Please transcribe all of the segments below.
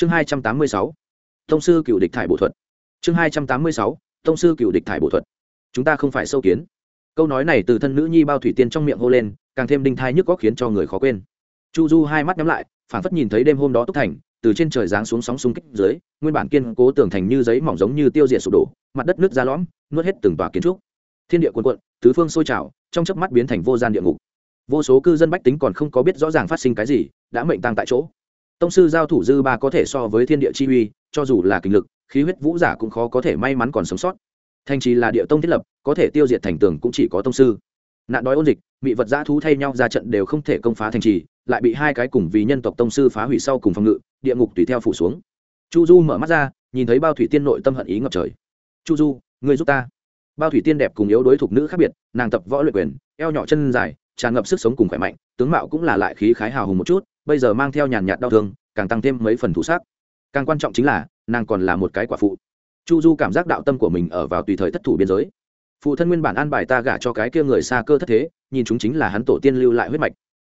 chương hai trăm tám mươi sáu thông sư cựu địch thải bộ thuật. Chương hai trăm tám mươi sáu thông sư cựu địch thải bộ thuật. Chúng ta không phải sâu kiến. Câu nói này từ thân nữ nhi bao thủy tiên trong miệng hô lên, càng thêm đinh thai nhức góc khiến cho người khó quên. Chu du hai mắt nhắm lại, phản phất nhìn thấy đêm hôm đó túc thành, từ trên trời giáng xuống sóng xung kích dưới, nguyên bản kiên cố tường thành như giấy mỏng giống như tiêu diệt sụp đổ, mặt đất nước ra lõm, nuốt hết từng tòa kiến trúc. Thiên địa cuồn cuộn, tứ phương sôi trào, trong chớp mắt biến thành vô gian địa ngục. Vô số cư dân bách tính còn không có biết rõ ràng phát sinh cái gì, đã mệnh tăng tại chỗ tông sư giao thủ dư ba có thể so với thiên địa chi uy, cho dù là kinh lực, khí huyết vũ giả cũng khó có thể may mắn còn sống sót. Thành trì là địa tông thiết lập, có thể tiêu diệt thành tường cũng chỉ có tông sư. Nạn đói ôn dịch bị vật giã thú thay nhau ra trận đều không thể công phá thành trì, lại bị hai cái cùng vì nhân tộc tông sư phá hủy sau cùng phòng ngự, địa ngục tùy theo phủ xuống. Chu du mở mắt ra, nhìn thấy bao thủy tiên nội tâm hận ý ngập trời. Chu du người giúp ta. Bao thủy tiên đẹp cùng yếu đối thuộc nữ khác biệt, nàng tập võ luyện quyền, eo nhỏ chân dài, tràn ngập sức sống cùng khỏe mạnh, tướng mạo cũng là lại khí khái hào hùng một chút bây giờ mang theo nhàn nhạt đau thương, càng tăng thêm mấy phần thủ sắc. Càng quan trọng chính là, nàng còn là một cái quả phụ. Chu du cảm giác đạo tâm của mình ở vào tùy thời thất thủ biên giới. Phụ thân nguyên bản an bài ta gả cho cái kia người xa cơ thất thế, nhìn chúng chính là hắn tổ tiên lưu lại huyết mạch.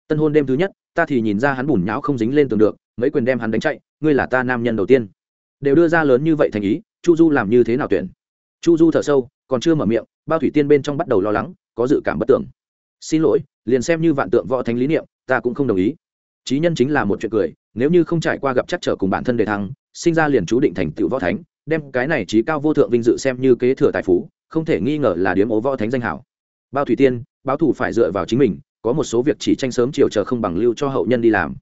Tân hôn đêm thứ nhất, ta thì nhìn ra hắn bùn nhão không dính lên tường được, mấy quyền đem hắn đánh chạy, ngươi là ta nam nhân đầu tiên. Đều đưa ra lớn như vậy thành ý, chu du làm như thế nào tuyển? Chu du thở sâu, còn chưa mở miệng, bao thủy tiên bên trong bắt đầu lo lắng, có dự cảm bất tưởng. Xin lỗi, liền xem như vạn tượng võ thánh lý niệm, ta cũng không đồng ý trí nhân chính là một chuyện cười, nếu như không trải qua gặp chắc trở cùng bản thân đề thăng, sinh ra liền chú định thành tựu võ thánh, đem cái này trí cao vô thượng vinh dự xem như kế thừa tài phú, không thể nghi ngờ là điếm ố võ thánh danh hảo. Bao thủy tiên, báo thủ phải dựa vào chính mình, có một số việc chỉ tranh sớm chiều chờ không bằng lưu cho hậu nhân đi làm.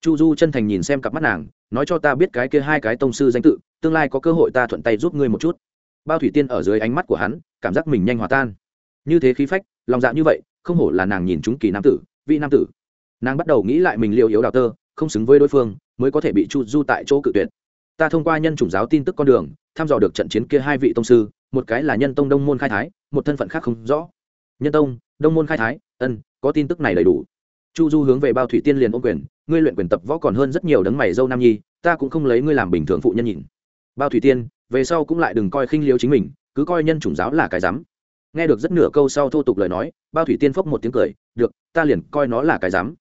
Chu du chân thành nhìn xem cặp mắt nàng, nói cho ta biết cái kia hai cái tông sư danh tự, tương lai có cơ hội ta thuận tay giúp ngươi một chút. Bao thủy tiên ở dưới ánh mắt của hắn, cảm giác mình nhanh hòa tan. Như thế khí phách, lòng dạ như vậy, không hổ là nàng nhìn chúng kỳ nam tử, vị nam tử nàng bắt đầu nghĩ lại mình liều yếu đào tơ, không xứng với đối phương, mới có thể bị chu du tại chỗ cự tuyệt. Ta thông qua nhân chủng giáo tin tức con đường, thăm dò được trận chiến kia hai vị tông sư, một cái là nhân tông đông môn khai thái, một thân phận khác không rõ. Nhân tông, đông môn khai thái, ân, có tin tức này đầy đủ. Chu du hướng về bao thủy tiên liền ôm quyền, ngươi luyện quyền tập võ còn hơn rất nhiều đấng mày dâu nam nhi, ta cũng không lấy ngươi làm bình thường phụ nhân nhìn. Bao thủy tiên, về sau cũng lại đừng coi khinh liếu chính mình, cứ coi nhân chủng giáo là cái dám nghe được rất nửa câu sau thô tục lời nói, bao thủy tiên phốc một tiếng cười, được, ta liền coi nó là cái dám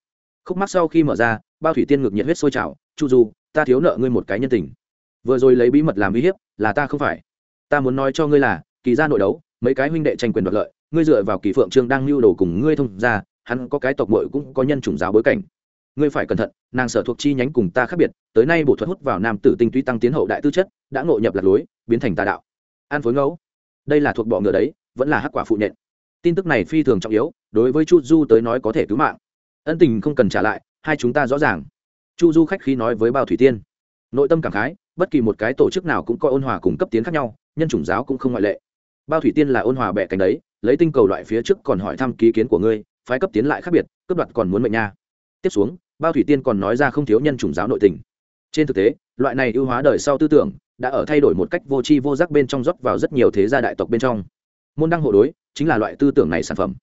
khúc mắc sau khi mở ra, bao thủy tiên ngược nhiệt huyết sôi trào, chu du, ta thiếu nợ ngươi một cái nhân tình. Vừa rồi lấy bí mật làm uy hiếp, là ta không phải. Ta muốn nói cho ngươi là, kỳ ra nội đấu, mấy cái huynh đệ tranh quyền đoạt lợi, ngươi dựa vào kỳ phượng trương đang lưu đồ cùng ngươi thông ra hắn có cái tộc mội cũng có nhân chủng giáo bối cảnh. Ngươi phải cẩn thận, nàng sở thuộc chi nhánh cùng ta khác biệt, tới nay bổ thuật hút vào nam tử tinh túy tăng tiến hậu đại tư chất, đã ngộ nhập lạc lối, biến thành tà đạo. An phối ngẫu. Đây là thuộc bọ ngựa đấy, vẫn là hắc quả phụ nhện. Tin tức này phi thường trọng yếu, đối với chu du tới nói có thể cứu mạng ân tình không cần trả lại, hai chúng ta rõ ràng. Chu du khách khí nói với bao thủy tiên. Nội tâm cảm khái, bất kỳ một cái tổ chức nào cũng coi ôn hòa cùng cấp tiến khác nhau, nhân chủng giáo cũng không ngoại lệ. Bao thủy tiên là ôn hòa bẻ cánh đấy, lấy tinh cầu loại phía trước còn hỏi thăm ký kiến của ngươi, phái cấp tiến lại khác biệt, cấp đoạt còn muốn mệnh nha. Tiếp xuống, bao thủy tiên còn nói ra không thiếu nhân chủng giáo nội tình. Trên thực tế, loại này ưu hóa đời sau tư tưởng đã ở thay đổi một cách vô tri vô giác bên trong dốc vào rất nhiều thế gia đại tộc bên trong. Môn đăng hộ đối chính là loại tư tưởng này sản phẩm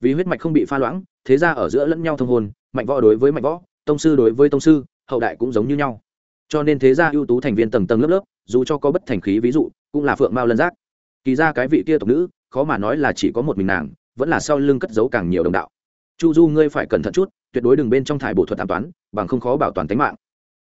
vì huyết mạch không bị pha loãng, thế gia ở giữa lẫn nhau thông hồn mạnh võ đối với mạnh võ, tông sư đối với tông sư, hậu đại cũng giống như nhau. Cho nên thế gia ưu tú thành viên tầng tầng lớp lớp, dù cho có bất thành khí ví dụ, cũng là phượng mao lân giác. Kỳ ra cái vị kia tộc nữ, khó mà nói là chỉ có một mình nàng, vẫn là sau lưng cất giấu càng nhiều đồng đạo. Chu du, ngươi phải cẩn thận chút, tuyệt đối đừng bên trong thải bộ thuật an toán, bằng không khó bảo toàn tính mạng.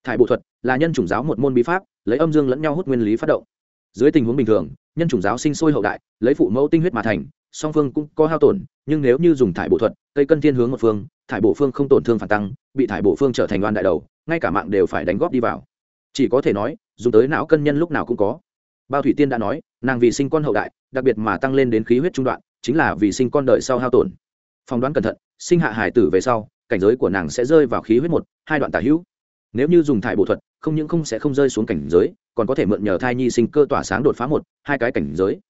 Thải bộ thuật là nhân chủng giáo một môn bí pháp, lấy âm dương lẫn nhau hút nguyên lý phát động. Dưới tình huống bình thường, nhân chủng giáo sinh sôi hậu đại, lấy phụ mẫu tinh huyết mà thành song phương cũng có hao tổn, nhưng nếu như dùng thải bộ thuật, cây cân thiên hướng một phương, thải bộ phương không tổn thương phản tăng, bị thải bộ phương trở thành đoan đại đầu, ngay cả mạng đều phải đánh góp đi vào. Chỉ có thể nói, dùng tới não cân nhân lúc nào cũng có. Bao thủy tiên đã nói, nàng vì sinh con hậu đại, đặc biệt mà tăng lên đến khí huyết trung đoạn, chính là vì sinh con đợi sau hao tổn. Phỏng đoán cẩn thận, sinh hạ hải tử về sau, cảnh giới của nàng sẽ rơi vào khí huyết một, hai đoạn tả hữu. Nếu như dùng thải bộ thuật, không những không sẽ không rơi xuống cảnh giới, còn có thể mượn nhờ thai nhi sinh cơ tỏa sáng đột phá một, hai cái cảnh giới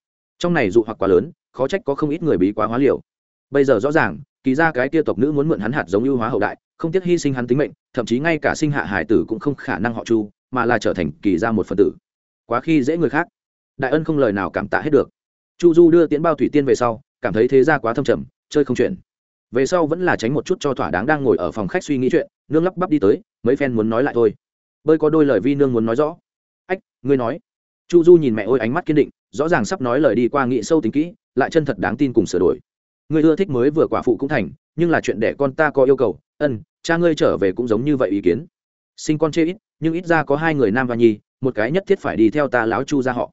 trong này dụ hoặc quá lớn, khó trách có không ít người bí quá hóa liều. Bây giờ rõ ràng, kỳ ra cái tia tộc nữ muốn mượn hắn hạt giống ưu hóa hậu đại, không tiếc hy sinh hắn tính mệnh, thậm chí ngay cả sinh hạ hải tử cũng không khả năng họ chu, mà là trở thành kỳ ra một phần tử. Quá khi dễ người khác. Đại ân không lời nào cảm tạ hết được. Chu du đưa tiến bao thủy tiên về sau, cảm thấy thế ra quá thâm trầm, chơi không chuyện. Về sau vẫn là tránh một chút cho thỏa đáng đang ngồi ở phòng khách suy nghĩ chuyện, nương lắp bắp đi tới, mấy phen muốn nói lại thôi. Bơi có đôi lời vi nương muốn nói rõ. Ách, ngươi nói. Chu du nhìn mẹ ôi ánh mắt kiên định rõ ràng sắp nói lời đi qua nghị sâu tính kỹ, lại chân thật đáng tin cùng sửa đổi. Người ưa thích mới vừa quả phụ cũng thành, nhưng là chuyện để con ta có yêu cầu, ân, cha ngươi trở về cũng giống như vậy ý kiến. Sinh con chê ít, nhưng ít ra có hai người nam và nhi, một cái nhất thiết phải đi theo ta lão chu ra họ.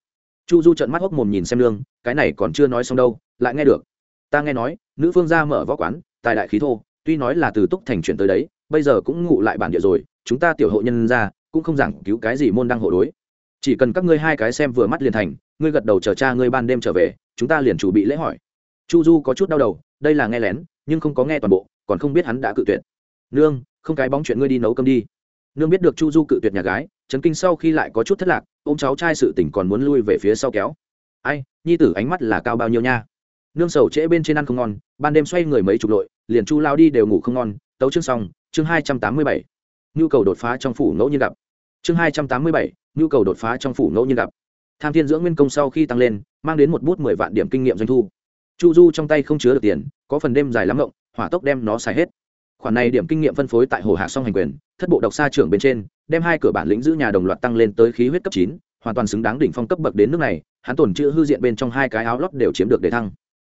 Chu du trận mắt hốc mồm nhìn xem lương, cái này còn chưa nói xong đâu, lại nghe được. Ta nghe nói, nữ phương gia mở võ quán, tài đại khí thô, tuy nói là từ túc thành chuyển tới đấy, bây giờ cũng ngụ lại bản địa rồi, chúng ta tiểu hộ nhân ra, cũng không giảng cứu cái gì môn đăng hộ đối chỉ cần các ngươi hai cái xem vừa mắt liền thành, ngươi gật đầu chờ cha ngươi ban đêm trở về, chúng ta liền chủ bị lễ hỏi. Chu du có chút đau đầu, đây là nghe lén, nhưng không có nghe toàn bộ, còn không biết hắn đã cự tuyệt. Nương, không cái bóng chuyện ngươi đi nấu cơm đi. Nương biết được chu du cự tuyệt nhà gái trấn kinh sau khi lại có chút thất lạc ô m cháu trai sự tỉnh còn muốn lui về phía sau kéo. Ai, nhi tử ánh mắt là cao bao nhiêu nha. Nương sầu trễ bên trên ăn không ngon, ban đêm xoay người mấy chục lội, liền chu lao đi đều ngủ không ngon, tấu chương xong, chương hai trăm tám mươi bảy. Nhu cầu đột phá trong phủ ngẫu nhiên gặp chương hai trăm tám mươi bảy, nhu cầu đột phá trong phủ ngẫu nhiên gặp. Tham thiên dưỡng nguyên công sau khi tăng lên, mang đến một bút mười vạn điểm kinh nghiệm doanh thu. Chu du trong tay không chứa được tiền, có phần đêm dài lắm rộng hỏa tốc đem nó xài hết. Khoản này điểm kinh nghiệm phân phối tại hồ hạ song hành quyền, thất bộ độc xa trưởng bên trên, đem hai cửa bản lĩnh giữ nhà đồng loạt tăng lên tới khí huyết cấp chín, hoàn toàn xứng đáng đỉnh phong cấp bậc đến nước này, hắn tổn chữ hư diện bên trong hai cái áo lót đều chiếm được đề thăng.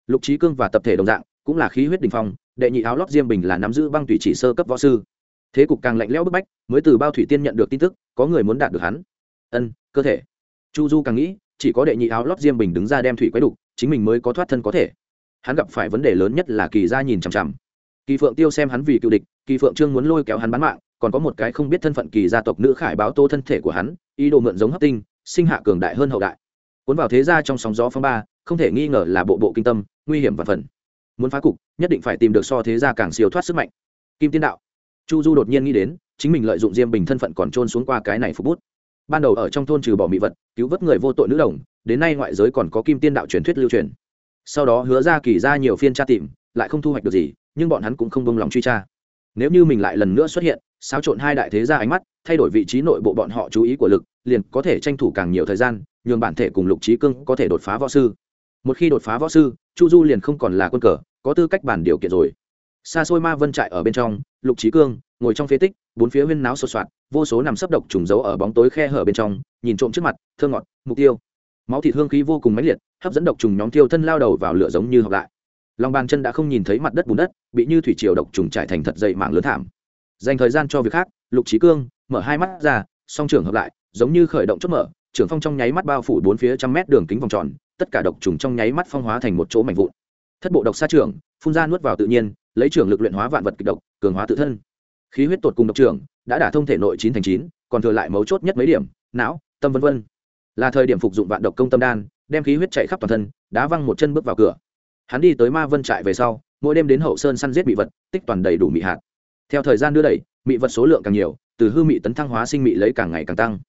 Lục trí cương và tập thể đồng dạng, cũng là khí huyết đỉnh phong, đệ nhị áo lót diêm bình là nắm giữ băng tùy chỉ sơ cấp võ sư thế cục càng lạnh lẽo bức bách, mới từ bao thủy tiên nhận được tin tức, có người muốn đạt được hắn. Ân, cơ thể. Chu du càng nghĩ, chỉ có đệ nhị áo lót diêm bình đứng ra đem thủy quái đục, chính mình mới có thoát thân có thể. Hắn gặp phải vấn đề lớn nhất là kỳ gia nhìn chằm chằm. Kỳ phượng tiêu xem hắn vì cựu địch, kỳ phượng trương muốn lôi kéo hắn bán mạng, còn có một cái không biết thân phận kỳ gia tộc nữ khải báo tô thân thể của hắn, ý đồ mượn giống hấp tinh, sinh hạ cường đại hơn hậu đại. Cuốn vào thế gia trong sóng gió phong ba, không thể nghi ngờ là bộ bộ kinh tâm, nguy hiểm và phần. Muốn phá cục, nhất định phải tìm được so thế gia càng siêu thoát sức mạnh. Kim tiên đạo chu du đột nhiên nghĩ đến, chính mình lợi dụng diêm bình thân phận còn trôn xuống qua cái này phục bút. Ban đầu ở trong thôn trừ bỏ mỹ vật, cứu vớt người vô tội nữ đồng, đến nay ngoại giới còn có kim tiên đạo truyền thuyết lưu truyền. Sau đó hứa ra kỳ ra nhiều phiên tra tìm, lại không thu hoạch được gì, nhưng bọn hắn cũng không bông lòng truy tra. Nếu như mình lại lần nữa xuất hiện, xáo trộn hai đại thế gia ánh mắt, thay đổi vị trí nội bộ bọn họ chú ý của lực, liền có thể tranh thủ càng nhiều thời gian, nhường bản thể cùng lục trí cương có thể đột phá võ sư. Một khi đột phá võ sư, chu du liền không còn là quân cờ, có tư cách bản điều kiện rồi xa xôi ma vân trại ở bên trong, lục trí cương ngồi trong phế tích, bốn phía huyên náo sột soạt, vô số nằm sấp độc trùng giấu ở bóng tối khe hở bên trong, nhìn trộm trước mặt, thơ ngọt, mục tiêu. Máu thịt hương khí vô cùng mãnh liệt, hấp dẫn độc trùng nhóm tiêu thân lao đầu vào lửa giống như học lại. Lòng bàn chân đã không nhìn thấy mặt đất bùn đất, bị như thủy triều độc trùng trải thành thật dày mạng lớn thảm. Dành thời gian cho việc khác, lục trí cương mở hai mắt ra, song trưởng hợp lại, giống như khởi động chốt mở, trưởng phong trong nháy mắt bao phủ bốn phía trăm mét đường kính vòng tròn, tất cả độc trùng trong nháy mắt phong hóa thành một chỗ mảnh vụn. Thất bộ độc sát trưởng, phun ra nuốt vào tự nhiên lấy trưởng lực luyện hóa vạn vật kịch độc, cường hóa tự thân. Khí huyết tột cùng độc trưởng, đã đả thông thể nội chín thành chín, còn thừa lại mấu chốt nhất mấy điểm, não, tâm vân vân. Là thời điểm phục dụng vạn độc công tâm đan, đem khí huyết chạy khắp toàn thân, đá văng một chân bước vào cửa. Hắn đi tới ma vân trại về sau, mỗi đêm đến hậu sơn săn giết bị vật, tích toàn đầy đủ mị hạt. Theo thời gian đưa đẩy, mị vật số lượng càng nhiều, từ hư mị tấn thăng hóa sinh mị lấy càng ngày càng tăng.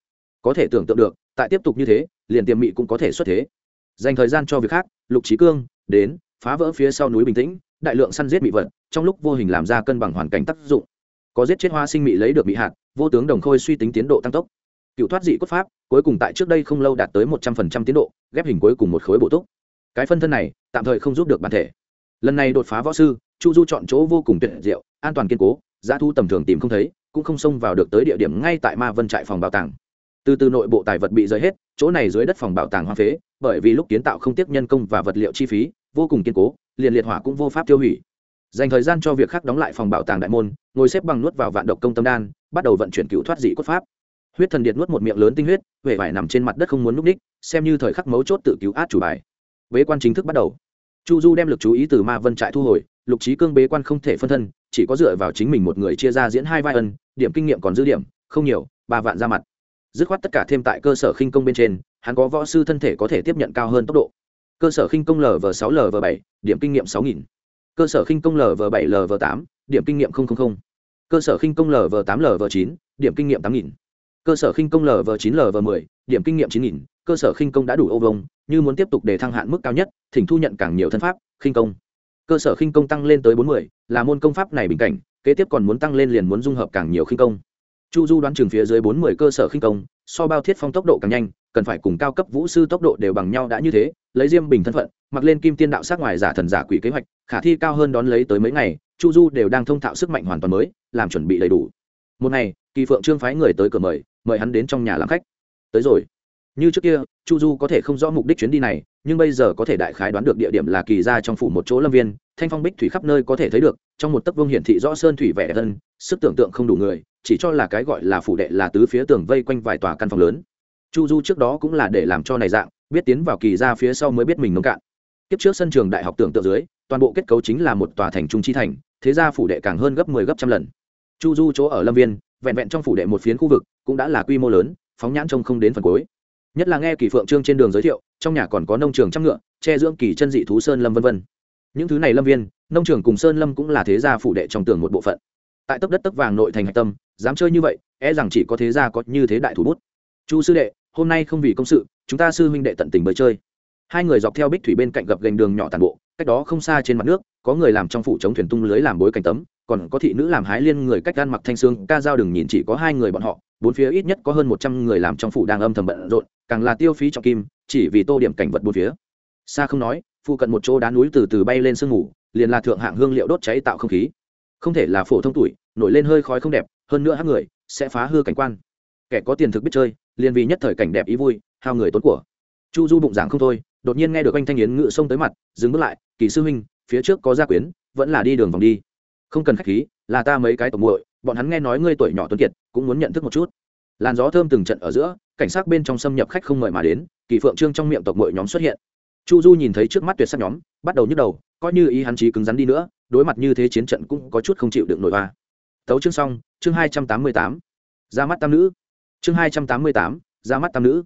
Có thể tưởng tượng được, tại tiếp tục như thế, liền tiềm mị cũng có thể xuất thế. Dành thời gian cho việc khác, lục trí cương đến, phá vỡ phía sau núi bình tĩnh, đại lượng săn giết mị vật trong lúc vô hình làm ra cân bằng hoàn cảnh tác dụng. Có giết chết hoa sinh mị lấy được mị hạt, vô tướng đồng khôi suy tính tiến độ tăng tốc. Cựu thoát dị cốt pháp, cuối cùng tại trước đây không lâu đạt tới một trăm phần trăm tiến độ, ghép hình cuối cùng một khối bổ túc. Cái phân thân này, tạm thời không giúp được bản thể. Lần này đột phá võ sư, chu du chọn chỗ vô cùng tuyệt diệu, an toàn kiên cố, giá thu tầm thường tìm không thấy, cũng không xông vào được tới địa điểm ngay tại ma vân trại phòng bảo tàng. Từ từ nội bộ tài vật bị rơi hết, chỗ này dưới đất phòng bảo tàng hoang phế, bởi vì lúc kiến tạo không tiếp nhân công và vật liệu chi phí, vô cùng kiên cố, liền liệt hỏa cũng vô pháp tiêu hủy dành thời gian cho việc khác đóng lại phòng bảo tàng đại môn, ngồi xếp bằng nuốt vào vạn độc công tâm đan, bắt đầu vận chuyển cựu thoát dị cốt pháp. Huyết thần điện nuốt một miệng lớn tinh huyết huệ vải nằm trên mặt đất không muốn núp ních xem như thời khắc mấu chốt tự cứu át chủ bài. Bế quan chính thức bắt đầu. Chu du đem lực chú ý từ ma vân trại thu hồi, lục trí cương bế quan không thể phân thân, chỉ có dựa vào chính mình một người chia ra diễn hai vai ân, điểm kinh nghiệm còn dư điểm, không nhiều, ba vạn ra mặt. Dứt khoát tất cả thêm tại cơ sở khinh công bên trên, hắn có võ sư thân thể có thể tiếp nhận cao hơn tốc độ. Cơ sở khinh công lv sáu lv bảy, điểm kinh nghiệm sáu nghìn cơ sở khinh công lv bảy lv tám, điểm kinh nghiệm cơ sở khinh công lv tám lv chín, điểm kinh nghiệm tám nghìn. Cơ sở khinh công lv chín lv mười, điểm kinh nghiệm chín nghìn. Cơ sở khinh công đã đủ ô vông như muốn tiếp tục để thăng hạn mức cao nhất, thỉnh thu nhận càng nhiều thân pháp, khinh công. Cơ sở khinh công tăng lên tới bốn mươi, là môn công pháp này bình cảnh, kế tiếp còn muốn tăng lên liền muốn dung hợp càng nhiều khinh công. Chu du đoán chừng phía dưới bốn mươi cơ sở khinh công, so bao thiết phong tốc độ càng nhanh cần phải cùng cao cấp vũ sư tốc độ đều bằng nhau đã như thế, lấy diêm bình thân phận, mặc lên kim tiên đạo sát ngoài giả thần giả quỷ kế hoạch, khả thi cao hơn đón lấy tới mấy ngày, chu du đều đang thông thạo sức mạnh hoàn toàn mới, làm chuẩn bị đầy đủ. Một ngày, kỳ phượng trương phái người tới cửa mời mời hắn đến trong nhà làm khách. Tới rồi. Như trước kia, chu du có thể không rõ mục đích chuyến đi này, nhưng bây giờ có thể đại khái đoán được địa điểm là kỳ ra trong phủ một chỗ lâm viên, thanh phong bích thủy khắp nơi có thể thấy được, trong một tấc vương hiển thị rõ sơn thủy vẻ thân sức tưởng tượng không đủ người, chỉ cho là cái gọi là phủ đệ là tứ phía tường vây quanh vài tòa căn phòng lớn chu du trước đó cũng là để làm cho này dạng, biết tiến vào kỳ ra phía sau mới biết mình nông cạn. Tiếp trước sân trường đại học tưởng tượng dưới, toàn bộ kết cấu chính là một tòa thành trung chi thành, thế ra phủ đệ càng hơn gấp 10 gấp trăm lần. Chu du chỗ ở lâm viên, vẹn vẹn trong phủ đệ một phiến khu vực, cũng đã là quy mô lớn, phóng nhãn trông không đến phần cuối. Nhất là nghe kỳ phượng trương trên đường giới thiệu, trong nhà còn có nông trường trăm ngựa, che dưỡng kỳ chân dị thú sơn lâm vân vân. Những thứ này lâm viên, nông trường cùng sơn lâm cũng là thế gia phủ đệ trong tường một bộ phận. Tại tấp đất tấp vàng nội thành hạch tâm, dám chơi như vậy e rằng chỉ có thế gia có như thế đại thủ bút chu sư đệ, hôm nay không vì công sự, chúng ta sư huynh đệ tận tình bơi chơi. Hai người dọc theo bích thủy bên cạnh gập gành đường nhỏ tàn bộ, cách đó không xa trên mặt nước, có người làm trong phủ chống thuyền tung lưới làm bối cảnh tấm, còn có thị nữ làm hái liên người cách gan mặc thanh xương, ca dao đừng nhìn chỉ có hai người bọn họ, bốn phía ít nhất có hơn một trăm người làm trong phủ đang âm thầm bận rộn, càng là tiêu phí trọng kim, chỉ vì tô điểm cảnh vật bốn phía. Xa không nói, phụ cận một chỗ đá núi từ từ bay lên sương mù, liền là thượng hạng hương liệu đốt cháy tạo không khí. Không thể là phổ thông tuổi, nổi lên hơi khói không đẹp, hơn nữa hát người, sẽ phá hư cảnh quan kẻ có tiền thực biết chơi, liền vì nhất thời cảnh đẹp ý vui, hao người tốn của. Chu du bụng giảng không thôi, đột nhiên nghe được anh thanh yến ngự xông tới mặt, dừng bước lại, kỳ sư huynh, phía trước có gia quyến, vẫn là đi đường vòng đi. Không cần khách khí, là ta mấy cái tổng muội, bọn hắn nghe nói ngươi tuổi nhỏ tuấn kiệt, cũng muốn nhận thức một chút. Làn gió thơm từng trận ở giữa, cảnh sát bên trong xâm nhập khách không mời mà đến, kỳ phượng trương trong miệng tộc muội nhóm xuất hiện. Chu du nhìn thấy trước mắt tuyệt sắc nhóm, bắt đầu nhức đầu, coi như ý hắn chí cứng rắn đi nữa, đối mặt như thế chiến trận cũng có chút không chịu được nổi hoa tấu chương xong, chương hai trăm tám mươi tám. Ra mắt tam nữ chương hai trăm tám mươi tám, ra mắt tam nữ.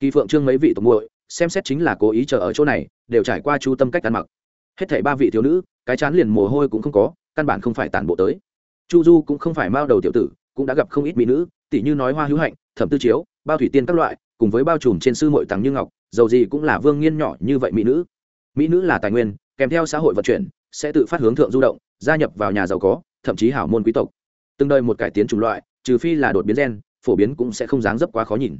Kỳ phượng trương mấy vị tổng muội, xem xét chính là cố ý chờ ở chỗ này, đều trải qua chu tâm cách ăn mặc. Hết thảy ba vị thiếu nữ, cái chán liền mồ hôi cũng không có, căn bản không phải tản bộ tới. Chu du cũng không phải mao đầu tiểu tử, cũng đã gặp không ít mỹ nữ tỷ như nói hoa hữu hạnh, thẩm tư chiếu, bao thủy tiên các loại, cùng với bao trùm trên sư mội tàng như ngọc, dầu gì cũng là vương nghiên nhỏ như vậy mỹ nữ. Mỹ nữ là tài nguyên, kèm theo xã hội vận chuyển, sẽ tự phát hướng thượng du động, gia nhập vào nhà giàu có, thậm chí hảo môn quý tộc. Từng đời một cải tiến chủng loại, trừ phi là đột biến gen phổ biến cũng sẽ không dáng dấp quá khó nhìn.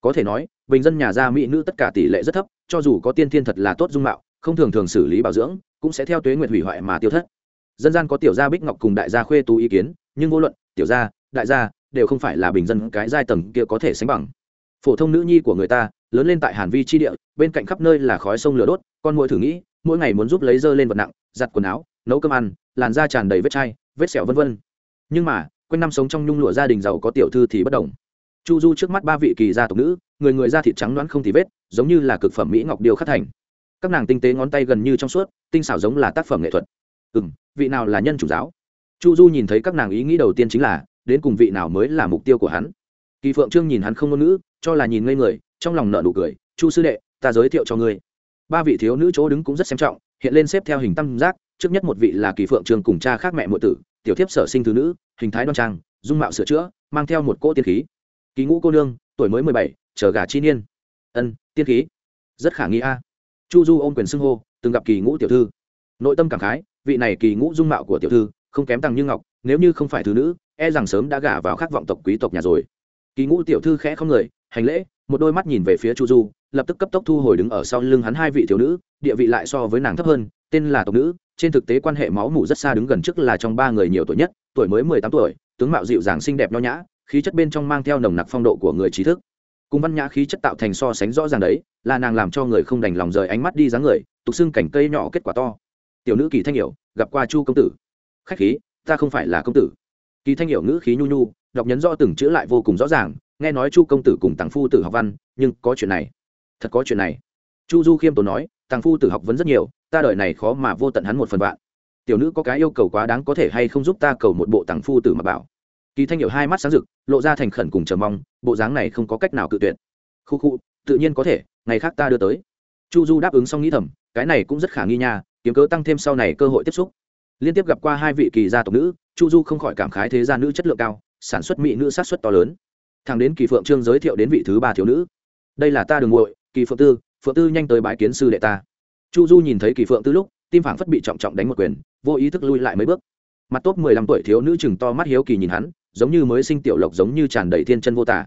Có thể nói, bình dân nhà gia mỹ nữ tất cả tỷ lệ rất thấp, cho dù có tiên thiên thật là tốt dung mạo, không thường thường xử lý bảo dưỡng, cũng sẽ theo tuế nguyện hủy hoại mà tiêu thất. Dân gian có tiểu gia bích ngọc cùng đại gia khuê tú ý kiến, nhưng vô luận, tiểu gia, đại gia, đều không phải là bình dân cái giai tầng kia có thể sánh bằng. Phổ thông nữ nhi của người ta, lớn lên tại hàn vi chi địa, bên cạnh khắp nơi là khói sông lửa đốt, con mỗi thử nghĩ, mỗi ngày muốn giúp lấy dơ lên vật nặng, giặt quần áo, nấu cơm ăn, làn da tràn đầy vết chai, vết sẹo vân vân. Nhưng mà quanh năm sống trong nhung lụa gia đình giàu có tiểu thư thì bất đồng. Chu du trước mắt ba vị kỳ gia tộc nữ, người người da thịt trắng đoán không thì vết, giống như là cực phẩm mỹ ngọc điều khắc thành. Các nàng tinh tế ngón tay gần như trong suốt, tinh xảo giống là tác phẩm nghệ thuật. Ừ m vị nào là nhân chủ giáo? Chu du nhìn thấy các nàng ý nghĩ đầu tiên chính là, đến cùng vị nào mới là mục tiêu của hắn. Kỳ phượng trương nhìn hắn không ngôn ngữ, cho là nhìn ngây người, trong lòng nợ nụ cười, chu sư đệ, ta giới thiệu cho ngươi. Ba vị thiếu nữ chỗ đứng cũng rất xem trọng, hiện lên xếp theo hình tam giác, trước nhất một vị là kỳ phượng trương cùng cha khác mẹ muội tử tiểu thiếp sở sinh thứ nữ, hình thái đoan trang, dung mạo sửa chữa, mang theo một cỗ tiên khí. Kỳ ngũ cô nương, tuổi mới mười bảy, chờ gà chi niên. Ân, tiên khí. Rất khả nghi a. Chu du ôm quyền xưng hô, từng gặp kỳ ngũ tiểu thư. Nội tâm cảm khái, vị này kỳ ngũ dung mạo của tiểu thư, không kém tăng như ngọc, nếu như không phải thứ nữ e rằng sớm đã gả vào khát vọng tộc quý tộc nhà rồi. Kỳ ngũ tiểu thư khẽ không người, hành lễ, một đôi mắt nhìn về phía chu du, lập tức cấp tốc thu hồi đứng ở sau lưng hắn hai vị thiếu nữ, địa vị lại so với nàng thấp hơn tên là tộc nữ, trên thực tế quan hệ máu mủ rất xa đứng gần trước là trong ba người nhiều tuổi nhất, tuổi mới mười tám tuổi, tướng mạo dịu dàng xinh đẹp nho nhã, khí chất bên trong mang theo nồng nặc phong độ của người trí thức. Cùng văn nhã khí chất tạo thành so sánh rõ ràng đấy, là nàng làm cho người không đành lòng rời ánh mắt đi dáng người, tục xưng cảnh cây nhỏ kết quả to. Tiểu nữ kỳ thanh hiểu, gặp qua chu công tử. Khách khí, ta không phải là công tử. Kỳ thanh hiểu ngữ khí nhu nhu, đọc nhấn rõ từng chữ lại vô cùng rõ ràng, nghe nói chu công tử cùng tàng phu tử học văn, nhưng có chuyện này. Thật có chuyện này. Chu du khiêm tốn nói tàng phu tử học vấn rất nhiều ta đời này khó mà vô tận hắn một phần vạn. Tiểu nữ có cái yêu cầu quá đáng có thể hay không giúp ta cầu một bộ tàng phu tử mà bảo. Kỳ thanh hiểu hai mắt sáng rực, lộ ra thành khẩn cùng chờ mong, bộ dáng này không có cách nào cự tuyệt. Khu khu, tự nhiên có thể, ngày khác ta đưa tới. Chu du đáp ứng xong nghĩ thầm, cái này cũng rất khả nghi nha, kiếm cớ tăng thêm sau này cơ hội tiếp xúc. Liên tiếp gặp qua hai vị kỳ gia tộc nữ, chu du không khỏi cảm khái thế gia nữ chất lượng cao, sản xuất mỹ nữ sát xuất to lớn. Thằng đến kỳ phượng trương giới thiệu đến vị thứ ba thiếu nữ. Đây là ta đường muội, kỳ phượng tư phượng tư nhanh tới bái kiến sư đệ ta chu du nhìn thấy kỳ phượng tư lúc, tim phảng phất bị trọng trọng đánh một quyền, vô ý thức lui lại mấy bước. Mặt tốt mười lăm tuổi thiếu nữ chừng to mắt hiếu kỳ nhìn hắn, giống như mới sinh tiểu lộc giống như tràn đầy thiên chân vô tả.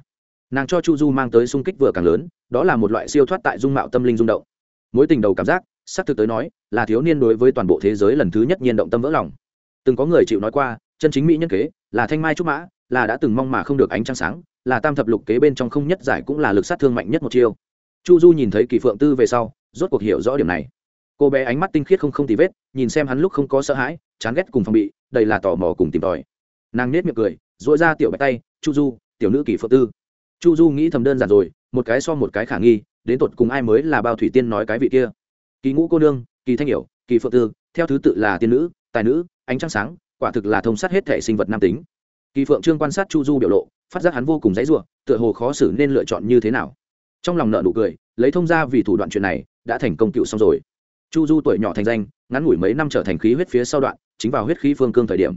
Nàng cho chu du mang tới sung kích vừa càng lớn, đó là một loại siêu thoát tại dung mạo tâm linh rung động. Mối tình đầu cảm giác, xác thực tới nói, là thiếu niên đối với toàn bộ thế giới lần thứ nhất nhiên động tâm vỡ lòng. Từng có người chịu nói qua, chân chính mỹ nhân kế, là thanh mai trúc mã, là đã từng mong mà không được ánh trăng sáng, là tam thập lục kế bên trong không nhất giải cũng là lực sát thương mạnh nhất một chiêu. Chu du nhìn thấy kỳ phượng tư về sau, rốt cuộc hiểu rõ điểm này cô bé ánh mắt tinh khiết không không tì vết, nhìn xem hắn lúc không có sợ hãi, chán ghét cùng phòng bị đây là tò mò cùng tìm tòi. Nàng nết miệng cười dội ra tiểu bạch tay, chu du, tiểu nữ kỳ phượng tư. Chu du nghĩ thầm đơn giản rồi, một cái so một cái khả nghi, đến tột cùng ai mới là bao thủy tiên nói cái vị kia. Kỳ ngũ cô nương, kỳ thanh hiểu, kỳ phượng tư, theo thứ tự là tiên nữ, tài nữ, ánh trăng sáng, quả thực là thông sát hết thể sinh vật nam tính. Kỳ phượng trương quan sát chu du biểu lộ, phát giác hắn vô cùng dãy ruộng tựa hồ khó xử nên lựa chọn như thế nào. Trong lòng nợ nụ cười, lấy thông ra vì thủ đoạn chuyện này, đã thành công cựu xong rồi chu du tuổi nhỏ thành danh, ngắn ngủi mấy năm trở thành khí huyết phía sau đoạn, chính vào huyết khí phương cương thời điểm.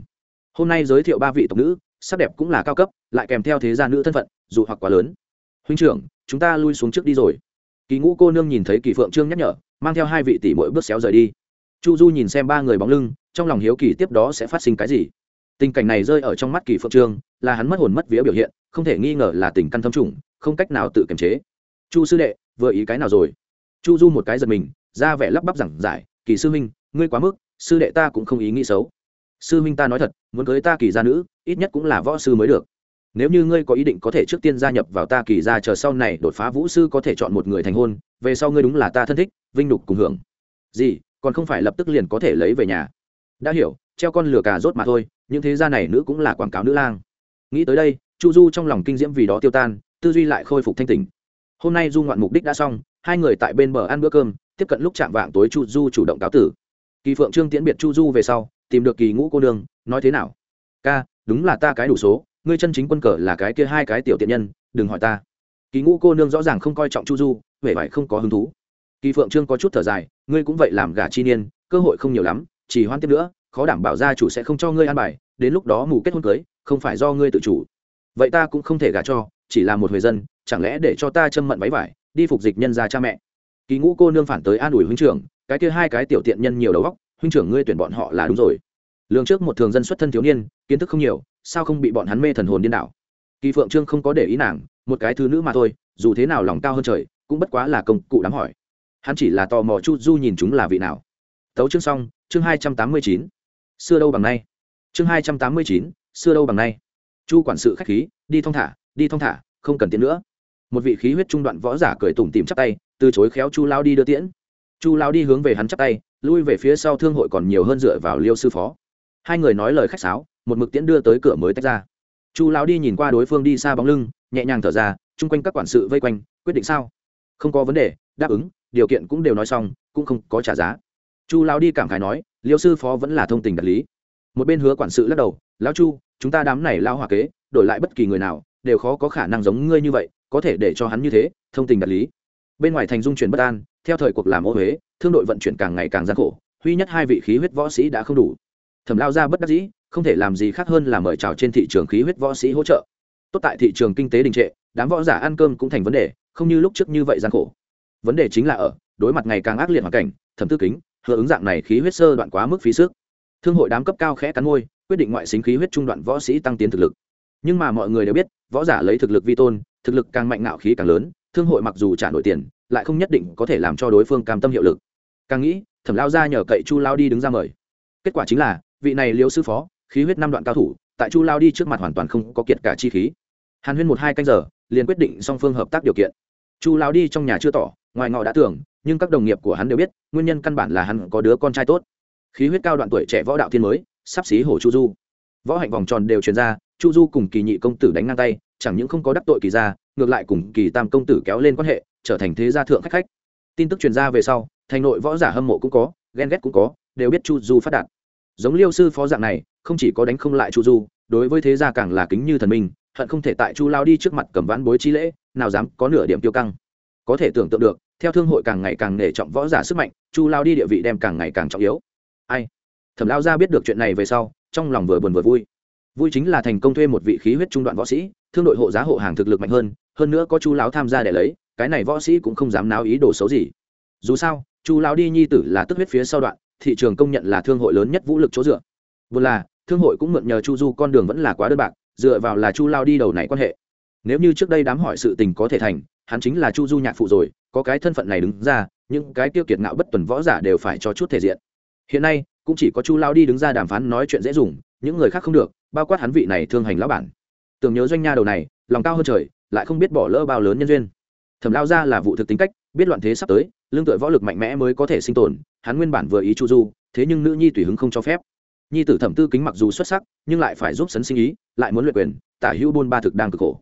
Hôm nay giới thiệu ba vị tộc nữ, sắc đẹp cũng là cao cấp, lại kèm theo thế gia nữ thân phận, dù hoặc quá lớn. Huynh trưởng, chúng ta lui xuống trước đi rồi. Kỳ ngũ cô nương nhìn thấy kỳ phượng trương nhắc nhở, mang theo hai vị tỷ mỗi bước xéo rời đi. Chu du nhìn xem ba người bóng lưng, trong lòng hiếu kỳ tiếp đó sẽ phát sinh cái gì. Tình cảnh này rơi ở trong mắt kỳ phượng trương, là hắn mất hồn mất vía biểu hiện, không thể nghi ngờ là tình căn thâm trùng, không cách nào tự kiềm chế. Chu sư đệ, vừa ý cái nào rồi? Chu du một cái giật mình ra vẻ lắp bắp giảng giải, kỳ sư huynh, ngươi quá mức, sư đệ ta cũng không ý nghĩ xấu. Sư huynh ta nói thật, muốn cưới ta kỳ gia nữ, ít nhất cũng là võ sư mới được. Nếu như ngươi có ý định có thể trước tiên gia nhập vào ta kỳ gia chờ sau này đột phá vũ sư có thể chọn một người thành hôn, về sau ngươi đúng là ta thân thích, vinh nhục cùng hưởng. Gì, còn không phải lập tức liền có thể lấy về nhà? Đã hiểu, treo con lửa cà rốt mà thôi, những thế gia này nữ cũng là quảng cáo nữ lang. Nghĩ tới đây, chu du trong lòng kinh diễm vì đó tiêu tan, tư duy lại khôi phục thanh tình hôm nay du ngoạn mục đích đã xong, hai người tại bên bờ ăn bữa cơm tiếp cận lúc chạm vạng tối chu du chủ động cáo tử. Kỳ phượng trương tiễn biệt chu du về sau, tìm được kỳ ngũ cô nương, nói thế nào? Ca, đúng là ta cái đủ số, ngươi chân chính quân cờ là cái kia hai cái tiểu tiện nhân, đừng hỏi ta. Kỳ ngũ cô nương rõ ràng không coi trọng chu du, vẻ vải không có hứng thú. Kỳ phượng trương có chút thở dài, ngươi cũng vậy làm gà chi niên, cơ hội không nhiều lắm, chỉ hoan tiếp nữa, khó đảm bảo gia chủ sẽ không cho ngươi an bài, đến lúc đó mù kết hôn cưới, không phải do ngươi tự chủ. Vậy ta cũng không thể gả cho, chỉ là một người dân, chẳng lẽ để cho ta châm mận váy vải, đi phục dịch nhân gia cha mẹ? Kỳ ngũ cô nương phản tới an ủi huynh trưởng, cái kia hai cái tiểu tiện nhân nhiều đầu óc, huynh trưởng ngươi tuyển bọn họ là đúng rồi. Lường trước một thường dân xuất thân thiếu niên, kiến thức không nhiều, sao không bị bọn hắn mê thần hồn điên đảo? Kỳ phượng trương không có để ý nàng, một cái thứ nữ mà thôi, dù thế nào lòng cao hơn trời, cũng bất quá là công cụ đám hỏi. Hắn chỉ là tò mò chu du nhìn chúng là vị nào. Tấu chương xong, chương hai trăm tám mươi chín. Xưa đâu bằng nay. Chương hai trăm tám mươi chín, xưa đâu bằng nay. Chu quản sự khách khí, đi thong thả, đi thong thả, không cần tiền nữa. Một vị khí huyết trung đoạn võ giả cười tủm tìm chắp tay từ chối khéo chu lao đi đưa tiễn. Chu lao đi hướng về hắn chắp tay, lui về phía sau thương hội còn nhiều hơn dựa vào liêu sư phó. Hai người nói lời khách sáo, một mực tiễn đưa tới cửa mới tách ra. Chu lao đi nhìn qua đối phương đi xa bóng lưng, nhẹ nhàng thở ra, chung quanh các quản sự vây quanh, quyết định sao? Không có vấn đề, đáp ứng, điều kiện cũng đều nói xong, cũng không có trả giá. Chu lao đi cảm khái nói, liêu sư phó vẫn là thông tình đạt lý. Một bên hứa quản sự lắc đầu, lão chu, chúng ta đám này lao hòa kế, đổi lại bất kỳ người nào, đều khó có khả năng giống ngươi như vậy, có thể để cho hắn như thế, thông tình đạt lý bên ngoài thành dung chuyển bất an, theo thời cuộc làm ô huế thương đội vận chuyển càng ngày càng gian khổ huy nhất hai vị khí huyết võ sĩ đã không đủ. Thẩm lao ra bất đắc dĩ, không thể làm gì khác hơn là mời chào trên thị trường khí huyết võ sĩ hỗ trợ. Tốt tại thị trường kinh tế đình trệ, đám võ giả ăn cơm cũng thành vấn đề, không như lúc trước như vậy gian khổ. Vấn đề chính là ở, đối mặt ngày càng ác liệt hoàn cảnh, thẩm tư kính, hứa ứng dạng này khí huyết sơ đoạn quá mức phí sức. Thương hội đám cấp cao khẽ cắn môi, quyết định ngoại xính khí huyết trung đoạn võ sĩ tăng tiến thực lực. Nhưng mà mọi người đều biết, võ giả lấy thực lực vi tôn, thực lực càng mạnh ngạo khí càng lớn thương hội mặc dù trả nổi tiền, lại không nhất định có thể làm cho đối phương cam tâm hiệu lực. Càng nghĩ, thẩm lao ra nhờ cậy chu lao đi đứng ra mời. Kết quả chính là, vị này liêu sư phó, khí huyết năm đoạn cao thủ, tại chu lao đi trước mặt hoàn toàn không có kiệt cả chi khí. Hàn huyên một hai canh giờ, liền quyết định song phương hợp tác điều kiện. Chu lao đi trong nhà chưa tỏ, ngoài ngọ đã tưởng, nhưng các đồng nghiệp của hắn đều biết, nguyên nhân căn bản là hắn có đứa con trai tốt. Khí huyết cao đoạn tuổi trẻ võ đạo thiên mới, sắp xí hổ chu du. Võ hạnh vòng tròn đều truyền ra, chu du cùng kỳ nhị công tử đánh ngang tay chẳng những không có đắc tội kỳ gia, ngược lại cùng kỳ tam công tử kéo lên quan hệ, trở thành thế gia thượng khách khách. Tin tức truyền ra về sau, thành nội võ giả hâm mộ cũng có, ghen ghét cũng có, đều biết chu du phát đạt. Giống liêu sư phó dạng này, không chỉ có đánh không lại chu du, đối với thế gia càng là kính như thần minh, hận không thể tại chu lao đi trước mặt cầm vãn bối chi lễ, nào dám có nửa điểm tiêu căng. Có thể tưởng tượng được, theo thương hội càng ngày càng nể trọng võ giả sức mạnh, chu lao đi địa vị đem càng ngày càng trọng yếu. Ai? Thẩm lao ra biết được chuyện này về sau, trong lòng vừa buồn vừa vui. Vui chính là thành công thuê một vị khí huyết trung đoạn võ sĩ thương đội hộ giá hộ hàng thực lực mạnh hơn hơn nữa có chu lão tham gia để lấy, cái này võ sĩ cũng không dám náo ý đồ xấu gì. Dù sao, chu lão đi nhi tử là tức huyết phía sau đoạn, thị trường công nhận là thương hội lớn nhất vũ lực chỗ dựa. Vừa là, thương hội cũng mượn nhờ chu du con đường vẫn là quá đơn bạc, dựa vào là chu lao đi đầu này quan hệ. Nếu như trước đây đám hỏi sự tình có thể thành, hắn chính là chu du nhạc phụ rồi, có cái thân phận này đứng ra, những cái tiêu kiệt ngạo bất tuần võ giả đều phải cho chút thể diện. Hiện nay, cũng chỉ có chu lao đi đứng ra đàm phán nói chuyện dễ dùng, những người khác không được, bao quát hắn vị này thương hành lão bản tưởng nhớ doanh nha đầu này, lòng cao hơn trời, lại không biết bỏ lỡ bao lớn nhân duyên. Thẩm lao ra là vụ thực tính cách, biết loạn thế sắp tới, lương tựa võ lực mạnh mẽ mới có thể sinh tồn, hắn nguyên bản vừa ý chu du, thế nhưng nữ nhi tùy hứng không cho phép. Nhi tử thẩm tư kính mặc dù xuất sắc, nhưng lại phải giúp sấn sinh ý, lại muốn luyện quyền, tả hữu buôn ba thực đang cực khổ.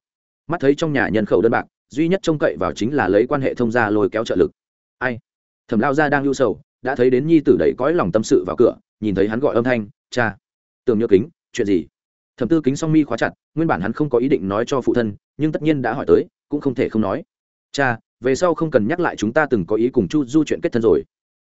Mắt thấy trong nhà nhân khẩu đơn bạc, duy nhất trông cậy vào chính là lấy quan hệ thông gia lôi kéo trợ lực. Ai? Thẩm lao gia đang lưu sầu, đã thấy đến nhi tử đẩy cõi lòng tâm sự vào cửa, nhìn thấy hắn gọi âm thanh, cha, tưởng nhớ kính, chuyện gì? Thẩm tư kính song mi khóa chặt nguyên bản hắn không có ý định nói cho phụ thân, nhưng tất nhiên đã hỏi tới, cũng không thể không nói. Cha, về sau không cần nhắc lại chúng ta từng có ý cùng chu du chuyện kết thân rồi.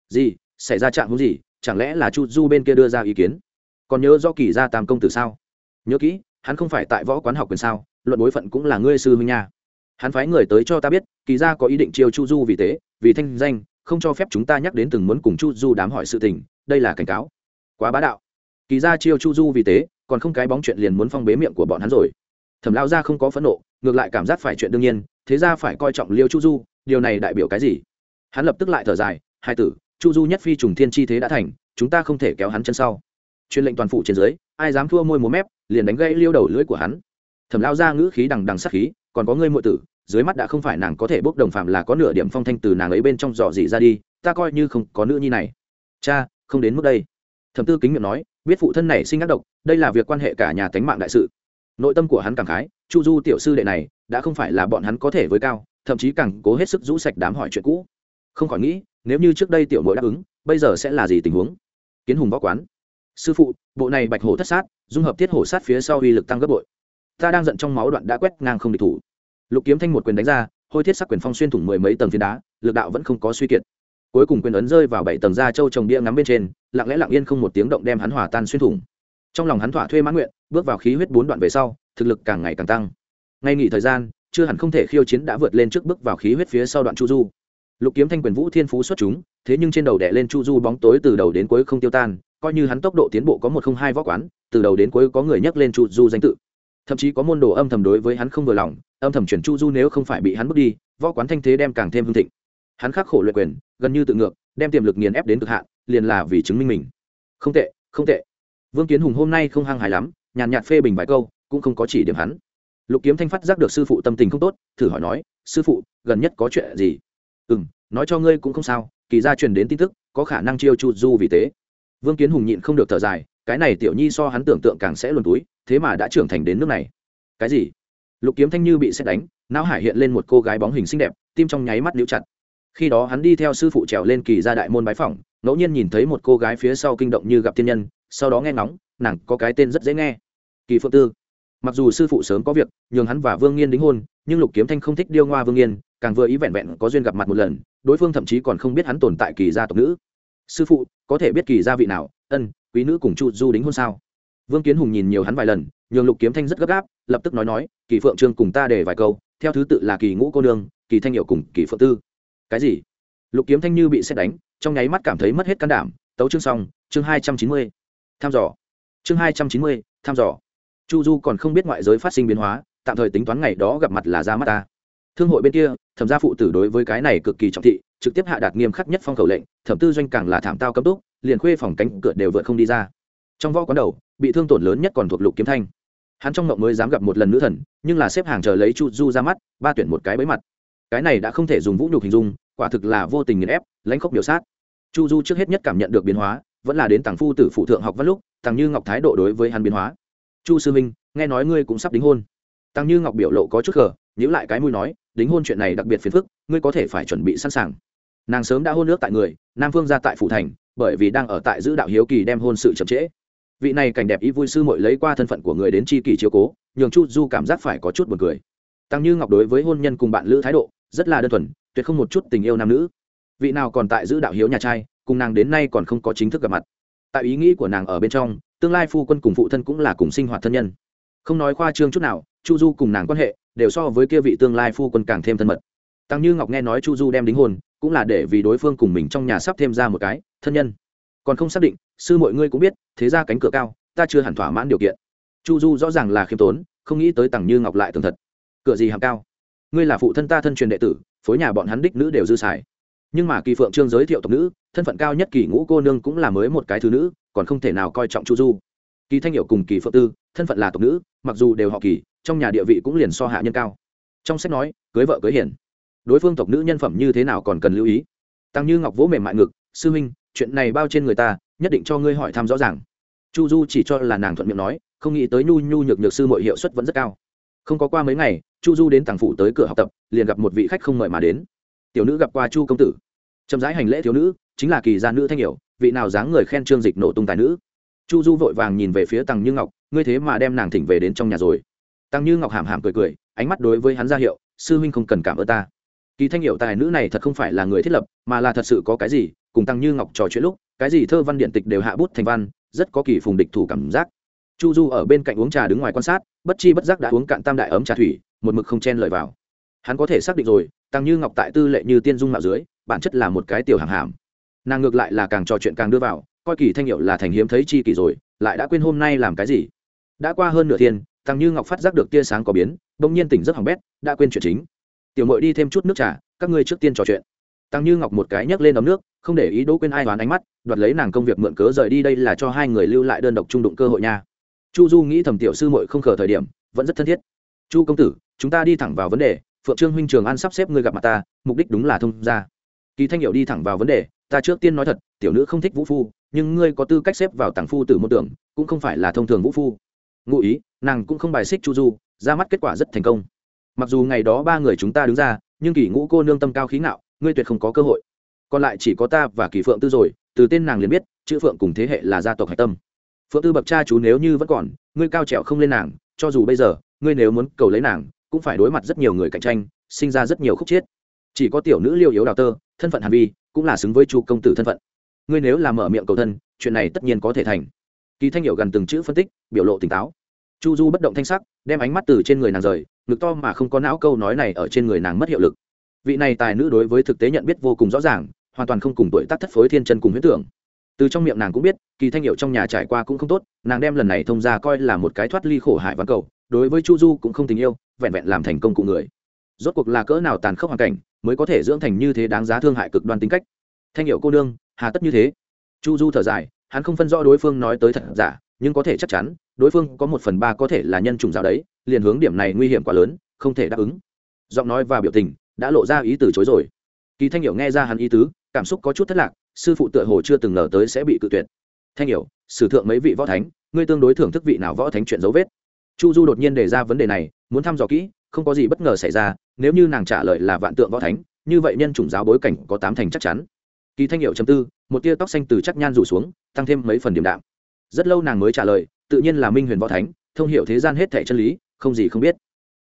Gì? Xảy ra trạng hữu gì? Chẳng lẽ là chu du bên kia đưa ra ý kiến? Còn nhớ do kỳ gia tam công tử sao? Nhớ kỹ, hắn không phải tại võ quán học quyền sao, luận bối phận cũng là ngươi sư huynh nha. Hắn phái người tới cho ta biết, kỳ gia có ý định chiêu chu du vì thế vì thanh danh, không cho phép chúng ta nhắc đến từng muốn cùng chu du đám hỏi sự tình, đây là cảnh cáo. Quá bá đạo. Kỳ gia chiêu chu du vì thế còn không cái bóng chuyện liền muốn phong bế miệng của bọn hắn rồi. Thẩm lao gia không có phẫn nộ, ngược lại cảm giác phải chuyện đương nhiên, thế ra phải coi trọng liêu chu du, điều này đại biểu cái gì? Hắn lập tức lại thở dài, hai tử, chu du nhất phi trùng thiên chi thế đã thành, chúng ta không thể kéo hắn chân sau. Chuyên lệnh toàn phủ trên dưới, ai dám thua môi múa mép, liền đánh gây liêu đầu lưỡi của hắn. Thẩm lao ra ngữ khí đằng đằng sắc khí, còn có ngươi muội tử, dưới mắt đã không phải nàng có thể bốc đồng phạm là có nửa điểm phong thanh từ nàng ấy bên trong dò dỉ ra đi, ta coi như không có nữ nhi này. Cha, không đến mức đây. Thẩm tư kính miệng nói biết phụ thân này sinh ác độc, đây là việc quan hệ cả nhà tánh mạng đại sự. Nội tâm của hắn cảm khái, chu du tiểu sư đệ này, đã không phải là bọn hắn có thể với cao, thậm chí càng cố hết sức rũ sạch đám hỏi chuyện cũ. Không khỏi nghĩ, nếu như trước đây tiểu mội đáp ứng, bây giờ sẽ là gì tình huống? Kiến hùng võ quán. Sư phụ, bộ này bạch hổ thất sát, dung hợp tiết hổ sát phía sau uy lực tăng gấp bội. Ta đang giận trong máu đoạn đã quét ngang không địch thủ. Lục kiếm thanh một quyền đánh ra, hôi thiết sắc quyền phong xuyên thủng mười mấy tầng phiến đá, lực đạo vẫn không có suy kiệt. Cuối cùng quyền ấn rơi vào bảy tầng da châu trồng bia ngắm bên trên lặng lẽ lặng yên không một tiếng động đem hắn hòa tan xuyên thủng. Trong lòng hắn thỏa thuê mãn nguyện, bước vào khí huyết bốn đoạn về sau, thực lực càng ngày càng tăng. Ngay nghỉ thời gian, chưa hẳn không thể khiêu chiến đã vượt lên trước bước vào khí huyết phía sau đoạn chu du. Lục kiếm thanh quyền vũ thiên phú xuất chúng, thế nhưng trên đầu đẻ lên chu du bóng tối từ đầu đến cuối không tiêu tan, coi như hắn tốc độ tiến bộ có một không hai võ quán, từ đầu đến cuối có người nhắc lên chu du danh tự. Thậm chí có môn đồ âm thầm đối với hắn không vừa lòng, âm thầm chuyển chu du nếu không phải bị hắn bước đi, võ quán thanh thế đem càng thêm hưng thịnh hắn khắc khổ luyện quyền, gần như tự ngược, đem tiềm lực nghiền ép đến cực hạn, liền là vì chứng minh mình. Không tệ không tệ. Vương kiến hùng hôm nay không hăng hài lắm, nhàn nhạt phê bình vài câu, cũng không có chỉ điểm hắn. Lục kiếm thanh phát giác được sư phụ tâm tình không tốt, thử hỏi nói, sư phụ, gần nhất có chuyện gì? Ừ m nói cho ngươi cũng không sao, kỳ gia truyền đến tin tức, có khả năng chiêu chu du vì thế vương kiến hùng nhịn không được thở dài, cái này tiểu nhi so hắn tưởng tượng càng sẽ luồn túi, thế mà đã trưởng thành đến nước này. Cái gì? Lục kiếm thanh như bị xét đánh, não hải hiện lên một cô gái bóng hình xinh đẹp, tim trong nháy mắt níu chặt khi đó hắn đi theo sư phụ trèo lên kỳ gia đại môn bái phỏng, ngẫu nhiên nhìn thấy một cô gái phía sau kinh động như gặp thiên nhân, sau đó nghe ngóng, nàng có cái tên rất dễ nghe. Kỳ phượng tư. Mặc dù sư phụ sớm có việc, nhường hắn và vương nghiên đính hôn, nhưng lục kiếm thanh không thích điêu ngoa vương nghiên, càng vừa ý vẹn vẹn có duyên gặp mặt một lần, đối phương thậm chí còn không biết hắn tồn tại kỳ gia tộc nữ. Sư phụ, có thể biết kỳ gia vị nào? Ân, quý nữ cùng chu du đính hôn sao? Vương kiến hùng nhìn nhiều hắn vài lần, nhường lục kiếm thanh rất gấp gáp, lập tức nói nói, kỳ phượng trương cùng ta để vài câu, theo thứ tự là kỳ ngũ cô nương, kỳ thanh hiệu cùng kỳ phượng tư cái gì? Lục kiếm thanh như bị xét đánh, trong nháy mắt cảm thấy mất hết can đảm, tấu chương xong, chương hai trăm chín mươi. Tham dò. Chương hai trăm chín mươi, tham dò. Chu du còn không biết ngoại giới phát sinh biến hóa, tạm thời tính toán ngày đó gặp mặt là ra mắt ta. Thương hội bên kia, thẩm gia phụ tử đối với cái này cực kỳ trọng thị, trực tiếp hạ đạt nghiêm khắc nhất phong khẩu lệnh, thẩm tư doanh càng là thảm tao cấm túc, liền khuê phòng cánh cửa đều vượt không đi ra. Trong võ quán đầu, bị thương tổn lớn nhất còn thuộc lục kiếm thanh. Hắn trong mộng mới dám gặp một lần nữ thần, nhưng là xếp hàng chờ lấy chu du ra mắt, ba tuyển một cái bấy mặt. Cái này đã không thể dùng vũ nhục hình dung quả thực là vô tình nghiền ép, lãnh khốc biểu sát. Chu du trước hết nhất cảm nhận được biến hóa, vẫn là đến tàng phu tử phụ thượng học văn lúc tàng như ngọc thái độ đối với hắn biến hóa. Chu sư minh nghe nói ngươi cũng sắp đính hôn. Tàng như ngọc biểu lộ có chút khờ nhữ lại cái mũi nói, đính hôn chuyện này đặc biệt phiền phức, ngươi có thể phải chuẩn bị sẵn sàng. Nàng sớm đã hôn nước tại người, nam phương ra tại phủ thành, bởi vì đang ở tại giữ đạo hiếu kỳ đem hôn sự chậm trễ. Vị này cảnh đẹp ý vui sư mội lấy qua thân phận của người đến chi kỳ chiếu cố, nhường chu du cảm giác phải có chút buồn cười. Tăng như ngọc đối với hôn nhân cùng bạn lữ thái độ, rất là đơn thuần tuyệt không một chút tình yêu nam nữ. Vị nào còn tại giữ đạo hiếu nhà trai, cùng nàng đến nay còn không có chính thức gặp mặt. Tại ý nghĩ của nàng ở bên trong, tương lai phu quân cùng phụ thân cũng là cùng sinh hoạt thân nhân. Không nói khoa trương chút nào, chu du cùng nàng quan hệ đều so với kia vị tương lai phu quân càng thêm thân mật. Tăng như ngọc nghe nói chu du đem đính hôn, cũng là để vì đối phương cùng mình trong nhà sắp thêm ra một cái, thân nhân. Còn không xác định, sư mọi ngươi cũng biết, thế ra cánh cửa cao, ta chưa hẳn thỏa mãn điều kiện. Chu du rõ ràng là khiêm tốn, không nghĩ tới tằng như ngọc lại tường thật. Cửa gì hàm cao? Ngươi là phụ thân ta thân truyền đệ tử phối nhà bọn hắn đích nữ đều dư xài. Nhưng mà kỳ phượng trương giới thiệu tộc nữ, thân phận cao nhất kỳ ngũ cô nương cũng là mới một cái thứ nữ, còn không thể nào coi trọng chu du. Kỳ thanh hiệu cùng kỳ phượng tư, thân phận là tộc nữ, mặc dù đều họ kỳ, trong nhà địa vị cũng liền so hạ nhân cao. Trong sách nói, cưới vợ cưới hiển đối phương tộc nữ nhân phẩm như thế nào còn cần lưu ý. Tăng như ngọc vỗ mềm mại ngực, sư huynh, chuyện này bao trên người ta, nhất định cho ngươi hỏi thăm rõ ràng. Chu du chỉ cho là nàng thuận miệng nói, không nghĩ tới nhu nhu nhược nhược sư mọi hiệu suất vẫn rất cao. Không có qua mấy ngày chu du đến tàng phủ tới cửa học tập, liền gặp một vị khách không mời mà đến. Tiểu nữ gặp qua chu công tử. Chậm rãi hành lễ thiếu nữ, chính là kỳ gia nữ thanh hiểu, vị nào dáng người khen trương dịch nổ tung tài nữ. Chu du vội vàng nhìn về phía tăng như ngọc, ngươi thế mà đem nàng thỉnh về đến trong nhà rồi. Tăng như ngọc hàm hàm cười cười, ánh mắt đối với hắn ra hiệu, sư huynh không cần cảm ơn ta. Kỳ thanh hiểu tài nữ này thật không phải là người thiết lập, mà là thật sự có cái gì, cùng tăng như ngọc trò chuyện lúc, cái gì thơ văn điện tịch đều hạ bút thành văn, rất có kỳ phùng địch thủ cảm giác. Chu du ở bên cạnh uống trà đứng ngoài quan sát, bất chi bất giác đã uống cạn tam đại ấm trà thủy một mực không chen lời vào. Hắn có thể xác định rồi tăng như ngọc tại tư lệ như tiên dung mạo dưới, bản chất là một cái tiểu hàng hàm. Nàng ngược lại là càng trò chuyện càng đưa vào, coi kỳ thanh hiệu là thành hiếm thấy chi kỳ rồi, lại đã quên hôm nay làm cái gì. Đã qua hơn nửa thiên tăng như ngọc phát giác được tia sáng có biến, bỗng nhiên tỉnh rất hỏng bét, đã quên chuyện chính. Tiểu mội đi thêm chút nước trà, các ngươi trước tiên trò chuyện. Tăng như ngọc một cái nhấc lên ấm nước, không để ý đỗ quên ai đoán ánh mắt, đoạt lấy nàng công việc mượn cớ rời đi đây là cho hai người lưu lại đơn độc trung đụng cơ hội nha. Chu du nghĩ thầm tiểu sư mội không khờ thời điểm, vẫn rất thân thiết. Chu công tử chúng ta đi thẳng vào vấn đề, phượng trương huynh trường an sắp xếp ngươi gặp mặt ta, mục đích đúng là thông gia. kỳ thanh hiệu đi thẳng vào vấn đề, ta trước tiên nói thật, tiểu nữ không thích vũ phu, nhưng ngươi có tư cách xếp vào tàng phu từ môn tưởng, cũng không phải là thông thường vũ phu. Ngụ ý, nàng cũng không bài xích chu du, ra mắt kết quả rất thành công. Mặc dù ngày đó ba người chúng ta đứng ra, nhưng kỳ ngũ cô nương tâm cao khí ngạo, ngươi tuyệt không có cơ hội. Còn lại chỉ có ta và kỳ phượng tư rồi, từ tên nàng liền biết, chữ phượng cùng thế hệ là gia tộc hạch tâm. Phượng tư bậc cha chú nếu như vẫn còn, ngươi cao trèo không lên nàng, cho dù bây giờ, ngươi nếu muốn cầu lấy nàng cũng phải đối mặt rất nhiều người cạnh tranh, sinh ra rất nhiều khúc chiết chỉ có tiểu nữ liêu yếu đào tơ, thân phận hàn vi, cũng là xứng với chu công tử thân phận. Ngươi nếu làm mở miệng cầu thân, chuyện này tất nhiên có thể thành. Kỳ thanh hiểu gần từng chữ phân tích, biểu lộ tỉnh táo. Chu du bất động thanh sắc, đem ánh mắt từ trên người nàng rời, ngực to mà không có não câu nói này ở trên người nàng mất hiệu lực. Vị này tài nữ đối với thực tế nhận biết vô cùng rõ ràng, hoàn toàn không cùng tuổi tác thất phối thiên chân cùng huyết tưởng. Từ trong miệng nàng cũng biết, kỳ thanh hiệu trong nhà trải qua cũng không tốt, nàng đem lần này thông ra coi là một cái thoát ly khổ hại ván cầu, đối với chu du cũng không tình yêu vẹn vẹn làm thành công cụ người. Rốt cuộc là cỡ nào tàn khốc hoàn cảnh mới có thể dưỡng thành như thế đáng giá thương hại cực đoan tính cách? Thanh hiệu cô nương, hà tất như thế. Chu du thở dài, hắn không phân rõ đối phương nói tới thật giả, nhưng có thể chắc chắn, đối phương có một phần ba có thể là nhân trùng giáo đấy, liền hướng điểm này nguy hiểm quá lớn, không thể đáp ứng. Giọng nói và biểu tình đã lộ ra ý từ chối rồi. Kỳ thanh hiểu nghe ra hắn ý tứ, cảm xúc có chút thất lạc, sư phụ tựa hồ chưa từng ngờ tới sẽ bị cự tuyệt. Thanh hiểu, sử thượng mấy vị võ thánh, ngươi tương đối thưởng thức vị nào võ thánh chuyện dấu vết? Chu du đột nhiên đề ra vấn đề này, muốn thăm dò kỹ, không có gì bất ngờ xảy ra, nếu như nàng trả lời là vạn tượng võ thánh, như vậy nhân chủng giáo bối cảnh có tám thành chắc chắn. Kỳ thanh hiệu chấm tư, một tia tóc xanh từ chắc nhan rủ xuống, tăng thêm mấy phần điểm đạm. Rất lâu nàng mới trả lời, tự nhiên là minh huyền võ thánh, thông hiệu thế gian hết thẻ chân lý, không gì không biết.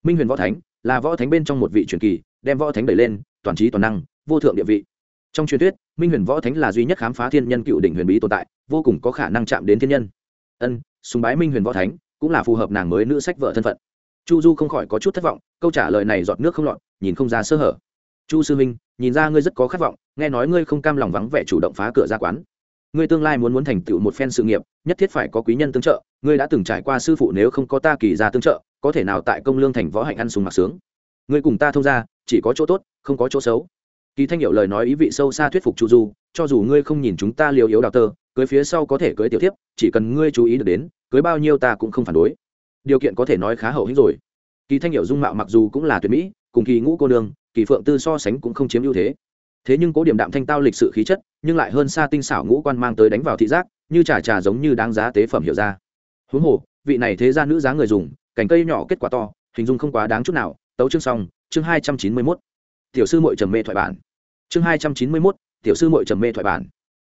Minh huyền võ thánh, là võ thánh bên trong một vị truyền kỳ, đem võ thánh đẩy lên, toàn trí toàn năng, vô thượng địa vị. Trong truyền thuyết, minh huyền võ thánh là duy nhất khám phá thiên nhân cựu đỉnh huyền bí tồn tại, vô cùng có khả năng chạm đến thiên nhân. Ân, sùng bái minh huyền võ thánh cũng là phù hợp nàng mới nữ sách vợ thân phận. Chu du không khỏi có chút thất vọng, câu trả lời này giọt nước không lọt, nhìn không ra sơ hở. Chu sư minh, nhìn ra ngươi rất có khát vọng, nghe nói ngươi không cam lòng vắng vẻ chủ động phá cửa ra quán. Ngươi tương lai muốn muốn thành tựu một phen sự nghiệp, nhất thiết phải có quý nhân tương trợ, ngươi đã từng trải qua sư phụ nếu không có ta kỳ ra tương trợ, có thể nào tại công lương thành võ hạnh ăn sùng mặc sướng. Ngươi cùng ta thông ra chỉ có chỗ tốt, không có chỗ xấu. Kỳ thanh hiệu lời nói ý vị sâu xa thuyết phục chu du, cho dù ngươi không nhìn chúng ta liều yếu đào tơ cưới phía sau có thể cưới tiểu tiếp chỉ cần ngươi chú ý được đến, cưới bao nhiêu ta cũng không phản đối. Điều kiện có thể nói khá hậu hĩnh rồi. Kỳ thanh hiệu dung mạo mặc dù cũng là tuyệt mỹ, cùng kỳ ngũ cô nương, kỳ phượng tư so sánh cũng không chiếm ưu thế. Thế nhưng cố điểm đạm thanh tao lịch sự khí chất, nhưng lại hơn xa tinh xảo ngũ quan mang tới đánh vào thị giác, như trà trà giống như đáng giá tế phẩm hiểu ra. Huống hồ, vị này thế ra nữ giá người dùng, cành cây nhỏ kết quả to, hình dung không quá đáng chút nào. Tấu chương xong, chương hai trăm chín mươi mốt. Tiểu sư mội trầm mê thoại bản. Chương hai trăm chín mươi mốt, tiểu sư mội trầm mê thoại bản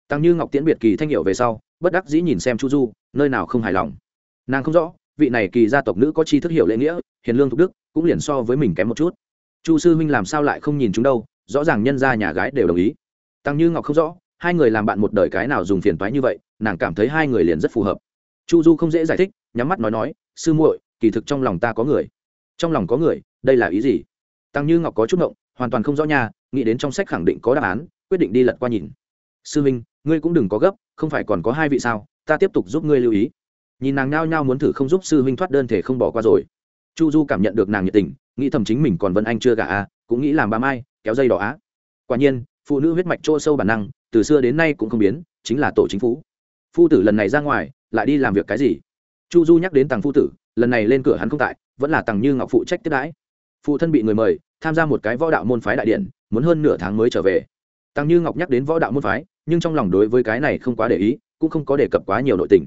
tăng như ngọc tiễn biệt kỳ thanh hiệu về sau bất đắc dĩ nhìn xem chu du nơi nào không hài lòng. Nàng không rõ vị này kỳ gia tộc nữ có chi thức hiểu lễ nghĩa hiền lương thục đức cũng liền so với mình kém một chút. Chu sư huynh làm sao lại không nhìn chúng đâu rõ ràng nhân gia nhà gái đều đồng ý. Tăng như ngọc không rõ hai người làm bạn một đời cái nào dùng phiền toái như vậy nàng cảm thấy hai người liền rất phù hợp. Chu du không dễ giải thích nhắm mắt nói nói sư muội kỳ thực trong lòng ta có người. Trong lòng có người đây là ý gì? Tăng như ngọc có chút ngộng hoàn toàn không rõ nhà, nghĩ đến trong sách khẳng định có đáp án quyết định đi lật qua nhìn. Sư minh ngươi cũng đừng có gấp không phải còn có hai vị sao ta tiếp tục giúp ngươi lưu ý. Nhìn nàng nao nhao muốn thử không giúp sư huynh thoát đơn thể không bỏ qua rồi. Chu du cảm nhận được nàng nhiệt tình nghĩ thầm chính mình còn vân anh chưa gả à, cũng nghĩ làm ba mai kéo dây đỏ á. Quả nhiên phụ nữ huyết mạch chỗ sâu bản năng từ xưa đến nay cũng không biến chính là tổ chính phủ phu tử lần này ra ngoài lại đi làm việc cái gì? Chu du nhắc đến tàng phu tử lần này lên cửa hắn không tại vẫn là tàng như ngọc phụ trách tiếp đãi. Phụ thân bị người mời tham gia một cái võ đạo môn phái đại điện muốn hơn nửa tháng mới trở về tăng như ngọc nhắc đến võ đạo môn phái, nhưng trong lòng đối với cái này không quá để ý, cũng không có đề cập quá nhiều nội tình.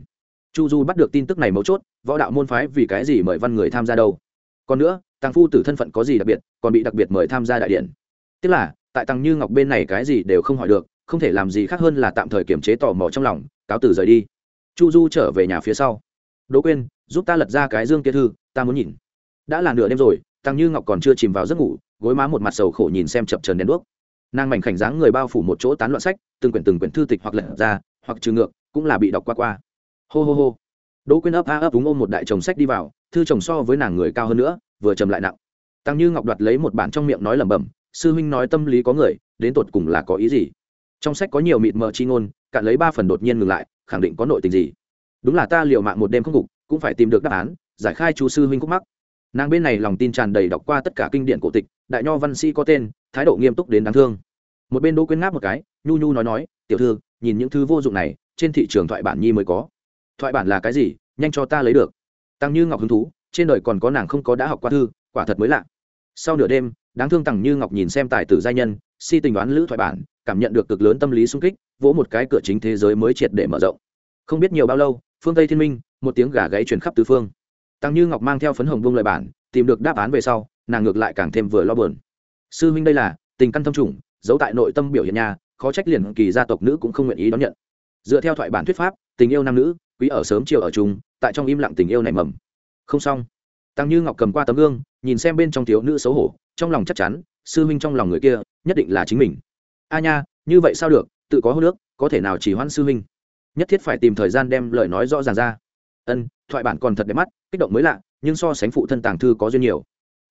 Chu du bắt được tin tức này mấu chốt, võ đạo môn phái vì cái gì mời văn người tham gia đâu? Còn nữa tăng phu tử thân phận có gì đặc biệt, còn bị đặc biệt mời tham gia đại điện. Tức là, tại tăng như ngọc bên này cái gì đều không hỏi được, không thể làm gì khác hơn là tạm thời kiềm chế tò mò trong lòng, cáo từ rời đi. Chu du trở về nhà phía sau. Đỗ quên giúp ta lật ra cái dương kia thư, ta muốn nhìn. Đã là nửa đêm rồi tăng như ngọc còn chưa chìm vào giấc ngủ, gối má một mặt sầu khổ nhìn xem chập trần đèn đuốc nàng mảnh khảnh dáng người bao phủ một chỗ tán loạn sách, từng quyển từng quyển thư tịch hoặc lật ra, hoặc trừ ngược, cũng là bị đọc qua qua. Hô hô hô. Đỗ quyên ấp a ấp đúng ôm một đại chồng sách đi vào, thư chồng so với nàng người cao hơn nữa, vừa trầm lại nặng. Tăng như ngọc đoạt lấy một bản trong miệng nói lẩm bẩm, sư huynh nói tâm lý có người, đến tột cùng là có ý gì? Trong sách có nhiều mịt mờ chi ngôn, cạn lấy ba phần đột nhiên ngừng lại, khẳng định có nội tình gì. Đúng là ta liều mạng một đêm không gục cũng phải tìm được đáp án, giải khai chú sư huynh khúc mắc. Nàng bên này lòng tin tràn đầy đọc qua tất cả kinh điển cổ tịch, đại nho văn sĩ có tên thái độ nghiêm túc đến đáng thương. Một bên đỗ quyên ngáp một cái, nhu nhu nói nói, tiểu thư, nhìn những thứ vô dụng này, trên thị trường thoại bản nhi mới có. Thoại bản là cái gì? Nhanh cho ta lấy được. Tăng như ngọc hứng thú, trên đời còn có nàng không có đã học qua thư, quả thật mới lạ. Sau nửa đêm, đáng thương tăng như ngọc nhìn xem tài tử giai nhân, si tình đoán lữ thoại bản, cảm nhận được cực lớn tâm lý sung kích, vỗ một cái cửa chính thế giới mới triệt để mở rộng. Không biết nhiều bao lâu, phương tây thiên minh, một tiếng gà gáy truyền khắp tứ phương. Tăng như ngọc mang theo phấn hồng vung lời bản, tìm được đáp án về sau, nàng ngược lại càng thêm vừa lo bờn sư huynh đây là, tình căn thâm trùng, giấu tại nội tâm biểu hiện nhà, khó trách liền kỳ gia tộc nữ cũng không nguyện ý đón nhận. Dựa theo thoại bản thuyết pháp, tình yêu nam nữ, quý ở sớm chiều ở chung, tại trong im lặng tình yêu này mầm. Không xong. Tăng như ngọc cầm qua tấm gương, nhìn xem bên trong thiếu nữ xấu hổ, trong lòng chắc chắn, sư huynh trong lòng người kia, nhất định là chính mình. A nha, như vậy sao được, tự có hô nước có thể nào chỉ hoãn sư huynh? Nhất thiết phải tìm thời gian đem lời nói rõ ràng ra. Ân, thoại bản còn thật đẹp mắt, kích động mới lạ, nhưng so sánh phụ thân tàng thư có duyên nhiều.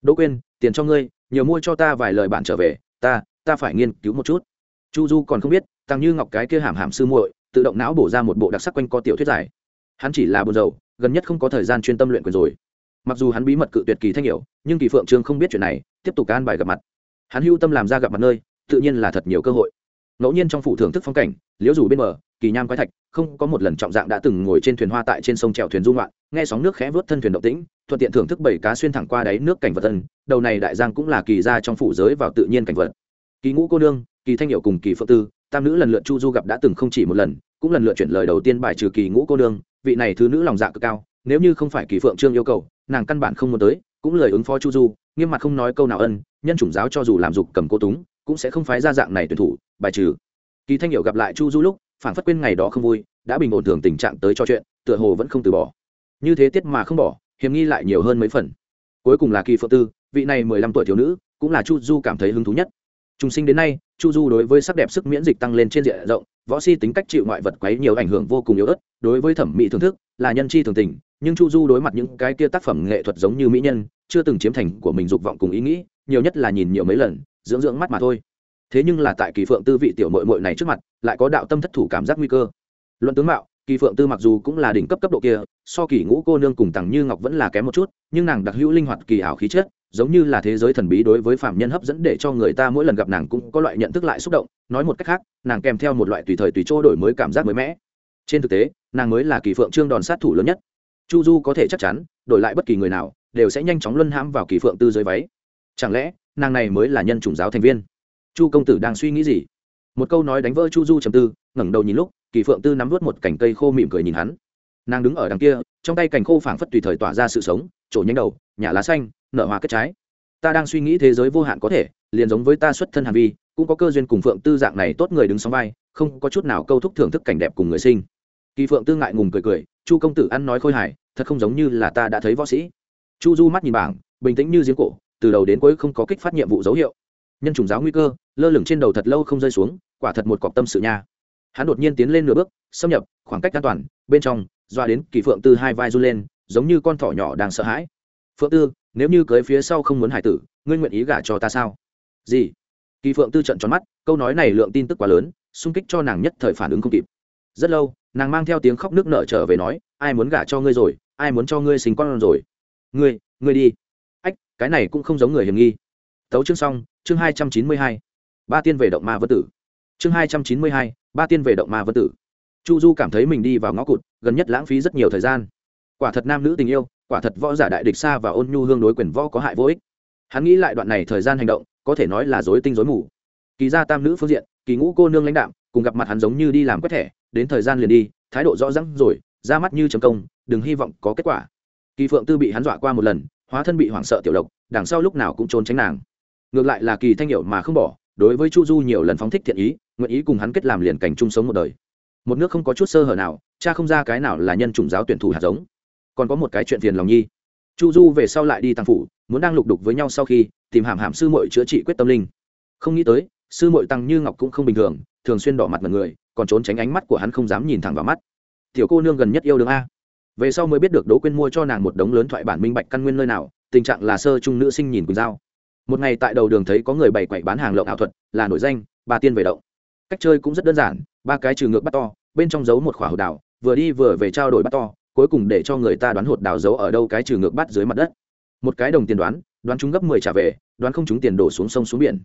Đỗ quên tiền cho ngươi nhiều mua cho ta vài lời bạn trở về, ta ta phải nghiên cứu một chút. Chu du còn không biết, tăng như ngọc cái kia hàm hàm sư muội, tự động não bổ ra một bộ đặc sắc quanh co tiểu thuyết giải hắn chỉ là buồn rầu, gần nhất không có thời gian chuyên tâm luyện quyền rồi. Mặc dù hắn bí mật cự tuyệt kỳ thanh hiểu, nhưng kỳ phượng trương không biết chuyện này, tiếp tục can bài gặp mặt. Hắn hưu tâm làm ra gặp mặt nơi, tự nhiên là thật nhiều cơ hội. Ngẫu nhiên trong phủ thưởng thức phong cảnh, liễu rủ bên bờ, kỳ nham quái thạch không có một lần trọng dạng đã từng ngồi trên thuyền hoa tại trên sông trèo thuyền dung loạn nghe sóng nước khẽ vớt thân thuyền động tĩnh, thuận tiện thưởng thức bảy cá xuyên thẳng qua đáy nước cảnh vật thân, đầu này đại giang cũng là kỳ ra trong phủ giới vào tự nhiên cảnh vật. Kỳ ngũ cô nương, kỳ thanh hiệu cùng kỳ phượng tư, tam nữ lần lượt chu du gặp đã từng không chỉ một lần, cũng lần lượt chuyển lời đầu tiên bài trừ kỳ ngũ cô nương, vị này thứ nữ lòng dạ cực cao, nếu như không phải kỳ phượng trương yêu cầu, nàng căn bản không muốn tới, cũng lời ứng phó chu du, nghiêm mặt không nói câu nào ân, nhân chủng giáo cho dù làm dục cầm cô túng, cũng sẽ không phái ra dạng này tuyển thủ, bài trừ. Kỳ thanh hiệu gặp lại chu du lúc phản phất quên ngày đó không vui, đã bình ổn thường tình trạng tới cho chuyện, tựa hồ vẫn không từ bỏ. Như thế tiết mà không bỏ, hiểm nghi lại nhiều hơn mấy phần. Cuối cùng là kỳ phượng tư, vị này mười lăm tuổi thiếu nữ, cũng là chu du cảm thấy hứng thú nhất. Trung sinh đến nay, chu du đối với sắc đẹp sức miễn dịch tăng lên trên diện rộng, võ si tính cách chịu ngoại vật quấy nhiều ảnh hưởng vô cùng yếu ớt, đối với thẩm mỹ thưởng thức, là nhân chi thường tình, nhưng chu du đối mặt những cái kia tác phẩm nghệ thuật giống như mỹ nhân, chưa từng chiếm thành của mình dục vọng cùng ý nghĩ, nhiều nhất là nhìn nhiều mấy lần, dưỡng dưỡng mắt mà thôi thế nhưng là tại kỳ phượng tư vị tiểu mội mội này trước mặt, lại có đạo tâm thất thủ cảm giác nguy cơ. Luận tướng mạo, kỳ phượng tư mặc dù cũng là đỉnh cấp cấp độ kia, so kỳ ngũ cô nương cùng tằng như ngọc vẫn là kém một chút, nhưng nàng đặc hữu linh hoạt, kỳ ảo khí chất, giống như là thế giới thần bí đối với phạm nhân hấp dẫn để cho người ta mỗi lần gặp nàng cũng có loại nhận thức lại xúc động. Nói một cách khác, nàng kèm theo một loại tùy thời tùy chỗ đổi mới cảm giác mới mẻ. Trên thực tế, nàng mới là kỳ phượng trương đòn sát thủ lớn nhất. Chu du có thể chắc chắn, đổi lại bất kỳ người nào, đều sẽ nhanh chóng luân hãm vào kỳ phượng tư dưới váy. Chẳng lẽ, nàng này mới là nhân chủng giáo thành viên? Chu công tử đang suy nghĩ gì? Một câu nói đánh vỡ chu du trầm tư, ngẩng đầu nhìn lúc, kỳ phượng tư nắm vớt một cành cây khô mỉm cười nhìn hắn. Nàng đứng ở đằng kia, trong tay cành khô phảng phất tùy thời tỏa ra sự sống, trổ nhánh đầu, nhả lá xanh, nở hoa kết trái. Ta đang suy nghĩ thế giới vô hạn có thể, liền giống với ta xuất thân hàn vi, cũng có cơ duyên cùng phượng tư dạng này tốt người đứng sóng vai, không có chút nào câu thúc thưởng thức cảnh đẹp cùng người sinh. Kỳ phượng tư ngại ngùng cười cười, chu công tử ăn nói khôi hài, thật không giống như là ta đã thấy võ sĩ. Chu du mắt nhìn bảng, bình tĩnh như giếng cổ, từ đầu đến cuối không có kích phát nhiệm vụ dấu hiệu nhân chủng giáo nguy cơ, lơ lửng trên đầu thật lâu không rơi xuống, quả thật một cọc tâm sự nha. Hắn đột nhiên tiến lên nửa bước, xâm nhập, khoảng cách an toàn, bên trong, doa đến kỳ phượng tư hai vai run lên, giống như con thỏ nhỏ đang sợ hãi. Phượng tư, nếu như cưới phía sau không muốn hải tử, ngươi nguyện ý gả cho ta sao? Gì? Kỳ phượng tư trận tròn mắt, câu nói này lượng tin tức quá lớn sung kích cho nàng nhất thời phản ứng không kịp. Rất lâu, nàng mang theo tiếng khóc nước nở trở về nói, ai muốn gả cho ngươi rồi, ai muốn cho ngươi sinh con rồi? Ngươi ngươi đi. Ách, cái này cũng không giống người hiểm nghi tấu chương xong chương hai trăm chín mươi hai. Ba tiên về động ma vân tử. Chương hai trăm chín mươi hai ba tiên về động ma vân tử. Chu du cảm thấy mình đi vào ngõ cụt gần nhất lãng phí rất nhiều thời gian. Quả thật nam nữ tình yêu quả thật võ giả đại địch xa và ôn nhu hương đối quyền võ có hại vô ích. Hắn nghĩ lại đoạn này thời gian hành động có thể nói là dối tinh dối mù. Kỳ gia tam nữ phương diện kỳ ngũ cô nương lãnh đạm, cùng gặp mặt hắn giống như đi làm quét thẻ đến thời gian liền đi thái độ rõ ràng rồi ra mắt như chấm công đừng hy vọng có kết quả. Kỳ phượng tư bị hắn dọa qua một lần hóa thân bị hoảng sợ tiểu độc đằng sau lúc nào cũng trốn tránh nàng ngược lại là kỳ thanh hiệu mà không bỏ, đối với chu du nhiều lần phóng thích thiện ý, nguyện ý cùng hắn kết làm liền cảnh chung sống một đời. Một nước không có chút sơ hở nào, cha không ra cái nào là nhân chủng giáo tuyển thủ hạt giống. Còn có một cái chuyện phiền lòng nhi. Chu du về sau lại đi tăng phủ, muốn đang lục đục với nhau sau khi, tìm hàm hàm sư mội chữa trị quyết tâm linh. Không nghĩ tới, sư mội tăng như ngọc cũng không bình thường thường xuyên đỏ mặt mật người, còn trốn tránh ánh mắt của hắn không dám nhìn thẳng vào mắt. Tiểu cô nương gần nhất yêu đương a. Về sau mới biết được đỗ quyên mua cho nàng một đống lớn thoại bản minh bạch căn nguyên nơi nào, tình trạng là sơ trung nữ sinh nhìn quỳnh giao một ngày tại đầu đường thấy có người bày quậy bán hàng lộng ảo thuật, là nổi danh ba tiên về động. Cách chơi cũng rất đơn giản, ba cái trừ ngược bắt to, bên trong giấu một khỏa hột đào, vừa đi vừa về trao đổi bắt to, cuối cùng để cho người ta đoán hột đào giấu ở đâu cái trừ ngược bắt dưới mặt đất. Một cái đồng tiền đoán đoán chúng gấp mười trả về, đoán không chúng tiền đổ xuống sông xuống biển.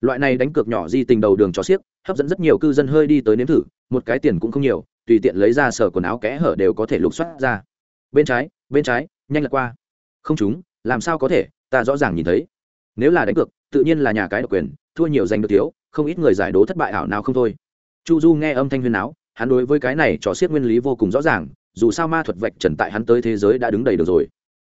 Loại này đánh cược nhỏ di tình đầu đường cho xiếc, hấp dẫn rất nhiều cư dân hơi đi tới nếm thử, một cái tiền cũng không nhiều, tùy tiện lấy ra sở quần áo kẽ hở đều có thể lục soát ra. Bên trái bên trái, nhanh lật qua. Không chúng, làm sao có thể, ta rõ ràng nhìn thấy nếu là đánh cược, tự nhiên là nhà cái độc quyền, thua nhiều giành được thiếu, không ít người giải đố thất bại ảo nào không thôi. Chu du nghe âm thanh huyên áo hắn đối với cái này trò xiết nguyên lý vô cùng rõ ràng, dù sao ma thuật vạch trần tại hắn tới thế giới đã đứng đầy được rồi.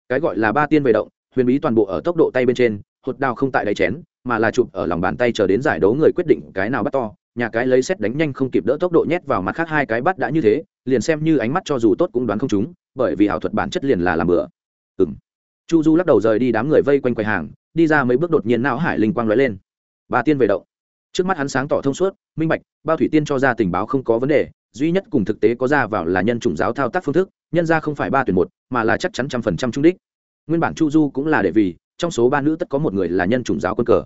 Cái gọi là ba tiên về động, huyền bí toàn bộ ở tốc độ tay bên trên, hột đao không tại đáy chén, mà là chụp ở lòng bàn tay chờ đến giải đấu người quyết định cái nào bắt to, nhà cái lấy xét đánh nhanh không kịp đỡ tốc độ nhét vào mặt khác hai cái bắt đã như thế, liền xem như ánh mắt cho dù tốt cũng đoán không chúng bởi vì ảo thuật bản chất liền là làm bừa. Ừng chu du lắc đầu rời đi đám người vây quanh quầy hàng, đi ra mấy bước đột nhiên não hải linh quang lóe lên. Ba tiên về động. Trước mắt hắn sáng tỏ thông suốt, minh bạch, bao thủy tiên cho ra tình báo không có vấn đề, duy nhất cùng thực tế có ra vào là nhân chủng giáo thao tác phương thức, nhân ra không phải ba tuyển một, mà là chắc chắn trăm phần trăm trung đích. Nguyên bản chu du cũng là để vì, trong số ba nữ tất có một người là nhân chủng giáo quân cờ.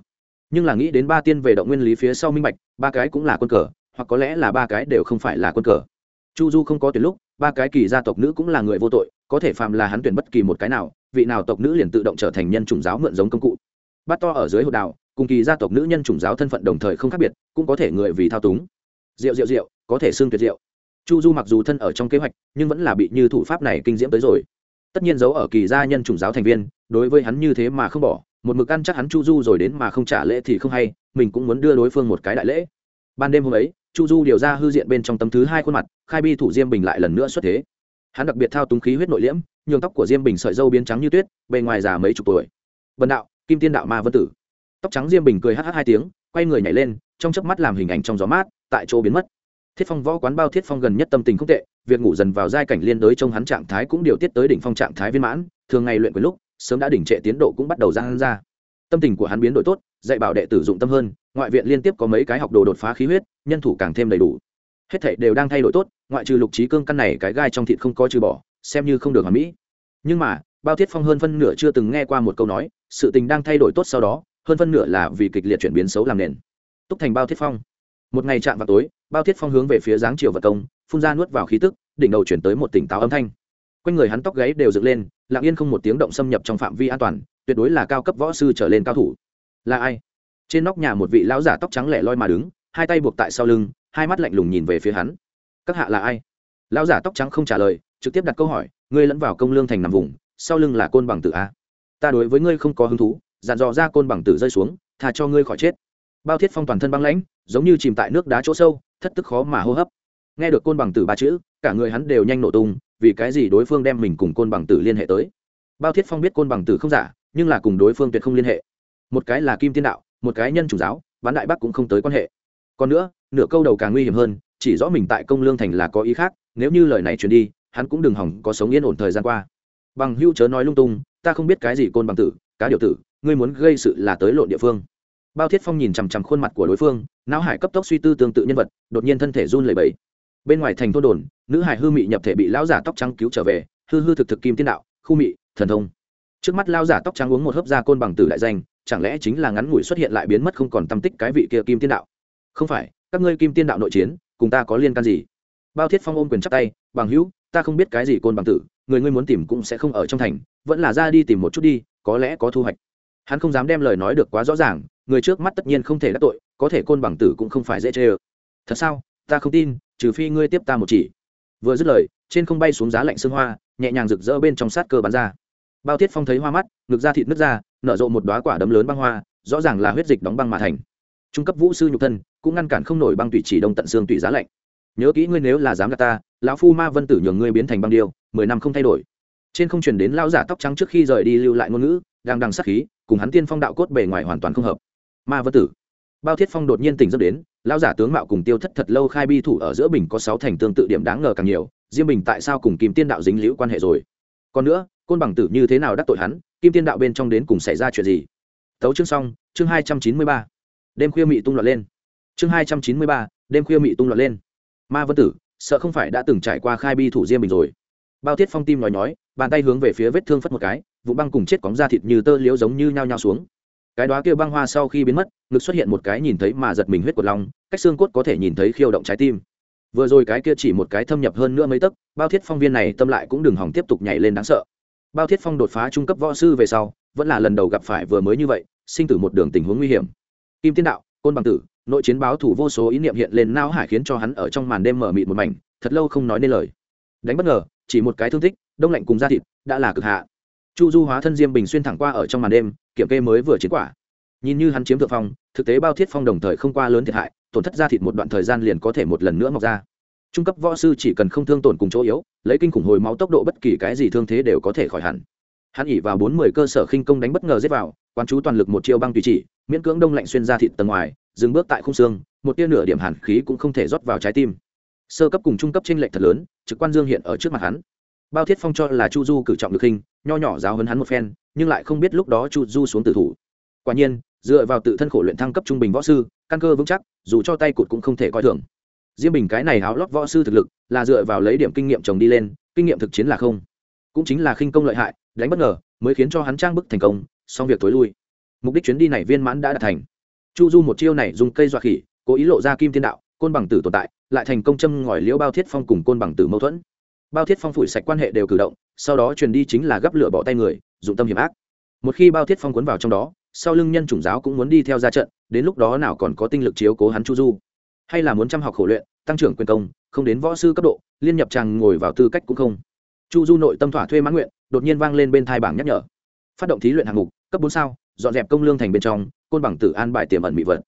Nhưng là nghĩ đến ba tiên về động nguyên lý phía sau minh bạch, ba cái cũng là quân cờ, hoặc có lẽ là ba cái đều không phải là quân cờ. Chu du không có tuyển lúc, ba cái kỳ gia tộc nữ cũng là người vô tội, có thể phạm là hắn tuyển bất kỳ một cái nào vị nào tộc nữ liền tự động trở thành nhân chủng giáo mượn giống công cụ. Bát to ở dưới hộ đạo cùng kỳ gia tộc nữ nhân chủng giáo thân phận đồng thời không khác biệt, cũng có thể người vì thao túng. Rượu rượu rượu, có thể xương tuyệt rượu. Chu du mặc dù thân ở trong kế hoạch, nhưng vẫn là bị như thủ pháp này kinh diễm tới rồi. Tất nhiên giấu ở kỳ gia nhân chủng giáo thành viên, đối với hắn như thế mà không bỏ, một mực ăn chắc hắn chu du rồi đến mà không trả lễ thì không hay, mình cũng muốn đưa đối phương một cái đại lễ. Ban đêm hôm ấy, chu du điều ra hư diện bên trong tấm thứ hai khuôn mặt, khai bi thủ diêm bình lại lần nữa xuất thế hắn đặc biệt thao túng khí huyết nội liễm, nhường tóc của diêm bình sợi dâu biến trắng như tuyết, bề ngoài già mấy chục tuổi. Vần đạo, kim tiên đạo ma vân tử. Tóc trắng diêm bình cười hh hai tiếng, quay người nhảy lên, trong chớp mắt làm hình ảnh trong gió mát, tại chỗ biến mất. Thiết phong võ quán bao thiết phong gần nhất tâm tình không tệ, việc ngủ dần vào giai cảnh liên đới trong hắn trạng thái cũng điều tiết tới đỉnh phong trạng thái viên mãn, thường ngày luyện quyền lúc, sớm đã đỉnh trệ tiến độ cũng bắt đầu ra ra. Tâm tình của hắn biến đổi tốt, dạy bảo đệ tử dụng tâm hơn, ngoại viện liên tiếp có mấy cái học đồ đột phá khí huyết, nhân thủ càng thêm đầy đủ. Hết thảy đều đang thay đổi tốt ngoại trừ lục trí cương căn này cái gai trong thịt không có trừ bỏ, xem như không được hoàn mỹ. Nhưng mà, bao thiết phong hơn phân nửa chưa từng nghe qua một câu nói, sự tình đang thay đổi tốt sau đó, hơn phân nửa là vì kịch liệt chuyển biến xấu làm nền. Túc thành bao thiết phong. Một ngày chạm vào tối, bao thiết phong hướng về phía dáng chiều vật công, phun ra nuốt vào khí tức, đỉnh đầu chuyển tới một tỉnh táo âm thanh. Quanh người hắn tóc gáy đều dựng lên, lặng yên không một tiếng động xâm nhập trong phạm vi an toàn, tuyệt đối là cao cấp võ sư trở lên cao thủ. Là ai? Trên nóc nhà một vị lão giả tóc trắng lẻ loi mà đứng, hai tay buộc tại sau lưng, hai mắt lạnh lùng nhìn về phía hắn các hạ là ai? Lão giả tóc trắng không trả lời, trực tiếp đặt câu hỏi, ngươi lẫn vào công lương thành nằm vùng, sau lưng là côn bằng tử a. Ta đối với ngươi không có hứng thú, dặn dò ra côn bằng tử rơi xuống thà cho ngươi khỏi chết. Bao thiết phong toàn thân băng lãnh, giống như chìm tại nước đá chỗ sâu, thất tức khó mà hô hấp. Nghe được côn bằng tử ba chữ, cả người hắn đều nhanh nổ tung, vì cái gì đối phương đem mình cùng côn bằng tử liên hệ tới? Bao thiết phong biết côn bằng tử không giả, nhưng là cùng đối phương tuyệt không liên hệ. Một cái là kim tiên đạo, một cái nhân chủ giáo bán đại bắc cũng không tới quan hệ. Còn nữa, nửa câu đầu càng nguy hiểm hơn chỉ rõ mình tại công lương thành là có ý khác, nếu như lời này truyền đi, hắn cũng đừng hỏng có sống yên ổn thời gian qua. Bằng hưu chớ nói lung tung, ta không biết cái gì côn bằng tử, cá điều tử, ngươi muốn gây sự là tới lộn địa phương. Bao thiết phong nhìn chằm chằm khuôn mặt của đối phương, não hải cấp tốc suy tư tương tự nhân vật, đột nhiên thân thể run lẩy bẩy. Bên ngoài thành thôn đồn, nữ hải hư mị nhập thể bị lão giả tóc trắng cứu trở về, hư hư thực thực kim tiên đạo, khu mị, thần thông. Trước mắt lão giả tóc trắng uống một hớp da côn bằng tử đại danh, chẳng lẽ chính là ngắn ngủi xuất hiện lại biến mất không còn tâm tích cái vị kia kim tiên đạo? Không phải, các ngươi kim tiên đạo nội chiến cùng ta có liên can gì? Bao thiết phong ôm quyền chắc tay, bằng hữu, ta không biết cái gì côn bằng tử, người ngươi muốn tìm cũng sẽ không ở trong thành, vẫn là ra đi tìm một chút đi, có lẽ có thu hoạch. Hắn không dám đem lời nói được quá rõ ràng, người trước mắt tất nhiên không thể đắc tội, có thể côn bằng tử cũng không phải dễ chê ơ. Thật sao? Ta không tin, trừ phi ngươi tiếp ta một chỉ. Vừa dứt lời, trên không bay xuống giá lạnh sương hoa, nhẹ nhàng rực rỡ bên trong sát cơ bắn ra. Bao thiết phong thấy hoa mắt, ngực ra thịt nước ra, nở rộ một đoá quả đấm lớn băng hoa, rõ ràng là huyết dịch đóng băng mà thành trung cấp vũ sư nhục thân, cũng ngăn cản không nổi băng tùy chỉ đông tận xương tùy giá lạnh. Nhớ kỹ ngươi nếu là dám gạt ta, lão phu ma vân tử nhường ngươi biến thành băng điêu, mười năm không thay đổi. Trên không truyền đến lão giả tóc trắng trước khi rời đi lưu lại ngôn ngữ, đang đằng sắc khí, cùng hắn tiên phong đạo cốt bề ngoài hoàn toàn không hợp. Ma vân tử. Bao thiết phong đột nhiên tỉnh giấc đến, lão giả tướng mạo cùng tiêu thất thật lâu khai bi thủ ở giữa bình có sáu thành tương tự điểm đáng ngờ càng nhiều riêng bình tại sao cùng kim tiên đạo dính liễu quan hệ rồi? Còn nữa, côn bằng tử như thế nào đắc tội hắn, kim tiên đạo bên trong đến cùng xảy ra chuyện gì? Tấu chương xong, chương hai trăm chín mươi ba đêm khuya mị tung loạn lên. Chương hai trăm chín mươi ba, đêm khuya mị tung loạn lên. Ma vân tử, sợ không phải đã từng trải qua khai bi thủ diêm mình rồi. Bao thiết phong tim nói nói bàn tay hướng về phía vết thương phất một cái vụ băng cùng chết cóng da thịt như tơ liễu giống như nhao nhao xuống. Cái đó kia băng hoa sau khi biến mất, ngực xuất hiện một cái nhìn thấy mà giật mình huyết của lòng cách xương cốt có thể nhìn thấy khiêu động trái tim. Vừa rồi cái kia chỉ một cái thâm nhập hơn nữa mấy tấc, bao thiết phong viên này tâm lại cũng đừng hỏng tiếp tục nhảy lên đáng sợ. Bao thiết phong đột phá trung cấp võ sư về sau, vẫn là lần đầu gặp phải vừa mới như vậy, sinh tử một đường tình huống nguy hiểm kim tiên đạo, côn bằng tử, nội chiến báo thủ vô số ý niệm hiện lên nao hải khiến cho hắn ở trong màn đêm mở mịt một mảnh, thật lâu không nói nên lời. Đánh bất ngờ, chỉ một cái thương tích, đông lạnh cùng da thịt, đã là cực hạ. Chu du hóa thân diêm bình xuyên thẳng qua ở trong màn đêm, kiểm kê mới vừa chiến quả. Nhìn như hắn chiếm thượng phong, thực tế bao thiết phong đồng thời không qua lớn thiệt hại, tổn thất da thịt một đoạn thời gian liền có thể một lần nữa mọc ra. Trung cấp võ sư chỉ cần không thương tổn cùng chỗ yếu, lấy kinh khủng hồi máu tốc độ bất kỳ cái gì thương thế đều có thể khỏi hẳn hắn ỉ vào bốn mươi cơ sở khinh công đánh bất ngờ giết vào quan chú toàn lực một chiêu băng tùy chỉ, miễn cưỡng đông lạnh xuyên ra thịt tầng ngoài, dừng bước tại khung xương, một tia nửa điểm hàn khí cũng không thể rót vào trái tim. Sơ cấp cùng trung cấp tranh lệch thật lớn, trực quan dương hiện ở trước mặt hắn. Bao thiết phong cho là chu du cử trọng được hình, nho nhỏ giáo hấn hắn một phen, nhưng lại không biết lúc đó chu du xuống tử thủ. Quả nhiên, dựa vào tự thân khổ luyện thăng cấp trung bình võ sư, căn cơ vững chắc, dù cho tay cụt cũng không thể coi thường. Riêng bình cái này háo lót võ sư thực lực, là dựa vào lấy điểm kinh nghiệm chồng đi lên, kinh nghiệm thực chiến là không. Cũng chính là khinh công lợi hại đánh bất ngờ, mới khiến cho hắn trang bức thành công, xong việc tối lui. Mục đích chuyến đi này viên mãn đã đạt thành. Chu du một chiêu này dùng cây dọa khỉ, cố ý lộ ra kim thiên đạo, côn bằng tử tồn tại, lại thành công châm ngòi liễu bao thiết phong cùng côn bằng tử mâu thuẫn. Bao thiết phong phủi sạch quan hệ đều cử động, sau đó truyền đi chính là gấp lửa bỏ tay người, dụng tâm hiểm ác. Một khi bao thiết phong cuốn vào trong đó, sau lưng nhân chủng giáo cũng muốn đi theo ra trận, đến lúc đó nào còn có tinh lực chiếu cố hắn chu du. Hay là muốn chăm học khổ luyện, tăng trưởng quyền công, không đến võ sư cấp độ, liên nhập chàng ngồi vào tư cách cũng không chu du nội tâm thỏa thuê mãn nguyện, đột nhiên vang lên bên thai bảng nhắc nhở. Phát động thí luyện hạng mục, cấp bốn sao, dọn dẹp công lương thành bên trong, côn bằng tử an bài tiềm ẩn mỹ vật.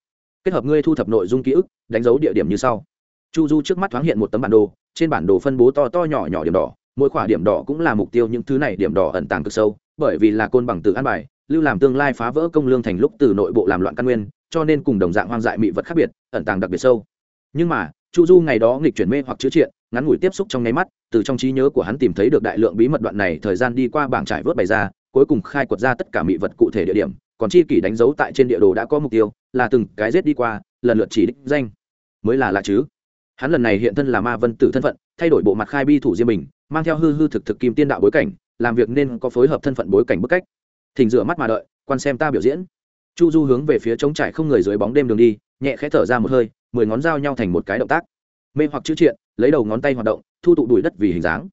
Kết hợp ngươi thu thập nội dung ký ức, đánh dấu địa điểm như sau. Chu du trước mắt thoáng hiện một tấm bản đồ, trên bản đồ phân bố to to nhỏ nhỏ điểm đỏ, mỗi khoả điểm đỏ cũng là mục tiêu những thứ này điểm đỏ ẩn tàng cực sâu, bởi vì là côn bằng tử an bài, lưu làm tương lai phá vỡ công lương thành lúc từ nội bộ làm loạn căn nguyên, cho nên cùng đồng dạng hoang dại mỹ vật khác biệt, ẩn tàng đặc biệt sâu. Nhưng mà, chu du ngày đó nghịch chuyển mê hoặc chữa triện ngắn ngủi tiếp xúc trong nháy mắt, từ trong trí nhớ của hắn tìm thấy được đại lượng bí mật đoạn này thời gian đi qua bảng trải vớt bày ra, cuối cùng khai quật ra tất cả mị vật cụ thể địa điểm, còn chi kỷ đánh dấu tại trên địa đồ đã có mục tiêu, là từng cái rết đi qua, lần lượt chỉ đích danh. Mới là lạ chứ? Hắn lần này hiện thân là ma vân tử thân phận, thay đổi bộ mặt khai bi thủ riêng mình, mang theo hư hư thực thực kim tiên đạo bối cảnh, làm việc nên có phối hợp thân phận bối cảnh bức cách. Thỉnh rửa mắt mà đợi, quan xem ta biểu diễn. Chu du hướng về phía trống trải không người dưới bóng đêm đường đi, nhẹ khẽ thở ra một hơi, mười ngón dao nhau thành một cái động tác. Mê hoặc chữ triện lấy đầu ngón tay hoạt động, thu tụ đùi đất vì hình dáng.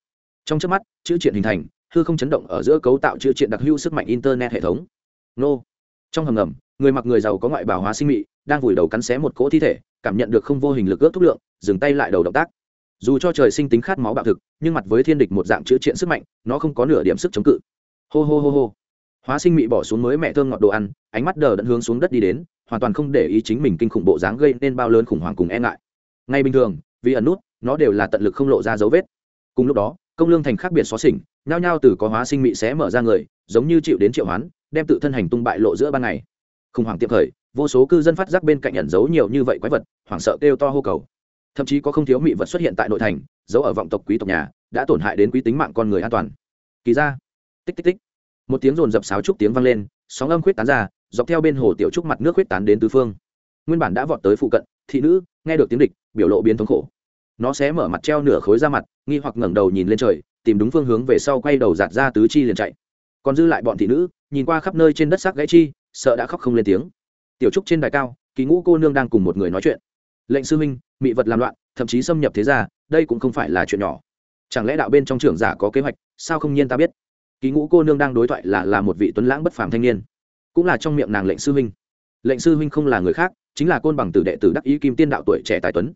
Trong trước mắt, chữ triện hình thành, hư không chấn động ở giữa cấu tạo chữ triện đặc hữu sức mạnh internet hệ thống. Nô. Trong hầm ngầm, người mặc người giàu có ngoại bảo hóa sinh mị, đang vùi đầu cắn xé một cỗ thi thể, cảm nhận được không vô hình lực ước thúc lượng, dừng tay lại đầu động tác. Dù cho trời sinh tính khát máu bạo thực, nhưng mặt với thiên địch một dạng chữ triện sức mạnh, nó không có nửa điểm sức chống cự. Hô hô hô hô. Hóa sinh mị bỏ xuống mới mẹ thơm ngọt đồ ăn, ánh mắt đờ đẫn hướng xuống đất đi đến, hoàn toàn không để ý chính mình kinh khủng bộ dáng gây nên bao lớn khủng hoảng cùng e ngại. Ngay bình thường vì ẩn nút, nó đều là tận lực không lộ ra dấu vết. Cùng lúc đó, công lương thành khác biệt xóa xỉnh, nhao nhao từ có hóa sinh mị xé mở ra người, giống như chịu đến triệu hoán, đem tự thân hành tung bại lộ giữa ban ngày. Khủng hoảng tiệm khởi, vô số cư dân phát giác bên cạnh ẩn giấu nhiều như vậy quái vật, hoảng sợ kêu to hô cầu. Thậm chí có không thiếu mị vật xuất hiện tại nội thành, giấu ở vọng tộc quý tộc nhà, đã tổn hại đến quý tính mạng con người an toàn. Kỳ ra. Tích tích tích. Một tiếng rồn dập sáo trúc tiếng vang lên, sóng âm khuyết tán ra, dọc theo bên hồ tiểu trúc mặt nước khuyết tán đến tứ phương. Nguyên bản đã vọt tới phụ cận, thị nữ, nghe được tiếng địch biểu lộ biến thống khổ. Nó sẽ mở mặt treo nửa khối ra mặt, nghi hoặc ngẩng đầu nhìn lên trời, tìm đúng phương hướng về sau quay đầu giạt ra tứ chi liền chạy. Còn dư lại bọn thị nữ, nhìn qua khắp nơi trên đất sắc gãy chi, sợ đã khóc không lên tiếng. Tiểu trúc trên đài cao, kỳ ngũ cô nương đang cùng một người nói chuyện. Lệnh sư minh mị vật làm loạn, thậm chí xâm nhập thế gia, đây cũng không phải là chuyện nhỏ. Chẳng lẽ đạo bên trong trưởng giả có kế hoạch, sao không nhiên ta biết? Kỳ ngũ cô nương đang đối thoại là là một vị tuấn lãng bất phàm thanh niên. Cũng là trong miệng nàng lệnh sư huynh. Lệnh sư huynh không là người khác, chính là côn bằng tử đệ tử đắc ý kim tiên đạo tuổi trẻ tài tuấn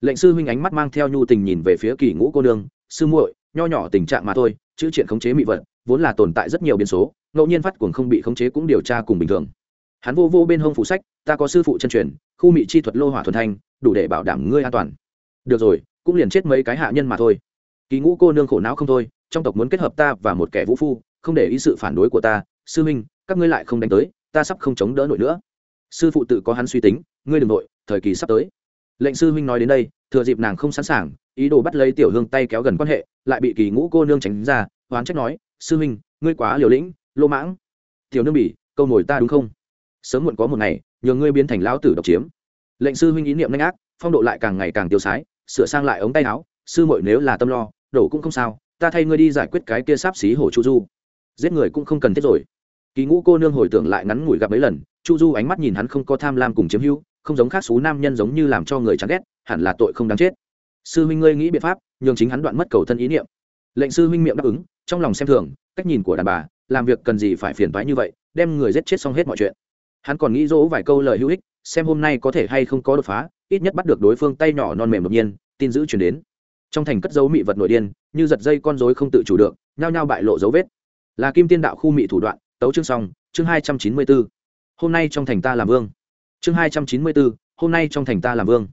lệnh sư huynh ánh mắt mang theo nhu tình nhìn về phía kỳ ngũ cô nương, sư muội, nho nhỏ tình trạng mà thôi, chữ chuyện khống chế mị vật, vốn là tồn tại rất nhiều biến số, ngẫu nhiên phát cuồng không bị khống chế cũng điều tra cùng bình thường. Hắn vô vô bên hông phụ sách, ta có sư phụ chân truyền, khu mị chi thuật lô hỏa thuần thanh, đủ để bảo đảm ngươi an toàn. Được rồi, cũng liền chết mấy cái hạ nhân mà thôi. Kỳ ngũ cô nương khổ não không thôi, trong tộc muốn kết hợp ta và một kẻ vũ phu, không để ý sự phản đối của ta, sư minh các ngươi lại không đánh tới, ta sắp không chống đỡ nổi nữa. Sư phụ tự có hắn suy tính, ngươi đừng nội, thời kỳ sắp tới lệnh sư huynh nói đến đây, thừa dịp nàng không sẵn sàng, ý đồ bắt lấy tiểu hương tay kéo gần quan hệ, lại bị kỳ ngũ cô nương tránh ra, oán trách nói, sư huynh, ngươi quá liều lĩnh, lô mãng. Tiểu nương bỉ, câu nổi ta đúng không? Sớm muộn có một ngày, nhờ ngươi biến thành lão tử độc chiếm. Lệnh sư huynh ý niệm nhanh ác, phong độ lại càng ngày càng tiêu sái, sửa sang lại ống tay áo, sư muội nếu là tâm lo, đổ cũng không sao, ta thay ngươi đi giải quyết cái kia sáp xí hổ chu du. Giết người cũng không cần thiết rồi. Kỳ ngũ cô nương hồi tưởng lại ngắn ngủi gặp mấy lần, chu du ánh mắt nhìn hắn không có tham lam cùng chiếm hữu không giống khác xú nam nhân giống như làm cho người chán ghét, hẳn là tội không đáng chết. Sư huynh ngươi nghĩ biện pháp, nhường chính hắn đoạn mất cầu thân ý niệm. Lệnh sư huynh miệng đáp ứng, trong lòng xem thường, cách nhìn của đàn bà, làm việc cần gì phải phiền toái như vậy, đem người giết chết xong hết mọi chuyện. Hắn còn nghĩ dỗ vài câu lời hữu ích, xem hôm nay có thể hay không có đột phá, ít nhất bắt được đối phương tay nhỏ non mềm đột nhiên, tin giữ chuyển đến. Trong thành cất dấu mị vật nội điên, như giật dây con rối không tự chủ được, nhao nhao bại lộ dấu vết. Là kim tiên đạo khu mị thủ đoạn, tấu chương xong, chương hai trăm chín mươi bốn hôm nay trong thành ta làm vương chương hai trăm chín mươi bốn hôm nay trong thành ta làm vương.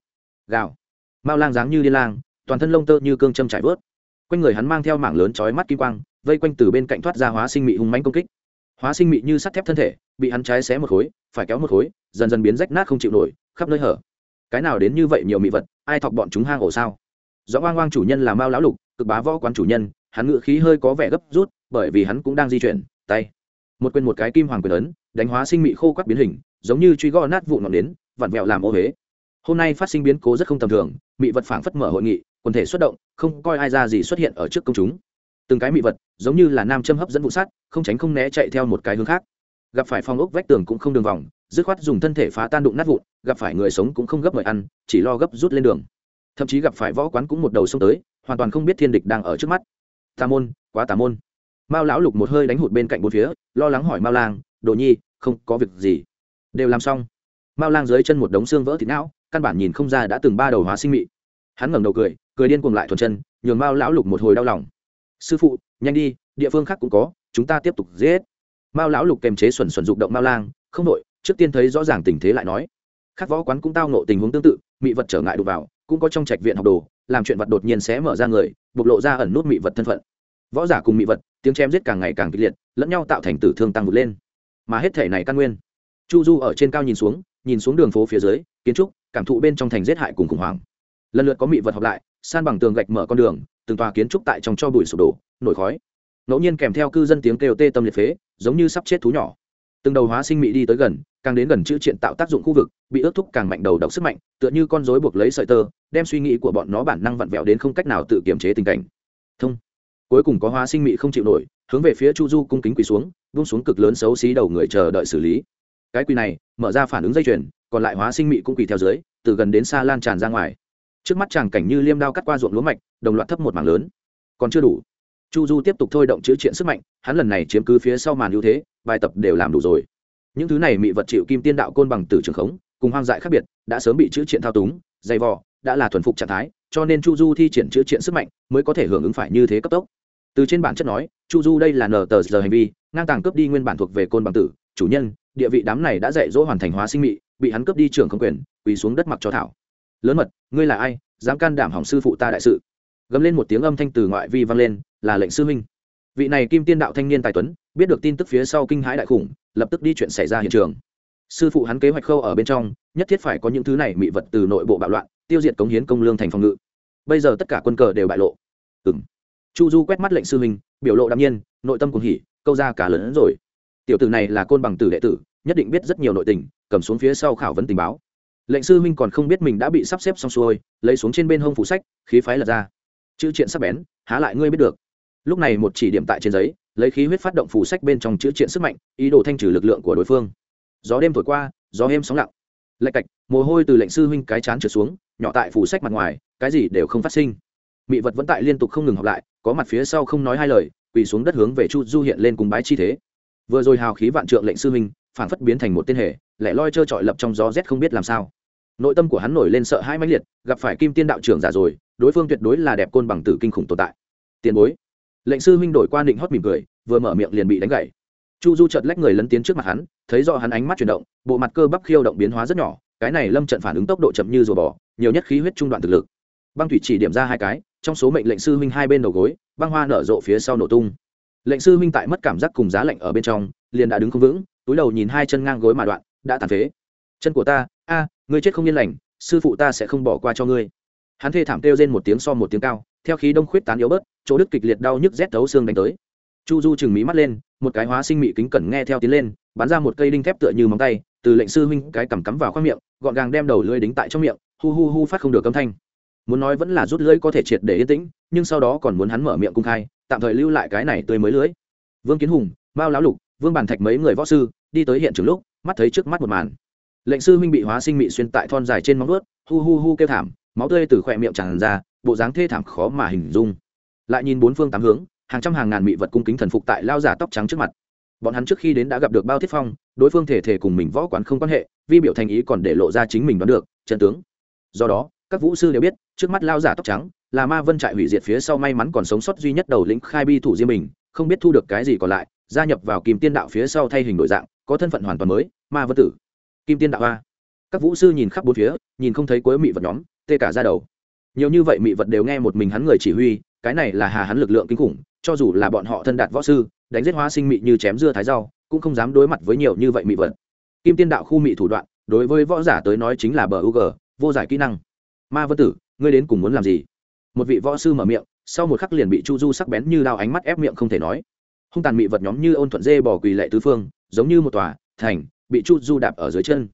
Gạo mao lang dáng như đi lang, toàn thân lông tơ như cương châm trải vớt. Quanh người hắn mang theo mảng lớn chói mắt kim quang, vây quanh từ bên cạnh thoát ra hóa sinh mị hung mánh công kích. Hóa sinh mị như sắt thép thân thể, bị hắn trái xé một khối, phải kéo một khối, dần dần biến rách nát không chịu nổi, khắp nơi hở. Cái nào đến như vậy nhiều mị vật, ai thọc bọn chúng hang ổ sao? Rõ oang oang chủ nhân là mao lão lục, cực bá võ quán chủ nhân, hắn ngự khí hơi có vẻ gấp rút, bởi vì hắn cũng đang di chuyển, tay. Một quên một cái kim hoàng quyền ấn, đánh hóa sinh mị khô quắc biến hình giống như truy gõ nát vụ ngọn nến, vặn vẹo làm ô huế. Hôm nay phát sinh biến cố rất không tầm thường, mị vật phảng phất mở hội nghị, quần thể xuất động, không coi ai ra gì xuất hiện ở trước công chúng. Từng cái mị vật, giống như là nam châm hấp dẫn vụ sát, không tránh không né chạy theo một cái hướng khác. Gặp phải phong ốc vách tường cũng không đường vòng, dứt khoát dùng thân thể phá tan đụng nát vụn, gặp phải người sống cũng không gấp mời ăn, chỉ lo gấp rút lên đường. Thậm chí gặp phải võ quán cũng một đầu xông tới, hoàn toàn không biết thiên địch đang ở trước mắt. Tà môn, quá tà môn. Mao lão lục một hơi đánh hụt bên cạnh bốn phía, lo lắng hỏi mao lang, đồ nhi, không có việc gì đều làm xong. Mao lang dưới chân một đống xương vỡ thịt não, căn bản nhìn không ra đã từng ba đầu hóa sinh mị. Hắn ngẩng đầu cười cười điên cuồng lại thuần chân, nhường mao lão lục một hồi đau lòng. Sư phụ, nhanh đi, địa phương khác cũng có, chúng ta tiếp tục giết. Mao lão lục kềm chế xuẩn xuẩn dục động mao lang, không đội trước tiên thấy rõ ràng tình thế lại nói. Khác võ quán cũng tao nộ tình huống tương tự, mị vật trở ngại đục vào, cũng có trong trạch viện học đồ, làm chuyện vật đột nhiên sẽ mở ra người, bộc lộ ra ẩn nút mị vật thân phận. Võ giả cùng mị vật, tiếng chém giết càng ngày càng kịch liệt, lẫn nhau tạo thành tử thương tăng vượt lên. Mà hết thể này căn nguyên chu du ở trên cao nhìn xuống nhìn xuống đường phố phía dưới, kiến trúc, cảm thụ bên trong thành giết hại cùng khủng hoảng. Lần lượt có mị vật học lại, san bằng tường gạch mở con đường, từng tòa kiến trúc tại trong cho bụi sụp đổ, nổi khói. Ngẫu nhiên kèm theo cư dân tiếng kêu tê tâm liệt phế, giống như sắp chết thú nhỏ. Từng đầu hóa sinh mị đi tới gần, càng đến gần chữ triện tạo tác dụng khu vực, bị ước thúc càng mạnh đầu độc sức mạnh, tựa như con rối buộc lấy sợi tơ, đem suy nghĩ của bọn nó bản năng vặn vẹo đến không cách nào tự kiềm chế tình cảnh. Thông. Cuối cùng có hóa sinh mị không chịu nổi, hướng về phía chu du cung kính quỳ xuống vung xuống cực lớn xấu xí đầu người chờ đợi xử lý cái quỳ này, mở ra phản ứng dây chuyền, còn lại hóa sinh mị cũng quỳ theo dưới, từ gần đến xa lan tràn ra ngoài. Trước mắt chàng cảnh như liêm đao cắt qua ruộng lúa mạch, đồng loạt thấp một mảng lớn. Còn chưa đủ. Chu du tiếp tục thôi động chữ triện sức mạnh, hắn lần này chiếm cứ phía sau màn ưu thế, bài tập đều làm đủ rồi. Những thứ này mị vật chịu kim tiên đạo côn bằng tử trường khống, cùng hoang dại khác biệt, đã sớm bị chữ triện thao túng, dày vò, đã là thuần phục trạng thái, cho nên chu du thi triển chữ triện sức mạnh mới có thể hưởng ứng phải như thế cấp tốc. Từ trên bản chất nói, chu du đây là nờ tờ giờ hành vi, ngang tàng cướp đi nguyên bản thuộc về côn bằng tử chủ nhân địa vị đám này đã dạy dỗ hoàn thành hóa sinh mị bị hắn cướp đi trưởng không quyền quỳ xuống đất mặc cho thảo. Lớn mật ngươi là ai dám can đảm hỏng sư phụ ta đại sự? Gấm lên một tiếng âm thanh từ ngoại vi vang lên là lệnh sư minh. vị này kim tiên đạo thanh niên tài tuấn biết được tin tức phía sau kinh hãi đại khủng lập tức đi chuyện xảy ra hiện trường. Sư phụ hắn kế hoạch khâu ở bên trong nhất thiết phải có những thứ này mị vật từ nội bộ bạo loạn tiêu diệt cống hiến công lương thành phòng ngự. Bây giờ tất cả quân cờ đều bại lộ. Ừng chu du quét mắt lệnh sư minh, biểu lộ đ nhiên nội tâm cùng hỉ câu ra cả lớn hơn rồi tiểu tử này là côn bằng tử đệ tử, nhất định biết rất nhiều nội tình, cầm xuống phía sau khảo vấn tình báo. Lệnh sư Minh còn không biết mình đã bị sắp xếp xong xuôi, lấy xuống trên bên hông phủ sách, khí phái lật ra. Chữ triện sắp bén, há lại ngươi biết được. Lúc này một chỉ điểm tại trên giấy, lấy khí huyết phát động phủ sách bên trong chữ triện sức mạnh, ý đồ thanh trừ lực lượng của đối phương. Gió đêm thổi qua, gió êm sóng lặng. Lạch cạch, mồ hôi từ lệnh sư huynh cái chán trượt xuống, nhỏ tại phủ sách mặt ngoài, cái gì đều không phát sinh. Mị vật vẫn tại liên tục không ngừng học lại, có mặt phía sau không nói hai lời, quỳ xuống đất hướng về chu du hiện lên cùng bái chi thế vừa rồi hào khí vạn trượng lệnh sư huynh phản phất biến thành một tên hề, lẻ loi trơ trọi lập trong gió rét không biết làm sao. Nội tâm của hắn nổi lên sợ hai mãnh liệt, gặp phải kim tiên đạo trưởng giả rồi, đối phương tuyệt đối là đẹp côn bằng tử kinh khủng tồn tại. Tiền bối. Lệnh sư huynh đổi qua định hót mỉm cười, vừa mở miệng liền bị đánh gậy chu du chợt lách người lấn tiến trước mặt hắn, thấy do hắn ánh mắt chuyển động, bộ mặt cơ bắp khiêu động biến hóa rất nhỏ, cái này lâm trận phản ứng tốc độ chậm như rùa bò, nhiều nhất khí huyết trung đoạn thực lực. Băng thủy chỉ điểm ra hai cái, trong số mệnh lệnh sư huynh hai bên đầu gối, băng hoa nở rộ phía sau nổ tung lệnh sư huynh tại mất cảm giác cùng giá lạnh ở bên trong, liền đã đứng không vững, túi đầu nhìn hai chân ngang gối mà đoạn, đã tàn phế. Chân của ta, a, ngươi chết không yên lành, sư phụ ta sẽ không bỏ qua cho ngươi. Hắn thê thảm kêu lên một tiếng so một tiếng cao, theo khí đông khuyết tán yếu bớt, chỗ đức kịch liệt đau nhức rét thấu xương đánh tới. Chu du chừng mí mắt lên, một cái hóa sinh mị kính cẩn nghe theo tiến lên, bắn ra một cây đinh thép tựa như móng tay, từ lệnh sư huynh cái cầm cắm vào khoang miệng, gọn gàng đem đầu lưỡi đính tại trong miệng, hu hu hu phát không được âm thanh muốn nói vẫn là rút lưỡi có thể triệt để yên tĩnh, nhưng sau đó còn muốn hắn mở miệng cung khai, tạm thời lưu lại cái này tươi mới lưỡi. Vương kiến hùng, mao lão lục, vương bàn thạch mấy người võ sư, đi tới hiện trường lúc, mắt thấy trước mắt một màn. Lệnh sư huynh bị hóa sinh mị xuyên tại thon dài trên móng ướt hu hu hu kêu thảm, máu tươi từ khỏe miệng tràn ra, bộ dáng thê thảm khó mà hình dung. Lại nhìn bốn phương tám hướng, hàng trăm hàng ngàn mị vật cung kính thần phục tại lao giả tóc trắng trước mặt. Bọn hắn trước khi đến đã gặp được bao thiết phong, đối phương thể thể cùng mình võ quán không quan hệ, vi biểu thành ý còn để lộ ra chính mình đoán được, trận tướng. Do đó các vũ sư đều biết, trước mắt lao giả tóc trắng là ma vân trại hủy diệt phía sau may mắn còn sống sót duy nhất đầu lĩnh khai bi thủ riêng mình không biết thu được cái gì còn lại, gia nhập vào kim tiên đạo phía sau thay hình đổi dạng, có thân phận hoàn toàn mới, ma vân tử. Kim tiên đạo a. Các vũ sư nhìn khắp bốn phía, nhìn không thấy cuối mị vật nhóm, tê cả ra đầu. Nhiều như vậy mị vật đều nghe một mình hắn người chỉ huy, cái này là hà hắn lực lượng kinh khủng, cho dù là bọn họ thân đạt võ sư, đánh giết hóa sinh mị như chém dưa thái rau, cũng không dám đối mặt với nhiều như vậy mị vật. Kim tiên đạo khu mị thủ đoạn, đối với võ giả tới nói chính là bờ u g vô giải kỹ năng ma vân tử, ngươi đến cùng muốn làm gì? Một vị võ sư mở miệng, sau một khắc liền bị chu du sắc bén như đao ánh mắt ép miệng không thể nói. Hung tàn mị vật nhóm như ôn thuận dê bỏ quỳ lệ tứ phương, giống như một tòa thành, bị chu du đạp ở dưới chân.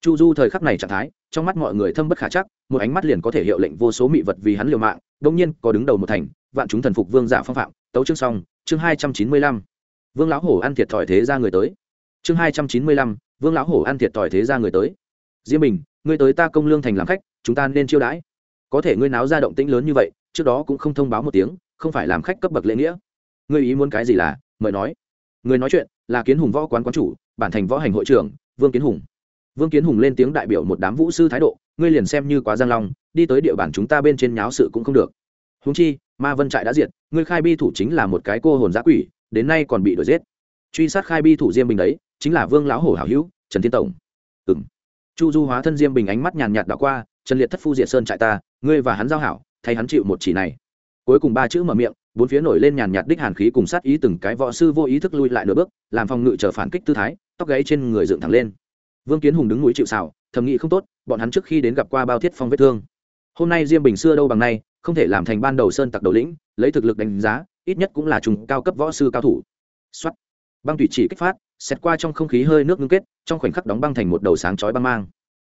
Chu du thời khắc này trạng thái, trong mắt mọi người thâm bất khả chắc, một ánh mắt liền có thể hiệu lệnh vô số mị vật vì hắn liều mạng đông nhiên có đứng đầu một thành, vạn chúng thần phục vương giả phong phạm, tấu chương xong, chương hai trăm chín mươi lăm. Vương lão hổ ăn thiệt thòi thế ra người tới. Chương hai trăm chín mươi lăm, vương lão hổ ăn thiệt thòi thế ra người tới. Diêm bình ngươi tới ta công lương thành làm khách, chúng ta nên chiêu đãi. Có thể ngươi náo ra động tĩnh lớn như vậy, trước đó cũng không thông báo một tiếng, không phải làm khách cấp bậc lễ nghĩa. Ngươi ý muốn cái gì là, mời nói. Người nói chuyện là kiến hùng võ quán quán chủ, bản thành võ hành hội trưởng, vương kiến hùng. Vương kiến hùng lên tiếng đại biểu một đám vũ sư thái độ, ngươi liền xem như quá giang long, đi tới địa bàn chúng ta bên trên nháo sự cũng không được. Húng chi, ma vân trại đã diệt, ngươi khai bi thủ chính là một cái cô hồn giã quỷ, đến nay còn bị đuổi giết. Truy sát khai bi thủ diêm bình đấy, chính là vương lão hổ hảo hữu, trần thiên tổng chu du hóa thân diêm bình ánh mắt nhàn nhạt đảo qua, trần liệt thất phu diệt sơn trại ta, ngươi và hắn giao hảo, thay hắn chịu một chỉ này. Cuối cùng ba chữ mở miệng, bốn phía nổi lên nhàn nhạt đích hàn khí cùng sát ý từng cái võ sư vô ý thức lui lại nửa bước, làm phòng ngự trở phản kích tư thái, tóc gáy trên người dựng thẳng lên. Vương kiến hùng đứng núi chịu xảo thầm nghĩ không tốt, bọn hắn trước khi đến gặp qua bao thiết phong vết thương. Hôm nay diêm bình xưa đâu bằng nay, không thể làm thành ban đầu sơn tặc đầu lĩnh, lấy thực lực đánh giá, ít nhất cũng là trùng cao cấp võ sư cao thủ. Xuất băng thủy chỉ kích phát xẹt qua trong không khí hơi nước ngưng kết, trong khoảnh khắc đóng băng thành một đầu sáng chói băng mang.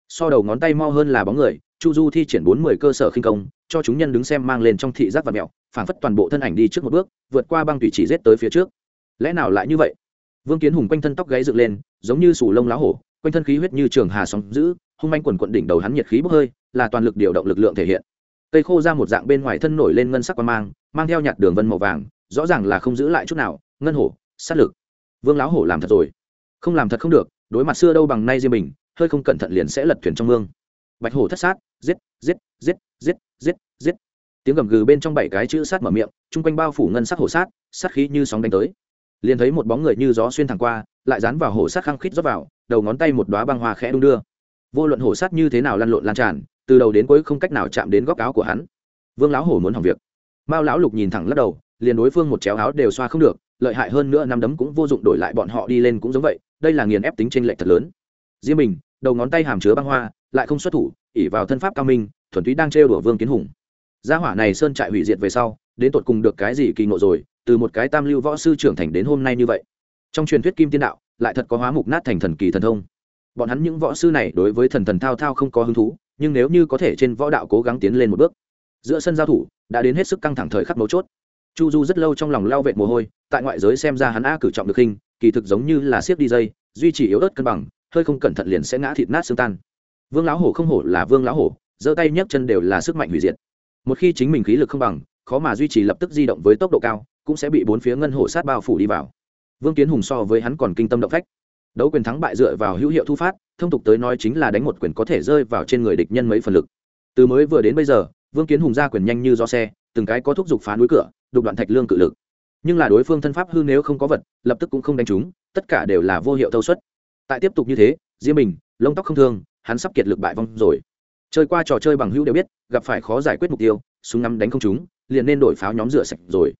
So đầu ngón tay mo hơn là bóng người, chu du thi triển bốn mươi cơ sở khinh công, cho chúng nhân đứng xem mang lên trong thị giác và mẹo phản phất toàn bộ thân ảnh đi trước một bước, vượt qua băng tùy chỉ rết tới phía trước. Lẽ nào lại như vậy? Vương kiến hùng quanh thân tóc gáy dựng lên, giống như sủ lông lá hổ, quanh thân khí huyết như trường hà sóng giữ hung manh quần quận đỉnh đầu hắn nhiệt khí bốc hơi, là toàn lực điều động lực lượng thể hiện. Cây khô ra một dạng bên ngoài thân nổi lên ngân sắc quan mang mang theo nhạt đường vân màu vàng, rõ ràng là không giữ lại chút nào, ngân hổ, sát lực vương lão hổ làm thật rồi. Không làm thật không được, đối mặt xưa đâu bằng nay riêng mình hơi không cẩn thận liền sẽ lật thuyền trong mương. Bạch hổ thất sát, giết giết giết giết giết giết. Tiếng gầm gừ bên trong bảy cái chữ sát mở miệng, chung quanh bao phủ ngân sắc hổ sát sát khí như sóng đánh tới. Liền thấy một bóng người như gió xuyên thẳng qua, lại dán vào hổ sát khăng khít rót vào, đầu ngón tay một đoá băng hoa khẽ đung đưa. Vô luận hổ sát như thế nào lăn lộn lan tràn, từ đầu đến cuối không cách nào chạm đến góc áo của hắn. Vương lão hổ muốn hỏng việc. Mao lão lục nhìn thẳng lắc đầu, liền đối phương một chéo áo đều xoa không được lợi hại hơn nữa năm đấm cũng vô dụng đổi lại bọn họ đi lên cũng giống vậy, đây là nghiền ép tính tranh lệch thật lớn. Riêng mình đầu ngón tay hàm chứa băng hoa, lại không xuất thủ ỉ vào thân pháp cao minh, thuần túy đang trêu đùa vương kiến hùng. Gia hỏa này sơn trại hủy diệt về sau, đến tột cùng được cái gì kỳ ngộ rồi, từ một cái tam lưu võ sư trưởng thành đến hôm nay như vậy. Trong truyền thuyết kim tiên đạo, lại thật có hóa mục nát thành thần kỳ thần thông. Bọn hắn những võ sư này đối với thần thần thao thao không có hứng thú, nhưng nếu như có thể trên võ đạo cố gắng tiến lên một bước, giữa sân giao thủ, đã đến hết sức căng thẳng thời khắc mấu chốt. Chu du rất lâu trong lòng lao vệt mồ hôi tại ngoại giới xem ra hắn a cử trọng được hình, kỳ thực giống như là siếc đi dây, duy trì yếu ớt cân bằng, hơi không cẩn thận liền sẽ ngã thịt nát xương tan. Vương lão hổ không hổ là vương lão hổ, giơ tay nhấc chân đều là sức mạnh hủy diệt. Một khi chính mình khí lực không bằng, khó mà duy trì lập tức di động với tốc độ cao, cũng sẽ bị bốn phía ngân hổ sát bao phủ đi vào. Vương kiến hùng so với hắn còn kinh tâm động phách. Đấu quyền thắng bại dựa vào hữu hiệu thu phát, thông tục tới nói chính là đánh một quyền có thể rơi vào trên người địch nhân mấy phần lực. Từ mới vừa đến bây giờ, vương kiến hùng ra quyền nhanh như do xe, từng cái có thúc giục phá núi cửa, đục đoạn thạch lương cự lực nhưng là đối phương thân pháp hư nếu không có vật, lập tức cũng không đánh trúng tất cả đều là vô hiệu thâu suất. Tại tiếp tục như thế, diêm bình, lông tóc không thương, hắn sắp kiệt lực bại vong rồi. Chơi qua trò chơi bằng hữu đều biết, gặp phải khó giải quyết mục tiêu, súng ngắm đánh không chúng, liền nên đổi pháo nhóm rửa sạch rồi.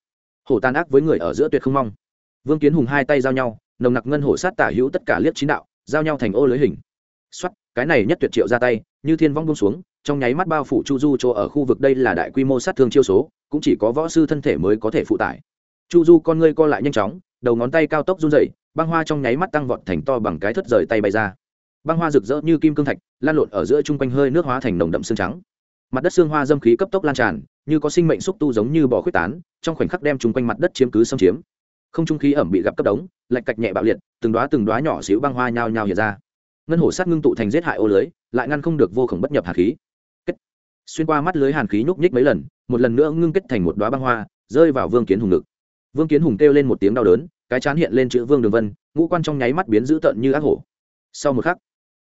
Hổ tan ác với người ở giữa tuyệt không mong. Vương kiến hùng hai tay giao nhau, nồng nặc ngân hổ sát tả hữu tất cả liếc chín đạo, giao nhau thành ô lưới hình. Xuất cái này nhất tuyệt triệu ra tay, như thiên vong buông xuống, trong nháy mắt bao phủ chu du chỗ ở khu vực đây là đại quy mô sát thương chiêu số, cũng chỉ có võ sư thân thể mới có thể phụ tải chu du con ngươi co lại nhanh chóng, đầu ngón tay cao tốc run dậy băng hoa trong nháy mắt tăng vọt thành to bằng cái thất rời tay bay ra. Băng hoa rực rỡ như kim cương thạch, lan lộn ở giữa chung quanh hơi nước hóa thành nồng đậm xương trắng. Mặt đất xương hoa dâm khí cấp tốc lan tràn, như có sinh mệnh xúc tu giống như bò khuyết tán, trong khoảnh khắc đem chung quanh mặt đất chiếm cứ xâm chiếm. Không trung khí ẩm bị gặp cấp đống, lạch cạch nhẹ bạo liệt, từng đoá từng đoá nhỏ xíu băng hoa nhao nhao hiện ra. Ngân hổ sát ngưng tụ thành giết hại ô lưới, lại ngăn không được vô khổng bất nhập hạt khí. Kết. xuyên qua mắt lưới hàn khí nhúc nhích mấy lần, một lần nữa ngưng kết thành một đoá băng hoa, rơi vào vương kiến hùng ngực vương kiến hùng kêu lên một tiếng đau đớn, cái chán hiện lên chữ vương đường vân, ngũ quan trong nháy mắt biến dữ tợn như ác hổ. Sau một khắc,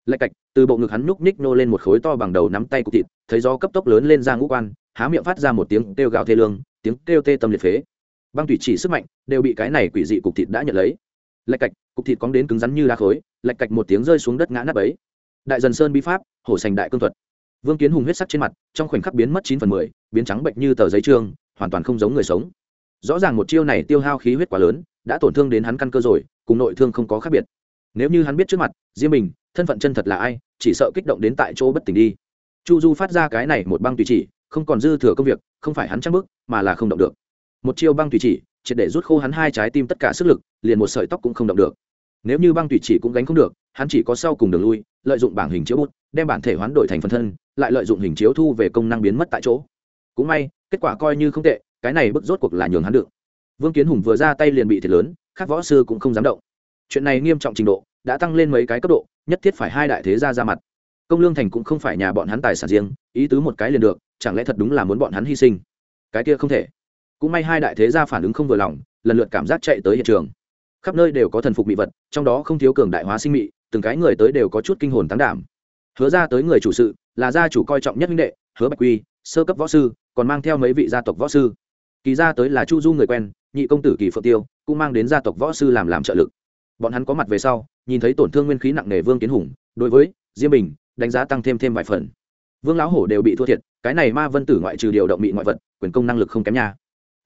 lạch cạch, từ bộ ngực hắn núc ních nô lên một khối to bằng đầu nắm tay cục thịt, thấy gió cấp tốc lớn lên ra ngũ quan, há miệng phát ra một tiếng kêu gào thê lương, tiếng kêu tê tâm liệt phế. Băng thủy chỉ sức mạnh, đều bị cái này quỷ dị cục thịt đã nhận lấy. Lạch cạch, cục thịt cóng đến cứng rắn như đá khối, lạch cạch một tiếng rơi xuống đất ngã nắp ấy đại dần sơn bi pháp, hổ sành đại cương thuật. Vương kiến hùng huyết sắc trên mặt, trong khoảnh khắc biến mất chín phần mười, biến trắng bệnh như tờ giấy trương, hoàn toàn không giống người sống rõ ràng một chiêu này tiêu hao khí huyết quá lớn, đã tổn thương đến hắn căn cơ rồi, cùng nội thương không có khác biệt. Nếu như hắn biết trước mặt riêng mình thân phận chân thật là ai, chỉ sợ kích động đến tại chỗ bất tỉnh đi. Chu du phát ra cái này một băng tùy chỉ, không còn dư thừa công việc, không phải hắn trăng bức mà là không động được. Một chiêu băng tùy chỉ, triệt để rút khô hắn hai trái tim tất cả sức lực, liền một sợi tóc cũng không động được. Nếu như băng tùy chỉ cũng gánh không được, hắn chỉ có sau cùng đường lui, lợi dụng bảng hình chiếu bút, đem bản thể hoán đổi thành phần thân, lại lợi dụng hình chiếu thu về công năng biến mất tại chỗ. Cũng may, kết quả coi như không tệ cái này bức rốt cuộc là nhường hắn được. Vương kiến hùng vừa ra tay liền bị thiệt lớn các võ sư cũng không dám động. Chuyện này nghiêm trọng trình độ, đã tăng lên mấy cái cấp độ, nhất thiết phải hai đại thế gia ra mặt. Công lương thành cũng không phải nhà bọn hắn tài sản riêng, ý tứ một cái liền được, chẳng lẽ thật đúng là muốn bọn hắn hy sinh? Cái kia không thể. Cũng may hai đại thế gia phản ứng không vừa lòng, lần lượt cảm giác chạy tới hiện trường. Khắp nơi đều có thần phục mỹ vật, trong đó không thiếu cường đại hóa sinh mị, từng cái người tới đều có chút kinh hồn tán đảm. Hứa ra tới người chủ sự, là gia chủ coi trọng nhất huynh đệ, hứa bạch quy, sơ cấp võ sư, còn mang theo mấy vị gia tộc võ sư kỳ ra tới là chu du người quen, nhị công tử kỳ phượng tiêu cũng mang đến gia tộc võ sư làm làm trợ lực. Bọn hắn có mặt về sau, nhìn thấy tổn thương nguyên khí nặng nề vương kiến hùng, đối với diêm bình đánh giá tăng thêm thêm vài phần. Vương lão hổ đều bị thua thiệt, cái này ma vân tử ngoại trừ điều động bị ngoại vật, quyền công năng lực không kém nha.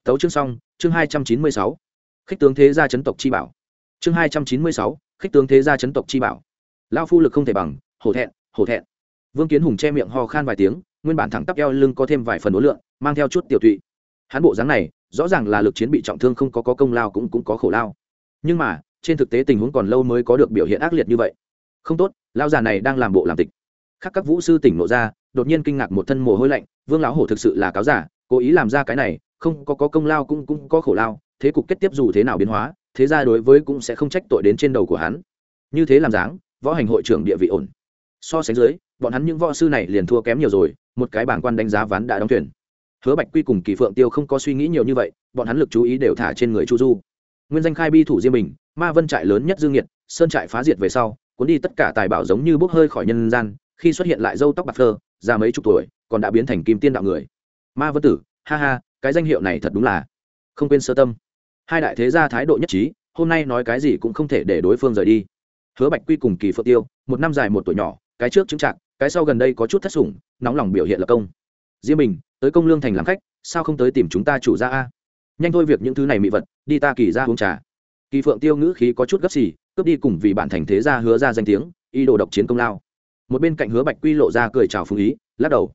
Tấu chương xong, chương hai trăm chín mươi sáu. Khích tướng thế gia chấn tộc chi bảo. Chương hai trăm chín mươi sáu, khích tướng thế gia chấn tộc chi bảo. Lao phu lực không thể bằng, hổ thẹn hổ thẹn. Vương kiến hùng che miệng ho khan vài tiếng, nguyên bản thẳng tắp eo lưng có thêm vài phần ối lượng, mang theo chút tiểu tụy hắn bộ dáng này rõ ràng là lực chiến bị trọng thương không có, có công lao cũng cũng có khổ lao. Nhưng mà trên thực tế tình huống còn lâu mới có được biểu hiện ác liệt như vậy. Không tốt lao già này đang làm bộ làm tịch. Khác các vũ sư tỉnh nộ ra đột nhiên kinh ngạc một thân mồ hôi lạnh vương lão hổ thực sự là cáo giả cố ý làm ra cái này không có, có công lao cũng cũng có khổ lao thế cục kết tiếp dù thế nào biến hóa thế ra đối với cũng sẽ không trách tội đến trên đầu của hắn. Như thế làm dáng võ hành hội trưởng địa vị ổn. So sánh dưới bọn hắn những võ sư này liền thua kém nhiều rồi một cái bảng quan đánh giá ván đã đóng thuyền hứa bạch quy cùng kỳ phượng tiêu không có suy nghĩ nhiều như vậy, bọn hắn lực chú ý đều thả trên người chu du. Nguyên danh khai bi thủ riêng mình ma vân trại lớn nhất dương nhiệt sơn trại phá diệt về sau, cuốn đi tất cả tài bảo giống như bốc hơi khỏi nhân gian, khi xuất hiện lại dâu tóc bạc phơ, già mấy chục tuổi, còn đã biến thành kim tiên đạo người. Ma vân tử, ha ha, cái danh hiệu này thật đúng là không quên sơ tâm. Hai đại thế gia thái độ nhất trí, hôm nay nói cái gì cũng không thể để đối phương rời đi. Hứa bạch quy cùng kỳ phượng tiêu, một năm dài một tuổi nhỏ, cái trước chứng trạng cái sau gần đây có chút thất sủng, nóng lòng biểu hiện lập công diêm bình, tới công lương thành làm khách, sao không tới tìm chúng ta chủ ra a? Nhanh thôi việc những thứ này mỹ vật, đi ta kỳ ra uống trà. Kỳ phượng tiêu ngữ khí có chút gấp xì, cướp đi cùng vì bản thành thế gia hứa ra danh tiếng y đồ độc chiến công lao. Một bên cạnh hứa bạch quy lộ ra cười chào phương ý, lắc đầu.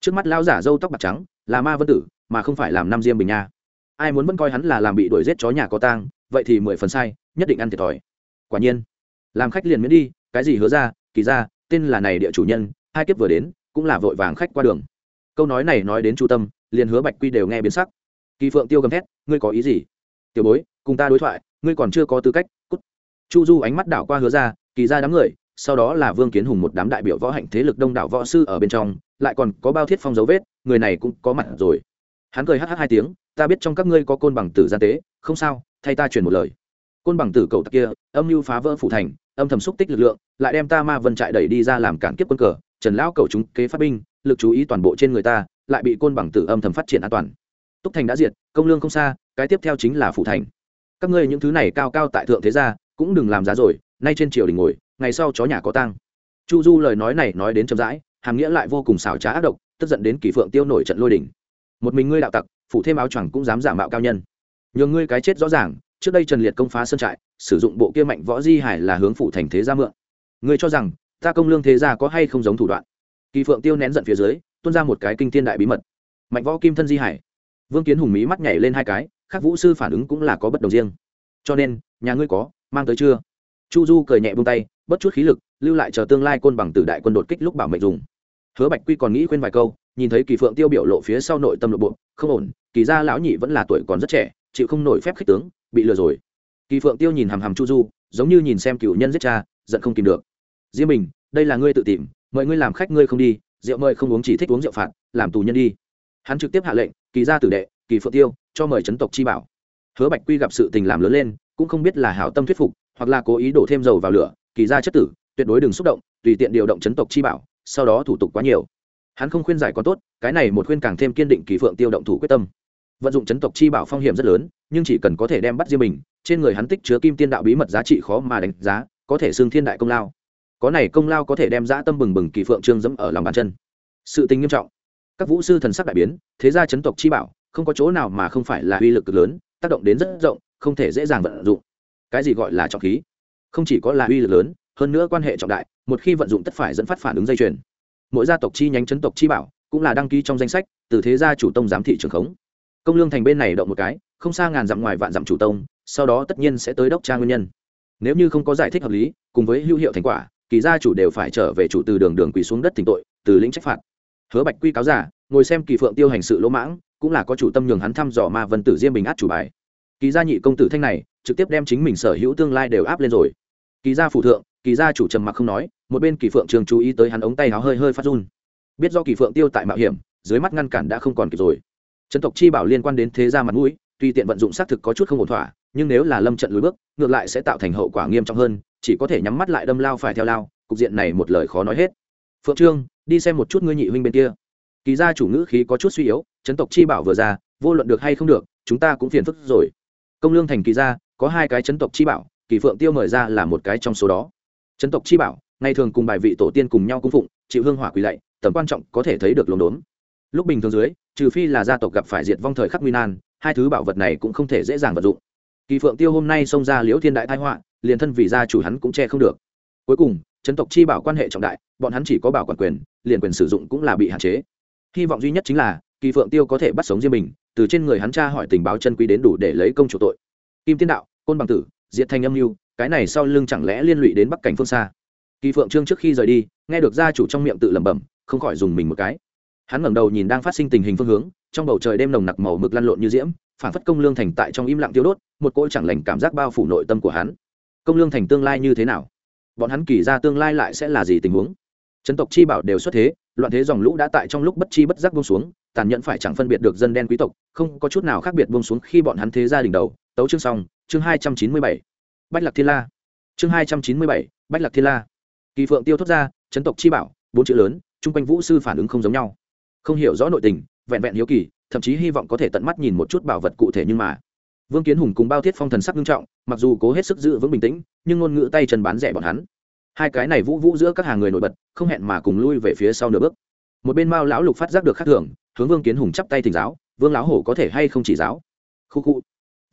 Trước mắt lao giả dâu tóc bạc trắng, là ma vân tử, mà không phải làm Nam diêm bình nha. Ai muốn vẫn coi hắn là làm bị đuổi giết chó nhà có tang, vậy thì mười phần sai, nhất định ăn thiệt thòi. Quả nhiên, làm khách liền miễn đi, cái gì hứa ra, kỳ ra, tên là này địa chủ nhân, hai kiếp vừa đến, cũng là vội vàng khách qua đường câu nói này nói đến chu tâm, liền hứa bạch quy đều nghe biến sắc. Kỳ phượng tiêu gầm thét, ngươi có ý gì? Tiểu bối, cùng ta đối thoại, ngươi còn chưa có tư cách. Cút. Chu du ánh mắt đảo qua hứa ra, kỳ ra đám người, sau đó là vương kiến hùng một đám đại biểu võ hạnh thế lực đông đảo võ sư ở bên trong, lại còn có bao thiết phong dấu vết, người này cũng có mặt rồi. Hắn cười hh hai tiếng, ta biết trong các ngươi có côn bằng tử gian tế, không sao, thay ta truyền một lời. Côn bằng tử cầu tặc kia, âm mưu phá vỡ phủ thành, âm thầm xúc tích lực lượng, lại đem ta ma vân trại đẩy đi ra làm cản kiếp quân cờ, trần lão cầu chúng kế phát binh lực chú ý toàn bộ trên người ta, lại bị côn bằng tử âm thầm phát triển an toàn. Túc thành đã diệt, công lương không xa, cái tiếp theo chính là phủ thành. Các ngươi những thứ này cao cao tại thượng thế gia, cũng đừng làm giá rồi, nay trên triều đình ngồi, ngày sau chó nhà có tang. Chu du lời nói này nói đến chậm rãi, hàm nghĩa lại vô cùng xảo trá ác độc, tức giận đến kỳ phượng tiêu nổi trận lôi đỉnh một mình ngươi đạo tặc, phủ thêm áo choàng cũng dám giả mạo cao nhân. Nhường ngươi cái chết rõ ràng, trước đây trần liệt công phá sơn trại, sử dụng bộ kia mạnh võ di hải là hướng phủ thành thế gia mượn. Ngươi cho rằng, ta công lương thế gia có hay không giống thủ đoạn? Kỳ phượng tiêu nén giận phía dưới, tuôn ra một cái kinh thiên đại bí mật. Mạnh võ kim thân di hải. Vương kiến hùng mí mắt nhảy lên hai cái khác vũ sư phản ứng cũng là có bất đồng riêng. Cho nên, nhà ngươi có, mang tới chưa? Chu du cười nhẹ buông tay, bất chút khí lực, lưu lại chờ tương lai côn bằng tử đại quân đột kích lúc bảo mệnh dùng. Hứa bạch quy còn nghĩ khuyên vài câu, nhìn thấy kỳ phượng tiêu biểu lộ phía sau nội tâm nội bộ không ổn, kỳ gia lão nhị vẫn là tuổi còn rất trẻ, chịu không nổi phép khích tướng, bị lừa rồi. Kỳ phượng tiêu nhìn hàm hàm chu du, giống như nhìn xem cựu nhân giết cha, giận không tìm được. Diêm bình, đây là ngươi tự tìm mời ngươi làm khách ngươi không đi, rượu mời không uống chỉ thích uống rượu phạt, làm tù nhân đi. Hắn trực tiếp hạ lệnh, kỳ gia tử đệ, kỳ phượng tiêu, cho mời chấn tộc chi bảo. Hứa bạch quy gặp sự tình làm lớn lên, cũng không biết là hảo tâm thuyết phục, hoặc là cố ý đổ thêm dầu vào lửa, kỳ gia chất tử, tuyệt đối đừng xúc động, tùy tiện điều động chấn tộc chi bảo, sau đó thủ tục quá nhiều. Hắn không khuyên giải có tốt, cái này một khuyên càng thêm kiên định kỳ phượng tiêu động thủ quyết tâm. Vận dụng chấn tộc chi bảo phong hiểm rất lớn, nhưng chỉ cần có thể đem bắt riêng mình, trên người hắn tích chứa kim tiên đạo bí mật giá trị khó mà đánh giá, có thể xương thiên đại công lao có này công lao có thể đem dã tâm bừng bừng kỳ phượng trương dẫm ở lòng bàn chân. Sự tình nghiêm trọng. Các vũ sư thần sắc đại biến, thế gia chấn tộc chi bảo, không có chỗ nào mà không phải là uy lực cực lớn, tác động đến rất rộng, không thể dễ dàng vận dụng. Cái gì gọi là trọng khí? Không chỉ có là uy lực lớn, hơn nữa quan hệ trọng đại, một khi vận dụng tất phải dẫn phát phản ứng dây chuyền. Mỗi gia tộc chi nhánh chấn tộc chi bảo cũng là đăng ký trong danh sách, từ thế gia chủ tông giám thị trường khống. Công lương thành bên này động một cái, không xa ngàn dặm ngoài vạn dặm chủ tông, sau đó tất nhiên sẽ tới đốc tra nguyên nhân. Nếu như không có giải thích hợp lý, cùng với hữu hiệu thành quả kỳ gia chủ đều phải trở về chủ từ đường đường quỳ xuống đất tỉnh tội, từ lĩnh trách phạt. Hứa bạch quy cáo giả, ngồi xem kỳ phượng tiêu hành sự lỗ mãng, cũng là có chủ tâm nhường hắn thăm dò ma vân tử diêm bình át chủ bài. Kỳ gia nhị công tử thanh này, trực tiếp đem chính mình sở hữu tương lai đều áp lên rồi. Kỳ gia phụ thượng, kỳ gia chủ trầm mặc không nói, một bên kỳ phượng trường chú ý tới hắn ống tay áo hơi hơi phát run. Biết do kỳ phượng tiêu tại mạo hiểm, dưới mắt ngăn cản đã không còn kịp rồi. Trần tộc chi bảo liên quan đến thế gia mặt mũi, tuy tiện vận dụng xác thực có chút không ổn thỏa, nhưng nếu là lâm trận lùi bước, ngược lại sẽ tạo thành hậu quả nghiêm trọng hơn chỉ có thể nhắm mắt lại đâm lao phải theo lao, cục diện này một lời khó nói hết. Phượng trương, đi xem một chút ngươi nhị huynh bên kia. Kỳ gia chủ ngữ khí có chút suy yếu, chấn tộc chi bảo vừa ra, vô luận được hay không được, chúng ta cũng phiền phức rồi. Công lương thành kỳ gia, có hai cái chấn tộc chi bảo, kỳ phượng tiêu mời ra là một cái trong số đó. Chấn tộc chi bảo, ngày thường cùng bài vị tổ tiên cùng nhau cung phụng, chịu hương hỏa quỳ lạy, tầm quan trọng có thể thấy được lồn đốn. Lúc bình thường dưới, trừ phi là gia tộc gặp phải diệt vong thời khắc nguy nan, hai thứ bảo vật này cũng không thể dễ dàng vận dụng kỳ phượng tiêu hôm nay xông ra liễu thiên đại thái họa, liền thân vì gia chủ hắn cũng che không được. Cuối cùng trấn tộc chi bảo quan hệ trọng đại, bọn hắn chỉ có bảo quản quyền, liền quyền sử dụng cũng là bị hạn chế. Hy vọng duy nhất chính là, kỳ phượng tiêu có thể bắt sống riêng mình từ trên người hắn tra hỏi tình báo chân quý đến đủ để lấy công chủ tội. Kim tiên đạo, côn bằng tử, diệt thanh âm mưu cái này sau lưng chẳng lẽ liên lụy đến bắc cảnh phương xa? Kỳ phượng trương trước khi rời đi, nghe được gia chủ trong miệng tự lẩm bẩm, không khỏi dùng mình một cái. Hắn ngẩng đầu nhìn đang phát sinh tình hình phương hướng, trong bầu trời đêm nồng nặc màu mực lăn lộn như diễm phản phất công lương thành tại trong im lặng tiêu đốt, một cỗ chẳng lành cảm giác bao phủ nội tâm của hắn. Công lương thành tương lai như thế nào? Bọn hắn kỳ ra tương lai lại sẽ là gì tình huống? Trấn tộc chi bảo đều xuất thế, loạn thế dòng lũ đã tại trong lúc bất chi bất giác buông xuống, tàn nhẫn phải chẳng phân biệt được dân đen quý tộc, không có chút nào khác biệt buông xuống khi bọn hắn thế gia đình đầu. Tấu chương xong, chương hai trăm chín mươi bảy. Bách lạc thiên la. Chương hai trăm chín mươi bảy, bách lạc thiên la. Kỳ phượng tiêu thốt ra, chấn tộc chi bảo, bốn chữ lớn, chung quanh vũ sư phản ứng không giống nhau. Không hiểu rõ nội tình, vẹn vẹn hiếu kỳ thậm chí hy vọng có thể tận mắt nhìn một chút bảo vật cụ thể nhưng mà. Vương kiến hùng cùng bao thiết phong thần sắc nghiêm trọng, mặc dù cố hết sức giữ vững bình tĩnh, nhưng ngôn ngữ tay chân bán rẻ bọn hắn. Hai cái này vũ vũ giữa các hàng người nổi bật, không hẹn mà cùng lui về phía sau nửa bước. Một bên mao lão lục phát giác được khác thường, hướng vương kiến hùng chắp tay thỉnh giáo, vương lão hổ có thể hay không chỉ giáo? Khu khu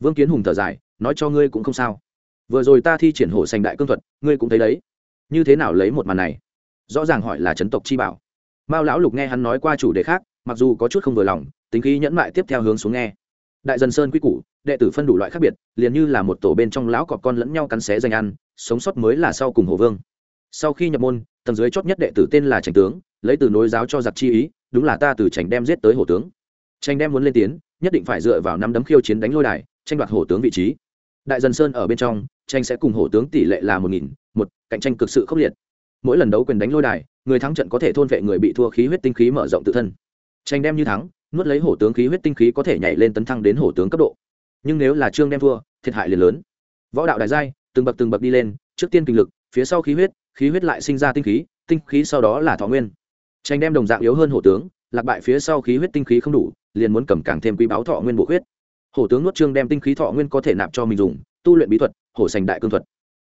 vương kiến hùng thở dài, nói cho ngươi cũng không sao. Vừa rồi ta thi triển hổ sành đại cương thuật, ngươi cũng thấy đấy. Như thế nào lấy một màn này? Rõ ràng hỏi là chấn tộc chi bảo. Mao lão lục nghe hắn nói qua chủ đề khác mặc dù có chút không vừa lòng, tính khí nhẫn mại tiếp theo hướng xuống nghe. Đại dân sơn quy củ, đệ tử phân đủ loại khác biệt, liền như là một tổ bên trong lão cọp con lẫn nhau cắn xé danh ăn, sống sót mới là sau cùng hồ vương. Sau khi nhập môn, tầng dưới chót nhất đệ tử tên là trành tướng, lấy từ nối giáo cho giặc chi ý, đúng là ta từ trành đem giết tới hổ tướng. Tranh đem muốn lên tiến, nhất định phải dựa vào năm đấm khiêu chiến đánh lôi đài, tranh đoạt hổ tướng vị trí. Đại dân sơn ở bên trong tranh sẽ cùng hổ tướng tỷ lệ là một nghìn, một, cạnh tranh cực sự khốc liệt. Mỗi lần đấu quyền đánh lôi đài, người thắng trận có thể thôn vệ người bị thua khí huyết tinh khí mở rộng tự thân tranh đem như thắng, nuốt lấy hổ tướng khí huyết tinh khí có thể nhảy lên tấn thăng đến hổ tướng cấp độ. Nhưng nếu là trương đem thua, thiệt hại liền lớn. Võ đạo đại giai, từng bậc từng bậc đi lên, trước tiên kinh lực, phía sau khí huyết khí huyết lại sinh ra tinh khí tinh khí sau đó là thọ nguyên. Tranh đem đồng dạng yếu hơn hổ tướng, lạc bại phía sau khí huyết tinh khí không đủ, liền muốn cầm càng thêm quý báo thọ nguyên bổ huyết hổ tướng nuốt trương đem tinh khí thọ nguyên có thể nạp cho mình dùng, tu luyện bí thuật, hổ sành đại cương thuật.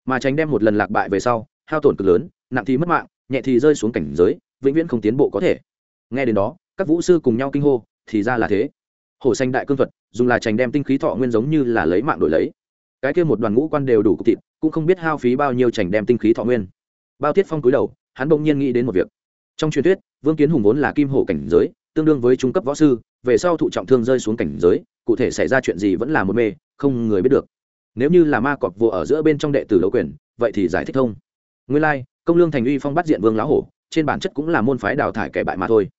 Mà tránh đem một lần lạc bại về sau, hao tổn cực lớn, nặng thì mất mạng, nhẹ thì rơi xuống cảnh giới, vĩnh viễn không tiến bộ có thể. Nghe đến đó các vũ sư cùng nhau kinh hô, thì ra là thế. Hổ xanh đại cương thuật, dùng là trành đem tinh khí thọ nguyên giống như là lấy mạng đổi lấy. Cái kia một đoàn ngũ quan đều đủ cục thịt, cũng không biết hao phí bao nhiêu trành đem tinh khí thọ nguyên. Bao tiết phong cúi đầu, hắn bỗng nhiên nghĩ đến một việc. Trong truyền thuyết, vương kiến hùng vốn là kim hổ cảnh giới, tương đương với trung cấp võ sư, về sau thụ trọng thương rơi xuống cảnh giới, cụ thể xảy ra chuyện gì vẫn là một mê, không người biết được. Nếu như là ma cọp vụ ở giữa bên trong đệ tử đấu quyền, vậy thì giải thích thông nguyên lai, công lương thành uy phong bắt diện vương lão hổ, trên bản chất cũng là môn phái đào thải kẻ bại mà thôi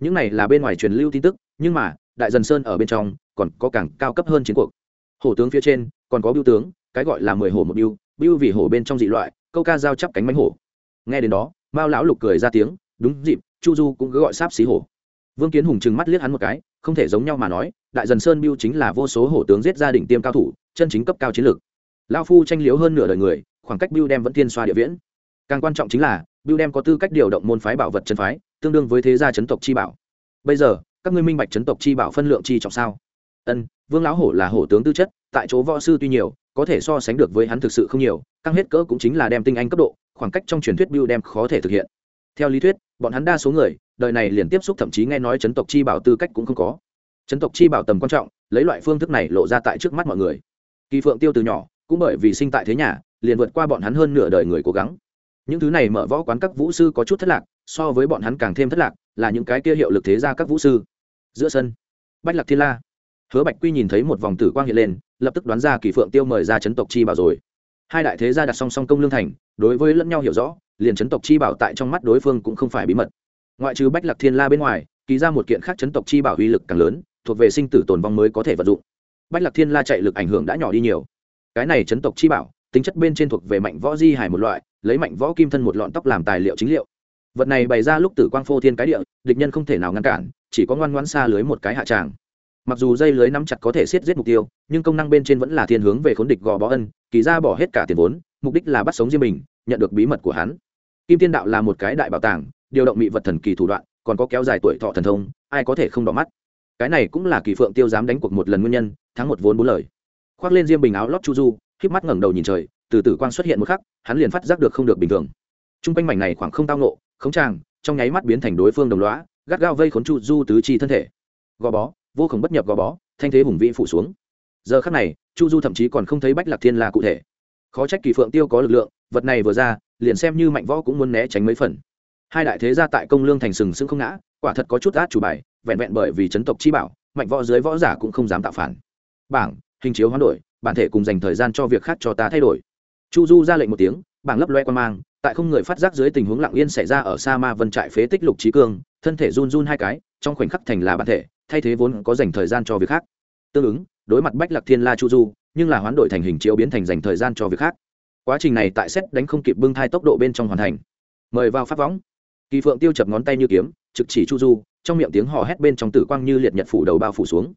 những này là bên ngoài truyền lưu tin tức, nhưng mà, đại dần sơn ở bên trong, còn có càng cao cấp hơn chiến cuộc. Hổ tướng phía trên, còn có biêu tướng, cái gọi là mười hổ một biêu biêu vì hổ bên trong dị loại, câu ca giao chắp cánh mánh hổ. Nghe đến đó, mao lão lục cười ra tiếng, đúng dịp, chu du cũng cứ gọi sáp xí hổ. Vương kiến hùng trừng mắt liếc hắn một cái, không thể giống nhau mà nói, đại dần sơn biêu chính là vô số hổ tướng giết gia đình tiêm cao thủ, chân chính cấp cao chiến lược. Lao phu tranh liếu hơn nửa đời người, khoảng cách biêu đem vẫn tiên xoa địa viễn. Càng quan trọng chính là biêu đem có tư cách điều động môn phái bảo vật chân phái tương đương với thế gia chấn tộc chi bảo. Bây giờ, các ngươi minh bạch chấn tộc chi bảo phân lượng chi trọng sao? Ân, vương lão hổ là hổ tướng tư chất, tại chỗ võ sư tuy nhiều, có thể so sánh được với hắn thực sự không nhiều, căng hết cỡ cũng chính là đem tinh anh cấp độ, khoảng cách trong truyền thuyết biêu đem khó thể thực hiện. Theo lý thuyết, bọn hắn đa số người, đời này liền tiếp xúc thậm chí nghe nói chấn tộc chi bảo tư cách cũng không có. Chấn tộc chi bảo tầm quan trọng, lấy loại phương thức này lộ ra tại trước mắt mọi người. Kỳ phượng tiêu từ nhỏ, cũng bởi vì sinh tại thế nhà, liền vượt qua bọn hắn hơn nửa đời người cố gắng những thứ này mở võ quán các vũ sư có chút thất lạc, so với bọn hắn càng thêm thất lạc, là những cái kia hiệu lực thế ra các vũ sư. Giữa sân, bách lạc thiên la. Hứa bạch quy nhìn thấy một vòng tử quang hiện lên, lập tức đoán ra kỳ phượng tiêu mời ra chấn tộc chi bảo rồi. Hai đại thế gia đặt song song công lương thành, đối với lẫn nhau hiểu rõ, liền chấn tộc chi bảo tại trong mắt đối phương cũng không phải bí mật. Ngoại trừ bách lạc thiên la bên ngoài ký ra một kiện khác chấn tộc chi bảo uy lực càng lớn, thuộc về sinh tử tồn vong mới có thể vận dụng. Bách lạc thiên la chạy lực ảnh hưởng đã nhỏ đi nhiều. Cái này chấn tộc chi bảo tính chất bên trên thuộc về mạnh võ di hải một loại, lấy mạnh võ kim thân một lọn tóc làm tài liệu chính liệu. Vật này bày ra lúc tử quang phô thiên cái địa, địch nhân không thể nào ngăn cản, chỉ có ngoan ngoãn xa lưới một cái hạ tràng. Mặc dù dây lưới nắm chặt có thể siết giết mục tiêu, nhưng công năng bên trên vẫn là thiên hướng về khốn địch gò bó ân, kỳ ra bỏ hết cả tiền vốn, mục đích là bắt sống riêng mình, nhận được bí mật của hắn. Kim tiên đạo là một cái đại bảo tàng, điều động mỹ vật thần kỳ thủ đoạn, còn có kéo dài tuổi thọ thần thông, ai có thể không đỏ mắt. Cái này cũng là kỳ phượng tiêu dám đánh cuộc một lần nguyên nhân, thắng một vốn bốn lời. Khoác lên diêm bình áo lót chu du híp mắt ngẩng đầu nhìn trời từ từ quang xuất hiện một khắc hắn liền phát giác được không được bình thường. Trung quanh mảnh này khoảng không tao nộ khống tràng trong nháy mắt biến thành đối phương đồng lõa, gắt gao vây khốn chu du tứ chi thân thể. Gò bó vô cùng bất nhập gò bó thanh thế hùng vĩ phủ xuống. Giờ khắc này chu du thậm chí còn không thấy bách lạc thiên là cụ thể. Khó trách kỳ phượng tiêu có lực lượng vật này vừa ra liền xem như mạnh võ cũng muốn né tránh mấy phần. Hai đại thế gia tại công lương thành sừng sững không ngã quả thật có chút át chủ bài vẹn vẹn bởi vì chấn tộc chi bảo mạnh võ dưới võ giả cũng không dám tạo phản. Bảng hình chiếu hoán đổi bản thể cùng dành thời gian cho việc khác cho ta thay đổi. Chu du ra lệnh một tiếng, bảng lấp loe quan mang, tại không người phát giác dưới tình huống lặng yên xảy ra ở sa ma vân trại phế tích lục trí cương, thân thể run run hai cái, trong khoảnh khắc thành là bản thể, thay thế vốn có dành thời gian cho việc khác. Tương ứng, đối mặt bách lạc thiên la chu du, nhưng là hoán đổi thành hình chiếu biến thành dành thời gian cho việc khác. Quá trình này tại xét đánh không kịp bưng thai tốc độ bên trong hoàn thành. Mời vào phát võng. Kỳ phượng tiêu chập ngón tay như kiếm, trực chỉ chu du, trong miệng tiếng hò hét bên trong tử quang như liệt nhật phủ đầu bao phủ xuống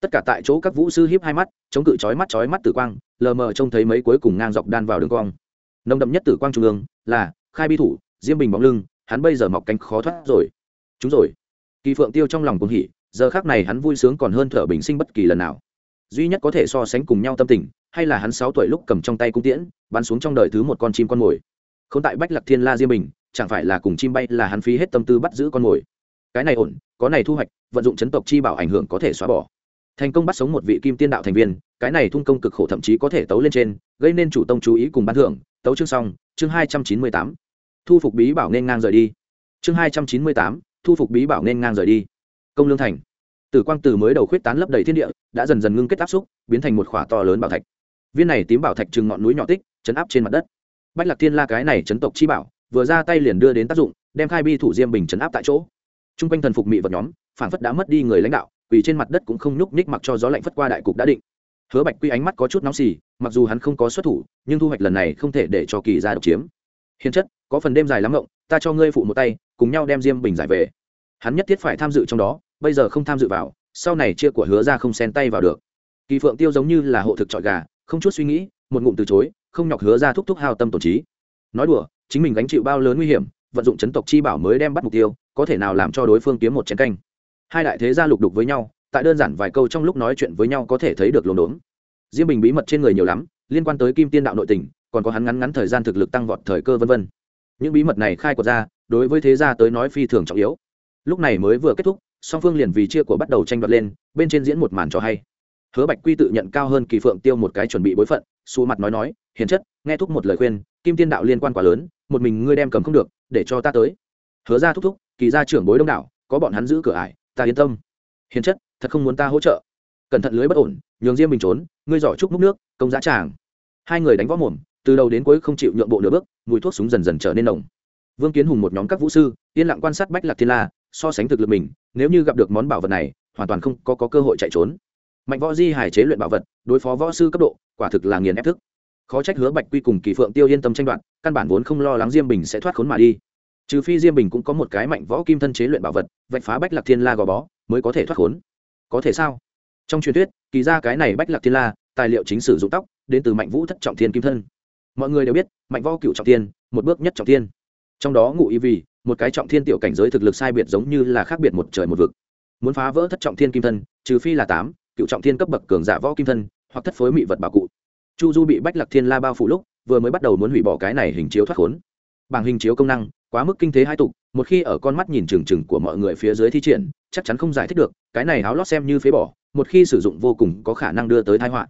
tất cả tại chỗ các vũ sư hiếp hai mắt, chống cự chói mắt chói mắt tử quang, lờ mờ trông thấy mấy cuối cùng ngang dọc đan vào đường cong. Nồng đậm nhất tử quang trung ương là khai bi thủ, diêm bình bóng lưng, hắn bây giờ mọc cánh khó thoát rồi. Chúng rồi. Kỳ phượng tiêu trong lòng cũng hỉ, giờ khác này hắn vui sướng còn hơn thở bình sinh bất kỳ lần nào. Duy nhất có thể so sánh cùng nhau tâm tình, hay là hắn sáu tuổi lúc cầm trong tay cung tiễn, bắn xuống trong đời thứ một con chim con mồi. Không tại bách lạc thiên la diêm bình, chẳng phải là cùng chim bay là hắn phí hết tâm tư bắt giữ con mồi. Cái này ổn, có này thu hoạch, vận dụng chấn tộc chi bảo ảnh hưởng có thể xóa bỏ thành công bắt sống một vị kim tiên đạo thành viên, cái này thung công cực khổ thậm chí có thể tấu lên trên, gây nên chủ tông chú ý cùng bán thưởng. Tấu chương xong, chương hai trăm chín mươi tám. Thu phục bí bảo nên ngang rời đi. Chương hai trăm chín mươi tám, thu phục bí bảo nên ngang rời đi. Công lương thành. Tử quang từ mới đầu khuyết tán lấp đầy thiên địa, đã dần dần ngưng kết áp xúc, biến thành một khỏa to lớn bảo thạch. Viên này tím bảo thạch chừng ngọn núi nhỏ tích, chấn áp trên mặt đất. Bách lạc thiên la cái này chấn tộc chi bảo, vừa ra tay liền đưa đến tác dụng, đem khai bi thủ diêm bình chấn áp tại chỗ. T r u n g quanh thần phục mị vật nhóm, phản phất đã mất đi người lãnh đạo vì trên mặt đất cũng không nhúc nhích mặc cho gió lạnh phất qua đại cục đã định. Hứa bạch quy ánh mắt có chút nóng xì, mặc dù hắn không có xuất thủ, nhưng thu hoạch lần này không thể để cho kỳ ra độc chiếm. Hiền chất, có phần đêm dài lắm ngộng, ta cho ngươi phụ một tay, cùng nhau đem diêm bình giải về. Hắn nhất thiết phải tham dự trong đó, bây giờ không tham dự vào, sau này chia của hứa ra không xen tay vào được. Kỳ phượng tiêu giống như là hộ thực trọi gà, không chút suy nghĩ, một ngụm từ chối, không nhọc hứa ra thúc thúc hào tâm tổn trí. Nói đùa, chính mình gánh chịu bao lớn nguy hiểm, vận dụng chấn tộc chi bảo mới đem bắt mục tiêu, có thể nào làm cho đối phương kiếm một chén canh hai đại thế gia lục đục với nhau, tại đơn giản vài câu trong lúc nói chuyện với nhau có thể thấy được lồn đốn. Diêm bình bí mật trên người nhiều lắm, liên quan tới kim tiên đạo nội tình, còn có hắn ngắn ngắn thời gian thực lực tăng vọt thời cơ vân vân. Những bí mật này khai quật ra, đối với thế gia tới nói phi thường trọng yếu. Lúc này mới vừa kết thúc, song phương liền vì chia của bắt đầu tranh đoạt lên, bên trên diễn một màn cho hay. Hứa bạch quy tự nhận cao hơn kỳ phượng tiêu một cái chuẩn bị bối phận xù mặt nói nói, hiền chất, nghe thúc một lời khuyên, kim tiên đạo liên quan quá lớn, một mình ngươi đem cầm không được, để cho ta tới. Hứa ra thúc thúc, kỳ gia trưởng bối đông đảo, có bọn hắn giữ cửa ải ta yên tâm. Hiền chất thật không muốn ta hỗ trợ. Cẩn thận lưới bất ổn nhường diêm Bình trốn ngươi giỏi chúc múc nước công giá tràng. Hai người đánh võ mồm từ đầu đến cuối không chịu nhượng bộ nửa bước mùi thuốc súng dần dần trở nên nồng. Vương kiến hùng một nhóm các vũ sư yên lặng quan sát bách lạc thiên la so sánh thực lực mình nếu như gặp được món bảo vật này hoàn toàn không có, có cơ hội chạy trốn. Mạnh võ di hải chế luyện bảo vật đối phó võ sư cấp độ quả thực là nghiền ép thức. Khó trách hứa bạch quy cùng kỳ phượng tiêu yên tâm tranh đoạt căn bản vốn không lo lắng diêm bình sẽ thoát khốn mà đi trừ phi diêm bình cũng có một cái mạnh võ kim thân chế luyện bảo vật, vạch phá bách lạc thiên la gò bó, mới có thể thoát khốn. Có thể sao? Trong truyền thuyết, kỳ ra cái này bách lạc thiên la, tài liệu chính sử dụng tóc, đến từ mạnh vũ thất trọng thiên kim thân. Mọi người đều biết, mạnh võ cựu trọng thiên, một bước nhất trọng thiên. Trong đó ngụ ý vì, một cái trọng thiên tiểu cảnh giới thực lực sai biệt giống như là khác biệt một trời một vực. Muốn phá vỡ thất trọng thiên kim thân, trừ phi là tám cựu trọng thiên cấp bậc cường giả võ kim thân, hoặc thất phối mị vật bảo cụ. Chu du bị bách lạc thiên la bao phủ lúc, vừa mới bắt đầu muốn hủy bỏ cái này hình chiếu thoát khốn. Bảng hình chiếu công năng quá mức kinh thế hai tục, một khi ở con mắt nhìn trừng trừng của mọi người phía dưới thi triển, chắc chắn không giải thích được, cái này háo lót xem như phế bỏ, một khi sử dụng vô cùng có khả năng đưa tới thái họa.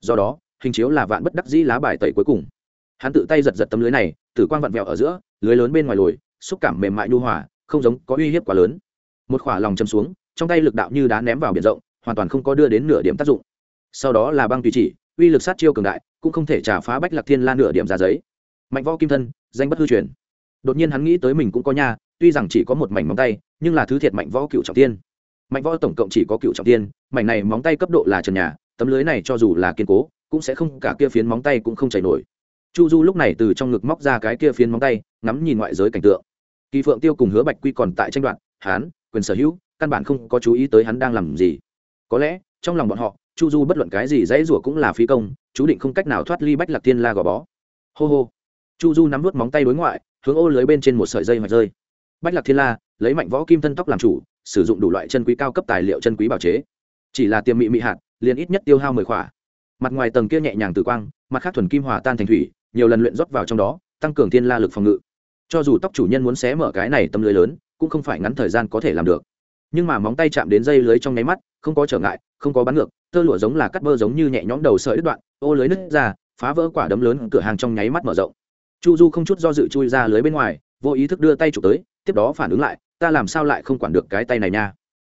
Do đó, hình chiếu là vạn bất đắc dĩ lá bài tẩy cuối cùng. Hắn tự tay giật giật tấm lưới này, tử quang vặn vẹo ở giữa, lưới lớn bên ngoài lồi, xúc cảm mềm mại nhu hòa, không giống có uy hiếp quá lớn. Một khỏa lòng châm xuống, trong tay lực đạo như đá ném vào biển rộng, hoàn toàn không có đưa đến nửa điểm tác dụng. Sau đó là băng tùy chỉ, uy lực sát chiêu cường đại, cũng không thể trả phá bách lạc thiên la nửa điểm ra giấy. Mạnh võ kim thân, danh bất hư truyền đột nhiên hắn nghĩ tới mình cũng có nha tuy rằng chỉ có một mảnh móng tay nhưng là thứ thiệt mạnh võ cựu trọng tiên mạnh võ tổng cộng chỉ có cựu trọng tiên mảnh này móng tay cấp độ là trần nhà tấm lưới này cho dù là kiên cố cũng sẽ không cả kia phiến móng tay cũng không chảy nổi. Chu du lúc này từ trong ngực móc ra cái kia phiến móng tay ngắm nhìn ngoại giới cảnh tượng. Kỳ phượng tiêu cùng hứa bạch quy còn tại tranh đoạn, hán quyền sở hữu căn bản không có chú ý tới hắn đang làm gì. Có lẽ trong lòng bọn họ chu du bất luận cái gì dãy rủa cũng là phi công chú định không cách nào thoát ly bách lạc tiên la gò bó. Hô hô. Chu du nắm vút móng tay đối ngoại hướng ô lưới bên trên một sợi dây hoặc rơi. Bách lạc thiên la, lấy mạnh võ kim thân tóc làm chủ, sử dụng đủ loại chân quý cao cấp tài liệu chân quý bảo chế. Chỉ là tiềm mị mị hạt, liền ít nhất tiêu hao mười khỏa. Mặt ngoài tầng kia nhẹ nhàng tử quang, mặt khác thuần kim hòa tan thành thủy, nhiều lần luyện rót vào trong đó, tăng cường thiên la lực phòng ngự. Cho dù tóc chủ nhân muốn xé mở cái này tâm lưới lớn, cũng không phải ngắn thời gian có thể làm được. Nhưng mà móng tay chạm đến dây lưới trong nháy mắt, không có trở ngại, không có bắn ngược, tơ lụa giống là cắt bơ giống như nhẹ nhõm đầu sợi đứt đoạn, ô lưới nứt ra, phá vỡ quả đấm lớn, cửa hàng trong nháy mắt mở rộng chu du không chút do dự chui ra lưới bên ngoài, vô ý thức đưa tay chụp tới, tiếp đó phản ứng lại, ta làm sao lại không quản được cái tay này nha?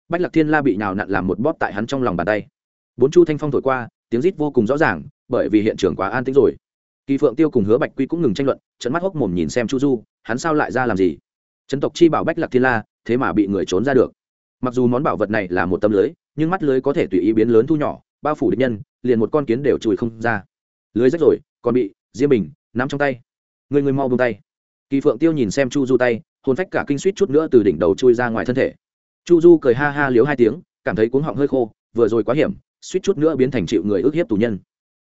Bách lạc thiên la bị nhào nặn làm một bóp tại hắn trong lòng bàn tay. Bốn chu thanh phong thổi qua, tiếng rít vô cùng rõ ràng, bởi vì hiện trường quá an tĩnh rồi. Kỳ phượng tiêu cùng hứa bạch quy cũng ngừng tranh luận trận mắt hốc mồm nhìn xem chu du, hắn sao lại ra làm gì? Trần tộc chi bảo bách lạc thiên la, thế mà bị người trốn ra được. Mặc dù món bảo vật này là một tấm lưới, nhưng mắt lưới có thể tùy ý biến lớn thu nhỏ, bao phủ địch nhân, liền một con kiến đều chùi không ra. Lưới rách rồi, còn bị diêm bình nắm trong tay người người mau buông tay. Kỳ phượng tiêu nhìn xem chu du tay, hồn phách cả kinh suýt chút nữa từ đỉnh đầu chui ra ngoài thân thể. Chu du cười ha ha liếu hai tiếng, cảm thấy cuống họng hơi khô, vừa rồi quá hiểm, suýt chút nữa biến thành chịu người ức hiếp tù nhân.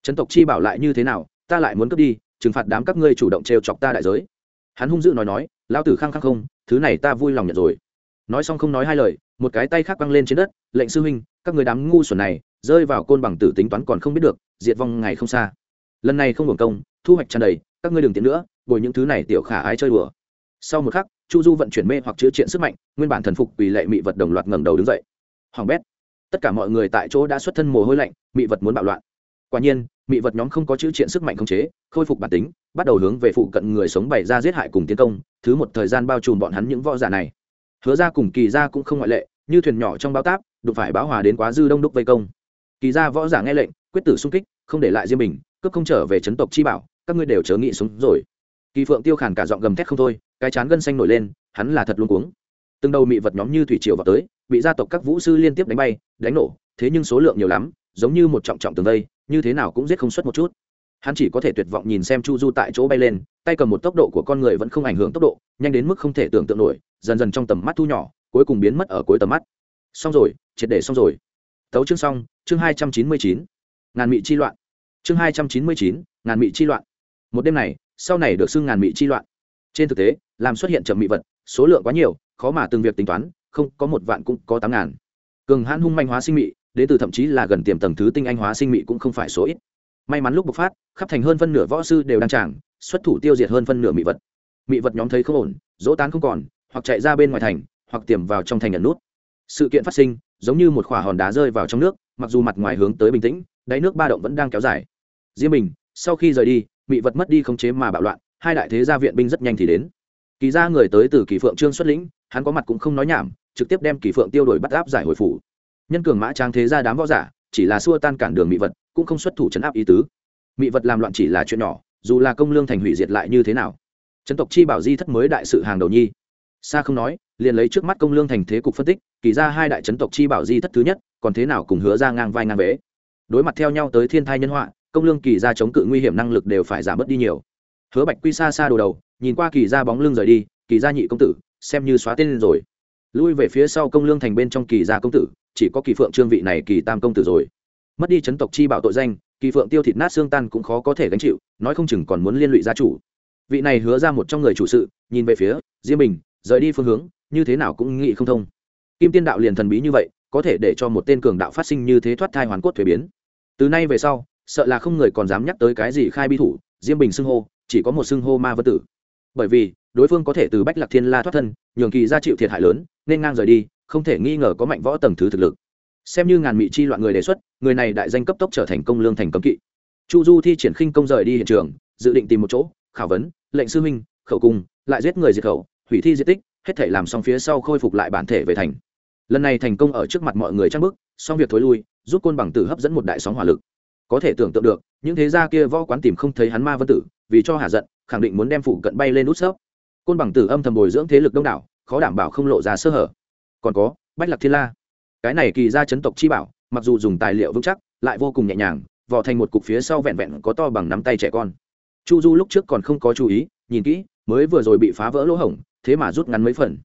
Trần tộc chi bảo lại như thế nào, ta lại muốn cướp đi, trừng phạt đám các ngươi chủ động trêu chọc ta đại giới. Hắn hung dữ nói nói lao tử khăng khăng không, thứ này ta vui lòng nhận rồi. Nói xong không nói hai lời, một cái tay khác băng lên trên đất, lệnh sư huynh, các người đám ngu xuẩn này, rơi vào côn bằng tử tính toán còn không biết được, diệt vong ngày không xa. Lần này không hưởng công thu hoạch tràn đầy, các ngươi đừng tiến nữa, bồi những thứ này tiểu khả ái chơi đùa. Sau một khắc, chu du vận chuyển mê hoặc chữa triện sức mạnh, nguyên bản thần phục vì lệ mị vật đồng loạt ngẩng đầu đứng dậy. Hoàng bét, tất cả mọi người tại chỗ đã xuất thân mồ hôi lạnh, mị vật muốn bạo loạn. Quả nhiên, mị vật nhóm không có chữ triện sức mạnh khống chế, khôi phục bản tính, bắt đầu hướng về phụ cận người sống bày ra giết hại cùng tiến công, thứ một thời gian bao trùm bọn hắn những võ giả này. Hứa ra cùng kỳ ra cũng không ngoại lệ, như thuyền nhỏ trong bao táp, đụng phải báo hòa đến quá dư đông đúc vây công. Kỳ ra võ giả nghe lệnh, quyết tử xung kích, không để lại riêng mình cướp không trở về chấn tộc chi bảo các ngươi đều chớ nghĩ xuống rồi. Kỳ phượng tiêu khản cả giọng gầm thét không thôi, cái chán gân xanh nổi lên, hắn là thật luôn cuống. Từng đầu mị vật nhóm như thủy triều vào tới, bị gia tộc các vũ sư liên tiếp đánh bay, đánh nổ, thế nhưng số lượng nhiều lắm, giống như một trọng trọng tường vây, như thế nào cũng giết không xuất một chút. Hắn chỉ có thể tuyệt vọng nhìn xem chu du tại chỗ bay lên, tay cầm một tốc độ của con người vẫn không ảnh hưởng tốc độ, nhanh đến mức không thể tưởng tượng nổi, dần dần trong tầm mắt thu nhỏ, cuối cùng biến mất ở cuối tầm mắt. Xong rồi, triệt để xong rồi. Tấu chương xong, chương hai trăm chín mươi chín, ngàn mị chi loạn. Chương hai trăm chín mươi chín, ngàn mị chi loạn một đêm này sau này được xưng ngàn mị chi loạn. Trên thực tế làm xuất hiện trầm mị vật số lượng quá nhiều khó mà từng việc tính toán không có một vạn cũng có tám ngàn. Cường hãn hung manh hóa sinh mị đến từ thậm chí là gần tiềm tầng thứ tinh anh hóa sinh mị cũng không phải số ít. May mắn lúc bộc phát khắp thành hơn phân nửa võ sư đều đang tràng xuất thủ tiêu diệt hơn phân nửa mị vật. Mị vật nhóm thấy không ổn dỗ tán không còn hoặc chạy ra bên ngoài thành hoặc tiềm vào trong thành nhận nút. Sự kiện phát sinh giống như một khỏa hòn đá rơi vào trong nước mặc dù mặt ngoài hướng tới bình tĩnh đáy nước ba động vẫn đang kéo dài. Riêng mình, sau khi rời đi bị vật mất đi khống chế mà bạo loạn, hai đại thế gia viện binh rất nhanh thì đến. Kỳ ra người tới từ kỳ phượng trương xuất lĩnh, hắn có mặt cũng không nói nhảm, trực tiếp đem kỳ phượng tiêu đổi bắt áp giải hồi phủ. Nhân cường mã trang thế ra đám võ giả, chỉ là xua tan cản đường mỹ vật, cũng không xuất thủ chấn áp ý tứ. Mỹ vật làm loạn chỉ là chuyện nhỏ, dù là công lương thành hủy diệt lại như thế nào. Trấn tộc chi bảo di thất mới đại sự hàng đầu nhi. Xa không nói, liền lấy trước mắt công lương thành thế cục phân tích, kỳ ra hai đại trấn tộc chi bảo di thất thứ nhất, còn thế nào cùng hứa ra ngang vai ngang vế đối mặt theo nhau tới thiên thai nhân họa công lương kỳ ra chống cự nguy hiểm năng lực đều phải giảm bớt đi nhiều. Hứa bạch quy xa xa đồ đầu, nhìn qua kỳ ra bóng lưng rời đi, kỳ gia nhị công tử, xem như xóa tên rồi. Lui về phía sau công lương thành bên trong kỳ gia công tử, chỉ có kỳ phượng trương vị này kỳ tam công tử rồi. Mất đi chấn tộc chi bảo tội danh, kỳ phượng tiêu thịt nát xương tan cũng khó có thể gánh chịu, nói không chừng còn muốn liên lụy gia chủ. Vị này hứa ra một trong người chủ sự, nhìn về phía diêm bình, rời đi phương hướng, như thế nào cũng nghĩ không thông. Kim tiên đạo liền thần bí như vậy, có thể để cho một tên cường đạo phát sinh như thế thoát thai hoàn cốt thuế biến. Từ nay về sau sợ là không người còn dám nhắc tới cái gì khai bi thủ, diêm bình xưng hô, chỉ có một xưng hô ma vân tử. Bởi vì, đối phương có thể từ bách lạc thiên la thoát thân, nhường kỳ ra chịu thiệt hại lớn, nên ngang rời đi, không thể nghi ngờ có mạnh võ tầng thứ thực lực. Xem như ngàn mị chi loạn người đề xuất, người này đại danh cấp tốc trở thành công lương thành cấm kỵ. Chu du thi triển khinh công rời đi hiện trường, dự định tìm một chỗ, khảo vấn, lệnh sư minh khẩu cung, lại giết người diệt khẩu, hủy thi di tích, hết thể làm xong phía sau khôi phục lại bản thể về thành. Lần này thành công ở trước mặt mọi người trang bức xong việc thối lui, giúp côn bằng tử hấp dẫn một đại sóng hỏa lực có thể tưởng tượng được, những thế gia kia võ quán tìm không thấy hắn ma vân tử, vì cho hạ giận, khẳng định muốn đem phụ cận bay lên nút sấp. Côn bằng tử âm thầm bồi dưỡng thế lực đông đảo, khó đảm bảo không lộ ra sơ hở. Còn có, bách lạc thiên la. Cái này kỳ ra chấn tộc chi bảo, mặc dù dùng tài liệu vững chắc, lại vô cùng nhẹ nhàng vỏ thành một cục phía sau vẹn vẹn có to bằng nắm tay trẻ con. Chu du lúc trước còn không có chú ý, nhìn kỹ, mới vừa rồi bị phá vỡ lỗ hổng, thế mà rút ngắn mấy phần.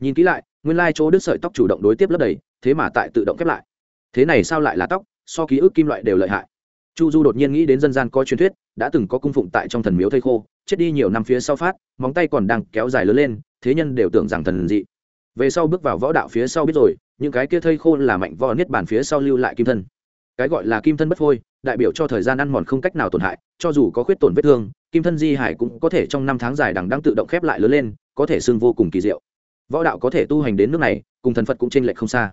Nhìn kỹ lại, nguyên lai chỗ đứt sợi tóc chủ động đối tiếp lấp đầy, thế mà tại tự động khép lại. Thế này sao lại là tóc? So ký ức kim loại đều lợi hại chu du đột nhiên nghĩ đến dân gian có truyền thuyết, đã từng có cung phụng tại trong thần miếu thây khô, chết đi nhiều năm phía sau phát, móng tay còn đang kéo dài lớn lên, thế nhân đều tưởng rằng thần dị. Về sau bước vào võ đạo phía sau biết rồi, những cái kia thây khô là mạnh võ niết bàn phía sau lưu lại kim thân. Cái gọi là kim thân bất phôi, đại biểu cho thời gian ăn mòn không cách nào tổn hại, cho dù có khuyết tổn vết thương, kim thân di hải cũng có thể trong năm tháng dài đằng đang tự động khép lại lớn lên, có thể xương vô cùng kỳ diệu. Võ đạo có thể tu hành đến nước này, cùng thần phật cũng chênh lệch không xa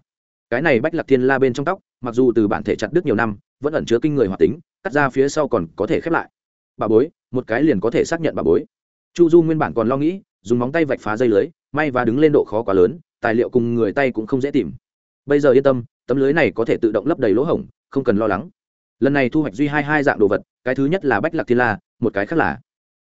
cái này bách lạc thiên la bên trong tóc, mặc dù từ bản thể chặt đứt nhiều năm, vẫn ẩn chứa kinh người hoạt tính, cắt ra phía sau còn có thể khép lại. Bà bối, một cái liền có thể xác nhận bà bối. Chu du nguyên bản còn lo nghĩ, dùng móng tay vạch phá dây lưới, may và đứng lên độ khó quá lớn, tài liệu cùng người tay cũng không dễ tìm. Bây giờ yên tâm, tấm lưới này có thể tự động lấp đầy lỗ hổng, không cần lo lắng. Lần này thu hoạch duy hai hai dạng đồ vật, cái thứ nhất là bách lạc thiên la, một cái khác là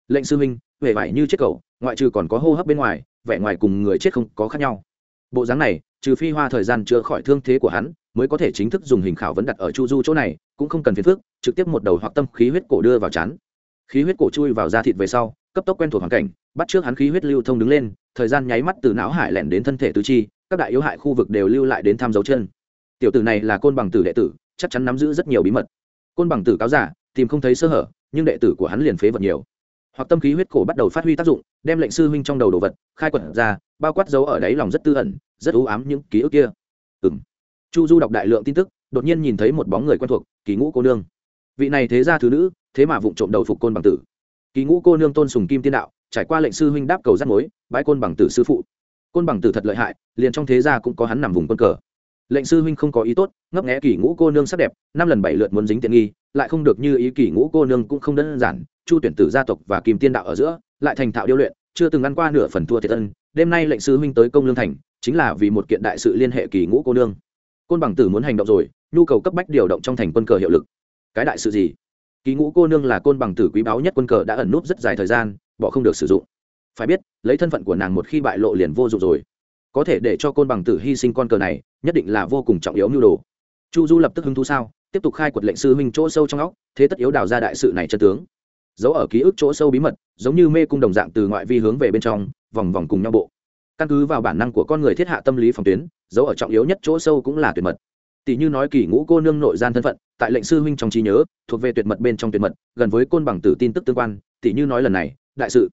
lệnh sư minh huệ vải như chiếc cầu, ngoại trừ còn có hô hấp bên ngoài, vẻ ngoài cùng người chết không có khác nhau. Bộ dáng này trừ phi hoa thời gian chữa khỏi thương thế của hắn, mới có thể chính thức dùng hình khảo vấn đặt ở chu du chỗ này, cũng không cần phiền phức, trực tiếp một đầu hoặc tâm khí huyết cổ đưa vào chán. Khí huyết cổ chui vào da thịt về sau, cấp tốc quen thuộc hoàn cảnh, bắt trước hắn khí huyết lưu thông đứng lên, thời gian nháy mắt từ não hải lẻn đến thân thể tứ chi, các đại yếu hại khu vực đều lưu lại đến tham dấu chân. Tiểu tử này là côn bằng tử đệ tử, chắc chắn nắm giữ rất nhiều bí mật. Côn bằng tử cáo giả, tìm không thấy sơ hở, nhưng đệ tử của hắn liền phế vật nhiều. Hoặc tâm khí huyết cổ bắt đầu phát huy tác dụng, đem lệnh sư huynh trong đầu đồ vật, khai quật ra, bao quát dấu ở đáy lòng rất tư ẩn rất ưu ám những ký ức kia. Ừm. chu du đọc đại lượng tin tức, đột nhiên nhìn thấy một bóng người quen thuộc, kỳ ngũ cô nương. Vị này thế ra thứ nữ, thế mà vụng trộm đầu phục côn bằng tử. Kỳ ngũ cô nương tôn sùng kim tiên đạo, trải qua lệnh sư huynh đáp cầu rắt mối bãi côn bằng tử sư phụ. Côn bằng tử thật lợi hại, liền trong thế gia cũng có hắn nằm vùng quân cờ. Lệnh sư huynh không có ý tốt, ngấp nghẽ kỳ ngũ cô nương sắc đẹp, năm lần bảy lượt muốn dính tiện nghi, lại không được như ý kỳ ngũ cô nương cũng không đơn giản, chu tuyển tử gia tộc và kim tiên đạo ở giữa, lại thành thạo điêu luyện, chưa từng ăn qua nửa phần thua thiệt ân đêm nay lệnh sư huynh tới công lương thành chính là vì một kiện đại sự liên hệ kỳ ngũ cô nương. Côn bằng tử muốn hành động rồi, nhu cầu cấp bách điều động trong thành quân cờ hiệu lực. Cái đại sự gì? Kỳ ngũ cô nương là côn bằng tử quý báu nhất quân cờ đã ẩn núp rất dài thời gian, bỏ không được sử dụng. Phải biết, lấy thân phận của nàng một khi bại lộ liền vô dụng rồi. Có thể để cho côn bằng tử hy sinh con cờ này, nhất định là vô cùng trọng yếu mưu đồ. Chu du lập tức hứng thú sao, tiếp tục khai quật lệnh sư huynh chỗ sâu trong óc, thế tất yếu đào ra đại sự này chân tướng. Giấu ở ký ức chỗ sâu bí mật, giống như mê cung đồng dạng từ ngoại vi hướng về bên trong, vòng vòng cùng nhau bộ căn cứ vào bản năng của con người thiết hạ tâm lý phòng tuyến giấu ở trọng yếu nhất chỗ sâu cũng là tuyệt mật. Tỷ như nói kỳ ngũ cô nương nội gian thân phận, tại lệnh sư huynh trong trí nhớ, thuộc về tuyệt mật bên trong tuyệt mật, gần với côn bằng tử tin tức tương quan, tỷ như nói lần này, đại sự,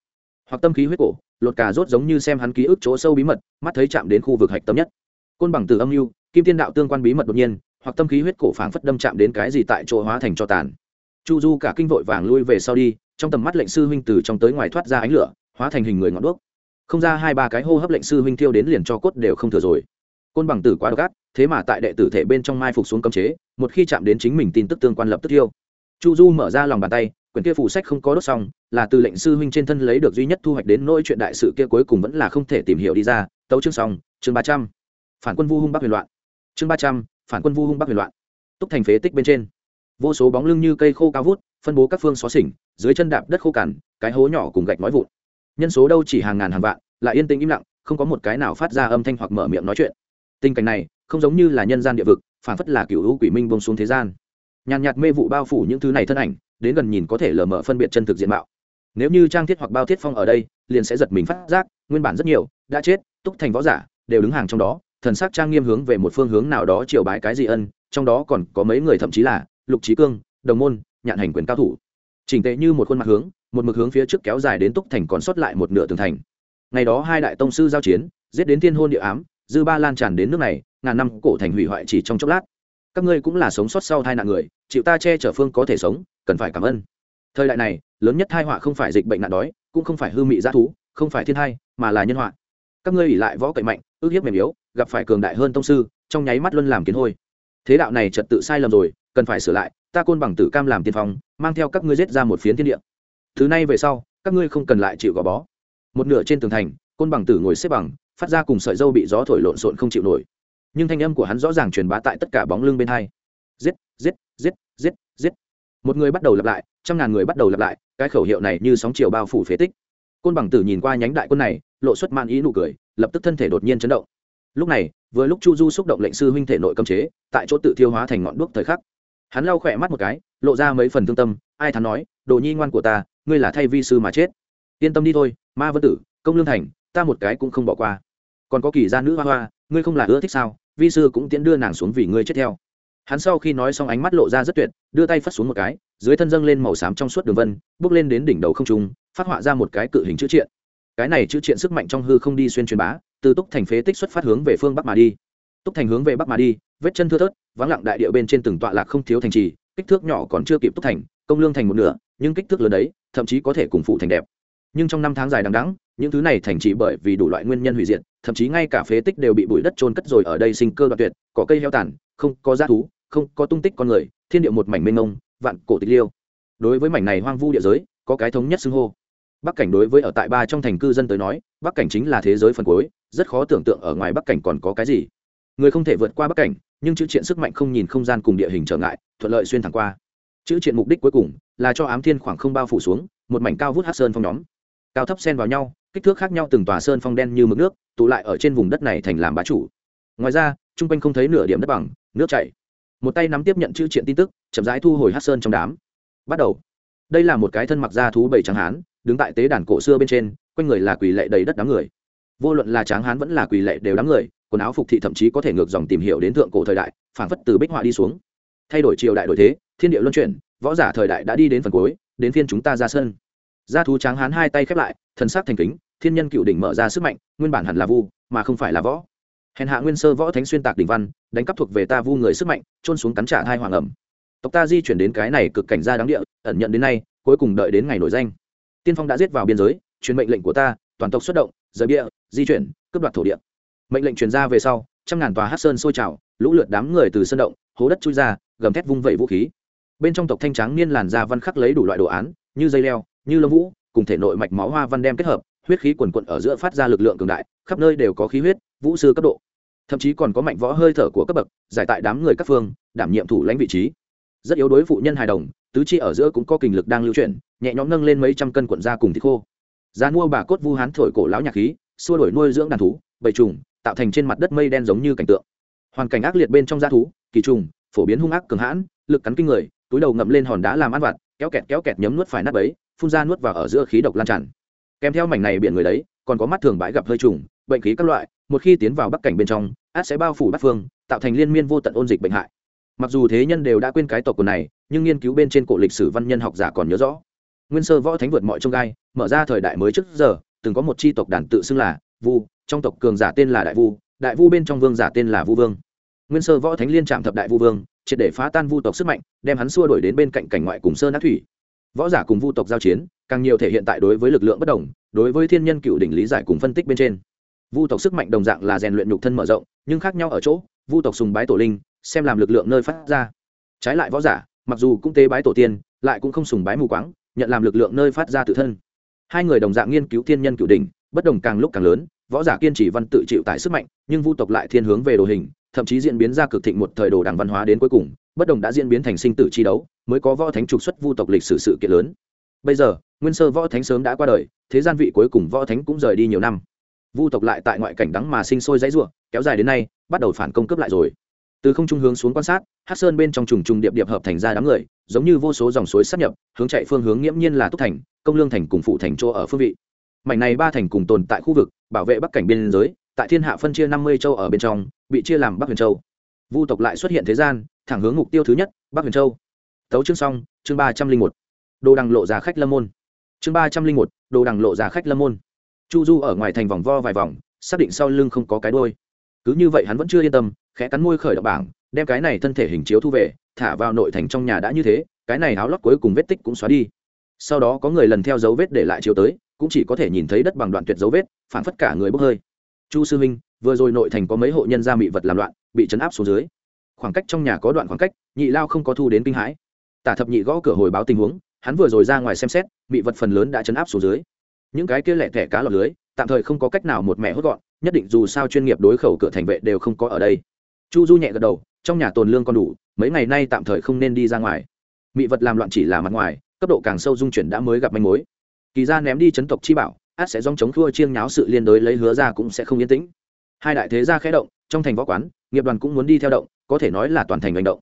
hoặc tâm khí huyết cổ, lột cà rốt giống như xem hắn ký ức chỗ sâu bí mật, mắt thấy chạm đến khu vực hạch tâm nhất. Côn bằng tử âm mưu, kim tiên đạo tương quan bí mật đột nhiên, hoặc tâm khí huyết cổ phảng phất đâm chạm đến cái gì tại chỗ hóa thành cho tàn. Chu du cả kinh vội vàng lui về sau đi, trong tầm mắt lệnh sư huynh từ trong tới ngoài thoát ra ánh lửa, hóa thành hình người ngọn đuốc không ra hai ba cái hô hấp lệnh sư huynh thiêu đến liền cho cốt đều không thừa rồi. Côn bằng tử quá độc ác, thế mà tại đệ tử thể bên trong mai phục xuống cấm chế, một khi chạm đến chính mình tin tức tương quan lập tức thiêu. Chu du mở ra lòng bàn tay, quyển kia phủ sách không có đốt xong, là từ lệnh sư huynh trên thân lấy được duy nhất thu hoạch đến nỗi chuyện đại sự kia cuối cùng vẫn là không thể tìm hiểu đi ra. Tấu chương xong, chương ba trăm. Phản quân vu hung bắc huyền loạn. Chương ba trăm, phản quân vu hung bắc huyền loạn. Túc thành phế tích bên trên. Vô số bóng lưng như cây khô cao vút, phân bố các phương xó xỉnh, dưới chân đạp đất khô cằn, cái hố nhỏ cùng gạch nói vụn nhân số đâu chỉ hàng ngàn hàng vạn, lại yên tĩnh im lặng, không có một cái nào phát ra âm thanh hoặc mở miệng nói chuyện. Tình cảnh này, không giống như là nhân gian địa vực phản phất là cựu hữu quỷ minh bông xuống thế gian. Nhàn nhạt mê vụ bao phủ những thứ này thân ảnh, đến gần nhìn có thể lờ mờ phân biệt chân thực diện mạo. Nếu như trang thiết hoặc bao thiết phong ở đây, liền sẽ giật mình phát giác, nguyên bản rất nhiều, đã chết, túc thành võ giả, đều đứng hàng trong đó, thần sắc trang nghiêm hướng về một phương hướng nào đó triều bái cái gì ân, trong đó còn có mấy người thậm chí là lục trí cương, đồng môn, nhạn hành quyền cao thủ. Chỉnh tệ như một khuôn mặt hướng một mực hướng phía trước kéo dài đến túc thành còn sót lại một nửa tường thành. Ngày đó hai đại tông sư giao chiến, giết đến thiên hôn địa ám, dư ba lan tràn đến nước này, ngàn năm cổ thành hủy hoại chỉ trong chốc lát. Các ngươi cũng là sống sót sau tai nạn người, chịu ta che chở phương có thể sống, cần phải cảm ơn. Thời đại này, lớn nhất tai họa không phải dịch bệnh nạn đói, cũng không phải hư mị g thú, không phải thiên hai mà là nhân họa. Các ngươi ỉ lại võ cậy mạnh, ước hiếp mềm yếu, gặp phải cường đại hơn tông sư, trong nháy mắt luân làm kiến hôi. Thế đạo này trật tự sai lầm rồi, cần phải sửa lại, ta côn bằng tử cam làm tiên phong, mang theo các ngươi giết ra một phiến thiên địa thứ nay về sau, các ngươi không cần lại chịu gò bó. Một nửa trên tường thành, côn bằng tử ngồi xếp bằng, phát ra cùng sợi dâu bị gió thổi lộn xộn không chịu nổi. Nhưng thanh âm của hắn rõ ràng truyền bá tại tất cả bóng lưng bên hai. Giết giết giết giết giết. Một người bắt đầu lặp lại, trăm ngàn người bắt đầu lặp lại, cái khẩu hiệu này như sóng chiều bao phủ phế tích. Côn bằng tử nhìn qua nhánh đại quân này, lộ xuất man ý nụ cười, lập tức thân thể đột nhiên chấn động. Lúc này, vừa lúc chu du xúc động lệnh sư huynh thể nội cấm chế, tại chỗ tự thiêu hóa thành ngọn đuốc thời khắc. Hắn lau khỏe mắt một cái, lộ ra mấy phần thương tâm, ai thắn nói, đồ nhi ngoan của ta ngươi là thay vi sư mà chết. Yên tâm đi thôi, ma vân tử, công lương thành, ta một cái cũng không bỏ qua. Còn có kỳ gia nữ hoa hoa, ngươi không là ưa thích sao? Vi sư cũng tiễn đưa nàng xuống vì ngươi chết theo. Hắn sau khi nói xong ánh mắt lộ ra rất tuyệt, đưa tay phất xuống một cái, dưới thân dâng lên màu xám trong suốt đường vân, bước lên đến đỉnh đầu không trung, phát họa ra một cái cự hình chữ triện. Cái này chữ triện sức mạnh trong hư không đi xuyên truyền bá, từ túc thành phế tích xuất phát hướng về phương bắc mà đi. Túc thành hướng về bắc mà đi, vết chân thưa thớt, vắng lặng đại địa bên trên từng tọa lạc không thiếu thành trì, kích thước nhỏ còn chưa kịp túc thành, công lương thành một nửa, nhưng kích thước lớn đấy thậm chí có thể cùng phụ thành đẹp. Nhưng trong năm tháng dài đằng đẵng, những thứ này thành trì bởi vì đủ loại nguyên nhân hủy diệt, thậm chí ngay cả phế tích đều bị bụi đất trôn cất rồi ở đây sinh cơ đoạn tuyệt có cây heo tàn, không có g thú, không có tung tích con người, thiên địa một mảnh mênh mông, vạn cổ tịch liêu. Đối với mảnh này hoang vu địa giới, có cái thống nhất xưng hô. Bắc cảnh đối với ở tại ba trong thành cư dân tới nói, bắc cảnh chính là thế giới phần cuối, rất khó tưởng tượng ở ngoài bắc cảnh còn có cái gì. Người không thể vượt qua bắc cảnh, nhưng chữ triện sức mạnh không nhìn không gian cùng địa hình trở ngại, thuận lợi xuyên thẳng qua chữ triện mục đích cuối cùng là cho ám thiên khoảng không bao phủ xuống, một mảnh cao vút hát sơn phong nhóm. Cao thấp xen vào nhau, kích thước khác nhau từng tòa sơn phong đen như mực nước, tụ lại ở trên vùng đất này thành làm bá chủ. Ngoài ra t r u n g quanh không thấy nửa điểm đất bằng, nước chảy. Một tay nắm tiếp nhận chữ triện tin tức, chậm rãi thu hồi hát sơn trong đám. Bắt đầu. Đây là một cái thân mặc da thú bảy trắng hán, đứng tại tế đàn cổ xưa bên trên, quanh người là quỳ lệ đầy đất đám người. Vô luận là tráng hán vẫn là quỳ lệ đều đám người, quần áo phục thị thậm chí có thể ngược dòng tìm hiểu đến thượng cổ thời đại phản phất từ bích họa đi xuống. Thay đổi triều đại đổi thế thiên địa luân chuyển, võ giả thời đại đã đi đến phần cuối, đến phiên chúng ta ra sân. Gia thú tráng hán hai tay khép lại, thần sắc thành kính, thiên nhân cựu đỉnh mở ra sức mạnh, nguyên bản hẳn là vu, mà không phải là võ. Hèn hạ nguyên sơ võ thánh xuyên tạc đỉnh văn, đánh cắp thuộc về ta vu người sức mạnh trôn xuống cắn trả hai hoàng ẩm. Tộc ta di chuyển đến cái này cực cảnh gia đáng địa, ẩn nhận đến nay, cuối cùng đợi đến ngày nổi danh. Tiên phong đã giết vào biên giới, truyền mệnh lệnh của ta, toàn tộc xuất động, rời bia di chuyển, cướp đoạt thổ địa. Mệnh lệnh truyền ra về sau, trăm ngàn tòa hát sơn sôi trào, lũ lượt đám người từ sân động, hố đất chui ra, gầm thét vung vẩy vũ khí bên trong tộc thanh tráng niên làn da văn khắc lấy đủ loại đồ án, như dây leo, như lông vũ, cùng thể nội mạch máu hoa văn đem kết hợp, huyết khí quần quận ở giữa phát ra lực lượng cường đại, khắp nơi đều có khí huyết, vũ sư cấp độ. Thậm chí còn có mạnh võ hơi thở của cấp bậc, giải tại đám người các phương, đảm nhiệm thủ lãnh vị trí. Rất yếu đối phụ nhân hài đồng, tứ chi ở giữa cũng có kinh lực đang lưu chuyển, nhẹ nhõm nâng lên mấy trăm cân quận da cùng thịt khô. Giá mua bà cốt vu hán thổi cổ lão nhạc khí, xua đổi nuôi dưỡng đàn thú, bầy trùng, tạo thành trên mặt đất mây đen giống như cảnh tượng. Hoàn cảnh ác liệt bên trong g thú, kỳ trùng, phổ biến hung ác cường hãn, lực cắn kinh người túi đầu ngậm lên hòn đá làm ăn vặt, kéo kẹt kéo kẹt nhấm nuốt phải nát bấy phun ra nuốt vào ở giữa khí độc lan tràn. Kèm theo mảnh này biển người đấy, còn có mắt thường bãi gặp hơi trùng, bệnh khí các loại, một khi tiến vào bắc cảnh bên trong, át sẽ bao phủ bắc phương, tạo thành liên miên vô tận ôn dịch bệnh hại. Mặc dù thế nhân đều đã quên cái tộc của này, nhưng nghiên cứu bên trên cổ lịch sử văn nhân học giả còn nhớ rõ. Nguyên sơ võ thánh vượt mọi trông gai, mở ra thời đại mới trước giờ, từng có một chi tộc đàn tự xưng là vu, trong tộc cường giả tên là đại vu đại vu bên trong vương giả tên là vu vương. Nguyên sơ võ thánh liên trạm thập đại vu vương triệt để phá tan vu tộc sức mạnh, đem hắn xua đổi đến bên cạnh cảnh ngoại cùng sơn ác thủy. Võ giả cùng vu tộc giao chiến, càng nhiều thể hiện tại đối với lực lượng bất đồng, đối với thiên nhân cựu đỉnh lý giải cùng phân tích bên trên. Vu tộc sức mạnh đồng dạng là rèn luyện nhục thân mở rộng, nhưng khác nhau ở chỗ, vu tộc sùng bái tổ linh, xem làm lực lượng nơi phát ra. Trái lại võ giả, mặc dù cũng tế bái tổ tiên, lại cũng không sùng bái mù quáng, nhận làm lực lượng nơi phát ra tự thân. Hai người đồng dạng nghiên cứu thiên nhân cựu đỉnh, bất đồng càng lúc càng lớn, võ giả kiên trì văn tự chịu tại sức mạnh, nhưng vu tộc lại thiên hướng về đồ hình thậm chí diễn biến ra cực thịnh một thời đồ đảng văn hóa đến cuối cùng, bất đồng đã diễn biến thành sinh tử chi đấu, mới có võ thánh trục xuất vu tộc lịch sử sự kiện lớn. Bây giờ, nguyên sơ võ thánh sớm đã qua đời, thế gian vị cuối cùng võ thánh cũng rời đi nhiều năm. Vu tộc lại tại ngoại cảnh đắng mà sinh sôi dãy ruộng kéo dài đến nay, bắt đầu phản công cướp lại rồi. Từ không trung hướng xuống quan sát, hát sơn bên trong trùng trùng điệp điệp hợp thành ra đám người, giống như vô số dòng suối sắp nhập, hướng chạy phương hướng nghiễm nhiên là túc thành, công lương thành cùng phụ thành chỗ ở phương vị. Mảnh này ba thành cùng tồn tại khu vực, bảo vệ bắc cảnh biên giới tại thiên hạ phân chia năm mươi châu ở bên trong, bị chia làm bắc huyền châu. Vu tộc lại xuất hiện thế gian, thẳng hướng mục tiêu thứ nhất, bắc huyền châu. Tấu chương xong, chương ba trăm linh một. Đồ đằng lộ ra khách lâm môn. Chương ba trăm linh một, đồ đằng lộ ra khách lâm môn. Chu du ở ngoài thành vòng vo vài vòng, xác định sau lưng không có cái đôi cứ như vậy hắn vẫn chưa yên tâm, khẽ cắn môi khởi động bảng, đem cái này thân thể hình chiếu thu về, thả vào nội thành trong nhà đã như thế, cái này áo lót cuối cùng vết tích cũng xóa đi. Sau đó có người lần theo dấu vết để lại chiếu tới, cũng chỉ có thể nhìn thấy đất bằng đoạn tuyệt dấu vết phản phất cả người bốc hơi chu sư minh vừa rồi nội thành có mấy hộ nhân gia mị vật làm loạn, bị chấn áp xuống dưới. Khoảng cách trong nhà có đoạn khoảng cách, nhị lao không có thu đến kinh hãi. Tả thập nhị gõ cửa hồi báo tình huống, hắn vừa rồi ra ngoài xem xét bị vật phần lớn đã chấn áp xuống dưới. Những cái kia lẻ thẻ cá lọc lưới, tạm thời không có cách nào một mẹ hốt gọn, nhất định dù sao chuyên nghiệp đối khẩu cửa thành vệ đều không có ở đây. Chu du nhẹ gật đầu, trong nhà tồn lương còn đủ, mấy ngày nay tạm thời không nên đi ra ngoài. Mị vật làm loạn chỉ là mặt ngoài, cấp độ càng sâu dung chuyển đã mới gặp manh mối. Kỳ ra ném đi chấn tộc chi bảo át sẽ dòng chống thua chiêng nháo sự liên đối lấy hứa ra cũng sẽ không yên tĩnh. Hai đại thế gia khẽ động, trong thành võ quán, nghiệp đoàn cũng muốn đi theo động, có thể nói là toàn thành hành động.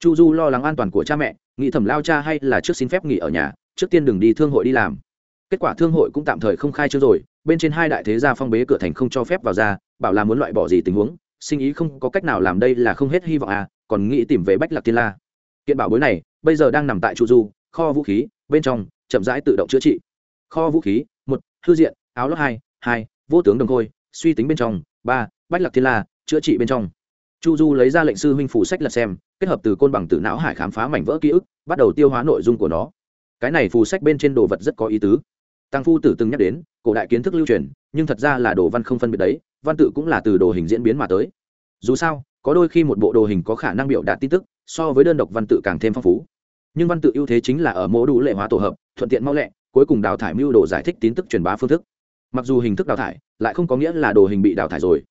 Chu du lo lắng an toàn của cha mẹ, nghĩ thẩm lao cha hay là trước xin phép nghỉ ở nhà, trước tiên đừng đi thương hội đi làm. Kết quả thương hội cũng tạm thời không khai trương rồi, bên trên hai đại thế gia phong bế cửa thành không cho phép vào ra, bảo là muốn loại bỏ gì tình huống, sinh ý không có cách nào làm đây là không hết hy vọng à còn nghĩ tìm về bách lạc tiên la. Kiện bảo bối này, bây giờ đang nằm tại chu du, kho vũ khí, bên trong, chậm rãi tự động chữa trị. Kho vũ khí, một hư diện, áo lót hai hai, vô tướng đồng khôi, suy tính bên trong, ba, bách lạc thiên la, chữa trị bên trong. Chu du lấy ra lệnh sư huynh phủ sách lật xem, kết hợp từ côn bằng tử não hải khám phá mảnh vỡ ký ức, bắt đầu tiêu hóa nội dung của nó. Cái này phù sách bên trên đồ vật rất có ý tứ. Tăng phu tử từng nhắc đến, cổ đại kiến thức lưu truyền, nhưng thật ra là đồ văn không phân biệt đấy, văn tự cũng là từ đồ hình diễn biến mà tới. Dù sao, có đôi khi một bộ đồ hình có khả năng biểu đạt tin tức, so với đơn độc văn tự càng thêm phong phú. Nhưng văn tự ưu thế chính là ở mô đủ lệ hóa tổ hợp, thuận tiện mau lẹ cuối cùng đào thải mưu đồ giải thích tin tức truyền bá phương thức. Mặc dù hình thức đào thải lại không có nghĩa là đồ hình bị đào thải rồi.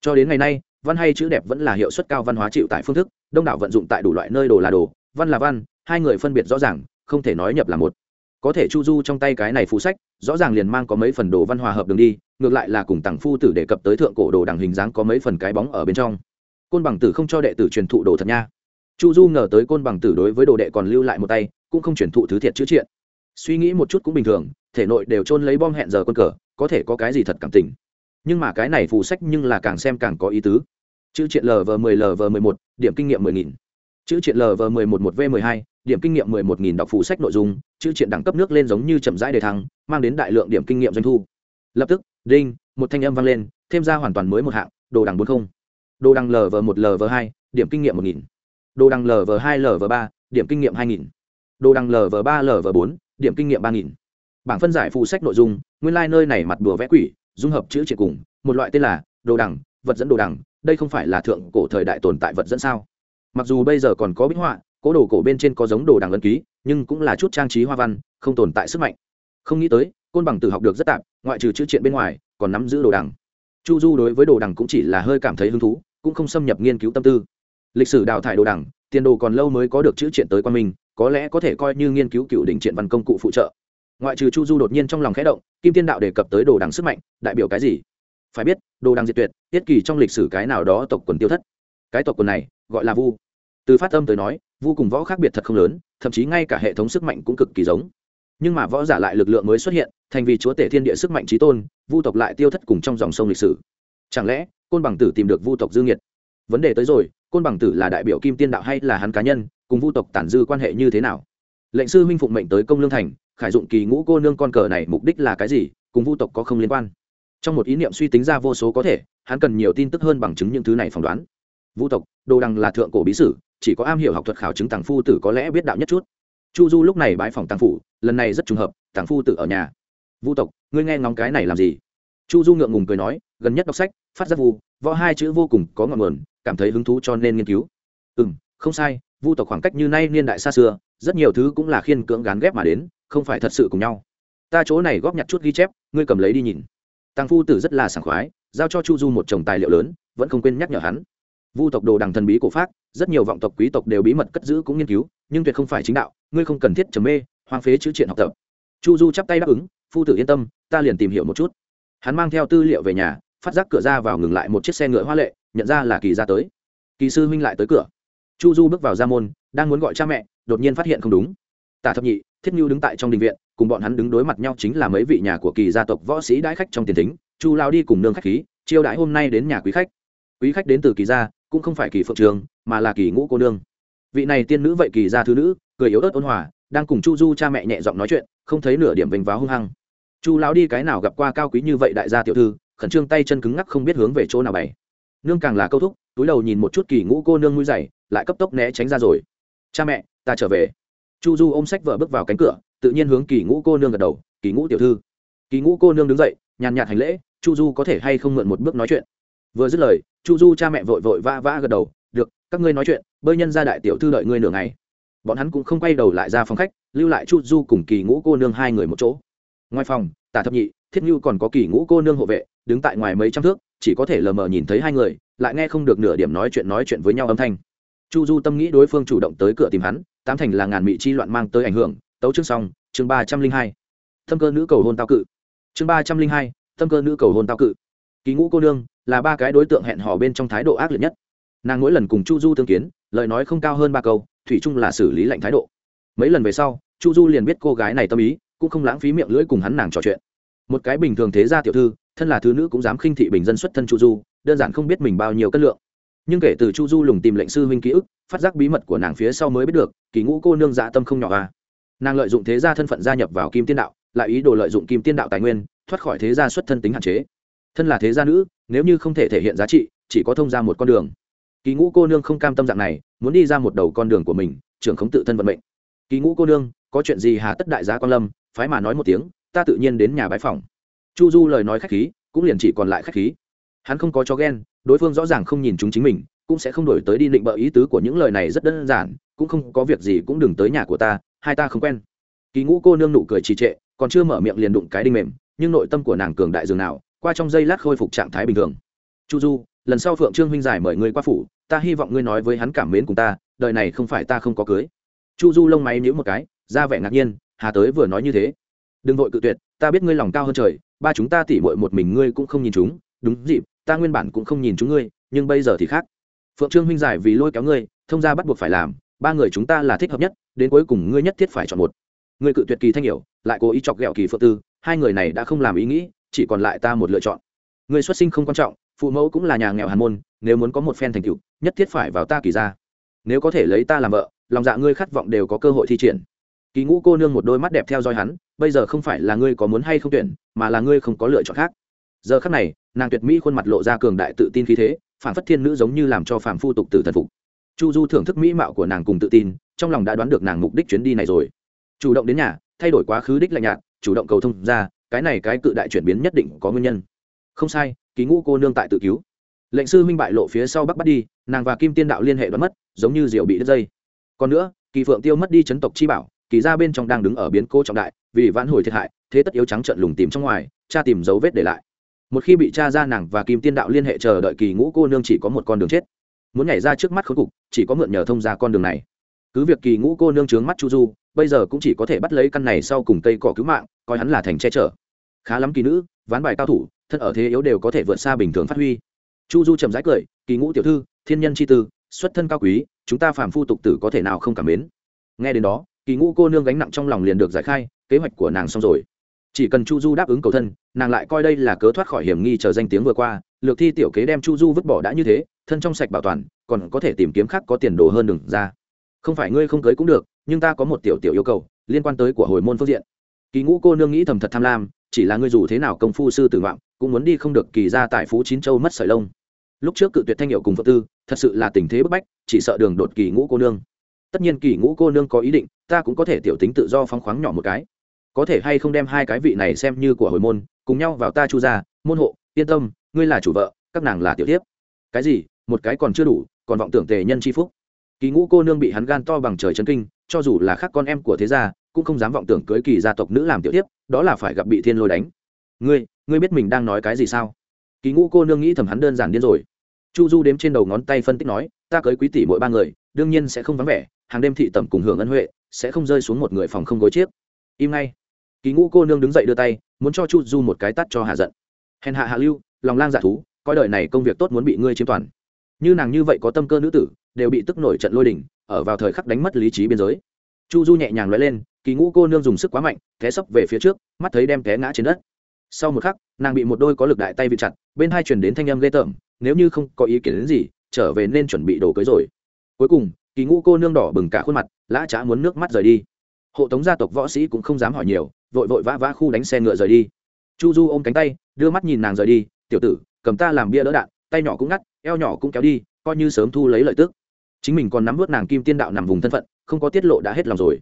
Cho đến ngày nay, văn hay chữ đẹp vẫn là hiệu suất cao văn hóa chịu tại phương thức, đông đảo vận dụng tại đủ loại nơi đồ là đồ, văn là văn, hai người phân biệt rõ ràng, không thể nói nhập là một. Có thể chu du trong tay cái này phụ sách, rõ ràng liền mang có mấy phần đồ văn hòa hợp đường đi, ngược lại là cùng tặng phu tử đề cập tới thượng cổ đồ đằng hình dáng có mấy phần cái bóng ở bên trong. Côn bằng tử không cho đệ tử truyền thụ đồ thật nha. Chu du ngờ tới côn bằng tử đối với đồ đệ còn lưu lại một tay, cũng không truyền thụ thứ thiệt chữ triện suy nghĩ một chút cũng bình thường, thể nội đều trôn lấy bom hẹn giờ quân cờ, có thể có cái gì thật cảm tình. Nhưng mà cái này phù sách nhưng là càng xem càng có ý tứ. Chữ triện lv mười lv mười một, điểm kinh nghiệm mười nghìn. Chữ triện lv mười một một v mười hai, điểm kinh nghiệm mười một nghìn đọc phù sách nội dung, chữ triện đẳng cấp nước lên giống như chậm rãi đề thăng, mang đến đại lượng điểm kinh nghiệm doanh thu. Lập tức, đinh, một thanh âm vang lên, thêm ra hoàn toàn mới một hạng, đồ đằng bốn không. Đồ đằng lv một lv hai, điểm kinh nghiệm một nghìn. Đồ đằng lv hai lv ba, điểm kinh nghiệm hai nghìn. Đồ đằng lv ba lv bốn điểm kinh nghiệm ba nghìn. Bảng phân giải phụ sách nội dung, nguyên lai、like、nơi này mặt đùa vẽ quỷ, dung hợp chữ triệt cùng, một loại tên là đồ đằng, vật dẫn đồ đằng, đây không phải là thượng cổ thời đại tồn tại vật dẫn sao? Mặc dù bây giờ còn có bích họa, cố đồ cổ bên trên có giống đồ đằng ấn ký, nhưng cũng là chút trang trí hoa văn, không tồn tại sức mạnh. Không nghĩ tới, côn bằng tử học được rất tạp, ngoại trừ chữ triện bên ngoài, còn nắm giữ đồ đằng. Chu du đối với đồ đằng cũng chỉ là hơi cảm thấy hứng thú, cũng không xâm nhập nghiên cứu tâm tư. Lịch sử đào thải đồ đằng, tiền đồ còn lâu mới có được chữ triện tới quan minh có lẽ có thể coi như nghiên cứu cựu đỉnh triện văn công cụ phụ trợ. Ngoại trừ chu du đột nhiên trong lòng khẽ động, kim tiên đạo đề cập tới đồ đằng sức mạnh, đại biểu cái gì? Phải biết, đồ đằng diệt tuyệt, tiết kỳ trong lịch sử cái nào đó tộc quần tiêu thất. Cái tộc quần này, gọi là vu. Từ phát âm tới nói, vu cùng võ khác biệt thật không lớn, thậm chí ngay cả hệ thống sức mạnh cũng cực kỳ giống. Nhưng mà võ giả lại lực lượng mới xuất hiện, thành vì chúa tể thiên địa sức mạnh trí tôn, vu tộc lại tiêu thất cùng trong dòng sông lịch sử. Chẳng lẽ, côn bằng tử tìm được vu tộc dương nhiệt vấn đề tới rồi, côn bằng tử là đại biểu kim tiên đạo hay là hắn cá nhân? Cùng vu tộc tản dư quan hệ như thế nào? Lệnh sư huynh phụng mệnh tới công lương thành, khải dụng kỳ ngũ cô nương con cờ này mục đích là cái gì, cùng vu tộc có không liên quan? Trong một ý niệm suy tính ra vô số có thể, hắn cần nhiều tin tức hơn bằng chứng những thứ này phỏng đoán. Vu tộc, đồ đằng là thượng cổ bí sử, chỉ có am hiểu học thuật khảo chứng tàng phu tử có lẽ biết đạo nhất chút. Chu du lúc này bãi phòng tàng phủ, lần này rất trùng hợp, tàng phu tử ở nhà. Vu tộc, ngươi nghe ngóng cái này làm gì? Chu du ngượng ngùng cười nói, gần nhất đọc sách, phát giác vu võ hai chữ vô cùng có ngọn nguồn, cảm thấy hứng thú cho nên nghiên cứu. Ừ m không sai vu tộc khoảng cách như nay niên đại xa xưa, rất nhiều thứ cũng là khiên cưỡng gán ghép mà đến, không phải thật sự cùng nhau. Ta chỗ này góp nhặt chút ghi chép, ngươi cầm lấy đi nhìn. Tăng phu tử rất là sảng khoái, giao cho chu du một chồng tài liệu lớn, vẫn không quên nhắc nhở hắn. Vu tộc đồ đằng thần bí cổ pháp rất nhiều vọng tộc quý tộc đều bí mật cất giữ cũng nghiên cứu, nhưng tuyệt không phải chính đạo, ngươi không cần thiết trầm mê, hoang phế chữ triện học tập. Chu du chắp tay đáp ứng, phu tử yên tâm, ta liền tìm hiểu một chút. Hắn mang theo tư liệu về nhà, phát giác cửa ra vào ngừng lại một chiếc xe ngựa hoa lệ, nhận ra là kỳ ra tới. Kỳ sư huynh lại tới cửa chu du bước vào ra môn, đang muốn gọi cha mẹ, đột nhiên phát hiện không đúng. Tả thập nhị, thiết nhu đứng tại trong đình viện, cùng bọn hắn đứng đối mặt nhau chính là mấy vị nhà của kỳ gia tộc võ sĩ đãi khách trong tiền thính. Chu lao đi cùng nương khách khí, chiêu đãi hôm nay đến nhà quý khách. Quý khách đến từ kỳ gia, cũng không phải kỳ phượng trường, mà là kỳ ngũ cô nương. Vị này tiên nữ vậy kỳ gia thứ nữ, cười yếu ớt ôn hòa, đang cùng chu du cha mẹ nhẹ giọng nói chuyện, không thấy nửa điểm vênh váo hung hăng. Chu lão đi cái nào gặp qua cao quý như vậy đại gia tiểu thư, khẩn trương tay chân cứng ngắc không biết hướng về chỗ nào bày. Nương càng là câu thúc túi đầu nhìn một chút kỳ ngũ cô nương mũi dày lại cấp tốc né tránh ra rồi. Cha mẹ, ta trở về. Chu du ôm sách vợ bước vào cánh cửa, tự nhiên hướng kỳ ngũ cô nương gật đầu, kỳ ngũ tiểu thư. Kỳ ngũ cô nương đứng dậy, nhàn nhạt hành lễ, chu du có thể hay không mượn một bước nói chuyện? Vừa dứt lời, chu du cha mẹ vội vội vã vã gật đầu, được, các ngươi nói chuyện, bơi nhân ra đại tiểu thư đợi ngươi nửa ngày. Bọn hắn cũng không quay đầu lại ra phòng khách, lưu lại chu du cùng kỳ ngũ cô nương hai người một chỗ. Ngoài phòng, tả thập nhị, thiết như còn có kỳ ngũ cô nương hộ vệ đứng tại ngoài mấy trăm thước, chỉ có thể lờ mờ nhìn thấy hai người, lại nghe không được nửa điểm nói chuyện nói chuyện với nhau âm thanh. Chu du tâm nghĩ đối phương chủ động tới cửa tìm hắn, tám thành là ngàn mị chi loạn mang tới ảnh hưởng. Tấu chương xong, chương ba trăm linh hai. Thâm cơ nữ cầu hôn tao cự. Chương ba trăm linh hai, thâm cơ nữ cầu hôn tao cự. Kỳ ngũ cô nương, là ba cái đối tượng hẹn hò bên trong thái độ ác liệt nhất. Nàng mỗi lần cùng chu du tương kiến, lời nói không cao hơn ba câu, thủy chung là xử lý lạnh thái độ. Mấy lần về sau, chu du liền biết cô gái này tâm ý, cũng không lãng phí miệng lưỡi cùng hắn nàng trò chuyện. Một cái bình thường thế gia tiểu thư thân là thứ nữ cũng dám khinh thị bình dân xuất thân chu du, đơn giản không biết mình bao nhiêu cân lượng. Nhưng kể từ chu du lùng tìm lệnh sư huynh ký ức, phát giác bí mật của nàng phía sau mới biết được, kỳ ngũ cô nương dạ tâm không nhỏ à. nàng lợi dụng thế gia thân phận gia nhập vào kim tiên đạo, lại ý đồ lợi dụng kim tiên đạo tài nguyên, thoát khỏi thế gia xuất thân tính hạn chế. Thân là thế gia nữ, nếu như không thể thể hiện giá trị, chỉ có thông ra một con đường. Kỳ ngũ cô nương không cam tâm dạng này, muốn đi ra một đầu con đường của mình, trưởng không tự thân vận mệnh. Kỳ ngũ cô nương, có chuyện gì hà tất đại giá quan lâm, phái mà nói một tiếng, ta tự nhiên đến nhà bái phòng chu du lời nói khách khí, cũng liền chỉ còn lại khách khí. Hắn không có cho ghen, đối phương rõ ràng không nhìn chúng chính mình, cũng sẽ không đổi tới đi định bợ ý tứ của những lời này rất đơn giản, cũng không có việc gì cũng đừng tới nhà của ta, hai ta không quen. Kỳ ngũ cô nương nụ cười trì trệ, còn chưa mở miệng liền đụng cái đinh mềm, nhưng nội tâm của nàng cường đại dường nào, qua trong giây lát khôi phục trạng thái bình thường. Chu du, lần sau phượng trương huynh giải mời ngươi qua phủ, ta hy vọng ngươi nói với hắn cảm mến cùng ta, đời này không phải ta không có cưới. Chu du lông máy nhíu một cái, ra vẻ ngạc nhiên, hà tới vừa nói như thế. Đừng vội cự tuyệt, ta biết ngươi lòng cao hơn trời ba chúng ta tỉ mội một mình ngươi cũng không nhìn chúng, đúng dịp, ta nguyên bản cũng không nhìn chúng ngươi, nhưng bây giờ thì khác. Phượng trương huynh giải vì lôi kéo ngươi, thông ra bắt buộc phải làm, ba người chúng ta là thích hợp nhất, đến cuối cùng ngươi nhất thiết phải chọn một. Ngươi cự tuyệt kỳ thanh hiểu, lại cố ý chọc ghẹo kỳ phượng tư, hai người này đã không làm ý nghĩ, chỉ còn lại ta một lựa chọn. Ngươi xuất sinh không quan trọng, phụ mẫu cũng là nhà nghèo hàn môn, nếu muốn có một phen thành tựu, nhất thiết phải vào ta kỳ ra nếu có thể lấy ta làm vợ, lòng dạ ngươi khát vọng đều có cơ hội thi triển kỳ ngũ cô nương một đôi mắt đẹp theo dõi hắn, bây giờ không phải là ngươi có muốn hay không tuyển, mà là ngươi không có lựa chọn khác. Giờ khắc này, nàng tuyệt mỹ khuôn mặt lộ ra cường đại tự tin khí thế phản phất thiên nữ giống như làm cho phàm phu tục tử thần phục. Chu du thưởng thức mỹ mạo của nàng cùng tự tin, trong lòng đã đoán được nàng mục đích chuyến đi này rồi. Chủ động đến nhà, thay đổi quá khứ đích lạnh nhạt, chủ động cầu thông ra, cái này cái cự đại chuyển biến nhất định có nguyên nhân. Không sai ký ngũ cô nương tại tự cứu. Lệnh sư minh bại lộ phía sau bắc bắt đi, nàng và kim tiên đạo liên hệ đoán mất, giống như diều bị đứt dây. Còn nữa, kỳ phượng tiêu mất đi chấn tộc chi bảo kỳ ra bên trong đang đứng ở biến cô trọng đại, vì vãn hồi thiệt hại, thế tất yếu trắng trận lùng tìm trong ngoài, cha tìm dấu vết để lại. Một khi bị cha ra nàng và kim tiên đạo liên hệ chờ đợi kỳ ngũ cô nương chỉ có một con đường chết. Muốn nhảy ra trước mắt khốn cục, chỉ có mượn nhờ thông ra con đường này. Cứ việc kỳ ngũ cô nương trướng mắt chu du, bây giờ cũng chỉ có thể bắt lấy căn này sau cùng cây cỏ cứu mạng, coi hắn là thành che chở. Khá lắm kỳ nữ, ván bài cao thủ, thân ở thế yếu đều có thể vượt xa bình thường phát huy. Chu du trầm rãi cười, kỳ ngũ tiểu thư, thiên nhân c h i tư, xuất thân cao quý, chúng ta phàm phu tục tử có thể nào không cảm mến? Nghe đến đó kỳ ngũ cô nương gánh nặng trong lòng liền được giải khai, kế hoạch của nàng xong rồi. Chỉ cần chu du đáp ứng cầu thân, nàng lại coi đây là cớ thoát khỏi hiểm nghi chờ danh tiếng vừa qua. Lược thi tiểu kế đem chu du vứt bỏ đã như thế, thân trong sạch bảo toàn, còn có thể tìm kiếm khác có tiền đồ hơn đừng ra. Không phải ngươi không cưới cũng được, nhưng ta có một tiểu tiểu yêu cầu, liên quan tới của hồi môn phương diện. Kỳ ngũ cô nương nghĩ thầm thật tham lam, chỉ là ngươi dù thế nào công phu sư tử ngoạm, cũng muốn đi không được kỳ ra tại phú chín châu mất sợi lông. Lúc trước cự tuyệt thanh hiệu cùng phật tư, thật sự là tình thế bức bách, chỉ sợ đường đột kỳ ngũ cô nương. Tất nhiên kỳ ngũ cô nương có ý định ta cũng có thể tiểu tính tự do phóng khoáng nhỏ một cái. Có thể hay không đem hai cái vị này xem như của hồi môn, cùng nhau vào ta chu ra môn hộ, yên tâm, ngươi là chủ vợ, các nàng là tiểu tiếp. Cái gì? Một cái còn chưa đủ, còn vọng tưởng tề nhân c h i phúc. Kỳ ngũ cô nương bị hắn gan to bằng trời chân kinh, cho dù là khác con em của thế gia, cũng không dám vọng tưởng cưới kỳ gia tộc nữ làm tiểu tiếp, đó là phải gặp bị thiên lôi đánh. Ngươi ngươi biết mình đang nói cái gì sao? Kỳ ngũ cô nương nghĩ thầm hắn đơn giản điên rồi. Chu du đếm trên đầu ngón tay phân tích nói, ta cưới quý tỷ mỗi ba người, đương nhiên sẽ không vắng vẻ, hàng đêm thị tẩm cùng hưởng ân huệ sẽ không rơi xuống một người phòng không gối chiếc. Im ngay. Kỳ ngũ cô nương đứng dậy đưa tay, muốn cho chu du một cái tắt cho hạ giận. Hèn hạ hạ lưu, lòng lang dạ thú, coi đời này công việc tốt muốn bị ngươi chiếm toàn. Như nàng như vậy có tâm cơ nữ tử, đều bị tức nổi trận lôi đình. ở vào thời khắc đánh mất lý trí biên giới. Chu du nhẹ nhàng nói lên, kỳ ngũ cô nương dùng sức quá mạnh, té sấp về phía trước, mắt thấy đem té ngã trên đất. Sau một khắc, nàng bị một đôi có lực đại tay vị chặt, bên hai chuyển đến thanh âm ghê tởm, nếu như không có ý kiến đến gì, trở về nên chuẩn bị đồ cưới rồi. Cuối cùng kỳ ngũ cô nương đỏ bừng cả khuôn mặt, lã chả muốn nước mắt rời đi. Hộ tống gia tộc võ sĩ cũng không dám hỏi nhiều, vội vội vã vã khu đánh xe ngựa rời đi. Chu du ôm cánh tay, đưa mắt nhìn nàng rời đi, tiểu tử, cầm ta làm bia đỡ đạn, tay nhỏ cũng ngắt, eo nhỏ cũng kéo đi, coi như sớm thu lấy lợi tức. Chính mình còn nắm vớt nàng kim tiên đạo nằm vùng thân phận, không có tiết lộ đã hết lòng rồi.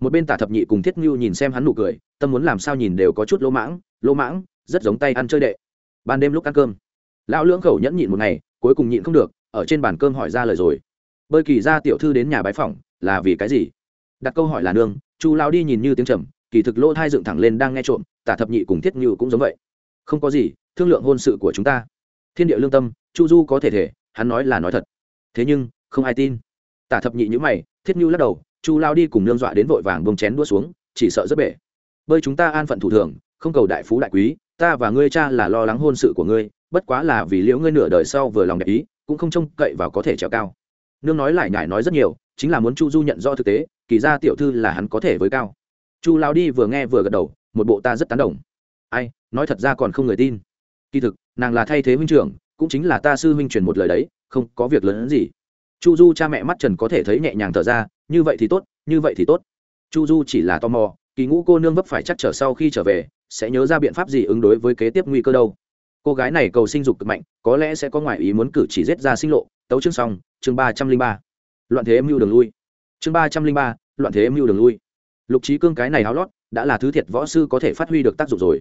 Một bên tả thập nhị cùng thiết ngưu nhìn xem hắn nụ cười, tâm muốn làm sao nhìn đều có chút lỗ mãng lỗ mãng, rất giống tay ăn chơi đệ. Ban đêm lúc ăn cơm, lão lưỡng khẩu nhẫn nhịn một ngày, cuối cùng nhịn không được, ở trên bàn cơm hỏi ra lời rồi bơi kỳ ra tiểu thư đến nhà bái phỏng, là vì cái gì? Đặt câu hỏi là nương, chu lao đi nhìn như tiếng trầm, kỳ thực lỗ thai dựng thẳng lên đang nghe trộm, tả thập nhị cùng thiết như cũng giống vậy. Không có gì, thương lượng hôn sự của chúng ta. Thiên địa lương tâm, chu du có thể thể, hắn nói là nói thật. Thế nhưng, không ai tin. Tả thập nhị nhữ mày, thiết như lắc đầu, chu lao đi cùng nương dọa đến vội vàng bông chén đua xuống, chỉ sợ rất bể. Bơi chúng ta an phận thủ thường, không cầu đại phú đại quý, ta và ngươi cha là lo lắng hôn sự của ngươi, bất quá là vì liễu ngươi nửa đời sau vừa lòng đẹp ý, cũng không trông cậy vào có thể trèo cao nương nói lại nhải nói rất nhiều, chính là muốn chu du nhận rõ thực tế, kỳ ra tiểu thư là hắn có thể với cao. Chu lao đi vừa nghe vừa gật đầu, một bộ ta rất tán đồng. Ai, nói thật ra còn không người tin. Kỳ thực, nàng là thay thế huynh trưởng, cũng chính là ta sư huynh truyền một lời đấy, không có việc lớn hơn gì. Chu du cha mẹ mắt trần có thể thấy nhẹ nhàng thở ra, như vậy thì tốt, như vậy thì tốt. Chu du chỉ là tò mò, kỳ ngũ cô nương vấp phải chắc trở sau khi trở về, sẽ nhớ ra biện pháp gì ứng đối với kế tiếp nguy cơ đâu. Cô gái này cầu sinh dục cực mạnh, có lẽ sẽ có ngoại ý muốn cử chỉ giết ra sinh lộ, tấu chương xong chương ba trăm linh ba, loạn thế mưu đường lui. Chương ba trăm linh ba, loạn thế mưu đường lui. Lục trí cương cái này háo lót, đã là thứ thiệt võ sư có thể phát huy được tác dụng rồi.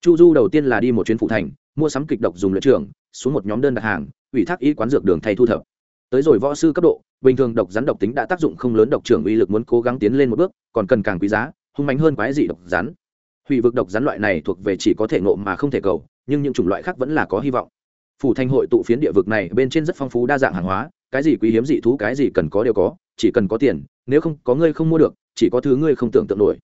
Chu du đầu tiên là đi một chuyến phụ thành, mua sắm kịch độc dùng luyện trường xuống một nhóm đơn đặt hàng, ủy thác y quán dược đường thay thu thập. Tới rồi võ sư cấp độ, bình thường độc rắn độc tính đã tác dụng không lớn, độc trưởng uy lực muốn cố gắng tiến lên một bước, còn cần càng quý giá, hung mạnh hơn quái dị độc rắn. Hủy vực độc rắn loại này thuộc về chỉ có thể nộ mà không thể cầu, nhưng những chủng loại khác vẫn là có hy vọng. Phủ thanh hội tụ phiến địa vực này, bên trên rất phong phú đa dạng hàng hóa cái gì quý hiếm dị thú, cái gì cần có đều có, chỉ cần có tiền, nếu không, có ngươi không mua được, chỉ có thứ ngươi không tưởng tượng nổi.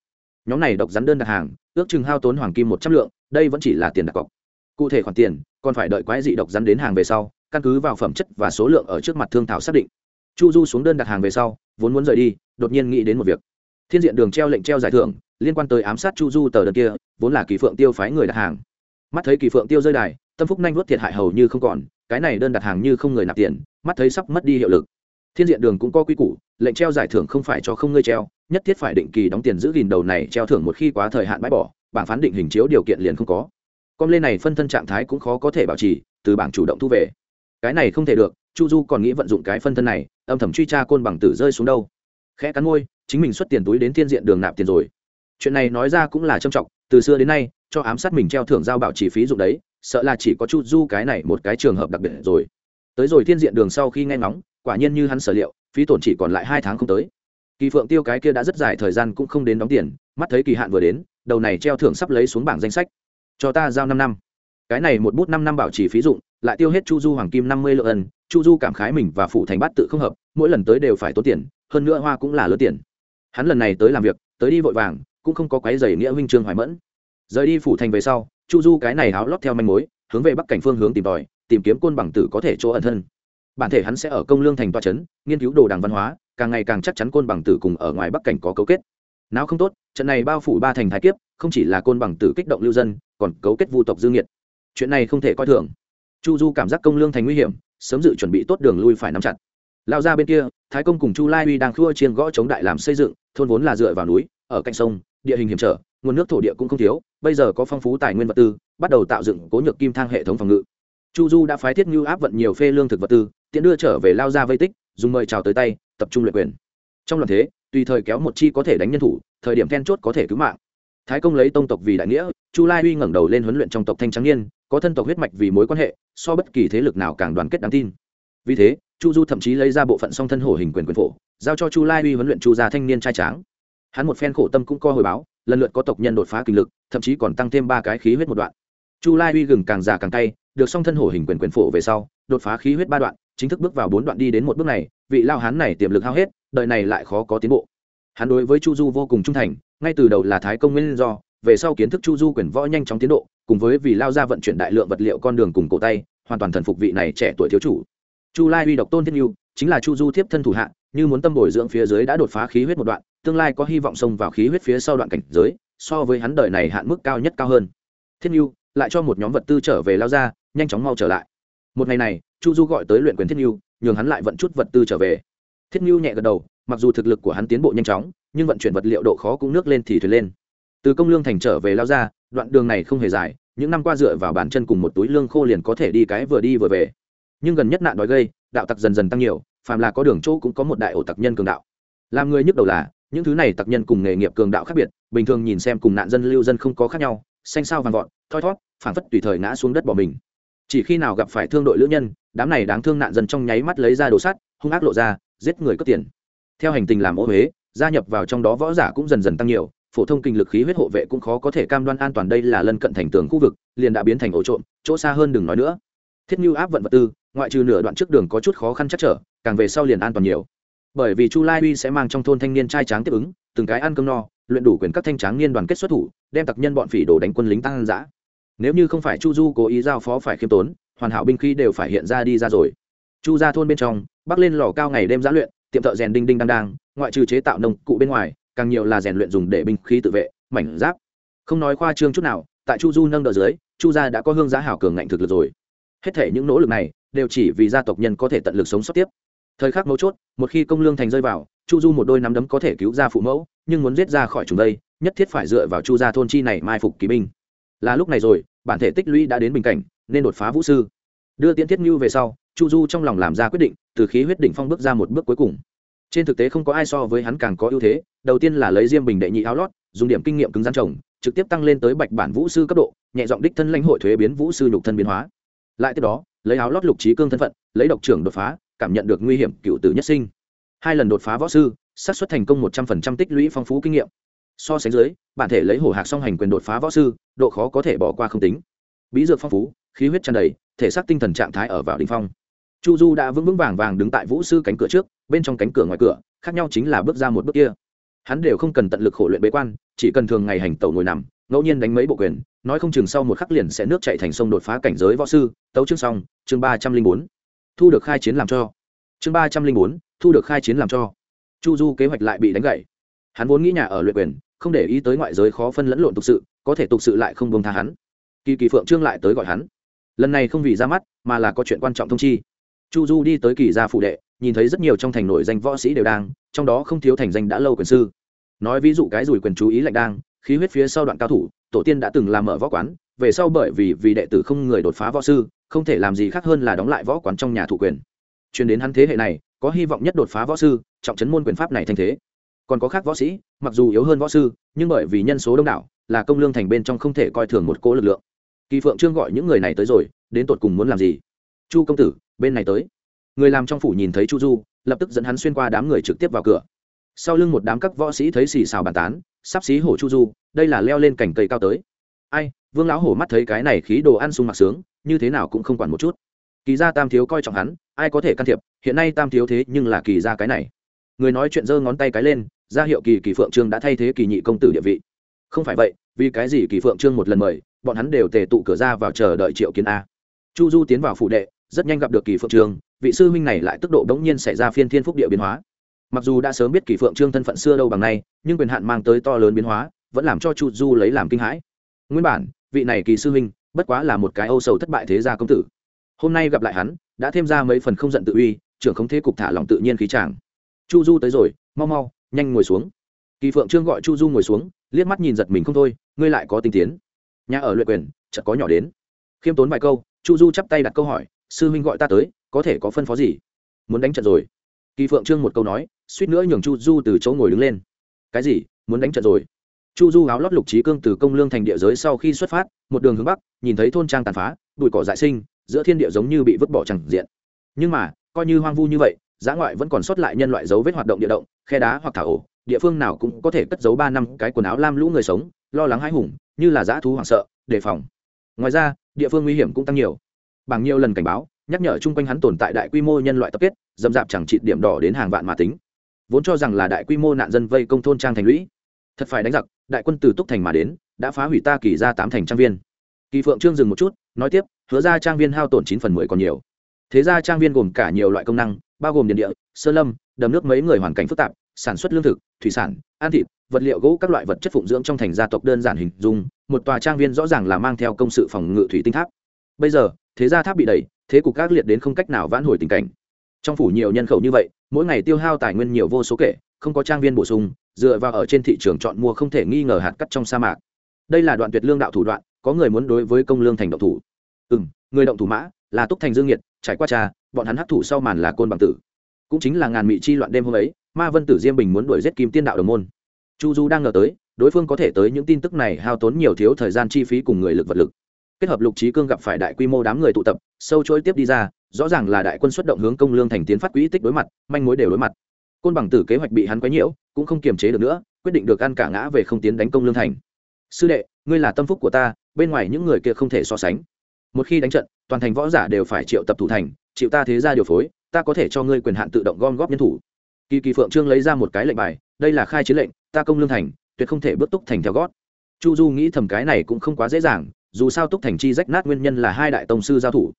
Nhóm này độc rắn đơn đặt hàng, ước chừng hao tốn hoàng kim một trăm lượng, đây vẫn chỉ là tiền đặt cọc. Cụ thể khoản tiền, còn phải đợi quái dị độc rắn đến hàng về sau, căn cứ vào phẩm chất và số lượng ở trước mặt thương thảo xác định. Chu du xuống đơn đặt hàng về sau, vốn muốn rời đi, đột nhiên nghĩ đến một việc. Thiên diện đường treo lệnh treo giải thưởng, liên quan tới ám sát chu du tờ đơn kia, vốn là kỳ phượng tiêu phái người đặt hàng. Mắt thấy kỳ phượng tiêu rơi đài, tâm phúc nhanh vuốt thiệt hại hầu như không còn cái này đơn đặt hàng như không người nạp tiền, mắt thấy sắp mất đi hiệu lực. Thiên diện đường cũng có quy củ, lệnh treo giải thưởng không phải cho không ngươi treo, nhất thiết phải định kỳ đóng tiền giữ gìn đầu này treo thưởng một khi quá thời hạn bãi bỏ, bảng phán định hình chiếu điều kiện liền không có. Con lên này phân thân trạng thái cũng khó có thể bảo trì, từ bảng chủ động thu về. Cái này không thể được, chu du còn nghĩ vận dụng cái phân thân này, âm thầm truy tra côn bằng tử rơi xuống đâu. Khẽ cắn môi, chính mình xuất tiền túi đến thiên diện đường nạp tiền rồi. Chuyện này nói ra cũng là trâm trọng, từ xưa đến nay, cho ám sát mình treo thưởng giao bảo chỉ phí dụng đấy sợ là chỉ có chu du cái này một cái trường hợp đặc biệt rồi. Tới rồi thiên diện đường sau khi nghe ngóng, quả nhiên như hắn sở liệu, phí tổn chỉ còn lại hai tháng không tới. Kỳ phượng tiêu cái kia đã rất dài thời gian cũng không đến đóng tiền, mắt thấy kỳ hạn vừa đến, đầu này treo thưởng sắp lấy xuống bảng danh sách. Cho ta giao năm năm. Cái này một bút năm năm bảo trì phí dụng, lại tiêu hết chu du hoàng kim năm mươi lượng ân, chu du cảm khái mình và phụ thành bát tự không hợp, mỗi lần tới đều phải tốn tiền, hơn nữa hoa cũng là lớn tiền. Hắn lần này tới làm việc, tới đi vội vàng, cũng không có quái giày nghĩa huynh trương hoài mẫn. Rời đi phủ thành về sau chu du cái này háo lót theo manh mối, hướng về bắc cảnh phương hướng tìm tòi, tìm kiếm côn bằng tử có thể chỗ ẩn thân. Bản thể hắn sẽ ở công lương thành toa trấn nghiên cứu đồ đảng văn hóa, càng ngày càng chắc chắn côn bằng tử cùng ở ngoài bắc cảnh có cấu kết. Nào không tốt, trận này bao phủ ba thành thái kiếp, không chỉ là côn bằng tử kích động lưu dân, còn cấu kết vu tộc dương nhiệt chuyện này không thể coi thường. Chu du cảm giác công lương thành nguy hiểm, sớm dự chuẩn bị tốt đường lui phải nắm chặt. Lao ra bên kia, thái công cùng chu lai uy đang khua chiên gõ chống đại làm xây dựng, thôn vốn là dựa vào núi, ở cạnh sông, địa hình hiểm trở nguồn nước thổ địa cũng không thiếu, bây giờ có phong phú tài nguyên vật tư, bắt đầu tạo dựng cố nhược kim thang hệ thống phòng ngự. Chu du đã phái thiết ngưu áp vận nhiều phê lương thực vật tư, tiện đưa trở về lao ra vây tích, dùng mời chào tới tay, tập trung luyện quyền. Trong lần thế, tùy thời kéo một chi có thể đánh nhân thủ, thời điểm then chốt có thể cứu mạng. Thái công lấy tông tộc vì đại nghĩa, chu lai uy ngẩng đầu lên huấn luyện trong tộc thanh trắng niên, có thân tộc huyết mạch vì mối quan hệ, so bất kỳ thế lực nào càng đoàn kết đáng tin. Vì thế, chu du thậm chí lấy ra bộ phận song thân hổ hình quyền quyền phổ, giao cho chu lai uy huấn luyện chu gia thanh niên trai tráng hắn một phen khổ tâm cũng co hồi báo lần lượt có tộc nhân đột phá kinh lực thậm chí còn tăng thêm ba cái khí huyết một đoạn. Chu lai uy gừng càng già càng tay, được song thân hổ hình quyền quyền phổ về sau đột phá khí huyết ba đoạn chính thức bước vào bốn đoạn đi đến một bước này vị lao hán này tiềm lực hao hết đời này lại khó có tiến bộ. Hắn đối với chu du vô cùng trung thành ngay từ đầu là thái công nguyên do về sau kiến thức chu du quyền võ nhanh chóng tiến độ cùng với vì lao ra vận chuyển đại lượng vật liệu con đường cùng cổ tay hoàn toàn thần phục vị này trẻ tuổi thiếu chủ. Chu lai uy độc tôn thiết yêu, chính là chu du tiếp thân thủ hạ như muốn tâm bồi dưỡng phía dưới đã đột phá khí huyết một đoạn tương lai có hy vọng xông vào khí huyết phía sau đoạn cảnh giới, so với hắn đời này hạn mức cao nhất cao hơn. Thiết nhu, lại cho một nhóm vật tư trở về lao ra, nhanh chóng mau trở lại. Một ngày này, chu du gọi tới luyện quyền thiết nhu, nhường hắn lại vận chút vật tư trở về. Thiết nhu nhẹ gật đầu, mặc dù thực lực của hắn tiến bộ nhanh chóng, nhưng vận chuyển vật liệu độ khó cũng nước lên thì thuyền lên. Từ công lương thành trở về lao ra, đoạn đường này không hề dài, những năm qua dựa vào bàn chân cùng một túi lương khô liền có thể đi cái vừa đi vừa về. Nhưng gần nhất nạn đói gây, đạo tặc dần dần tăng nhiều, phàm là có đường chỗ cũng có một đại ổ tặc nhân cường đạo. Làm người nhức đầu là những thứ này tặc nhân cùng nghề nghiệp cường đạo khác biệt, bình thường nhìn xem cùng nạn dân lưu dân không có khác nhau, xanh sao vàng vọt, thoi thót phản phất tùy thời ngã xuống đất bỏ mình. Chỉ khi nào gặp phải thương đội lữ nhân, đám này đáng thương nạn dân trong nháy mắt lấy ra đồ sắt, hung ác lộ ra, giết người cướp tiền. Theo hành tình làm ô huế gia nhập vào trong đó võ giả cũng dần dần tăng nhiều, phổ thông kinh lực khí huyết hộ vệ cũng khó có thể cam đoan an toàn đây là lân cận thành tường khu vực, liền đã biến thành ổ trộm, chỗ xa hơn đừng nói nữa. Thiết như áp vận vật tư, ngoại trừ nửa đoạn trước đường có chút khó khăn chắc trở, càng về sau liền an toàn nhiều bởi vì chu lai uy sẽ mang trong thôn thanh niên trai tráng tiếp ứng, từng cái ăn cơm no, luyện đủ quyền các thanh tráng niên đoàn kết xuất thủ, đem tặc nhân bọn phỉ đổ đánh quân lính tăng giã nếu như không phải chu du cố ý giao phó phải khiêm tốn, hoàn hảo binh khí đều phải hiện ra đi ra rồi. Chu ra thôn bên trong, bắc lên lò cao ngày đêm giã luyện, tiệm thợ rèn đinh đinh đang đang, ngoại trừ chế tạo nông cụ bên ngoài, càng nhiều là rèn luyện dùng để binh khí tự vệ, mảnh giáp. Không nói khoa trương chút nào, tại chu du nâng đỡ dưới, chu gia đã có hương giá hảo cường ngạnh thực lực rồi. Hết thể những nỗ lực này, đều chỉ vì gia tộc nhân có thể tận lực sống sót tiếp thời khắc mấu chốt, một khi công lương thành rơi vào, chu du một đôi nắm đấm có thể cứu ra phụ mẫu, nhưng muốn giết ra khỏi chúng đây, nhất thiết phải dựa vào chu gia thôn chi này mai phục kỳ binh. Là lúc này rồi, bản thể tích lũy đã đến bình cảnh, nên đột phá vũ sư. Đưa tiễn thiết như về sau, chu du trong lòng làm ra quyết định, từ khí huyết đỉnh phong bước ra một bước cuối cùng. Trên thực tế không có ai so với hắn càng có ưu thế, đầu tiên là lấy diêm bình đệ nhị áo lót, dùng điểm kinh nghiệm cứng gian trồng, trực tiếp tăng lên tới bạch bản vũ sư cấp độ, nhẹ giọng đích thân lãnh hội thuế biến vũ sư nhục thân biến hóa. Lại tiếp đó, lấy áo lót lục trí cương thân phận, lấy độc trưởng đột phá cảm nhận được nguy hiểm cựu tử nhất sinh. Hai lần đột phá võ sư, xác suất thành công một trăm phần trăm tích lũy phong phú kinh nghiệm. So sánh dưới, bản thể lấy hổ hạc song hành quyền đột phá võ sư, độ khó có thể bỏ qua không tính. Bí dược phong phú, khí huyết tràn đầy, thể xác tinh thần trạng thái ở vào đ ỉ n h phong. Chu du đã vững vững vàng vàng đứng tại vũ sư cánh cửa trước, bên trong cánh cửa ngoài cửa, khác nhau chính là bước ra một bước kia. Hắn đều không cần tận lực khổ luyện bế quan, chỉ cần thường ngày hành tẩu ngồi nằm, ngẫu nhiên đánh mấy bộ quyền, nói không chừng sau một khắc liền sẽ nước chạy thành sông đột phá cảnh giới võ sư. Tấu chương xong, chương ba trăm linh bốn thu được khai chiến làm cho. Chương ba trăm linh bốn, thu được khai chiến làm cho. Chu du kế hoạch lại bị đánh gậy hắn vốn nghĩ nhà ở luyện quyền, không để ý tới ngoại giới khó phân lẫn lộn tục sự, có thể tục sự lại không bông tha hắn. Kỳ kỳ phượng trương lại tới gọi hắn. Lần này không vì ra mắt, mà là có chuyện quan trọng thông chi. Chu du đi tới kỳ gia phụ đệ, nhìn thấy rất nhiều trong thành nổi danh võ sĩ đều đang, trong đó không thiếu thành danh đã lâu quyền sư. Nói ví dụ cái rủi quyền chú ý lạnh đang, khí huyết phía sau đoạn cao thủ, tổ tiên đã từng làm mở võ quán về sau bởi vì vì đệ tử không người đột phá võ sư, không thể làm gì khác hơn là đóng lại võ quán trong nhà thủ quyền. Chuyên đến hắn thế hệ này, có hy vọng nhất đột phá võ sư, trọng chấn môn quyền pháp này thành thế. Còn có khác võ sĩ, mặc dù yếu hơn võ sư, nhưng bởi vì nhân số đông đảo, là công lương thành bên trong không thể coi thường một cỗ lực lượng. Kỳ phượng trương gọi những người này tới rồi, đến tột cùng muốn làm gì? Chu công tử, bên này tới. Người làm trong phủ nhìn thấy chu du, lập tức dẫn hắn xuyên qua đám người trực tiếp vào cửa. Sau lưng một đám các võ sĩ thấy xì xào bàn tán, sắp xí hổ chu du, đây là leo lên cành cây cao tới. Ai vương lão hổ mắt thấy cái này khí đồ ăn sung mặc sướng, như thế nào cũng không quản một chút. Kỳ gia tam thiếu coi trọng hắn, ai có thể can thiệp, hiện nay tam thiếu thế nhưng là kỳ gia cái này. Người nói chuyện giơ ngón tay cái lên, ra hiệu kỳ kỳ phượng trương đã thay thế kỳ nhị công tử địa vị. Không phải vậy, vì cái gì kỳ phượng trương một lần mời, bọn hắn đều tề tụ cửa ra vào chờ đợi triệu kiến a. Chu du tiến vào phủ đệ, rất nhanh gặp được kỳ phượng trương, vị sư huynh này lại tức độ đống nhiên xảy ra phiên thiên phúc địa biến hóa. Mặc dù đã sớm biết kỳ phượng trương thân phận xưa đâu bằng nay, nhưng quyền hạn mang tới to lớn biến hóa, vẫn làm cho chu du lấy làm kinh hãi. Nguyên bản vị này kỳ sư huynh, bất quá là một cái âu sầu thất bại thế gia công tử. Hôm nay gặp lại hắn, đã thêm ra mấy phần không giận tự uy, trưởng không thế cục thả lòng tự nhiên khí chàng. Chu du tới rồi, mau mau, nhanh ngồi xuống. Kỳ phượng trương gọi chu du ngồi xuống, liếc mắt nhìn giật mình không thôi, ngươi lại có tinh tiến. Nhà ở luyện quyền, chợt có nhỏ đến. Khiêm tốn vài câu, chu du chắp tay đặt câu hỏi, sư huynh gọi ta tới, có thể có phân phó gì? Muốn đánh trận rồi. Kỳ phượng trương một câu nói, suýt nữa nhường chu du từ chỗ ngồi đứng lên. Cái gì? Muốn đánh trận rồi? Chu du áo lót lục trí cương từ công lương thành địa giới sau khi xuất phát, một đường hướng bắc, nhìn thấy thôn trang tàn phá, bụi cỏ dại sinh, giữa thiên địa giống như bị vứt bỏ chẳng diện. Nhưng mà, coi như hoang vu như vậy, giã ngoại vẫn còn sót lại nhân loại dấu vết hoạt động địa động, khe đá hoặc thả ổ, địa phương nào cũng có thể cất giấu ba năm cái quần áo lam lũ người sống, lo lắng hãi hùng, như là dã thú hoảng sợ, đề phòng. Ngoài ra, địa phương nguy hiểm cũng tăng nhiều. Bằng nhiều lần cảnh báo, nhắc nhở chung quanh hắn tồn tại đại quy mô nhân loại tập kết dầm dạp chẳng trị điểm đỏ đến hàng vạn mà tính. Vốn cho rằng là đại quy mô nạn dân vây công thôn trang thành lũy thật phải đánh giặc, đại quân từ túc thành mà đến, đã phá hủy ta kỳ ra tám thành trang viên. Kỳ phượng trương dừng một chút, nói tiếp, hứa ra trang viên hao tổn chín phần mười còn nhiều. Thế ra trang viên gồm cả nhiều loại công năng, bao gồm điện địa sơ lâm, đầm nước mấy người hoàn cảnh phức tạp, sản xuất lương thực, thủy sản, ăn thịt, vật liệu gỗ các loại vật chất phụng dưỡng trong thành gia tộc đơn giản hình dung, một tòa trang viên rõ ràng là mang theo công sự phòng ngự thủy tinh tháp. Bây giờ, thế gia tháp bị đẩy, thế cục các liệt đến không cách nào vãn hồi tình cảnh. Trong phủ nhiều nhân khẩu như vậy, mỗi ngày tiêu hao tài nguyên nhiều vô số kể không có trang viên bổ sung, dựa vào ở trên thị trường chọn mua không thể nghi ngờ hạt cắt trong sa mạc. Đây là đoạn tuyệt lương đạo thủ đoạn, có người muốn đối với công lương thành động thủ. Ừ m người động thủ mã là túc thành dương nhiệt, trải qua cha, bọn hắn hấp thủ sau màn là côn bằng tử. Cũng chính là ngàn mị chi loạn đêm hôm ấy, ma vân tử diêm bình muốn đuổi giết kim tiên đạo đồng môn. Chu du đang ngờ tới, đối phương có thể tới những tin tức này hao tốn nhiều thiếu thời gian chi phí cùng người lực vật lực. Kết hợp lục trí cương gặp phải đại quy mô đám người tụ tập, sâu chối tiếp đi ra, rõ ràng là đại quân xuất động hướng công lương thành tiến phát quỹ tích đối mặt, manh mối đều đối mặt côn bằng tử kế hoạch bị hắn quấy nhiễu, cũng không kiềm chế được nữa, quyết định được ăn cả ngã về không tiến đánh công lương thành. Sư đệ, ngươi là tâm phúc của ta, bên ngoài những người kia không thể so sánh. Một khi đánh trận, toàn thành võ giả đều phải triệu tập thủ thành chịu ta thế ra điều phối, ta có thể cho ngươi quyền hạn tự động gom góp nhân thủ. Kỳ kỳ phượng trương lấy ra một cái lệnh bài, đây là khai chiến lệnh, ta công lương thành, tuyệt không thể bước túc thành theo gót. Chu du nghĩ thầm cái này cũng không quá dễ dàng, dù sao túc thành chi rách nát nguyên nhân là hai đại tông sư giao thủ.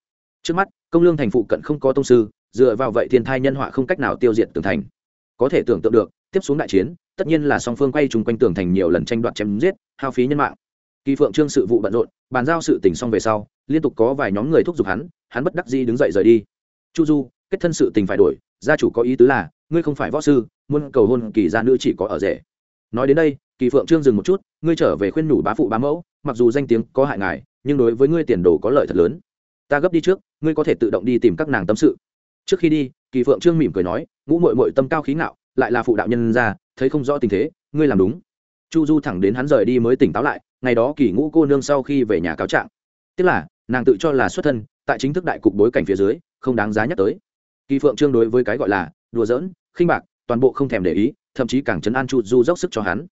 Trước mắt, công lương thành phụ cận không có tông sư, dựa vào vậy thiên thai nhân họa không cách nào tiêu diệt tường thành có thể tưởng tượng được, tiếp xuống đại chiến, tất nhiên là song phương quay chung quanh tường thành nhiều lần tranh đoạt chém giết, hao phí nhân mạng. Kỳ phượng trương sự vụ bận rộn, bàn giao sự tình xong về sau, liên tục có vài nhóm người thúc giục hắn hắn bất đắc dĩ đứng dậy rời đi. Chu du, kết thân sự tình phải đổi, gia chủ có ý tứ là, ngươi không phải võ sư, muốn cầu hôn kỳ gia nữ chỉ có ở rể. Nói đến đây, kỳ phượng trương dừng một chút, ngươi trở về khuyên nhủ bá phụ bá mẫu, mặc dù danh tiếng có hại ngài, nhưng đối với ngươi tiền đồ có lợi thật lớn. Ta gấp đi trước, ngươi có thể tự động đi tìm các nàng tâm sự trước khi đi, kỳ phượng trương mỉm cười nói, ngũ mội mội tâm cao khí ngạo, lại là phụ đạo nhân ra thấy không rõ tình thế, ngươi làm đúng. Chu du thẳng đến hắn rời đi mới tỉnh táo lại, ngày đó kỳ ngũ cô nương sau khi về nhà cáo trạng. Tức là, nàng tự cho là xuất thân, tại chính thức đại cục bối cảnh phía dưới, không đáng giá nhắc tới. Kỳ phượng trương đối với cái gọi là đùa giỡn, khinh bạc, toàn bộ không thèm để ý, thậm chí càng chấn an chu du dốc sức cho hắn.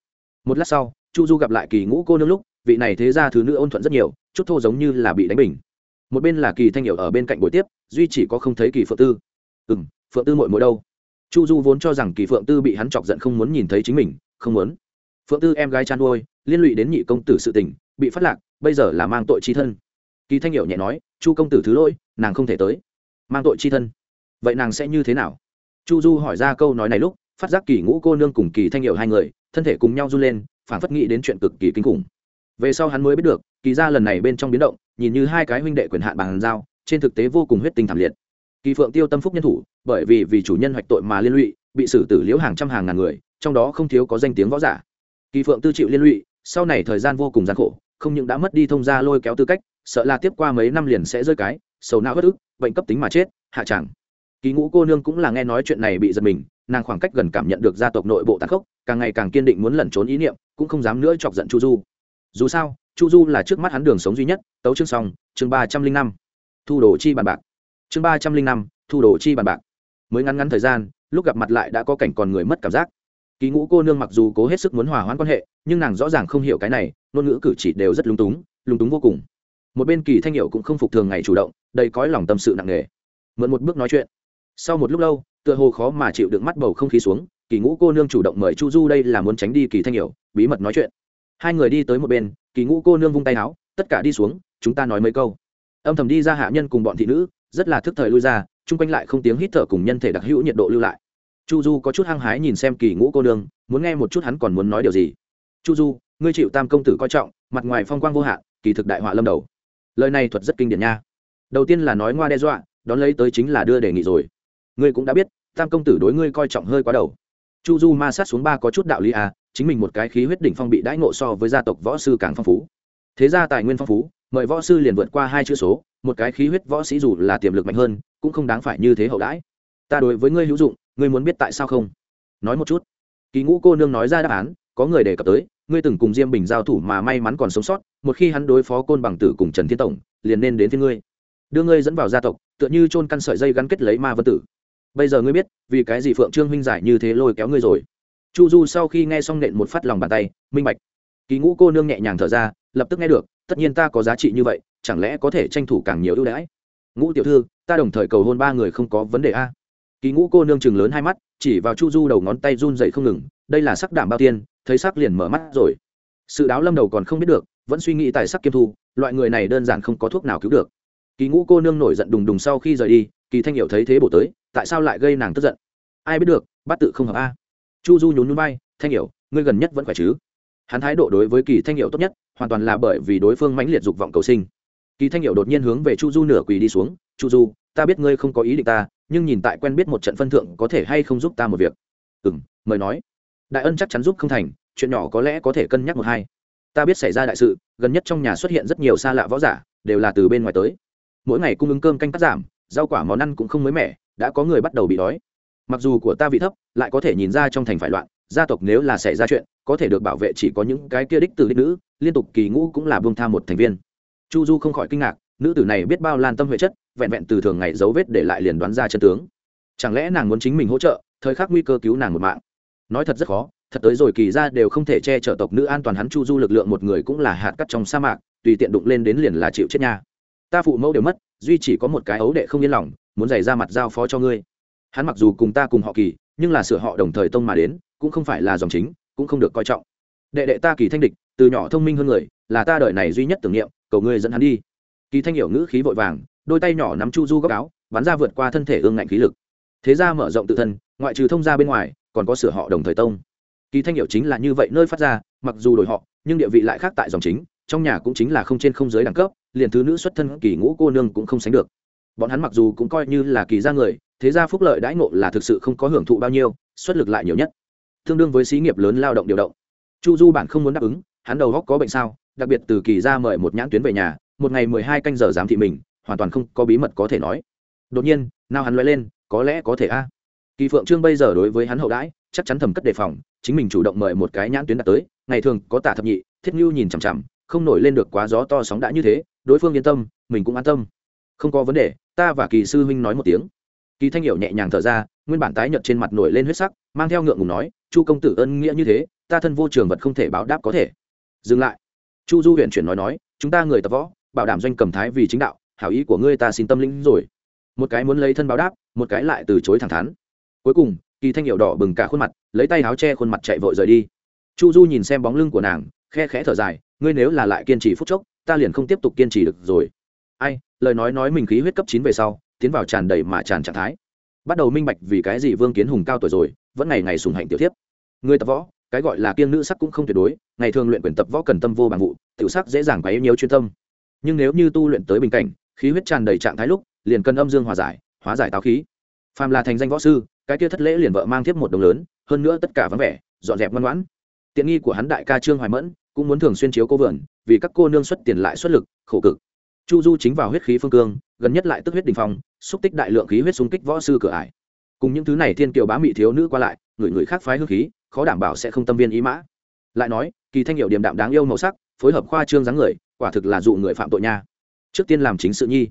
Một lát sau, chu du gặp lại kỳ ngũ cô nương lúc, vị này thế ra thứ nữ ôn thuận rất nhiều, chút thô giống như là bị đánh bình một bên là kỳ thanh hiểu ở bên cạnh buổi tiếp, duy chỉ có không thấy kỳ phượng tư. Ừ m phượng tư mội mội đâu? Chu du vốn cho rằng kỳ phượng tư bị hắn chọc giận không muốn nhìn thấy chính mình, không muốn. Phượng tư em gái chăn nuôi, liên lụy đến nhị công tử sự tình, bị phát lạc, bây giờ là mang tội chi thân. Kỳ thanh hiểu nhẹ nói, chu công tử thứ lỗi, nàng không thể tới. Mang tội chi thân? Vậy nàng sẽ như thế nào? Chu du hỏi ra câu nói này lúc, phát giác kỳ ngũ cô nương cùng kỳ thanh hiệu hai người, thân thể cùng nhau run lên phản phất nghĩ đến chuyện cực kỳ kinh khủng về sau hắn mới biết được, kỳ ra lần này bên trong biến động, nhìn như hai cái huynh đệ quyền hạn bàn giao, trên thực tế vô cùng huyết tinh thảm liệt. Kỳ phượng tiêu tâm phúc nhân thủ, bởi vì vì chủ nhân hoạch tội mà liên lụy, bị xử tử liễu hàng trăm hàng ngàn người, trong đó không thiếu có danh tiếng võ giả. Kỳ phượng tư chịu liên lụy, sau này thời gian vô cùng gian khổ, không những đã mất đi thông gia lôi kéo tư cách, sợ là tiếp qua mấy năm liền sẽ rơi cái, sầu não bất ức, bệnh cấp tính mà chết, hạ chẳng. Kỳ ngũ cô nương cũng là nghe nói chuyện này bị giật mình, nàng khoảng cách gần cảm nhận được gia tộc nội bộ tàn khốc, càng ngày càng kiên định muốn lẩn trốn ý niệm, cũng không dám nữa chọc giận chu du dù sao, chu du là trước mắt hắn đường sống duy nhất, tấu chương xong, chương ba trăm linh năm, thu đồ chi bàn bạc. Chương ba trăm linh năm, thu đồ chi bàn bạc. Mới ngắn ngắn thời gian, lúc gặp mặt lại đã có cảnh còn người mất cảm giác. Kỳ ngũ cô nương mặc dù cố hết sức muốn hòa hoãn quan hệ, nhưng nàng rõ ràng không hiểu cái này, ngôn ngữ cử chỉ đều rất lúng túng lúng túng vô cùng. Một bên kỳ thanh hiệu cũng không phục thường ngày chủ động, đầy cõi lòng tâm sự nặng nề. Mượn một bước nói chuyện. Sau một lúc lâu, tựa hồ khó mà chịu đựng mắt bầu không khí xuống, kỳ ngũ cô nương chủ động mời chu du đây là muốn tránh đi kỳ thanh hiểu, bí mật nói chuyện hai người đi tới một bên, kỳ ngũ cô nương vung tay áo, tất cả đi xuống, chúng ta nói mấy câu. Âm thầm đi ra hạ nhân cùng bọn thị nữ, rất là thức thời lui ra, chung quanh lại không tiếng hít thở cùng nhân thể đặc hữu nhiệt độ lưu lại. Chu du có chút hăng hái nhìn xem kỳ ngũ cô nương, muốn nghe một chút hắn còn muốn nói điều gì. Chu du, ngươi chịu tam công tử coi trọng, mặt ngoài phong quang vô hạn, kỳ thực đại họa lâm đầu. Lời này thuật rất kinh điển nha. Đầu tiên là nói ngoa đe dọa, đón lấy tới chính là đưa đề nghị rồi. Ngươi cũng đã biết, tam công tử đối ngươi coi trọng hơi quá đầu chu du ma sát xuống ba có chút đạo lý à chính mình một cái khí huyết đỉnh phong bị đãi ngộ so với gia tộc võ sư càng phong phú. Thế ra tài nguyên phong phú, mời võ sư liền vượt qua hai chữ số, một cái khí huyết võ sĩ dù là tiềm lực mạnh hơn, cũng không đáng phải như thế hậu đãi. Ta đối với ngươi hữu dụng, ngươi muốn biết tại sao không? Nói một chút. Kỳ ngũ cô nương nói ra đáp án, có người đề cập tới, ngươi từng cùng diêm bình giao thủ mà may mắn còn sống sót, một khi hắn đối phó côn bằng tử cùng trần thiên tổng, liền nên đến với ngươi. Đưa ngươi dẫn vào gia tộc, tựa như chôn căn sợi dây gắn kết lấy ma vân tử bây giờ ngươi biết, vì cái gì phượng trương huynh giải như thế lôi kéo ngươi rồi? Chu du sau khi nghe xong nện một phát lòng bàn tay, minh bạch. Kỳ ngũ cô nương nhẹ nhàng thở ra, lập tức nghe được, tất nhiên ta có giá trị như vậy, chẳng lẽ có thể tranh thủ càng nhiều ưu đãi? Ngũ tiểu thư, ta đồng thời cầu hôn ba người không có vấn đề a. Kỳ ngũ cô nương chừng lớn hai mắt, chỉ vào chu du đầu ngón tay run dậy không ngừng, đây là sắc đảm bao tiên thấy sắc liền mở mắt rồi. Sự đáo lâm đầu còn không biết được, vẫn suy nghĩ tài sắc kiêm thu, loại người này đơn giản không có thuốc nào cứu được. Kỳ ngũ cô nương nổi giận đùng đùng sau khi rời đi, kỳ thanh hiểu thấy thế bổ tới tại sao lại gây nàng tức giận? Ai biết được bắt tự không hợp a. Chu du nhún núi bay thanh hiểu, ngươi gần nhất vẫn khỏe chứ? Hắn thái độ đối với kỳ thanh hiểu tốt nhất, hoàn toàn là bởi vì đối phương mãnh liệt dục vọng cầu sinh. Kỳ thanh hiểu đột nhiên hướng về chu du nửa quỳ đi xuống, chu du, ta biết ngươi không có ý định ta, nhưng nhìn tại quen biết một trận phân thượng có thể hay không giúp ta một việc. Ừ m mời nói. Đại ân chắc chắn giúp không thành, chuyện nhỏ có lẽ có thể cân nhắc một hai. Ta biết xảy ra đại sự, gần nhất trong nhà xuất hiện rất nhiều xa lạ võ giả, đều là từ bên ngoài tới. Mỗi ngày cung ứng cơm canh cắt giảm, rau quả món ăn cũng không mới mẻ đã có người bắt đầu bị đói. Mặc dù của ta vị thấp, lại có thể nhìn ra trong thành phải loạn, gia tộc nếu là xảy ra chuyện, có thể được bảo vệ chỉ có những cái kia đích từ đích nữ, liên tục kỳ ngũ cũng là buông tha một thành viên. Chu du không khỏi kinh ngạc, nữ tử này biết bao lan tâm huệ chất, vẹn vẹn từ thường ngày dấu vết để lại liền đoán ra chân tướng. Chẳng lẽ nàng muốn chính mình hỗ trợ, thời khắc nguy cơ cứu nàng một mạng? Nói thật rất khó, thật tới rồi kỳ ra đều không thể che chở tộc nữ an toàn hắn chu du lực lượng một người cũng là hạt cắt trong sa mạc, tùy tiện đụng lên đến liền là chịu chết nha. Ta phụ mẫu đều mất, duy chỉ có một cái ấu đệ không yên lòng muốn giày ra mặt giao phó cho ngươi. Hắn mặc dù cùng ta cùng họ kỳ, nhưng là sửa họ đồng thời tông mà đến, cũng không phải là dòng chính, cũng không được coi trọng. Đệ đệ ta kỳ thanh địch, từ nhỏ thông minh hơn người, là ta đợi này duy nhất tưởng niệm, cầu ngươi dẫn hắn đi. Kỳ thanh hiểu ngữ khí vội vàng, đôi tay nhỏ nắm chu du góc áo, bắn ra vượt qua thân thể ương ngạnh khí lực. Thế ra mở rộng tự thân, ngoại trừ thông ra bên ngoài, còn có sửa họ đồng thời tông. Kỳ thanh hiểu chính là như vậy nơi phát ra, mặc dù đổi họ, nhưng địa vị lại khác tại dòng chính, trong nhà cũng chính là không trên không dưới đẳng cấp, liền thứ nữ xuất thân kỳ ngũ cô nương cũng không sánh được bọn hắn mặc dù cũng coi như là kỳ gia người, thế gia phúc lợi đãi ngộ là thực sự không có hưởng thụ bao nhiêu, xuất lực lại nhiều nhất. Tương đương với xí nghiệp lớn lao động điều động. Chu du bản không muốn đáp ứng, hắn đầu góc có bệnh sao, đặc biệt từ kỳ ra mời một nhãn tuyến về nhà, một ngày mười hai canh giờ giám thị mình, hoàn toàn không có bí mật có thể nói. Đột nhiên, nào hắn nói lên, có lẽ có thể a. Kỳ phượng trương bây giờ đối với hắn hậu đãi, chắc chắn thầm cất đề phòng, chính mình chủ động mời một cái nhãn tuyến đặt tới, ngày thường có tả thập nhị, thiết ngưu nhìn chằm chằm, không nổi lên được quá gió to sóng đã như thế, đối phương yên tâm, mình cũng an tâm. Không có vấn đề ta và kỳ sư huynh nói một tiếng. Kỳ thanh hiểu nhẹ nhàng thở ra, nguyên bản tái nhợt trên mặt nổi lên huyết sắc, mang theo ngượng ngùng nói, chu công tử ân nghĩa như thế, ta thân vô trường vật không thể báo đáp có thể. Dừng lại. Chu du huyện chuyển nói nói, chúng ta người tập võ, bảo đảm doanh cầm thái vì chính đạo, hảo ý của ngươi ta xin tâm lĩnh rồi. Một cái muốn lấy thân báo đáp, một cái lại từ chối thẳng thắn. Cuối cùng, kỳ thanh hiệu đỏ bừng cả khuôn mặt, lấy tay áo che khuôn mặt chạy vội rời đi. Chu du nhìn xem bóng lưng của nàng, khe khẽ thở dài, ngươi nếu là lại kiên trì phút chốc, ta liền không tiếp tục kiên trì được rồi. Ai lời nói nói mình khí huyết cấp chín về sau, tiến vào tràn đầy mà tràn trạng thái. Bắt đầu minh bạch vì cái gì vương kiến hùng cao tuổi rồi, vẫn ngày ngày sùng hạnh tiểu thiếp. Người tập võ, cái gọi là kiêng nữ sắc cũng không tuyệt đối, ngày thường luyện quyền tập võ cần tâm vô bằng vụ, tiểu sắc dễ dàng quá nhiều chuyên tâm. Nhưng nếu như tu luyện tới bình cảnh, khí huyết tràn đầy trạng thái lúc, liền cần âm dương hòa giải, hóa giải táo khí. Phàm là thành danh võ sư, cái kia thất lễ liền vợ mang tiếp một đồng lớn, hơn nữa tất cả vắng vẻ, dọn dẹp ngoan ngoãn. Tiện nghi của hắn đại ca trương hoài mẫn cũng muốn thường xuyên chiếu cô vườn, vì các cô nương xuất tiền lại xuất lực, khổ cực chu du chính vào huyết khí phương cương, gần nhất lại tức huyết đình phong, xúc tích đại lượng khí huyết xung kích võ sư cửa ải. Cùng những thứ này thiên kiều bá mị thiếu nữ qua lại, người người khác phái hương khí, khó đảm bảo sẽ không tâm viên ý mã. Lại nói, kỳ thanh hiệu điểm đạm đáng yêu màu sắc, phối hợp khoa trương dáng người, quả thực là dụ người phạm tội nha. Trước tiên làm chính sự nhi.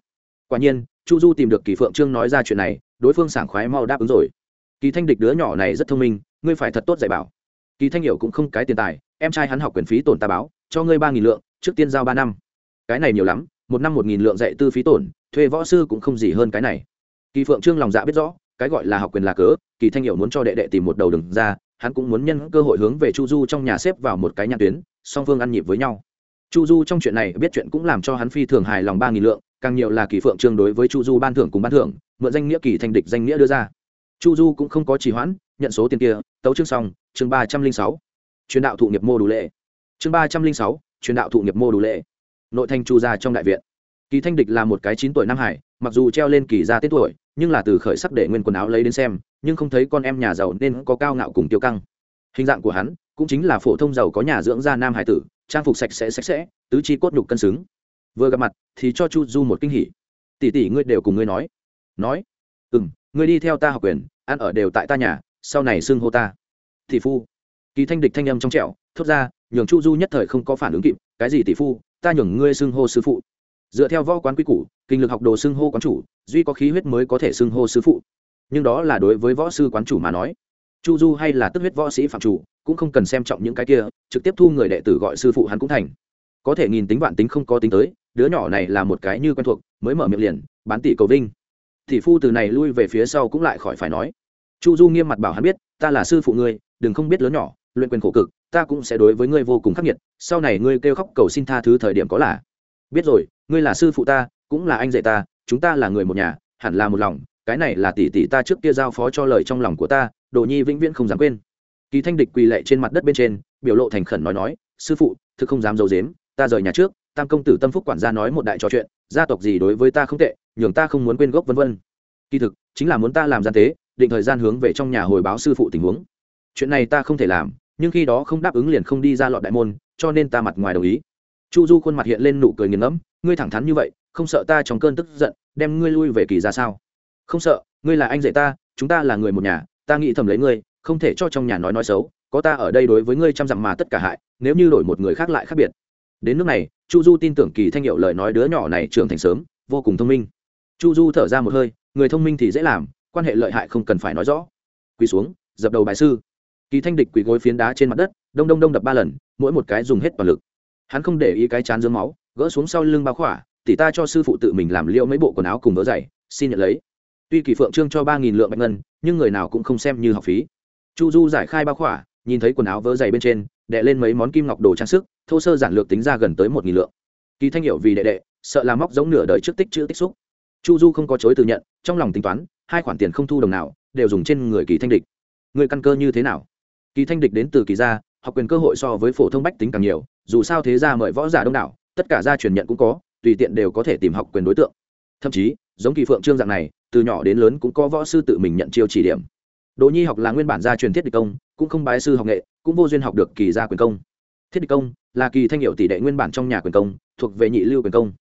Quả nhiên, chu du tìm được kỳ phượng trương nói ra chuyện này, đối phương sảng khoái mau đáp ứng rồi. Kỳ thanh địch đứa nhỏ này rất thông minh, ngươi phải thật tốt dạy bảo. Kỳ thanh hiểu cũng không cái tiền tài, em trai hắn học quyền phí tổn ta báo, cho ngươi ba nghìn lượng, trước tiên giao ba năm. Cái này nhiều lắm một năm một nghìn lượng dạy tư phí tổn, thuê võ sư cũng không gì hơn cái này. Kỳ phượng trương lòng dạ biết rõ, cái gọi là học quyền là cớ, kỳ thanh hiểu muốn cho đệ đệ tìm một đầu đừng ra, hắn cũng muốn nhân cơ hội hướng về chu du trong nhà xếp vào một cái nhãn tuyến, song phương ăn nhịp với nhau. Chu du trong chuyện này biết chuyện cũng làm cho hắn phi thường hài lòng ba nghìn lượng, càng nhiều là kỳ phượng trương đối với chu du ban thưởng cùng ban thưởng, mượn danh nghĩa kỳ thanh địch danh nghĩa đưa ra. Chu du cũng không có trì hoãn, nhận số tiền kia, tấu chương xong, chương ba trăm linh sáu. Truyền đạo thụ nghiệp mô đủ lệ. Chương ba trăm linh sáu, truyền đạo thụ nghiệp mô đủ lệ nội thanh chu gia trong đại viện. Kỳ thanh địch là một cái chín tuổi nam hải, mặc dù treo lên kỳ gia tết tuổi, nhưng là từ khởi sắc để nguyên quần áo lấy đến xem, nhưng không thấy con em nhà giàu nên có cao ngạo cùng tiêu căng. Hình dạng của hắn cũng chính là phổ thông giàu có nhà dưỡng gia nam hải tử, trang phục sạch sẽ sạch sẽ, tứ chi cốt nhục cân xứng. Vừa gặp mặt thì cho chu du một kinh hỉ. Tỷ tỷ ngươi đều cùng ngươi nói. Nói? Ừ m ngươi đi theo ta học quyền, ăn ở đều tại ta nhà, sau này xưng hô ta. Tỷ phu. Kỳ thanh địch thanh âm trong trẻo, thốt ra, nhường chu du nhất thời không có phản ứng kịp, cái gì tỷ phu ta nhường ngươi xưng hô sư phụ. Dựa theo võ quán quy củ, kinh lực học đồ xưng hô quán chủ, duy có khí huyết mới có thể xưng hô sư phụ. Nhưng đó là đối với võ sư quán chủ mà nói. Chu du hay là tức huyết võ sĩ phạm chủ, cũng không cần xem trọng những cái kia, trực tiếp thu người đệ tử gọi sư phụ hắn cũng thành. Có thể nghìn tính vạn tính không có tính tới, đứa nhỏ này là một cái như quen thuộc, mới mở miệng liền, bán tỷ cầu vinh. Thì phu từ này lui về phía sau cũng lại khỏi phải nói. Chu du nghiêm mặt bảo hắn biết, ta là sư phụ ngươi, đừng không biết lớn nhỏ, luyện quyền khổ cực ta cũng sẽ đối với ngươi vô cùng khắc nghiệt, sau này ngươi kêu khóc cầu xin tha thứ thời điểm có là. Biết rồi, ngươi là sư phụ ta, cũng là anh dạy ta, chúng ta là người một nhà, hẳn là một lòng, cái này là tỷ tỷ ta trước kia giao phó cho lời trong lòng của ta, đồ nhi vĩnh viễn không dám quên. Kỳ thanh địch quỳ lệ trên mặt đất bên trên, biểu lộ thành khẩn nói nói, sư phụ, thực không dám d i ấ u dếm ta rời nhà trước, tam công tử tâm phúc quản gia nói một đại trò chuyện, gia tộc gì đối với ta không tệ, nhường ta không muốn quên gốc vân vân. Kỳ thực, chính là muốn ta làm gian tế, định thời gian hướng về trong nhà hồi báo sư phụ tình huống. Chuyện này ta không thể làm nhưng khi đó không đáp ứng liền không đi ra lọt đại môn, cho nên ta mặt ngoài đồng ý. Chu du khuôn mặt hiện lên nụ cười nghiền ngẫm, ngươi thẳng thắn như vậy, không sợ ta trong cơn tức giận, đem ngươi lui về kỳ ra sao? Không sợ, ngươi là anh dạy ta, chúng ta là người một nhà, ta nghĩ thầm lấy ngươi, không thể cho trong nhà nói nói xấu, có ta ở đây đối với ngươi chăm dặm mà tất cả hại, nếu như đổi một người khác lại khác biệt. Đến nước này, chu du tin tưởng kỳ thanh hiệu lời nói đứa nhỏ này trưởng thành sớm, vô cùng thông minh. Chu du thở ra một hơi, người thông minh thì dễ làm, quan hệ lợi hại không cần phải nói rõ. Quỳ xuống, dập đầu bài sư kỳ thanh địch quỳ gối phiến đá trên mặt đất, đông đông đông đập ba lần, mỗi một cái dùng hết toàn lực. Hắn không để ý cái chán dưới máu, gỡ xuống sau lưng bao khỏa Tỷ ta cho sư phụ tự mình làm liệu mấy bộ quần áo cùng vớ giày, xin nhận lấy. Tuy kỳ phượng trương cho ba nghìn lượng bạch ngân, nhưng người nào cũng không xem như học phí. Chu du giải khai bao khỏa, nhìn thấy quần áo vớ giày bên trên đệ lên mấy món kim ngọc đồ trang sức, thô sơ giản lược tính ra gần tới một nghìn lượng. Kỳ thanh hiệu vì đệ đệ, sợ làm móc giống nửa đời trước tích chữ tích xúc. Chu du không có chối từ nhận, trong lòng tính toán, hai khoản tiền không thu đồng nào, đều dùng trên người kỳ thanh địch. Người căn cơ như thế nào? Kỳ thanh địch đến từ kỳ gia, học quyền cơ hội so với phổ thông bách tính càng nhiều, dù sao thế gia mời võ giả đông đảo, tất cả gia truyền nhận cũng có, tùy tiện đều có thể tìm học quyền đối tượng. Thậm chí, giống kỳ phượng trương dạng này, từ nhỏ đến lớn cũng có võ sư tự mình nhận chiêu chỉ điểm. Đỗ nhi học là nguyên bản gia truyền thiết địch công, cũng không bái sư học nghệ, cũng vô duyên học được kỳ gia quyền công. Thiết địch công là kỳ thanh hiệu tỷ đệ nguyên bản trong nhà quyền công, thuộc về nhị lưu quyền công.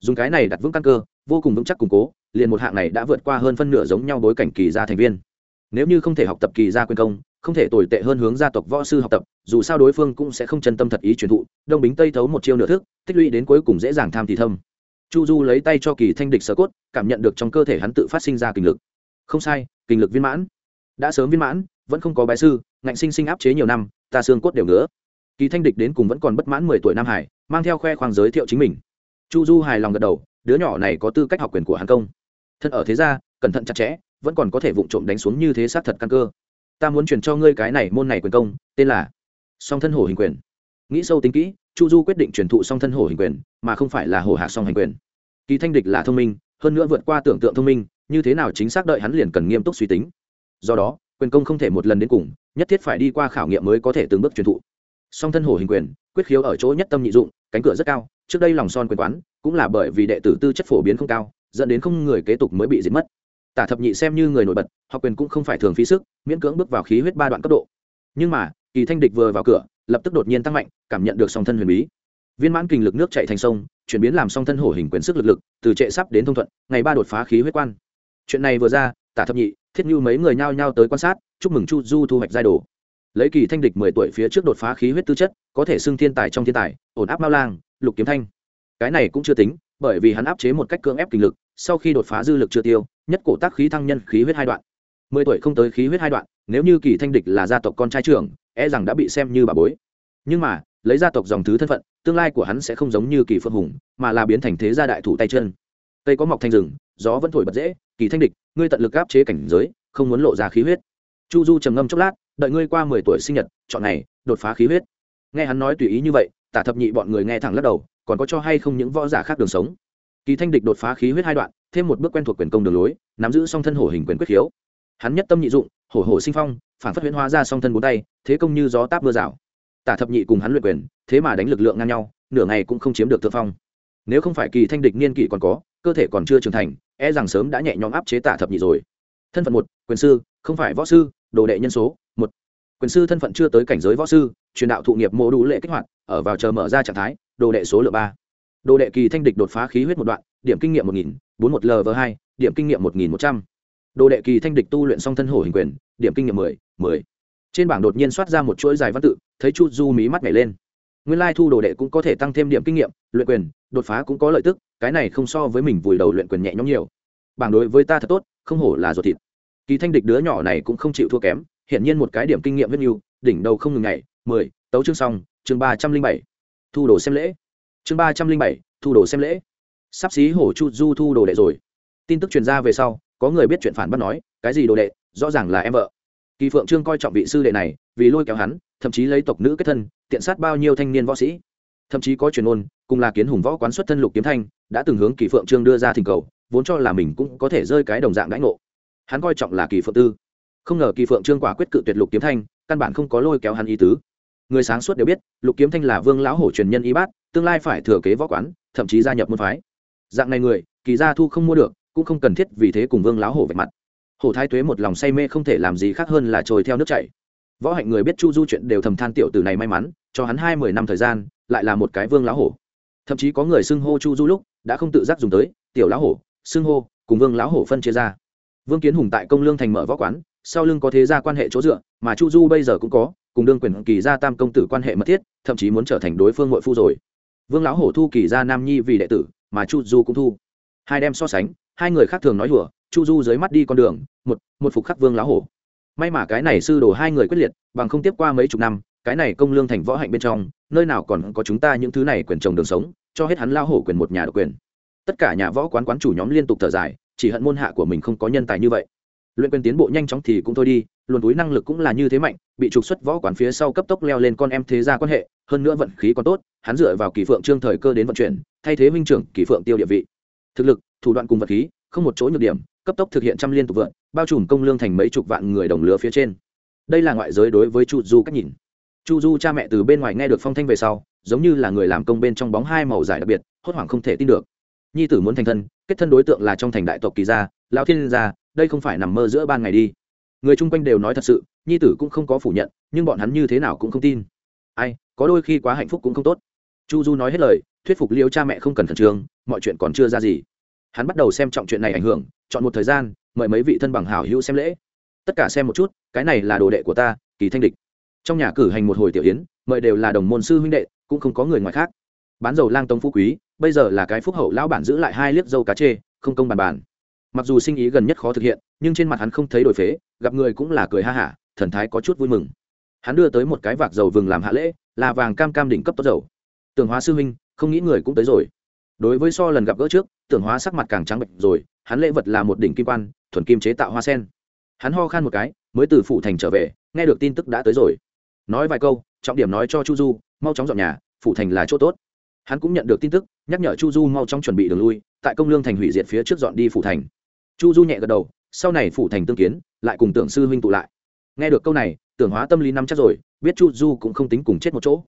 Dùng cái này đặt vững căn cơ, vô cùng vững chắc củng cố, liền một hạng này đã vượt qua hơn phân nửa giống nhau bối cảnh kỳ gia thành viên. Nếu như không thể học tập kỳ gia quyền công không thể tồi tệ hơn hướng gia tộc võ sư học tập, dù sao đối phương cũng sẽ không chân tâm thật ý truyền thụ, đông bính tây thấu một chiêu nửa thức, tích lũy đến cuối cùng dễ dàng tham thì thâm. Chu du lấy tay cho kỳ thanh địch sơ cốt, cảm nhận được trong cơ thể hắn tự phát sinh ra kinh lực. Không sai, kinh lực viên mãn. Đã sớm viên mãn, vẫn không có bái sư, ngạnh sinh sinh áp chế nhiều năm, ta xương cốt đều ngứa. Kỳ thanh địch đến cùng vẫn còn bất mãn mười tuổi nam hải, mang theo khoe khoang giới thiệu chính mình. Chu du hài lòng gật đầu, đứa nhỏ này có tư cách học quyền của hàn công. Thân ở thế gia, cẩn thận chặt chẽ, vẫn còn có thể vụng trộm đánh xuống như thế sát thật căn cơ ta muốn truyền cho ngươi cái này môn này quyền công, tên là song thân hổ hình quyền. Nghĩ sâu tính kỹ, chu du quyết định truyền thụ song thân hổ hình quyền, mà không phải là hổ hạ song hành quyền. Kỳ thanh địch là thông minh, hơn nữa vượt qua tưởng tượng thông minh, như thế nào chính xác đợi hắn liền cần nghiêm túc suy tính. Do đó, quyền công không thể một lần đến cùng, nhất thiết phải đi qua khảo nghiệm mới có thể từng bước truyền thụ. Song thân hổ hình quyền, quyết khiếu ở chỗ nhất tâm nhị dụng, cánh cửa rất cao, trước đây lòng son quyền quán, cũng là bởi vì đệ tử tư chất phổ biến không cao, dẫn đến không người kế tục mới bị diệt mất tả thập nhị xem như người nổi bật, học quyền cũng không phải thường phí sức, miễn cưỡng bước vào khí huyết ba đoạn cấp độ. Nhưng mà, kỳ thanh địch vừa vào cửa, lập tức đột nhiên tăng mạnh, cảm nhận được song thân huyền bí. Viên mãn kinh lực nước chạy thành sông, chuyển biến làm song thân hổ hình quyền sức lực lực, từ trệ sắp đến thông thuận, ngày ba đột phá khí huyết quan. Chuyện này vừa ra, tả thập nhị, thiết như mấy người nhao nhao tới quan sát, chúc mừng chu du thu hoạch giai đồ. Lấy kỳ thanh địch mười tuổi phía trước đột phá khí huyết tư chất, có thể xưng thiên tài trong thiên tài, ổn áp mao lang, lục kiếm thanh. Cái này cũng chưa tính, bởi vì hắn áp chế một cách cưỡng ép kinh lực, sau khi đột phá dư lực chưa tiêu nhất cổ tác khí thăng nhân khí huyết hai đoạn. Mười tuổi không tới khí huyết hai đoạn, nếu như kỳ thanh địch là gia tộc con trai trưởng e rằng đã bị xem như bà bối. Nhưng mà, lấy gia tộc dòng thứ thân phận, tương lai của hắn sẽ không giống như kỳ phượng hùng, mà là biến thành thế gia đại thủ tay chân. Tây có mọc thành rừng, gió vẫn thổi bật dễ, kỳ thanh địch, ngươi tận lực áp chế cảnh giới, không muốn lộ ra khí huyết. Chu du trầm ngâm chốc lát, đợi ngươi qua mười tuổi sinh nhật, chọn này đột phá khí huyết. Nghe hắn nói tùy ý như vậy, tả thập nhị bọn người nghe thẳng lắc đầu, còn có cho hay không những võ giả khác đường sống? Kỳ thanh địch đột phá khí huyết hai đoạn, thêm một bước quen thuộc quyền công đường lối, nắm giữ song thân hổ hình quyền quyết khiếu. Hắn nhất tâm nhị dụng, hổ hổ sinh phong, phản phát huyễn hóa ra song thân bốn tay, thế công như gió táp mưa rào. Tả thập nhị cùng hắn luyện quyền, thế mà đánh lực lượng ngang nhau, nửa ngày cũng không chiếm được thượng phong. Nếu không phải kỳ thanh địch niên kỷ còn có, cơ thể còn chưa trưởng thành e rằng sớm đã nhẹ nhõm áp chế tả thập nhị rồi. Thân phận một, quyền sư, không phải võ sư, đồ đệ nhân số một. Quyền sư thân phận chưa tới cảnh giới võ sư, truyền đạo thụ nghiệp mô đủ lệ kích hoạt, ở vào chờ mở ra trạng thái, đồ đệ số lượng ba đồ đệ kỳ thanh địch đột phá khí huyết một đoạn, điểm kinh nghiệm một nghìn, bốn một lv hai, điểm kinh nghiệm một nghìn một trăm. Đồ đệ kỳ thanh địch tu luyện song thân hổ hình quyền, điểm kinh nghiệm mười mười. Trên bảng đột nhiên soát ra một chuỗi dài văn tự, thấy chu du mí mắt nhảy lên. Nguyên lai thu đồ đệ cũng có thể tăng thêm điểm kinh nghiệm, luyện quyền, đột phá cũng có lợi tức, cái này không so với mình vùi đầu luyện quyền nhẹ nhõm nhiều. Bảng đối với ta thật tốt, không hổ là ruột thịt. Kỳ thanh địch đứa nhỏ này cũng không chịu thua kém hiện nhiên một cái điểm kinh nghiệm rất nhiều đỉnh đầu không ngừng ngày mười, tấu chương xong, chương ba trăm linh bảy. Thu đồ xem lễ chương ba trăm linh bảy, thu đồ xem lễ. Sắp xí hổ chu du thu đồ đệ rồi. Tin tức truyền ra về sau, có người biết chuyện phản bắt nói, cái gì đồ đệ? Rõ ràng là em vợ. Kỳ phượng trương coi trọng vị sư đệ này, vì lôi kéo hắn, thậm chí lấy tộc nữ kết thân, tiện sát bao nhiêu thanh niên võ sĩ. Thậm chí có truyền ôn, cùng là kiến hùng võ quán xuất thân lục kiếm thanh, đã từng hướng kỳ phượng trương đưa ra thỉnh cầu, vốn cho là mình cũng có thể rơi cái đồng dạng đãi ngộ. Hắn coi trọng là kỳ phượng tư. Không ngờ kỳ phượng trương quả quyết cự tuyệt lục kiếm thanh, căn bản không có lôi kéo hắn ý tứ người sáng suốt đều biết, lục kiếm thanh là vương lão hổ truyền nhân y bát, tương lai phải thừa kế võ quán, thậm chí gia nhập môn phái. Dạng này người, kỳ gia thu không mua được, cũng không cần thiết vì thế cùng vương lão hổ vạch mặt. Hổ thái tuế một lòng say mê không thể làm gì khác hơn là trồi theo nước chảy. Võ hạnh người biết chu du chuyện đều thầm than tiểu tử này may mắn, cho hắn hai mươi năm thời gian, lại là một cái vương lão hổ. Thậm chí có người xưng hô chu du lúc, đã không tự giác dùng tới, tiểu lão hổ, xưng hô, cùng vương lão hổ phân chia ra. Vương kiến hùng tại công lương thành mở võ quán sau lưng có thế gia quan hệ chỗ dựa, mà chu du bây giờ cũng có, cùng đương quyền kỳ gia tam công tử quan hệ mật thiết, thậm chí muốn trở thành đối phương nội phu rồi. Vương lão hổ thu kỳ gia nam nhi vì đệ tử, mà chu du cũng thu. Hai đem so sánh, hai người khác thường nói hùa chu du dưới mắt đi con đường, một một phục khắc vương lão hổ. May mà cái này sư đồ hai người quyết liệt, bằng không tiếp qua mấy chục năm, cái này công lương thành võ hạnh bên trong, nơi nào còn có chúng ta những thứ này quyền trồng đường sống, cho hết hắn lao hổ quyền một nhà độc quyền. Tất cả nhà võ quán quán chủ nhóm liên tục thở dài, chỉ hận môn hạ của mình không có nhân tài như vậy luyện quyền tiến bộ nhanh chóng thì cũng thôi đi, luồn túi năng lực cũng là như thế mạnh, bị trục xuất võ quán phía sau cấp tốc leo lên con em thế gia quan hệ, hơn nữa vận khí còn tốt, hắn dựa vào kỳ phượng trương thời cơ đến vận chuyển, thay thế huynh trưởng kỳ phượng tiêu địa vị. Thực lực, thủ đoạn cùng vật khí, không một chỗ nhược điểm, cấp tốc thực hiện trăm liên tục vượn, bao trùm công lương thành mấy chục vạn người đồng lứa phía trên. Đây là ngoại giới đối với chu du cách nhìn. Chu du cha mẹ từ bên ngoài nghe được phong thanh về sau, giống như là người làm công bên trong bóng hai màu giải đặc biệt, hốt hoảng không thể tin được. Nhi tử muốn thành thân, kết thân đối tượng là trong thành đại tộc kỳ gia, lão thiên gia đây không phải nằm mơ giữa ban ngày đi. Người chung quanh đều nói thật sự, nhi tử cũng không có phủ nhận, nhưng bọn hắn như thế nào cũng không tin. Ai, có đôi khi quá hạnh phúc cũng không tốt. Chu du nói hết lời, thuyết phục liêu cha mẹ không cần khẩn trương, mọi chuyện còn chưa ra gì. Hắn bắt đầu xem trọng chuyện này ảnh hưởng, chọn một thời gian, mời mấy vị thân bằng hảo hữu xem lễ. Tất cả xem một chút, cái này là đồ đệ của ta, kỳ thanh địch. Trong nhà cử hành một hồi tiểu yến, mời đều là đồng môn sư huynh đệ, cũng không có người ngoài khác. Bán dầu lang tông phú quý, bây giờ là cái phúc hậu lão bản giữ lại hai liếc dâu cá chê, không công bàn bàn mặc dù sinh ý gần nhất khó thực hiện, nhưng trên mặt hắn không thấy đổi phế, gặp người cũng là cười ha hả, thần thái có chút vui mừng. Hắn đưa tới một cái vạc dầu vừng làm hạ lễ, là vàng cam cam đỉnh cấp tốt dầu. Tưởng hóa sư huynh, không nghĩ người cũng tới rồi. Đối với so lần gặp gỡ trước, tưởng hóa sắc mặt càng trắng bệnh rồi, hắn lễ vật là một đỉnh kim quan, thuần kim chế tạo hoa sen. Hắn ho khan một cái, mới từ phủ thành trở về, nghe được tin tức đã tới rồi. Nói vài câu, trọng điểm nói cho chu du, mau chóng dọn nhà, phủ thành là chỗ tốt. Hắn cũng nhận được tin tức, nhắc nhở chu du mau chóng chuẩn bị đường lui, tại công lương thành hủy diệt phía trước dọn đi phủ thành chu du nhẹ gật đầu, sau này phủ thành tương kiến, lại cùng tưởng sư huynh tụ lại. Nghe được câu này, tưởng hóa tâm lý nắm chắc rồi, biết chu du cũng không tính cùng chết một chỗ.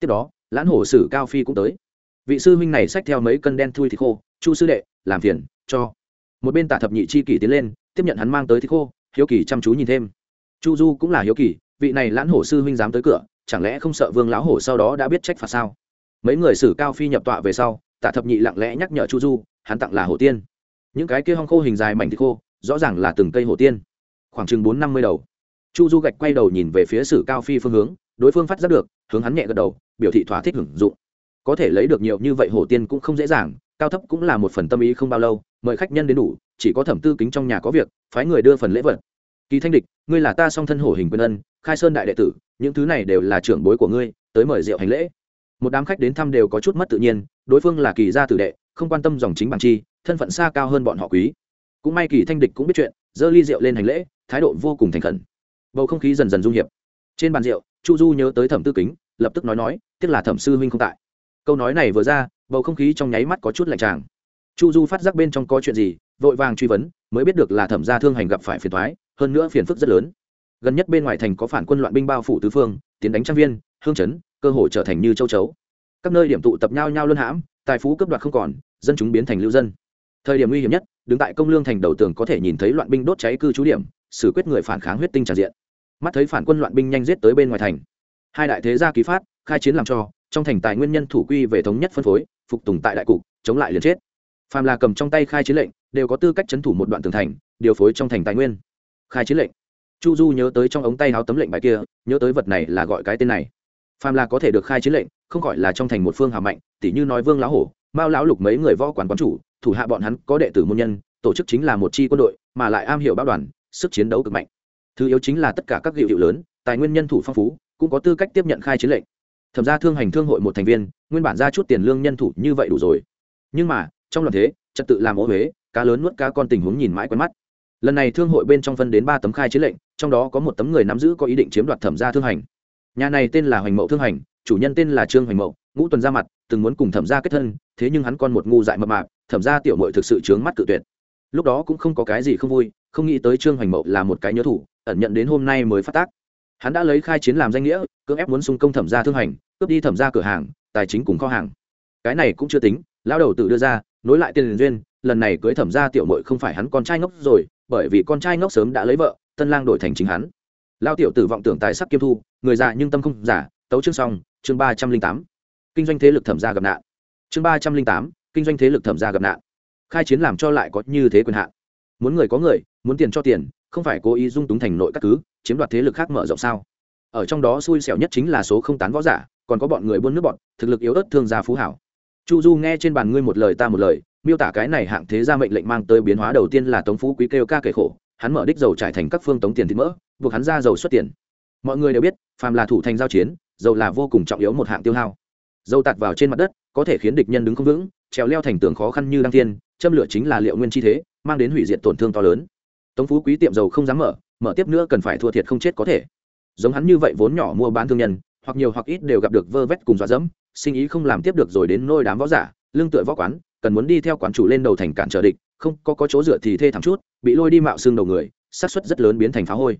Tiếp đó, lãn hổ sử cao phi cũng tới. Vị sư huynh này xách theo mấy cân đen thui thì khô, chu sư đệ, làm phiền, cho. Một bên tả thập nhị chi kỷ tiến lên, tiếp nhận hắn mang tới thì khô, hiếu kỳ chăm chú nhìn thêm. Chu du cũng là hiếu kỳ, vị này lãn hổ sư huynh dám tới cửa, chẳng lẽ không sợ vương lão hổ sau đó đã biết trách phạt sao? Mấy người sử cao phi nhập tọa về sau, tả thập nhị lặng lẽ nhắc nhở chu du, hắn tặng là hổ tiên những cái kia hong khô hình dài mảnh thịt khô, rõ ràng là từng cây hổ tiên. Khoảng chừng bốn năm mươi đầu. Chu du gạch quay đầu nhìn về phía sử cao phi phương hướng, đối phương phát giác được, hướng hắn nhẹ gật đầu, biểu thị thỏa thích hưởng dụng. Có thể lấy được nhiều như vậy hổ tiên cũng không dễ dàng, cao thấp cũng là một phần tâm ý không bao lâu, mời khách nhân đến đủ, chỉ có thẩm tư kính trong nhà có việc, phái người đưa phần lễ vật. Kỳ thanh địch, ngươi là ta song thân hổ hình quyền ân, khai sơn đại đệ tử, những thứ này đều là trưởng bối của ngươi, tới mời rượu hành lễ. Một đám khách đến thăm đều có chút mất tự nhiên, đối phương là kỳ gia tử đệ, không quan tâm dòng chính bằng chi thân phận xa cao hơn bọn họ quý. Cũng may kỳ thanh địch cũng biết chuyện giơ ly rượu lên hành lễ, thái độ vô cùng thành khẩn. Bầu không khí dần dần dung hiệp. Trên bàn rượu, chu du nhớ tới thẩm tư kính, lập tức nói nói, tiếc là thẩm sư huynh không tại. Câu nói này vừa ra, bầu không khí trong nháy mắt có chút lạnh tràng. Chu du phát giác bên trong có chuyện gì, vội vàng truy vấn, mới biết được là thẩm gia thương hành gặp phải phiền thoái hơn nữa phiền phức rất lớn. Gần nhất bên ngoài thành có phản quân loạn binh bao phủ tứ phương, tiến đánh trang viên, hương chấn, cơ hội trở thành như châu chấu. Các nơi điểm tụ tập nhau nhau luân hãm, tài phú cấp đoạt không còn, dân chúng biến thành lưu dân thời điểm nguy hiểm nhất, đứng tại công lương thành đầu tường có thể nhìn thấy loạn binh đốt cháy cư trú điểm, xử quyết người phản kháng huyết tinh tràn diện. Mắt thấy phản quân loạn binh nhanh giết tới bên ngoài thành. Hai đại thế gia ký phát, khai chiến làm cho, trong thành tài nguyên nhân thủ quy về thống nhất phân phối, phục tùng tại đại cục, chống lại liền chết. Phàm là cầm trong tay khai chiến lệnh, đều có tư cách chấn thủ một đoạn tường thành, điều phối trong thành tài nguyên. Khai chiến lệnh. Chu du nhớ tới trong ống tay áo tấm lệnh bài kia, nhớ tới vật này là gọi cái tên này. Phàm là có thể được khai chiến lệnh, không gọi là trong thành một phương hào mạnh tỷ như nói vương lão hổ, mao lão lục mấy người võ quán quán chủ thủ hạ bọn hắn có đệ tử môn nhân, tổ chức chính là một chi quân đội, mà lại am hiểu báo đoàn, sức chiến đấu cực mạnh. Thứ yếu chính là tất cả các hiệu hiệu lớn, tài nguyên nhân thủ phong phú, cũng có tư cách tiếp nhận khai chiến lệnh. Thẩm ra thương hành thương hội một thành viên, nguyên bản ra chút tiền lương nhân thủ như vậy đủ rồi. Nhưng mà, trong lần thế, trật tự làm ô huế cá lớn nuốt cá con tình huống nhìn mãi quen mắt. Lần này thương hội bên trong phân đến ba tấm khai chiến lệnh, trong đó có một tấm người nắm giữ có ý định chiếm đoạt thẩm gia thương hành. Nhà này tên là hoành mậu thương hành, chủ nhân tên là trương hoành mậu, ngũ tuần ra mặt, từng muốn cùng thẩm gia kết thân, thế nhưng hắn con một ngu dại mập mạp thẩm gia tiểu mội thực sự chướng mắt cự tuyệt. Lúc đó cũng không có cái gì không vui, không nghĩ tới trương hoành mậu là một cái nhớ thủ, ẩn nhận đến hôm nay mới phát tác. Hắn đã lấy khai chiến làm danh nghĩa, cưỡng ép muốn xung công thẩm gia thương hành, cướp đi thẩm gia cửa hàng, tài chính cùng kho hàng. Cái này cũng chưa tính, lão đầu tự đưa ra, nối lại tiền duyên, lần này cưới thẩm gia tiểu mội không phải hắn con trai ngốc rồi, bởi vì con trai ngốc sớm đã lấy vợ, tân lang đổi thành chính hắn. Lao tiểu tử vọng tưởng tài sắc kiêm thu, người già nhưng tâm không giả, tấu chương xong, chương ba trăm linh tám. Kinh doanh thế lực thẩm gia gặp nạn. Chương ba trăm linh tám kinh doanh thế lực thẩm gia gặp nạn. Khai chiến làm cho lại có như thế quyền hạn. Muốn người có người, muốn tiền cho tiền, không phải cố ý dung túng thành nội các cứ, chiếm đoạt thế lực khác mở rộng sao? Ở trong đó xui xẻo nhất chính là số không tán võ giả, còn có bọn người buôn nước bọn, thực lực yếu ớt thương gia phú hảo. Chu du nghe trên bàn ngươi một lời ta một lời, miêu tả cái này hạng thế gia mệnh lệnh mang tới biến hóa đầu tiên là tống phú quý kêu ca kể khổ, hắn mở đích dầu trải thành các phương tống tiền thịt mỡ, buộc hắn ra dầu xuất tiền. Mọi người đều biết, phàm là thủ thành giao chiến, dầu là vô cùng trọng yếu một hạng tiêu hao. Dầu tạt vào trên mặt đất, có thể khiến địch nhân đứng không vững trèo leo thành tường khó khăn như đăng tiên châm lửa chính là liệu nguyên chi thế mang đến hủy diệt tổn thương to lớn. Tống phú quý tiệm dầu không dám mở mở tiếp nữa cần phải thua thiệt không chết có thể. Giống hắn như vậy vốn nhỏ mua bán thương nhân hoặc nhiều hoặc ít đều gặp được vơ vét cùng dọa dẫm sinh ý không làm tiếp được rồi đến nôi đám võ giả lương tựa võ quán cần muốn đi theo quán chủ lên đầu thành cản trở địch không có, có chỗ dựa thì thê thảm chút bị lôi đi mạo xương đầu người xác suất rất lớn biến thành phá hôi.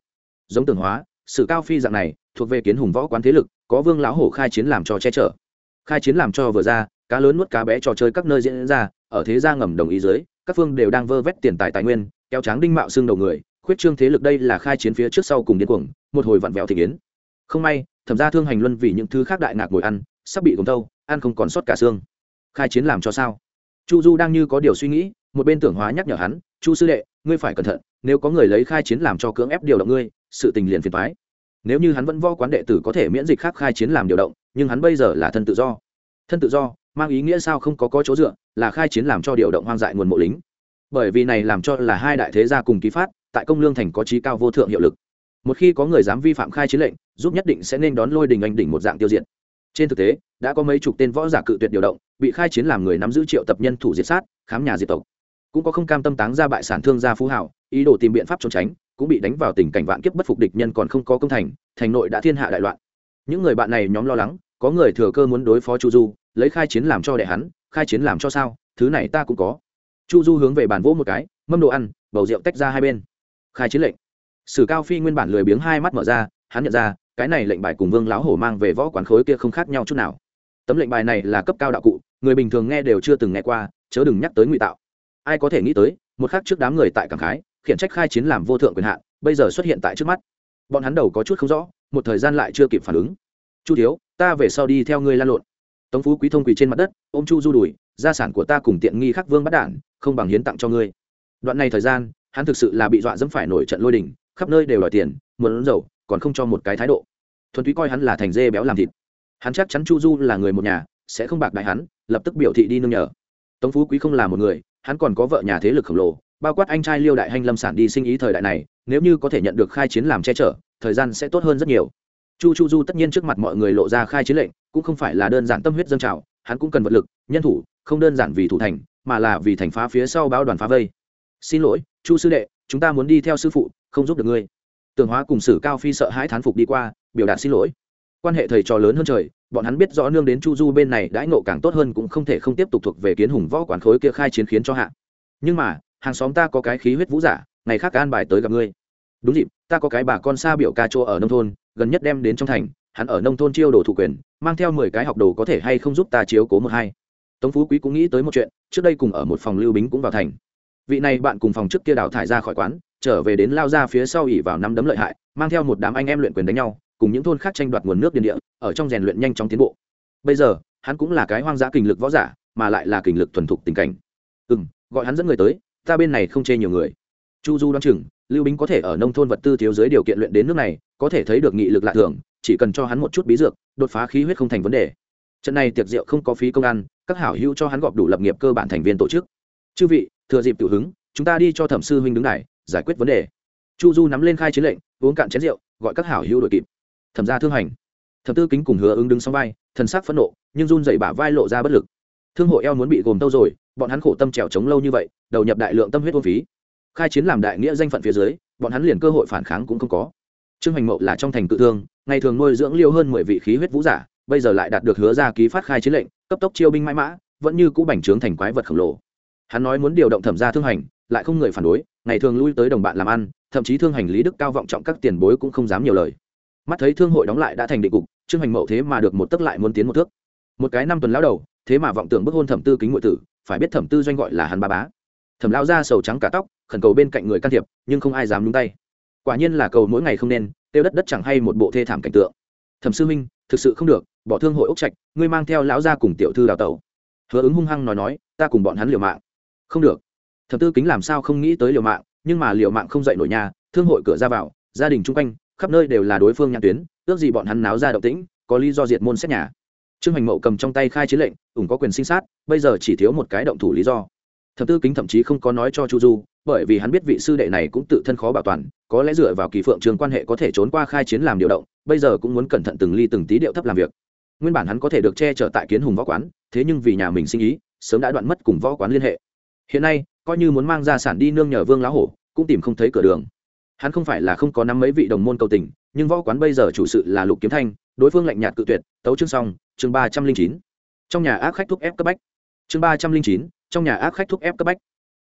Giống tường hóa sự cao phi dạng này thuộc về kiến hùng võ quán thế lực có vương lão hổ khai chiến làm cho che chở. Khai chiến làm cho vừa ra cá lớn nuốt cá bé trò chơi các nơi diễn ra, ở thế gia ngầm đồng ý dưới, các phương đều đang vơ vét tiền tài tài nguyên, kéo tráng đinh mạo xương đầu người, khuyết trương thế lực đây là khai chiến phía trước sau cùng điên cuồng, một hồi vặn vẹo thị kiến không may, thẩm ra thương hành luân vì những thứ khác đại ngạc ngồi ăn, sắp bị gồng tâu, ăn không còn sót cả xương. Khai chiến làm cho sao? Chu du đang như có điều suy nghĩ, một bên tưởng hóa nhắc nhở hắn, chu sư đệ, ngươi phải cẩn thận, nếu có người lấy khai chiến làm cho cưỡng ép điều động ngươi, sự tình liền phiền thoái nếu như hắn vẫn vo quán đệ tử có thể miễn dịch khác khai chiến làm điều động, nhưng hắn bây giờ là thân tự do. Thân tự do mang ý nghĩa sao không có có chỗ dựa, là khai chiến làm cho điều động hoang dại nguồn mộ lính. Bởi vì này làm cho là hai đại thế gia cùng ký phát, tại công lương thành có trí cao vô thượng hiệu lực. Một khi có người dám vi phạm khai chiến lệnh, giúp nhất định sẽ nên đón lôi đình anh đỉnh một dạng tiêu diệt. Trên thực tế, đã có mấy chục tên võ giả cự tuyệt điều động, bị khai chiến làm người nắm giữ triệu tập nhân thủ diệt sát, khám nhà diệt tộc. Cũng có không cam tâm táng ra bại sản thương gia phú hảo, ý đồ tìm biện pháp trốn tránh, cũng bị đánh vào tình cảnh vạn kiếp bất phục địch nhân còn không có công thành thành nội đã thiên hạ đại loạn. Những người bạn này nhóm lo lắng, có người thừa cơ muốn đối phó chu du lấy khai chiến làm cho đệ hắn, khai chiến làm cho sao, thứ này ta cũng có. Chu du hướng về bàn vỗ một cái, mâm đồ ăn, bầu rượu tách ra hai bên. Khai chiến lệnh. Sử cao phi nguyên bản lười biếng hai mắt mở ra, hắn nhận ra, cái này lệnh bài cùng vương lão hổ mang về võ quán khối kia không khác nhau chút nào. Tấm lệnh bài này là cấp cao đạo cụ, người bình thường nghe đều chưa từng nghe qua, chớ đừng nhắc tới ngụy tạo. Ai có thể nghĩ tới, một khắc trước đám người tại cảng khái, khiển trách khai chiến làm vô thượng quyền hạn, bây giờ xuất hiện tại trước mắt. Bọn hắn đầu có chút không rõ, một thời gian lại chưa kịp phản ứng. Chu thiếu, ta về sau đi theo ngươi lan lộn tống phú quý thông quỳ trên mặt đất, ôm chu du đùi, gia sản của ta cùng tiện nghi khắc vương bắt đản, không bằng hiến tặng cho ngươi. Đoạn này thời gian, hắn thực sự là bị dọa dẫm phải nổi trận lôi đình, khắp nơi đều đòi tiền, muốn dầu, còn không cho một cái thái độ. Thuần túy coi hắn là thành dê béo làm thịt. Hắn chắc chắn chu du là người một nhà, sẽ không bạc đại hắn, lập tức biểu thị đi nương nhờ. Tống phú quý không là một người, hắn còn có vợ nhà thế lực khổng lồ, bao quát anh trai liêu đại hanh lâm sản đi sinh ý thời đại này, nếu như có thể nhận được khai chiến làm che chở, thời gian sẽ tốt hơn rất nhiều chu chu du tất nhiên trước mặt mọi người lộ ra khai chiến lệnh, cũng không phải là đơn giản tâm huyết dân trào, hắn cũng cần vật lực, nhân thủ, không đơn giản vì thủ thành, mà là vì thành phá phía sau báo đoàn phá vây. Xin lỗi, chu sư đệ, chúng ta muốn đi theo sư phụ, không giúp được ngươi. Tường hóa cùng sử cao phi sợ hãi thán phục đi qua, biểu đạt xin lỗi. Quan hệ thầy trò lớn hơn trời, bọn hắn biết rõ nương đến chu du bên này đãi nộ càng tốt hơn cũng không thể không tiếp tục thuộc về kiến hùng võ quản khối kia khai chiến khiến cho hạ. Nhưng mà, hàng xóm ta có cái khí huyết vũ giả, ngày khác an bài tới gặp ngươi. Đúng dịp, ta có cái bà con xa biểu ca chỗ ở nông thôn gần nhất đem đến trong thành, hắn ở nông thôn chiêu đồ thủ quyền, mang theo mười cái học đồ có thể hay không giúp ta chiếu cố một hai. Tống phú quý cũng nghĩ tới một chuyện, trước đây cùng ở một phòng lưu bính cũng vào thành. Vị này bạn cùng phòng trước kia đào thải ra khỏi quán, trở về đến lao ra phía sau ỉ vào năm đấm lợi hại, mang theo một đám anh em luyện quyền đánh nhau, cùng những thôn khác tranh đoạt nguồn nước điện địa, ở trong rèn luyện nhanh chóng tiến bộ. Bây giờ, hắn cũng là cái hoang dã kình lực võ giả, mà lại là kình lực thuần thục tình cảnh. Ừ m gọi hắn dẫn người tới, ta bên này không chê nhiều người. Chu du đoán chừng, lưu bính có thể ở nông thôn vật tư thiếu dưới điều kiện luyện đến nước này có thể thấy được nghị lực lạ thường, chỉ cần cho hắn một chút bí dược, đột phá khí huyết không thành vấn đề. Trận này tiệc rượu không có phí công ăn, các hảo hữu cho hắn gọp đủ lập nghiệp cơ bản thành viên tổ chức. Chư vị, thừa dịp tiểu hứng, chúng ta đi cho thẩm sư huynh đứng này, giải quyết vấn đề. Chu du nắm lên khai chiến lệnh, uống cạn chén rượu, gọi các hảo hữu đội kịp. Thẩm ra thương hành. Thẩm tư kính cùng hứa ứng đứng sau vai, thần sắc phẫn nộ, nhưng run dậy bả vai lộ ra bất lực. Thương hội eo muốn bị gồm tâu rồi, bọn hắn khổ tâm trèo trống lâu như vậy, đầu nhập đại lượng tâm huyết vô phí. Khai chiến làm đại nghĩa danh phận phía dưới, bọn hắn liền cơ hội phản kháng cũng không có trương hành mậu là trong thành cự thương, ngày thường nuôi dưỡng liêu hơn mười vị khí huyết vũ giả, bây giờ lại đạt được hứa ra ký phát khai chiến lệnh, cấp tốc chiêu binh mãi mã, vẫn như cũ bành trướng thành quái vật khổng lồ. Hắn nói muốn điều động thẩm gia thương hành lại không người phản đối, ngày thường lui tới đồng bạn làm ăn, thậm chí thương hành lý đức cao vọng trọng các tiền bối cũng không dám nhiều lời. Mắt thấy thương hội đóng lại đã thành định cục, trương hành mậu thế mà được một tấc lại muốn tiến một thước. Một cái năm tuần lão đầu, thế mà vọng tưởng bức hôn thẩm tư kính ngụy tử, phải biết thẩm tư doanh gọi là hắn ba bá. Thẩm lao ra sầu trắng cả tóc, khẩn cầu bên cạnh người can thiệp, nhưng không ai dám nhúng tay quả nhiên là cầu mỗi ngày không nên, tiêu đất đất chẳng hay một bộ thê thảm cảnh tượng. Thẩm sư minh thực sự không được, bỏ thương hội ốc trạch, ngươi mang theo lão gia cùng tiểu thư đào tẩu. Hứa ứng hung hăng nói nói, ta cùng bọn hắn liều mạng. Không được. Thẩm tư kính làm sao không nghĩ tới liều mạng, nhưng mà liều mạng không dậy nổi nhà, thương hội cửa ra vào, gia đình chung quanh, khắp nơi đều là đối phương nhãn tuyến, ước gì bọn hắn náo ra động tĩnh, có lý do diệt môn xét nhà. Trương hành mậu cầm trong tay khai chiến lệnh, ủng có quyền sinh sát, bây giờ chỉ thiếu một cái động thủ lý do thập tư kính thậm chí không có nói cho chu du, bởi vì hắn biết vị sư đệ này cũng tự thân khó bảo toàn, có lẽ dựa vào kỳ phượng trường quan hệ có thể trốn qua khai chiến làm điều động, bây giờ cũng muốn cẩn thận từng ly từng tí điệu thấp làm việc. Nguyên bản hắn có thể được che chở tại kiến hùng võ quán, thế nhưng vì nhà mình sinh ý, sớm đã đoạn mất cùng võ quán liên hệ. Hiện nay, coi như muốn mang gia sản đi nương nhờ vương lá hổ, cũng tìm không thấy cửa đường. Hắn không phải là không có năm mấy vị đồng môn cầu tình, nhưng võ quán bây giờ chủ sự là lục kiếm thanh, đối phương lạnh nhạt cự tuyệt, tấu chương xong, chương ba trăm linh chín. Trong nhà ác khách thúc ép cấp bách. Chương ba trăm linh chín trong nhà ác khách thúc ép cấp bách.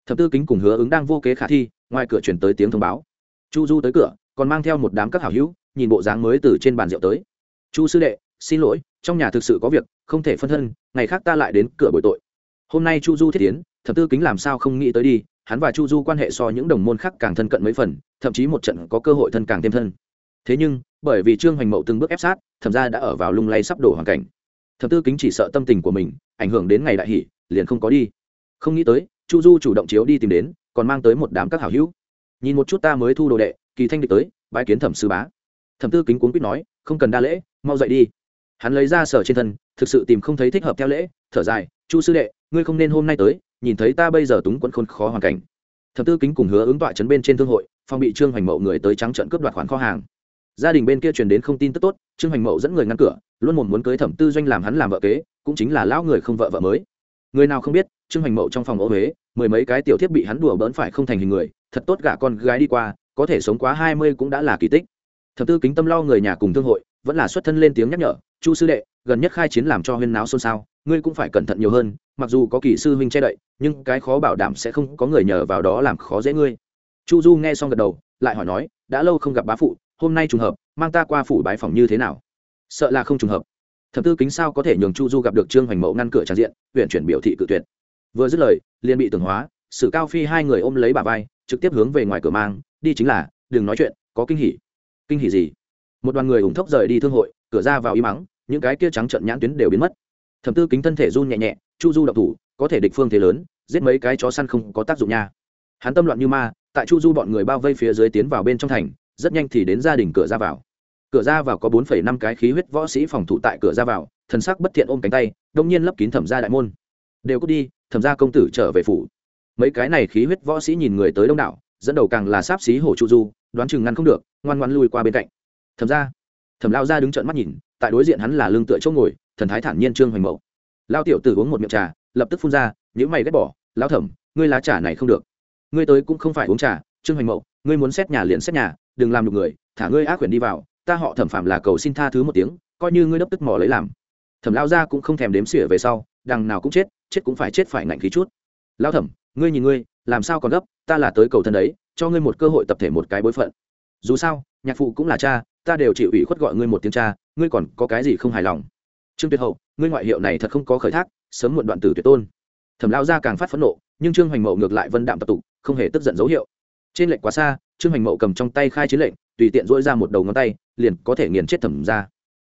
Thập tư kính cùng hứa ứng đang vô kế khả thi, ngoài cửa chuyển tới tiếng thông báo. Chu du tới cửa, còn mang theo một đám các hảo hữu, nhìn bộ dáng mới từ trên bàn rượu tới. Chu sư đệ, xin lỗi, trong nhà thực sự có việc, không thể phân thân, ngày khác ta lại đến cửa bồi tội. Hôm nay chu du thiết tiến thập tư kính làm sao không nghĩ tới đi, hắn và chu du quan hệ so những đồng môn khác càng thân cận mấy phần, thậm chí một trận có cơ hội thân càng thêm thân. Thế nhưng, bởi vì trương hoành mậu từng bước ép sát, thẩm ra đã ở vào lung lay sắp đổ hoàn cảnh. Thập tư kính chỉ sợ tâm tình của mình, ảnh hưởng đến ngày đại hỷ, liền không có đi không nghĩ tới, chu du chủ động chiếu đi tìm đến, còn mang tới một đám các hảo hữu. Nhìn một chút ta mới thu đồ đệ, kỳ thanh địch tới bãi kiến thẩm sư bá. Thẩm tư kính cuốn quýt nói, không cần đa lễ, mau dậy đi. Hắn lấy ra sở trên thân, thực sự tìm không thấy thích hợp theo lễ, thở dài, chu sư đệ, ngươi không nên hôm nay tới, nhìn thấy ta bây giờ túng quẫn khôn khó hoàn cảnh. Thẩm tư kính cùng hứa ứng tọa chấn bên trên thương hội, phong bị trương hoành mậu người tới trắng trận cướp đoạt khoản kho hàng. Gia đình bên kia truyền đến không tin tức tốt, trương hoành mậu dẫn người ngăn cửa, luôn một muốn cưới thẩm tư doanh làm hắn làm vợ kế, cũng chính là lão người không vợ vợ mới người nào không biết, trương hoành mậu trong phòng ô huế, mười mấy cái tiểu thiết bị hắn đùa bỡn phải không thành hình người, thật tốt gả con gái đi qua, có thể sống quá hai mươi cũng đã là kỳ tích. Thập tư kính tâm lo người nhà cùng thương hội, vẫn là xuất thân lên tiếng nhắc nhở, chu sư đệ, gần nhất khai chiến làm cho huyên náo xôn xao, ngươi cũng phải cẩn thận nhiều hơn, mặc dù có kỳ sư huynh che đậy, nhưng cái khó bảo đảm sẽ không có người nhờ vào đó làm khó dễ ngươi. Chu du nghe xong gật đầu, lại hỏi nói, đã lâu không gặp bá phụ, hôm nay trùng hợp, mang ta qua phủ bái phòng như thế nào? Sợ là không trùng hợp thập tư kính sao có thể nhường chu du gặp được trương hoành mậu ngăn cửa trang diện, huyện chuyển biểu thị cự tuyệt. Vừa dứt lời, liền bị tưởng hóa, sử cao phi hai người ôm lấy bà vai, trực tiếp hướng về ngoài cửa mang, đi chính là, đừng nói chuyện, có kinh hỉ. Kinh hỉ gì? Một đoàn người ủng thốc rời đi thương hội, cửa ra vào y mắng những cái kia trắng trận nhãn tuyến đều biến mất. Thẩm tư kính thân thể run nhẹ nhẹ, chu du độc thủ, có thể địch phương thế lớn, giết mấy cái chó săn không có tác dụng nha. Hắn tâm loạn như ma, tại chu du bọn người bao vây phía dưới tiến vào bên trong thành, rất nhanh thì đến gia đình cửa ra vào cửa ra vào có bốn phẩy năm cái khí huyết võ sĩ phòng thủ tại cửa ra vào, thần sắc bất thiện ôm cánh tay, đông nhiên lấp kín thẩm gia đại môn. Đều cút đi, thẩm gia công tử trở về phủ. Mấy cái này khí huyết võ sĩ nhìn người tới đông đảo, dẫn đầu càng là sáp xí hổ chu du, đoán chừng ngăn không được, ngoan ngoan lui qua bên cạnh. Thẩm ra thẩm lao ra đứng trợn mắt nhìn, tại đối diện hắn là lương tựa chỗ ngồi, thần thái thản nhiên trương hoành mậu. Lao tiểu tử uống một miệng trà, lập tức phun ra những mày ghét bỏ lao thẩm, ngươi lá trà này không được. Ngươi tới cũng không phải uống trà, trương hoành mậu, ngươi muốn xét nhà liền xét nhà, đừng làm được người, thả ngươi ác quyển đi vào ta họ thẩm phạm là cầu xin tha thứ một tiếng, coi như ngươi đốc tức mỏ lấy làm. Thẩm lao ra cũng không thèm đếm xỉa về sau, đằng nào cũng chết chết cũng phải chết phải ngạnh khí chút. Lao thẩm, ngươi nhìn ngươi, làm sao còn gấp, ta là tới cầu thân đấy, cho ngươi một cơ hội tập thể một cái bối phận. Dù sao, nhạc phụ cũng là cha, ta đều chịu ủy khuất gọi ngươi một tiếng cha, ngươi còn có cái gì không hài lòng? Trương tuyệt hậu, ngươi ngoại hiệu này thật không có khởi thác, sớm muộn đoạn tử tuyệt tôn. Thẩm lao ra càng phát phẫn nộ, nhưng trương hoành mậu ngược lại vân đạm tập tục, không hề tức giận dấu hiệu. Trên lệnh quá xa, trương hoành mậu cầm trong tay khai chiến lệnh tùy tiện dỗi ra một đầu ngón tay, liền có thể nghiền chết thẩm ra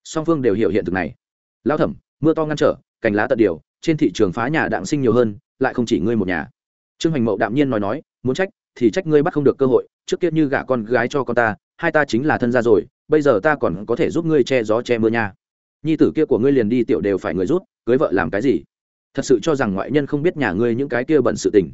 song phương đều hiểu hiện thực này. Lao thẩm, mưa to ngăn trở, cành lá tận điều, trên thị trường phá nhà đạm sinh nhiều hơn, lại không chỉ ngươi một nhà. Trương hoành mậu đạm nhiên nói nói, muốn trách, thì trách ngươi bắt không được cơ hội, trước kia như gả con gái cho con ta, hai ta chính là thân gia rồi, bây giờ ta còn có thể giúp ngươi che gió che mưa nha. Nhi tử kia của ngươi liền đi tiểu đều phải người rút cưới vợ làm cái gì? Thật sự cho rằng ngoại nhân không biết nhà ngươi những cái kia bận sự tình.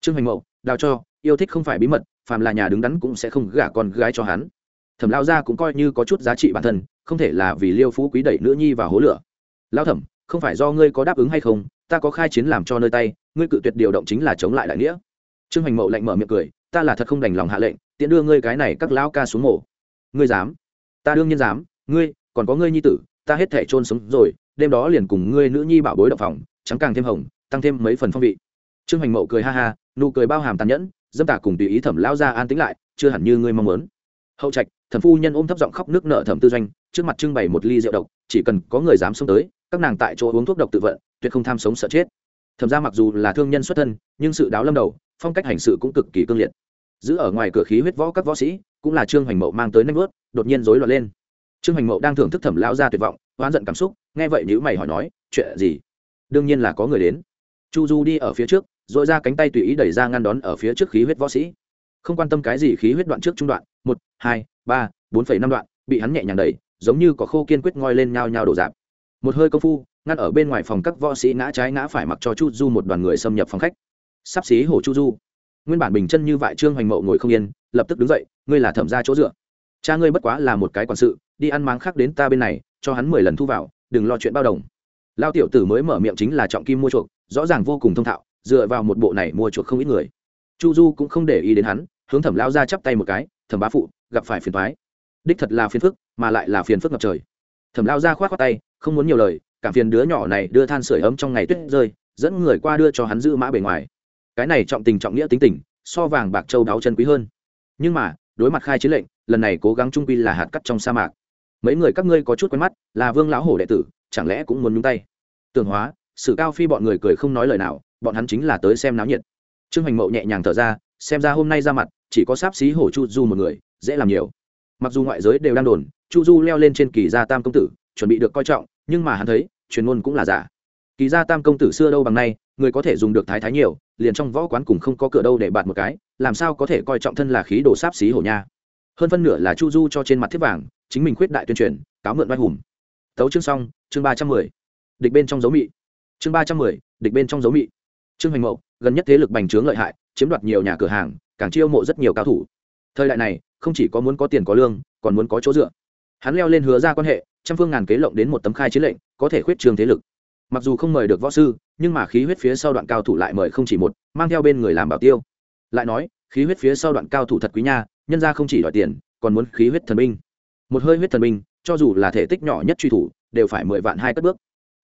Trương hoành mậu, đào cho, yêu thích không phải bí mật, phàm là nhà đứng đắn cũng sẽ không gả con gái cho hắn thẩm lao gia cũng coi như có chút giá trị bản thân, không thể là vì liêu phú quý đẩy nữ nhi vào hố lửa. Lao thẩm, không phải do ngươi có đáp ứng hay không, ta có khai chiến làm cho nơi tay, ngươi cự tuyệt điều động chính là chống lại đại nghĩa. Trương hoành mậu lạnh mở miệng cười, ta là thật không đành lòng hạ lệnh, tiện đưa ngươi cái này các lão ca xuống mổ. Ngươi dám? Ta đương nhiên dám, ngươi, còn có ngươi nhi tử, ta hết thể trôn sống rồi, đêm đó liền cùng ngươi nữ nhi bảo bối động phòng, trắng càng thêm hồng, tăng thêm mấy phần phong vị. Trương hoành mậu cười ha ha, nụ cười bao hàm tàn nhẫn, dâm tả cùng tùy ý thẩm lao ra an tĩnh lại, chưa hẳn như ngươi mong muốn. Hậu trạch thẩm phu nhân ôm thấp giọng khóc nước nợ thẩm tư doanh, trước mặt trưng bày một ly rượu độc, chỉ cần có người dám xông tới, các nàng tại chỗ uống thuốc độc tự vận, tuyệt không tham sống sợ chết. Thẩm ra mặc dù là thương nhân xuất thân, nhưng sự đáo lâm đầu, phong cách hành sự cũng cực kỳ cương liệt. Giữ ở ngoài cửa khí huyết võ các võ sĩ, cũng là trương hoành mậu mang tới nanh vớt đột nhiên rối loạn lên. Trương hoành mậu đang thưởng thức thẩm lão ra tuyệt vọng, oán giận cảm xúc, nghe vậy nhữ mày hỏi nói, chuyện gì? Đương nhiên là có người đến. Chu du đi ở phía trước dội ra cánh tay tùy ý đẩy ra ngăn đón ở phía trước khí huyết võ sĩ. Không quan tâm cái gì khí huyết đoạn trước trung đoạn, một, hai ba, bốn phẩy năm đoạn, bị hắn nhẹ nhàng đẩy, giống như có khô kiên quyết ngoi lên nhao nhao đổ dạp. Một hơi công phu, ngăn ở bên ngoài phòng các võ sĩ ngã trái ngã phải mặc cho chu du một đoàn người xâm nhập phòng khách. Sắp xí hổ chu du. Nguyên bản bình chân như vại trương hoành mậu ngồi không yên, lập tức đứng dậy, ngươi là thẩm ra chỗ dựa. Cha ngươi bất quá là một cái quản sự, đi ăn máng khác đến ta bên này, cho hắn mười lần thu vào, đừng lo chuyện bao đồng. Lao tiểu tử mới mở miệng chính là trọng kim mua chuộc, rõ ràng vô cùng thông thạo, dựa vào một bộ này mua chuộc không ít người. Chu du cũng không để ý đến hắn, hướng thẩm lao ra chắp tay một cái thẩm bá phụ, gặp phải phiền thoái đích thật là phiền phức, mà lại là phiền phức ngập trời. Thẩm lao ra k h o á t khoác tay, không muốn nhiều lời, cảm phiền đứa nhỏ này đưa than sửa ấm trong ngày tuyết rơi, dẫn người qua đưa cho hắn giữ mã bề ngoài. Cái này trọng tình trọng nghĩa tính tình, so vàng bạc châu đáo chân quý hơn. Nhưng mà, đối mặt khai chiến lệnh, lần này cố gắng trung quy là hạt cắt trong sa mạc. Mấy người các ngươi có chút quen mắt, là vương lão hổ đệ tử, chẳng lẽ cũng muốn nhúng tay? Tường hóa sự cao phi bọn người cười không nói lời nào, bọn hắn chính là tới xem náo nhiệt. Trương hoành mậu nhẹ nhàng thở ra, xem ra hôm nay ra mặt chỉ có sáp xí hổ chu du một người, dễ làm nhiều. Mặc dù ngoại giới đều đang đồn, chu du leo lên trên kỳ gia tam công tử, chuẩn bị được coi trọng, nhưng mà hắn thấy, truyền ngôn cũng là giả. Kỳ gia tam công tử xưa đâu bằng nay, người có thể dùng được thái thái nhiều, liền trong võ quán cùng không có cửa đâu để bạt một cái, làm sao có thể coi trọng thân là khí đồ sáp xí hổ nha. Hơn phân nửa là chu du cho trên mặt thiết vàng, chính mình khuyết đại tuyên truyền, cáo mượn vai hùng. Tấu chương xong, chương ba trăm mười. Địch bên trong dấu mị. Chương ba trăm mười, địch bên trong dấu mị. Trương hoành mậu, gần nhất thế lực bành trướng lợi hại, chiếm đoạt nhiều nhà cửa hàng càng chiêu mộ rất nhiều cao thủ. Thời đại này, không chỉ có muốn có tiền có lương, còn muốn có chỗ dựa. Hắn leo lên hứa ra quan hệ, trăm phương ngàn kế lộng đến một tấm khai chiến lệnh, có thể khuyết trường thế lực. Mặc dù không mời được võ sư, nhưng mà khí huyết phía sau đoạn cao thủ lại mời không chỉ một, mang theo bên người làm bảo tiêu. Lại nói, khí huyết phía sau đoạn cao thủ thật quý nha, nhân ra không chỉ đòi tiền, còn muốn khí huyết thần binh. Một hơi huyết thần binh, cho dù là thể tích nhỏ nhất truy thủ, đều phải mười vạn hai cất bước.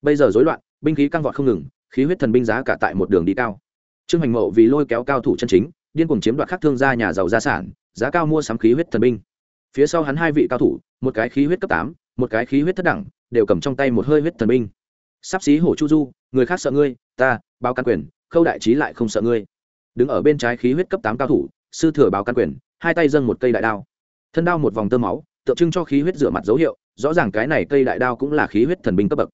Bây giờ rối loạn, binh khí căng vọt không ngừng, khí huyết thần binh giá cả tại một đường đi cao. Trương hành mậu vì lôi kéo cao thủ chân chính điên cuồng chiếm đoạt khác thương gia nhà giàu gia sản, giá cao mua sắm khí huyết thần binh. Phía sau hắn hai vị cao thủ, một cái khí huyết cấp tám, một cái khí huyết thất đẳng, đều cầm trong tay một hơi huyết thần binh. Sắp xí hổ chu du, người khác sợ ngươi, ta, báo căn quyền, khâu đại trí lại không sợ ngươi. Đứng ở bên trái khí huyết cấp tám cao thủ, sư thừa báo căn quyền, hai tay dâng một cây đại đao. Thân đao một vòng tơ máu, tượng trưng cho khí huyết rửa mặt dấu hiệu, rõ ràng cái này cây đại đao cũng là khí huyết thần binh cấp bậc.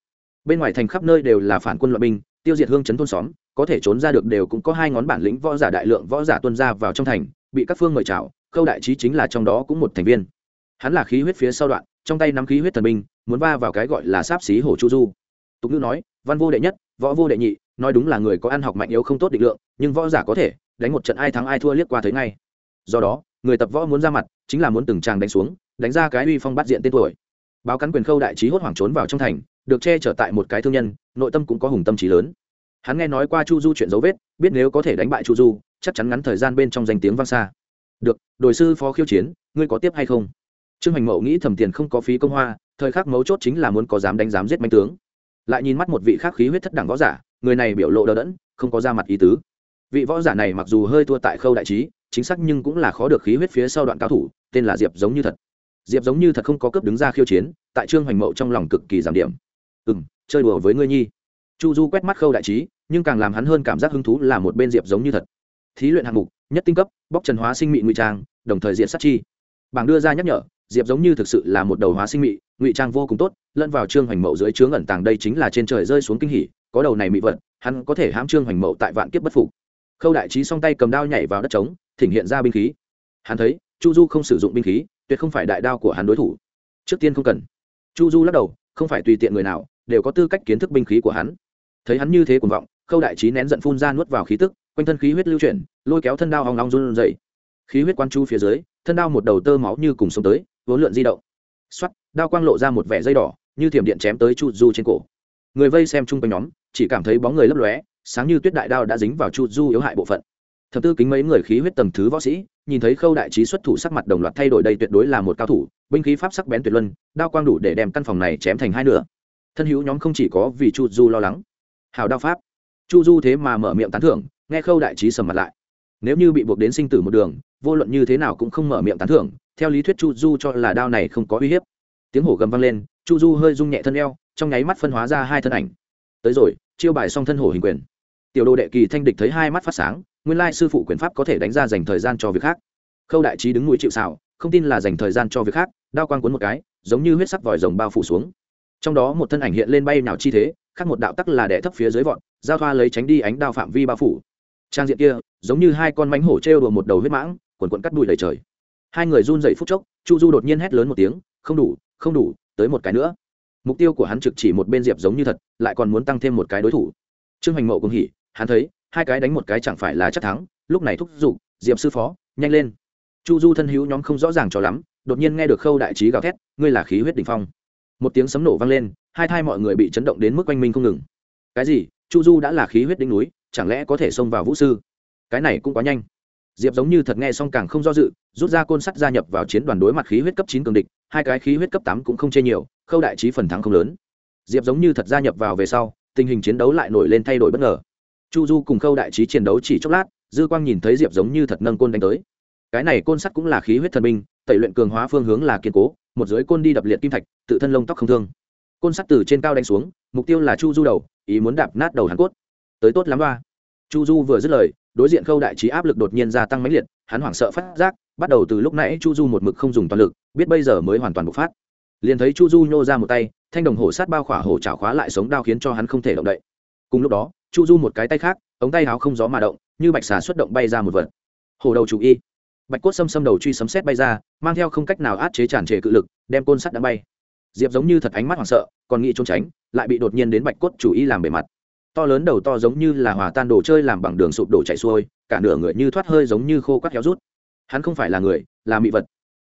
Bên ngoài thành khắp nơi đều là phản quân loại binh tiêu diệt hương chấn thôn xóm, có thể trốn ra được đều cũng có hai ngón bản lĩnh võ giả đại lượng võ giả tuân ra vào trong thành, bị các phương mời chào, khâu đại trí chính là trong đó cũng một thành viên. Hắn là khí huyết phía sau đoạn, trong tay nắm khí huyết thần binh, muốn va vào cái gọi là sáp xí hổ chu du. Tục ngữ nói, văn vô đệ nhất, võ vô đệ nhị, nói đúng là người có ăn học mạnh yếu không tốt định lượng, nhưng võ giả có thể, đánh một trận ai thắng ai thua liếc qua thấy ngay. Do đó, người tập võ muốn ra mặt, chính là muốn từng tràng đánh xuống, đánh ra cái uy phong bắt diện tên tuổi. Báo cắn quyền khâu đại trí hốt hoảng trốn vào trong thành được che chở tại một cái thương nhân, nội tâm cũng có hùng tâm trí lớn. Hắn nghe nói qua chu du chuyện dấu vết, biết nếu có thể đánh bại chu du, chắc chắn ngắn thời gian bên trong danh tiếng vang xa. Được đội sư phó khiêu chiến, ngươi có tiếp hay không? Trương hoành mậu nghĩ thầm tiền không có phí công hoa, thời khắc mấu chốt chính là muốn có dám đánh dám giết manh tướng. Lại nhìn mắt một vị khác khí huyết thất đẳng võ giả, người này biểu lộ đờ đẫn, không có ra mặt ý tứ. Vị võ giả này mặc dù hơi thua tại khâu đại trí, chính xác nhưng cũng là khó được khí huyết phía sau đoạn cao thủ, tên là diệp giống như thật. Diệp giống như thật không có cướp đứng ra khiêu chiến, tại trương hoành mậu trong lòng cực kỳ giảm điểm ừ m chơi đùa với ngươi nhi. Chu du quét mắt khâu đại trí, nhưng càng làm hắn hơn cảm giác hứng thú là một bên diệp giống như thật. Thí luyện hạng mục, nhất tinh cấp, bóc trần hóa sinh mị ngụy trang, đồng thời diện sát chi. Bảng đưa ra nhắc nhở, diệp giống như thực sự là một đầu hóa sinh mị, ngụy trang vô cùng tốt, lẫn vào trương hoành mậu dưới trướng ẩn tàng đây chính là trên trời rơi xuống kinh hỉ, có đầu này mị vật, hắn có thể hãm trương hoành mậu tại vạn kiếp bất phục. Khâu đại trí song tay cầm đao nhảy vào đất trống, thỉnh hiện ra binh khí. Hắn thấy, chu du không sử dụng binh khí, tuyệt không phải đại đao của hắn đối thủ. Trước tiên không cần. Chu du lắc đầu, không phải tùy tiện người nào đều có tư cách kiến thức binh khí của hắn. Thấy hắn như thế cuồng vọng, khâu đại trí nén giận phun ra nuốt vào khí tức, quanh thân khí huyết lưu chuyển, lôi kéo thân đao hòng long run dậy khí huyết quan chu phía dưới, thân đao một đầu tơ máu như cùng sống tới, vốn lượn di động. Xoắt đao quang lộ ra một vẻ dây đỏ, như thiểm điện chém tới chu du trên cổ. Người vây xem chung quanh nhóm, chỉ cảm thấy bóng người lấp lóe, sáng như tuyết đại đao đã dính vào chu du yếu hại bộ phận. Thập tư kính mấy người khí huyết tầng thứ võ sĩ, nhìn thấy khâu đại trí xuất thủ sắc mặt đồng loạt thay đổi đây tuyệt đối là một cao thủ, binh khí pháp sắc bén tuyệt luân, đao quang đủ để đem căn phòng này chém thành hai nửa thân hữu nhóm không chỉ có vì chu du lo lắng. Hào đao pháp. Chu du thế mà mở miệng tán thưởng, nghe khâu đại trí sầm mặt lại. Nếu như bị buộc đến sinh tử một đường, vô luận như thế nào cũng không mở miệng tán thưởng, theo lý thuyết chu du cho là đao này không có uy hiếp. Tiếng hổ gầm vang lên, chu du hơi rung nhẹ thân eo, trong nháy mắt phân hóa ra hai thân ảnh. Tới rồi, chiêu bài xong thân hổ hình quyền. Tiểu đồ đệ kỳ thanh địch thấy hai mắt phát sáng, nguyên lai sư phụ quyền pháp có thể đánh ra dành thời gian cho việc khác. Khâu đại trí đứng mũi chịu xào không tin là dành thời gian cho việc khác, đao quang cuốn một cái, giống như huyết sắc vòi rồng bao phủ xuống trong đó một thân ảnh hiện lên bay nào chi thế, khác một đạo tắc là đẻ thấp phía dưới vọt, giao thoa lấy tránh đi ánh đao phạm vi bao phủ. Trang diện kia, giống như hai con mánh hổ trêu đùa một đầu huyết mãng, quần quần cắt đùi đầy trời. Hai người run dậy phút chốc, chu du đột nhiên hét lớn một tiếng, không đủ không đủ, tới một cái nữa. Mục tiêu của hắn trực chỉ một bên diệp giống như thật, lại còn muốn tăng thêm một cái đối thủ. Trương hoành mậu cùng hỉ, hắn thấy, hai cái đánh một cái chẳng phải là chắc thắng, lúc này thúc giục, diệp sư phó, nhanh lên. Chu du thân hữu nhóm không rõ ràng cho lắm, đột nhiên nghe được khâu đại trí gào thét, ngươi là khí huyết đ ỉ n h phong một tiếng sấm nổ vang lên, hai thai mọi người bị chấn động đến mức quanh minh không ngừng. Cái gì? Chu du đã là khí huyết đỉnh núi, chẳng lẽ có thể xông vào vũ sư? Cái này cũng quá nhanh. Diệp giống như thật nghe xong càng không do dự, rút ra côn sắt gia nhập vào chiến đoàn đối mặt khí huyết cấp chín cường địch, hai cái khí huyết cấp tám cũng không chê nhiều, khâu đại trí phần thắng không lớn. Diệp giống như thật gia nhập vào về sau, tình hình chiến đấu lại nổi lên thay đổi bất ngờ. Chu du cùng khâu đại trí chiến đấu chỉ chốc lát, dư quang nhìn thấy diệp giống như thật nâng côn đánh tới. Cái này côn sắt cũng là khí huyết thần binh, tẩy luyện cường hóa phương hướng là kiên cố một dưới côn đi đập liệt kim thạch, tự thân lông tóc không thương. Côn sắt từ trên cao đánh xuống, mục tiêu là chu du đầu, ý muốn đạp nát đầu hắn cốt. Tới tốt lắm ba. Chu du vừa dứt lời, đối diện khâu đại trí áp lực đột nhiên gia tăng mãnh liệt, hắn hoảng sợ phát giác, bắt đầu từ lúc nãy chu du một mực không dùng toàn lực, biết bây giờ mới hoàn toàn bộc phát. Liền thấy chu du nhô ra một tay, thanh đồng hổ sát bao khỏa hổ chảo khóa lại sống đao khiến cho hắn không thể động đậy. Cùng lúc đó, chu du một cái tay khác, ống tay áo không gió mà động, như bạch xà xuất động bay ra một vật. Hổ đầu chủ y bạch cốt xâm xâm đầu truy sấm xét bay ra, mang theo không cách nào át chế tràn trề cự lực, đem côn sắt đã bay. Diệp giống như thật ánh mắt hoảng sợ, còn nghĩ trốn tránh, lại bị đột nhiên đến bạch cốt chủ y làm bề mặt. To lớn đầu to giống như là hòa tan đồ chơi làm bằng đường sụp đổ chạy xuôi, cả nửa người như thoát hơi giống như khô quắt héo rút. Hắn không phải là người, là mị vật.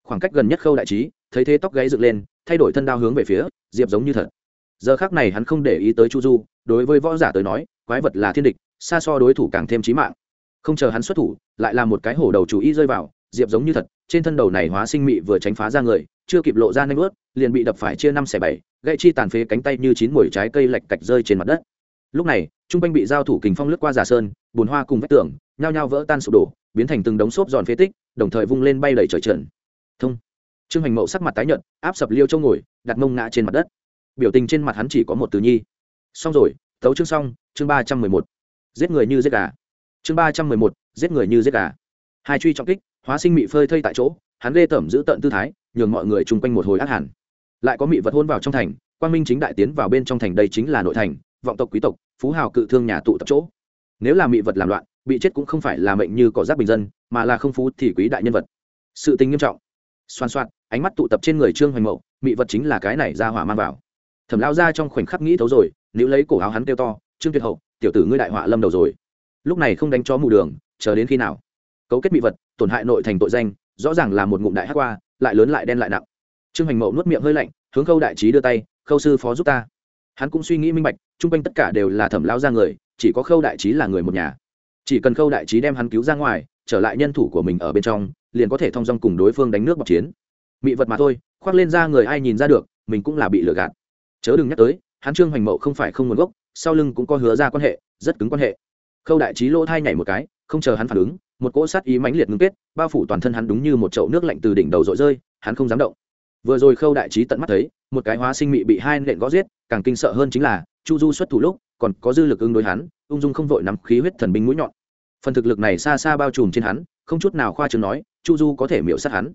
Khoảng cách gần nhất khâu đại trí, thấy thế tóc gáy dựng lên, thay đổi thân đao hướng về phía diệp giống như thật. Giờ khác này hắn không để ý tới chu du, đối với võ giả tới nói, quái vật là thiên địch, xa so đối thủ càng thêm trí mạng không chờ hắn xuất thủ, lại là một cái hổ đầu chủ y rơi vào, diệp giống như thật, trên thân đầu này hóa sinh mị vừa tránh phá ra người, chưa kịp lộ ra nanh ướt liền bị đập phải chia năm xẻ bảy gậy chi tàn phế cánh tay như chín mồi trái cây lạch cạch rơi trên mặt đất. Lúc này, trung quanh bị giao thủ kình phong lướt qua giả sơn, bùn hoa cùng vách tường, nhao nhao vỡ tan sụp đổ, biến thành từng đống xốp giòn phế tích, đồng thời vung lên bay đầy trời trần thông. Trương hành mậu sắc mặt tái nhợt, áp sập liêu châu ngồi, đặt mông ngã trên mặt đất. Biểu tình trên mặt hắn chỉ có một từ nhi. Xong rồi tấu chương xong, chương ba trăm mười một. Giết người như giết gà chương ba trăm mười một, giết người như giết gà. Hai truy trọng kích, hóa sinh mị phơi thây tại chỗ, hắn lê tẩm giữ tận tư thái, nhường mọi người chung quanh một hồi ác hẳn. Lại có mị vật hôn vào trong thành, quang minh chính đại tiến vào bên trong thành đây chính là nội thành, vọng tộc quý tộc, phú hào cự thương nhà tụ tập chỗ. Nếu là mị vật làm loạn, bị chết cũng không phải là mệnh như cỏ rác bình dân, mà là không phú thì quý đại nhân vật. Sự tình nghiêm trọng. Xoan xoan ánh mắt tụ tập trên người trương hoành mậu, mị vật chính là cái này ra hỏa mang vào. Thẩm lao ra trong khoảnh khắc nghĩ thấu rồi nếu lấy cổ áo hắn kêu to, trương tuyệt hậu, tiểu tử ngươi đại họa lâm đầu rồi lúc này không đánh chó mù đường, chờ đến khi nào? Cấu kết mị vật, tổn hại nội thành tội danh, rõ ràng là một ngụm đại hát qua, lại lớn lại đen lại nặng. Trương hoành mậu nuốt miệng hơi lạnh, hướng khâu đại trí đưa tay, khâu sư phó giúp ta. Hắn cũng suy nghĩ minh bạch, chung quanh tất cả đều là thẩm lao ra người, chỉ có khâu đại trí là người một nhà. Chỉ cần khâu đại trí đem hắn cứu ra ngoài, trở lại nhân thủ của mình ở bên trong, liền có thể thong dong cùng đối phương đánh nước bọc chiến. Mị vật mà thôi, khoác lên ra người ai nhìn ra được, mình cũng là bị lừa gạt. Chớ đừng nhắc tới, hắn trương hoành mậu không phải không nguồn gốc, sau lưng cũng có hứa ra quan hệ, rất cứng quan hệ khâu đại trí lỗ thai nhảy một cái, không chờ hắn phản ứng, một cỗ sát ý mãnh liệt ngưng kết, bao phủ toàn thân hắn đúng như một chậu nước lạnh từ đỉnh đầu rội rơi, hắn không dám động. Vừa rồi khâu đại trí tận mắt thấy, một cái hóa sinh mị bị hai nện gõ giết, càng kinh sợ hơn chính là, chu du xuất thủ lúc, còn có dư lực ứng đối hắn, ung dung không vội nắm khí huyết thần binh mũi nhọn. Phần thực lực này xa xa bao trùm trên hắn, không chút nào khoa trương nói, chu du có thể miễu sát hắn.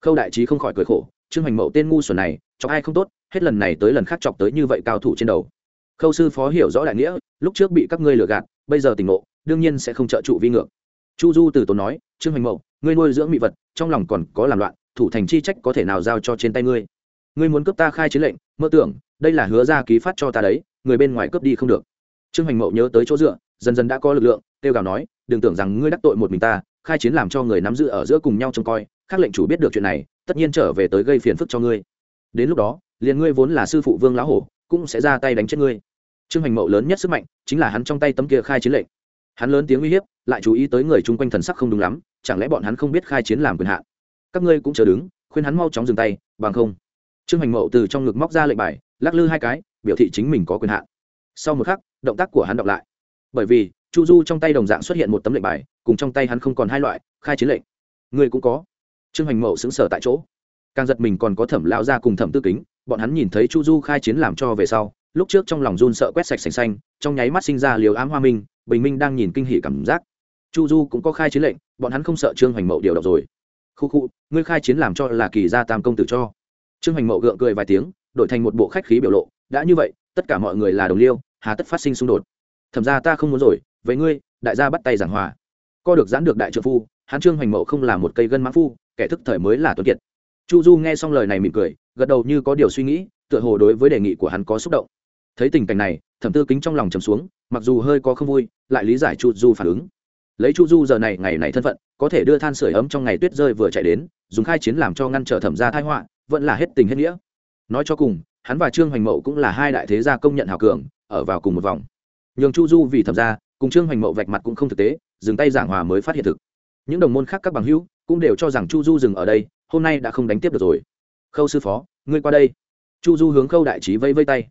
Khâu đại trí không khỏi cười khổ, trương hoành mậu tên ngu xuẩn này, chọc ai không tốt, hết lần này tới lần khác chọc tới như vậy cao thủ trên đầu. Khâu sư phó hiểu rõ đại nghĩa, lúc trước bị các ngươi lừa gạt bây giờ tỉnh ngộ, đương nhiên sẽ không trợ trụ vi ngược. Chu du từ tốn nói, trương hoành mậu, ngươi nuôi dưỡng mỹ vật, trong lòng còn có làm loạn, thủ thành chi trách có thể nào giao cho trên tay ngươi? Ngươi muốn cướp ta khai chiến lệnh, mơ tưởng, đây là hứa ra ký phát cho ta đấy, người bên ngoài cướp đi không được. Trương hoành mậu nhớ tới chỗ dựa, dần dần đã có lực lượng, kêu gào nói, đừng tưởng rằng ngươi đắc tội một mình ta, khai chiến làm cho người nắm giữ ở giữa cùng nhau trông coi, khác lệnh chủ biết được chuyện này, tất nhiên trở về tới gây phiền phức cho ngươi. Đến lúc đó, liền ngươi vốn là sư phụ vương lão hổ, cũng sẽ ra tay đánh chết ngươi trương hoành mậu lớn nhất sức mạnh chính là hắn trong tay tấm kia khai chiến lệnh. Hắn lớn tiếng uy hiếp, lại chú ý tới người chung quanh thần sắc không đúng lắm, chẳng lẽ bọn hắn không biết khai chiến làm quyền hạn? Các ngươi cũng chờ đứng, khuyên hắn mau chóng dừng tay, bằng không. Trương hoành mậu từ trong ngực móc ra lệnh bài, lắc lư hai cái, biểu thị chính mình có quyền hạn. Sau một khắc, động tác của hắn đọc lại. Bởi vì, chu du trong tay đồng dạng xuất hiện một tấm lệnh bài, cùng trong tay hắn không còn hai loại, khai chiến lệnh. Ngươi cũng có. Trương hoành mậu xứng sở tại chỗ. Càng giật mình còn có thẩm lao ra cùng thẩm tư kính, bọn hắn nhìn thấy chu du khai chiến làm cho về sau lúc trước trong lòng run sợ quét sạch sành xanh, trong nháy mắt sinh ra liều ám hoa minh, bình minh đang nhìn kinh hỉ cảm giác. Chu du cũng có khai chiến lệnh, bọn hắn không sợ trương hoành mậu điều động rồi. Khu khu, ngươi khai chiến làm cho là kỳ gia tam công tử cho. Trương hoành mậu gượng cười vài tiếng, đổi thành một bộ khách khí biểu lộ, đã như vậy, tất cả mọi người là đồng liêu, hà tất phát sinh xung đột. Thẩm ra ta không muốn rồi với ngươi, đại gia bắt tay giảng hòa. Co được giãn được đại trợ phu, hắn trương hoành mậu không là một cây gân mã phu, kẻ thức thời mới là tuấn kiệt. Chu du nghe xong lời này mỉm cười, gật đầu như có điều suy nghĩ, tựa hồ đối với đề nghị của hắn có xúc động thấy tình cảnh này, thẩm tư kính trong lòng trầm xuống, mặc dù hơi có không vui, lại lý giải chu du phản ứng. Lấy chu du giờ này, ngày này thân phận, có thể đưa than sửa ấm trong ngày tuyết rơi vừa chạy đến, dùng khai chiến làm cho ngăn trở thẩm ra thái họa, vẫn là hết tình hết nghĩa. Nói cho cùng, hắn và trương hoành mậu cũng là hai đại thế gia công nhận hào cường, ở vào cùng một vòng. Nhường chu du vì thẩm ra cùng trương hoành mậu vạch mặt cũng không thực tế, dừng tay giảng hòa mới phát hiện thực. Những đồng môn khác các bằng hữu cũng đều cho rằng chu du dừng ở đây, hôm nay đã không đánh tiếp được rồi. Khâu sư phó, ngươi qua đây. Chu du hướng khâu đại trí vây vây tay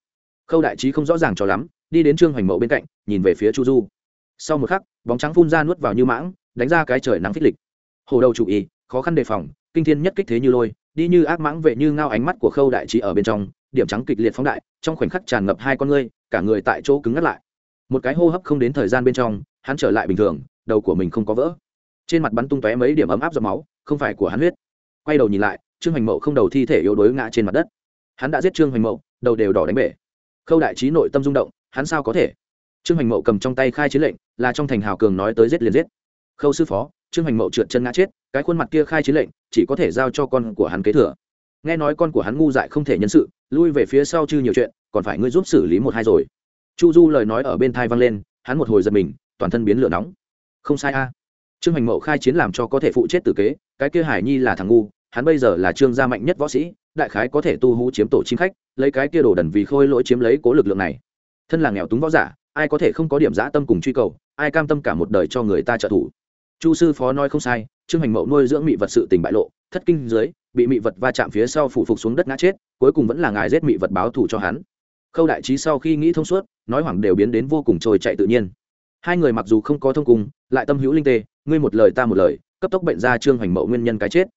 khâu đại trí không rõ ràng cho lắm, đi đến trương hoành mậu bên cạnh, nhìn về phía chu du. Sau một khắc, bóng trắng phun ra nuốt vào như mãng, đánh ra cái trời nắng phích lịch. Hồ đầu chủ ý, khó khăn đề phòng, kinh thiên nhất kích thế như lôi, đi như ác mãng vệ như ngao ánh mắt của khâu đại trí ở bên trong, điểm trắng kịch liệt phóng đại, trong khoảnh khắc tràn ngập hai con ngươi, cả người tại chỗ cứng ngắt lại. Một cái hô hấp không đến thời gian bên trong, hắn trở lại bình thường, đầu của mình không có vỡ. Trên mặt bắn tung tóe mấy điểm ấm áp giọt máu, không phải của hắn huyết. Quay đầu nhìn lại, trương hoành mậu không đầu thi thể yếu đuối ngã trên mặt đất. Hắn đã giết trương hoành mậu, đầu đều đỏ đánh bể khâu đại trí nội tâm rung động, hắn sao có thể? Trương hoành mậu cầm trong tay khai chiến lệnh, là trong thành hào cường nói tới giết liền giết. Khâu sư phó, trương hoành mậu trượt chân ngã chết, cái khuôn mặt kia khai chiến lệnh, chỉ có thể giao cho con của hắn kế thừa. Nghe nói con của hắn ngu dại không thể nhân sự, lui về phía sau chư nhiều chuyện, còn phải ngươi giúp xử lý một hai rồi. Chu du lời nói ở bên thai vang lên, hắn một hồi giật mình, toàn thân biến lửa nóng. Không sai a. Trương hoành mậu khai chiến làm cho có thể phụ chết tử kế, cái kia hải nhi là thằng ngu, hắn bây giờ là trương gia mạnh nhất võ sĩ đại khái có thể tu hú chiếm tổ chim khách, lấy cái kia đồ đần vì khôi lỗi chiếm lấy cố lực lượng này. Thân là nghèo túng võ giả, ai có thể không có điểm dã tâm cùng truy cầu, ai cam tâm cả một đời cho người ta trợ thủ. Chu sư phó nói không sai, trương hành mậu nuôi dưỡng mị vật sự tình bại lộ, thất kinh dưới, bị mị vật va chạm phía sau phủ phục xuống đất ngã chết, cuối cùng vẫn là ngài giết mị vật báo thù cho hắn. Khâu đại trí sau khi nghĩ thông suốt, nói hoảng đều biến đến vô cùng trôi chạy tự nhiên. Hai người mặc dù không có thông cùng, lại tâm hữu linh tê, ngươi một lời ta một lời, cấp tốc bệnh ra trương hành mậu nguyên nhân cái chết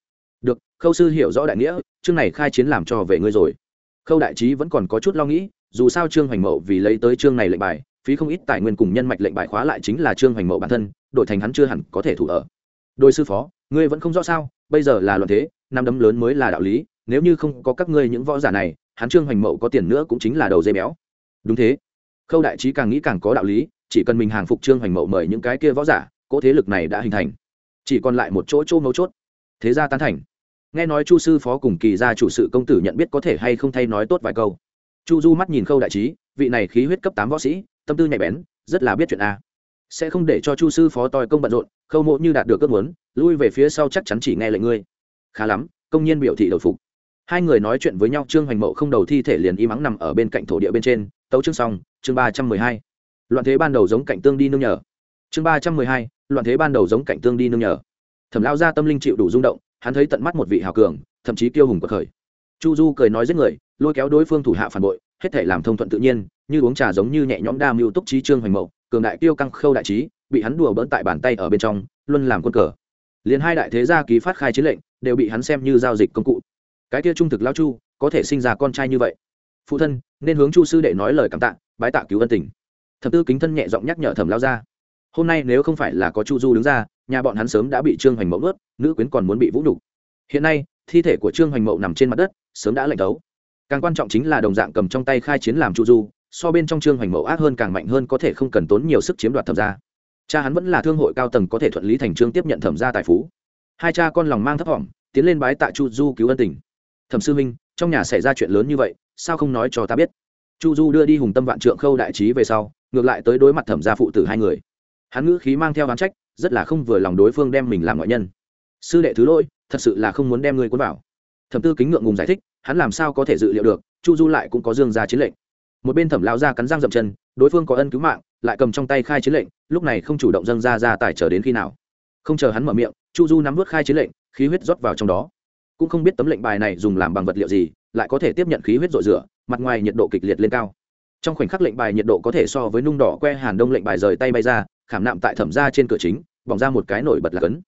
được, khâu sư hiểu rõ đại nghĩa, chương này khai chiến làm cho về ngươi rồi. Khâu đại trí vẫn còn có chút lo nghĩ, dù sao trương hoành mậu vì lấy tới chương này lệnh bài, phí không ít tài nguyên cùng nhân mạch lệnh bài khóa lại chính là trương hoành mậu bản thân, đổi thành hắn chưa hẳn có thể thủ ở. Đôi sư phó, ngươi vẫn không rõ sao, bây giờ là luận thế, năm đấm lớn mới là đạo lý, nếu như không có các ngươi những võ giả này, hắn trương hoành mậu có tiền nữa cũng chính là đầu dây béo. Đúng thế. Khâu đại trí càng nghĩ càng có đạo lý, chỉ cần mình hàng phục trương hoành mậu mời những cái kia võ giả, cỗ thế lực này đã hình thành. Chỉ còn lại một chỗ chỗ mấu chốt thế gia tán thành. Nghe nói chu sư phó cùng kỳ gia chủ sự công tử nhận biết có thể hay không thay nói tốt vài câu. Chu du mắt nhìn khâu đại trí, vị này khí huyết cấp tám võ sĩ, tâm tư nhạy bén, rất là biết chuyện a. Sẽ không để cho chu sư phó toi công bận rộn, khâu mộ như đạt được ước muốn, lui về phía sau chắc chắn chỉ nghe lệnh ngươi. Khá lắm, công nhân biểu thị đầu phục. Hai người nói chuyện với nhau, trương hoành mậu không đầu thi thể liền y mắng nằm ở bên cạnh thổ địa bên trên, tấu chương xong, chương ba trăm mười hai. Loạn thế ban đầu giống cạnh tương đi nương nhờ. Chương ba trăm mười hai, loạn thế ban đầu giống cạnh tương đi nương nhờ thẩm lao ra tâm linh chịu đủ rung động, hắn thấy tận mắt một vị hào cường, thậm chí tiêu hùng bậc khởi. Chu du cười nói giết người, lôi kéo đối phương thủ hạ phản bội, hết thể làm thông thuận tự nhiên, như uống trà giống như nhẹ nhõm đa mưu túc trí trương hoành mậu, cường đại tiêu căng khâu đại trí, bị hắn đùa bỡn tại bàn tay ở bên trong luôn làm quân cờ. Liền hai đại thế gia ký phát khai chiến lệnh, đều bị hắn xem như giao dịch công cụ. Cái kia trung thực lao chu, có thể sinh ra con trai như vậy. Phụ thân, nên hướng chu sư đệ nói lời cảm tạ, bái tạ cứu ân tình. Thập tư kính thân nhẹ giọng nhắc nhở thẩm lao ra hôm nay nếu không phải là có chu du đứng ra nhà bọn hắn sớm đã bị trương hoành mậu ướt nữ quyến còn muốn bị vũ nhục. Hiện nay, thi thể của trương hoành mậu nằm trên mặt đất, sớm đã lạnh tấu càng quan trọng chính là đồng dạng cầm trong tay khai chiến làm chu du, so bên trong trương hoành mậu ác hơn càng mạnh hơn có thể không cần tốn nhiều sức chiếm đoạt thẩm Gia. cha hắn vẫn là thương hội cao tầng có thể thuận lý thành trương tiếp nhận thẩm gia tài phú. Hai cha con lòng mang thấp thỏm tiến lên bái tạ chu du cứu ân tình. Thẩm sư minh trong nhà xảy ra chuyện lớn như vậy, sao không nói cho ta biết? Chu du đưa đi hùng tâm vạn trượng khâu đại trí về sau, ngược lại tới đối mặt thẩm gia phụ tử hai người. Hắn ngữ khí mang theo hắn trách rất là không vừa lòng đối phương đem mình làm ngoại nhân. Sư đệ thứ lỗi, thật sự là không muốn đem ngươi cuốn vào. Thẩm tư kính ngượng ngùng giải thích, hắn làm sao có thể dự liệu được, chu du lại cũng có dương ra chiến lệnh. Một bên thẩm lao ra cắn răng dậm chân, đối phương có ân cứu mạng, lại cầm trong tay khai chiến lệnh, lúc này không chủ động dâng ra ra tài trở đến khi nào. Không chờ hắn mở miệng, chu du nắm vớt khai chiến lệnh, khí huyết rót vào trong đó. Cũng không biết tấm lệnh bài này dùng làm bằng vật liệu gì, lại có thể tiếp nhận khí huyết dội rửa, mặt ngoài nhiệt độ kịch liệt lên cao trong khoảnh khắc lệnh bài nhiệt độ có thể so với nung đỏ que hàn đông lệnh bài rời tay bay ra, khảm nạm tại thẩm ra trên cửa chính, bỏng ra một cái nổi bật là cấn.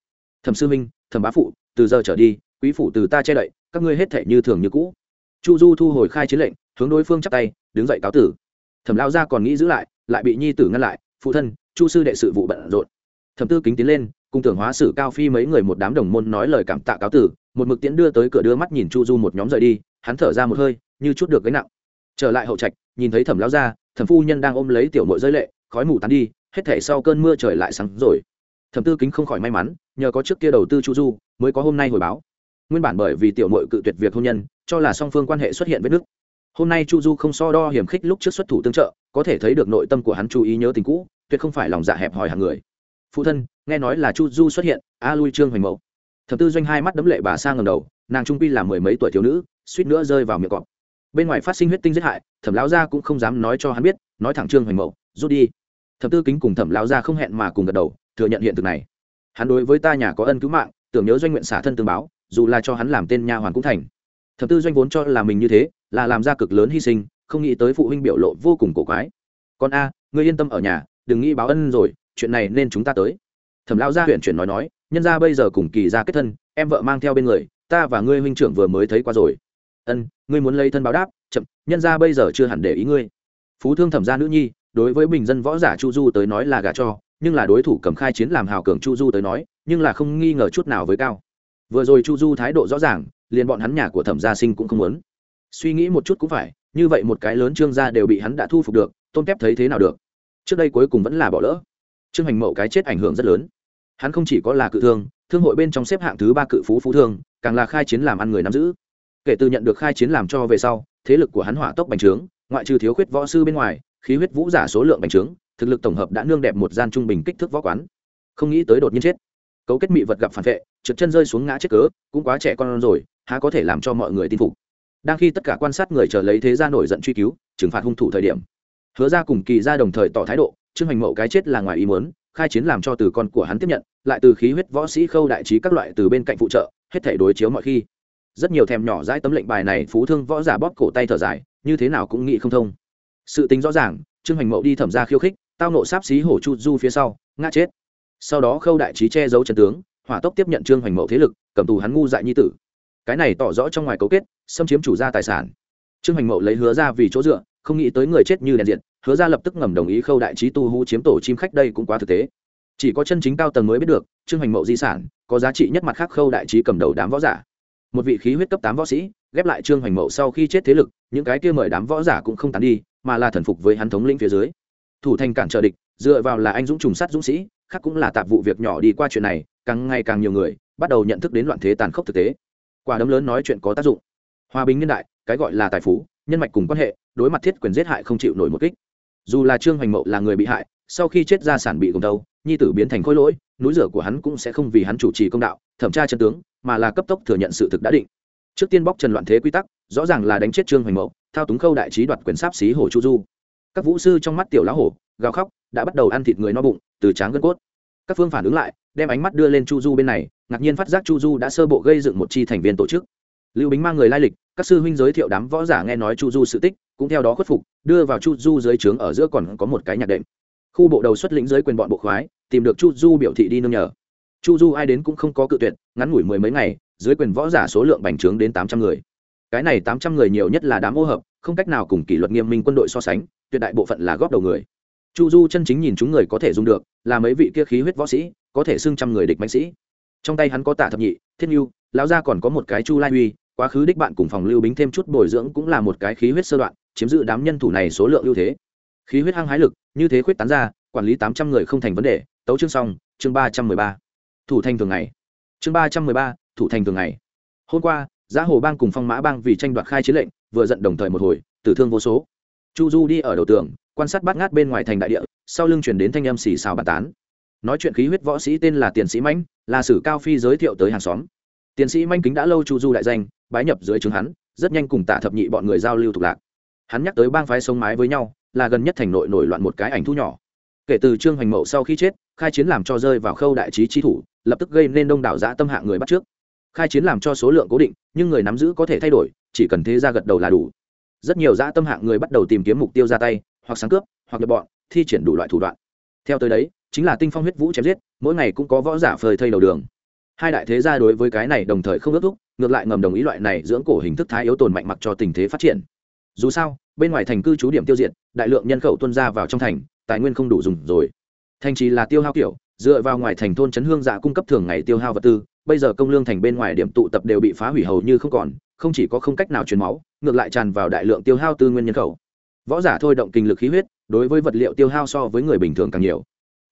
Thẩm sư minh thẩm bá phụ, từ giờ trở đi, quý phụ từ ta che đậy, các ngươi hết thể như thường như cũ. Chu du thu hồi khai chiến lệnh, hướng đối phương chắp tay, đứng dậy cáo tử. Thẩm lao ra còn nghĩ giữ lại lại bị nhi tử ngăn lại, phụ thân, chu sư đệ sự vụ bận rộn. Thẩm tư kính tiến lên, cùng tưởng hóa sử cao phi mấy người một đám đồng môn nói lời cảm tạ cáo tử, một mực tiễn đưa tới cửa đưa mắt nhìn chu du một nhóm rời đi, hắn thở ra một hơi, như chút được gánh nặng trở lại hậu trạch, nhìn thấy thẩm lao ra thẩm phu nhân đang ôm lấy tiểu mội giới lệ, khói mù tán đi, hết thể sau cơn mưa trời lại sáng rồi. Thẩm tư kính không khỏi may mắn, nhờ có trước kia đầu tư chu du, mới có hôm nay hồi báo. Nguyên bản bởi vì tiểu mội cự tuyệt việc hôn nhân, cho là song phương quan hệ xuất hiện vết nứt. Hôm nay chu du không so đo hiểm khích lúc trước xuất thủ tương trợ, có thể thấy được nội tâm của hắn chú ý nhớ tình cũ, tuyệt không phải lòng dạ hẹp hòi hàng người. Phụ thân, nghe nói là chu du xuất hiện, a lui trương hoành mẫu. Thập tư doanh hai mắt đấm lệ bà sang ngầm đầu, nàng trung pi là mười mấy tuổi thiếu nữ, suýt nữa rơi vào miệng cọp bên ngoài phát sinh huyết tinh giết hại thẩm lão gia cũng không dám nói cho hắn biết nói thẳng trương hoành mậu, rút đi. Thập tư kính cùng thẩm lão gia không hẹn mà cùng gật đầu thừa nhận hiện thực này. Hắn đối với ta nhà có ân cứu mạng tưởng nhớ doanh nguyện xả thân tương báo dù là cho hắn làm tên nha hoàn cũng thành. Thập tư doanh vốn cho là mình như thế là làm ra cực lớn hy sinh không nghĩ tới phụ huynh biểu lộ vô cùng cổ quái. Con a ngươi yên tâm ở nhà đừng nghĩ báo ân rồi chuyện này nên chúng ta tới. Thẩm lão gia huyện chuyển nói nói nhân gia bây giờ cùng kỳ ra kết thân em vợ mang theo bên người ta và ngươi huynh trưởng vừa mới thấy qua rồi ân, ngươi muốn lấy thân báo đáp, chậm, nhân gia bây giờ chưa hẳn để ý ngươi. Phú thương thẩm gia nữ nhi, đối với bình dân võ giả chu du tới nói là gả cho, nhưng là đối thủ cầm khai chiến làm hào cường chu du tới nói, nhưng là không nghi ngờ chút nào với cao. Vừa rồi chu du thái độ rõ ràng, liền bọn hắn nhà của thẩm gia sinh cũng không muốn. Suy nghĩ một chút cũng phải, như vậy một cái lớn trương gia đều bị hắn đã thu phục được tôn kép thấy thế nào được? Trước đây cuối cùng vẫn là bỏ lỡ. Trương hành mậu cái chết ảnh hưởng rất lớn. Hắn không chỉ có là cự thương thương hội bên trong xếp hạng thứ ba cự phú phú thương, càng là khai chiến làm ăn người nắm giữ kể từ nhận được khai chiến làm cho về sau, thế lực của hắn hỏa tốc bành trướng, ngoại trừ thiếu khuyết võ sư bên ngoài, khí huyết vũ giả số lượng bành trướng, thực lực tổng hợp đã nương đẹp một gian trung bình kích thước võ quán. Không nghĩ tới đột nhiên chết. Cấu kết mị vật gặp phản vệ, trượt chân rơi xuống ngã chết cớ, cũng quá trẻ con rồi, há có thể làm cho mọi người tin phục. Đang khi tất cả quan sát người chờ lấy thế gia nổi giận truy cứu, trừng phạt hung thủ thời điểm, hứa ra cùng kỳ ra đồng thời tỏ thái độ, trương hành mậu cái chết là ngoài ý muốn, khai chiến làm cho từ con của hắn tiếp nhận, lại từ khí huyết võ sĩ khâu đại trí các loại từ bên cạnh phụ trợ, hết thể đối chiếu mọi khi rất nhiều thèm nhỏ dãi tấm lệnh bài này, phú thương võ giả bóp cổ tay thở dài, như thế nào cũng nghĩ không thông. Sự tính rõ ràng, trương hoành mậu đi thẩm ra khiêu khích, tao nộ sáp xí hổ chu du phía sau, ngã chết. Sau đó khâu đại trí che giấu trần tướng, hỏa tốc tiếp nhận trương hoành mậu thế lực, cầm tù hắn ngu dại nhi tử. Cái này tỏ rõ trong ngoài cấu kết, xâm chiếm chủ gia tài sản. Trương hoành mậu lấy hứa ra vì chỗ dựa, không nghĩ tới người chết như đèn diện hứa ra lập tức ngầm đồng ý khâu đại trí tu hú chiếm tổ chim khách đây cũng quá thực tế. Chỉ có chân chính cao tầng mới biết được, trương hoành mậu di sản, có giá trị nhất mặt khác khâu đại trí cầm đầu đám võ giả một vị khí huyết cấp tám võ sĩ, ghép lại trương hoành mậu sau khi chết thế lực, những cái kia mời đám võ giả cũng không tán đi, mà là thần phục với hắn thống lĩnh phía dưới. Thủ thành cản trở địch, dựa vào là anh dũng trùng sát dũng sĩ, khác cũng là tạp vụ việc nhỏ đi qua chuyện này, càng ngày càng nhiều người bắt đầu nhận thức đến loạn thế tàn khốc thực tế. Quả đấm lớn nói chuyện có tác dụng. Hòa bình nhân đại, cái gọi là tài phú, nhân mạch cùng quan hệ, đối mặt thiết quyền giết hại không chịu nổi một kích. Dù là trương hoành mậu là người bị hại sau khi chết gia sản bị gồng đầu, nhi tử biến thành khối lỗi, núi rửa của hắn cũng sẽ không vì hắn chủ trì công đạo, thẩm tra chân tướng, mà là cấp tốc thừa nhận sự thực đã định. Trước tiên bóc trần loạn thế quy tắc, rõ ràng là đánh chết trương hoành mậu, thao túng khâu đại trí đoạt quyền sáp xí hồ chu du. Các vũ sư trong mắt tiểu lá hổ, gào khóc, đã bắt đầu ăn thịt người no bụng, từ tráng gân cốt. Các phương phản ứng lại, đem ánh mắt đưa lên chu du bên này, ngạc nhiên phát giác chu du đã sơ bộ gây dựng một chi thành viên tổ chức. Lưu bính mang người lai lịch, các sư huynh giới thiệu đám võ giả nghe nói chu du sự tích, cũng theo đó khuất phục, đưa vào chu du dưới trướng ở giữa còn có một cái nhạc đệm khu bộ đầu xuất lĩnh dưới quyền bọn bộ khoái, tìm được chu du biểu thị đi nương nhờ. Chu du ai đến cũng không có cự tuyệt, ngắn ngủi mười mấy ngày, dưới quyền võ giả số lượng bành trướng đến tám trăm người. Cái này tám trăm người nhiều nhất là đám ô hợp, không cách nào cùng kỷ luật nghiêm minh quân đội so sánh, tuyệt đại bộ phận là góp đầu người. Chu du chân chính nhìn chúng người có thể dùng được, là mấy vị kia khí huyết võ sĩ, có thể xưng trăm người địch mạnh sĩ. Trong tay hắn có tả thập nhị Thiên nhu lão gia còn có một cái chu lai uy, quá khứ đích bạn cùng phòng lưu bính thêm chút bồi dưỡng cũng là một cái khí huyết sơ đoạn, chiếm giữ đám nhân thủ này số lượng ưu thế khí huyết hăng hái lực, như thế khuyết tán ra, quản lý tám trăm người không thành vấn đề, tấu chương xong, chương ba trăm mười ba. Thủ thành thường ngày. Chương ba trăm mười ba, thủ thành thường ngày. Hôm qua, giá hồ bang cùng phong mã bang vì tranh đoạt khai chiến lệnh, vừa giận đồng thời một hồi, tử thương vô số. Chu du đi ở đầu tường, quan sát bát ngát bên ngoài thành đại địa, sau lưng chuyển đến thanh âm xì xào bàn tán. Nói chuyện khí huyết võ sĩ tên là tiền sĩ mãnh, là sử cao phi giới thiệu tới hàng xóm. Tiến sĩ manh kính đã lâu chu du đại danh, bái nhập dưới trướng hắn, rất nhanh cùng tả thập nhị bọn người giao lưu thuộc lạc. Hắn nhắc tới bang phái sống mái với nhau là gần nhất thành nội nổi loạn một cái ảnh thu nhỏ. Kể từ trương hoành mậu sau khi chết, khai chiến làm cho rơi vào khâu đại trí chi thủ, lập tức gây nên đông đảo giã tâm hạng người bắt trước. Khai chiến làm cho số lượng cố định, nhưng người nắm giữ có thể thay đổi, chỉ cần thế ra gật đầu là đủ. Rất nhiều giã tâm hạng người bắt đầu tìm kiếm mục tiêu ra tay, hoặc sáng cướp, hoặc nhập bọn, thi triển đủ loại thủ đoạn. Theo tới đấy, chính là tinh phong huyết vũ chém giết, mỗi ngày cũng có võ giả phơi thây đầu đường. Hai đại thế gia đối với cái này đồng thời không ước thúc, ngược lại ngầm đồng ý loại này dưỡng cổ hình thức thái yếu tồn mạnh mặc cho tình thế phát triển dù sao, bên ngoài thành cư trú điểm tiêu diệt, đại lượng nhân khẩu tuân ra vào trong thành, tài nguyên không đủ dùng rồi. Thành trì là tiêu hao kiểu, dựa vào ngoài thành thôn trấn hương dạ cung cấp thường ngày tiêu hao vật tư, bây giờ công lương thành bên ngoài điểm tụ tập đều bị phá hủy hầu như không còn, không chỉ có không cách nào truyền máu, ngược lại tràn vào đại lượng tiêu hao tư nguyên nhân khẩu. Võ giả thôi động kinh lực khí huyết, đối với vật liệu tiêu hao so với người bình thường càng nhiều.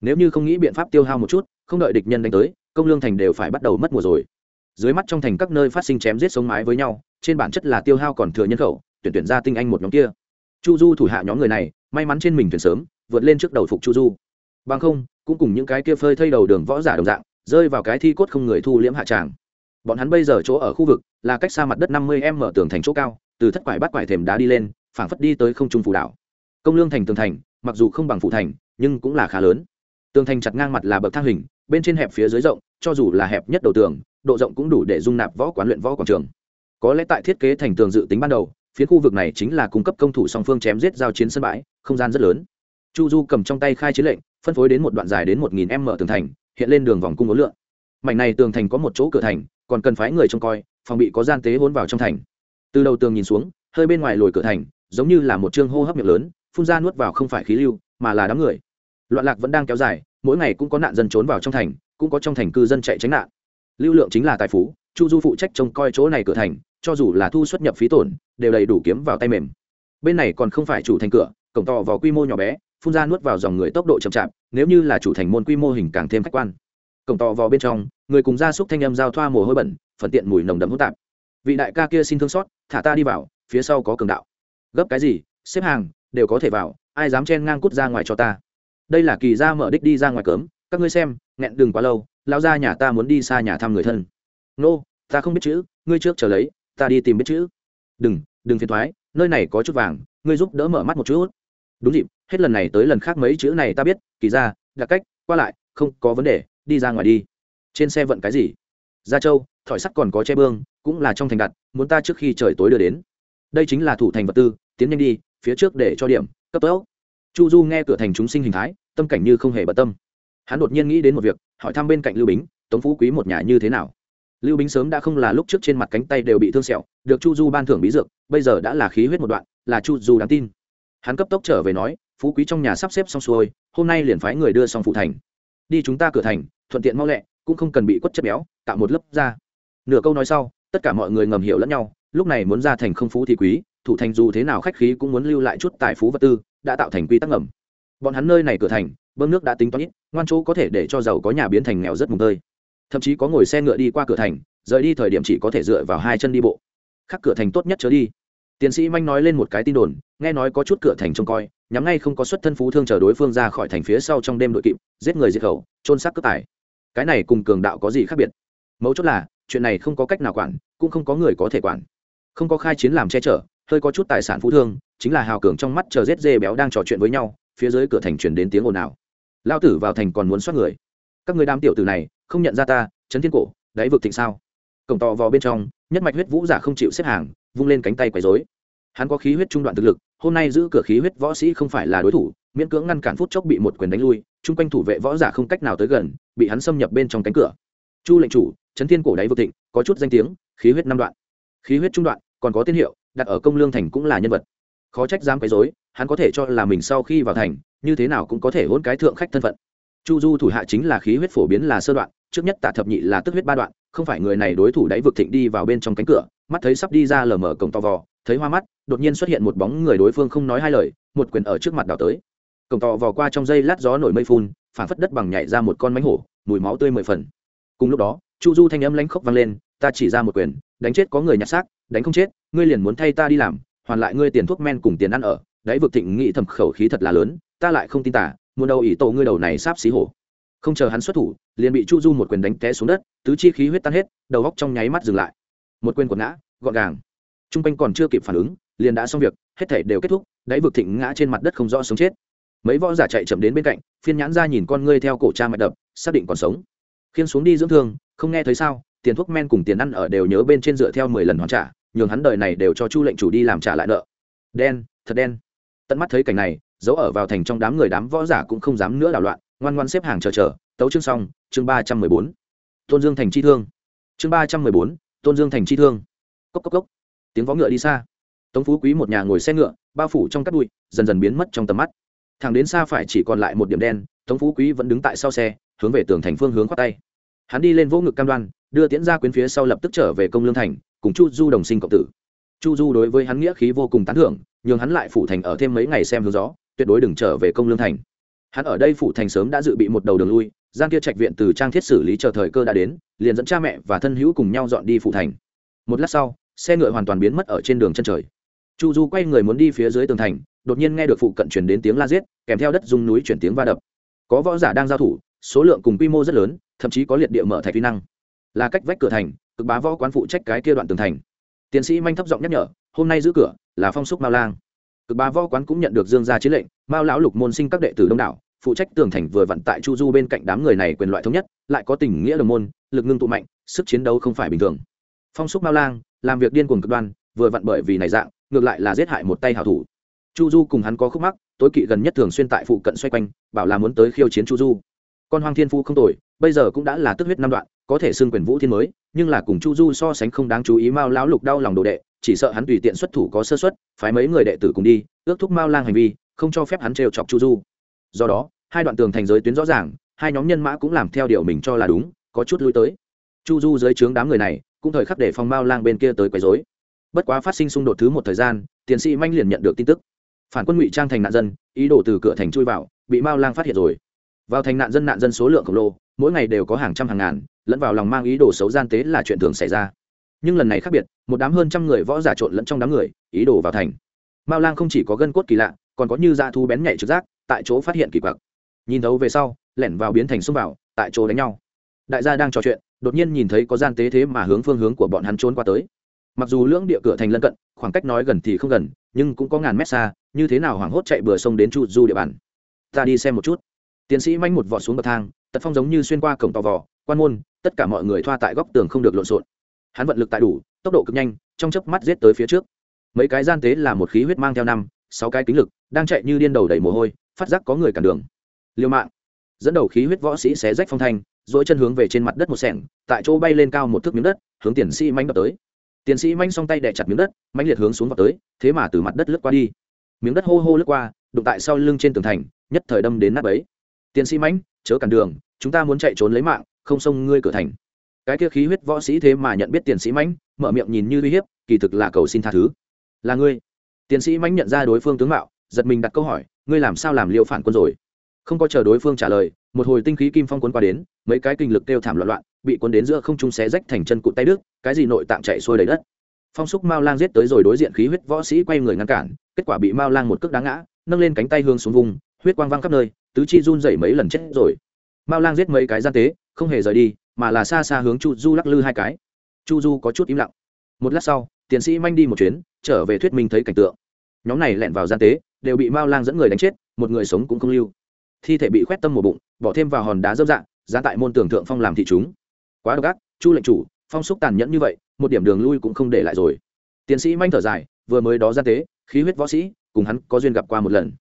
Nếu như không nghĩ biện pháp tiêu hao một chút, không đợi địch nhân đánh tới, công lương thành đều phải bắt đầu mất mùa rồi. Dưới mắt trong thành các nơi phát sinh chém giết sống mái với nhau, trên bản chất là tiêu hao còn thừa nhân khẩu tuyển tuyển ra tinh anh một nhóm kia. Chu du thủ hạ nhóm người này, may mắn trên mình tuyển sớm, vượt lên trước đầu phục chu du. Bằng không, cũng cùng những cái kia phơi thây đầu đường võ giả đồng dạng, rơi vào cái thi cốt không người thu liễm hạ tràng. Bọn hắn bây giờ chỗ ở khu vực là cách xa mặt đất năm mươi m mở tường thành chỗ cao, từ thất quải bắt quải thềm đá đi lên, phảng phất đi tới không trung phủ đảo. Công lương thành tường thành, mặc dù không bằng phủ thành, nhưng cũng là khá lớn. Tường thành chặt ngang mặt là bậc thang hình, bên trên hẹp phía dưới rộng, cho dù là hẹp nhất đầu tường, độ rộng cũng đủ để dung nạp võ quán luyện võ quảng trường. Có lẽ tại thiết kế thành tường dự tính ban đầu phía khu vực này chính là cung cấp công thủ song phương chém giết giao chiến sân bãi, không gian rất lớn. Chu du cầm trong tay khai chiến lệnh, phân phối đến một đoạn dài đến một nghìn m tường thành, hiện lên đường vòng cung ấn lượng. Mảnh này tường thành có một chỗ cửa thành, còn cần phái người trông coi, phòng bị có gian tế hôn vào trong thành. Từ đầu tường nhìn xuống, hơi bên ngoài lồi cửa thành, giống như là một chương hô hấp miệng lớn, phun ra nuốt vào không phải khí lưu, mà là đám người. Loạn lạc vẫn đang kéo dài, mỗi ngày cũng có nạn dân trốn vào trong thành, cũng có trong thành cư dân chạy tránh nạn. Lưu lượng chính là tài phú, chu du phụ trách trông coi chỗ này cửa thành cho dù là thu xuất nhập phí tổn, đều đầy đủ kiếm vào tay mềm. Bên này còn không phải chủ thành cửa, cổng to vào quy mô nhỏ bé, phun ra nuốt vào dòng người tốc độ chậm chạp, nếu như là chủ thành môn quy mô hình càng thêm khách quan. Cổng to vào bên trong, người cùng gia súc thanh âm giao thoa mồ hôi bẩn, phần tiện mùi nồng đậm hỗn tạp. Vị đại ca kia xin thương xót, thả ta đi vào, phía sau có cường đạo. Gấp cái gì, xếp hàng, đều có thể vào, ai dám chen ngang cút ra ngoài cho ta. Đây là kỳ ra mở đích đi ra ngoài cớm các ngươi xem, nghẹn đừng quá lâu lao ra nhà ta muốn đi xa nhà thăm người thân. Nô, ta không biết chữ, ngươi trước chờ lấy ta đi tìm biết chữ. Đừng đừng phiền thoái, nơi này có chút vàng, ngươi giúp đỡ mở mắt một chút. Đúng dịp, hết lần này tới lần khác mấy chữ này ta biết, kỳ ra đặc cách, qua lại, không có vấn đề, đi ra ngoài đi. Trên xe vận cái gì? Gia châu, thỏi sắt còn có che bương, cũng là trong thành đặt, muốn ta trước khi trời tối đưa đến. Đây chính là thủ thành vật tư, tiến nhanh đi, phía trước để cho điểm, cấp tốc. Chu du nghe cửa thành chúng sinh hình thái, tâm cảnh như không hề bận tâm. Hắn đột nhiên nghĩ đến một việc, hỏi thăm bên cạnh lưu bính, tống phú quý một nhà như thế nào? Lưu bính sớm đã không là lúc trước trên mặt cánh tay đều bị thương sẹo, được chu du ban thưởng bí dược, bây giờ đã là khí huyết một đoạn, là chu du đáng tin. Hắn cấp tốc trở về nói, phú quý trong nhà sắp xếp xong xuôi, hôm nay liền phái người đưa xong phụ thành. Đi chúng ta cửa thành, thuận tiện mau lẹ, cũng không cần bị quất chất béo tạo một lớp ra nửa câu nói sau, tất cả mọi người ngầm hiểu lẫn nhau, lúc này muốn ra thành không phú thì quý, thủ thành dù thế nào khách khí cũng muốn lưu lại chút tài phú vật tư, đã tạo thành quy tắc ngầm. Bọn hắn nơi này cửa thành, bơm nước đã tính toán ít, ngoan chỗ có thể để cho giàu có nhà biến thành nghèo rất mùng tơi thậm chí có ngồi xe ngựa đi qua cửa thành, rời đi thời điểm chỉ có thể dựa vào hai chân đi bộ. Khắc cửa thành tốt nhất chớ đi. Tiến sĩ manh nói lên một cái tin đồn, nghe nói có chút cửa thành trông coi, nhắm ngay không có xuất thân phú thương chờ đối phương ra khỏi thành phía sau trong đêm đội kịp, giết người diệt khẩu trôn xác cướp tài. Cái này cùng cường đạo có gì khác biệt? Mấu chốt là, chuyện này không có cách nào quản, cũng không có người có thể quản. Không có khai chiến làm che chở, hơi có chút tài sản phú thương, chính là hào cường trong mắt chờ rết dê béo đang trò chuyện với nhau, phía dưới cửa thành chuyển đến tiếng ồn ào. Lao tử vào thành còn muốn soát người các người đám tiểu tử này, không nhận ra ta, chấn thiên cổ, đáy vực thịnh sao? Cổng tò vào bên trong, nhất mạch huyết vũ giả không chịu xếp hàng, vung lên cánh tay quấy dối hắn có khí huyết trung đoạn thực lực, hôm nay giữ cửa khí huyết võ sĩ không phải là đối thủ, miễn cưỡng ngăn cản phút chốc bị một quyền đánh lui, chung quanh thủ vệ võ giả không cách nào tới gần, bị hắn xâm nhập bên trong cánh cửa. Chu lệnh chủ, chấn thiên cổ đáy vực thịnh, có chút danh tiếng, khí huyết năm đoạn. Khí huyết trung đoạn, còn có tiên hiệu, đặt ở công lương thành cũng là nhân vật. Khó trách dám quấy dối hắn có thể cho là mình sau khi vào thành, như thế nào cũng có thể hôn cái thượng khách thân phận chu du thủ hạ chính là khí huyết phổ biến là sơ đoạn, trước nhất tạ thập nhị là tức huyết ba đoạn, không phải người này đối thủ đáy vực thịnh đi vào bên trong cánh cửa, mắt thấy sắp đi ra lờ mở cổng to vò, thấy hoa mắt, đột nhiên xuất hiện một bóng người đối phương không nói hai lời, một quyền ở trước mặt đào tới. Cổng to vò qua trong dây lát gió nổi mây phun, phản phất đất bằng nhảy ra một con mánh hổ, mùi máu tươi mười phần. Cùng lúc đó, chu du thanh âm lãnh khốc vang lên, ta chỉ ra một quyền, đánh chết có người nhặt xác, đánh không chết, ngươi liền muốn thay ta đi làm, hoàn lại ngươi tiền thuốc men cùng tiền ăn ở, đáy vực thịnh nghị thầm khẩu khí thật là lớn, ta lại không tin tả muốn đầu ý tổ ngươi đầu này sáp xí hổ. Không chờ hắn xuất thủ, liền bị chu du một quyền đánh té xuống đất, tứ chi khí huyết tan hết, đầu góc trong nháy mắt dừng lại. Một quyền quật ngã, gọn gàng. T r u n g quanh còn chưa kịp phản ứng, liền đã xong việc, hết thể đều kết thúc, đáy vực thịnh ngã trên mặt đất không rõ sống chết. Mấy võ giả chạy chậm đến bên cạnh, phiên nhãn ra nhìn con ngươi theo cổ cha mạch đập, xác định còn sống. Khiên xuống đi dưỡng thương, không nghe thấy sao, tiền thuốc men cùng tiền ăn ở đều nhớ bên trên dựa theo mười lần hoàn trả, nhường hắn đời này đều cho chu lệnh chủ đi làm trả lại nợ. Đen, thật đen. Tận mắt thấy cảnh này dấu ở vào thành trong đám người đám võ giả cũng không dám nữa đảo loạn, ngoan ngoan xếp hàng chờ chờ. Tấu chương xong, chương ba trăm mười bốn. Tôn dương thành chi thương. Chương ba trăm mười bốn, tôn dương thành chi thương. Cốc cốc cốc. Tiếng võ ngựa đi xa. Tống phú quý một nhà ngồi xe ngựa, bao phủ trong cát bụi, dần dần biến mất trong tầm mắt. Thằng đến xa phải chỉ còn lại một điểm đen, tống phú quý vẫn đứng tại sau xe, hướng về tường thành phương hướng khoác tay. Hắn đi lên vỗ ngực cam đoan, đưa tiễn ra quyến phía sau lập tức trở về công lương thành, cùng chu du đồng sinh cộng tử. Chu du đối với hắn nghĩa khí vô cùng tán thưởng, nhường hắn lại phủ thành ở thêm mấy ngày xem hướng gió tuyệt đối đừng trở về công lương thành. Hắn ở đây phủ thành sớm đã dự bị một đầu đường lui gian kia trạch viện từ trang thiết xử lý chờ thời cơ đã đến, liền dẫn cha mẹ và thân hữu cùng nhau dọn đi phủ thành. Một lát sau, xe ngựa hoàn toàn biến mất ở trên đường chân trời. Chu du quay người muốn đi phía dưới tường thành, đột nhiên nghe được phụ cận chuyển đến tiếng la giết, kèm theo đất dung núi chuyển tiếng va đập. Có võ giả đang giao thủ, số lượng cùng quy mô rất lớn, thậm chí có liệt địa mở thạch vi năng. Là cách vách cửa thành, cực bá võ quán phụ trách cái kia đoạn tường thành. Tiến sĩ manh thấp giọng nhắc nhở, hôm nay giữ cửa là phong xúc mao lang cực bá võ quán cũng nhận được dương gia chiến lệnh, mao lão lục môn sinh các đệ tử đông đảo, phụ trách tường thành vừa vặn tại chu du bên cạnh đám người này quyền loại thống nhất, lại có tình nghĩa đồng môn, lực ngưng tụ mạnh, sức chiến đấu không phải bình thường. Phong xúc mao lang, làm việc điên cuồng cực đoan, vừa vặn bởi vì này dạng, ngược lại là giết hại một tay hảo thủ. Chu du cùng hắn có khúc mắc, tối kỵ gần nhất thường xuyên tại phụ cận xoay quanh, bảo là muốn tới khiêu chiến chu du. Con hoàng thiên phu không tồi, bây giờ cũng đã là tức huyết năm đoạn, có thể xưng quyền vũ thiên mới, nhưng là cùng chu du so sánh không đáng chú ý mao lão lục đau lòng đồ đệ chỉ sợ hắn tùy tiện xuất thủ có sơ xuất phái mấy người đệ tử cùng đi, ước thúc mao lang hành vi, không cho phép hắn trêu chọc chu du. Do đó, hai đoạn tường thành giới tuyến rõ ràng, hai nhóm nhân mã cũng làm theo điều mình cho là đúng, có chút lui tới. Chu du dưới trướng đám người này, cũng thời khắc để phòng mao lang bên kia tới quấy dối bất quá phát sinh xung đột thứ một thời gian tiến sĩ manh liền nhận được tin tức. Phản quân ngụy trang thành nạn dân, ý đồ từ cửa thành chui vào, bị mao lang phát hiện rồi. Vào thành nạn dân nạn dân số lượng khổng lồ, mỗi ngày đều có hàng trăm hàng ngàn, lẫn vào lòng mang ý đồ xấu gian tế là chuyện thường xảy ra nhưng lần này khác biệt, một đám hơn trăm người võ giả trộn lẫn trong đám người, ý đồ vào thành. Mao lang không chỉ có gân cốt kỳ lạ, còn có như da thu bén nhạy trực giác, tại chỗ phát hiện kỳ quặc. Nhìn thấu về sau, lẻn vào biến thành xông vào, tại chỗ đánh nhau. Đại gia đang trò chuyện, đột nhiên nhìn thấy có gian tế thế mà hướng phương hướng của bọn hắn trốn qua tới. Mặc dù lưỡng địa cửa thành lân cận, khoảng cách nói gần thì không gần, nhưng cũng có ngàn mét xa, như thế nào hoảng hốt chạy bừa sông đến chu du địa bàn? Ta đi xem một chút. Tiến sĩ manh một vỏ xuống bậc thang, tật phong giống như xuyên qua cổng tò vò, quan môn, tất cả mọi người thoa tại góc tường không được lộn xộn hắn vận lực tại đủ, tốc độ cực nhanh, trong chớp mắt giết tới phía trước. Mấy cái gian tế là một khí huyết mang theo năm, sáu cái kính lực, đang chạy như điên đầu đầy mồ hôi, phát giác có người cản đường. Liều mạng. Dẫn đầu khí huyết võ sĩ xé rách phong thanh dỗi chân hướng về trên mặt đất một sẻng tại chỗ bay lên cao một thước miếng đất, hướng tiến sĩ manh đập tới. Tiến sĩ manh song tay đè chặt miếng đất, manh liệt hướng xuống vào tới, thế mà từ mặt đất lướt qua đi. Miếng đất hô hô lướt qua, đụng tại sau lưng trên tường thành, nhất thời đâm đến nát ấy tiến sĩ manh, chớ cản đường, chúng ta muốn chạy trốn lấy mạng, không xông ngươi cửa thành cái kia khí huyết võ sĩ thế mà nhận biết tiền sĩ mãnh, mở miệng nhìn như uy hiếp, kỳ thực là cầu xin tha thứ. Là ngươi. Tiến sĩ mãnh nhận ra đối phương tướng mạo, giật mình đặt câu hỏi, ngươi làm sao làm liệu phản quân rồi? Không có chờ đối phương trả lời, một hồi tinh khí kim phong quấn qua đến, mấy cái kinh lực kêu thảm loạn loạn, bị cuốn đến giữa không trung xé rách thành chân cụt tay đức cái gì nội tạng chạy xuôi đầy đất. Phong xúc mao lang giết tới rồi đối diện khí huyết võ sĩ quay người ngăn cản, kết quả bị mao lang một cước đá ngã, nâng lên cánh tay hương xuống vùng, huyết quang văng khắp nơi, tứ chi run dậy mấy lần chết rồi. Mao lang giết mấy cái gian tế, không hề rời đi mà là xa xa hướng chu du lắc lư hai cái. Chu du có chút im lặng. Một lát sau, tiến sĩ manh đi một chuyến, trở về thuyết minh thấy cảnh tượng. Nhóm này lẹn vào gian tế, đều bị mao lang dẫn người đánh chết, một người sống cũng không lưu. Thi thể bị khoét tâm một bụng, bỏ thêm vào hòn đá dâm dạng giá tại môn tưởng thượng phong làm thị chúng. Quá độc ác, chu lệnh chủ, phong xúc tàn nhẫn như vậy, một điểm đường lui cũng không để lại rồi. Tiến sĩ manh thở dài, vừa mới đó gian tế, khí huyết võ sĩ, cùng hắn có duyên gặp qua một lần.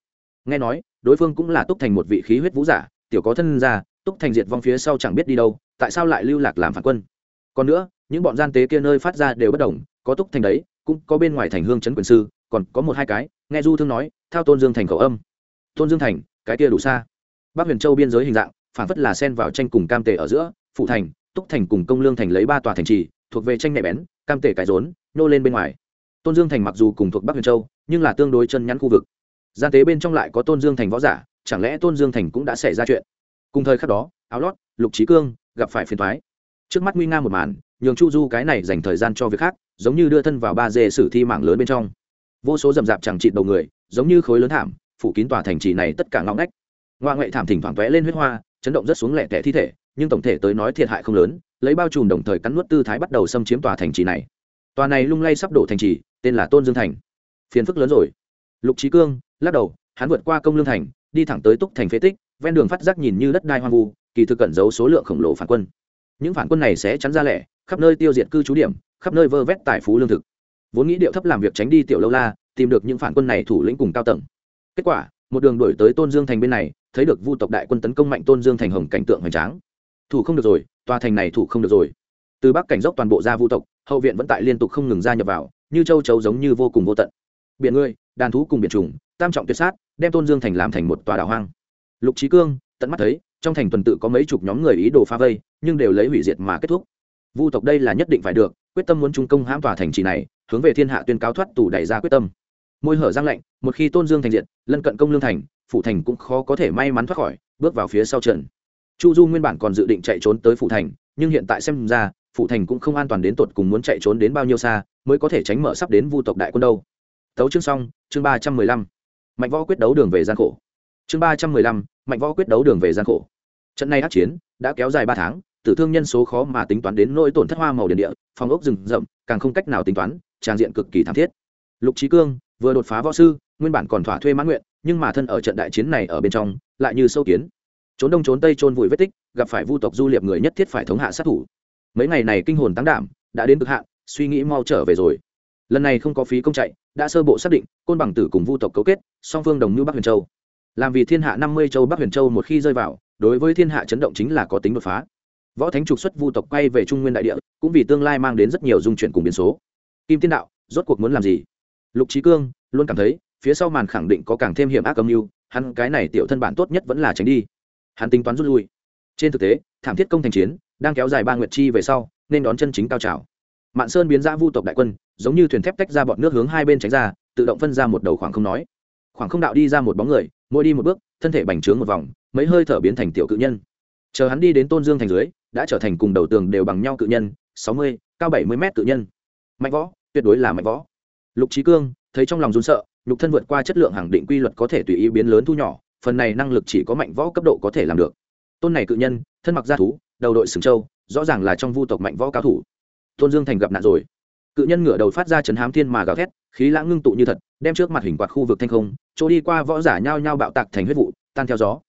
Nghe nói, đối phương cũng là túc thành một vị khí huyết vũ giả, tiểu có thân gia túc thành diệt vong phía sau chẳng biết đi đâu tại sao lại lưu lạc làm phản quân? Còn nữa, những bọn gian tế kia nơi phát ra đều bất đồng, có túc thành đấy, cũng có bên ngoài thành hương trấn quyền sư, còn có một hai cái, nghe du thương nói theo tôn dương thành khẩu âm. Tôn dương thành, cái kia đủ xa. Bắc huyền châu biên giới hình dạng, phản phất là sen vào tranh cùng cam tề ở giữa, phụ thành, túc thành cùng công lương thành lấy ba tòa thành trì, thuộc về tranh nhạy bén, cam tề cái rốn nô lên bên ngoài. Tôn dương thành mặc dù cùng thuộc bắc huyền châu, nhưng là tương đối chân nhắn khu vực. Gian tế bên trong lại có tôn dương thành võ giả, chẳng lẽ tôn dương thành cũng đã xảy ra chuyện? Cùng thời khắc đó, áo lót, lục trí cương gặp phải phiền thoái. Trước mắt nguy nga một màn, nhường chu du cái này dành thời gian cho việc khác, giống như đưa thân vào ba dê sử thi mạng lớn bên trong. Vô số rầm rạp chẳng trị đầu người, giống như khối lớn thảm, phủ kín tòa thành trì này tất cả ngõ ngách. Ngoa ngoại thảm thỉnh thoảng vẽ lên huyết hoa, chấn động rất xuống lẻ tẻ thi thể, nhưng tổng thể tới nói thiệt hại không lớn, lấy bao trùm đồng thời cắn nuốt tư thái bắt đầu xâm chiếm tòa thành trì này. Tòa này lung lay sắp đổ thành trì, tên là tôn dương thành. Phiền phức lớn rồi. Lục trí cương lắc đầu, hắn vượt qua công lương thành, đi thẳng tới túc thành phế tích, ven đường phát giác nhìn như đất đai hoang vu kỳ thực cẩn giấu số lượng khổng lồ phản quân. Những phản quân này sẽ chắn ra lẻ, khắp nơi tiêu diệt cư trú điểm, khắp nơi vơ vét tài phú lương thực. Vốn nghĩ điệu thấp làm việc tránh đi tiểu lâu la, tìm được những phản quân này thủ lĩnh cùng cao tầng. Kết quả, một đường đổi tới tôn dương thành bên này, thấy được vu tộc đại quân tấn công mạnh tôn dương thành hồng cảnh tượng hoành tráng. Thủ không được rồi, tòa thành này thủ không được rồi. Từ bắc cảnh dốc toàn bộ ra vu tộc, hậu viện vẫn tại liên tục không ngừng ra nhập vào, như châu chấu giống như vô cùng vô tận. Biển ngươi, đàn thú cùng biển trùng, tam trọng tuyệt sát, đem tôn dương thành làm thành một tòa đảo hoang. Lục trí cương, tận mắt thấy trong thành tuần tự có mấy chục nhóm người ý đồ phá vây, nhưng đều lấy hủy diệt mà kết thúc. Vu tộc đây là nhất định phải được, quyết tâm muốn trung công hãm tòa thành trì này, hướng về thiên hạ tuyên cáo thoát tù đẩy ra quyết tâm. Môi hở giang lạnh, một khi tôn dương thành diện lân cận công lương thành, phủ thành cũng khó có thể may mắn thoát khỏi, bước vào phía sau trận. Chu du nguyên bản còn dự định chạy trốn tới phủ thành, nhưng hiện tại xem ra, phủ thành cũng không an toàn đến tột cùng muốn chạy trốn đến bao nhiêu xa, mới có thể tránh mở sắp đến vu tộc đại quân đâu. Tấu chương xong, chương ba trăm mười lăm. Mạnh võ quyết đấu đường về gian khổ chương ba trăm mười lăm, mạnh võ quyết đấu đường về gian khổ. Trận này ác chiến đã kéo dài ba tháng, tử thương nhân số khó mà tính toán đến nỗi tổn thất hoa màu điện địa, phòng ốc rừng rậm, càng không cách nào tính toán, trang diện cực kỳ thảm thiết. Lục trí cương vừa đột phá võ sư, nguyên bản còn thỏa thuê mãn nguyện, nhưng mà thân ở trận đại chiến này ở bên trong, lại như sâu kiến. Trốn đông trốn tây trôn vùi vết tích, gặp phải vu tộc du liệp người nhất thiết phải thống hạ sát thủ. Mấy ngày này kinh hồn tăng đảm, đã đến cực hạn, suy nghĩ mau trở về rồi. Lần này không có phí công chạy, đã sơ bộ xác định, côn bằng tử cùng vu tộc cấu kết, song phương đồng như bắc huyền châu làm vì thiên hạ năm mươi châu bắc huyền châu một khi rơi vào, đối với thiên hạ chấn động chính là có tính đột phá. Võ thánh trục xuất vu tộc quay về trung nguyên đại địa, cũng vì tương lai mang đến rất nhiều dung chuyển cùng biến số. Kim tiên đạo, rốt cuộc muốn làm gì? Lục trí cương luôn cảm thấy, phía sau màn khẳng định có càng thêm hiểm ác âm mưu, hắn cái này tiểu thân bản tốt nhất vẫn là tránh đi. Hắn tính toán rút lui. Trên thực tế, thảm thiết công thành chiến, đang kéo dài ba nguyệt chi về sau, nên đón chân chính cao trào. Mạn sơn biến ra vu tộc đại quân, giống như thuyền thép tách ra bọn nước hướng hai bên tránh ra, tự động phân ra một đầu khoảng không nói. Khoảng không đạo đi ra một bóng người mỗi đi một bước, thân thể bành trướng một vòng, mấy hơi thở biến thành tiểu cự nhân. Chờ hắn đi đến tôn dương thành dưới, đã trở thành cùng đầu tường đều bằng nhau cự nhân, sáu mươi, cao bảy mươi mét cự nhân. Mạnh võ, tuyệt đối là mạnh võ. Lục trí cương, thấy trong lòng run sợ, nhục thân vượt qua chất lượng hàng định quy luật có thể tùy ý biến lớn thu nhỏ, phần này năng lực chỉ có mạnh võ cấp độ có thể làm được. Tôn này cự nhân, thân mặc gia thú, đầu đội sừng châu rõ ràng là trong vu tộc mạnh võ cao thủ. Tôn dương thành gặp nạn rồi cự nhân ngửa đầu phát ra chấn hám thiên mà gào thét, khí lãng ngưng tụ như thật, đem trước mặt hình quạt khu vực thanh không, chỗ đi qua võ giả nhao nhao bạo tạc thành huyết vụ, tan theo gió.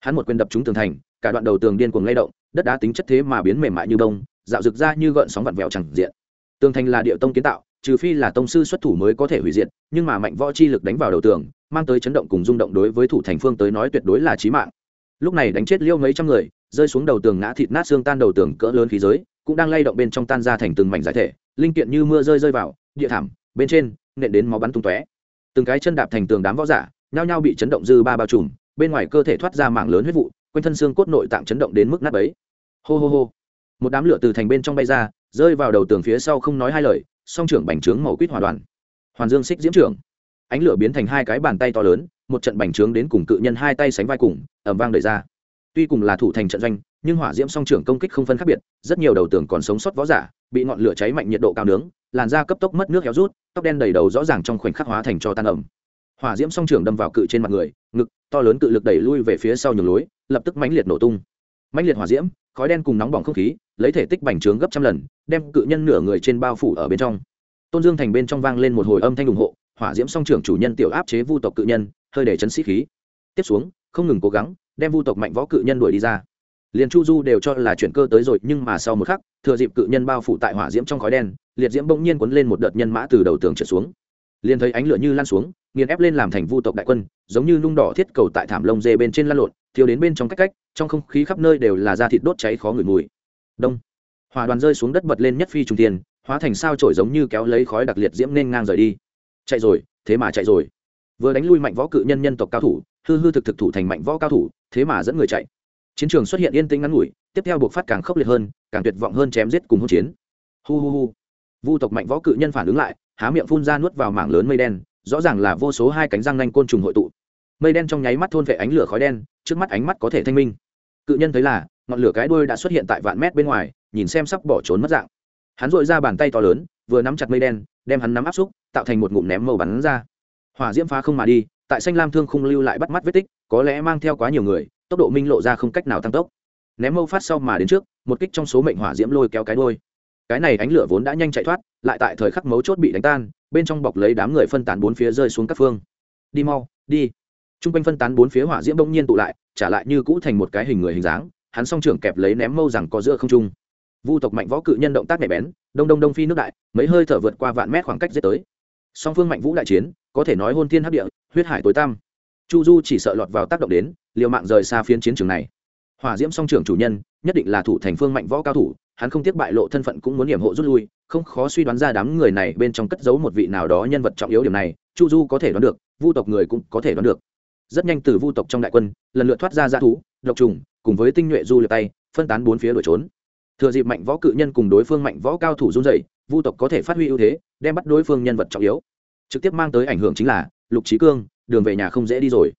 Hắn một quyền đập trúng tường thành, cả đoạn đầu tường điên cuồng lay động, đất đá tính chất thế mà biến mềm mại như bông, dạo rực ra như gợn sóng vặn vẹo chẳng diện. Tường thành là địa tông kiến tạo, trừ phi là tông sư xuất thủ mới có thể hủy diệt, nhưng mà mạnh võ chi lực đánh vào đầu tường, mang tới chấn động cùng rung động đối với thủ thành phương tới nói tuyệt đối là chí mạng. Lúc này đánh chết liêu mấy trăm người, rơi xuống đầu tường ngã thịt nát xương tan đầu tường cỡ lớn khí giới, cũng đang lay động bên trong tan ra thành từng mảnh giải thể linh kiện như mưa rơi rơi vào, địa thảm, bên trên, nện đến máu bắn tung tóe. Từng cái chân đạp thành tường đám võ giả, nhao nhao bị chấn động dư ba bao trùm, bên ngoài cơ thể thoát ra mạng lớn huyết vụ, quanh thân xương cốt nội tạng chấn động đến mức nát bấy. Hô hô hô. Một đám lửa từ thành bên trong bay ra, rơi vào đầu tường phía sau không nói hai lời, song trưởng bành trướng màu quýt hòa đoàn. Hoàn dương xích diễm trưởng. Ánh lửa biến thành hai cái bàn tay to lớn, một trận bành trướng đến cùng cự nhân hai tay sánh vai cùng ẩm vang đợi ra. Tuy cùng là thủ thành trận doanh nhưng hỏa diễm song trưởng công kích không phân khác biệt, rất nhiều đầu tường còn sống sót võ giả, bị ngọn lửa cháy mạnh nhiệt độ cao nướng, làn da cấp tốc mất nước héo rút, tóc đen đầy đầu rõ ràng trong khoảnh khắc hóa thành cho tan ẩm. Hỏa diễm song trưởng đâm vào cự trên mặt người, ngực, to lớn cự lực đẩy lui về phía sau nhường lối, lập tức mãnh liệt nổ tung. Mãnh liệt hỏa diễm, khói đen cùng nóng bỏng không khí, lấy thể tích bành trướng gấp trăm lần, đem cự nhân nửa người trên bao phủ ở bên trong. Tôn dương thành bên trong vang lên một hồi âm thanh ủng hộ, hỏa diễm song trưởng chủ nhân tiểu áp chế vu tộc cự nhân, hơi để chấn sĩ khí. Tiếp xuống, không ngừng cố gắng, đem vu tộc mạnh võ cự nhân đuổi đi ra liền chu du đều cho là chuyển cơ tới rồi, nhưng mà sau một khắc, thừa dịp cự nhân bao phủ tại hỏa diễm trong khói đen, liệt diễm bỗng nhiên quấn lên một đợt nhân mã từ đầu tường trở xuống. Liền thấy ánh lửa như lan xuống, nghiền ép lên làm thành vu tộc đại quân, giống như nung đỏ thiết cầu tại thảm lông dê bên trên lan lộn thiếu đến bên trong cách cách, trong không khí khắp nơi đều là da thịt đốt cháy khó ngửi mùi. Đông. Hỏa đoàn rơi xuống đất bật lên nhất phi trung tiền hóa thành sao trổi giống như kéo lấy khói đặc liệt diễm nên ngang rời đi. Chạy rồi, thế mà chạy rồi. Vừa đánh lui mạnh võ cự nhân nhân tộc cao thủ, hư hư thực thực thủ thành mạnh võ cao thủ, thế mà dẫn người chạy chiến trường xuất hiện yên tĩnh ngắn ngủi, tiếp theo buộc phát càng khốc liệt hơn, càng tuyệt vọng hơn chém giết cùng hỗn chiến. Hu hu hu. Vu tộc mạnh võ cự nhân phản ứng lại, há miệng phun ra nuốt vào mảng lớn mây đen, rõ ràng là vô số hai cánh răng nanh côn trùng hội tụ. Mây đen trong nháy mắt thôn vệ ánh lửa khói đen, trước mắt ánh mắt có thể thanh minh. Cự nhân thấy là, ngọn lửa cái đuôi đã xuất hiện tại vạn mét bên ngoài, nhìn xem sắp bỏ trốn mất dạng. Hắn dội ra bàn tay to lớn, vừa nắm chặt mây đen, đem hắn nắm áp xúc, tạo thành một ngụm ném màu bắn ra. Hỏa diễm phá không mà đi, tại xanh lam thương không lưu lại bắt mắt vết tích, có lẽ mang theo quá nhiều người tốc độ minh lộ ra không cách nào tăng tốc. Ném mâu phát sau mà đến trước, một kích trong số mệnh hỏa diễm lôi kéo cái đôi cái này ánh lửa vốn đã nhanh chạy thoát, lại tại thời khắc mấu chốt bị đánh tan, bên trong bọc lấy đám người phân tán bốn phía rơi xuống các phương. Đi mau, đi. T r u n g quanh phân tán bốn phía hỏa diễm bỗng nhiên tụ lại, trả lại như cũ thành một cái hình người hình dáng, hắn song trưởng kẹp lấy ném mâu rằng có giữa không trung. Vu tộc mạnh võ cự nhân động tác nhạy bén, đông đông đông phi nước đại, mấy hơi thở vượt qua vạn mét khoảng cách dễ tới. Song phương mạnh vũ đại chiến, có thể nói hôn thiên hấp địa, huyết hải tối tam chu du chỉ sợ lọt vào tác động đến, liều mạng rời xa phiến chiến trường này. Hòa diễm song trưởng chủ nhân, nhất định là thủ thành phương mạnh võ cao thủ, hắn không tiếc bại lộ thân phận cũng muốn điểm hộ rút lui, không khó suy đoán ra đám người này bên trong cất giấu một vị nào đó nhân vật trọng yếu điểm này, chu du có thể đoán được, vu tộc người cũng có thể đoán được. Rất nhanh từ vu tộc trong đại quân, lần lượt thoát ra dã thú, độc trùng, cùng với tinh nhuệ du lượt tay, phân tán bốn phía đuổi trốn. Thừa dịp mạnh võ cự nhân cùng đối phương mạnh võ cao thủ run dày vu tộc có thể phát huy ưu thế, đem bắt đối phương nhân vật trọng yếu. Trực tiếp mang tới ảnh hưởng chính là, lục trí cương đường về nhà không dễ đi rồi.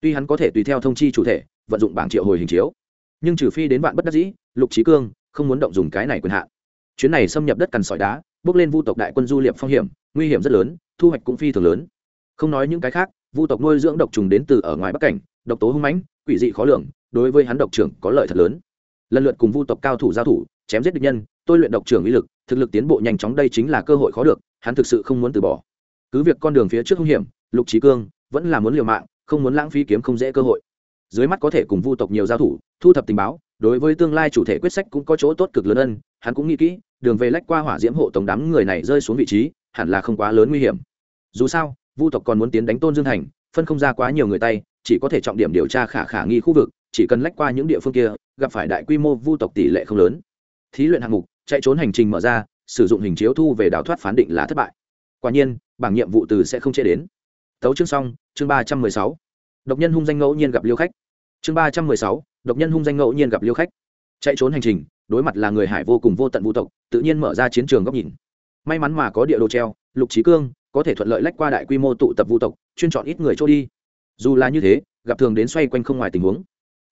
Tuy hắn có thể tùy theo thông chi chủ thể, vận dụng bảng triệu hồi hình chiếu, nhưng trừ phi đến vạn bất đắc dĩ, lục trí cương không muốn động dùng cái này quyền hạn. Chuyến này xâm nhập đất cằn sỏi đá, bước lên vu tộc đại quân du liệp phong hiểm, nguy hiểm rất lớn, thu hoạch cũng phi thường lớn. Không nói những cái khác, vu tộc nuôi dưỡng độc trùng đến từ ở ngoài bắc cảnh, độc tố hung mãnh, quỷ dị khó lường, đối với hắn độc trưởng có lợi thật lớn. Lần lượt cùng vu tộc cao thủ giao thủ, chém giết địch nhân, tôi luyện độc trưởng uy lực, thực lực tiến bộ nhanh chóng đây chính là cơ hội khó được, hắn thực sự không muốn từ bỏ. Cứ việc con đường phía trước hung hiểm, lục trí cương vẫn là muốn liều mạng, không muốn lãng phí kiếm không dễ cơ hội. Dưới mắt có thể cùng vu tộc nhiều giao thủ, thu thập tình báo, đối với tương lai chủ thể quyết sách cũng có chỗ tốt cực lớn ân hắn cũng nghĩ kỹ, đường về lách qua hỏa diễm hộ tổng đám người này rơi xuống vị trí, hẳn là không quá lớn nguy hiểm. Dù sao, vu tộc còn muốn tiến đánh tôn dương thành, phân không ra quá nhiều người tay, chỉ có thể trọng điểm điều tra khả khả nghi khu vực, chỉ cần lách qua những địa phương kia, gặp phải đại quy mô vu tộc tỷ lệ không lớn. Thí luyện hạng mục, chạy trốn hành trình mở ra, sử dụng hình chiếu thu về đào thoát phán định là thất bại. Quả nhiên, bảng nhiệm vụ từ sẽ không chế đến tấu chương xong, chương ba trăm mười sáu. Độc nhân hung danh ngẫu nhiên gặp liêu khách. Chương ba trăm mười sáu, độc nhân hung danh ngẫu nhiên gặp liêu khách. Chạy trốn hành trình, đối mặt là người hải vô cùng vô tận vũ tộc, tự nhiên mở ra chiến trường góc nhìn. May mắn mà có địa đồ treo, lục trí cương, có thể thuận lợi lách qua đại quy mô tụ tập vũ tộc, chuyên chọn ít người trôi đi. Dù là như thế, gặp thường đến xoay quanh không ngoài tình huống.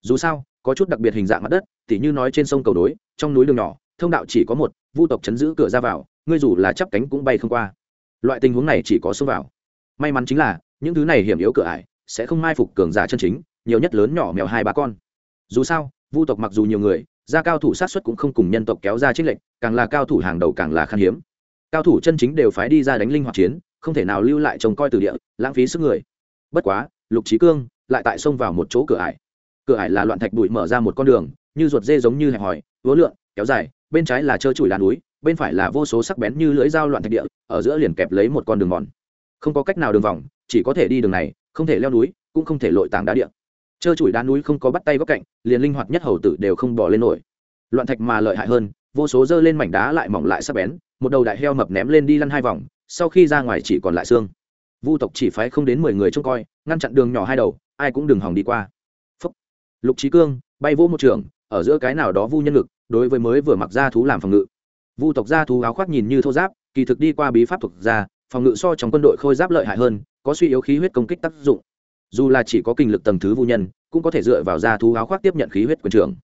Dù sao, có chút đặc biệt hình dạng mặt đất, tỉ như nói trên sông cầu đối trong núi đường nhỏ, thông đạo chỉ có một vu tộc chấn giữ cửa ra vào, ngươi dù là chắp cánh cũng bay không qua. Loại tình huống này chỉ có xông vào may mắn chính là, những thứ này hiểm yếu cửa ải, sẽ không mai phục cường giả chân chính, nhiều nhất lớn nhỏ mèo hai ba con. Dù sao, vu tộc mặc dù nhiều người ra cao thủ sát xuất cũng không cùng nhân tộc kéo ra trích lệnh càng là cao thủ hàng đầu càng là khan hiếm. Cao thủ chân chính đều phái đi ra đánh linh hoạt chiến, không thể nào lưu lại trông coi từ địa, lãng phí sức người. Bất quá, lục trí cương lại tại xông vào một chỗ cửa ải. Cửa ải là loạn thạch bụi mở ra một con đường, như ruột dê giống như hẹp hòi vố lượn, kéo dài, bên trái là trơ trụi đá núi, bên phải là vô số sắc bén như lưỡi dao loạn thạch địa, ở giữa liền kẹp lấy một con đường mòn không có cách nào đường vòng, chỉ có thể đi đường này, không thể leo núi, cũng không thể lội tảng đá địa. Trơ trụi đá núi không có bắt tay góc cạnh, liền linh hoạt nhất hầu tử đều không bỏ lên nổi. Loạn thạch mà lợi hại hơn, vô số dơ lên mảnh đá lại mỏng lại sắc bén, một đầu đại heo mập ném lên đi lăn hai vòng, sau khi ra ngoài chỉ còn lại xương. Vu tộc chỉ phái không đến mười người trông coi, ngăn chặn đường nhỏ hai đầu, ai cũng đừng hỏng đi qua. Phúc. lục trí cương, bay vô một trường, ở giữa cái nào đó vu nhân lực, đối với mới vừa mặc ra thú làm phòng ngự. Vu tộc ra thú áo khoác nhìn như thô giáp, kỳ thực đi qua bí pháp thuộc ra phòng ngự so trong quân đội khôi giáp lợi hại hơn, có suy yếu khí huyết công kích tác dụng. Dù là chỉ có kinh lực tầng thứ vu nhân, cũng có thể dựa vào gia thú áo khoác tiếp nhận khí huyết quyền trưởng.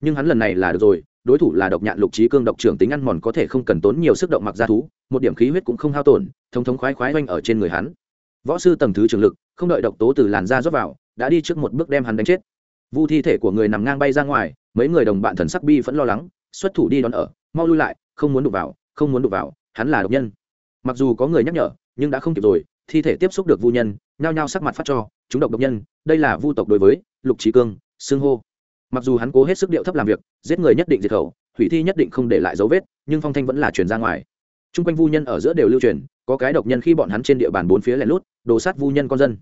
Nhưng hắn lần này là được rồi, đối thủ là độc nhạn lục trí cương độc trưởng tính ăn mòn có thể không cần tốn nhiều sức động mặc gia thú, một điểm khí huyết cũng không hao tổn thống thống khoái khoái oanh ở trên người hắn. Võ sư tầng thứ trường lực, không đợi độc tố từ làn da rót vào, đã đi trước một bước đem hắn đánh chết. Vu thi thể của người nằm ngang bay ra ngoài, mấy người đồng bạn thần sắc bi vẫn lo lắng, xuất thủ đi đón ở, mau lui lại, không muốn đụng vào, không muốn đụng vào, hắn là độc nhân mặc dù có người nhắc nhở, nhưng đã không kịp rồi, thi thể tiếp xúc được vu nhân, nhao nhao sắc mặt phát cho, chúng độc độc nhân, đây là vu tộc đối với, lục trí cương xưng hô. Mặc dù hắn cố hết sức điệu thấp làm việc, giết người nhất định diệt khẩu, hủy thi nhất định không để lại dấu vết, nhưng phong thanh vẫn là truyền ra ngoài. T r u n g quanh vu nhân ở giữa đều lưu truyền, có cái độc nhân khi bọn hắn trên địa bàn bốn phía lẻ lút, đồ sát vu nhân con dân.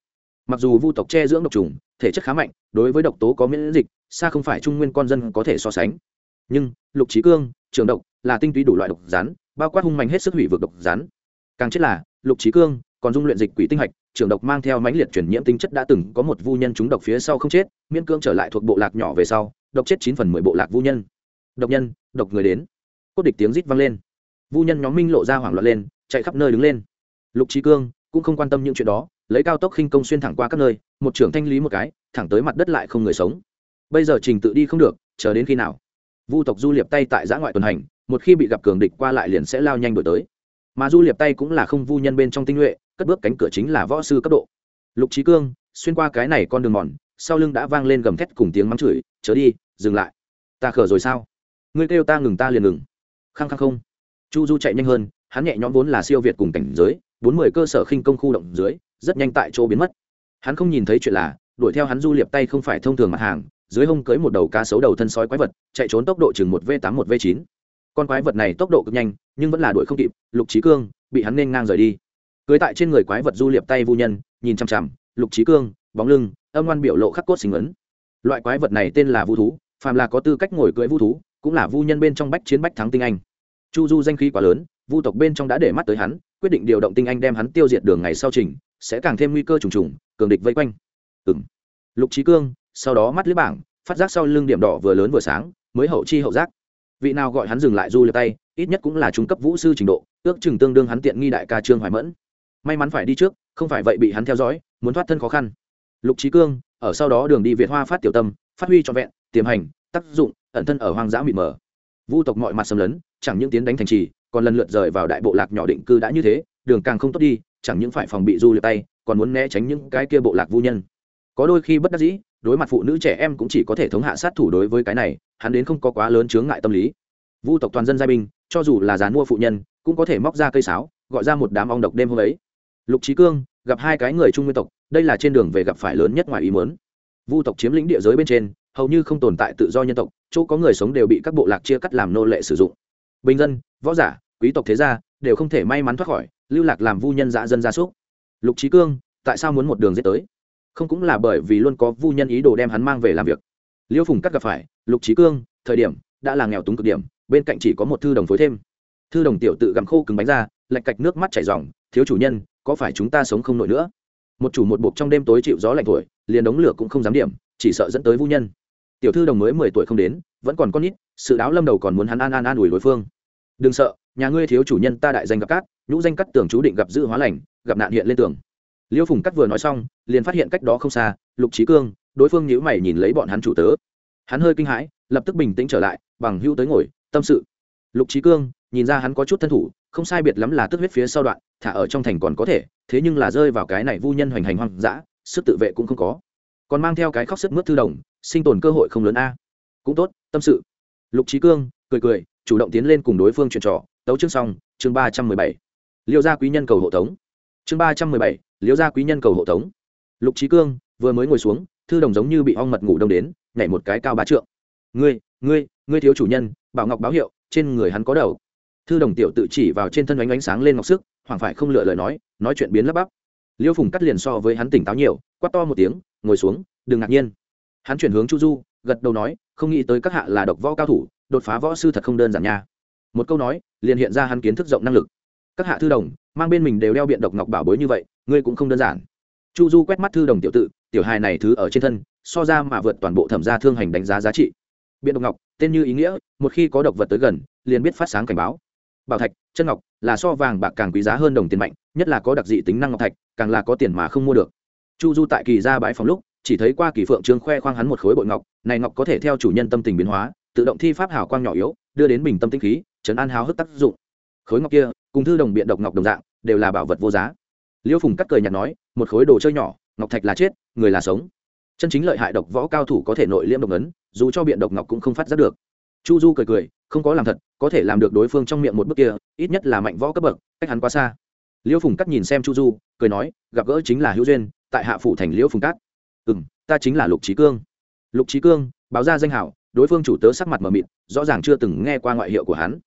Mặc dù vu tộc che dưỡng độc trùng, thể chất khá mạnh, đối với độc tố có miễn dịch, xa không phải trung nguyên con dân có thể so sánh. Nhưng, lục trí cương trường độc, là tinh túy đủ loại độc rắn, bao quát hung mạnh hết sức hủy vực độc rắn càng chết là, lục trí cương, còn dung luyện dịch quỷ tinh hạch trường độc mang theo mãnh liệt chuyển nhiễm tinh chất đã từng có một vu nhân trúng độc phía sau không chết, miễn cương trở lại thuộc bộ lạc nhỏ về sau, độc chết chín phần mười bộ lạc vu nhân. Độc nhân, độc người đến. Cốt địch tiếng rít vang lên. Vu nhân nhóm minh lộ ra hoảng loạn lên, chạy khắp nơi đứng lên. Lục trí cương cũng không quan tâm những chuyện đó, lấy cao tốc khinh công xuyên thẳng qua các nơi, một trưởng thanh lý một cái, thẳng tới mặt đất lại không người sống. Bây giờ trình tự đi không được, chờ đến khi nào? Vu tộc du liệp tay tại giã ngoại tuần hành, một khi bị gặp cường địch qua lại liền sẽ lao nhanh đổi tới mà du liệp tay cũng là không vu nhân bên trong tinh nhuệ, cất bước cánh cửa chính là võ sư cấp độ. Lục trí cương, xuyên qua cái này con đường mòn, sau lưng đã vang lên gầm thét cùng tiếng mắng chửi, chớ đi, dừng lại. Ta khở rồi sao? Ngươi kêu ta ngừng ta liền ngừng. Khăng khăng không. Chu du chạy nhanh hơn, hắn nhẹ nhõm vốn là siêu việt cùng cảnh giới, bốn mươi cơ sở khinh công khu động dưới, rất nhanh tại chỗ biến mất. Hắn không nhìn thấy chuyện là, đuổi theo hắn du liệp tay không phải thông thường mặt hàng, dưới hông cưới một đầu cá sấu đầu thân sói quái vật, chạy trốn tốc độ chừng một v tám, một v chín con quái vật này tốc độ cực nhanh, nhưng vẫn là đuổi không kịp, lục trí cương bị hắn nên ngang rời đi. Cưới tại trên người quái vật du liệp tay vu nhân, nhìn chằm chằm, lục trí cương, bóng lưng, âm ngoan biểu lộ khắc cốt sinh ấn. Loại quái vật này tên là vu thú, phàm là có tư cách ngồi cưỡi vu thú, cũng là vu nhân bên trong bách chiến bách thắng tinh anh. Chu du danh khí quá lớn, vu tộc bên trong đã để mắt tới hắn, quyết định điều động tinh anh đem hắn tiêu diệt đường ngày sau trình, sẽ càng thêm nguy cơ trùng trùng, cường địch vây quanh. Ừ m lục trí cương, sau đó mắt lưới bảng, phát giác sau lưng điểm đỏ vừa lớn vừa sáng, mới hậu chi hậu giác vị nào gọi hắn dừng lại du liệp tay, ít nhất cũng là trung cấp vũ sư trình độ, ước chừng tương đương hắn tiện nghi đại ca trương hoài mẫn. May mắn phải đi trước, không phải vậy bị hắn theo dõi, muốn thoát thân khó khăn. Lục trí cương, ở sau đó đường đi việt hoa phát tiểu tâm, phát huy trọn vẹn, tiềm hành, tác dụng, ẩn thân ở hoang dã mịt mờ. Vu tộc mọi mặt xâm lấn, chẳng những tiến đánh thành trì, còn lần lượt rời vào đại bộ lạc nhỏ định cư đã như thế, đường càng không tốt đi, chẳng những phải phòng bị du liệp tay, còn muốn né tránh những cái kia bộ lạc vu nhân có đôi khi bất đắc dĩ, đối mặt phụ nữ trẻ em cũng chỉ có thể thống hạ sát thủ đối với cái này, hắn đến không có quá lớn chướng ngại tâm lý. Vu tộc toàn dân giai binh, cho dù là dán mua phụ nhân, cũng có thể móc ra cây sáo, gọi ra một đám ong độc đêm hôm ấy. Lục trí cương, gặp hai cái người trung nguyên tộc, đây là trên đường về gặp phải lớn nhất ngoài ý muốn. Vu tộc chiếm lĩnh địa giới bên trên, hầu như không tồn tại tự do nhân tộc, chỗ có người sống đều bị các bộ lạc chia cắt làm nô lệ sử dụng. Bình dân, võ giả, quý tộc thế gia, đều không thể may mắn thoát khỏi, lưu lạc làm vu nhân dã dân gia súc. Lục trí cương, tại sao muốn một đường dễ tới? Không cũng là bởi vì luôn có vu nhân ý đồ đem hắn mang về làm việc. Liêu phùng cắt gặp phải, lục trí cương, thời điểm, đã là nghèo túng cực điểm, bên cạnh chỉ có một thư đồng phối thêm. Thư đồng tiểu tự gặm khô cứng bánh ra, lạch cạch nước mắt chảy r thiếu chủ nhân, có phải chúng ta sống không nổi nữa? Một chủ một buộc trong đêm tối chịu gió lạnh thổi, liền đống lửa cũng không dám điểm, chỉ sợ dẫn tới vu nhân. Tiểu thư đồng mới mười tuổi không đến, vẫn còn con nít, sự đáo lâm đầu còn muốn hắn an an an ủi đối phương. Đừng sợ, nhà ngươi thiếu chủ nhân ta đại danh gặp cát, nhũ danh cắt tưởng chú định gặp dự hóa lành, gặp nạn hiện lên tường liêu phùng cắt vừa nói xong, liền phát hiện cách đó không xa, lục trí cương, đối phương nhữ mày nhìn lấy bọn hắn chủ tớ. Hắn hơi kinh hãi, lập tức bình tĩnh trở lại, bằng hữu tới ngồi, tâm sự. Lục trí cương, nhìn ra hắn có chút thân thủ, không sai biệt lắm là tức huyết phía sau đoạn, thả ở trong thành còn có thể, thế nhưng là rơi vào cái này vu nhân hoành hành hoang dã, sức tự vệ cũng không có. Còn mang theo cái khóc sức mướt thư đồng, sinh tồn cơ hội không lớn a. Cũng tốt, tâm sự. Lục trí cương, cười cười, chủ động tiến lên cùng đối phương chuyện trò. Tấu chương xong, chương ba trăm mười bảy. Liêu gia quý nhân cầu hộ tống. Chương ba trăm mười bảy Liễu gia quý nhân cầu hộ tống. Lục trí cương vừa mới ngồi xuống, thư đồng giống như bị ong mật ngủ đông đến, nhảy một cái cao bá trượng. Ngươi ngươi ngươi thiếu chủ nhân, bảo ngọc báo hiệu, trên người hắn có đầu. Thư đồng tiểu tự chỉ vào trên thân ánh ánh sáng lên ngọc sức hoàng phải không lựa lời nói nói chuyện biến lấp bắp. Liêu phùng cắt liền so với hắn tỉnh táo nhiều, quát to một tiếng, ngồi xuống, đừng ngạc nhiên. Hắn chuyển hướng chu du, gật đầu nói, không nghĩ tới các hạ là độc võ cao thủ, đột phá võ sư thật không đơn giản nha. Một câu nói, liền hiện ra hắn kiến thức rộng năng lực. Các hạ thư đồng mang bên mình đều đeo biện độc ngọc bảo bối như vậy, ngươi cũng không đơn giản. Chu du quét mắt thư đồng tiểu tự, tiểu hài này thứ ở trên thân, so ra mà vượt toàn bộ thẩm gia thương hành đánh giá giá trị. Biện độc ngọc, tên như ý nghĩa, một khi có độc vật tới gần, liền biết phát sáng cảnh báo. Bảo thạch, chân ngọc, là so vàng bạc càng quý giá hơn đồng tiền mạnh, nhất là có đặc dị tính năng ngọc thạch, càng là có tiền mà không mua được. Chu du tại kỳ ra bãi phòng lúc, chỉ thấy qua kỳ phượng trương khoe khoang hắn một khối bội ngọc, này ngọc có thể theo chủ nhân tâm tình biến hóa, tự động thi pháp hào quang nhỏ yếu, đưa đến bình tâm tinh khí, chấn an háo hức tác dụng khối ngọc kia, cùng thư đồng biện độc ngọc đồng dạng, đều là bảo vật vô giá. Liêu phùng cắt cười nhạt nói, một khối đồ chơi nhỏ, ngọc thạch là chết, người là sống. Chân chính lợi hại độc võ cao thủ có thể nội liêm độc ấn, dù cho biện độc ngọc cũng không phát giác được. Chu du cười cười, không có làm thật, có thể làm được đối phương trong miệng một bước kia, ít nhất là mạnh võ cấp bậc, cách hắn quá xa. Liêu phùng cắt nhìn xem chu du, cười nói, gặp gỡ chính là hữu duyên, tại hạ phủ thành liêu phùng cắt. Ừ m ta chính là lục trí cương. Lục trí cương, báo ra danh hảo, đối phương chủ tớ sắc mặt mờ mịt, rõ ràng chưa từng nghe qua ngoại hiệu của hắn.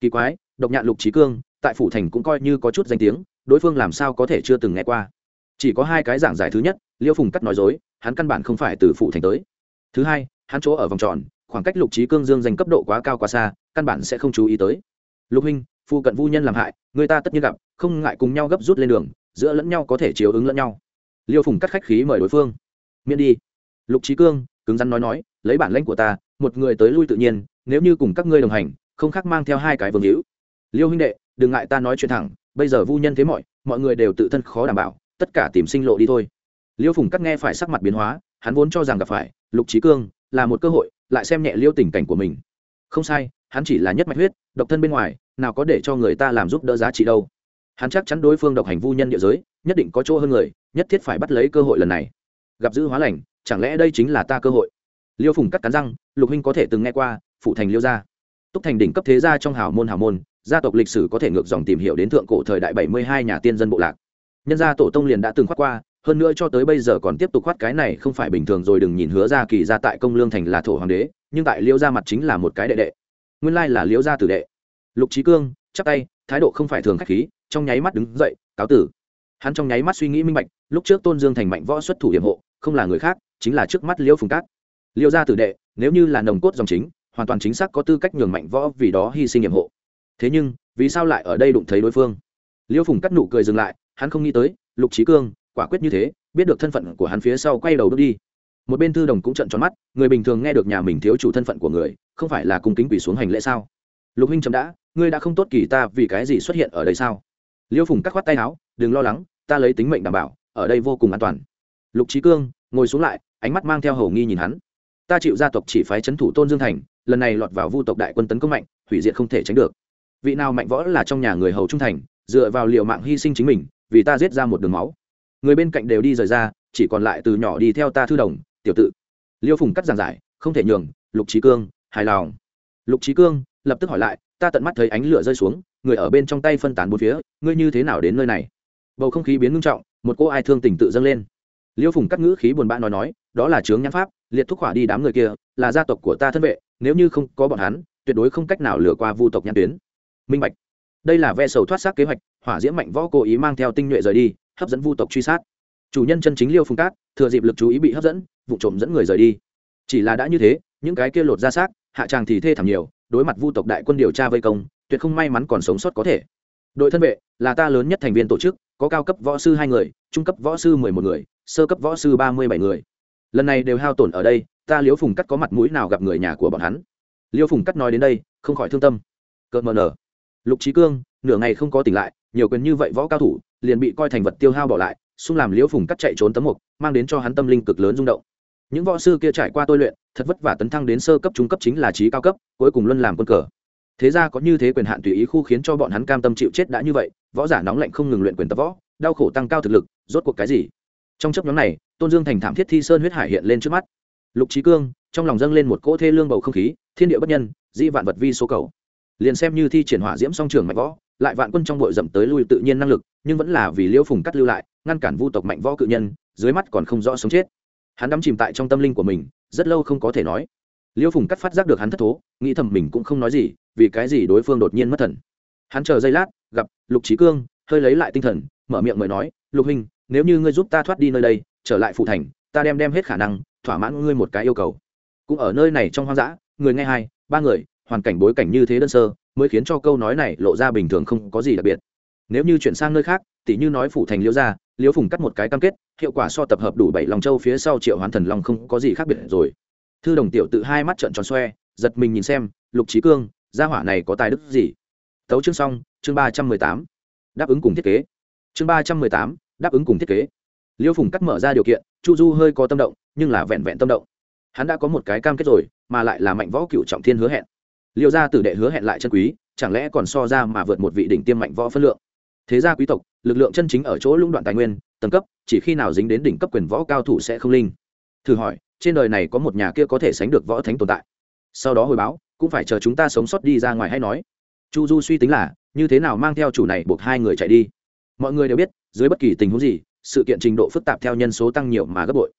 Kỳ quái độc nhạn lục trí cương, tại phủ thành cũng coi như có chút danh tiếng, đối phương làm sao có thể chưa từng nghe qua. Chỉ có hai cái giảng giải thứ nhất, liêu phùng cắt nói dối, hắn căn bản không phải từ phủ thành tới. Thứ hai, hắn chỗ ở vòng tròn, khoảng cách lục trí cương dương danh cấp độ quá cao quá xa, căn bản sẽ không chú ý tới. Lục huynh phụ cận vu nhân làm hại, người ta tất nhiên gặp, không ngại cùng nhau gấp rút lên đường, giữa lẫn nhau có thể chiếu ứng lẫn nhau. Liêu phùng cắt khách khí mời đối phương. Miễn đi. Lục trí cương, cứng rắn nói nói, lấy bản lãnh của ta, một người tới lui tự nhiên, nếu như cùng các ngươi đồng hành, không khác mang theo hai cái vương hữu liêu huynh đệ, đừng ngại ta nói chuyện thẳng, bây giờ vu nhân thế mọi mọi người đều tự thân khó đảm bảo, tất cả tìm sinh lộ đi thôi. Liêu phùng cắt nghe phải sắc mặt biến hóa, hắn vốn cho rằng gặp phải, lục trí cương là một cơ hội, lại xem nhẹ liêu tình cảnh của mình. Không sai, hắn chỉ là nhất mạch huyết, độc thân bên ngoài, nào có để cho người ta làm giúp đỡ giá trị đâu. Hắn chắc chắn đối phương độc hành vu nhân địa giới, nhất định có chỗ hơn người, nhất thiết phải bắt lấy cơ hội lần này. Gặp dữ hóa lành, chẳng lẽ đây chính là ta cơ hội? Liêu phùng cắt cắn răng, lục huynh có thể từng nghe qua, phụ thành liêu gia. Túc thành đỉnh cấp thế gia trong hào môn hào môn gia tộc lịch sử có thể ngược dòng tìm hiểu đến thượng cổ thời đại bảy mươi hai nhà tiên dân bộ lạc. Nhân gia tổ tông liền đã từng khoát qua, hơn nữa cho tới bây giờ còn tiếp tục khoát cái này không phải bình thường rồi đừng nhìn hứa ra kỳ ra tại công lương thành là thổ hoàng đế, nhưng tại liêu gia mặt chính là một cái đệ đệ. Nguyên lai là liêu gia tử đệ. Lục trí cương, chắp tay, thái độ không phải thường khách khí, trong nháy mắt đứng dậy, cáo tử. Hắn trong nháy mắt suy nghĩ minh bạch, lúc trước tôn dương thành mạnh võ xuất thủ hiểm hộ, không là người khác, chính là trước mắt liêu phùng cát. Liêu gia tử đệ, nếu như là nồng cốt dòng chính, hoàn toàn chính xác có tư cách nhường mạnh võ vì đó hy sinh nhiệm hộ thế nhưng, vì sao lại ở đây đụng thấy đối phương? Liêu phùng cắt nụ cười dừng lại, hắn không nghĩ tới, lục trí cương, quả quyết như thế, biết được thân phận của hắn phía sau quay đầu bước đi. Một bên thư đồng cũng trận tròn mắt, người bình thường nghe được nhà mình thiếu chủ thân phận của người, không phải là cung kính quỷ xuống hành lễ sao? Lục huynh chấm đã, ngươi đã không tốt kỳ ta vì cái gì xuất hiện ở đây sao? Liêu phùng cắt khoát tay áo, đừng lo lắng, ta lấy tính mệnh đảm bảo, ở đây vô cùng an toàn. Lục trí cương, ngồi xuống lại, ánh mắt mang theo hầu nghi nhìn hắn. Ta chịu gia tộc chỉ phái c h ấ n thủ tôn dương thành, lần này lọt vào vu tộc đại quân tấn công mạnh, hủy diệt không thể tránh được vị nào mạnh võ là trong nhà người hầu trung thành, dựa vào liệu mạng hy sinh chính mình, vì ta giết ra một đường máu. Người bên cạnh đều đi rời ra, chỉ còn lại từ nhỏ đi theo ta thư đồng, tiểu tự. Liêu phùng cắt giảng giải, không thể nhường, lục trí cương, hài lòng. Lục trí cương, lập tức hỏi lại, ta tận mắt thấy ánh lửa rơi xuống, người ở bên trong tay phân tán bốn phía, ngươi như thế nào đến nơi này? Bầu không khí biến ngưng trọng, một cô ai thương tình tự dâng lên. Liêu phùng cắt ngữ khí buồn bã nói nói, đó là chướng nhãn pháp, liệt thúc hỏa đi đám người kia, là gia tộc của ta thân vệ, nếu như không có bọn hắn, tuyệt đối không cách nào lừa qua vu tộc nhãn tuyến minh bạch. Đây là ve sầu thoát xác kế hoạch, hỏa diễm mạnh võ cố ý mang theo tinh nhuệ rời đi, hấp dẫn vu tộc truy sát. Chủ nhân chân chính liêu phùng cát, thừa dịp lực chú ý bị hấp dẫn, vụ trộm dẫn người rời đi. Chỉ là đã như thế, những cái kia lột ra xác, hạ tràng thì thê thảm nhiều, đối mặt vu tộc đại quân điều tra vây công, tuyệt không may mắn còn sống sót có thể. Đội thân vệ là ta lớn nhất thành viên tổ chức, có cao cấp võ sư hai người, trung cấp võ sư mười một người, sơ cấp võ sư ba mươi bảy người. Lần này đều hao tổn ở đây, ta liễu phùng cắt có mặt mũi nào gặp người nhà của bọn hắn? Liễu phùng cắt nói đến đây, không khỏi thương tâm. Cợt mờ nở lục trí cương, nửa ngày không có tỉnh lại, nhiều quyền như vậy võ cao thủ, liền bị coi thành vật tiêu hao bỏ lại, xung làm liễu phùng cắt chạy trốn tấm mục, mang đến cho hắn tâm linh cực lớn rung động. Những võ sư kia trải qua tôi luyện, thật vất vả tấn thăng đến sơ cấp trung cấp chính là trí cao cấp, cuối cùng luân làm quân cờ. Thế ra có như thế quyền hạn tùy ý khu khiến cho bọn hắn cam tâm chịu chết đã như vậy, võ giả nóng lạnh không ngừng luyện quyền tập võ, đau khổ tăng cao thực lực, rốt cuộc cái gì? Trong chấp nhóm này, tôn dương thành thảm thiết thi sơn huyết hải hiện lên trước mắt. Lục trí cương, trong lòng dâng lên một cỗ thê lương bầu không khí, thiên địa bất nhân, di vạn vật vi số cầu liền xem như thi triển hỏa diễm song trường mạnh võ, lại vạn quân trong bội dậm tới lui tự nhiên năng lực, nhưng vẫn là vì liễu phùng cắt lưu lại, ngăn cản vu tộc mạnh võ cự nhân, dưới mắt còn không rõ sống chết. Hắn đắm chìm tại trong tâm linh của mình, rất lâu không có thể nói. Liễu phùng cắt phát giác được hắn thất thố, nghĩ thầm mình cũng không nói gì, vì cái gì đối phương đột nhiên mất thần. Hắn chờ giây lát, gặp lục trí cương, hơi lấy lại tinh thần, mở miệng mời nói, lục hình nếu như ngươi giúp ta thoát đi nơi đây, trở lại phụ thành, ta đem đem hết khả năng, thỏa mãn ngươi một cái yêu cầu. Cũng ở nơi này trong hoang dã, người nghe hai, ba người hoàn cảnh bối cảnh như thế đơn sơ, mới khiến cho câu nói này lộ ra bình thường không có gì đặc biệt. Nếu như chuyển sang nơi khác tỷ như nói phủ thành liễu gia, liễu phùng cắt một cái cam kết, hiệu quả so tập hợp đủ bảy lòng châu phía sau triệu hoán thần long không có gì khác biệt rồi. Thư đồng tiểu tự hai mắt trợn tròn xoe, giật mình nhìn xem, lục trí cương, gia hỏa này có tài đức gì? Tấu chương xong, chương ba trăm mười tám. Đáp ứng cùng thiết kế. Chương ba trăm mười tám, đáp ứng cùng thiết kế. Liêu phùng cắt mở ra điều kiện, chu du hơi có tâm động, nhưng là vẹn vẹn tâm động. Hắn đã có một cái cam kết rồi, mà lại là mạnh võ cựu trọng thiên hứa hẹn liêu gia tử đệ hứa hẹn lại chân quý, chẳng lẽ còn so ra mà vượt một vị đỉnh tiêm mạnh võ phân lượng? Thế gia quý tộc, lực lượng chân chính ở chỗ lũng đoạn tài nguyên, tầng cấp, chỉ khi nào dính đến đỉnh cấp quyền võ cao thủ sẽ không linh. Thử hỏi, trên đời này có một nhà kia có thể sánh được võ thánh tồn tại? Sau đó hồi báo, cũng phải chờ chúng ta sống sót đi ra ngoài hay nói. Chu du suy tính là, như thế nào mang theo chủ này buộc hai người chạy đi? Mọi người đều biết, dưới bất kỳ tình huống gì, sự kiện trình độ phức tạp theo nhân số tăng nhiều mà gấp bội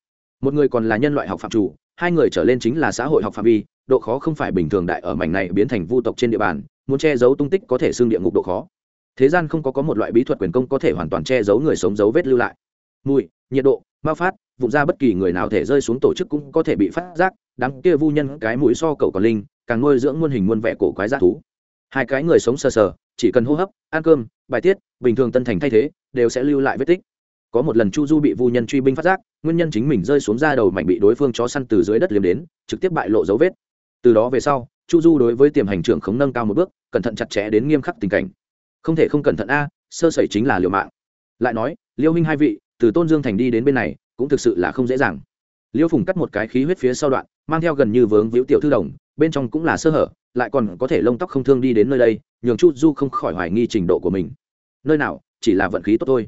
một người còn là nhân loại học phạm chủ, hai người trở lên chính là xã hội học phạm vi, độ khó không phải bình thường đại ở mảnh này biến thành vu tộc trên địa bàn, muốn che giấu tung tích có thể xương địa ngục độ khó. Thế gian không có có một loại bí thuật quyền công có thể hoàn toàn che giấu người sống dấu vết lưu lại. Mùi, nhiệt độ bao phát vụn ra bất kỳ người nào thể rơi xuống tổ chức cũng có thể bị phát giác Đáng kia vu nhân cái mũi so cậu còn linh, càng nuôi dưỡng muôn hình muôn vẻ cổ quái g thú. Hai cái người sống sờ sờ, chỉ cần hô hấp, ăn cơm, bài tiết, bình thường tân thành thay thế, đều sẽ lưu lại vết tích có một lần chu du bị vu nhân truy binh phát giác, nguyên nhân chính mình rơi xuống ra đầu mạnh bị đối phương chó săn từ dưới đất liếm đến, trực tiếp bại lộ dấu vết. Từ đó về sau, chu du đối với tiềm hành trưởng không nâng cao một bước, cẩn thận chặt chẽ đến nghiêm khắc tình cảnh. Không thể không cẩn thận a, sơ sẩy chính là liều mạng. Lại nói, liêu Minh hai vị, từ tôn dương thành đi đến bên này, cũng thực sự là không dễ dàng. Liêu phùng cắt một cái khí huyết phía sau đoạn, mang theo gần như vướng víu tiểu thư đồng, bên trong cũng là sơ hở, lại còn có thể lông tóc không thương đi đến nơi đây, nhường chu du không khỏi hoài nghi trình độ của mình. Nơi nào, chỉ là vận khí tốt thôi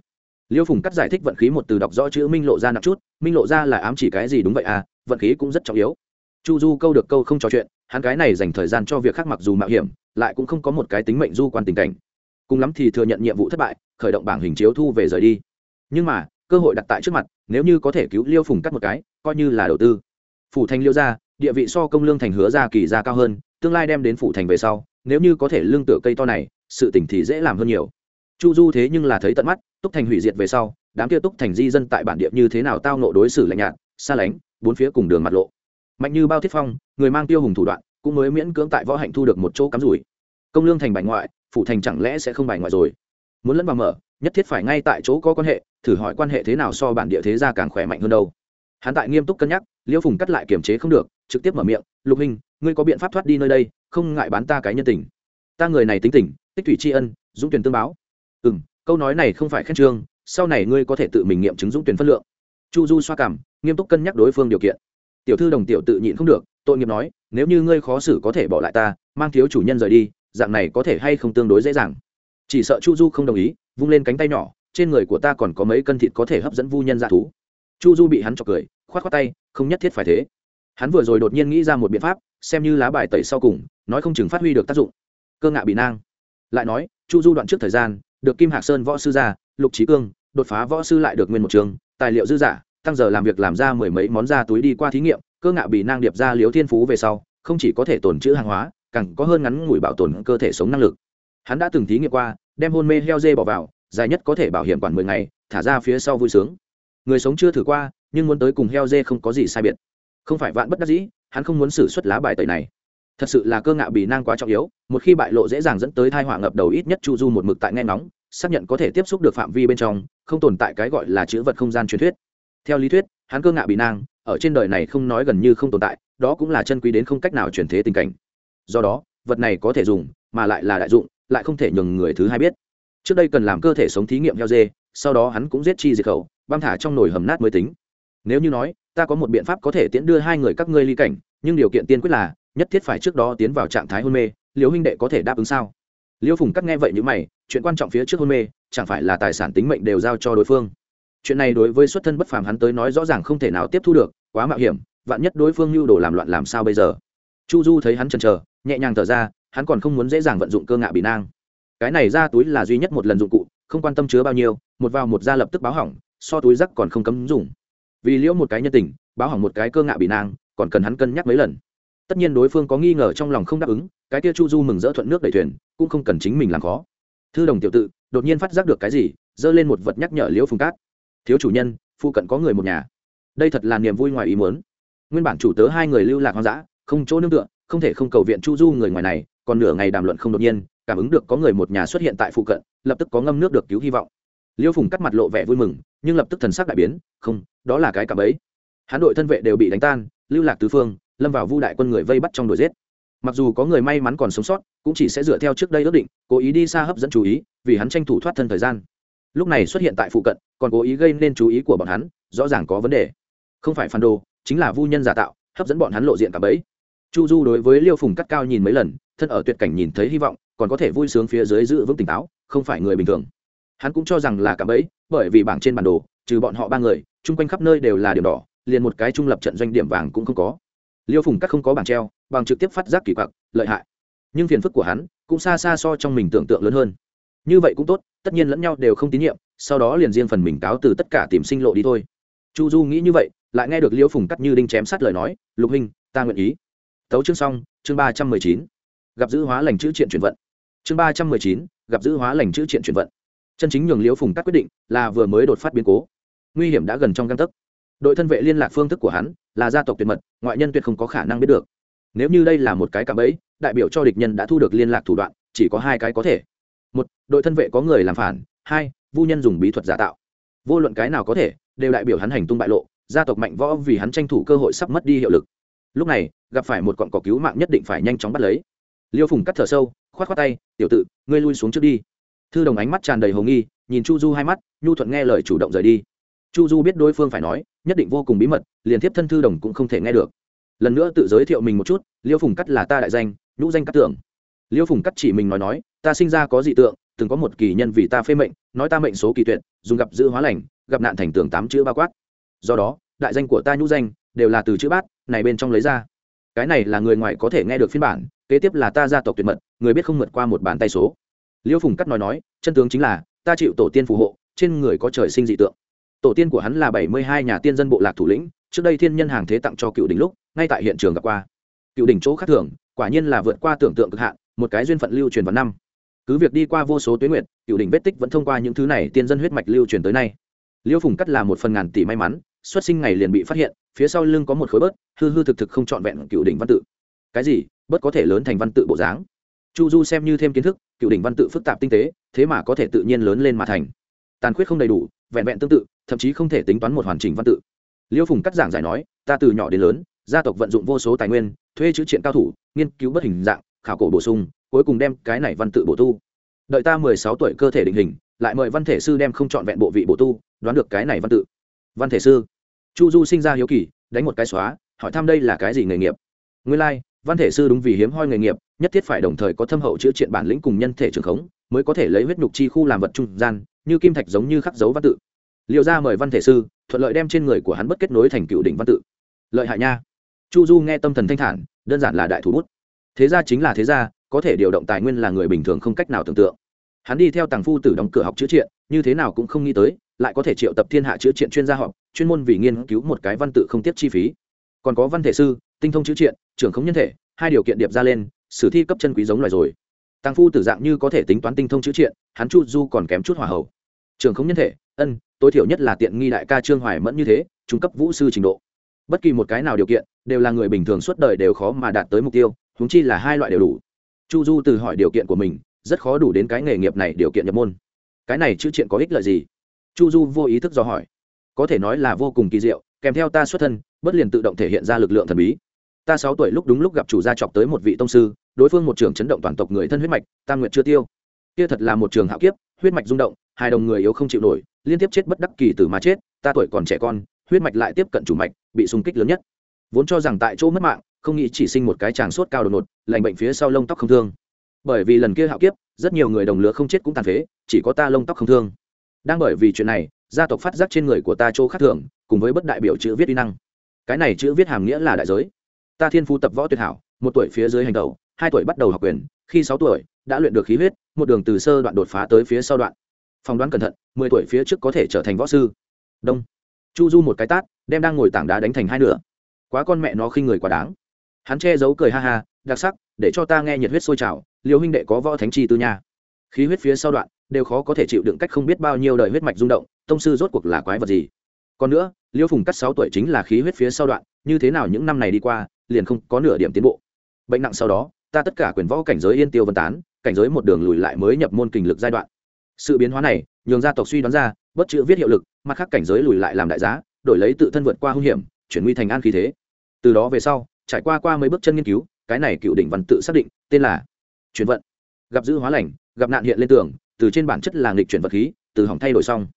liêu phùng cắt giải thích vận khí một từ đọc rõ chữ minh lộ ra nặng chút, minh lộ ra là ám chỉ cái gì đúng vậy à vận khí cũng rất trọng yếu. Chu du câu được câu không trò chuyện, hắn cái này dành thời gian cho việc khác mặc dù mạo hiểm, lại cũng không có một cái tính mệnh du quan tình cảnh. Cùng lắm thì thừa nhận nhiệm vụ thất bại, khởi động bảng hình chiếu thu về rời đi. Nhưng mà, cơ hội đặt tại trước mặt, nếu như có thể cứu liêu phùng cắt một cái, coi như là đầu tư. Phủ thành liêu ra địa vị so công lương thành hứa ra kỳ ra cao hơn, tương lai đem đến phủ thành về sau, nếu như có thể lương tựa cây to này, sự tỉnh thì dễ làm hơn nhiều chu du thế nhưng là thấy tận mắt, túc thành hủy diệt về sau, đám kia túc thành di dân tại bản địa như thế nào tao nộ đối xử lạnh nhạt, xa lánh, bốn phía cùng đường mặt lộ. Mạnh như bao thiết phong, người mang tiêu hùng thủ đoạn, cũng mới miễn cưỡng tại võ hạnh thu được một chỗ cắm rủi. Công lương thành bài ngoại phụ thành chẳng lẽ sẽ không bài ngoại rồi? Muốn lẫn vào mở, nhất thiết phải ngay tại chỗ có quan hệ, thử hỏi quan hệ thế nào so bản địa thế gia càng khỏe mạnh hơn đâu. Hắn tại nghiêm túc cân nhắc, liễu phùng cắt lại kiềm chế không được, trực tiếp mở miệng, lục hình ngươi có biện pháp thoát đi nơi đây, không ngại bán ta cái nhân tình. Ta người này tính tình, tích thủy tri ân, dũng tuyển tương báo ừ m câu nói này không phải khen trương, sau này ngươi có thể tự mình nghiệm chứng dũng tuyển phân lượng. Chu du xoa cảm, nghiêm túc cân nhắc đối phương điều kiện. Tiểu thư đồng tiểu tự nhịn không được, tội nghiệp nói, nếu như ngươi khó xử có thể bỏ lại ta, mang thiếu chủ nhân rời đi, dạng này có thể hay không tương đối dễ dàng. Chỉ sợ chu du không đồng ý, vung lên cánh tay nhỏ, trên người của ta còn có mấy cân thịt có thể hấp dẫn vu nhân dạ thú. Chu du bị hắn chọc cười k h o á t k h o á tay, không nhất thiết phải thế. Hắn vừa rồi đột nhiên nghĩ ra một biện pháp, xem như lá bài tẩy sau cùng, nói không chừng phát huy được tác dụng. Cơ ngạ bị nang. Lại nói, chu du đoạn trước thời gian được kim hạc sơn võ sư gia lục trí cương, đột phá võ sư lại được nguyên một trường, tài liệu dư giả, tăng giờ làm việc làm ra mười mấy món da túi đi qua thí nghiệm, cơ ngạ bị nang điệp ra liếu thiên phú về sau, không chỉ có thể tồn chữ hàng hóa, càng có hơn ngắn ngủi bảo tồn cơ thể sống năng lực. Hắn đã từng thí nghiệm qua, đem hôn mê heo dê bỏ vào, dài nhất có thể bảo hiểm quản mười ngày, thả ra phía sau vui sướng. Người sống chưa thử qua, nhưng muốn tới cùng heo dê không có gì sai biệt. Không phải vạn bất đắc dĩ, hắn không muốn xử suất lá bài tẩy này thật sự là cơ ngạo bị nang quá trọng yếu, một khi bại lộ dễ dàng dẫn tới thai họa ngập đầu ít nhất chu du một mực tại nghe ngóng, xác nhận có thể tiếp xúc được phạm vi bên trong, không tồn tại cái gọi là chữ vật không gian truyền thuyết. Theo lý thuyết, hắn cơ ngạo bị nang, ở trên đời này không nói gần như không tồn tại, đó cũng là chân quý đến không cách nào truyền thế tình cảnh. Do đó, vật này có thể dùng, mà lại là đại dụng, lại không thể nhường người thứ hai biết. Trước đây cần làm cơ thể sống thí nghiệm heo dê, sau đó hắn cũng giết chi diệt khẩu, băm thả trong nồi hầm nát mới tính. Nếu như nói, ta có một biện pháp có thể tiễn đưa hai người các ngươi ly cảnh, nhưng điều kiện tiên quyết là nhất thiết phải trước đó tiến vào trạng thái hôn mê, liễu huynh đệ có thể đáp ứng sao? Liễu phùng cắt nghe vậy như mày, chuyện quan trọng phía trước hôn mê, chẳng phải là tài sản tính mệnh đều giao cho đối phương. Chuyện này đối với xuất thân bất phàm hắn tới nói rõ ràng không thể nào tiếp thu được, quá mạo hiểm, vạn nhất đối phương lưu đồ làm loạn làm sao bây giờ? Chu du thấy hắn chần chờ, nhẹ nhàng thở ra, hắn còn không muốn dễ dàng vận dụng cơ ngạ bị nang. Cái này ra túi là duy nhất một lần dụng cụ, không quan tâm chứa bao nhiêu, một vào một ra lập tức báo hỏng, so túi rắc còn không cấm dùng. Vì liễu một cái nhân tình, báo hỏng một cái cơ ngạ bị nang, còn cần hắn cân nhắc mấy lần tất nhiên đối phương có nghi ngờ trong lòng không đáp ứng, cái kia chu du mừng rỡ thuận nước đẩy thuyền, cũng không cần chính mình làm khó. Thư đồng tiểu tự, đột nhiên phát giác được cái gì, giơ lên một vật nhắc nhở liễu phùng cát. Thiếu chủ nhân, phụ cận có người một nhà. Đây thật là niềm vui ngoài ý muốn. Nguyên bản chủ tớ hai người lưu lạc hoang dã, không chỗ nương tựa, không thể không cầu viện chu du người ngoài này, còn nửa ngày đàm luận không đột nhiên, cảm ứng được có người một nhà xuất hiện tại phụ cận, lập tức có ngâm nước được cứu hy vọng. Liêu phùng cắt mặt lộ vẻ vui mừng, nhưng lập tức thần sắc đại biến, không, đó là cái cạm ấy. Hán đội thân vệ đều bị đánh tan, lưu lạc tứ phương lâm vào vu đại quân người vây bắt trong đuổi giết. Mặc dù có người may mắn còn sống sót, cũng chỉ sẽ dựa theo trước đây ước định, cố ý đi xa hấp dẫn chú ý, vì hắn tranh thủ thoát thân thời gian. Lúc này xuất hiện tại phụ cận, còn cố ý gây nên chú ý của bọn hắn, rõ ràng có vấn đề. Không phải phản đồ, chính là vu nhân giả tạo, hấp dẫn bọn hắn lộ diện cả bấy chu du đối với liêu phùng cắt cao nhìn mấy lần, thân ở tuyệt cảnh nhìn thấy hy vọng, còn có thể vui sướng phía dưới giữ vững tỉnh táo, không phải người bình thường. Hắn cũng cho rằng là cả bẫy, bởi vì bảng trên bản đồ, trừ bọn họ ba người, chung quanh khắp nơi đều là điểm đỏ, liền một cái trung lập trận doanh điểm vàng cũng không có liêu phùng cắt không có bảng treo, bằng trực tiếp phát giác kỳ quặc, lợi hại. Nhưng phiền phức của hắn cũng xa xa so trong mình tưởng tượng lớn hơn. Như vậy cũng tốt, tất nhiên lẫn nhau đều không tín nhiệm, sau đó liền riêng phần mình cáo từ tất cả tìm sinh lộ đi thôi. Chu du nghĩ như vậy, lại nghe được liêu phùng cắt như đinh chém sát lời nói, lục hình ta nguyện ý. Tấu chương xong, chương ba trăm mười chín. Gặp giữ hóa lành chữ triện chuyển vận. Chương ba trăm mười chín, gặp giữ hóa lành chữ triện chuyển vận. Chân chính nhường Liêu phùng cắt quyết định là vừa mới đột phát biến cố. Nguy hiểm đã gần trong găng tấc đội thân vệ liên lạc phương thức của hắn là gia tộc tuyệt mật, ngoại nhân tuyệt không có khả năng biết được. Nếu như đây là một cái cạm bẫy, đại biểu cho địch nhân đã thu được liên lạc thủ đoạn, chỉ có hai cái có thể. Một, đội thân vệ có người làm phản. Hai, vu nhân dùng bí thuật giả tạo. Vô luận cái nào có thể, đều đại biểu hắn hành tung bại lộ, gia tộc mạnh võ vì hắn tranh thủ cơ hội sắp mất đi hiệu lực. Lúc này, gặp phải một cọn cỏ cứu mạng nhất định phải nhanh chóng bắt lấy. Liêu phùng cắt thở sâu k h o á t k h o á tay, tiểu tự ngươi lui xuống trước đi. Thư đồng ánh mắt tràn đầy hồ nghi, nhìn chu du hai mắt, nhu thuận nghe lời chủ động rời đi chu du biết đối phương phải nói, nhất định vô cùng bí mật, liền tiếp thân thư đồng cũng không thể nghe được. Lần nữa tự giới thiệu mình một chút, liêu phùng cắt là ta đại danh, nhũ danh cắt tưởng. Liêu phùng cắt chỉ mình nói nói, ta sinh ra có dị tượng, từng có một kỳ nhân vì ta phê mệnh, nói ta mệnh số kỳ tuyệt, dùng gặp giữ hóa lành, gặp nạn thành tường tám chữ ba quát. Do đó, đại danh của ta nhũ danh, đều là từ chữ bát, này bên trong lấy ra. Cái này là người ngoài có thể nghe được phiên bản, kế tiếp là ta gia tộc tuyệt mật, người biết không vượt qua một bàn tay số. Liêu phùng cắt nói nói, chân tướng chính là, ta chịu tổ tiên phù hộ, trên người có trời sinh dị tượng tổ tiên của hắn là bảy mươi hai nhà tiên dân bộ lạc thủ lĩnh, trước đây thiên nhân hàng thế tặng cho cựu đỉnh lúc, ngay tại hiện trường gặp qua. Cựu đỉnh chỗ khác thường, quả nhiên là vượt qua tưởng tượng cực hạn, một cái duyên phận lưu truyền vào năm. Cứ việc đi qua vô số tuyến nguyện cựu đỉnh vết tích vẫn thông qua những thứ này tiên dân huyết mạch lưu truyền tới nay. Liêu phùng cắt là một phần ngàn tỷ may mắn, xuất sinh ngày liền bị phát hiện, phía sau lưng có một khối bớt, hư hư thực thực không trọn vẹn cựu đỉnh văn tự. Cái gì? Bớt có thể lớn thành văn tự bộ dáng. Chu du xem như thêm kiến thức, cựu đỉnh văn tự phức tạp tinh tế, thế mà có thể tự nhiên lớn lên mà thành tàn khuyết không đầy đủ vẹn vẹn tương tự thậm chí không thể tính toán một hoàn chỉnh văn tự. Liêu phùng cắt giảng giải nói ta từ nhỏ đến lớn gia tộc vận dụng vô số tài nguyên thuê chữ triện cao thủ nghiên cứu bất hình dạng khảo cổ bổ sung cuối cùng đem cái này văn tự bổ tu. Đợi ta mười sáu tuổi cơ thể định hình lại mời văn thể sư đem không chọn vẹn bộ vị bổ tu đoán được cái này văn tự. Văn thể sư. Chu du sinh ra hiếu kỳ đánh một cái xóa hỏi thăm đây là cái gì nghề nghiệp? Nguyên lai、like, văn thể sư đúng vì hiếm hoi nghề nghiệp nhất thiết phải đồng thời có thâm hậu chữa triện bản lĩnh cùng nhân thể trường khống mới có thể lấy huyết nhục chi khu làm vật trung gian như kim thạch giống như khắc dấu văn tự. Liệu ra mời văn thể sư, thuận lợi đem trên người của hắn bất kết nối thành cựu đỉnh văn tự. Lợi hại nha. Chu du nghe tâm thần thanh thản, đơn giản là đại thủ bút. Thế ra chính là thế ra có thể điều động tài nguyên là người bình thường không cách nào tưởng tượng. Hắn đi theo tàng phu tử đóng cửa học chữa triện, như thế nào cũng không nghĩ tới, lại có thể triệu tập thiên hạ chữa triện chuyên gia họp, chuyên môn vì nghiên cứu một cái văn tự không tiếp chi phí. Còn có văn thể sư, tinh thông chữ triện, trưởng không nhân thể, hai điều kiện điệp ra lên, sử thi cấp chân quý giống loài rồi. Tàng phu tử dạng như có thể tính toán tinh thông chữ triện, hắn chu du còn kém chút hỏa hậu. Trường không nhân thể, ân, tối thiểu nhất là tiện nghi đại ca trương hoài mẫn như thế, trung cấp vũ sư trình độ. Bất kỳ một cái nào điều kiện, đều là người bình thường suốt đời đều khó mà đạt tới mục tiêu húng chi là hai loại đều đủ. Chu du từ hỏi điều kiện của mình, rất khó đủ đến cái nghề nghiệp này điều kiện nhập môn. Cái này chữ chuyện có ích lợi gì? Chu du vô ý thức do hỏi. Có thể nói là vô cùng kỳ diệu, kèm theo ta xuất thân, bất liền tự động thể hiện ra lực lượng thần bí. Ta sáu tuổi lúc đúng lúc gặp chủ gia chọc tới một vị tông sư, đối phương một trường chấn động toàn tộc người thân huyết mạch, tam nguyện chưa tiêu. Kia thật là một trường hạo kiếp, huyết mạch rung động hai đồng người yếu không chịu nổi, liên tiếp chết bất đắc kỳ từ mà chết, ta tuổi còn trẻ con, huyết mạch lại tiếp cận chủ mạch, bị xung kích lớn nhất. Vốn cho rằng tại chỗ mất mạng, không nghĩ chỉ sinh một cái tràng sốt cao đột ngột, lành bệnh phía sau lông tóc không thương. Bởi vì lần kia hạo kiếp, rất nhiều người đồng lứa không chết cũng tàn phế, chỉ có ta lông tóc không thương. Đang bởi vì chuyện này, gia tộc phát giác trên người của ta chỗ khác thường, cùng với bất đại biểu chữ viết uy năng. Cái này chữ viết hàm nghĩa là đại giới. Ta thiên phú tập võ tuyệt hảo, một tuổi phía dưới hành đầu hai tuổi bắt đầu học quyền, khi sáu tuổi, đã luyện được khí huyết, một đường từ sơ đoạn đột phá tới phía sau đoạn phỏng đoán cẩn thận, mười tuổi phía trước có thể trở thành võ sư. Đông. Chu du một cái tát, đem đang ngồi tảng đá đánh thành hai nửa. Quá con mẹ nó khi người quá đáng. Hắn che giấu cười ha ha, đặc sắc, để cho ta nghe nhiệt huyết sôi trào liều huynh đệ có võ thánh chi tư nha. Khí huyết phía sau đoạn, đều khó có thể chịu đựng cách không biết bao nhiêu đời huyết mạch rung động, tông sư rốt cuộc là quái vật gì? Còn nữa, liêu phùng cắt sáu tuổi chính là khí huyết phía sau đoạn, như thế nào những năm này đi qua, liền không có nửa điểm tiến bộ. Bệnh nặng sau đó, ta tất cả quyền võ cảnh giới yên tiêu vân tán, cảnh giới một đường lùi lại mới nhập môn kình lực giai đoạn sự biến hóa này, nhường gia tộc suy đoán ra, bất chữ viết hiệu lực, mặt khác cảnh giới lùi lại làm đại giá, đổi lấy tự thân vượt qua hung hiểm, chuyển nguy thành an khí thế. Từ đó về sau, trải qua qua mấy bước chân nghiên cứu, cái này cựu đỉnh văn tự xác định, tên là chuyển vận. Gặp dữ hóa lành, gặp nạn hiện lên tường, từ trên bản chất là nghịch chuyển vật khí, từ hỏng thay đổi xong.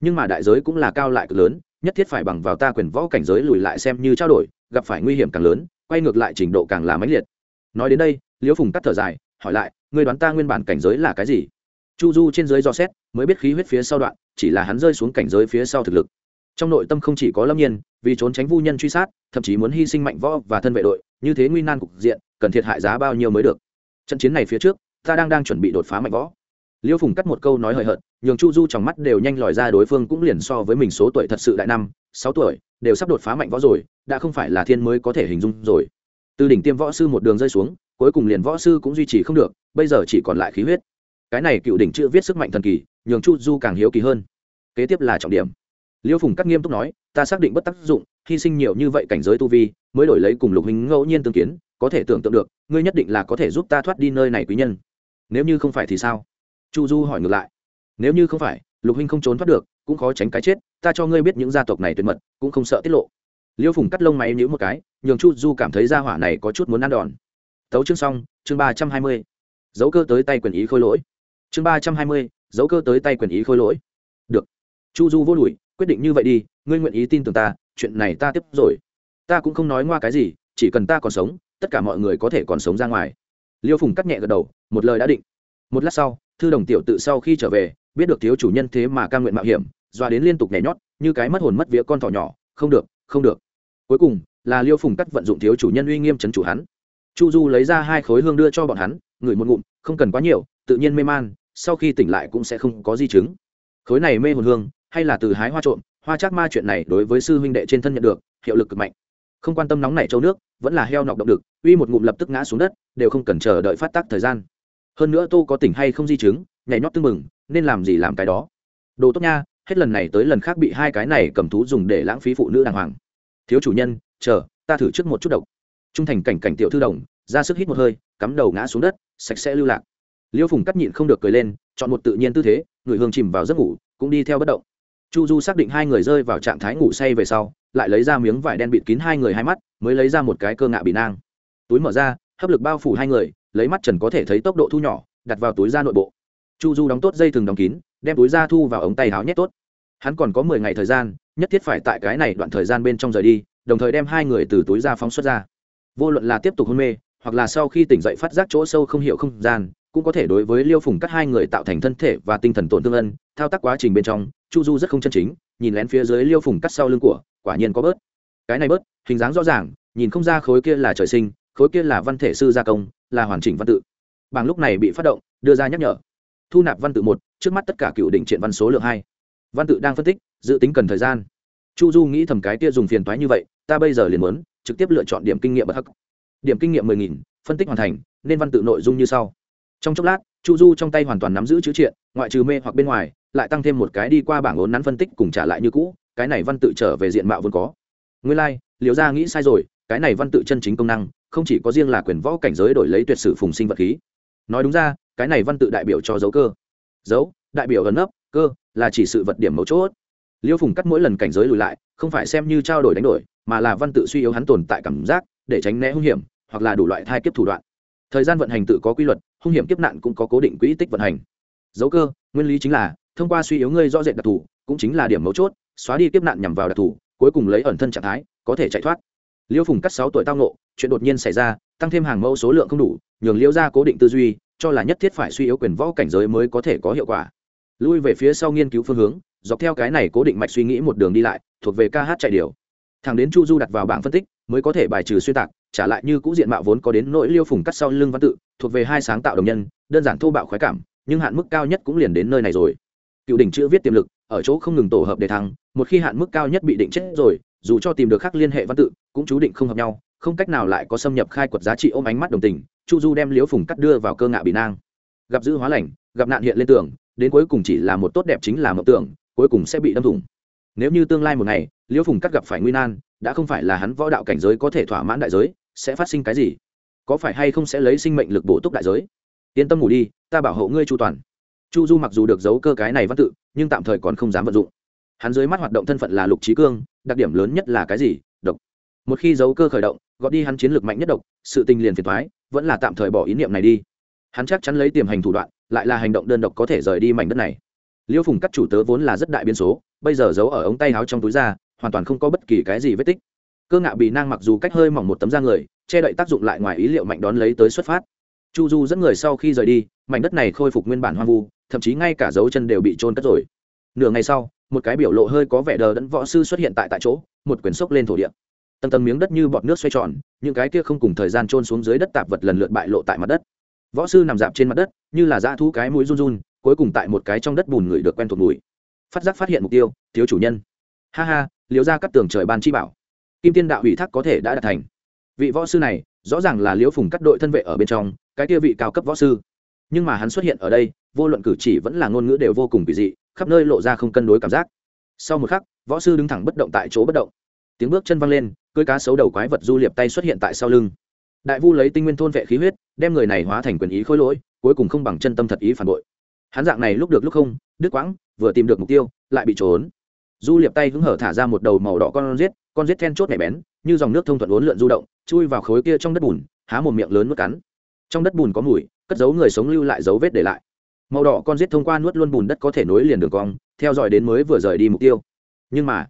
Nhưng mà đại giới cũng là cao lại cực lớn, nhất thiết phải bằng vào ta quyền võ cảnh giới lùi lại xem như trao đổi, gặp phải nguy hiểm càng lớn, quay ngược lại trình độ càng là mãnh liệt. Nói đến đây, liễu phùng cắt thở dài, hỏi lại người đoán ta nguyên bản cảnh giới là cái gì? Chu du trên dưới do xét, mới biết khí huyết phía sau đoạn, chỉ là hắn rơi xuống cảnh giới phía sau thực lực. Trong nội tâm không chỉ có lâm nhiên, vì trốn tránh vu nhân truy sát, thậm chí muốn hy sinh mạnh võ và thân vệ đội, như thế nguy nan cục diện, cần thiệt hại giá bao nhiêu mới được. Trận chiến này phía trước, ta đang đang chuẩn bị đột phá mạnh võ. Liêu phùng cắt một câu nói hời hợt, nhường chu du trong mắt đều nhanh lòi ra đối phương cũng liền so với mình số tuổi thật sự đại năm, sáu tuổi, đều sắp đột phá mạnh võ rồi, đã không phải là thiên mới có thể hình dung rồi. Từ đỉnh tiêm võ sư một đường rơi xuống, cuối cùng liền võ sư cũng duy trì không được, bây giờ chỉ còn lại khí huyết cái này cựu đỉnh chữ viết sức mạnh thần kỳ, nhường chu du càng hiếu kỳ hơn. Kế tiếp là trọng điểm. Liêu phùng cắt nghiêm túc nói, ta xác định bất tác dụng, hy sinh nhiều như vậy cảnh giới tu vi, mới đổi lấy cùng lục hình ngẫu nhiên tương kiến, có thể tưởng tượng được, ngươi nhất định là có thể giúp ta thoát đi nơi này quý nhân. Nếu như không phải thì sao? Chu du hỏi ngược lại. Nếu như không phải, lục huynh không trốn thoát được, cũng khó tránh cái chết, ta cho ngươi biết những gia tộc này tuyệt mật, cũng không sợ tiết lộ. Liêu phùng cắt lông máy nhữ một cái, nhường chu du cảm thấy gia hỏa này có chút muốn ăn đòn. Tấu chương xong, chương ba trăm hai mươi. Dấu cơ tới tay quyền ý khôi lỗi chương ba trăm hai mươi dấu cơ tới tay quyền ý khôi lỗi. Được. Chu du vô lùi quyết định như vậy đi, ngươi nguyện ý tin tưởng ta, chuyện này ta tiếp rồi. Ta cũng không nói ngoa cái gì, chỉ cần ta còn sống, tất cả mọi người có thể còn sống ra ngoài. Liêu phùng cắt nhẹ gật đầu, một lời đã định. Một lát sau, thư đồng tiểu tự sau khi trở về, biết được thiếu chủ nhân thế mà ca nguyện mạo hiểm, doa đến liên tục nhảy nhót, như cái mất hồn mất vía con thỏ nhỏ, không được không được. Cuối cùng, là liêu phùng cắt vận dụng thiếu chủ nhân uy nghiêm chấn chủ hắn. Chu du lấy ra hai khối hương đưa cho bọn hắn, ngửi một ngụm, không cần quá nhiều, tự nhiên mê man sau khi tỉnh lại cũng sẽ không có di chứng. Khối này mê hồn hương, hay là từ hái hoa trộm, hoa chắc ma chuyện này đối với sư huynh đệ trên thân nhận được, hiệu lực cực mạnh. Không quan tâm nóng nảy châu nước, vẫn là heo nọc động được, uy một ngụm lập tức ngã xuống đất, đều không cần chờ đợi phát tác thời gian. Hơn nữa tô có tỉnh hay không di chứng, nhảy nhót tưng mừng nên làm gì làm cái đó. Đồ tốt nha, hết lần này tới lần khác bị hai cái này cầm thú dùng để lãng phí phụ nữ đàng hoàng. Thiếu chủ nhân, chờ, ta thử trước một chút độc. Trung thành cảnh cảnh tiểu thư đồng, ra sức hít một hơi, cắm đầu ngã xuống đất, sạch sẽ lưu lạc liêu phùng cắt nhịn không được cười lên, chọn một tự nhiên tư thế, người hương chìm vào giấc ngủ, cũng đi theo bất động. Chu du xác định hai người rơi vào trạng thái ngủ say về sau, lại lấy ra miếng vải đen bịt kín hai người hai mắt, mới lấy ra một cái cơ ngạ bị nang. Túi mở ra, hấp lực bao phủ hai người, lấy mắt trần có thể thấy tốc độ thu nhỏ, đặt vào túi ra nội bộ. Chu du đóng tốt dây thừng đóng kín, đem túi ra thu vào ống tay háo nhét tốt. Hắn còn có mười ngày thời gian, nhất thiết phải tại cái này đoạn thời gian bên trong rời đi, đồng thời đem hai người từ túi ra phóng xuất ra. Vô luận là tiếp tục hôn mê, hoặc là sau khi tỉnh dậy phát giác chỗ sâu không hiểu không gian cũng có thể đối với liêu phùng cắt hai người tạo thành thân thể và tinh thần tổn thương ân, thao tác quá trình bên trong, chu du rất không chân chính, nhìn lén phía dưới liêu phùng cắt sau lưng của, quả nhiên có bớt. Cái này bớt, hình dáng rõ ràng, nhìn không ra khối kia là trời sinh, khối kia là văn thể sư gia công, là hoàn chỉnh văn tự. Bảng lúc này bị phát động, đưa ra nhắc nhở. Thu nạp văn tự một, trước mắt tất cả cựu định triện văn số lượng hai. Văn tự đang phân tích, dự tính cần thời gian. Chu du nghĩ thầm cái kia dùng phiền toái như vậy, ta bây giờ liền muốn, trực tiếp lựa chọn điểm kinh nghiệm bất hắc. Điểm kinh nghiệm mười nghìn, phân tích hoàn thành, nên văn tự nội dung như sau trong chốc lát chu du trong tay hoàn toàn nắm giữ chữ triện ngoại trừ mê hoặc bên ngoài lại tăng thêm một cái đi qua bảng ốn nắn phân tích cùng trả lại như cũ cái này văn tự trở về diện mạo vốn có. Nguyên lai、like, liều ra nghĩ sai rồi cái này văn tự chân chính công năng không chỉ có riêng là quyền võ cảnh giới đổi lấy tuyệt sử phùng sinh vật khí. Nói đúng ra cái này văn tự đại biểu cho dấu cơ. Dấu đại biểu ấn ấp cơ là chỉ sự vật điểm mấu chốt. Liêu phùng cắt mỗi lần cảnh giới lùi lại không phải xem như trao đổi đánh đổi mà là văn tự suy yếu hắn tồn tại cảm giác để tránh né hung hiểm hoặc là đủ loại thai kiếp thủ đoạn thời gian vận hành tự có quy luật, hung hiểm kiếp nạn cũng có cố định quỹ tích vận hành. Dấu cơ, nguyên lý chính là, thông qua suy yếu ngươi rõ rệt đặc thù, cũng chính là điểm mấu chốt, xóa đi kiếp nạn nhằm vào đặc thù, cuối cùng lấy ẩn thân trạng thái, có thể chạy thoát. Liêu phùng cắt sáu tuổi tao nộ chuyện đột nhiên xảy ra, tăng thêm hàng mẫu số lượng không đủ, nhường liêu ra cố định tư duy, cho là nhất thiết phải suy yếu quyền võ cảnh giới mới có thể có hiệu quả. Lui về phía sau nghiên cứu phương hướng, dọc theo cái này cố định mạch suy nghĩ một đường đi lại, thuộc về ca hát chạy điều thằng đến chu du đặt vào bảng phân tích, mới có thể bài trừ xuyên tạc, trả lại như cũ diện mạo vốn có đến nỗi liêu phùng cắt sau lưng văn tự, thuộc về hai sáng tạo đồng nhân, đơn giản thô bạo khoái cảm, nhưng hạn mức cao nhất cũng liền đến nơi này rồi. Cựu đỉnh chữ viết tiềm lực, ở chỗ không ngừng tổ hợp để thăng, một khi hạn mức cao nhất bị định chết rồi, dù cho tìm được khắc liên hệ văn tự, cũng chú định không hợp nhau, không cách nào lại có xâm nhập khai quật giá trị ôm ánh mắt đồng tình, chu du đem liêu phùng cắt đưa vào cơ ngạ bị nang. Gặp dữ hóa lành, gặp nạn hiện lên tưởng đến cuối cùng chỉ là một tốt đẹp chính là mộng tưởng, cuối cùng sẽ bị đâm thủng nếu như tương lai một ngày, liễu phùng cắt gặp phải nguy nan, đã không phải là hắn võ đạo cảnh giới có thể thỏa mãn đại giới, sẽ phát sinh cái gì? Có phải hay không sẽ lấy sinh mệnh lực bổ túc đại giới? Yên tâm ngủ đi, ta bảo hộ ngươi chu toàn. Chu du mặc dù được giấu cơ cái này văn tự, nhưng tạm thời còn không dám vận dụng. Hắn dưới mắt hoạt động thân phận là lục trí cương, đặc điểm lớn nhất là cái gì? Độc. Một khi giấu cơ khởi động gọi đi hắn chiến lược mạnh nhất độc, sự tình liền phiền thoái vẫn là tạm thời bỏ ý niệm này đi. Hắn chắc chắn lấy tiềm hành thủ đoạn, lại là hành động đơn độc có thể rời đi mảnh đất này liêu phùng cắt chủ tớ vốn là rất đại biến số bây giờ giấu ở ống tay áo trong túi ra, hoàn toàn không có bất kỳ cái gì vết tích. Cơ ngạo bị nang mặc dù cách hơi mỏng một tấm da người che đậy tác dụng lại ngoài ý liệu mạnh đón lấy tới xuất phát. Chu du dẫn người sau khi rời đi mảnh đất này khôi phục nguyên bản hoang vu thậm chí ngay cả dấu chân đều bị trôn cất rồi. Nửa ngày sau một cái biểu lộ hơi có vẻ đờ đẫn võ sư xuất hiện tại tại chỗ một quyển sốc lên thổ địa. Tầng tầng miếng đất như bọt nước xoay tròn những cái kia không cùng thời gian trôn xuống dưới đất tạp vật lần lượt bại lộ tại mặt đất. Võ sư nằm dạp trên mặt đất như là dã thu cái mũi run run cuối cùng tại một cái trong đất bùn người được quen thuộc mùi. Phát giác phát hiện mục tiêu, thiếu chủ nhân. Ha ha liều ra cắt tường trời ban chi bảo. Kim tiên đạo ủy thác có thể đã đạt thành. Vị võ sư này, rõ ràng là liễu phùng cắt đội thân vệ ở bên trong, cái kia vị cao cấp võ sư. Nhưng mà hắn xuất hiện ở đây, vô luận cử chỉ vẫn là ngôn ngữ đều vô cùng kỳ dị, khắp nơi lộ ra không cân đối cảm giác. Sau một khắc, võ sư đứng thẳng bất động tại chỗ bất động. Tiếng bước chân văng lên, cưới cá sấu đầu quái vật du liệp tay xuất hiện tại sau lưng. Đại vu lấy tinh nguyên thôn vệ khí huyết, đem người này hóa thành quyền ý khối lỗi, cuối cùng không bằng chân tâm thật ý phản bội hắn dạng này lúc được lúc không, đứt quãng, vừa tìm được mục tiêu, lại bị trốn. Du liệp tay hứng hở thả ra một đầu màu đỏ con rết con rết then chốt nhảy bén, như dòng nước thông thuận uốn lượn du động, chui vào khối kia trong đất bùn, há một miệng lớn nuốt cắn. Trong đất bùn có mùi, cất giấu người sống lưu lại dấu vết để lại. Màu đỏ con rết thông qua nuốt luôn bùn đất có thể nối liền đường cong, theo dõi đến mới vừa rời đi mục tiêu. Nhưng mà,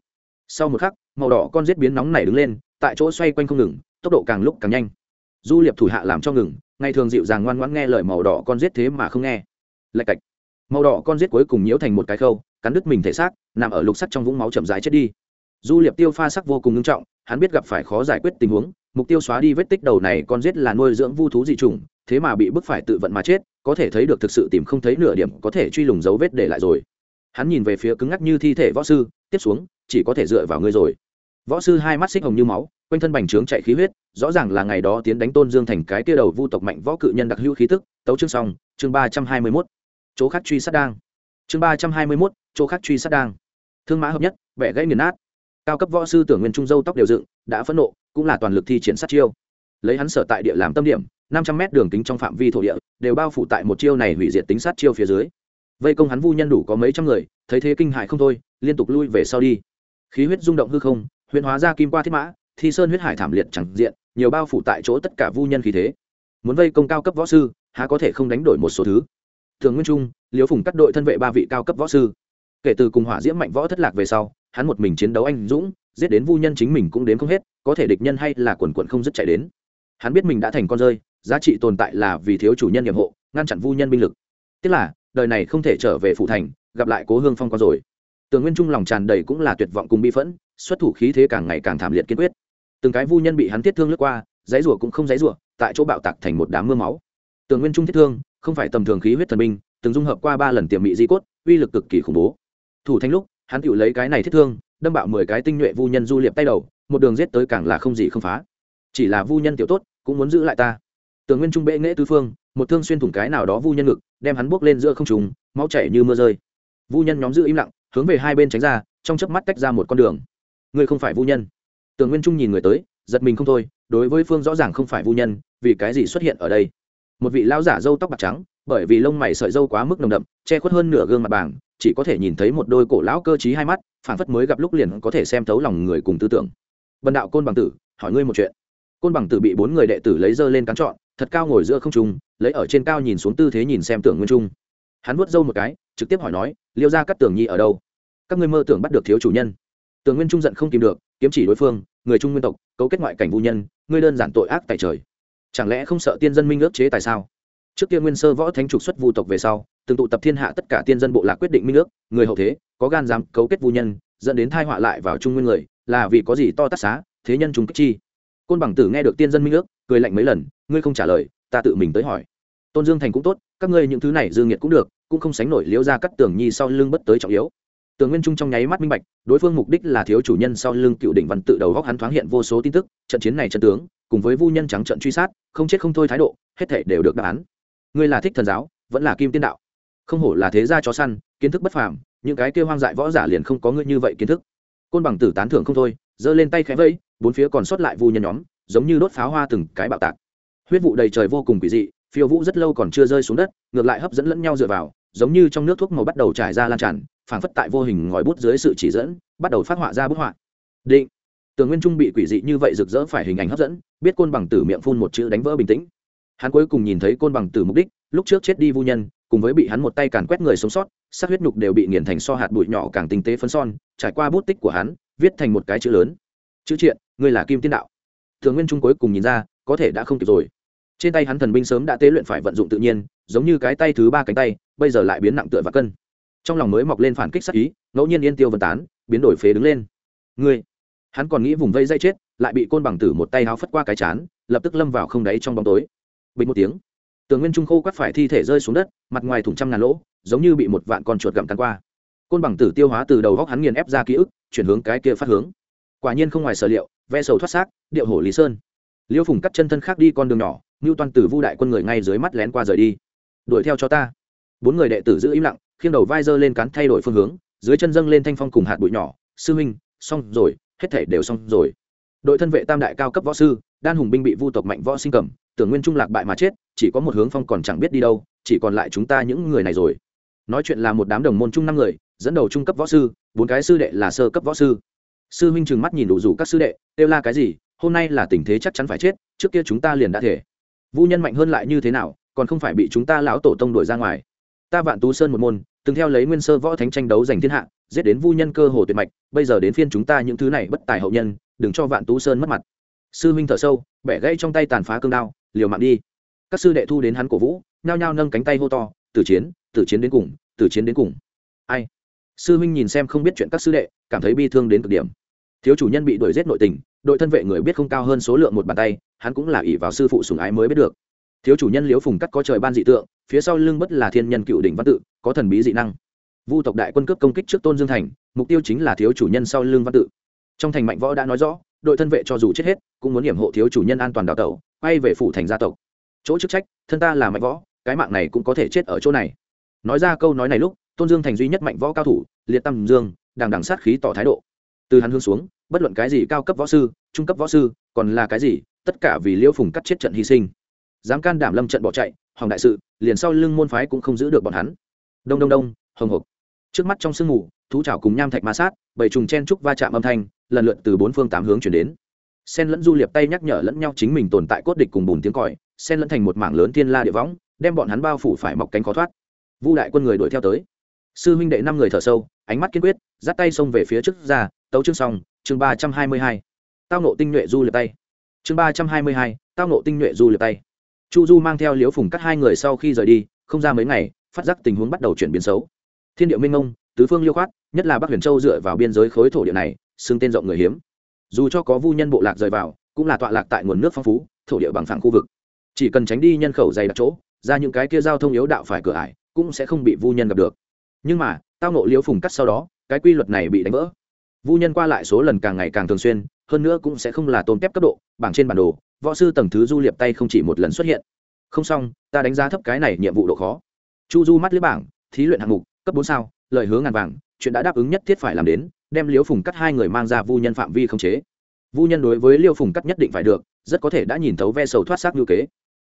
sau một khắc, màu đỏ con rết biến nóng này đứng lên, tại chỗ xoay quanh không ngừng, tốc độ càng lúc càng nhanh. Du liệp thủ hạ làm cho ngừng, ngày thường dịu dàng ngoan ngoãn nghe lời màu đỏ con rết thế mà không nghe lạch cạch. Màu đỏ con rết cuối cùng nhiễu thành một cái khâu, cắn đứt mình thể xác, nằm ở lục sắt trong vũng máu chậm rãi chết đi. Du liệp tiêu pha sắc vô cùng nghiêm trọng, hắn biết gặp phải khó giải quyết tình huống, mục tiêu xóa đi vết tích đầu này con rết là nuôi dưỡng vu thú dị trùng thế mà bị bức phải tự vận mà chết, có thể thấy được thực sự tìm không thấy nửa điểm có thể truy lùng dấu vết để lại rồi. Hắn nhìn về phía cứng ngắc như thi thể võ sư, tiếp xuống, chỉ có thể dựa vào ngươi rồi. Võ sư hai mắt xích hồng như máu, quanh thân bành trướng chạy khí huyết, rõ ràng là ngày đó tiến đánh tôn dương thành cái kia đầu vu tộc mạnh võ cự nhân đặc hữu khí tức. Tấu chương xong, chương ba trăm hai mươi mốt chỗ khác truy sát đang. Chương ba trăm hai mươi mốt, chỗ khác truy sát đang. Thương mã hợp nhất vẻ gãy nghiền nát. Cao cấp võ sư tưởng nguyên trung dâu tóc đều dựng, đã phẫn nộ, cũng là toàn lực thi triển sát chiêu. Lấy hắn sở tại địa làm tâm điểm, năm trăm mét đường kính trong phạm vi thổ địa, đều bao phủ tại một chiêu này hủy diệt tính sát chiêu phía dưới. Vây công hắn vu nhân đủ có mấy trăm người, thấy thế kinh hại không thôi, liên tục lui về sau đi. Khí huyết rung động hư không huyễn hóa ra kim qua thiết mã, thi sơn huyết hải thảm liệt chẳng diện, nhiều bao phủ tại chỗ tất cả vu nhân khí thế. Muốn vây công cao cấp võ sư, há có thể không đánh đổi một số thứ? Thường nguyên trung, liễu phùng cắt đội thân vệ ba vị cao cấp võ sư. Kể từ cùng hỏa diễm mạnh võ thất lạc về sau, hắn một mình chiến đấu anh dũng, giết đến vu nhân chính mình cũng đến không hết, có thể địch nhân hay là quần quận không dứt chạy đến. Hắn biết mình đã thành con rơi, giá trị tồn tại là vì thiếu chủ nhân nhiệm hộ, ngăn chặn vu nhân binh lực. Tức là, đời này không thể trở về phủ thành, gặp lại cố hương phong con rồi. Tường nguyên trung lòng tràn đầy cũng là tuyệt vọng cùng bi phẫn, xuất thủ khí thế càng ngày càng thảm liệt kiên quyết. Từng cái vu nhân bị hắn thiết thương lướt qua, dãy rủa cũng không dãy rủa, tại chỗ bạo tạc thành một đám mưa máu. Tường nguyên trung thiết thương không phải tầm thường khí huyết thần binh, từng dung hợp qua ba lần tiềm mị di cốt, uy lực cực kỳ khủng bố. Thủ thanh lúc, hắn tự lấy cái này thiết thương, đâm bạo mười cái tinh nhuệ vu nhân du liệp tay đầu, một đường giết tới càng là không gì không phá. Chỉ là vu nhân tiểu tốt, cũng muốn giữ lại ta. Tường nguyên trung bệ nghễ tứ phương, một thương xuyên thủng cái nào đó vu nhân ngực, đem hắn buốc lên giữa không trùng máu chảy như mưa rơi. Vu nhân nhóm giữ im lặng, hướng về hai bên tránh ra, trong chớp mắt tách ra một con đường. Ngươi không phải vu nhân. Tường nguyên trung nhìn người tới, giật mình không thôi, đối với phương rõ ràng không phải vu nhân, vì cái gì xuất hiện ở đây? Một vị lão giả râu tóc bạc trắng, bởi vì lông mày sợi râu quá mức nồng đậm, che khuất hơn nửa gương mặt bảng, chỉ có thể nhìn thấy một đôi cổ lão cơ t hai mắt phản phất mới gặp lúc liền có thể xem thấu lòng người cùng tư tưởng. Bần đạo côn bằng tử, hỏi ngươi một chuyện. Côn bằng tử bị bốn người đệ tử lấy dơ lên cắn trọn, thật cao ngồi giữa không trung, lấy ở trên cao nhìn xuống tư thế nhìn xem tưởng nguyên trung. Hắn vuốt râu một cái, trực tiếp hỏi nói, liêu ra các tưởng nhi ở đâu? Các ngươi mơ tưởng bắt được thiếu chủ nhân. Tưởng nguyên trung giận không tìm được, kiếm chỉ đối phương, người trung nguyên tộc, cấu kết ngoại cảnh vô nhân, ngươi đơn giản tội ác tại trời chẳng lẽ không sợ tiên dân minh ước chế tại sao? Trước kia nguyên sơ võ thánh trục xuất vu tộc về sau, từng tụ tập thiên hạ tất cả tiên dân bộ lạc quyết định minh ước, người hậu thế, có gan dám cấu kết vu nhân, dẫn đến thai họa lại vào trung nguyên người, là vì có gì to tát xá, thế nhân chúng kích chi. Côn bằng tử nghe được tiên dân minh ước, cười lạnh mấy lần, ngươi không trả lời, ta tự mình tới hỏi. Tôn dương thành cũng tốt, các ngươi những thứ này dương nhiệt cũng được, cũng không sánh nổi liễu ra cắt tường nhi sau lưng bất tới trọng yếu tường nguyên trung trong nháy mắt minh bạch, đối phương mục đích là thiếu chủ nhân sau lưng cựu đỉnh văn tự đầu góc hắn thoáng hiện vô số tin tức, trận chiến này trận tướng, cùng với vu nhân trắng trận truy sát, không chết không thôi thái độ, hết thể đều được đáp án. Ngươi là thích thần giáo, vẫn là kim tiên đạo. Không hổ là thế gia chó săn, kiến thức bất phàm, những cái kêu hoang dại võ giả liền không có ngươi như vậy kiến thức. Côn bằng tử tán thưởng không thôi, giơ lên tay khẽ vẫy, bốn phía còn sót lại vu nhân nhóm, giống như đốt pháo hoa từng cái bạo tạc. Huyết vụ đầy trời vô cùng quỷ dị, phiêu vũ rất lâu còn chưa rơi xuống đất, ngược lại hấp dẫn lẫn nhau dựa vào, giống như trong nước thuốc màu bắt đầu trải ra lan tràn phảng phất tại vô hình ngòi bút dưới sự chỉ dẫn, bắt đầu phát họa ra bức họa. Định. Tường nguyên trung bị quỷ dị như vậy rực rỡ phải hình ảnh hấp dẫn, biết côn bằng tử miệng phun một chữ đánh vỡ bình tĩnh. Hắn cuối cùng nhìn thấy côn bằng tử mục đích, lúc trước chết đi vô nhân, cùng với bị hắn một tay càn quét người sống sót, sát huyết nhục đều bị nghiền thành so hạt bụi nhỏ càng tinh tế phấn son, trải qua bút tích của hắn, viết thành một cái chữ lớn. Chữ triện, ngươi là kim tiên đạo. Thường nguyên trung cuối cùng nhìn ra, có thể đã không kịp rồi. Trên tay hắn thần binh sớm đã tế luyện phải vận dụng tự nhiên, giống như cái tay thứ ba cánh tay, bây giờ lại biến nặng tựa và cân trong lòng mới mọc lên phản kích sắc ý, ngẫu nhiên yên tiêu vân tán, biến đổi phế đứng lên. Ngươi, hắn còn nghĩ vùng vây dây chết, lại bị côn bằng tử một tay háo phất qua cái chán, lập tức lâm vào không đáy trong bóng tối. Bình một tiếng, tường nguyên trung khô quắt phải thi thể rơi xuống đất, mặt ngoài thủng trăm ngàn lỗ, giống như bị một vạn con chuột gặm cắn qua. Côn bằng tử tiêu hóa từ đầu góc hắn nghiền ép ra ký ức, chuyển hướng cái kia phát hướng. Quả nhiên không ngoài sở liệu, ve sầu thoát xác, điệu hổ lý sơn. Liêu phùng cắt chân thân khác đi con đường nhỏ ngưu toàn tử vu đại quân người ngay dưới mắt lén qua rời đi. Đuổi theo cho ta. Bốn người đệ tử giữ im lặng khiêng đầu vai dơ lên cán thay đổi phương hướng, dưới chân dâng lên thanh phong cùng hạt bụi nhỏ. Sư huynh, xong rồi, hết thể đều xong rồi. Đội thân vệ tam đại cao cấp võ sư, đan hùng binh bị vu tộc mạnh võ sinh cầm, tưởng nguyên trung lạc bại mà chết, chỉ có một hướng phong còn chẳng biết đi đâu, chỉ còn lại chúng ta những người này rồi. Nói chuyện là một đám đồng môn chung năm người, dẫn đầu trung cấp võ sư, bốn cái sư đệ là sơ cấp võ sư. Sư huynh trừng mắt nhìn đủ rủ các sư đệ kêu la cái gì? Hôm nay là tình thế chắc chắn phải chết, trước kia chúng ta liền đã thể. Vu nhân mạnh hơn lại như thế nào, còn không phải bị chúng ta lão tổ tông đuổi ra ngoài ta vạn tú sơn một môn, từng theo lấy nguyên sơ võ thánh tranh đấu giành thiên hạ, giết đến vu nhân cơ hồ tuyệt mạch, bây giờ đến phiên chúng ta những thứ này bất tài hậu nhân, đừng cho vạn tú sơn mất mặt. Sư minh thở sâu, bẻ gãy trong tay tàn phá cương đao, liều mạng đi. Các sư đệ thu đến hắn cổ vũ, nhao nhao nâng cánh tay hô to, Tử chiến Tử chiến đến cùng, Tử chiến đến cùng. Ai? Sư minh nhìn xem không biết chuyện các sư đệ, cảm thấy bi thương đến cực điểm. Thiếu chủ nhân bị đuổi giết nội tình, đội thân vệ người biết không cao hơn số lượng một bàn tay, hắn cũng là ỷ vào sư phụ sùng ái mới biết được. Thiếu chủ nhân liếu phùng cắt có trời ban dị tượng phía sau lưng bất là thiên nhân cựu đỉnh văn tự, có thần bí dị năng. Vu tộc đại quân cướp công kích trước tôn dương thành, mục tiêu chính là thiếu chủ nhân sau lưng văn tự. Trong thành mạnh võ đã nói rõ, đội thân vệ cho dù chết hết, cũng muốn hiểm hộ thiếu chủ nhân an toàn đào tẩu, quay về phủ thành gia tộc. Chỗ chức trách, thân ta là mạnh võ, cái mạng này cũng có thể chết ở chỗ này. Nói ra câu nói này lúc, tôn dương thành duy nhất mạnh võ cao thủ, liệt tam dương, đằng đằng sát khí tỏ thái độ. Từ hắn hướng xuống, bất luận cái gì cao cấp võ sư, trung cấp võ sư, còn là cái gì, tất cả vì liễu phùng cắt chết trận hy sinh. Dám can đảm lâm trận bỏ chạy hoàng đại sự, liền sau lưng môn phái cũng không giữ được bọn hắn. Đông đông đông, hồng hộc. Trước mắt trong sương mù, thú chảo cùng nham thạch ma sát, bảy trùng chen trúc va chạm âm thanh, lần lượt từ bốn phương tám hướng chuyển đến. Sen lẫn du liệp tay nhắc nhở lẫn nhau chính mình tồn tại cốt địch cùng bùn tiếng còi, sen lẫn thành một mảng lớn thiên la địa võng, đem bọn hắn bao phủ phải mọc cánh khó thoát. Vu đại quân người đuổi theo tới. Sư huynh đệ năm người thở sâu, ánh mắt kiên quyết, dắt tay xông về phía trước ra, tấu chương xong, chương ba trăm hai mươi hai. Tao nộ tinh nhuệ du liệp tay. Chương ba trăm hai mươi hai, tao nộ tinh nhuệ du liệp tay chu du mang theo liễu phùng cắt hai người sau khi rời đi, không ra mấy ngày, phát giác tình huống bắt đầu chuyển biến xấu. Thiên điệu minh ông tứ phương liêu khoát, nhất là bắc huyền châu dựa vào biên giới khối thổ địa này, xưng tên rộng người hiếm. Dù cho có vu nhân bộ lạc rời vào, cũng là tọa lạc tại nguồn nước phong phú, thổ địa bằng phẳng khu vực. Chỉ cần tránh đi nhân khẩu dày đặc chỗ, ra những cái kia giao thông yếu đạo phải cửa ải, cũng sẽ không bị vu nhân gặp được. Nhưng mà, tao nộ liễu phùng cắt sau đó, cái quy luật này bị đánh vỡ. Vu nhân qua lại số lần càng ngày càng thường xuyên, hơn nữa cũng sẽ không là tôm kép cấp độ, bảng trên bản đồ võ sư tầng thứ du liệp tay không chỉ một lần xuất hiện. Không xong, ta đánh giá thấp cái này nhiệm vụ độ khó. Chu du mắt liếc bảng, thí luyện hạng mục, cấp bốn sao, lời hướng ngàn vàng, chuyện đã đáp ứng nhất thiết phải làm đến, đem liễu phùng cắt hai người mang ra vu nhân phạm vi không chế. Vu nhân đối với liêu phùng cắt nhất định phải được, rất có thể đã nhìn thấu ve sầu thoát xác ngữ kế.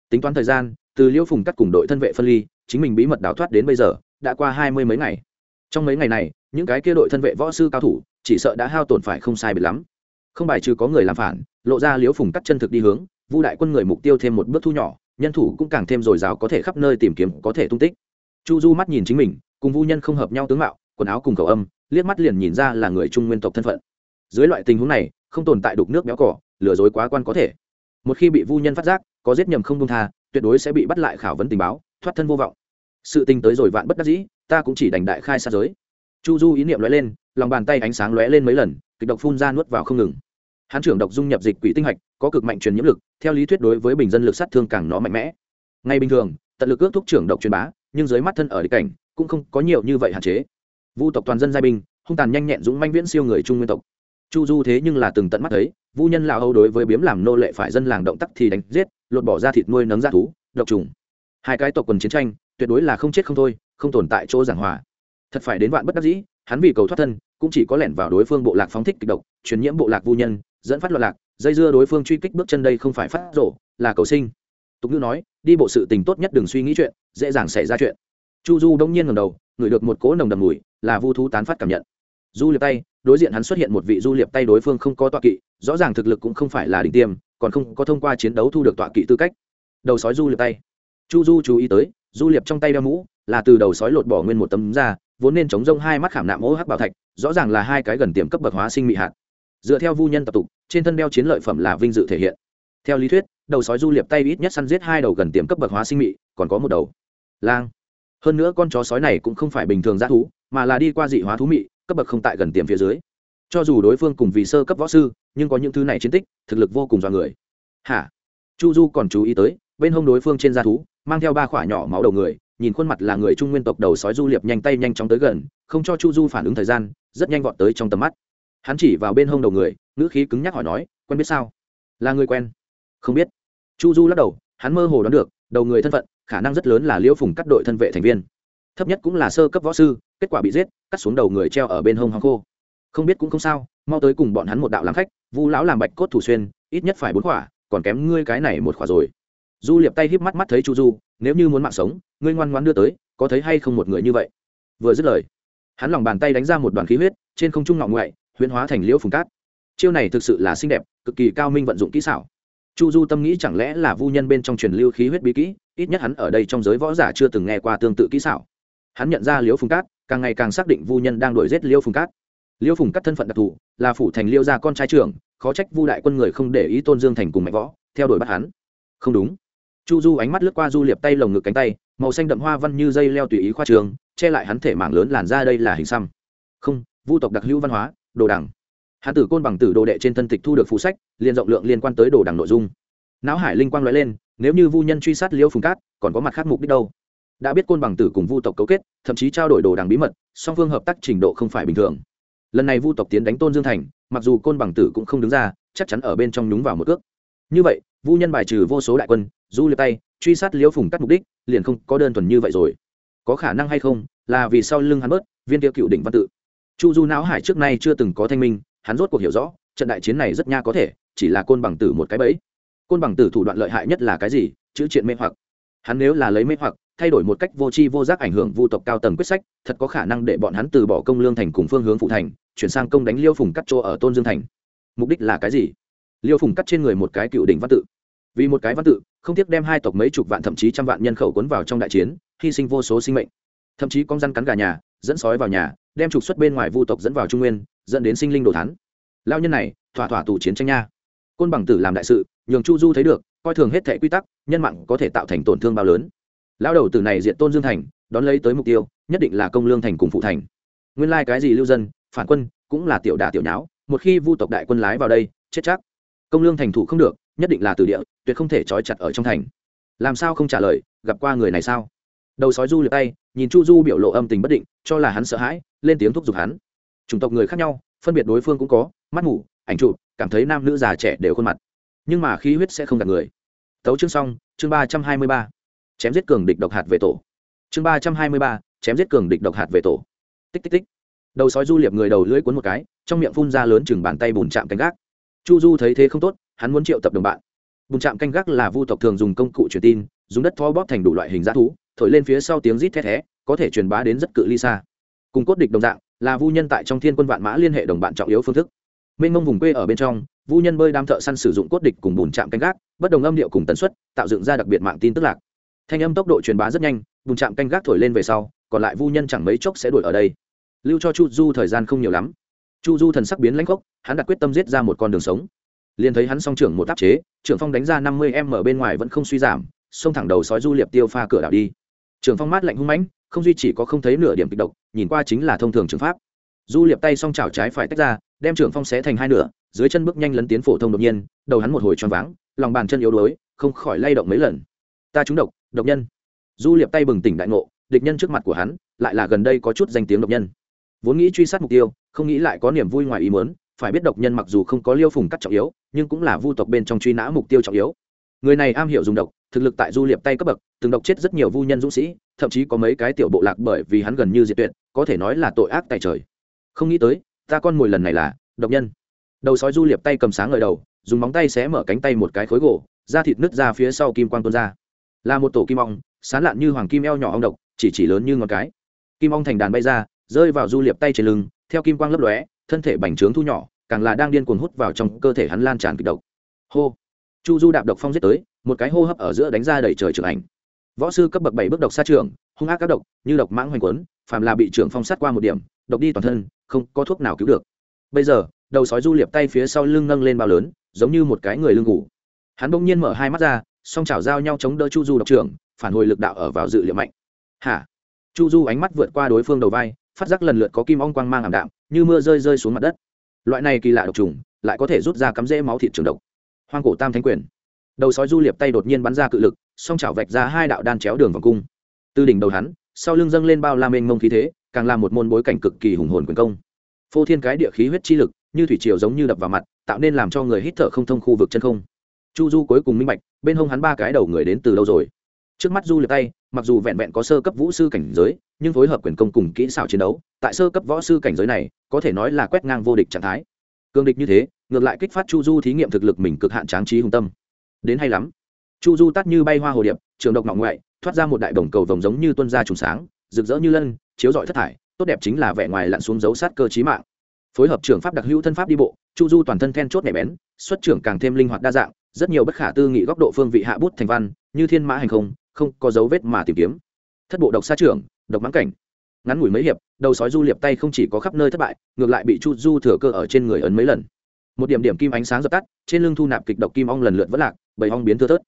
Tính toán thời gian, từ liêu phùng cắt cùng đội thân vệ phân ly, chính mình bí mật đào thoát đến bây giờ, đã qua hai mươi mấy ngày. Trong mấy ngày này, những cái kia đội thân vệ võ sư cao thủ, chỉ sợ đã hao tổn phải không sai biệt lắm không bài trừ có người làm phản, lộ ra liễu phùng cắt chân thực đi hướng, vu đại quân người mục tiêu thêm một bước thu nhỏ, nhân thủ cũng càng thêm dồi dào có thể khắp nơi tìm kiếm, có thể tung tích. Chu du mắt nhìn chính mình, cùng vu nhân không hợp nhau tướng mạo, quần áo cùng cầu âm, liếc mắt liền nhìn ra là người trung nguyên tộc thân phận. Dưới loại tình huống này, không tồn tại đục nước béo cỏ, lừa dối quá quan có thể. Một khi bị vu nhân phát giác, có giết nhầm không công tha, tuyệt đối sẽ bị bắt lại khảo vấn tình báo, thoát thân vô vọng. Sự tình tới rồi vạn bất đắc dĩ, ta cũng chỉ đành đại khai xa giới. Chu du ý niệm lóe lên, lòng bàn tay ánh sáng lóe lên mấy lần, kịch độc phun ra nuốt vào không ngừng hán trưởng độc dung nhập dịch quỷ tinh hạch, có cực mạnh truyền nhiễm lực, theo lý thuyết đối với bình dân lực sát thương càng nó mạnh mẽ. Ngay bình thường, tận lực ước thúc trưởng độc truyền bá, nhưng dưới mắt thân ở địch cảnh, cũng không có nhiều như vậy hạn chế. Vu tộc toàn dân giai binh, hung tàn nhanh nhẹn dũng manh viễn siêu người trung nguyên tộc. Chu du thế nhưng là từng tận mắt thấy, vu nhân lão âu đối với biếm làm nô lệ phải dân làng động tắc thì đánh giết, lột bỏ ra thịt nuôi nấng ra thú, độc trùng. Hai cái tộc quần chiến tranh, tuyệt đối là không chết không thôi, không tồn tại chỗ giảng hòa. Thật phải đến vạn bất đắc dĩ, hắn vì cầu thoát thân, cũng chỉ có lẻn vào đối phương bộ lạc phóng thích kịch độc, truyền nhiễm bộ lạc vu nhân dẫn phát loạn lạc, dây dưa đối phương truy kích bước chân đây không phải phát rổ, là cầu sinh. Tục ngữ nói, đi bộ sự tình tốt nhất đừng suy nghĩ chuyện, dễ dàng xảy ra chuyện. Chu du đông nhiên ngầm đầu, ngửi được một cỗ nồng đầm mùi, là vu thú tán phát cảm nhận. Du liệp tay, đối diện hắn xuất hiện một vị du liệp tay đối phương không có tọa kỵ, rõ ràng thực lực cũng không phải là đỉnh tiêm, còn không có thông qua chiến đấu thu được tọa kỵ tư cách. Đầu sói du liệp tay. Chu du chú ý tới, du liệp trong tay đeo mũ, là từ đầu sói lột bỏ nguyên một tấm ra, vốn nên chống rông hai mắt khảm nạm ô hắc bảo thạch, rõ ràng là hai cái gần tiềm cấp bậc hóa sinh mị hạt dựa theo vu nhân tập tục, trên thân đeo chiến lợi phẩm là vinh dự thể hiện. Theo lý thuyết, đầu sói du liệp tay ít nhất săn giết hai đầu gần tiềm cấp bậc hóa sinh mị, còn có một đầu. Lang. Hơn nữa con chó sói này cũng không phải bình thường g thú, mà là đi qua dị hóa thú mị, cấp bậc không tại gần tiềm phía dưới. Cho dù đối phương cùng vì sơ cấp võ sư, nhưng có những thứ này chiến tích, thực lực vô cùng dọa người. Hả? Chu du còn chú ý tới, bên hông đối phương trên da thú, mang theo ba khỏa nhỏ máu đầu người, nhìn khuôn mặt là người trung nguyên tộc đầu sói du liệp nhanh tay nhanh chóng tới gần, không cho chu du phản ứng thời gian, rất nhanh vọt tới trong tầm mắt hắn chỉ vào bên hông đầu người, ngữ khí cứng nhắc hỏi nói, quen biết sao? Là người quen. Không biết. Chu du lắc đầu, hắn mơ hồ đoán được, đầu người thân phận, khả năng rất lớn là liễu phùng cắt đội thân vệ thành viên. Thấp nhất cũng là sơ cấp võ sư, kết quả bị giết, cắt xuống đầu người treo ở bên hông hoàng khô. Không biết cũng không sao, mau tới cùng bọn hắn một đạo làm khách, vu lão làm bạch cốt thủ xuyên, ít nhất phải bốn khỏa, còn kém ngươi cái này một khỏa rồi. Du liệp tay híp mắt mắt thấy chu du, nếu như muốn mạng sống, ngươi ngoan ngoan đưa tới, có thấy hay không một người như vậy? Vừa dứt lời, hắn lòng bàn tay đánh ra một đoàn khí huyết, trên không trung ngọng ngoại huyễn hóa thành liễu phùng cát. Chiêu này thực sự là xinh đẹp, cực kỳ cao minh vận dụng kỹ xảo. Chu du tâm nghĩ chẳng lẽ là vu nhân bên trong truyền lưu khí huyết bí kỹ, ít nhất hắn ở đây trong giới võ giả chưa từng nghe qua tương tự kỹ xảo. Hắn nhận ra liễu phùng cát, càng ngày càng xác định vu nhân đang đuổi giết liễu phùng cát. Liễu phùng cát thân phận đặc thù, là phủ thành liễu gia con trai trưởng, khó trách vu đại quân người không để ý tôn dương thành cùng mạnh võ, theo đuổi bắt hắn. Không đúng. Chu du ánh mắt lướt qua du liệp tay lồng ngực cánh tay, màu xanh đậm hoa văn như dây leo tùy ý khoa trường, che lại hắn thể mảng lớn làn ra đây là hình xăm. Không, vu tộc đặc hữu văn hóa đồ đằng. Hắn tử côn bằng tử đồ đệ trên thân tịch thu được phú sách liên rộng lượng liên quan tới đồ đằng nội dung. Não hải linh quang nói lên, nếu như vu nhân truy sát liêu phùng cát, còn có mặt khác mục đích đâu? Đã biết côn bằng tử cùng vu tộc cấu kết, thậm chí trao đổi đồ đằng bí mật, song phương hợp tác trình độ không phải bình thường. Lần này vu tộc tiến đánh tôn dương thành, mặc dù côn bằng tử cũng không đứng ra, chắc chắn ở bên trong nhúng vào một cước như vậy, vu nhân bài trừ vô số đại quân, du liệp tay, truy sát liễu phùng cắt mục đích, liền không có đơn thuần như vậy rồi. Có khả năng hay không, là vì sau lưng hắn bớt, viên Tiêu cựu đỉnh văn tự chu du não hải trước nay chưa từng có thanh minh, hắn rốt cuộc hiểu rõ, trận đại chiến này rất nha có thể, chỉ là côn bằng tử một cái bẫy. Côn bằng tử thủ đoạn lợi hại nhất là cái gì? Chữ triện mê hoặc. Hắn nếu là lấy mê hoặc, thay đổi một cách vô tri vô giác ảnh hưởng vu tộc cao tầng quyết sách, thật có khả năng để bọn hắn từ bỏ công lương thành cùng phương hướng phụ thành, chuyển sang công đánh liêu phùng cắt chỗ ở tôn dương thành. Mục đích là cái gì? Liêu phùng cắt trên người một cái cựu đỉnh văn tự. Vì một cái văn tự, không tiếc đem hai tộc mấy chục vạn thậm chí trăm vạn nhân khẩu cuốn vào trong đại chiến, hy sinh vô số sinh mệnh. Thậm chí con răn cắn gà nhà, dẫn sói vào nhà đem trục xuất bên ngoài vu tộc dẫn vào trung nguyên, dẫn đến sinh linh đồ thắn lao nhân này, thỏa thỏa tù chiến tranh nha. Côn bằng tử làm đại sự, nhường chu du thấy được, coi thường hết thệ quy tắc, nhân mạng có thể tạo thành tổn thương bao lớn. Lao đầu tử này diện tôn dương thành, đón lấy tới mục tiêu, nhất định là công lương thành cùng phụ thành. Nguyên lai、like、cái gì lưu dân, phản quân, cũng là tiểu đà tiểu nháo, một khi vu tộc đại quân lái vào đây, chết chắc. Công lương thành thủ không được, nhất định là từ địa, tuyệt không thể trói chặt ở trong thành. Làm sao không trả lời, gặp qua người này sao? Đầu sói du lượt tay, nhìn chu du biểu lộ âm tình bất định, cho là hắn sợ hãi, lên tiếng thúc giục hắn. Chủng tộc người khác nhau, phân biệt đối phương cũng có, mắt ngủ ảnh chụp, cảm thấy nam nữ già trẻ đều khuôn mặt. Nhưng mà khí huyết sẽ không gạt người. Tấu chương xong, chương ba trăm hai mươi ba. Chém giết cường địch độc hạt về tổ. Chương ba trăm hai mươi ba, chém giết cường địch độc hạt về tổ. Tích tích tích. Đầu sói du liệp người đầu lưỡi cuốn một cái, trong miệng phun ra lớn chừng bàn tay bùn chạm canh gác. Chu du thấy thế không tốt, hắn muốn triệu tập đồng bạn. Bùn chạm canh gác là vu tộc thường dùng công cụ truyền tin, dùng đất thó bóp thành đủ loại hình g thú thổi lên phía sau tiếng rít thét thé, có thể truyền bá đến rất cự ly xa. Cùng cốt địch đồng dạng, là vu nhân tại trong thiên quân vạn mã liên hệ đồng bạn trọng yếu phương thức. Mênh mông vùng quê ở bên trong, vu nhân bơi đam thợ săn sử dụng cốt địch cùng bùn chạm canh gác, bất đồng âm điệu cùng tần suất, tạo dựng ra đặc biệt mạng tin tức lạc. Thanh âm tốc độ truyền bá rất nhanh, bùn chạm canh gác thổi lên về sau, còn lại vu nhân chẳng mấy chốc sẽ đuổi ở đây. Lưu cho chu du thời gian không nhiều lắm. Chu du thần sắc biến lãnh gốc hắn đặt quyết tâm giết ra một con đường sống. Liền thấy hắn song trưởng một tác chế, trưởng phong đánh ra năm mươi em ở bên ngoài vẫn không suy giảm, xông thẳng đầu sói du liệp tiêu pha cửa đảo đi trưởng phong mát lạnh hung mãnh, không duy chỉ có không thấy nửa điểm kịch độc, nhìn qua chính là thông thường trường pháp. Du liệp tay song chảo trái phải tách ra, đem trưởng phong xé thành hai nửa, dưới chân bước nhanh lấn tiến phổ thông đột nhiên, đầu hắn một hồi choáng váng, lòng bàn chân yếu đuối, không khỏi lay động mấy lần. Ta trúng độc độc nhân. Du liệp tay bừng tỉnh đại ngộ, địch nhân trước mặt của hắn, lại là gần đây có chút danh tiếng độc nhân. Vốn nghĩ truy sát mục tiêu, không nghĩ lại có niềm vui ngoài ý muốn, phải biết độc nhân mặc dù không có liêu phùng cắt trọng yếu, nhưng cũng là vu tộc bên trong truy nã mục tiêu trọng yếu. Người này am hiểu dùng độc thực lực tại du liệp tay cấp bậc, từng độc chết rất nhiều vu nhân dũng sĩ, thậm chí có mấy cái tiểu bộ lạc bởi vì hắn gần như diệt tuyệt, có thể nói là tội ác tại trời. Không nghĩ tới, ta con mồi lần này là độc nhân. Đầu sói du liệp tay cầm sáng ngời đầu, dùng móng tay xé mở cánh tay một cái khối gỗ, da thịt nứt ra phía sau kim quang tuôn ra. Là một tổ kim ong, sán lạn như hoàng kim eo nhỏ ong độc, chỉ chỉ lớn như ngón cái. Kim ong thành đàn bay ra, rơi vào du liệp tay trên lưng, theo kim quang lấp lóe, thân thể bành trướng thu nhỏ, càng là đang điên cuồng hút vào trong cơ thể hắn lan tràn kịch độc. Hô! Chu du đạp độc phong giết tới, một cái hô hấp ở giữa đánh ra đẩy trời trưởng ảnh. Võ sư cấp bậc bảy bước độc xa trường hung ác các độc, như độc mãng hoành quấn, phàm là bị trưởng phong sát qua một điểm, độc đi toàn thân, không có thuốc nào cứu được. Bây giờ, đầu sói du liệp tay phía sau lưng nâng lên bao lớn, giống như một cái người lưng ngủ hắn bỗng nhiên mở hai mắt ra, song chảo giao nhau chống đỡ chu du độc trưởng, phản hồi lực đạo ở vào dự liệu mạnh. Hả? Chu du ánh mắt vượt qua đối phương đầu vai, phát giác lần lượt có kim ong quang mang ảm đạm, như mưa rơi rơi xuống mặt đất. Loại này kỳ lạ độc trùng, lại có thể rút ra cắm rễ máu thịt trường độc hoang cổ tam thánh quyền. Đầu sói du liệp tay đột nhiên bắn ra cự lực, song chảo vạch ra hai đạo đan chéo đường vòng cung. Từ đỉnh đầu hắn, sau lưng dâng lên bao la mênh mông khí thế, càng là một môn bối cảnh cực kỳ hùng hồn quyền công. Phô thiên cái địa khí huyết chi lực, như thủy triều giống như đập vào mặt, tạo nên làm cho người hít thở không thông khu vực chân không. Chu du cuối cùng minh bạch, bên hông hắn ba cái đầu người đến từ đâu rồi? Trước mắt du liệp tay, mặc dù vẹn vẹn có sơ cấp vũ sư cảnh giới, nhưng phối hợp quyền công cùng kỹ xảo chiến đấu, tại sơ cấp võ sư cảnh giới này, có thể nói là quét ngang vô địch trạng thái. Cương địch như thế ngược lại kích phát chu du thí nghiệm thực lực mình cực hạn tráng trí hùng tâm. Đến hay lắm. Chu du tắt như bay hoa hồ điệp, trường độc ngọng ngoại, thoát ra một đại đồng cầu vồng giống như tuân ra trùng sáng, rực rỡ như lân, chiếu rọi thất thải, tốt đẹp chính là vẻ ngoài lặn xuống dấu sát cơ trí mạng. Phối hợp trường pháp đặc hữu thân pháp đi bộ, chu du toàn thân then chốt nhạy bén, xuất trưởng càng thêm linh hoạt đa dạng, rất nhiều bất khả tư nghị góc độ phương vị hạ bút thành văn, như thiên mã hành không không có dấu vết mà tìm kiếm. Thất bộ độc xa trưởng, độc mãng cảnh. Ngắn ngủi mấy hiệp, đầu sói du liệp tay không chỉ có khắp nơi thất bại, ngược lại bị chu du thừa cơ ở trên người ấn mấy lần một điểm điểm kim ánh sáng dập tắt, trên lưng thu nạp kịch độc kim ong lần lượt vất lạc, bầy ong biến thưa thớt.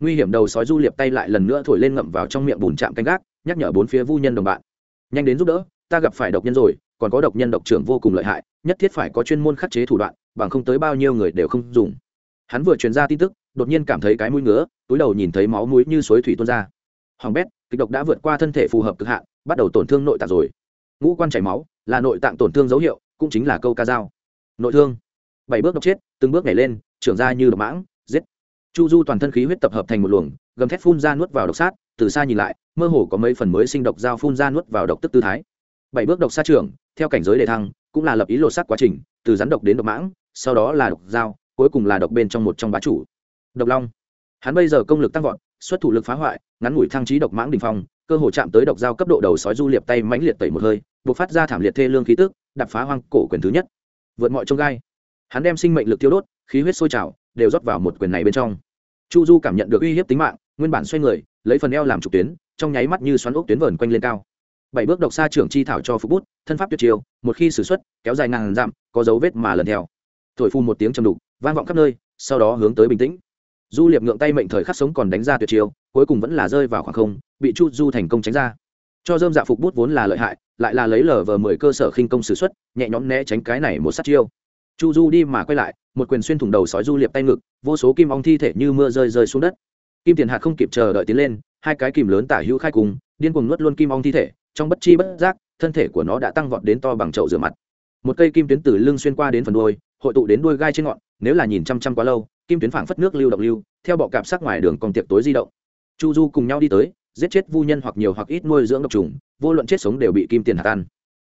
Nguy hiểm đầu sói du liệp tay lại lần nữa thổi lên ngậm vào trong miệng bùn chạm canh gác, nhắc nhở bốn phía vu nhân đồng bạn. Nhanh đến giúp đỡ, ta gặp phải độc nhân rồi, còn có độc nhân độc trưởng vô cùng lợi hại, nhất thiết phải có chuyên môn khắc chế thủ đoạn, bằng không tới bao nhiêu người đều không dùng. Hắn vừa truyền ra tin tức, đột nhiên cảm thấy cái mũi ngứa, túi đầu nhìn thấy máu mũi như suối thủy tuôn ra. Hoàng bét, kịch độc đã vượt qua thân thể phù hợp cực hạn, bắt đầu tổn thương nội tạng rồi. Ngũ quan chảy máu, là nội tạng tổn thương dấu hiệu, cũng chính là câu ca dao. Nội thương bảy bước độc chết, từng bước nhảy lên, trưởng ra như độc mãng, giết. Chu du toàn thân khí huyết tập hợp thành một luồng, gầm thét phun ra nuốt vào độc sát, từ xa nhìn lại, mơ hồ có mấy phần mới sinh độc dao phun ra nuốt vào độc tức tư thái. Bảy bước độc sát trưởng, theo cảnh giới đề thăng, cũng là lập ý lột sát quá trình, từ rắn độc đến độc mãng, sau đó là độc dao, cuối cùng là độc bên trong một trong bá chủ. Độc long. Hắn bây giờ công lực tăng vọt, xuất thủ lực phá hoại, ngắn ngủi thăng trí độc mãng đình phong, cơ hội chạm tới độc dao cấp độ đầu sói du liệp tay mãnh liệt tẩy một hơi buộc phát ra thảm liệt thê lương khí tức đập phá hoang cổ quyền thứ nhất. Vượt mọi trông gai hắn đem sinh mệnh lực tiêu đốt, khí huyết sôi trào, đều rót vào một quyền này bên trong. Chu du cảm nhận được uy hiếp tính mạng, nguyên bản xoay người, lấy phần eo làm trục tuyến, trong nháy mắt như xoắn ốc tuyến vờn quanh lên cao. Bảy bước độc xa trưởng chi thảo cho phục bút, thân pháp tuyệt chiêu, một khi xử xuất, kéo dài ngàn dặm, có dấu vết mà lần theo. Thổi phun một tiếng trầm đục, vang vọng khắp nơi, sau đó hướng tới bình tĩnh. Du liệp ngượng tay mệnh thời khắc sống còn đánh ra tuyệt chiêu, cuối cùng vẫn là rơi vào khoảng không, bị chu du thành công tránh ra. Cho dơm dạ phục bút vốn là lợi hại, lại là lấy lờ vờ mười cơ sở khinh công s ử x u ấ t nhẹ nhõm né tránh cái này một sát chiêu chu du đi mà quay lại, một quyền xuyên thủng đầu sói du liệp tay ngực, vô số kim ong thi thể như mưa rơi rơi xuống đất. Kim tiền hạt không kịp chờ đợi tiến lên, hai cái kìm lớn tả hữu khai cùng, điên cuồng nuốt luôn kim ong thi thể, trong bất chi bất giác, thân thể của nó đã tăng vọt đến to bằng chậu rửa mặt. Một cây kim tuyến từ lưng xuyên qua đến phần đuôi, hội tụ đến đuôi gai trên ngọn, nếu là nhìn chăm chăm quá lâu, kim tuyến phảng phất nước lưu động lưu, theo bọ cạp sắc ngoài đường còn tiệc tối di động. Chu du cùng nhau đi tới, giết chết vu nhân hoặc nhiều hoặc ít nuôi dưỡng độc trùng, vô luận chết sống đều bị kim tiền hạt ăn.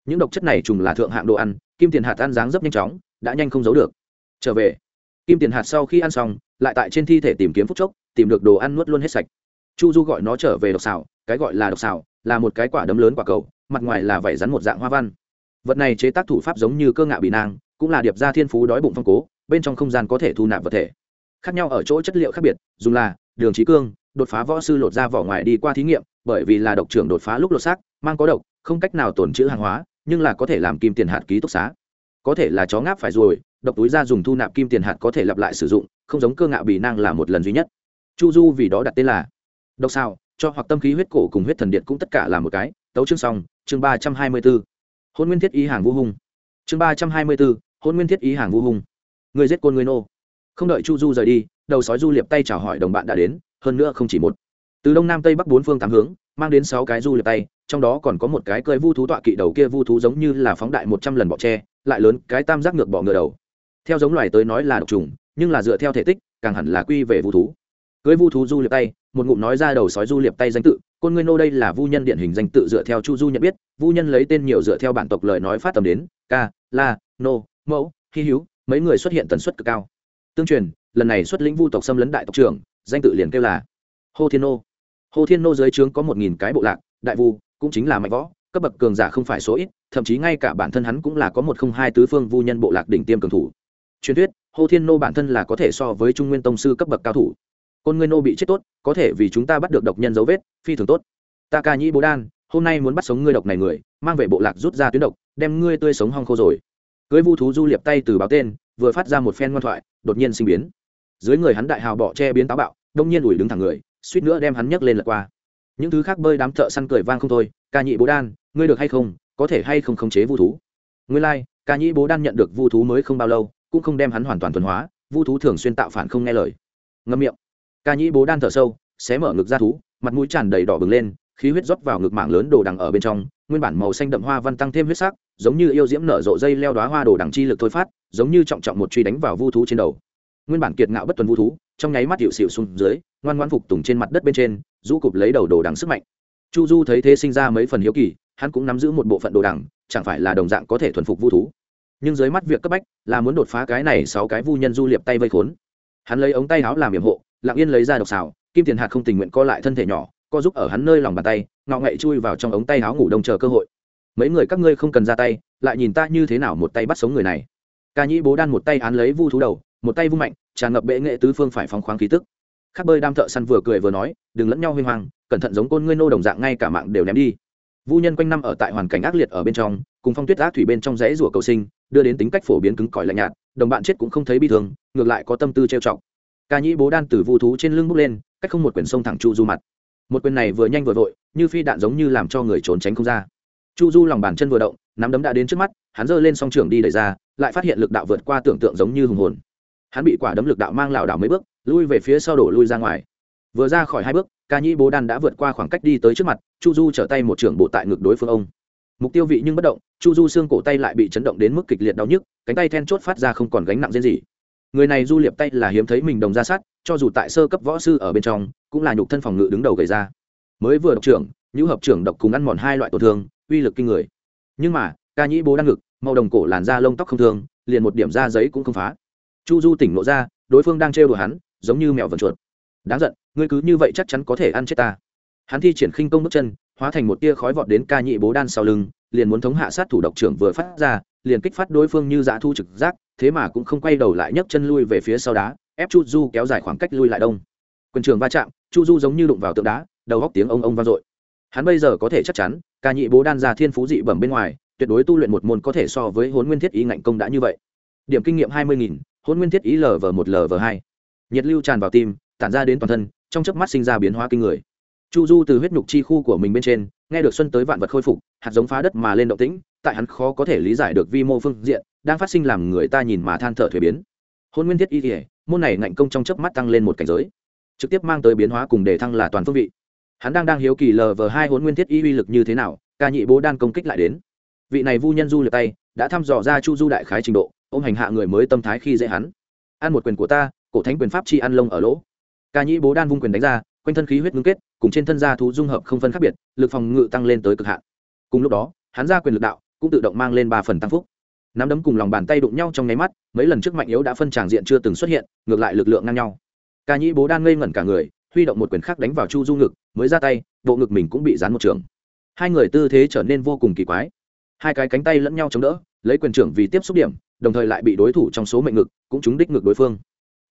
Những độc chất này trùng là thượng hạng đồ ăn, kim tiền hạt ăn dáng dấp nhanh chóng đã nhanh không giấu được. Trở về. Kim tiền hạt sau khi ăn xong, lại tại trên thi thể tìm kiếm phút chốc, tìm được đồ ăn nuốt luôn hết sạch. Chu du gọi nó trở về độc xào, cái gọi là độc xào, là một cái quả đấm lớn quả cầu, mặt ngoài là vảy rắn một dạng hoa văn. Vật này chế tác thủ pháp giống như cơ ngạ bị nang, cũng là điệp gia thiên phú đói bụng phong cố, bên trong không gian có thể thu nạp vật thể. Khác nhau ở chỗ chất liệu khác biệt, dùng là đường trí cương, đột phá võ sư lột ra vỏ ngoài đi qua thí nghiệm, bởi vì là độc trưởng đột phá lúc lột xác, mang có độc, không cách nào tồn trữ hàng hóa, nhưng là có thể làm kim tiền hạt ký túc xá có thể là chó ngáp phải rồi, độc túi ra dùng thu nạp kim tiền hạt có thể lặp lại sử dụng, không giống cơ ngạo bị năng là một lần duy nhất. Chu du vì đó đặt tên là độc sao cho hoặc tâm khí huyết cổ cùng huyết thần điện cũng tất cả là một cái. Tấu chương xong, chương ba trăm hai mươi b ố hôn nguyên thiết ý hàng vô hung chương ba trăm hai mươi b ố hôn nguyên thiết ý hàng vô hung người giết côn người nô. Không đợi chu du rời đi, đầu sói du liệp tay chào hỏi đồng bạn đã đến, hơn nữa không chỉ một. Từ đông nam tây bắc bốn phương tám hướng, mang đến sáu cái du liệp tay, trong đó còn có một cái cơi vu thú tọa kỵ đầu kia vu thú giống như là phóng đại một trăm lần bọ tre lại lớn cái tam giác ngược bỏ ngựa đầu. Theo giống loài tới nói là độc trùng, nhưng là dựa theo thể tích, càng hẳn là quy về vu thú. Cưới vu thú du liệp tay, một ngụm nói ra đầu sói du liệp tay danh tự, côn ngươi nô đây là vu nhân điển hình danh tự dựa theo chu du nhận biết, vu nhân lấy tên nhiều dựa theo bản tộc lời nói phát tầm đến, ca, la, nô, mẫu hy hữu, mấy người xuất hiện tần suất cực cao. Tương truyền, lần này xuất lĩnh vu tộc xâm lấn đại tộc trưởng, danh tự liền kêu là hô thiên nô. Hô thiên nô dưới trướng có một nghìn cái bộ lạc, đại vu, cũng chính là mạnh võ cấp bậc cường giả không phải số ít, thậm chí ngay cả bản thân hắn cũng là có một không hai tứ phương vu nhân bộ lạc đỉnh tiêm cường thủ. Truyền thuyết, hô thiên nô bản thân là có thể so với trung nguyên tông sư cấp bậc cao thủ. Côn ngươi nô bị chết tốt, có thể vì chúng ta bắt được độc nhân dấu vết, phi thường tốt. Ta ca nhĩ bố đan, hôm nay muốn bắt sống ngươi độc này người, mang về bộ lạc rút ra tuyến độc, đem ngươi tươi sống hong khô rồi. Cưới vu thú du liệp tay từ báo tên, vừa phát ra một phen ngoan thoại, đột nhiên sinh biến. Dưới người hắn đại hào bọ che biến táo bạo, đông nhiên ủi đứng thẳng người, suýt nữa đem hắn nhấc lên lật qua những thứ khác bơi đám thợ săn cười vang không thôi ca nhị bố đan ngươi được hay không? Có thể hay không khống chế vu thú? Ngươi lai、like, ca nhị bố đan nhận được vu thú mới không bao lâu cũng không đem hắn hoàn toàn thuần hóa vu thú thường xuyên tạo phản không nghe lời. Ngâm miệng. Ca nhị bố đan thở sâu xé mở ngực ra thú mặt mũi tràn đầy đỏ bừng lên khí huyết rót vào ngực mảng lớn đồ đằng ở bên trong nguyên bản màu xanh đậm hoa văn tăng thêm huyết sắc giống như yêu diễm nở rộ dây leo đóa hoa đồ đằng chi lực thôi phát giống như trọng trọng một truy đánh vào vu thú trên đầu. Nguyên bản kiệt ngạo bất tuần vu thú trong nháy mắt hiệu xịu xuống dưới, ngoan ngoan phục tùng trên mặt đất bên trên, rũ cụp lấy đầu đồ đằng sức mạnh. Chu du thấy thế sinh ra mấy phần hiếu kỳ, hắn cũng nắm giữ một bộ phận đồ đằng, chẳng phải là đồng dạng có thể thuần phục vu thú. Nhưng dưới mắt việc cấp bách là muốn đột phá cái này sáu cái vu nhân du liệp tay vây khốn. Hắn lấy ống tay áo làm hiểm hộ, lặng yên lấy ra độc xào, kim tiền hạt không tình nguyện co lại thân thể nhỏ, co giúp ở hắn nơi lòng bàn tay, ngọ ngậy chui vào trong ống tay áo ngủ đông chờ cơ hội. Mấy người các ngươi không cần ra tay, lại nhìn ta như thế nào một tay bắt sống người này. Ca nhĩ bố đan một tay án lấy vu thú đầu một tay vung mạnh, tràn ngập bệ nghệ tứ phương phải phóng khoáng khí tức. Khắc bơi đam thợ săn vừa cười vừa nói, đừng lẫn nhau huy hoàng, cẩn thận giống côn ngươi nô đồng dạng ngay cả mạng đều ném đi. Vu nhân quanh năm ở tại hoàn cảnh ác liệt ở bên trong, cùng phong tuyết ác thủy bên trong rẽ rủa cầu sinh, đưa đến tính cách phổ biến cứng cỏi lạnh nhạt, đồng bạn chết cũng không thấy bi thương, ngược lại có tâm tư trêu chọc. Ca nhĩ bố đan từ vu thú trên lưng bước lên, cách không một quyển sông thẳng chu du mặt. Một quyền này vừa nhanh vừa vội, như phi đạn giống như làm cho người trốn tránh không ra. Chu du lòng bàn chân vừa động, nắm đấm đã đến trước mắt, hắn giơ lên song trường đi đẩy ra, lại phát hiện lực đạo vượt qua tưởng tượng giống như hùng hồn hắn bị quả đấm lực đạo mang lảo đảo mấy bước, lui về phía sau đổ lui ra ngoài. Vừa ra khỏi hai bước, ca nhĩ bố đan đã vượt qua khoảng cách đi tới trước mặt, chu du trở tay một trưởng bộ tại ngực đối phương ông. Mục tiêu vị nhưng bất động, chu du xương cổ tay lại bị chấn động đến mức kịch liệt đau nhức, cánh tay then chốt phát ra không còn gánh nặng riêng gì. Người này du liệp tay là hiếm thấy mình đồng ra sát, cho dù tại sơ cấp võ sư ở bên trong, cũng là nhục thân phòng ngự đứng đầu gầy ra. Mới vừa độc trưởng, nhũ hợp trưởng độc cùng ăn mòn hai loại tổn thương, uy lực kinh người. Nhưng mà, ca nhĩ bố đan ngực, màu đồng cổ làn da lông tóc không thương, liền một điểm da giấy cũng không phá chu du tỉnh lộ ra, đối phương đang trêu đùa hắn, giống như mèo vần chuột. Đáng giận, ngươi cứ như vậy chắc chắn có thể ăn chết ta. Hắn thi triển khinh công bước chân, hóa thành một tia khói vọt đến ca nhị bố đan sau lưng, liền muốn thống hạ sát thủ độc trưởng vừa phát ra, liền kích phát đối phương như dã thu trực giác, thế mà cũng không quay đầu lại nhấc chân lui về phía sau đá, ép chu du kéo dài khoảng cách lui lại đông. Quân trường va chạm, chu du giống như đụng vào tượng đá, đầu góc tiếng ông ông vang dội. Hắn bây giờ có thể chắc chắn, ca nhị bố đan ra thiên phú dị bẩm bên ngoài, tuyệt đối tu luyện một môn có thể so với huấn nguyên thiết ý ngạnh công đã như vậy. Điểm kinh nghiệm hai mươi nghìn hôn nguyên thiết ý lv một lv hai. Nhiệt lưu tràn vào tim, tản ra đến toàn thân, trong chớp mắt sinh ra biến hóa kinh người. Chu du từ huyết nhục chi khu của mình bên trên, nghe được xuân tới vạn vật khôi phục, hạt giống phá đất mà lên động tĩnh, tại hắn khó có thể lý giải được vi mô phương diện, đang phát sinh làm người ta nhìn mà than thở thuế biến. Hôn nguyên thiết y thể môn này ngạnh công trong chớp mắt tăng lên một cảnh giới, trực tiếp mang tới biến hóa cùng đề thăng là toàn phương vị. Hắn đang đang hiếu kỳ lờ vờ hai hôn nguyên thiết y uy lực như thế nào, ca nhị bố đan công kích lại đến. Vị này vu nhân du lượt tay đã thăm dò ra chu du đại khái trình độ ôm hành hạ người mới tâm thái khi dễ hắn. Ăn một quyền của ta, cổ thánh quyền pháp chi ăn lông ở lỗ. Ca nhị bố đan vung quyền đánh ra, quanh thân khí huyết ngưng kết, cùng trên thân gia thú dung hợp không phân khác biệt, lực phòng ngự tăng lên tới cực hạn. Cùng lúc đó, hắn ra quyền lực đạo, cũng tự động mang lên ba phần tăng phúc. Nắm đấm cùng lòng bàn tay đụng nhau trong nháy mắt, mấy lần trước mạnh yếu đã phân tràng diện chưa từng xuất hiện, ngược lại lực lượng ngang nhau. Ca nhĩ bố đan ngây ngẩn cả người, huy động một quyền khác đánh vào chu du ngực, mới ra tay, bộ ngực mình cũng bị dán một trường. Hai người tư thế trở nên vô cùng kỳ quái. Hai cái cánh tay lẫn nhau chống đỡ lấy quyền trưởng vì tiếp xúc điểm, đồng thời lại bị đối thủ trong số mệnh ngực cũng trúng đích ngực đối phương.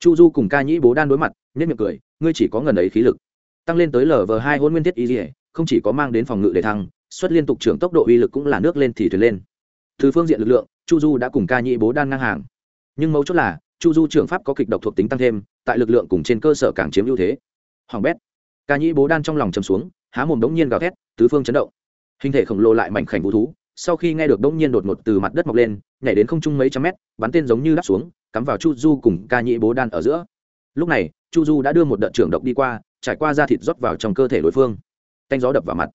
Chu du cùng ca nhĩ bố đan đối mặt nhất miệng cười, ngươi chỉ có ngần ấy khí lực. Tăng lên tới lv hai hôn nguyên thiết y dỉa không chỉ có mang đến phòng ngự để thăng, xuất liên tục trưởng tốc độ uy lực cũng là nước lên thì thuyền lên. Từ phương diện lực lượng, chu du đã cùng ca nhĩ bố đan ngang hàng. Nhưng mấu chốt là, chu du trưởng pháp có kịch độc thuộc tính tăng thêm, tại lực lượng cùng trên cơ sở càng chiếm ưu thế. Hoàng bét. Ca nhĩ bố đan trong lòng chầm xuống, há mồm đống nhiên gào thét, tứ phương chấn động. Hình thể khổng lồ lại mảnh khảnh vũ thú sau khi nghe được đống nhiên đột ngột từ mặt đất mọc lên, nhảy đến không trung mấy trăm mét, bắn tên giống như đáp xuống, cắm vào chu du cùng ca nhĩ bố đan ở giữa. Lúc này, chu du đã đưa một đợt trưởng độc đi qua, trải qua da thịt rót vào trong cơ thể đối phương. Tanh gió đập vào mặt.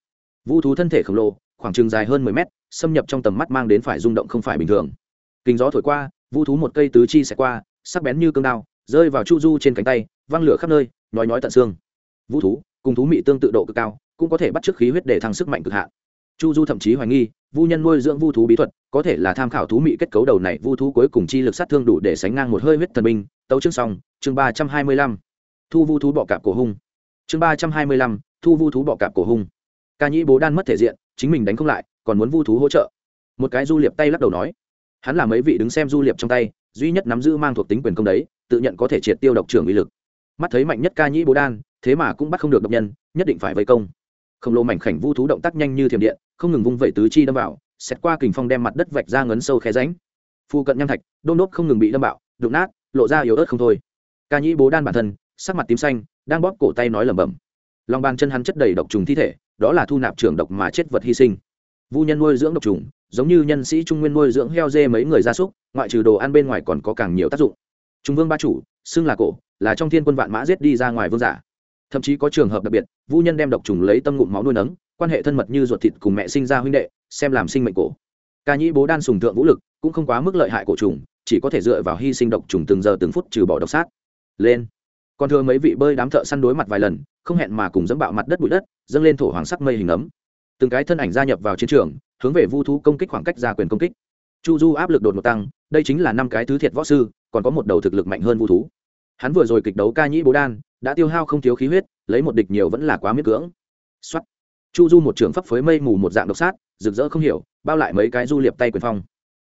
Vũ thú thân thể khổng lồ, khoảng chừng dài hơn mười mét, xâm nhập trong tầm mắt mang đến phải rung động không phải bình thường. Kinh gió thổi qua, vũ thú một cây tứ chi xẻ qua, sắc bén như cương đao, rơi vào chu du trên cánh tay, văng lửa khắp nơi nói nói tận xương. Vũ thú, cùng thú mị tương tự độ cực cao, cũng có thể bắt chước khí huyết để thăng sức mạnh cực hạn chu du thậm chí hoài nghi, vu nhân nuôi dưỡng vu thú bí thuật, có thể là tham khảo thú mị kết cấu đầu này vu thú cuối cùng chi lực sát thương đủ để sánh ngang một hơi huyết thần binh. Tấu chương xong, chương ba trăm hai mươi lăm. Thu vu thú bọ cạp cổ hung. Chương ba trăm hai mươi lăm, thu vu thú bọ cạp cổ hung. Ca nhĩ bố đan mất thể diện, chính mình đánh không lại, còn muốn vu thú hỗ trợ. Một cái du liệp tay lắc đầu nói. Hắn là mấy vị đứng xem du liệp trong tay, duy nhất nắm giữ mang thuộc tính quyền công đấy, tự nhận có thể triệt tiêu độc trưởng uy lực. Mắt thấy mạnh nhất ca nhĩ bố đan, thế mà cũng bắt không được độc nhân, nhất định phải vây công khổng lồ mảnh khảnh vu thú động tác nhanh như thiểm điện, không ngừng vung vẩy tứ chi đâm vào xét qua kình phong đem mặt đất vạch ra ngấn sâu khe ránh phu cận nham thạch, đôn đốt không ngừng bị đâm bạo, đụng nát, lộ ra yếu ớt không thôi. Ca nhĩ bố đan bản thân, sắc mặt tím xanh, đang bóp cổ tay nói lẩm bẩm. Lòng bàn chân hắn chất đầy độc trùng thi thể, đó là thu nạp trưởng độc mà chết vật hy sinh. Vu nhân nuôi dưỡng độc trùng, giống như nhân sĩ trung nguyên nuôi dưỡng heo dê mấy người gia súc, ngoại trừ đồ ăn bên ngoài còn có càng nhiều tác dụng. Trung vương ba chủ, xưng là cổ, là trong thiên quân vạn mã giết đi ra ngoài vương giả thậm chí có trường hợp đặc biệt vũ nhân đem độc trùng lấy tâm ngụm máu nuôi nấng, quan hệ thân mật như ruột thịt cùng mẹ sinh ra huynh đệ, xem làm sinh mệnh cổ. Ca nhĩ bố đan sùng thượng vũ lực, cũng không quá mức lợi hại cổ trùng, chỉ có thể dựa vào hy sinh độc trùng từng giờ từng phút trừ bỏ độc sát. Lên. Còn thưa mấy vị bơi đám thợ săn đối mặt vài lần, không hẹn mà cùng dẫm bạo mặt đất bụi đất, dâng lên thổ hoàng sắc mây hình ấm. Từng cái thân ảnh gia nhập vào chiến trường, hướng về vu thú công kích khoảng cách ra quyền công kích. Chu du áp lực đột ngột tăng, đây chính là năm cái thứ thiệt võ sư, còn có một đầu thực lực mạnh hơn vu thú hắn vừa rồi kịch đấu ca nhĩ bố đan, đã tiêu hao không thiếu khí huyết, lấy một địch nhiều vẫn là quá miễn cưỡng. Xuất chu du một trường pháp phới mây mù một dạng độc sát, rực rỡ không hiểu, bao lại mấy cái du liệp tay quyền phong.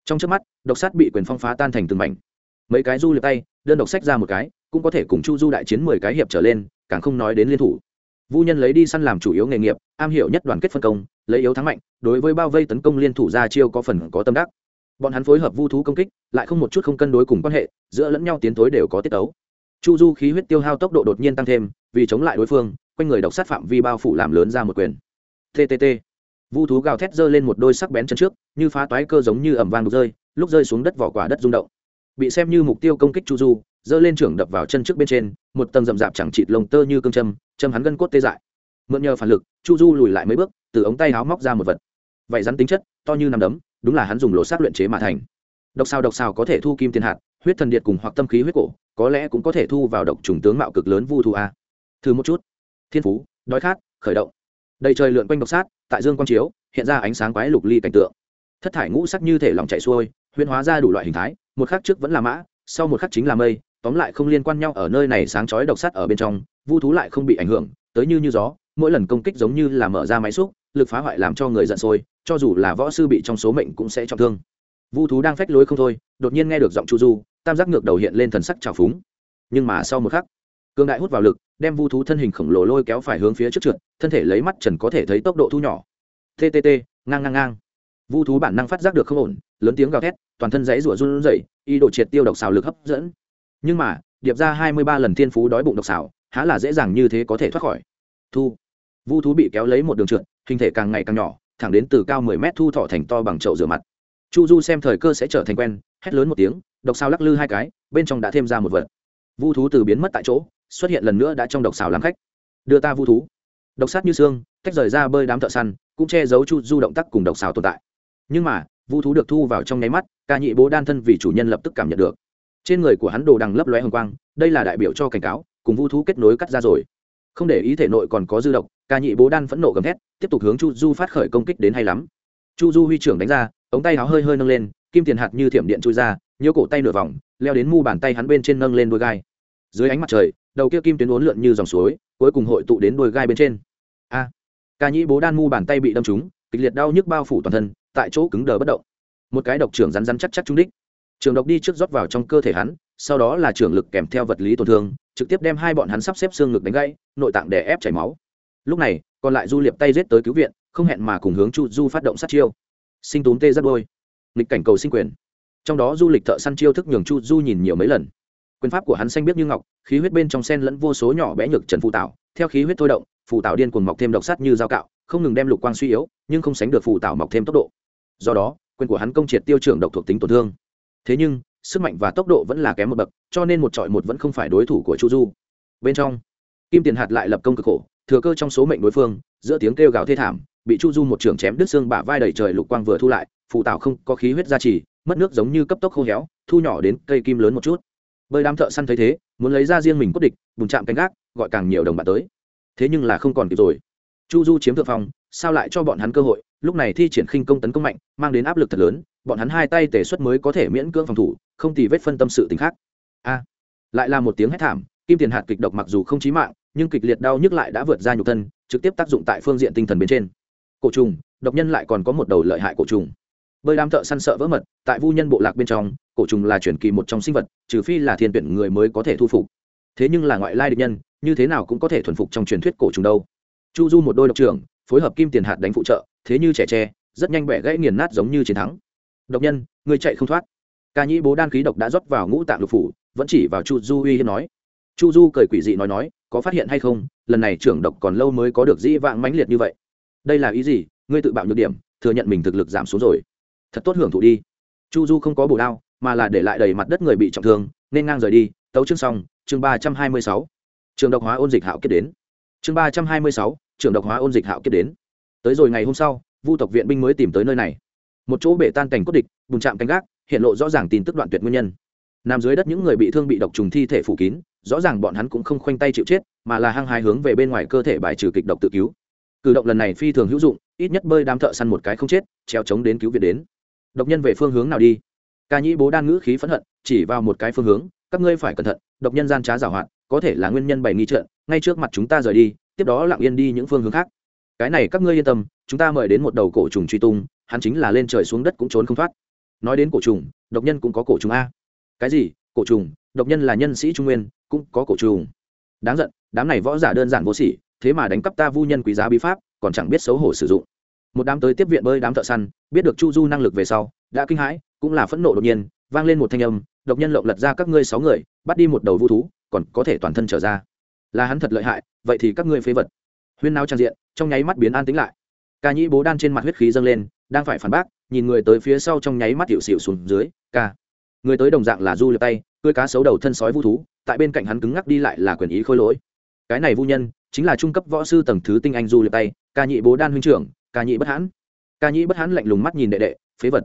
Trong trước mắt, độc sát bị quyền phong phá tan thành từng mảnh. Mấy cái du liệp tay, đơn độc sách ra một cái, cũng có thể cùng chu du đại chiến mười cái hiệp trở lên, càng không nói đến liên thủ. Vu nhân lấy đi săn làm chủ yếu nghề nghiệp, am hiểu nhất đoàn kết phân công, lấy yếu thắng mạnh, đối với bao vây tấn công liên thủ ra chiêu có phần có tâm đắc. Bọn hắn phối hợp vu thú công kích, lại không một chút không cân đối cùng quan hệ, giữa lẫn nhau tiến tối đều có tiết tấu chu du khí huyết tiêu hao tốc độ đột nhiên tăng thêm, vì chống lại đối phương, quanh người độc sát phạm vi bao phủ làm lớn ra một quyền. Ttt vu thú gào thét giơ lên một đôi sắc bén chân trước, như phá toái cơ giống như ẩm vang rơi, lúc rơi xuống đất vỏ quả đất rung động. Bị xem như mục tiêu công kích chu du, giơ lên trưởng đập vào chân trước bên trên, một tầng rậm rạp chẳng chịt lồng tơ như cương châm châm hắn gân cốt tê dại. Mượn nhờ phản lực, chu du lùi lại mấy bước, từ ống tay háo móc ra một vật. Vậy rắn tính chất, to như nằm đấm, đúng là hắn dùng lỗ sát luyện chế mà thành. Độc sao độc sao có thể thu kim tiền hạt, huyết thần điện cùng hoặc tâm khí huyết cổ có lẽ cũng có thể thu vào độc trùng tướng mạo cực lớn vu thu a. Thử một chút. Thiên phú, đói khát, khởi động. Đầy trời lượn quanh độc sát, tại dương quang chiếu, hiện ra ánh sáng quái lục ly cảnh tượng. Thất thải ngũ sắc như thể lòng chạy xuôi, huyễn hóa ra đủ loại hình thái, một khắc trước vẫn là mã, sau một khắc chính là mây, tóm lại không liên quan nhau ở nơi này sáng chói độc sắt ở bên trong, vu thú lại không bị ảnh hưởng, tới như như gió, mỗi lần công kích giống như là mở ra máy xúc, lực phá hoại làm cho người giận sôi, cho dù là võ sư bị trong số mệnh cũng sẽ trọng thương. Vu thú đang phách lối không thôi, đột nhiên nghe được giọng chu du tam giác ngược đầu hiện lên thần sắc trào phúng. Nhưng mà sau một khắc cương đại hút vào lực, đem vu thú thân hình khổng lồ lôi kéo phải hướng phía trước trượt, thân thể lấy mắt trần có thể thấy tốc độ thu nhỏ. Ttt ngang ngang ngang. Vu thú bản năng phát giác được không ổn, lớn tiếng gào thét, toàn thân dãy rủa run rẩy y đổ triệt tiêu độc xào lực hấp dẫn. Nhưng mà, điệp ra hai mươi ba lần thiên phú đói bụng độc xào há là dễ dàng như thế có thể thoát khỏi. Thu. Vu thú bị kéo lấy một đường trượt, hình thể càng ngày càng nhỏ, thẳng đến từ cao mười mét thu thọ thành to bằng chậu rửa mặt chu du xem thời cơ sẽ trở thành quen, hét lớn một tiếng, độc xào lắc lư hai cái, bên trong đã thêm ra một vật. Vu thú từ biến mất tại chỗ, xuất hiện lần nữa đã trong độc xào làm khách. Đưa ta vu thú. Độc sát như xương, tách rời ra bơi đám thợ săn, cũng che giấu chu du động tác cùng độc xào tồn tại. Nhưng mà, vu thú được thu vào trong nháy mắt, ca nhị bố đan thân vì chủ nhân lập tức cảm nhận được. Trên người của hắn đồ đằng lấp lóe hồng quang, đây là đại biểu cho cảnh cáo, cùng vu thú kết nối cắt ra rồi. Không để ý thể nội còn có dư độc, ca nhị bố đan phẫn nộ gầm thét, tiếp tục hướng chu du phát khởi công kích đến hay lắm. Chu du huy trưởng đánh ra ống tay áo hơi hơi nâng lên, kim tiền hạt như thiểm điện chui ra nhớ cổ tay nửa vòng, leo đến mu bàn tay hắn bên trên nâng lên đôi gai. Dưới ánh mặt trời, đầu kia kim tuyến uốn lượn như dòng suối, cuối cùng hội tụ đến đôi gai bên trên. A! Ca nhĩ bố đan mu bàn tay bị đâm trúng, kịch liệt đau nhức bao phủ toàn thân, tại chỗ cứng đờ bất động. Một cái độc trưởng rắn rắn chắc chắc trúng đích. Trường độc đi trước rót vào trong cơ thể hắn, sau đó là trường lực kèm theo vật lý tổn thương, trực tiếp đem hai bọn hắn sắp xếp xương ngực đánh gãy, nội tạng đè ép chảy máu. Lúc này, còn lại du liệp tay giết tới cứu viện, không hẹn mà cùng hướng chu du phát động sát chiêu sinh túm tê rất đôi. Nghịch cảnh cầu sinh quyền. Trong đó du lịch thợ săn chiêu thức nhường chu du nhìn nhiều mấy lần. Quyền pháp của hắn xanh biết như ngọc, khí huyết bên trong sen lẫn vô số nhỏ bé nhược trần phụ tạo, theo khí huyết thôi động phụ tạo điên cuồng mọc thêm độc sắt như dao cạo, không ngừng đem lục quang suy yếu, nhưng không sánh được phụ tạo mọc thêm tốc độ. Do đó, quyền của hắn công triệt tiêu trưởng độc thuộc tính tổn thương. Thế nhưng, sức mạnh và tốc độ vẫn là kém một bậc, cho nên một trọi một vẫn không phải đối thủ của chu du. Bên trong, kim tiền hạt lại lập công cực khổ, thừa cơ trong số mệnh đối phương, giữa tiếng kêu gào thê thảm bị chu du một trường chém đứt xương bả vai đầy trời lục quang vừa thu lại phụ tạo không có khí huyết gia trì, mất nước giống như cấp tốc khô héo, thu nhỏ đến cây kim lớn một chút. Bơi đám thợ săn thấy thế, muốn lấy ra riêng mình cốt địch, bùng chạm canh gác, gọi càng nhiều đồng bạn tới. Thế nhưng là không còn kịp rồi. Chu du chiếm thượng phong, sao lại cho bọn hắn cơ hội? Lúc này thi triển khinh công tấn công mạnh, mang đến áp lực thật lớn, bọn hắn hai tay tề xuất mới có thể miễn cưỡng phòng thủ, không tì vết phân tâm sự t khác. A! Lại là một tiếng hét thảm, kim tiền hạt kịch độc mặc dù không chí mạng, nhưng kịch liệt đau nhức lại đã vượt ra nhục thân, trực tiếp tác dụng tại phương diện tinh thần bên trên cổ trùng, độc nhân lại còn có một đầu lợi hại cổ trùng. Bơi đám thợ săn sợ vỡ mật, tại vu nhân bộ lạc bên trong, cổ trùng là chuyển kỳ một trong sinh vật, trừ phi là thiên tuyển người mới có thể thu phục. Thế nhưng là ngoại lai địch nhân, như thế nào cũng có thể thuần phục trong truyền thuyết cổ trùng đâu. Chu du một đôi độc trưởng, phối hợp kim tiền hạt đánh phụ trợ, thế như trẻ tre, rất nhanh bẻ gãy nghiền nát giống như chiến thắng. Độc nhân, người chạy không thoát. Ca nhĩ bố đan khí độc đã rót vào ngũ tạng lục phủ, vẫn chỉ vào chu du uy hiếp nói. Chu du cười quỷ dị nói nói, có phát hiện hay không? Lần này trưởng độc còn lâu mới có được dĩ vãng mãnh liệt như vậy đây là ý gì? Ngươi tự bạo nhược điểm, thừa nhận mình thực lực giảm xuống rồi. Thật tốt hưởng thụ đi. Chu du không có bổ đao, mà là để lại đầy mặt đất người bị trọng thương, nên ngang rời đi. Tấu chương xong, chương ba trăm hai mươi sáu. Trường độc hóa ôn dịch hạo kết đến. Chương ba trăm hai mươi sáu, trường độc hóa ôn dịch hạo kết đến. Tới rồi ngày hôm sau, vu tộc viện binh mới tìm tới nơi này. Một chỗ bể tan cảnh cốt địch bùn chạm canh gác, hiện lộ rõ ràng tin tức đoạn tuyệt nguyên nhân. Nằm dưới đất những người bị thương bị độc trùng thi thể phủ kín, rõ ràng bọn hắn cũng không khoanh tay chịu chết, mà là hăng hái hướng về bên ngoài cơ thể bài trừ kịch độc tự cứu cử động lần này phi thường hữu dụng, ít nhất bơi đám thợ săn một cái không chết, treo chống đến cứu viện đến. Độc nhân về phương hướng nào đi? Ca nhĩ bố đan ngữ khí phẫn hận, chỉ vào một cái phương hướng, các ngươi phải cẩn thận, độc nhân gian trá giảo hoạt, có thể là nguyên nhân bày nghi trợn ngay trước mặt chúng ta rời đi, tiếp đó lặng yên đi những phương hướng khác. Cái này các ngươi yên tâm, chúng ta mời đến một đầu cổ trùng truy tung, hắn chính là lên trời xuống đất cũng trốn không thoát. Nói đến cổ trùng, độc nhân cũng có cổ trùng a. Cái gì? Cổ trùng, độc nhân là nhân sĩ trung nguyên, cũng có cổ trùng. Đáng giận, đám này võ giả đơn giản vô sỉ thế mà đánh cắp ta vu nhân quý giá bí pháp, còn chẳng biết xấu hổ sử dụng. Một đám tới tiếp viện bơi đám thợ săn, biết được chu du năng lực về sau, đã kinh hãi, cũng là phẫn nộ đột nhiên, vang lên một thanh âm, độc nhân lộng lật ra các ngươi sáu người, bắt đi một đầu vu thú, còn có thể toàn thân trở ra. Là hắn thật lợi hại, vậy thì các ngươi phế vật. Huyên nao trang diện, trong nháy mắt biến an tính lại. Ca nhĩ bố đan trên mặt huyết khí dâng lên, đang phải phản bác, nhìn người tới phía sau trong nháy mắt hiệu xịu xuống dưới, ca. Người tới đồng dạng là du liệp tay, cưới cá xấu đầu thân sói vu thú, tại bên cạnh hắn cứng ngắc đi lại là quyền ý khôi lỗi. Cái này vu nhân chính là trung cấp võ sư tầng thứ tinh anh du liệp tay, ca nhị bố đan huynh trưởng, ca nhị bất hãn. Ca nhị bất hãn lạnh lùng mắt nhìn đệ đệ, phế vật.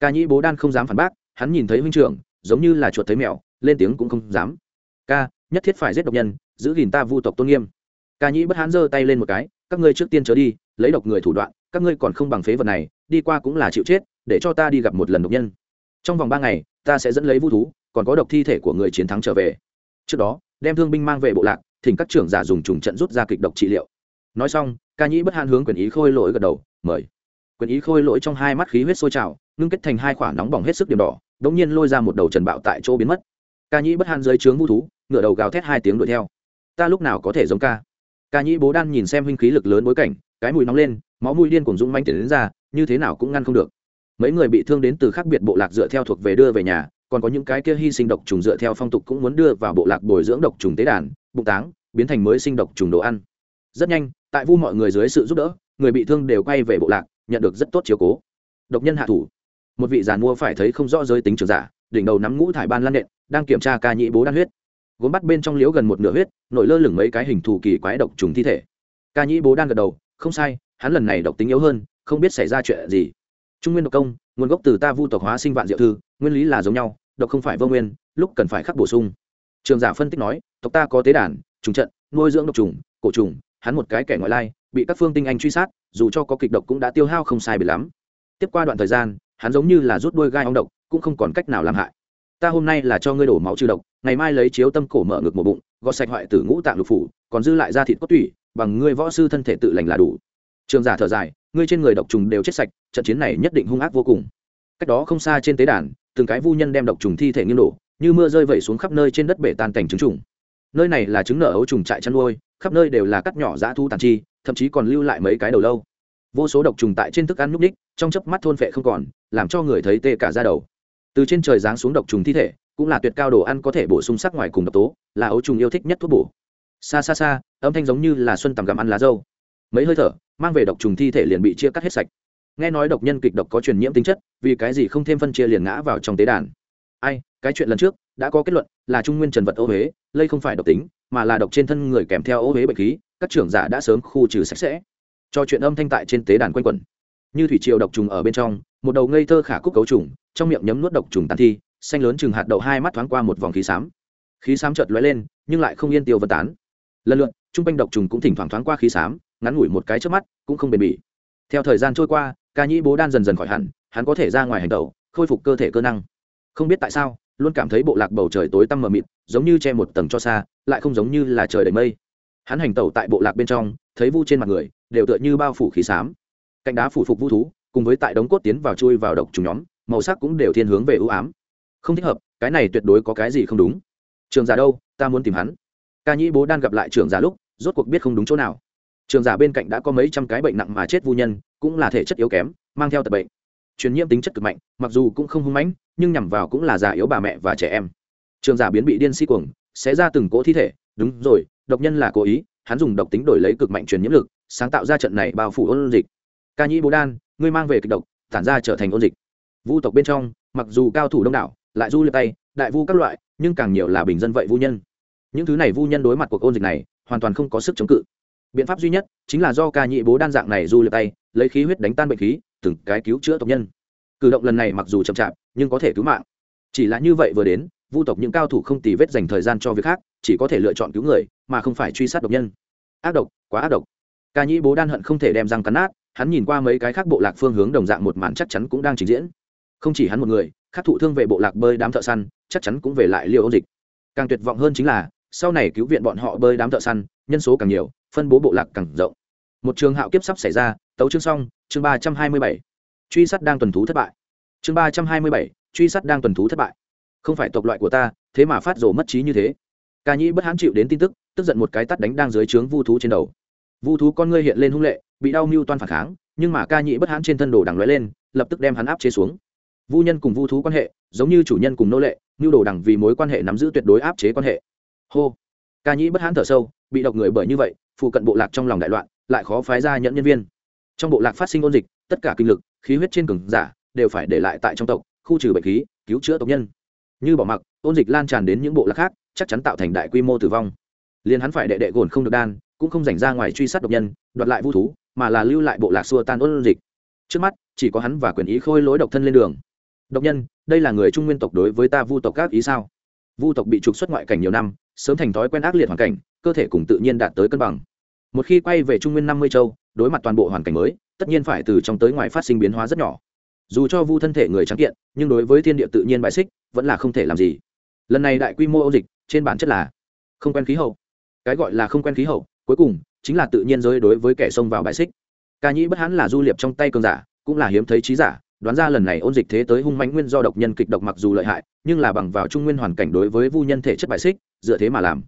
Ca nhị bố đan không dám phản bác, hắn nhìn thấy huynh trưởng, giống như là chuột thấy mèo, lên tiếng cũng không dám. Ca, nhất thiết phải giết độc nhân, giữ gìn ta vu tộc tôn nghiêm. Ca nhị bất hãn giơ tay lên một cái, các ngươi trước tiên trở đi, lấy độc người thủ đoạn, các ngươi còn không bằng phế vật này, đi qua cũng là chịu chết, để cho ta đi gặp một lần độc nhân. Trong vòng ba ngày, ta sẽ dẫn lấy vu thú, còn có độc thi thể của người chiến thắng trở về. Trước đó, đem thương binh mang về bộ lạc thỉnh các trưởng giả dùng trùng trận rút ra kịch độc trị liệu. Nói xong, ca nhĩ bất hạn hướng quyền ý khôi lỗi gật đầu, mời. Quyền ý khôi lỗi trong hai mắt khí huyết sôi trào, ngưng kết thành hai khoả nóng bỏng hết sức điểm đỏ đ ỗ n g nhiên lôi ra một đầu trần bạo tại chỗ biến mất. Ca nhĩ bất hạn dưới trướng vũ thú ngựa đầu gào thét hai tiếng đuổi theo. Ta lúc nào có thể giống ca? Ca nhĩ bố đan nhìn xem huynh khí lực lớn bối cảnh, cái mùi nóng lên, máu mùi điên cùng dũng manh tiền đến ra, như thế nào cũng ngăn không được. Mấy người bị thương đến từ khác biệt bộ lạc dựa theo thuộc về đưa về nhà, còn có những cái kia hy sinh độc trùng dựa theo phong tục cũng muốn đưa vào bộ lạc bồi dưỡng độc trùng tế đàn bụng táng, biến thành mới sinh độc trùng đồ ăn. Rất nhanh, tại vu mọi người dưới sự giúp đỡ, người bị thương đều quay về bộ lạc, nhận được rất tốt chiếu cố. Độc nhân hạ thủ. Một vị giàn mua phải thấy không rõ giới tính trường giả, đỉnh đầu nắm ngũ thải ban lan nện, đang kiểm tra ca nhị bố đan huyết. Gốm bắt bên trong liếu gần một nửa huyết, nổi lơ lửng mấy cái hình thù kỳ quái độc trùng thi thể. Ca nhị bố đan gật đầu, không sai, hắn lần này độc tính yếu hơn, không biết xảy ra chuyện gì. Trung nguyên độc công, nguồn gốc từ ta vu tộc hóa sinh vạn diệu thư, nguyên lý là giống nhau, độc không phải vô nguyên, lúc cần phải khắc bổ sung trường giả phân tích nói, tộc ta có tế đàn, trùng trận, nuôi dưỡng độc trùng, cổ trùng, hắn một cái kẻ ngoại lai, bị các phương tinh anh truy sát, dù cho có kịch độc cũng đã tiêu hao không sai bị lắm. Tiếp qua đoạn thời gian, hắn giống như là rút đuôi gai ong độc, cũng không còn cách nào làm hại. Ta hôm nay là cho ngươi đổ máu trừ độc, ngày mai lấy chiếu tâm cổ mở ngực một bụng, gọt sạch hoại tử ngũ tạng lục phủ, còn dư lại da thịt cốt tủy, bằng ngươi võ sư thân thể tự lành là đủ. Trường giả thở dài, ngươi trên người độc trùng đều chết sạch, trận chiến này nhất định hung ác vô cùng. Cách đó không xa trên tế đàn, từng cái vu nhân đem độc trùng thi thể nghiêng đổ như mưa rơi vẩy xuống khắp nơi trên đất bể tan cảnh trứng trùng. Nơi này là trứng nở ấu trùng trại chăn nuôi, khắp nơi đều là cắt nhỏ dã thu tàn chi, thậm chí còn lưu lại mấy cái đầu lâu. Vô số độc trùng tại trên thức ăn núp ních, trong chớp mắt thôn phệ không còn, làm cho người thấy tê cả da đầu. Từ trên trời giáng xuống độc trùng thi thể, cũng là tuyệt cao đồ ăn có thể bổ sung sắc ngoài cùng độc tố, là ấu trùng yêu thích nhất thuốc bổ. Xa xa xa, âm thanh giống như là xuân tầm gặm ăn lá dâu. Mấy hơi thở, mang về độc trùng thi thể liền bị chia cắt hết sạch. Nghe nói độc nhân kịch độc có truyền nhiễm tính chất, vì cái gì không thêm phân chia liền ngã vào trong tế đàn? Ai, cái chuyện lần trước, đã có kết luận, là trung nguyên trần vật ô huế, lây không phải độc tính, mà là độc trên thân người kèm theo ô huế bệnh khí, các trưởng giả đã sớm khu trừ sạch sẽ. Cho chuyện âm thanh tại trên tế đàn quanh quẩn. Như thủy triều độc trùng ở bên trong, một đầu ngây thơ khả cúc cấu trùng, trong miệng nhấm nuốt độc trùng tàn thi, xanh lớn chừng hạt đậu hai mắt thoáng qua một vòng khí xám. Khí xám chợt lóe lên, nhưng lại không yên tiêu vân tán. Lần lượt, trung quanh độc trùng cũng thỉnh thoảng thoáng qua khí xám, ngắn ngủi một cái trước mắt, cũng không bền bỉ. Theo thời gian trôi qua, ca nhĩ bố đan dần dần khỏi hẳn, hắn có thể ra ngoài hành tẩu, khôi phục cơ thể cơ năng không biết tại sao, luôn cảm thấy bộ lạc bầu trời tối tăm mờ mịt, giống như che một tầng cho xa, lại không giống như là trời đầy mây. Hắn hành tẩu tại bộ lạc bên trong, thấy vu trên mặt người, đều tựa như bao phủ khí xám. Cạnh đá phủ phục vu thú, cùng với tại đống cốt tiến vào chui vào độc trùng nhóm, màu sắc cũng đều thiên hướng về ưu ám. Không thích hợp, cái này tuyệt đối có cái gì không đúng. Trường giả đâu, ta muốn tìm hắn. Ca nhĩ bố đan gặp lại trường giả lúc, rốt cuộc biết không đúng chỗ nào. Trường giả bên cạnh đã có mấy trăm cái bệnh nặng mà chết vô nhân, cũng là thể chất yếu kém, mang theo tật bệnh. Truyền nhiễm tính chất cực mạnh, mặc dù cũng không hung mãnh nhưng nhằm vào cũng là già yếu bà mẹ và trẻ em. Trường giả biến bị điên si cuồng sẽ ra từng cỗ thi thể. Đúng rồi, độc nhân là cố ý, hắn dùng độc tính đổi lấy cực mạnh truyền nhiễm lực, sáng tạo ra trận này bao phủ ôn dịch. Ca nhĩ bố đan, ngươi mang về kịch độc, tản ra trở thành ôn dịch. Vu tộc bên trong, mặc dù cao thủ đông đảo, lại du liệp tay, đại vu các loại, nhưng càng nhiều là bình dân vậy vu nhân. Những thứ này vu nhân đối mặt cuộc ôn dịch này, hoàn toàn không có sức chống cự. Biện pháp duy nhất chính là do ca nhị bố đan dạng này du liệp tay, lấy khí huyết đánh tan bệnh khí, từng cái cứu chữa tộc nhân cử động lần này mặc dù chậm chạp, nhưng có thể cứu mạng. Chỉ là như vậy vừa đến, vu tộc những cao thủ không tì vết dành thời gian cho việc khác, chỉ có thể lựa chọn cứu người, mà không phải truy sát độc nhân. Ác độc, quá ác độc. Ca nhĩ bố đan hận không thể đem răng cắn nát, hắn nhìn qua mấy cái khác bộ lạc phương hướng đồng dạng một màn chắc chắn cũng đang trình diễn. Không chỉ hắn một người khác thụ thương về bộ lạc bơi đám thợ săn, chắc chắn cũng về lại liều ôn dịch. Càng tuyệt vọng hơn chính là, sau này cứu viện bọn họ bơi đám thợ săn, nhân số càng nhiều, phân bố bộ lạc càng rộng. Một trường hạo kiếp sắp xảy ra, tấu chương xong, chương ba trăm hai mươi bảy truy sát đang tuần thú thất bại. Chương ba trăm hai mươi bảy, truy sát đang tuần thú thất bại. Không phải tộc loại của ta, thế mà phát rổ mất trí như thế. Ca nhĩ bất hãn chịu đến tin tức tức giận một cái tắt đánh đang dưới trướng vu thú trên đầu. Vu thú con ngươi hiện lên hung lệ, bị đau mưu toan phản kháng, nhưng mà ca nhĩ bất hãn trên thân đồ đằng lóe lên, lập tức đem hắn áp chế xuống. Vu nhân cùng vu thú quan hệ, giống như chủ nhân cùng nô lệ, mưu đồ đằng vì mối quan hệ nắm giữ tuyệt đối áp chế quan hệ. Hô. Ca nhĩ bất hãn thở sâu, bị độc người bởi như vậy, phụ cận bộ lạc trong lòng đại loạn, lại khó phái ra nhận nhân viên trong bộ lạc phát sinh ôn dịch, tất cả kinh lực, khí huyết trên cường giả đều phải để lại tại trong tộc, khu trừ bệnh khí, cứu chữa tộc nhân. Như bỏ mặc, ôn dịch lan tràn đến những bộ lạc khác, chắc chắn tạo thành đại quy mô tử vong. Liền hắn phải đệ đệ gồn không được đan, cũng không dành ra ngoài truy sát độc nhân, đoạt lại vu thú, mà là lưu lại bộ lạc xua tan ôn dịch. Trước mắt, chỉ có hắn và quyền ý khôi lối độc thân lên đường. Độc nhân, đây là người trung nguyên tộc đối với ta vu tộc các ý sao? Vu tộc bị trục xuất ngoại cảnh nhiều năm, sớm thành thói quen ác liệt hoàn cảnh, cơ thể cùng tự nhiên đạt tới cân bằng. Một khi quay về trung nguyên năm mươi châu đối mặt toàn bộ hoàn cảnh mới, tất nhiên phải từ trong tới ngoài phát sinh biến hóa rất nhỏ. Dù cho vu thân thể người trắng kiện, nhưng đối với thiên địa tự nhiên bại xích, vẫn là không thể làm gì. Lần này đại quy mô ô dịch, trên bản chất là không quen khí hậu. Cái gọi là không quen khí hậu, cuối cùng, chính là tự nhiên giới đối với kẻ xông vào bại xích. Ca nhĩ bất hãn là du liệp trong tay cường giả, cũng là hiếm thấy trí giả, đoán ra lần này ôn dịch thế tới hung mãnh nguyên do độc nhân kịch độc mặc dù lợi hại, nhưng là bằng vào trung nguyên hoàn cảnh đối với vu nhân thể chất bại xích, dựa thế mà làm.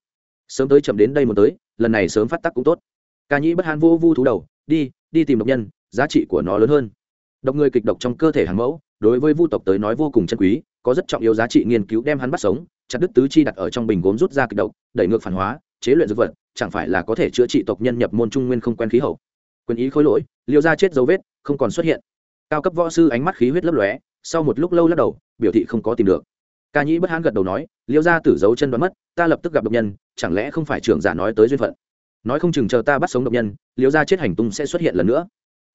Sớm tới chậm đến đây một tới, lần này sớm phát tắc cũng tốt. Ca nhĩ bất hãn vô vu thú đầu đi đi tìm độc nhân, giá trị của nó lớn hơn. Độc người kịch độc trong cơ thể hàng mẫu, đối với vu tộc tới nói vô cùng chân quý, có rất trọng yếu giá trị nghiên cứu đem hắn bắt sống, chặt đứt tứ chi đặt ở trong bình gốm rút ra kịch độc, đẩy ngược phản hóa, chế luyện dược vật, chẳng phải là có thể chữa trị tộc nhân nhập môn trung nguyên không quen khí hậu. Quyền ý khối lỗi, liêu ra chết dấu vết, không còn xuất hiện. Cao cấp võ sư ánh mắt khí huyết lấp lóe, sau một lúc lâu lắc đầu, biểu thị không có tìm được. Ca nhĩ bất hãn gật đầu nói, liêu ra tử dấu chân đoán mất, ta lập tức gặp độc nhân, chẳng lẽ không phải trưởng giả nói tới duyên phận? Nói không chừng chờ ta bắt sống độc nhân liếu ra chết hành tung sẽ xuất hiện lần nữa.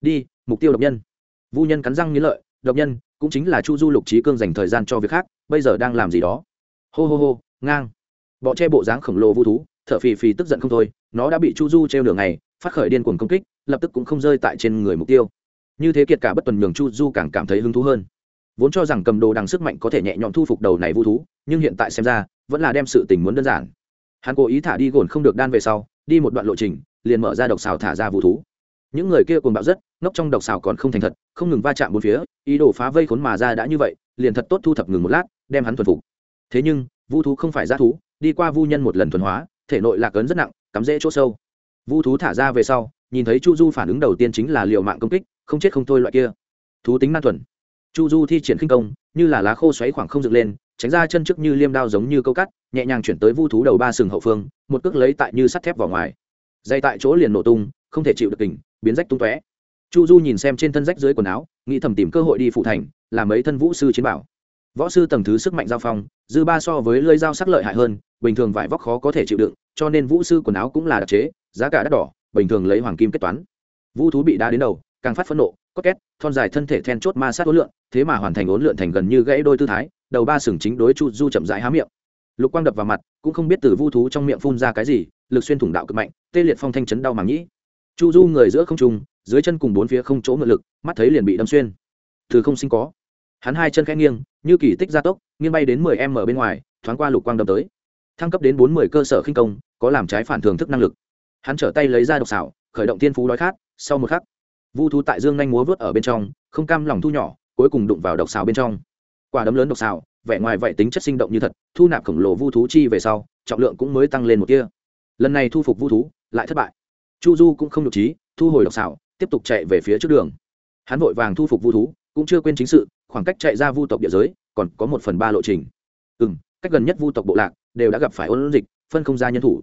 Đi, mục tiêu độc nhân. Vu nhân cắn răng nghĩ lợi, độc nhân cũng chính là chu du lục trí cương dành thời gian cho việc khác, bây giờ đang làm gì đó. Hô hô hô, ngang. Bọ che bộ dáng khổng lồ vu thú, thở phì phì tức giận không thôi, nó đã bị chu du treo đường này phát khởi điên cuồng công kích, lập tức cũng không rơi tại trên người mục tiêu. Như thế kiệt cả bất tuần nhường chu du càng cảm thấy hứng thú hơn. Vốn cho rằng cầm đồ đằng sức mạnh có thể nhẹ nhõm thu phục đầu này vu thú, nhưng hiện tại xem ra, vẫn là đem sự tình muốn đơn giản. Hắn cố ý thả đi gồn không được đan về sau đi một đoạn lộ trình, liền mở ra độc xào thả ra vu thú. Những người kia cuồng bạo rất, ngốc trong độc xào còn không thành thật, không ngừng va chạm bốn phía, ý đồ phá vây khốn mà ra đã như vậy, liền thật tốt thu thập ngừng một lát, đem hắn thuần phục. Thế nhưng vu thú không phải g thú, đi qua vu nhân một lần thuần hóa, thể nội lạc ấn rất nặng, cắm rễ chỗ sâu. Vu thú thả ra về sau, nhìn thấy chu du phản ứng đầu tiên chính là liều mạng công kích, không chết không thôi loại kia. Thú tính nan thuần chu du thi triển khinh công, như là lá khô xoáy khoảng không dựng lên, tránh ra chân trước như liêm đao giống như câu cắt, nhẹ nhàng chuyển tới vu thú đầu ba sừng hậu phương, một cước lấy tại như sắt thép vào ngoài. Dây tại chỗ liền nổ tung, không thể chịu được kình, biến rách tung tóe. Chu du nhìn xem trên thân rách dưới quần áo, nghĩ thầm tìm cơ hội đi phụ thành làm mấy thân vũ sư chiến bảo. Võ sư tầng thứ sức mạnh giao phong, dư ba so với lơi dao sắc lợi hại hơn, bình thường vải vóc khó có thể chịu đựng, cho nên vũ sư quần áo cũng là đặc chế, giá cả đắt đỏ, bình thường lấy hoàng kim kết toán. Vũ thú bị đá đến đầu, càng phát phẫn nộ có két, thon dài thân thể then chốt ma sát ốn lượn, thế mà hoàn thành ốn lượn thành gần như gãy đôi tư thái, đầu ba sừng chính đối chu du chậm rãi há miệng. Lục quang đập vào mặt, cũng không biết từ vu thú trong miệng phun ra cái gì, lực xuyên thủng đạo cực mạnh, tê liệt phong thanh chấn đau màng nhĩ. Chu du người giữa không trung, dưới chân cùng bốn phía không chỗ ngựa lực, mắt thấy liền bị đâm xuyên. Thứ không sinh có. Hắn hai chân khẽ nghiêng, như kỳ tích gia tốc, nghiêng bay đến mười m bên ngoài, thoáng qua lục quang đâm tới. Thăng cấp đến bốn mươi cơ sở khinh công, có làm trái phản thường thức năng lực. Hắn trở tay lấy ra độc xảo, khởi động tiên phú đói khát, sau một khắc vu thú tại dương nhanh múa vớt ở bên trong, không cam lòng thu nhỏ, cuối cùng đụng vào độc xào bên trong. Quả đấm lớn độc xào, vẻ ngoài vậy tính chất sinh động như thật, thu nạp khổng lồ vu thú chi về sau, trọng lượng cũng mới tăng lên một kia lần này thu phục vu thú, lại thất bại. Chu du cũng không được trí, thu hồi độc xào, tiếp tục chạy về phía trước đường. Hắn vội vàng thu phục vu thú, cũng chưa quên chính sự, khoảng cách chạy ra vu tộc địa giới, còn có một phần ba lộ trình. Ừ m cách gần nhất vu tộc bộ lạc, đều đã gặp phải ôn dịch, phân không ra nhân thủ.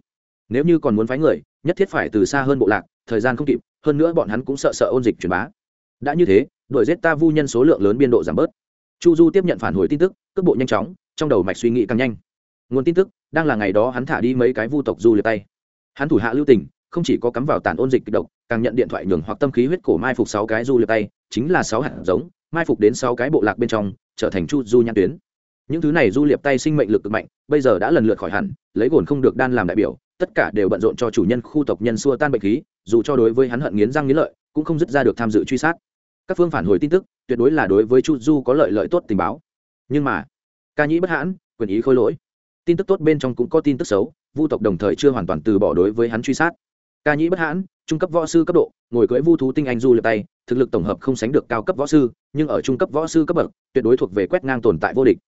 Nếu như còn muốn phái người, nhất thiết phải từ xa hơn bộ lạc, thời gian không kịp hơn nữa bọn hắn cũng sợ sợ ôn dịch truyền bá. Đã như thế, đuổi giết ta vu nhân số lượng lớn biên độ giảm bớt. Chu du tiếp nhận phản hồi tin tức, cước bộ nhanh chóng, trong đầu mạch suy nghĩ càng nhanh. Nguồn tin tức, đang là ngày đó hắn thả đi mấy cái vu tộc du liệt tay. Hắn thủ hạ lưu tình, không chỉ có cắm vào tàn ôn dịch kịch độc, càng nhận điện thoại nhường hoặc tâm khí huyết cổ mai phục sáu cái du liệt tay, chính là sáu hạt giống, mai phục đến sáu cái bộ lạc bên trong, trở thành chu du nhãn tuyến. Những thứ này du liệp tay sinh mệnh lực cực mạnh, bây giờ đã lần lượt khỏi hẳn, lấy gồn không được đan làm đại biểu tất cả đều bận rộn cho chủ nhân khu tộc nhân xua tan bệnh khí, dù cho đối với hắn hận nghiến răng nghiến lợi, cũng không dứt ra được tham dự truy sát. Các phương phản hồi tin tức, tuyệt đối là đối với chu du có lợi lợi tốt tình báo. Nhưng mà, ca nhĩ bất hãn, quyền ý khôi lỗi. Tin tức tốt bên trong cũng có tin tức xấu, vu tộc đồng thời chưa hoàn toàn từ bỏ đối với hắn truy sát. Ca nhĩ bất hãn, trung cấp võ sư cấp độ, ngồi cưỡi vu thú tinh anh du lượt tay, thực lực tổng hợp không sánh được cao cấp võ sư, nhưng ở trung cấp võ sư cấp bậc, tuyệt đối thuộc về quét ngang tồn tại vô địch.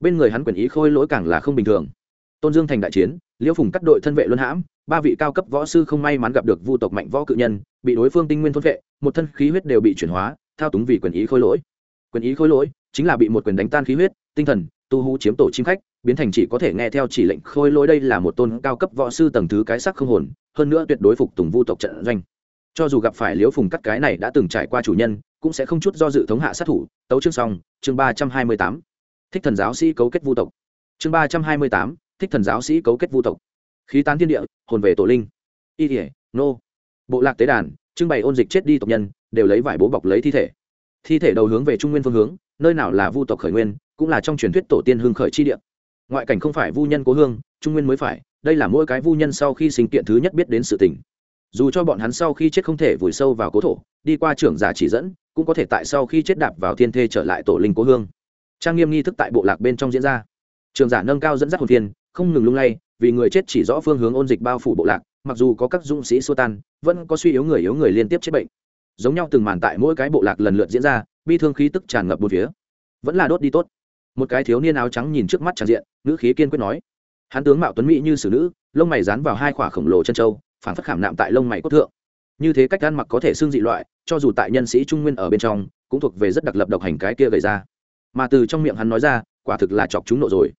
Bên người hắn quyền ý khôi lỗi càng là không bình thường tôn dương thành đại chiến, liễu phùng cắt đội thân vệ luân hãm, ba vị cao cấp võ sư không may mắn gặp được vu tộc mạnh võ cự nhân, bị đối phương tinh nguyên thôn vệ, một thân khí huyết đều bị chuyển hóa, thao túng vì quyền ý khôi lỗi. Quyền ý khôi lỗi chính là bị một quyền đánh tan khí huyết, tinh thần, tu hú chiếm tổ chim khách, biến thành chỉ có thể nghe theo chỉ lệnh khôi lỗi đây là một tôn cao cấp võ sư tầng thứ cái sắc không hồn, hơn nữa tuyệt đối phục tùng vu tộc trận doanh. Cho dù gặp phải liễu phùng cắt cái này đã từng trải qua chủ nhân, cũng sẽ không chút do dự thống hạ sát thủ. Tấu chương xong, chương ba trăm hai mươi tám. Thích thần giáo sĩ cấu kết vu tộc. Chương ba trăm hai mươi tám thích thần giáo sĩ cấu kết vu tộc. Khí tán thiên địa, hồn về tổ linh. Y thể nô. Bộ lạc tế đàn, trưng bày ôn dịch chết đi tộc nhân, đều lấy vải bố bọc lấy thi thể. Thi thể đầu hướng về trung nguyên phương hướng, nơi nào là vu tộc khởi nguyên, cũng là trong truyền thuyết tổ tiên hương khởi chi địa. Ngoại cảnh không phải vu nhân cố hương, trung nguyên mới phải, đây là mỗi cái vu nhân sau khi sinh kiện thứ nhất biết đến sự tình. Dù cho bọn hắn sau khi chết không thể vùi sâu vào cố thổ, đi qua trưởng giả chỉ dẫn, cũng có thể tại sau khi chết đạp vào thiên thê trở lại tổ linh cố hương. Trang nghiêm nghi thức tại bộ lạc bên trong diễn ra. Trường giả nâng cao dẫn dắt hồn thiên không ngừng lung lay, vì người chết chỉ rõ phương hướng ôn dịch bao phủ bộ lạc, mặc dù có các dũng sĩ xua tan, vẫn có suy yếu người yếu người liên tiếp chết bệnh. Giống nhau từng màn tại mỗi cái bộ lạc lần lượt diễn ra, bi thương khí tức tràn ngập bốn phía. Vẫn là đốt đi tốt. Một cái thiếu niên áo trắng nhìn trước mắt tràn diện nữ khí kiên quyết nói, hắn tướng mạo tuấn mỹ như xử nữ, lông mày dán vào hai khỏa khổng lồ chân trâu phản phất khảm nạm tại lông mày cốt thượng. Như thế cách ăn mặc có thể xương dị loại, cho dù tại nhân sĩ trung nguyên ở bên trong, cũng thuộc về rất đặc lập độc hành cái kia gây ra. Mà từ trong miệng hắn nói ra, quả thực là chọc chúng nộ rồi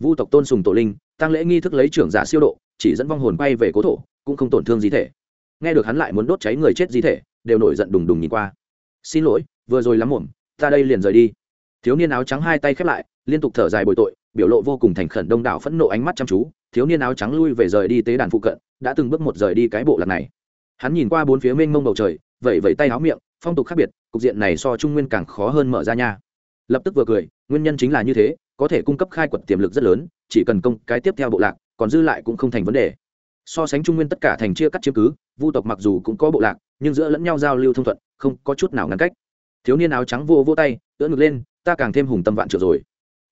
vu tộc tôn sùng tổ linh, tăng lễ nghi thức lấy trưởng giả siêu độ, chỉ dẫn vong hồn bay về cố thổ, cũng không tổn thương gì thể. Nghe được hắn lại muốn đốt cháy người chết di thể, đều nổi giận đùng đùng nhìn qua. Xin lỗi, vừa rồi lắm muộn, ta đây liền rời đi. Thiếu niên áo trắng hai tay khép lại, liên tục thở dài bồi tội, biểu lộ vô cùng thành khẩn đông đảo phẫn nộ ánh mắt chăm chú. Thiếu niên áo trắng lui về rời đi tế đàn phụ cận, đã từng bước một rời đi cái bộ lạc này. Hắn nhìn qua bốn phía mênh mông bầu trời vẩy vẩy tay áo miệng, phong tục khác biệt, cục diện này so trung nguyên càng khó hơn mở ra nha. Lập tức vừa cười, nguyên nhân chính là như thế có thể cung cấp khai quật tiềm lực rất lớn, chỉ cần công cái tiếp theo bộ lạc, còn dư lại cũng không thành vấn đề. So sánh trung nguyên tất cả thành chia cắt chiếm cứ, vu tộc mặc dù cũng có bộ lạc, nhưng giữa lẫn nhau giao lưu thông thuận, không có chút nào ngăn cách. Thiếu niên áo trắng vô vô tay đỡ ngực lên, ta càng thêm hùng tâm vạn trượt rồi.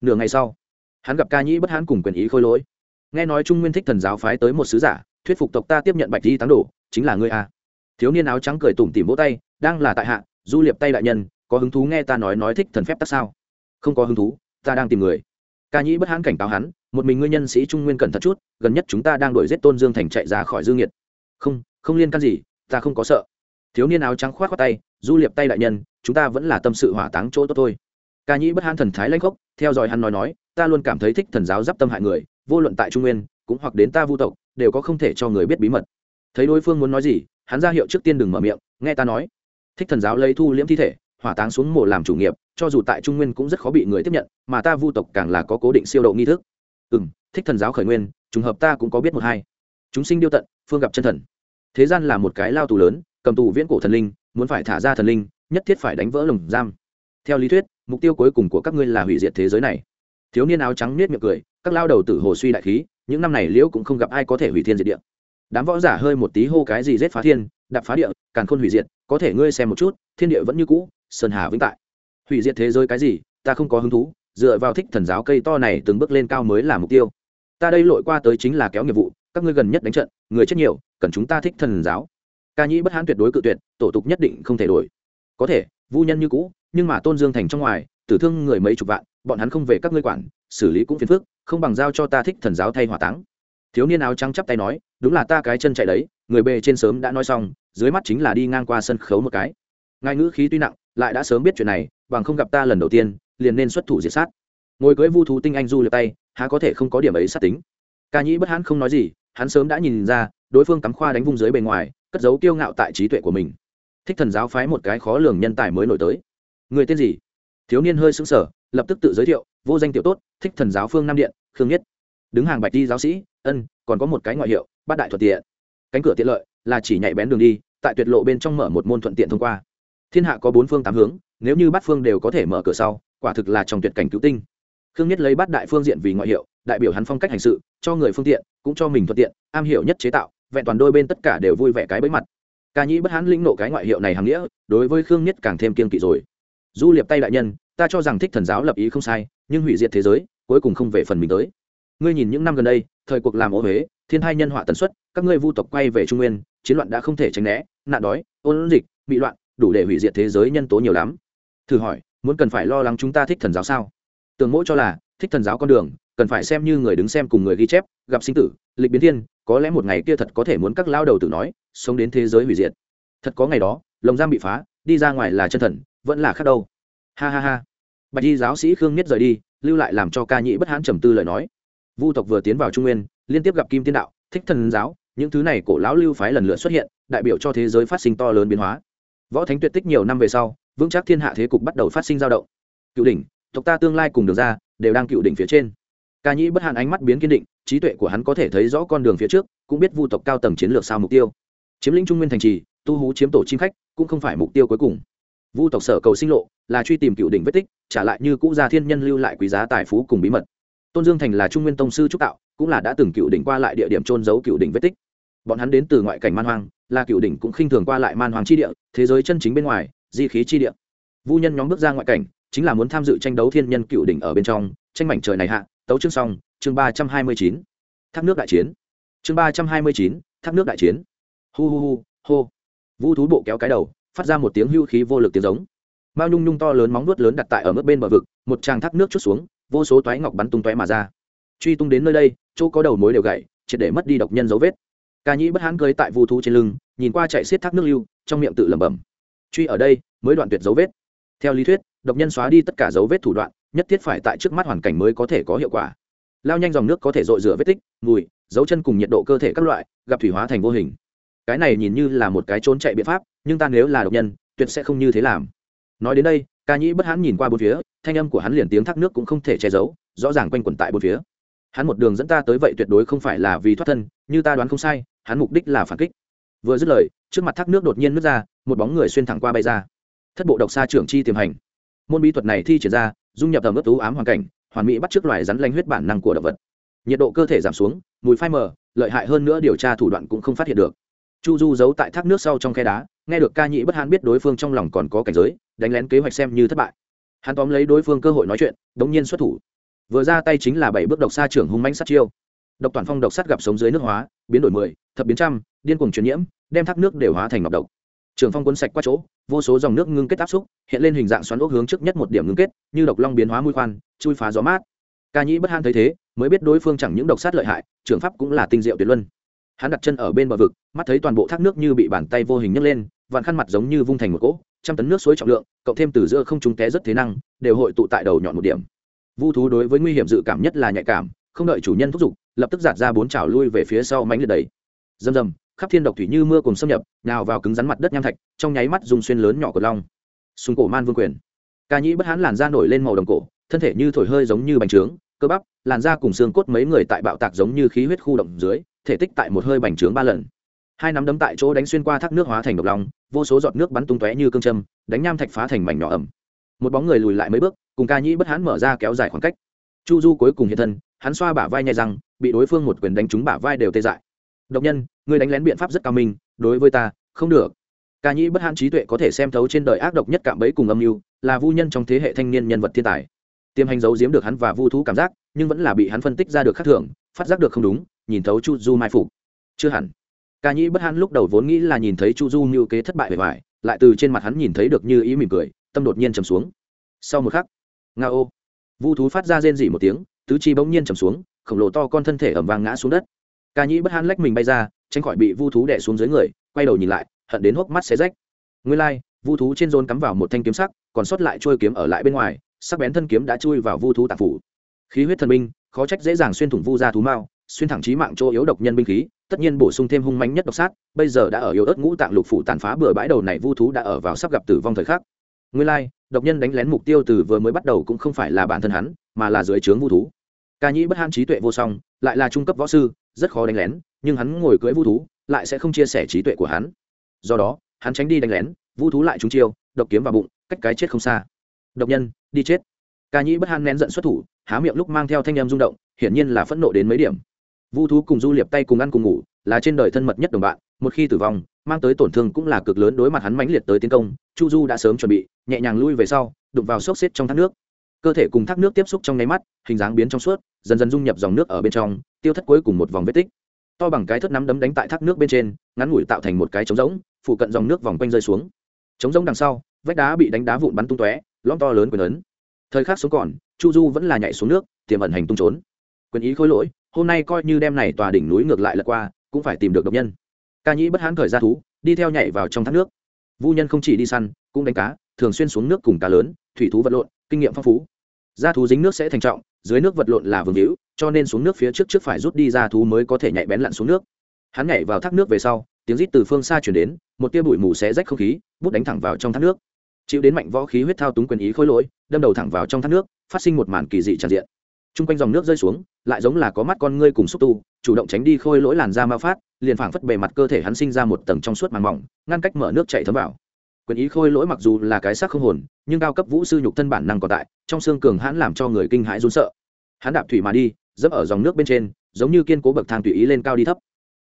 Nửa ngày sau, hắn gặp ca nhĩ bất hãn cùng quyền ý khôi lỗi. Nghe nói trung nguyên thích thần giáo phái tới một sứ giả, thuyết phục tộc ta tiếp nhận bạch di tán đồ, chính là ngươi a thiếu niên áo trắng cười tủm tỉm vỗ tay, đang là tại hạ, du liệp tay đại nhân, có hứng thú nghe ta nói nói thích thần phép tắc sao? Không có hứng thú ta đang tìm người. Ca nhĩ bất hãn cảnh cáo hắn, một mình ngươi nhân sĩ trung nguyên cẩn thận chút, gần nhất chúng ta đang đuổi giết tôn dương thành chạy ra khỏi dương nhiệt. Không không liên can gì, ta không có sợ. Thiếu niên áo trắng khoát khoát tay, du liệp tay đại nhân, chúng ta vẫn là tâm sự hỏa táng chỗ tốt thôi. Ca nhĩ bất hãn thần thái lanh khốc, theo dõi hắn nói nói, ta luôn cảm thấy thích thần giáo d tâm hại người, vô luận tại trung nguyên, cũng hoặc đến ta vu tộc, đều có không thể cho người biết bí mật. Thấy đối phương muốn nói gì, hắn ra hiệu trước tiên đừng mở miệng, nghe ta nói. Thích thần giáo lấy thu liễm thi thể hỏa táng xuống mộ làm chủ nghiệp, cho dù tại trung nguyên cũng rất khó bị người tiếp nhận, mà ta vu tộc càng là có cố định siêu độ nghi thức. Ừ m thích thần giáo khởi nguyên, trùng hợp ta cũng có biết một hai. Chúng sinh điêu tận, phương gặp chân thần. Thế gian là một cái lao tù lớn, cầm tù viễn cổ thần linh, muốn phải thả ra thần linh, nhất thiết phải đánh vỡ lồng giam. Theo lý thuyết, mục tiêu cuối cùng của các ngươi là hủy diệt thế giới này. Thiếu niên áo trắng nết miệng cười, các lao đầu tử hồ suy đại khí, những năm này liễu cũng không gặp ai có thể hủy thiên diệt địa. Đám võ giả hơi một tí hô cái gì rết phá thiên, đạp phá địa, càn khôn hủy diệt, có thể ngươi xem một chút, thiên địa vẫn như cũ sơn hà vĩnh tại. Hủy diệt thế giới cái gì, ta không có hứng thú, dựa vào thích thần giáo cây to này từng bước lên cao mới là mục tiêu. Ta đây lội qua tới chính là kéo nghiệp vụ, các ngươi gần nhất đánh trận, người chết nhiều, cần chúng ta thích thần giáo. Ca nhĩ bất hãn tuyệt đối cự tuyệt, tổ tục nhất định không thể đổi. Có thể, vu nhân như cũ, nhưng mà tôn dương thành trong ngoài, tử thương người mấy chục vạn, bọn hắn không về các ngươi quản, xử lý cũng phiền phức, không bằng giao cho ta thích thần giáo thay hỏa táng. Thiếu niên áo trắng chắp tay nói, đúng là ta cái chân chạy đấy, người bề trên sớm đã nói xong, dưới mắt chính là đi ngang qua sân khấu một cái. Ngài ngữ khí tuy nặng lại đã sớm biết chuyện này, bằng không gặp ta lần đầu tiên, liền nên xuất thủ diệt sát. Ngồi cưới vu thú tinh anh du lượt tay, há có thể không có điểm ấy sát tính. Ca nhĩ bất hãn không nói gì, hắn sớm đã nhìn ra, đối phương cắm khoa đánh vung dưới bề ngoài, cất giấu kiêu ngạo tại trí tuệ của mình. Thích thần giáo phái một cái khó lường nhân tài mới nổi tới. Người tên gì? Thiếu niên hơi sững sờ, lập tức tự giới thiệu, vô danh tiểu tốt, thích thần giáo phương nam điện, khương nhất. Đứng hàng bạch đi giáo sĩ, ân, còn có một cái ngoại hiệu, bát đại thuận tiện. Cánh cửa tiện lợi là chỉ nhảy bén đường đi, tại tuyệt lộ bên trong mở một môn thuận tiện thông qua thiên hạ có bốn phương tám hướng, nếu như bát phương đều có thể mở cửa sau, quả thực là trong tuyệt cảnh cứu tinh. Khương nhất lấy bát đại phương diện vì ngoại hiệu, đại biểu hắn phong cách hành sự, cho người phương tiện, cũng cho mình thuận tiện, am hiểu nhất chế tạo, vẹn toàn đôi bên tất cả đều vui vẻ cái bẫy mặt. Ca nhĩ bất hãn lĩnh nộ cái ngoại hiệu này hàng nghĩa, đối với khương nhất càng thêm kiên kỵ rồi. Du liệp tay đại nhân, ta cho rằng thích thần giáo lập ý không sai, nhưng hủy diệt thế giới, cuối cùng không về phần mình tới. Ngươi nhìn những năm gần đây, thời cuộc làm ô huế thiên hai nhân họa tần suất, các ngươi vu tộc quay về trung nguyên, chiến loạn đã không thể tránh né, nạn đói, ôn dịch bị loạn đủ để hủy diệt thế giới nhân tố nhiều lắm. Thử hỏi, muốn cần phải lo lắng chúng ta thích thần giáo sao? Tường mỗi cho là, thích thần giáo con đường, cần phải xem như người đứng xem cùng người ghi chép, gặp sinh tử, lịch biến thiên, có lẽ một ngày kia thật có thể muốn các lao đầu tử nói, sống đến thế giới hủy diệt. Thật có ngày đó, lồng giam bị phá, đi ra ngoài là chân thần, vẫn là khác đâu. Ha ha ha. Bạch y giáo sĩ khương nhất rời đi, lưu lại làm cho ca nhĩ bất hãn trầm tư lời nói. Vu tộc vừa tiến vào trung nguyên, liên tiếp gặp kim tiên đạo, thích thần giáo, những thứ này cổ lão lưu phái lần lượt xuất hiện, đại biểu cho thế giới phát sinh to lớn biến hóa võ thánh tuyệt tích nhiều năm về sau, vững chắc thiên hạ thế cục bắt đầu phát sinh dao động. Cựu đỉnh, tộc ta tương lai cùng đường ra, đều đang cựu đỉnh phía trên. Ca nhĩ bất hạn ánh mắt biến kiên định, trí tuệ của hắn có thể thấy rõ con đường phía trước, cũng biết vu tộc cao tầng chiến lược sao mục tiêu. Chiếm lĩnh trung nguyên thành trì, tu hú chiếm tổ chim khách, cũng không phải mục tiêu cuối cùng. Vu tộc sở cầu sinh lộ, là truy tìm cựu đỉnh vết tích, trả lại như cũ gia thiên nhân lưu lại quý giá tài phú cùng bí mật. Tôn dương thành là trung nguyên tông sư trúc tạo, cũng là đã từng cựu đỉnh qua lại địa điểm trôn giấu cựu đỉnh vết tích. Bọn hắn đến từ ngoại cảnh man hoang là cựu đỉnh cũng khinh thường qua lại man hoàng chi địa, thế giới chân chính bên ngoài, di khí chi địa. Vu nhân nhóm bước ra ngoại cảnh, chính là muốn tham dự tranh đấu thiên nhân cựu đỉnh ở bên trong, tranh mảnh trời này hạ, tấu chương xong, chương ba trăm hai mươi chín. Thác nước đại chiến. Chương ba trăm hai mươi chín, thác nước đại chiến. Hu hu hu, hô. Vu thú bộ kéo cái đầu, phát ra một tiếng hưu khí vô lực tiếng giống. Mao nhung nhung to lớn móng nuốt lớn đặt tại ở mức bên bờ vực, một tràng thác nước chút xuống, vô số toái ngọc bắn tung toé mà ra. Truy tung đến nơi đây, chỗ có đầu mối đều gậy triệt để mất đi độc nhân dấu vết ca nhĩ bất hãn cưới tại vu thú trên lưng, nhìn qua chạy xiết thác nước lưu, trong miệng tự lẩm bẩm. Truy ở đây, mới đoạn tuyệt dấu vết. Theo lý thuyết, độc nhân xóa đi tất cả dấu vết thủ đoạn, nhất thiết phải tại trước mắt hoàn cảnh mới có thể có hiệu quả. Lao nhanh dòng nước có thể dội rửa vết tích, mùi, dấu chân cùng nhiệt độ cơ thể các loại, gặp thủy hóa thành vô hình. Cái này nhìn như là một cái trốn chạy biện pháp, nhưng ta nếu là độc nhân, tuyệt sẽ không như thế làm. Nói đến đây, ca nhĩ bất hãn nhìn qua bốn phía, thanh âm của hắn liền tiếng thác nước cũng không thể che giấu, rõ ràng quanh quẩn tại bốn phía hắn một đường dẫn ta tới vậy tuyệt đối không phải là vì thoát thân, như ta đoán không sai, hắn mục đích là phản kích. Vừa dứt lời, trước mặt thác nước đột nhiên nứt ra, một bóng người xuyên thẳng qua bay ra. Thất bộ độc xa trưởng chi tiềm hành. Môn bí thuật này thi triển ra, dung nhập tầm ướp tú ám hoàn cảnh, hoàn mỹ bắt t r ư ớ c loài rắn lanh huyết bản năng của động vật. Nhiệt độ cơ thể giảm xuống, mùi phai mờ, lợi hại hơn nữa điều tra thủ đoạn cũng không phát hiện được. Chu du giấu tại thác nước sau trong khe đá, nghe được ca nhị bất hãn biết đối phương trong lòng còn có cảnh giới, đánh lén kế hoạch xem như thất bại. Hắn tóm lấy đối phương cơ hội nói chuyện, đống nhiên xuất thủ vừa ra tay chính là bảy bước độc xa trưởng hung mãnh sát chiêu. Độc toàn phong độc sắt gặp sống dưới nước hóa, biến đổi mười, thập biến trăm, điên cuồng truyền nhiễm, đem thác nước đều hóa thành ngọc độc. Trường phong cuốn sạch qua chỗ, vô số dòng nước ngưng kết áp xúc, hiện lên hình dạng xoắn ốc hướng trước nhất một điểm ngưng kết, như độc long biến hóa mũi khoan, chui phá gió mát. Ca nhĩ bất han thấy thế, mới biết đối phương chẳng những độc sát lợi hại, trường pháp cũng là tinh diệu tuyệt luân. Hắn đặt chân ở bên bờ vực, mắt thấy toàn bộ thác nước như bị bàn tay vô hình nhấc lên, vạn khăn mặt giống như vung thành một cỗ, trăm tấn nước suối trọng lượng, cộng thêm từ giữa không trung té rất thế năng, đều hội tụ tại đầu nhọn một điểm vu thú đối với nguy hiểm dự cảm nhất là nhạy cảm, không đợi chủ nhân thúc giục, lập tức giạt ra bốn chảo lui về phía sau mánh liệt đầy. Dầm dầm khắp thiên độc thủy như mưa cùng xâm nhập, nào vào cứng rắn mặt đất nham thạch, trong nháy mắt dùng xuyên lớn nhỏ của long. Súng cổ man vương quyền. Ca nhĩ bất hãn làn da nổi lên màu đồng cổ, thân thể như thổi hơi giống như bành trướng, cơ bắp, làn da cùng xương cốt mấy người tại bạo tạc giống như khí huyết khu động dưới, thể tích tại một hơi bành trướng ba lần. Hai nắm đấm tại chỗ đánh xuyên qua thác nước hóa thành độc long, vô số giọt nước bắn tung tóe như cương châm, đánh nham thạch phá thành mảnh nhỏ ẩm một bóng người lùi lại mấy bước, cùng ca nhĩ bất hãn mở ra kéo dài khoảng cách. Chu du cuối cùng hiện thân, hắn xoa bả vai nhai răng bị đối phương một quyền đánh trúng bả vai đều tê dại. Độc nhân người đánh lén biện pháp rất cao minh, đối với ta, không được. Ca nhĩ bất hãn trí tuệ có thể xem thấu trên đời ác độc nhất cạm bẫy cùng âm mưu, là vu nhân trong thế hệ thanh niên nhân vật thiên tài. Tiêm hành giấu giếm được hắn và vu thú cảm giác, nhưng vẫn là bị hắn phân tích ra được khác thường, phát giác được không đúng, nhìn thấu chu du mai phục. Chưa hẳn. Ca nhĩ bất hãn lúc đầu vốn nghĩ là nhìn thấy chu du mưu kế thất bại bề ngoài, lại từ trên mặt hắn nhìn thấy được như ý mỉm cười tâm đột nhiên trầm xuống. Sau một khắc nga ô vu thú phát ra rên rỉ một tiếng tứ chi bỗng nhiên trầm xuống khổng lồ to con thân thể ẩm vàng ngã xuống đất. Ca nhĩ bất hãn lách mình bay ra tránh khỏi bị vu thú đẻ xuống dưới người quay đầu nhìn lại hận đến hốc mắt xé rách. Nguyên lai、like, vu thú trên rôn cắm vào một thanh kiếm sắc còn sót lại trôi kiếm ở lại bên ngoài sắc bén thân kiếm đã chui vào vu thú tạp phủ. Khí huyết thần binh khó trách dễ dàng xuyên thủng vu ra thú mao xuyên thẳng trí mạng chỗ yếu độc nhân binh khí tất nhiên bổ sung thêm hung mánh nhất độc sát bây giờ đã ở yếu ớt ngũ tạng lục phủ tàn phá bừa bãi đầu này vu thú đã ở vào sắp gặp tử vong thời khắc nguyên lai, độc nhân đánh lén mục tiêu từ vừa mới bắt đầu cũng không phải là bản thân hắn, mà là dưới trướng vu thú. Ca nhĩ bất han trí tuệ vô song, lại là trung cấp võ sư, rất khó đánh lén, nhưng hắn ngồi cưỡi vu thú, lại sẽ không chia sẻ trí tuệ của hắn. Do đó, hắn tránh đi đánh lén, vu thú lại trúng chiêu, độc kiếm vào bụng, cách cái chết không xa. Độc nhân, đi chết. Ca nhĩ bất han nén giận xuất thủ, há miệng lúc mang theo thanh em rung động, hiển nhiên là phẫn nộ đến mấy điểm. Vu thú cùng du liệp tay cùng ăn cùng ngủ, là trên đời thân mật nhất đồng bạn, một khi tử vong mang tới tổn thương cũng là cực lớn đối mặt hắn mãnh liệt tới tiến công, chu du đã sớm chuẩn bị, nhẹ nhàng lui về sau, đụng vào xốc xếp trong thác nước. Cơ thể cùng thác nước tiếp xúc trong nháy mắt, hình dáng biến trong suốt, dần dần dung nhập dòng nước ở bên trong, tiêu thất cuối cùng một vòng vết tích. To bằng cái thất nắm đấm đánh tại thác nước bên trên, ngắn ngủi tạo thành một cái trống rỗng phụ cận dòng nước vòng quanh rơi xuống. Trống rỗng đằng sau, vách đá bị đánh đá vụn bắn tung tóe, lõm to lớn quyền ấn. Thời khắc xuống còn, chu du vẫn là nhảy xuống nước, tiềm ẩn hành tung trốn. Quyền ý khôi lỗi, hôm nay coi như đem này tòa đỉnh núi ngược lại lật qua, cũng phải tìm được độc nhân ca nhĩ bất hãn khởi ra thú, đi theo nhảy vào trong thác nước. Vu nhân không chỉ đi săn, cũng đánh cá, thường xuyên xuống nước cùng cá lớn, thủy thú vật lộn, kinh nghiệm phong phú. Ra thú dính nước sẽ thành trọng, dưới nước vật lộn là vương hữu, cho nên xuống nước phía trước trước phải rút đi ra thú mới có thể nhảy bén lặn xuống nước. Hắn nhảy vào thác nước về sau, tiếng rít từ phương xa chuyển đến, một tia bụi mù xé rách không khí, bút đánh thẳng vào trong thác nước. Chịu đến mạnh võ khí huyết thao túng quyền ý khôi lỗi, đâm đầu thẳng vào trong thác nước, phát sinh một màn kỳ dị tràn diện t r u n g quanh dòng nước rơi xuống, lại giống là có mắt con ngươi cùng xúc tu, chủ động tránh đi khôi lỗi làn da ma phát, liền phảng phất bề mặt cơ thể hắn sinh ra một tầng trong suốt màng mỏng, ngăn cách mở nước chạy thấm vào. Quyền ý khôi lỗi mặc dù là cái xác không hồn, nhưng cao cấp vũ sư nhục thân bản năng còn tại, trong xương cường hãn làm cho người kinh hãi run sợ. Hắn đạp thủy mà đi, dẫm ở dòng nước bên trên, giống như kiên cố bậc thang tùy ý lên cao đi thấp.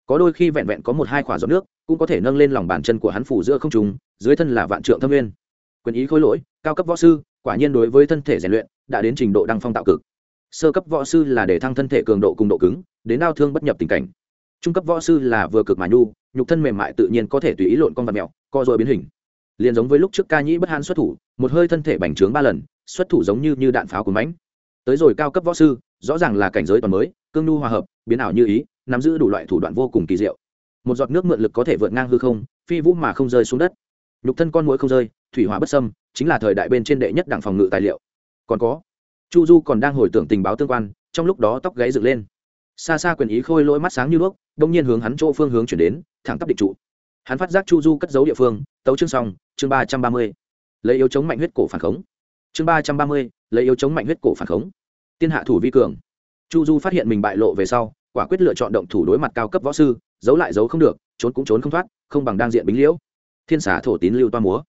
Có đôi khi vẹn vẹn có một hai khỏa giọt nước, cũng có thể nâng lên lòng bàn chân của hắn phủ giữa không trùng dưới thân là vạn trượng thâm nguyên. Quyền ý khôi lỗi, cao cấp võ sư, quả nhiên đối với thân thể rèn luyện, đã đến trình độ đăng phong tạo cực sơ cấp võ sư là để thăng thân thể cường độ cùng độ cứng, đến đau thương bất nhập tình cảnh. Trung cấp võ sư là vừa cực mà nhu, nhục thân mềm mại tự nhiên có thể tùy ý lộn con vật mèo, co rồi biến hình. Liền giống với lúc trước ca nhĩ bất hãn xuất thủ, một hơi thân thể bành trướng ba lần, xuất thủ giống như như đạn pháo của mãnh. Tới rồi cao cấp võ sư, rõ ràng là cảnh giới toàn mới, cương nhu hòa hợp, biến ảo như ý, nắm giữ đủ loại thủ đoạn vô cùng kỳ diệu. Một giọt nước mượn lực có thể vượt ngang hư không, phi vũ mà không rơi xuống đất. Nhục thân con mũi không rơi, thủy hỏa bất sâm chính là thời đại bên trên đệ nhất đảng phòng ngự tài liệu. Còn có chu du còn đang hồi tưởng tình báo tương quan, trong lúc đó tóc gáy dựng lên. Xa xa quyền ý khôi lỗi mắt sáng như đuốc, đông nhiên hướng hắn chỗ phương hướng chuyển đến, thẳng tắp địch trụ. Hắn phát giác chu du cất giấu địa phương, tấu chương xong, chương ba trăm ba mươi. Lấy yếu chống mạnh huyết cổ phản khống. Chương ba trăm ba mươi, lấy yếu chống mạnh huyết cổ phản khống. Tiên hạ thủ vi cường. Chu du phát hiện mình bại lộ về sau, quả quyết lựa chọn động thủ đối mặt cao cấp võ sư, giấu lại giấu không được, trốn cũng trốn không thoát, không bằng đang diện bính liễu. Thiên xả thổ tín lưu toa múa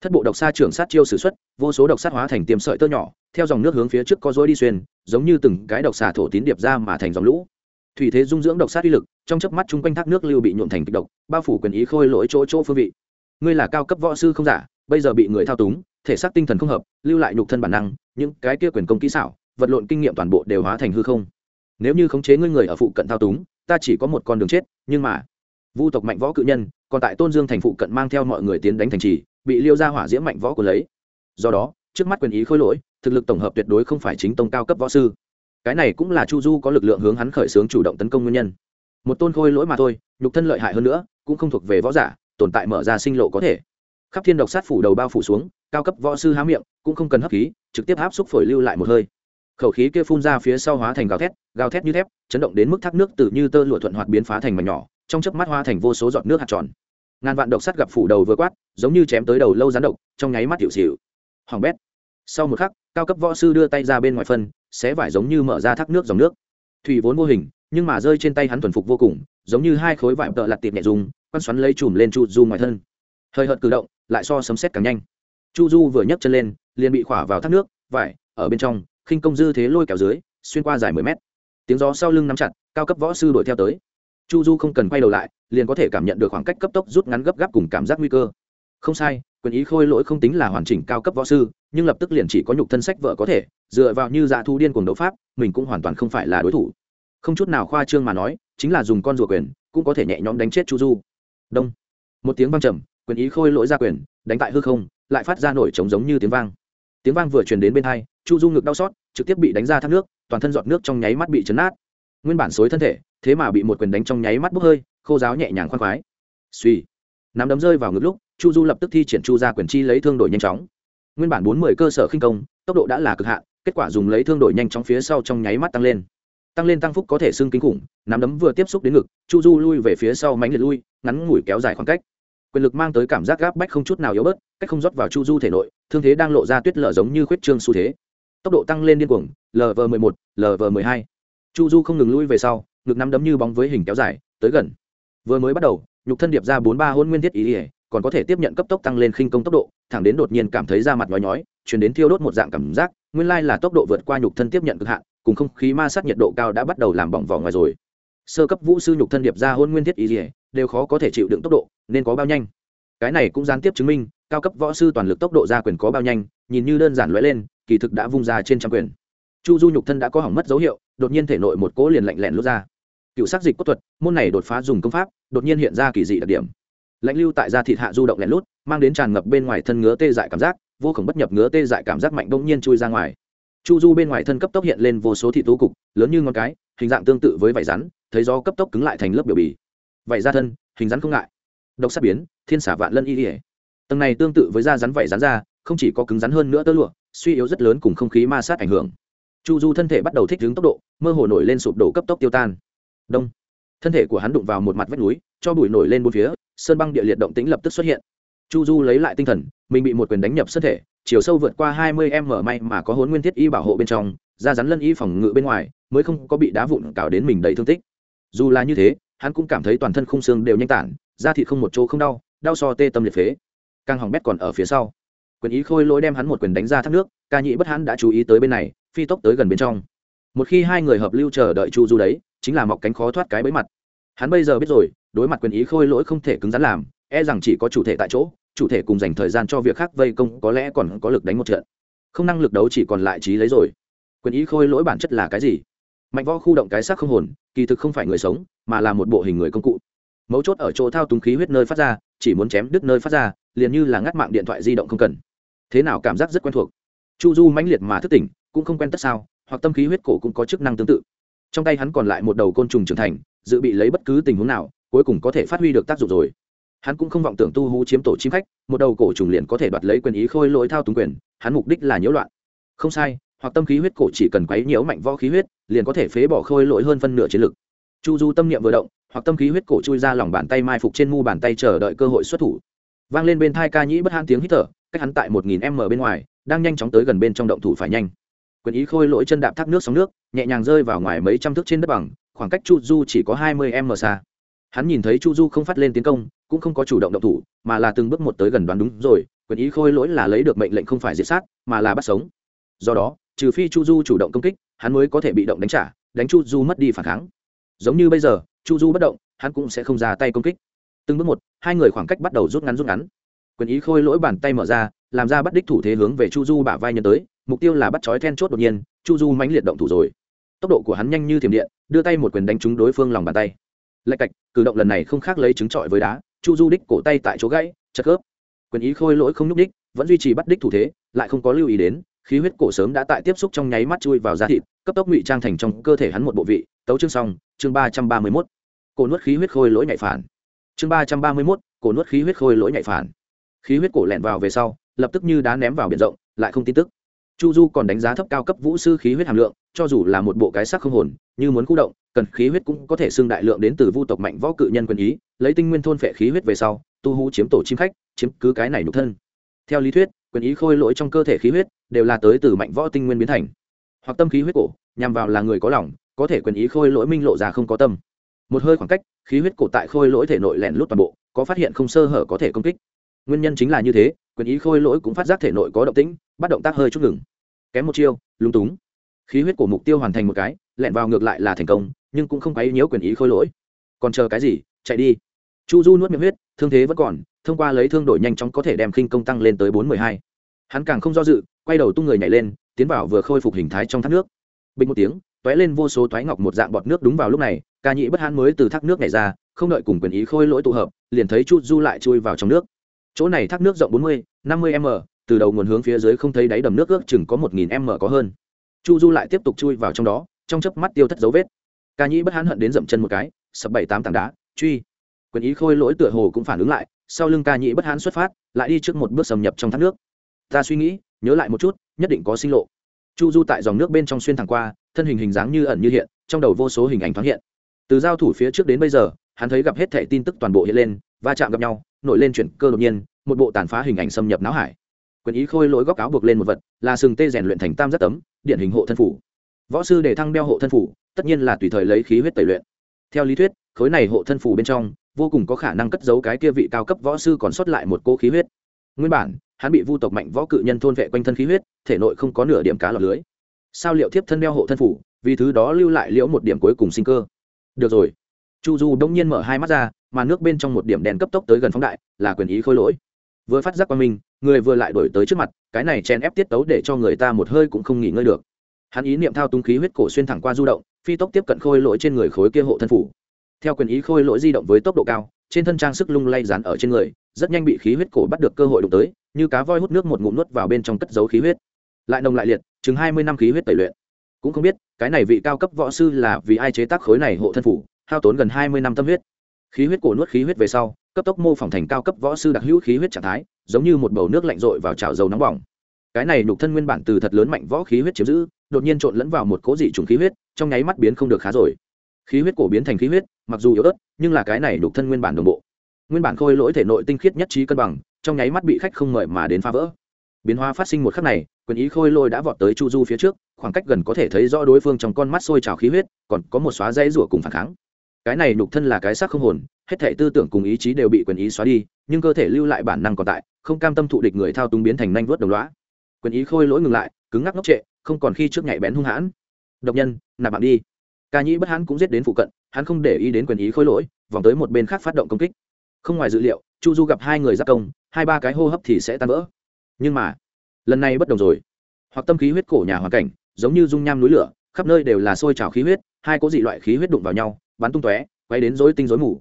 thất bộ độc xa trưởng sát chiêu sử xuất, vô số độc sát hóa thành tiêm sợi tơ nhỏ, theo dòng nước hướng phía trước có dối đi xuyên, giống như từng cái độc xà thổ tín điệp ra mà thành dòng lũ. Thủy thế dung dưỡng độc sát uy lực, trong chớp mắt chung quanh thác nước lưu bị nhuộn thành kịch độc, bao phủ quyền ý khôi lỗi chỗ chỗ phương vị. Ngươi là cao cấp võ sư không giả, bây giờ bị người thao túng, thể xác tinh thần không hợp, lưu lại nhục thân bản năng, những cái kia quyền công kỹ xảo, vật lộn kinh nghiệm toàn bộ đều hóa thành hư không. Nếu như khống chế ngươi người ở phụ cận thao túng, ta chỉ có một con đường chết, nhưng mà, vu tộc mạnh võ cự nhân, còn tại tôn dương thành phụ cận mang theo mọi người tiến đánh thành trì bị liêu ra hỏa diễm mạnh võ của lấy. Do đó, trước mắt quyền ý khôi lỗi, thực lực tổng hợp tuyệt đối không phải chính tông cao cấp võ sư. Cái này cũng là chu du có lực lượng hướng hắn khởi xướng chủ động tấn công nguyên nhân. Một tôn khôi lỗi mà thôi, nhục thân lợi hại hơn nữa, cũng không thuộc về võ giả, tồn tại mở ra sinh lộ có thể. Khắp thiên độc sát phủ đầu bao phủ xuống, cao cấp võ sư há miệng, cũng không cần hấp khí, trực tiếp áp xúc phổi lưu lại một hơi. Khẩu khí kia phun ra phía sau hóa thành gào thét gào thét như thép, chấn động đến mức thác nước từ như tơ lụa thuận hoạt biến phá thành mảnh nhỏ, trong chớp mắt hoa thành vô số giọt nước hạt tròn ngàn vạn độc sắt gặp phủ đầu vừa quát, giống như chém tới đầu lâu rán độc, trong nháy mắt hiệu xịu hoàng bét. Sau một khắc, cao cấp võ sư đưa tay ra bên ngoài phân, xé vải giống như mở ra thác nước dòng nước. Thủy vốn vô hình, nhưng mà rơi trên tay hắn thuần phục vô cùng, giống như hai khối vải tợ lặt tiệp nhẹ dùng quan xoắn lấy chùm lên chu du ngoài thân. Hơi hợt cử động, lại so sấm xét càng nhanh. Chu du vừa nhấc chân lên, liền bị khỏa vào thác nước, vải, ở bên trong, khinh công dư thế lôi kéo dưới, xuyên qua dài mười mét. Tiếng gió sau lưng nắm chặt, cao cấp võ sư đuổi theo tới chu du không cần quay đầu lại, liền có thể cảm nhận được khoảng cách cấp tốc rút ngắn gấp gáp cùng cảm giác nguy cơ. Không sai, quyền ý khôi lỗi không tính là hoàn chỉnh cao cấp võ sư, nhưng lập tức liền chỉ có nhục thân sách vợ có thể, dựa vào như dạ thu điên cuồng đấu pháp, mình cũng hoàn toàn không phải là đối thủ. Không chút nào khoa trương mà nói, chính là dùng con rùa quyền, cũng có thể nhẹ nhõm đánh chết chu du. Đông. Một tiếng vang trầm, quyền ý khôi lỗi ra quyền, đánh tại hư không, lại phát ra nổi trống giống như tiếng vang. Tiếng vang vừa truyền đến bên hai, chu du ngực đau xót, trực tiếp bị đánh ra thác nước, toàn thân giọt nước trong nháy mắt bị chấn nát nguyên bản xối thân thể, thế mà bị một quyền đánh trong nháy mắt bốc hơi, khô giáo nhẹ nhàng khoan khoái. Suy nắm đấm rơi vào ngực lúc, chu du lập tức thi triển chu ra quyền chi lấy thương đổi nhanh chóng. Nguyên bản bốn mươi cơ sở khinh công, tốc độ đã là cực hạn, kết quả dùng lấy thương đổi nhanh chóng phía sau trong nháy mắt tăng lên. Tăng lên tăng phúc có thể xưng kinh khủng, nắm đấm vừa tiếp xúc đến ngực, chu du lui về phía sau mánh liệt lui, ngắn ngủi kéo dài khoảng cách. Quyền lực mang tới cảm giác gáp bách không chút nào yếu bớt, cách không rót vào chu du thể nội, thương thế đang lộ ra tuyết lở giống như khuyết trương xu thế. Tốc độ tăng lên điên cuồng lv m ộ một lv m ộ hai chu du không ngừng lui về sau, ngực nắm đấm như bóng với hình kéo dài, tới gần. Vừa mới bắt đầu, nhục thân điệp ra bốn ba hôn nguyên thiết ý ỉa còn có thể tiếp nhận cấp tốc tăng lên khinh công tốc độ, thẳng đến đột nhiên cảm thấy da mặt nhói nhói, chuyển đến thiêu đốt một dạng cảm giác, nguyên lai là tốc độ vượt qua nhục thân tiếp nhận cực hạn, cùng không khí ma sát nhiệt độ cao đã bắt đầu làm bỏng vỏ ngoài rồi. Sơ cấp vũ sư nhục thân điệp ra hôn nguyên thiết ý ỉa đều khó có thể chịu đựng tốc độ, nên có bao nhanh? Cái này cũng gián tiếp chứng minh, cao cấp võ sư toàn lực tốc độ ra quyền có bao nhanh, nhìn như đơn giản lõi lên, kỳ thực đã vung ra trên trăm quyền chu du nhục thân đã có hỏng mất dấu hiệu đột nhiên thể nội một cỗ liền lạnh lẽn lút ra. Cựu sắc dịch cốt thuật môn này đột phá dùng công pháp đột nhiên hiện ra kỳ dị đặc điểm. Lãnh lưu tại da thịt hạ du động lén lút mang đến tràn ngập bên ngoài thân ngứa tê dại cảm giác vô khổng bất nhập ngứa tê dại cảm giác mạnh bỗng nhiên chui ra ngoài. Chu du bên ngoài thân cấp tốc hiện lên vô số thị tố cục lớn như ngón cái hình dạng tương tự với vải rắn thấy do cấp tốc cứng lại thành lớp biểu bì. Vải da thân hình rắn không ngại. Độc sắc biến thiên xả vạn lân y ỉa tầng này tương tự với da rắn vảy rắn da, không chỉ có cứng rắn hơn nữa tơ lụa suy yếu rất lớn cùng không khí ma sát ảnh hưởng chu du thân thể bắt đầu thích ứng tốc độ, mơ hồ nổi lên sụp đổ cấp tốc tiêu tan. Đông. Thân thể của hắn đụng vào một mặt vách núi, cho bụi nổi lên bốn phía, sơn băng địa liệt động tĩnh lập tức xuất hiện. Chu du lấy lại tinh thần, mình bị một quyền đánh nhập sân thể, chiều sâu vượt qua hai mươi m may mà có hốn nguyên thiết y bảo hộ bên trong da rắn lân y phòng ngự bên ngoài, mới không có bị đá vụn cào đến mình đầy thương tích. Dù là như thế, hắn cũng cảm thấy toàn thân khung xương đều nhanh tản, da thịt không một chỗ không đau đau so tê tâm liệt phế. Càng hỏng bét còn ở phía sau quyền ý khôi lỗi đem hắn một quyền đánh ra thác nước, ca nhị bất hắn đã chú ý tới bên này, phi tốc tới gần bên trong. Một khi hai người hợp lưu chờ đợi chu du đấy, chính là mọc cánh khó thoát cái bẫy mặt. Hắn bây giờ biết rồi, đối mặt quyền ý khôi lỗi không thể cứng rắn làm e rằng chỉ có chủ thể tại chỗ, chủ thể cùng dành thời gian cho việc khác vây công có lẽ còn có lực đánh một trận. Không năng lực đấu chỉ còn lại trí lấy rồi. Quyền ý khôi lỗi bản chất là cái gì? Mạnh võ khu động cái xác không hồn, kỳ thực không phải người sống, mà là một bộ hình người công cụ. Mấu chốt ở chỗ thao túng khí huyết nơi phát ra, chỉ muốn chém đứt nơi phát ra, liền như là ngắt mạng điện thoại di động không cần thế nào cảm giác rất quen thuộc. Chu du mãnh liệt mà thức tỉnh, cũng không quen tất sao, hoặc tâm khí huyết cổ cũng có chức năng tương tự. Trong tay hắn còn lại một đầu côn trùng trưởng thành, dự bị lấy bất cứ tình huống nào, cuối cùng có thể phát huy được tác dụng rồi. Hắn cũng không vọng tưởng tu hú chiếm tổ chim khách, một đầu cổ trùng liền có thể đoạt lấy quyền ý khôi lỗi thao túng quyền, hắn mục đích là nhiễu loạn. Không sai, hoặc tâm khí huyết cổ chỉ cần quấy nhiễu mạnh võ khí huyết, liền có thể phế bỏ khôi lỗi hơn phân nửa chiến lực. Chu du tâm niệm vừa động, hoặc tâm khí huyết cổ chui ra lòng bàn tay mai phục trên mu bàn tay chờ đợi cơ hội xuất thủ. Vang lên bên thai ca nhĩ bất han tiếng hít thở cách hắn tại một nghìn m bên ngoài, đang nhanh chóng tới gần bên trong động thủ phải nhanh. Quyền ý khôi lỗi chân đạp thác nước sóng nước, nhẹ nhàng rơi vào ngoài mấy trăm thước trên đất bằng, khoảng cách chu du chỉ có hai mươi m xa. Hắn nhìn thấy chu du không phát lên tiến công, cũng không có chủ động động thủ, mà là từng bước một tới gần đoán đúng rồi, quyền ý khôi lỗi là lấy được mệnh lệnh không phải diệt sát, mà là bắt sống. Do đó, trừ phi chu du chủ động công kích, hắn mới có thể bị động đánh trả, đánh chu du mất đi phản kháng. Giống như bây giờ, chu du bất động, hắn cũng sẽ không ra tay công kích. Từng bước một, hai người khoảng cách bắt đầu rút ngắn rút ngắn quyền ý khôi lỗi bàn tay mở ra, làm ra bắt đích thủ thế hướng về chu du bả vai nhân tới, mục tiêu là bắt chói then chốt đột nhiên, chu du mãnh liệt động thủ rồi. Tốc độ của hắn nhanh như thiểm điện, đưa tay một quyền đánh trúng đối phương lòng bàn tay. Lạch cạch, cử động lần này không khác lấy trứng trọi với đá, chu du đích cổ tay tại chỗ gãy, chật khớp. Quyền ý khôi lỗi không nhúc đích vẫn duy trì bắt đích thủ thế, lại không có lưu ý đến, khí huyết cổ sớm đã tại tiếp xúc trong nháy mắt chui vào da thịt, cấp tốc ngụy trang thành trong cơ thể hắn một bộ vị, tấu chương xong, chương ba trăm ba mươi mốt. Cổ nuốt khí huyết khôi lỗi nhạy phản. Chương ba trăm ba mươi mốt, cổ nuốt khí huyết khôi lỗi nhạy phản khí huyết cổ lẹn vào về sau, lập tức như đá ném vào biển rộng, lại không tin tức. Chu du còn đánh giá thấp cao cấp vũ sư khí huyết hàm lượng, cho dù là một bộ cái sắc không hồn, như muốn khu động, cần khí huyết cũng có thể xưng đại lượng đến từ vu tộc mạnh võ cự nhân quân ý, lấy tinh nguyên thôn phệ khí huyết về sau, tu hú chiếm tổ chim khách, chiếm cứ cái này nhục thân. Theo lý thuyết, quyền ý khôi lỗi trong cơ thể khí huyết, đều là tới từ mạnh võ tinh nguyên biến thành. Hoặc tâm khí huyết cổ, nhằm vào là người có lòng, có thể quyền ý khôi lỗi minh lộ ra không có tâm. Một hơi khoảng cách, khí huyết cổ tại khôi lỗi thể nội lẻn lút toàn bộ, có phát hiện không sơ hở có thể công kích nguyên nhân chính là như thế, quyền ý khôi lỗi cũng phát giác thể nội có động tĩnh, bắt động tác hơi chút ngừng. Kém một chiêu lúng túng. Khí huyết của mục tiêu hoàn thành một cái, lẹn vào ngược lại là thành công, nhưng cũng không quấy nhiễu quyền ý khôi lỗi. Còn chờ cái gì? Chạy đi. Chu du nuốt miệng huyết, thương thế vẫn còn, thông qua lấy thương đổi nhanh chóng có thể đem khinh công tăng lên tới bốn mười hai. Hắn càng không do dự, quay đầu tung người nhảy lên, tiến vào vừa khôi phục hình thái trong thác nước. Bình một tiếng t ó é lên vô số toái ngọc một dạng bọt nước đúng vào lúc này, ca nhị bất hãn mới từ thác nước nhảy ra, không đợi cùng quyền ý khôi lỗi tụ hợp, liền thấy chu du lại chui vào trong nước chỗ này thác nước rộng bốn mươi, năm mươi m, từ đầu nguồn hướng phía dưới không thấy đáy đầm nước ước chừng có một nghìn m có hơn. Chu du lại tiếp tục chui vào trong đó, trong chớp mắt tiêu thất dấu vết. Ca nhĩ bất hán hận đến dậm chân một cái, sập bảy tám tảng đá, truy. Quyền ý khôi lỗi tựa hồ cũng phản ứng lại, sau lưng ca nhĩ bất hán xuất phát, lại đi trước một bước xâm nhập trong thác nước. Ta suy nghĩ, nhớ lại một chút, nhất định có sinh lộ. Chu du tại dòng nước bên trong xuyên thẳng qua, thân hình hình dáng như ẩn như hiện, trong đầu vô số hình ảnh thoáng hiện. Từ giao thủ phía trước đến bây giờ, hắn thấy gặp hết thẻ tin tức toàn bộ hiện lên, va chạm gặp nhau nổi lên chuyển cơ đột nhiên, một bộ tàn phá hình ảnh xâm nhập não hải. Quyền ý khôi lỗi góc áo buộc lên một vật, là sừng tê rèn luyện thành tam giác tấm, điển hình hộ thân phủ. Võ sư để thăng đeo hộ thân phủ, tất nhiên là tùy thời lấy khí huyết tẩy luyện. Theo lý thuyết, khối này hộ thân phủ bên trong, vô cùng có khả năng cất giấu cái kia vị cao cấp võ sư còn sót lại một cô khí huyết. Nguyên bản, hắn bị vu tộc mạnh võ cự nhân thôn vệ quanh thân khí huyết, thể nội không có nửa điểm cá lọc lưới. Sao liệu thiếp thân đeo hộ thân phủ, vì thứ đó lưu lại liễu một điểm cuối cùng sinh cơ? Được rồi. Chu du đông nhiên mở hai mắt ra mà nước bên trong một điểm đèn cấp tốc tới gần phóng đại, là quyền ý khôi lỗi. Vừa phát giác qua mình, người vừa lại đổi tới trước mặt, cái này chen ép tiết tấu để cho người ta một hơi cũng không nghỉ ngơi được. Hắn ý niệm thao túng khí huyết cổ xuyên thẳng qua du động, phi tốc tiếp cận khôi lỗi trên người khối kia hộ thân phủ. Theo quyền ý khôi lỗi di động với tốc độ cao, trên thân trang sức lung lay dán ở trên người, rất nhanh bị khí huyết cổ bắt được cơ hội đụng tới, như cá voi hút nước một ngụm nuốt vào bên trong cất dấu khí huyết. Lại nồng lại liệt, chừng hai mươi năm khí huyết tẩy luyện. Cũng không biết, cái này vị cao cấp võ sư là vì ai chế tác khối này hộ thân phủ, hao tốn gần hai mươi năm tâm huyết khí huyết cổ nuốt khí huyết về sau, cấp tốc mô phỏng thành cao cấp võ sư đặc hữu khí huyết trạng thái, giống như một bầu nước lạnh rội vào chảo dầu nóng bỏng. Cái này nhục thân nguyên bản từ thật lớn mạnh võ khí huyết chiếm giữ, đột nhiên trộn lẫn vào một cố dị trùng khí huyết, trong nháy mắt biến không được khá rồi. Khí huyết cổ biến thành khí huyết, mặc dù yếu ớt, nhưng là cái này nhục thân nguyên bản đồng bộ. Nguyên bản khôi lỗi thể nội tinh khiết nhất trí cân bằng, trong nháy mắt bị khách không mời mà đến phá vỡ. Biến hóa phát sinh một khắc này, quyền ý khôi lôi đã vọt tới chu du phía trước, khoảng cách gần có thể thấy rõ đối phương trong con mắt sôi trào khí huyết, còn có một xóa dây rủa cùng phản kháng cái này nhục thân là cái xác không hồn, hết thể tư tưởng cùng ý chí đều bị quyền ý xóa đi, nhưng cơ thể lưu lại bản năng còn tại, không cam tâm thụ địch người thao túng biến thành nanh vớt đồng loá quyền ý khôi lỗi ngừng lại, cứng ngắc ngốc trệ, không còn khi trước nhạy bén hung hãn. Độc nhân, nạp bạn đi. Ca nhĩ bất hắn cũng giết đến phụ cận, hắn không để ý đến quyền ý khôi lỗi, vòng tới một bên khác phát động công kích. Không ngoài dự liệu, chu du gặp hai người giáp công, hai ba cái hô hấp thì sẽ tan vỡ. Nhưng mà, lần này bất đồng rồi. Hoặc tâm khí huyết cổ nhà hoàn cảnh, giống như dung nham núi lửa, khắp nơi đều là sôi trào khí huyết, hai có dị loại khí huyết đụng vào nhau bắn tung tóe, quay đến dối tinh dối mù.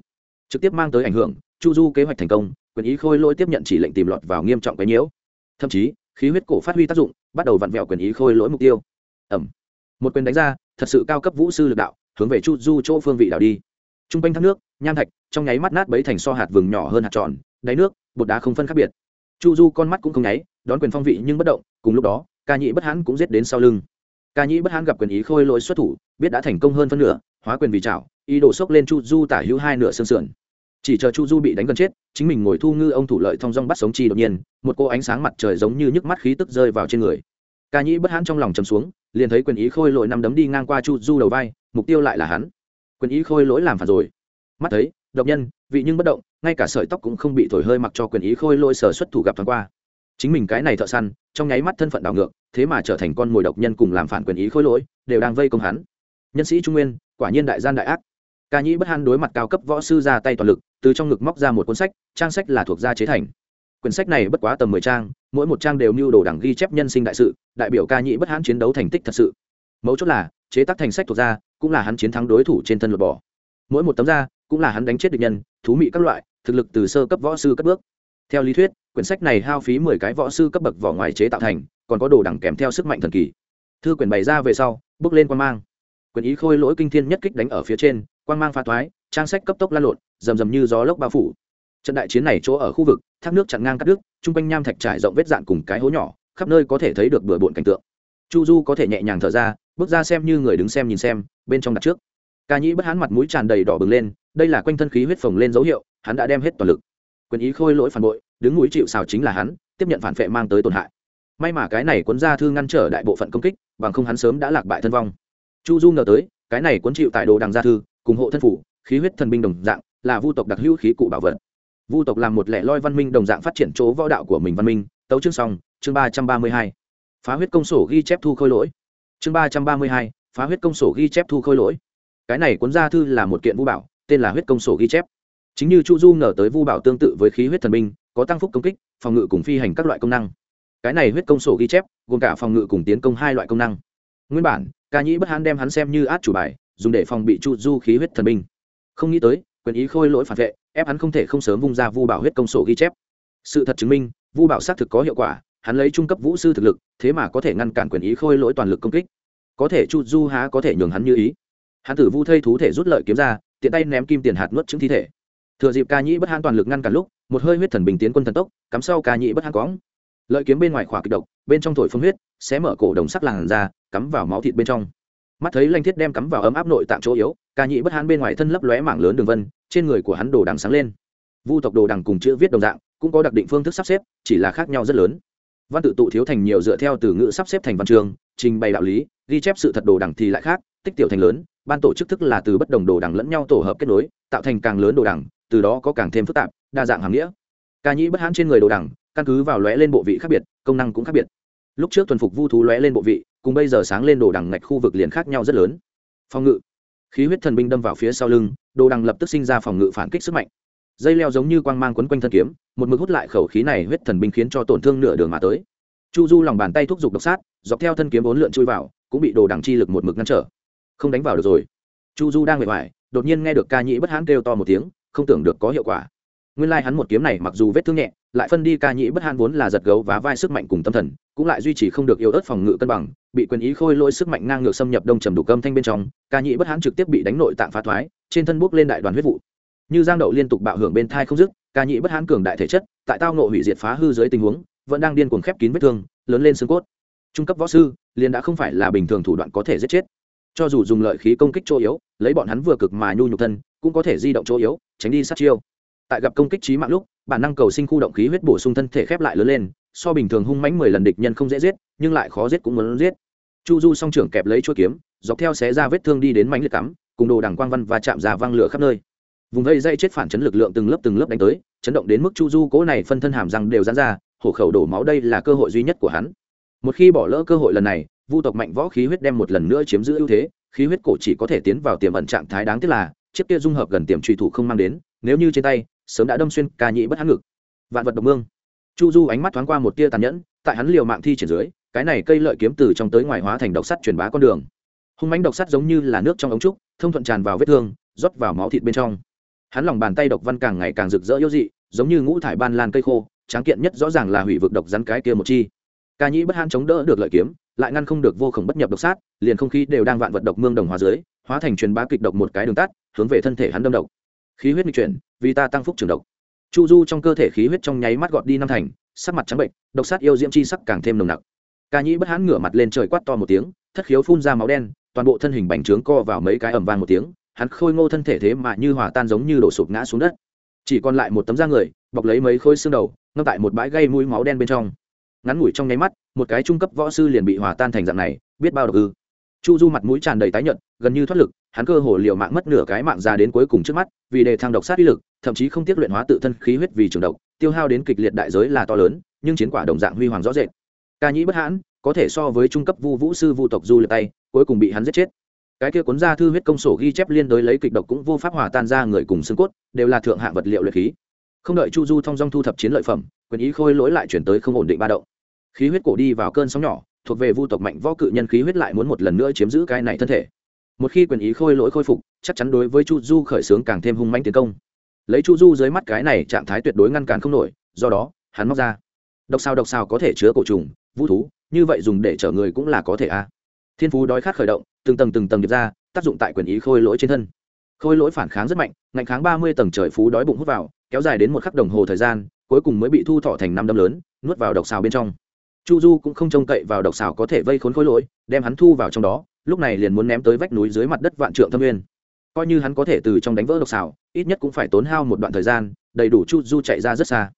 Trực tiếp mang tới ảnh hưởng, chu du kế hoạch thành công, quyền ý khôi lỗi tiếp nhận chỉ lệnh tìm lọt vào nghiêm trọng cái nhiễu. Thậm chí, khí huyết cổ phát huy tác dụng, bắt đầu vặn vẹo quyền ý khôi lỗi mục tiêu. Ẩm. Một quyền đánh ra, thật sự cao cấp vũ sư lực đạo, hướng về chu du chỗ phương vị đảo đi. T r u n g quanh thác nước, nham thạch, trong nháy mắt nát bấy thành so hạt vừng nhỏ hơn hạt tròn, đáy nước, bột đá không phân khác biệt. Chu du con mắt cũng không nháy, đón quyền phong vị nhưng bất động, cùng lúc đó, ca nhị bất hãn cũng giết đến sau lưng. Ca nhị bất hãn gặp quyền ý khôi lỗi xuất thủ, biết đã thành công hơn phân nửa, hóa quyền vì chảo ý đổ xốc lên chu du tả hữu hai nửa xương sườn. Chỉ chờ chu du bị đánh gần chết, chính mình ngồi thu ngư ông thủ lợi thong dong bắt sống chi đột nhiên, một cô ánh sáng mặt trời giống như nhức mắt khí tức rơi vào trên người. Ca nhĩ bất hãn trong lòng chầm xuống, liền thấy quyền ý khôi lỗi nằm đấm đi ngang qua chu du đầu vai, mục tiêu lại là hắn. Quyền ý khôi lỗi làm phản rồi. Mắt thấy, độc nhân, vị nhưng bất động, ngay cả sợi tóc cũng không bị thổi hơi mặc cho quyền ý khôi lỗi sở xuất thủ gặp thoáng qua. Chính mình cái này thợ săn, trong nháy mắt thân phận đảo ngược, thế mà trở thành con mồi độc nhân cùng làm phản quyền ý khôi lỗi, đều đang vây công hắn. Nhân sĩ trung nguyên, quả nhiên đại gian đại ác ca nhĩ bất hãn đối mặt cao cấp võ sư ra tay toàn lực, từ trong ngực móc ra một cuốn sách, trang sách là thuộc gia chế thành. Quyển sách này bất quá tầm mười trang, mỗi một trang đều mưu đồ đẳng ghi chép nhân sinh đại sự, đại biểu ca nhĩ bất hãn chiến đấu thành tích thật sự. Mấu chốt là, chế tác thành sách thuộc ra cũng là hắn chiến thắng đối thủ trên thân luật bỏ. Mỗi một tấm da cũng là hắn đánh chết địch nhân, thú mị các loại, thực lực từ sơ cấp võ sư cấp bước. Theo lý thuyết, quyển sách này hao phí mười cái võ sư cấp bậc vỏ ngoài chế tạo thành, còn có đồ đẳng kèm theo sức mạnh thần kỳ. Thư quyển bày ra về sau, bước lên quan mang. Quyển ý khôi lỗi kinh thiên nhất kích đánh ở phía trên quan mang pha thoái, trang sách cấp tốc lan lộn, rầm rầm như gió lốc bao phủ. Trận đại chiến này chỗ ở khu vực, thác nước chặn ngang cắt đứt, chung quanh nham thạch trải rộng vết dạn cùng cái hố nhỏ, khắp nơi có thể thấy được bừa bộn cảnh tượng. Chu du có thể nhẹ nhàng thở ra, bước ra xem như người đứng xem nhìn xem, bên trong đặt trước. Ca nhĩ bất hán mặt mũi tràn đầy đỏ bừng lên, đây là quanh thân khí huyết phồng lên dấu hiệu, hắn đã đem hết toàn lực. Quyền ý khôi lỗi phản bội, đứng núi chịu xào chính là hắn, tiếp nhận phản vệ mang tới tổn hại. May mà cái này cuốn ra thư ngăn trở đại bộ phận công kích, bằng không hắn sớm đã lạc bại thân vong. Chu du ngờ tới, cái này cuốn chịu tại đồ đằng gia thư cùng hộ thân phủ, khí huyết thần binh đồng dạng, là vu tộc đặc hữu khí cụ bảo vật. Vu tộc làm một lẻ loi văn minh đồng dạng phát triển chỗ võ đạo của mình văn minh. Tấu chương song chương ba trăm ba mươi hai. Phá huyết công sổ ghi chép thu khôi lỗi. Chương ba trăm ba mươi hai, phá huyết công sổ ghi chép thu khôi lỗi. Cái này cuốn gia thư là một kiện vu bảo, tên là huyết công sổ ghi chép. Chính như chu du ngờ tới vu bảo tương tự với khí huyết thần binh, có tăng phúc công kích, phòng ngự cùng phi hành các loại công năng. Cái này huyết công sổ ghi chép, gồm cả phòng ngự cùng tiến công hai loại công năng. Nguyên bản, ca nhĩ bất hãn đem hắn xem như át chủ bài dùng để phòng bị chu du khí huyết thần binh. Không nghĩ tới, quyền ý khôi lỗi phản vệ, ép hắn không thể không sớm vung ra vu bảo huyết công sổ ghi chép. Sự thật chứng minh, vu bảo xác thực có hiệu quả, hắn lấy trung cấp vũ sư thực lực, thế mà có thể ngăn cản quyền ý khôi lỗi toàn lực công kích. Có thể chu du há có thể nhường hắn như ý. Hắn tử vu thây thú thể rút lợi kiếm ra, tiện tay ném kim tiền hạt nuốt chứng thi thể. Thừa dịp ca nhĩ bất hãn toàn lực ngăn cản lúc, một hơi huyết thần bình tiến quân thần tốc, cắm sau ca nhĩ bất hãn cóng lợi kiếm bên ngoài khỏa kịch độc, bên trong thổi phun huyết sẽ mở cổ đồng sắc làn ra cắm vào máu thịt bên trong mắt thấy lanh thiết đem cắm vào ấm áp nội tạng chỗ yếu, ca nhĩ bất hán bên ngoài thân lấp lóe mảng lớn đường vân, trên người của hắn đồ đằng sáng lên. Vu tộc đồ đằng cùng chữ viết đồng dạng, cũng có đặc định phương thức sắp xếp, chỉ là khác nhau rất lớn. Văn tự tụ thiếu thành nhiều dựa theo từ ngữ sắp xếp thành văn trường, trình bày đạo lý, ghi chép sự thật đồ đằng thì lại khác, tích tiểu thành lớn, ban tổ chức thức là từ bất đồng đồ đằng lẫn nhau tổ hợp kết nối, tạo thành càng lớn đồ đằng, từ đó có càng thêm phức tạp, đa dạng hàm nghĩa. Ca nhĩ bất hãn trên người đồ đằng, căn cứ vào lóe lên bộ vị khác biệt, công năng cũng khác biệt. Lúc trước thuần phục vu thú lóe lên bộ vị cùng bây giờ sáng lên đồ đằng ngạch khu vực liền khác nhau rất lớn. Phòng ngự. Khí huyết thần binh đâm vào phía sau lưng, đồ đằng lập tức sinh ra phòng ngự phản kích sức mạnh. Dây leo giống như quang mang quấn quanh thân kiếm, một mực hút lại khẩu khí này huyết thần binh khiến cho tổn thương nửa đường mà tới. Chu du lòng bàn tay thúc giục độc sát, dọc theo thân kiếm bốn lượn chui vào, cũng bị đồ đằng chi lực một mực ngăn trở. Không đánh vào được rồi. Chu du đang mệt mỏi, đột nhiên nghe được ca nhĩ bất hãn kêu to một tiếng, không tưởng được có hiệu quả nguyên lai hắn một kiếm này mặc dù vết thương nhẹ, lại phân đi ca nhĩ bất han vốn là giật gấu và vai sức mạnh cùng tâm thần, cũng lại duy trì không được yếu ớt phòng ngự cân bằng, bị quyền ý khôi lỗi sức mạnh ngang ngược xâm nhập đông trầm đủ cơm thanh bên trong, ca nhĩ bất hãn trực tiếp bị đánh nội tạng phá thoái, trên thân bốc lên đại đoàn huyết vụ. Như giang đậu liên tục bạo hưởng bên thai không dứt, ca nhị bất hãn cường đại thể chất, tại tao nộ hủy diệt phá hư dưới tình huống, vẫn đang điên cuồng khép kín vết thương, lớn lên xương cốt. Trung cấp võ sư, liền đã không phải là bình thường thủ đoạn có thể giết chết. Cho dù dùng lợi khí công kích chỗ yếu, lấy bọn hắn vừa cực mà nhu nhục thân, cũng có thể di động chỗ yếu, tránh đi sát chiêu tại gặp công kích trí mạng lúc, bản năng cầu sinh khu động khí huyết bổ sung thân thể khép lại lớn lên, so bình thường hung mãnh mười lần địch nhân không dễ giết, nhưng lại khó giết cũng muốn giết. Chu du song trưởng kẹp lấy chuỗi kiếm, dọc theo xé ra vết thương đi đến mánh liệt cắm, cùng đồ đằng quang văn và chạm ra văng lửa khắp nơi. Vùng vây dây chết phản chấn lực lượng từng lớp từng lớp đánh tới, chấn động đến mức chu du cố này phân thân hàm răng đều dán ra, hổ khẩu đổ máu đây là cơ hội duy nhất của hắn. Một khi bỏ lỡ cơ hội lần này, vu tộc mạnh võ khí huyết đem một lần nữa chiếm giữ ưu thế, khí huyết cổ chỉ có thể tiến vào tiềm ẩn trạng thái đáng tiếc là, chiếc kia dung hợp gần tiềm trùy thủ không mang đến, nếu như trên tay sớm đã đâm xuyên ca nhị bất hãn ngực. Vạn vật độc mương. Chu du ánh mắt thoáng qua một tia tàn nhẫn, tại hắn liều mạng thi triển dưới, cái này cây lợi kiếm từ trong tới ngoài hóa thành độc sắt truyền bá con đường. Hung mánh độc sắt giống như là nước trong ống trúc, thông thuận tràn vào vết thương, rót vào máu thịt bên trong. Hắn lòng bàn tay độc văn càng ngày càng rực rỡ yếu dị, giống như ngũ thải ban lan cây khô, tráng kiện nhất rõ ràng là hủy vực độc rắn cái kia một chi. Ca nhĩ bất hãn chống đỡ được lợi kiếm, lại ngăn không được vô khổng bất nhập độc sát, liền không khí đều đang vạn vật độc mương đồng hóa dưới, hóa thành truyền bá kịch độc một cái đường tắt, hướng về thân thể hắn đâm độc khí huyết nghịch chuyển, vì ta tăng phúc trường độc. Chu du trong cơ thể khí huyết trong nháy mắt gọt đi năm thành, sắc mặt trắng bệnh, độc sát yêu diễm chi sắc càng thêm nồng nặc. Ca nhĩ bất hãn ngửa mặt lên trời quát to một tiếng, thất khiếu phun ra máu đen, toàn bộ thân hình bành trướng co vào mấy cái ẩm vang một tiếng, hắn khôi ngô thân thể thế mà như hòa tan giống như đổ sụp ngã xuống đất. Chỉ còn lại một tấm da người, bọc lấy mấy khối xương đầu, ngâm tại một bãi gây mũi máu đen bên trong. Ngắn ngủi trong nháy mắt, một cái trung cấp võ sư liền bị hòa tan thành dạng này, biết bao độc ư? Chu du mặt mũi tràn đầy tái nhợt, gần như thoát lực, hắn cơ hồ liều mạng mất nửa cái mạng ra đến cuối cùng trước mắt, vì đề thăng độc sát uy lực, thậm chí không tiếc luyện hóa tự thân khí huyết vì trường độc, tiêu hao đến kịch liệt đại giới là to lớn, nhưng chiến quả đồng dạng huy hoàng rõ rệt. Ca nhĩ bất hãn, có thể so với trung cấp vu vũ sư vu tộc du lượt tay, cuối cùng bị hắn giết chết. Cái kia cuốn ra thư huyết công sổ ghi chép liên đối lấy kịch độc cũng vô pháp hòa tan ra người cùng xương cốt, đều là thượng hạng vật liệu luyện khí. Không đợi chu du thong dong thu thập chiến lợi phẩm, quyền ý khôi lỗi lại chuyển tới không ổn định ba động. Khí huyết cổ đi vào cơn sóng nhỏ thuộc về vu tộc mạnh võ cự nhân khí huyết lại muốn một lần nữa chiếm giữ cái này thân thể. Một khi quyền ý khôi lỗi khôi phục, chắc chắn đối với chu du khởi xướng càng thêm hung manh tiến công. Lấy chu du dưới mắt cái này trạng thái tuyệt đối ngăn cản không nổi, do đó, hắn móc ra. Độc sao độc sao có thể chứa cổ trùng, vũ thú, như vậy dùng để chở người cũng là có thể a thiên phú đói khát khởi động, từng tầng từng tầng điệp ra, tác dụng tại quyền ý khôi lỗi trên thân. Khôi lỗi phản kháng rất mạnh, ngạnh kháng ba mươi tầng trời phú đói bụng hút vào, kéo dài đến một khắc đồng hồ thời gian, cuối cùng mới bị thu thọ thành năm đâm lớn, nuốt vào độc xào bên trong chu du cũng không trông cậy vào độc xảo có thể vây khốn khối lỗi, đem hắn thu vào trong đó, lúc này liền muốn ném tới vách núi dưới mặt đất vạn trượng thâm nguyên. Coi như hắn có thể từ trong đánh vỡ độc xảo, ít nhất cũng phải tốn hao một đoạn thời gian, đầy đủ chu du chạy ra rất xa.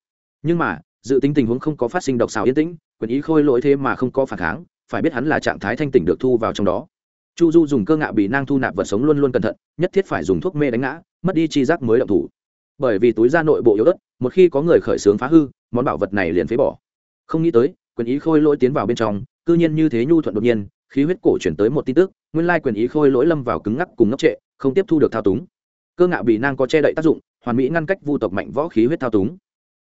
Nhưng mà, dự tính tình huống không có phát sinh độc xảo yên tĩnh, quyền ý khôi lỗi thế mà không có phản kháng, phải biết hắn là trạng thái thanh tỉnh được thu vào trong đó. Chu du dùng cơ ngạ bị nang thu nạp vật sống luôn luôn cẩn thận, nhất thiết phải dùng thuốc mê đánh ngã, mất đi chi giác mới động thủ. Bởi vì túi da nội bộ yếu ớt, một khi có người khởi xướng phá hư, món bảo vật này liền phế bỏ. Không nghĩ tới quyền ý khôi lỗi tiến vào bên trong, cư nhiên như thế nhu thuận đột nhiên, khí huyết cổ chuyển tới một tin tức, nguyên lai quyền ý khôi lỗi lâm vào cứng ngắc cùng ngốc trệ, không tiếp thu được thao túng. Cơ ngạo bị nang có che đậy tác dụng, hoàn mỹ ngăn cách vu tộc mạnh võ khí huyết thao túng.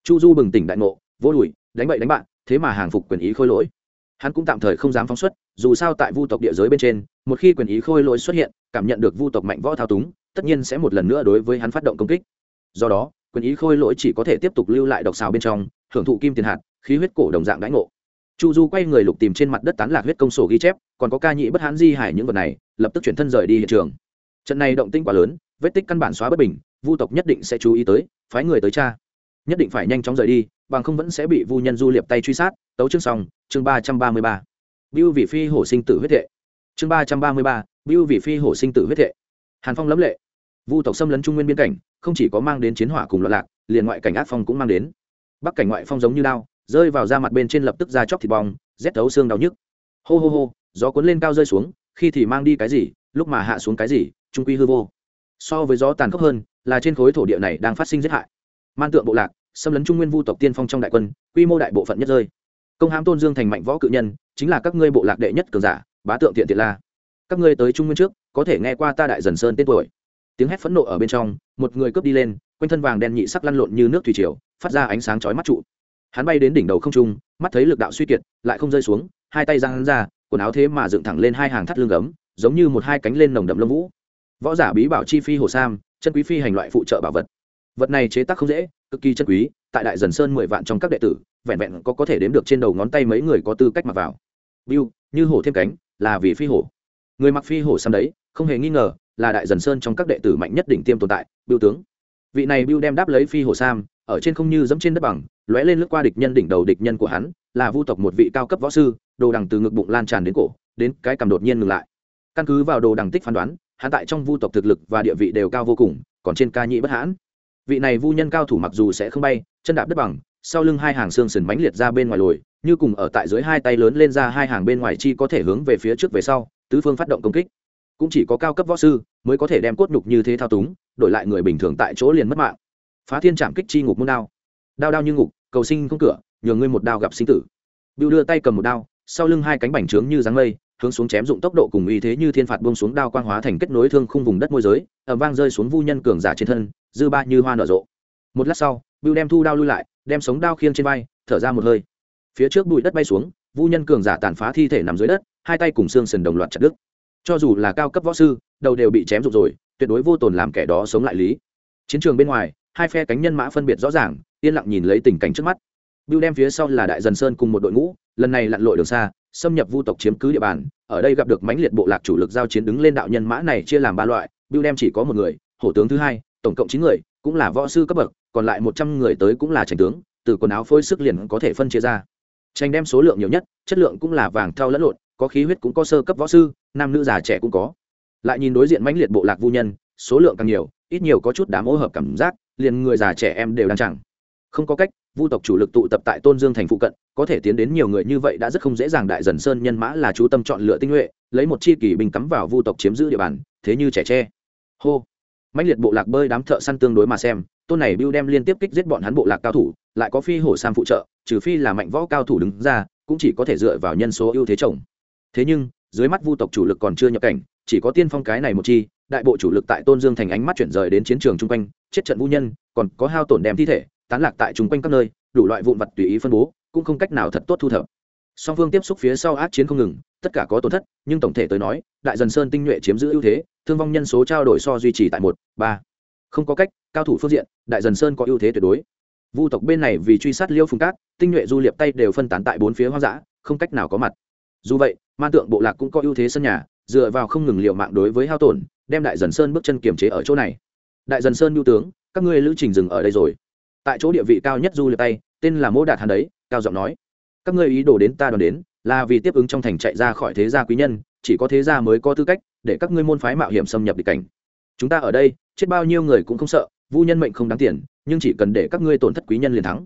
Chu du bừng tỉnh đại ngộ, vô đùi, đánh bậy đánh bạn, thế mà hàng phục quyền ý khôi lỗi. Hắn cũng tạm thời không dám phóng xuất, dù sao tại vu tộc địa giới bên trên, một khi quyền ý khôi lỗi xuất hiện, cảm nhận được vu tộc mạnh võ thao túng, tất nhiên sẽ một lần nữa đối với hắn phát động công kích. Do đó, quyền ý khôi lỗi chỉ có thể tiếp tục lưu lại độc xào bên trong, hưởng thụ kim tiền hạt, khí huyết cổ đồng dạng đãi ngộ chu du quay người lục tìm trên mặt đất tán lạc huyết công sổ ghi chép, còn có ca nhị bất hãn di hải những vật này, lập tức chuyển thân rời đi hiện trường. Trận này động tinh quá lớn, vết tích căn bản xóa bất bình, vu tộc nhất định sẽ chú ý tới, phái người tới cha nhất định phải nhanh chóng rời đi, bằng không vẫn sẽ bị vu nhân du liệp tay truy sát. Tấu chương xong, chương ba trăm ba mươi ba. Biêu vị phi hổ sinh tử huyết thệ. Chương ba trăm ba mươi ba, biêu vị phi hổ sinh tử huyết thệ. Hàn phong lẫm lệ. Vu tộc xâm lấn trung nguyên biên cảnh, không chỉ có mang đến chiến hỏa cùng loạn lạc, liền ngoại cảnh ác phong cũng mang đến. Bắc cảnh ngoại phong giống như đao rơi vào da mặt bên trên lập tức ra chóc thịt bong, rét thấu xương đau nhức. Hô hô hô, gió cuốn lên cao rơi xuống, khi thì mang đi cái gì, lúc mà hạ xuống cái gì, trung quy hư vô. So với gió tàn khốc hơn, là trên khối thổ địa này đang phát sinh giết hại. Man tượng bộ lạc, xâm lấn trung nguyên vu tộc tiên phong trong đại quân, quy mô đại bộ phận nhất rơi. Công hãm tôn dương thành mạnh võ cự nhân, chính là các ngươi bộ lạc đệ nhất cường giả, bá tượng tiện tiện la. Các ngươi tới trung nguyên trước, có thể nghe qua ta đại dần sơn tên tuổi. Tiếng hét phẫn nộ ở bên trong, một người cướp đi lên, quanh thân vàng đen nhị sắc lăn lộn như nước thủy triều, phát ra ánh sáng chói mắt trụ hắn bay đến đỉnh đầu không trung, mắt thấy lực đạo suy kiệt, lại không rơi xuống, hai tay giang hắn ra, quần áo thế mà dựng thẳng lên hai hàng thắt lưng gấm, giống như một hai cánh lên nồng đậm lông vũ. Võ giả bí bảo chi phi hồ sam, chân quý phi hành loại phụ trợ bảo vật. Vật này chế tác không dễ, cực kỳ chân quý, tại đại dần sơn mười vạn trong các đệ tử, vẹn vẹn có có thể đếm được trên đầu ngón tay mấy người có tư cách mặc vào. Biu, như hổ thêm cánh, là vì phi hổ. Người mặc phi hổ sam đấy, không hề nghi ngờ là đại dần sơn trong các đệ tử mạnh nhất đỉnh tiêm tồn tại biêu tướng. Vị này biêu đem đáp lấy phi hồ sam ở trên không như dẫm trên đất bằng, lóe lên lướt qua địch nhân đỉnh đầu địch nhân của hắn, là vu tộc một vị cao cấp võ sư, đồ đằng từ ngực bụng lan tràn đến cổ, đến cái cằm đột nhiên ngừng lại. Căn cứ vào đồ đằng tích phán đoán, hắn tại trong vu tộc thực lực và địa vị đều cao vô cùng, còn trên ca nhị bất hãn. Vị này vu nhân cao thủ mặc dù sẽ không bay, chân đạp đất bằng, sau lưng hai hàng xương sườn bánh liệt ra bên ngoài lồi, như cùng ở tại dưới hai tay lớn lên ra hai hàng bên ngoài chi có thể hướng về phía trước về sau, tứ phương phát động công kích. Cũng chỉ có cao cấp võ sư mới có thể đem cốt nhục như thế thao túng, đổi lại người bình thường tại chỗ liền mất mạng phá thiên chạm kích chi ngục môn đao. Đao đao như ngục, cầu sinh không cửa, nhường ngươi một đao gặp sinh tử. Bưu đưa tay cầm một đao, sau lưng hai cánh bành trướng như dáng mây, hướng xuống chém dụng tốc độ cùng uy thế như thiên phạt buông xuống đao quang hóa thành kết nối thương khung vùng đất môi giới ẩm vang rơi xuống vu nhân cường giả trên thân, dư ba như hoa nở rộ. Một lát sau, bưu đem thu đao lui lại, đem sống đao khiêng trên vai, thở ra một hơi. Phía trước bụi đất bay xuống, vu nhân cường giả tàn phá thi thể nằm dưới đất, hai tay cùng xương sần đồng loạt chặt đứt. Cho dù là cao cấp võ sư, đầu đều bị chém rụng rồi, tuyệt đối vô tồn làm kẻ đó sống lại lý. Chiến trường bên ngoài hai phe cánh nhân mã phân biệt rõ ràng, yên lặng nhìn lấy tình cảnh trước mắt. Bưu đem phía sau là đại dần sơn cùng một đội ngũ, lần này lặn lội đường xa, xâm nhập vu tộc chiếm cứ địa bàn, ở đây gặp được mãnh liệt bộ lạc chủ lực giao chiến đứng lên đạo nhân mã này chia làm ba loại, bưu đem chỉ có một người, hổ tướng thứ hai, tổng cộng chín người, cũng là võ sư cấp bậc, còn lại một trăm người tới cũng là trành tướng, từ quần áo phôi sức liền có thể phân chia ra. Tranh đem số lượng nhiều nhất, chất lượng cũng là vàng thau lẫn lộn, có khí huyết cũng có sơ cấp võ sư, nam nữ già trẻ cũng có. Lại nhìn đối diện mãnh liệt bộ lạc vu nhân, số lượng càng nhiều, ít nhiều có chút đám ô hợp cảm giác liền người già trẻ em đều đang chẳng. Không có cách, vu tộc chủ lực tụ tập tại tôn dương thành phụ cận, có thể tiến đến nhiều người như vậy đã rất không dễ dàng. Đại dần sơn nhân mã là chú tâm chọn lựa tinh nhuệ, lấy một chi kỷ binh cắm vào vu tộc chiếm giữ địa bàn, thế như trẻ tre. Hô. Mãnh liệt bộ lạc bơi đám thợ săn tương đối mà xem, tôn này bưu đem liên tiếp kích giết bọn hắn bộ lạc cao thủ, lại có phi hổ sam phụ trợ, trừ phi là mạnh võ cao thủ đứng ra, cũng chỉ có thể dựa vào nhân số ưu thế chồng. Thế nhưng, dưới mắt vu tộc chủ lực còn chưa nhập cảnh, chỉ có tiên phong cái này một chi đại bộ chủ lực tại tôn dương thành ánh mắt chuyển rời đến chiến trường chung quanh, chết trận vũ nhân, còn có hao tổn đem thi thể, tán lạc tại chung quanh các nơi, đủ loại vụn vật tùy ý phân bố, cũng không cách nào thật tốt thu thập. Song phương tiếp xúc phía sau ác chiến không ngừng, tất cả có tổn thất, nhưng tổng thể tới nói, đại dần sơn tinh nhuệ chiếm giữ ưu thế, thương vong nhân số trao đổi so duy trì tại một, ba. Không có cách, cao thủ phương diện, đại dần sơn có ưu thế tuyệt đối. Vu tộc bên này vì truy sát liêu phùng cát, tinh nhuệ du liệp tay đều phân tán tại bốn phía hoang dã, không cách nào có mặt. Dù vậy, man tượng bộ lạc cũng có ưu thế sân nhà dựa vào không ngừng liệu mạng đối với hao tổn, đem đại dần sơn bước chân kiềm chế ở chỗ này. Đại dần sơn nhu tướng, các ngươi lữ trình dừng ở đây rồi. Tại chỗ địa vị cao nhất du liệp tay, tên là mô đạt hàn đấy, cao giọng nói. Các ngươi ý đồ đến ta đoàn đến, là vì tiếp ứng trong thành chạy ra khỏi thế gia quý nhân, chỉ có thế gia mới có tư cách để các ngươi môn phái mạo hiểm xâm nhập địch cảnh. Chúng ta ở đây, chết bao nhiêu người cũng không sợ, vu nhân mệnh không đáng tiền, nhưng chỉ cần để các ngươi tổn thất quý nhân liền thắng.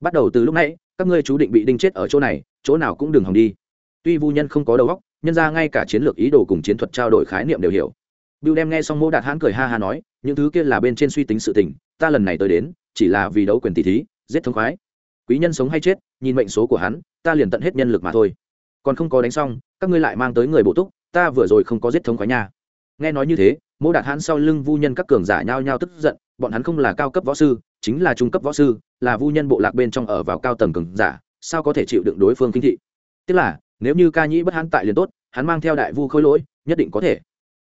Bắt đầu từ lúc nãy, các ngươi chú định bị đinh chết ở chỗ này, chỗ nào cũng đừng hòng đi. Tuy vu nhân không có đầu óc nhân ra ngay cả chiến lược ý đồ cùng chiến thuật trao đổi khái niệm đều hiểu Bưu đem nghe xong Mô Đạt Hãn cười ha ha nói, những thứ kia là bên trên suy tính sự tình, ta lần này tới đến, chỉ là vì đấu quyền tỷ thí, giết thống khoái. Quý nhân sống hay chết, nhìn mệnh số của hắn, ta liền tận hết nhân lực mà thôi. Còn không có đánh xong, các ngươi lại mang tới người bổ túc, ta vừa rồi không có giết thống khoái nha. Nghe nói như thế, Mô Đạt Hãn sau lưng vu nhân các cường giả nhao nhao tức giận, bọn hắn không là cao cấp võ sư, chính là trung cấp võ sư, là vu nhân bộ lạc bên trong ở vào cao tầng cường giả, sao có thể chịu đựng đối phương kinh thị. Tức là, nếu như ca nhĩ bất hãn tại liền tốt, hắn mang theo đại vu khôi lỗi, nhất định có thể.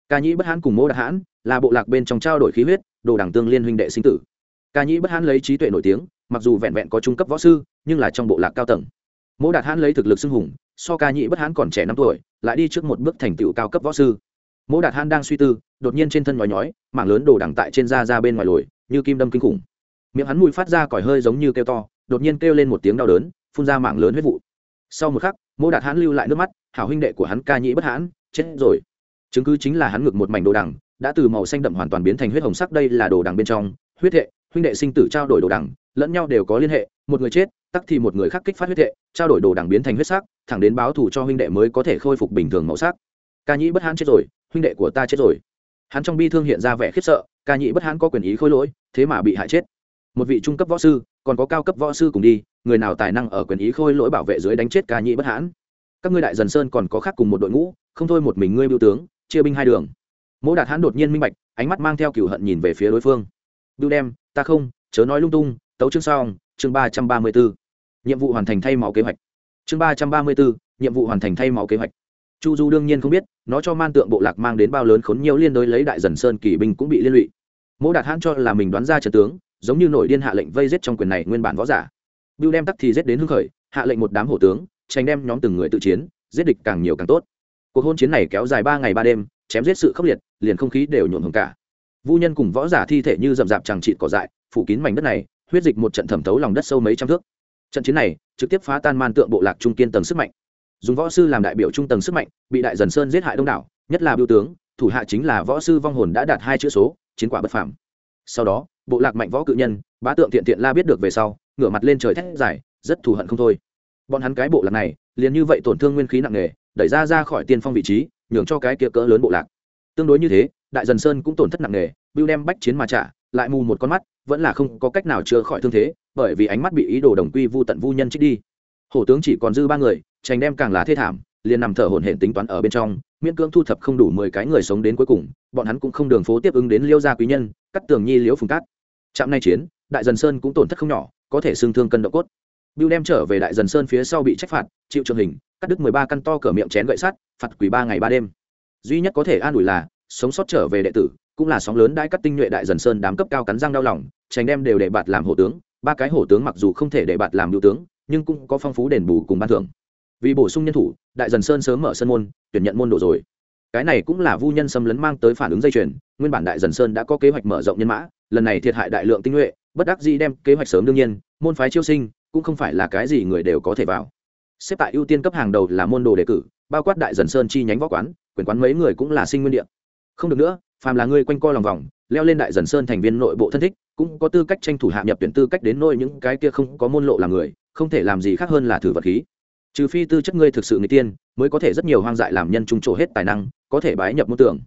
Ca nhĩ bất hãn cùng mô đạt hãn là bộ lạc bên trong trao đổi khí huyết đồ đảng tương liên huynh đệ sinh tử. Ca nhĩ bất hãn lấy trí tuệ nổi tiếng mặc dù vẹn vẹn có trung cấp võ sư nhưng là trong bộ lạc cao tầng. Mô đạt hãn lấy thực lực xưng hùng so ca nhĩ bất hãn còn trẻ năm tuổi lại đi trước một bước thành tựu cao cấp võ sư. Mô đạt hãn đang suy tư đột nhiên trên thân nhói nhói mảng lớn đồ đằng tại trên da ra bên ngoài lồi như kim đâm kinh khủng. Miệng hắn mùi phát ra còi hơi giống như kêu to đột nhiên kêu lên một tiếng đau đớn phun ra mảng lớn huyết vụ. Sau một khắc mô đạt hãn lưu lại nước mắt, hảo huynh đệ của hắn ca nhĩ bất hãn, chết rồi. Chứng cứ chính là hắn ngực một mảnh đồ đằng, đã từ màu xanh đậm hoàn toàn biến thành huyết hồng sắc đây là đồ đằng bên trong. Huyết hệ, huynh đệ sinh tử trao đổi đồ đằng, lẫn nhau đều có liên hệ, một người chết, tắc thì một người khác kích phát huyết hệ, trao đổi đồ đằng biến thành huyết sắc, thẳng đến báo thù cho huynh đệ mới có thể khôi phục bình thường màu sắc. Ca nhĩ bất hãn chết rồi, huynh đệ của ta chết rồi. Hắn trong bi thương hiện ra vẻ khiếp sợ, ca nhĩ bất hãn có quyền ý khôi lỗi, thế mà bị hại chết một vị trung cấp võ sư, còn có cao cấp võ sư cùng đi, người nào tài năng ở quyền ý khôi lỗi bảo vệ dưới đánh chết ca nhĩ bất hãn. Các ngươi đại dần sơn còn có khác cùng một đội ngũ, không thôi một mình ngươi biểu tướng, chia binh hai đường. Mỗ đạt hãn đột nhiên minh bạch, ánh mắt mang theo cửu hận nhìn về phía đối phương. Bưu đem, ta không, chớ nói lung tung, tấu chương xong, chương ba trăm ba mươi b ố nhiệm vụ hoàn thành thay máu kế hoạch. Chương ba trăm ba mươi b ố nhiệm vụ hoàn thành thay máu kế hoạch. Chu du đương nhiên không biết, nó cho man tượng bộ lạc mang đến bao lớn khốn nhiều liên đối lấy đại dần sơn kỷ binh cũng bị liên lụy. Mỗ đạt hãn cho là mình đoán ra trận tướng giống như nổi điên hạ lệnh vây giết trong quyền này nguyên bản võ giả. Bưu đem tắc thì giết đến hưng khởi, hạ lệnh một đám hổ tướng tránh đem nhóm từng người tự chiến, giết địch càng nhiều càng tốt. Cuộc hôn chiến này kéo dài ba ngày ba đêm, chém giết sự khốc liệt, liền không khí đều nhuộm hồng cả. Vũ nhân cùng võ giả thi thể như rậm rạp chẳng trịt cỏ dại, phủ kín mảnh đất này, huyết dịch một trận thẩm thấu lòng đất sâu mấy trăm thước. Trận chiến này, trực tiếp phá tan man tượng bộ lạc trung kiên tầng sức mạnh. Dùng võ sư làm đại biểu trung tầng sức mạnh, bị đại dần sơn giết hại đông đảo, nhất là biêu tướng, thủ hạ chính là võ sư vong hồn đã đạt hai chữ số, chiến quả bất phàm. Sau đó bộ lạc mạnh võ cự nhân, bá tượng thiện thiện la biết được về sau, ngửa mặt lên trời thét dài, rất thù hận không thôi. Bọn hắn cái bộ lạc này, liền như vậy tổn thương nguyên khí nặng nề, đẩy ra ra khỏi tiên phong vị trí, nhường cho cái kia cỡ lớn bộ lạc. Tương đối như thế, đại dần sơn cũng tổn thất nặng nề, bưu đem bách chiến mà trả, lại mù một con mắt, vẫn là không có cách nào chữa khỏi thương thế, bởi vì ánh mắt bị ý đồ đồng quy vu tận vu nhân trích đi. Hổ tướng chỉ còn dư ba người tranh đem càng là thê thảm, liền nằm thở hổn hển tính toán ở bên trong, miễn cưỡng thu thập không đủ mười cái người sống đến cuối cùng, bọn hắn cũng không đường phố tiếp ứng đến liêu gia quý nhân, cắt tường nhi liễu phùng cát trạm nay chiến đại dần sơn cũng tổn thất không nhỏ có thể xương thương cân độ cốt Bưu đem trở về Đại Dần Sơn phía sau bị trách phạt, chịu trường hình, cắt đứt mười ba căn to cửa miệng chén gậy sắt, phạt quỷ ba ngày ba đêm. Duy nhất có thể an ủi là, sống sót trở về đệ tử, cũng là sóng lớn đãi cắt tinh nhuệ Đại Dần Sơn đám cấp cao cắn răng đau lòng, tránh đem đều để bạt làm hổ tướng, ba cái hổ tướng mặc dù không thể để bạt làm hữu tướng, nhưng cũng có phong phú đền bù cùng ban thưởng. Vì bổ sung nhân thủ, Đại Dần Sơn sớm mở sân môn, tuyển nhận môn đồ rồi. Cái này cũng là Vu Nhân xâm lấn mang tới phản ứng dây chuyền, nguyên bản Đại Dần Sơn đã có kế hoạch mở rộng nhân mã, lần này thiệt hại đại lượng tinh nhuệ, bất đắc dĩ đem kế hoạch sớm đương nhiên, môn phái chiêu sinh, cũng không phải là cái gì người đều có thể vào. Xếp tại ưu tiên cấp hàng đầu là môn đồ đề cử bao quát đại dần sơn chi nhánh võ quán quyền quán mấy người cũng là sinh nguyên địa. Không được nữa phàm là người quanh co lòng vòng leo lên đại dần sơn thành viên nội bộ thân thích cũng có tư cách tranh thủ hạ nhập tuyển tư cách đến nôi những cái kia không có môn lộ làm người không thể làm gì khác hơn là thử vật khí trừ phi tư chất ngươi thực sự người tiên, mới có thể rất nhiều hoang dại làm nhân trung trổ hết tài năng, có thể bái nhập môn tưởng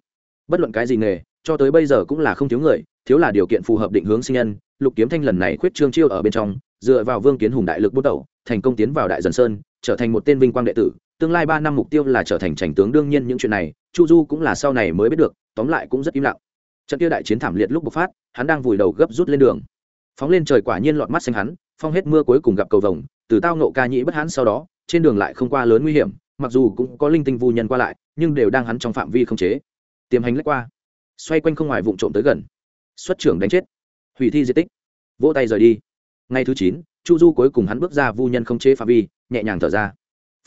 bất luận cái gì nghề, cho tới bây giờ cũng là không thiếu người, thiếu là điều kiện phù hợp định hướng sinh nhân, lục kiếm thanh lần này khuyết trương chiêu ở bên trong, dựa vào vương kiến hùng đại lực bút đầu thành công tiến vào đại dần sơn, trở thành một tên vinh quang đệ tử, tương lai ba năm mục tiêu là trở thành trành tướng đương nhiên những chuyện này, chu du cũng là sau này mới biết được, tóm lại cũng rất im lặng. Trận kia đại chiến thảm liệt lúc bộc phát, hắn đang vùi đầu gấp rút lên đường. Phóng lên trời quả nhiên lọt mắt xanh hắn, phong hết mưa cuối cùng gặp cầu vồng, từ tao nộ ca nhĩ bất hắn sau đó trên đường lại không qua lớn nguy hiểm, mặc dù cũng có linh tinh vu nhân qua lại, nhưng đều đang hắn trong phạm vi không chế. Tiềm hành lách qua, xoay quanh không ngoài vụ trộm tới gần. Xuất trưởng đánh chết. Hủy thi di tích. Vỗ tay rời đi. Ngày thứ chín, chu du cuối cùng hắn bước ra vu nhân không chế phạm vi, nhẹ nhàng thở ra.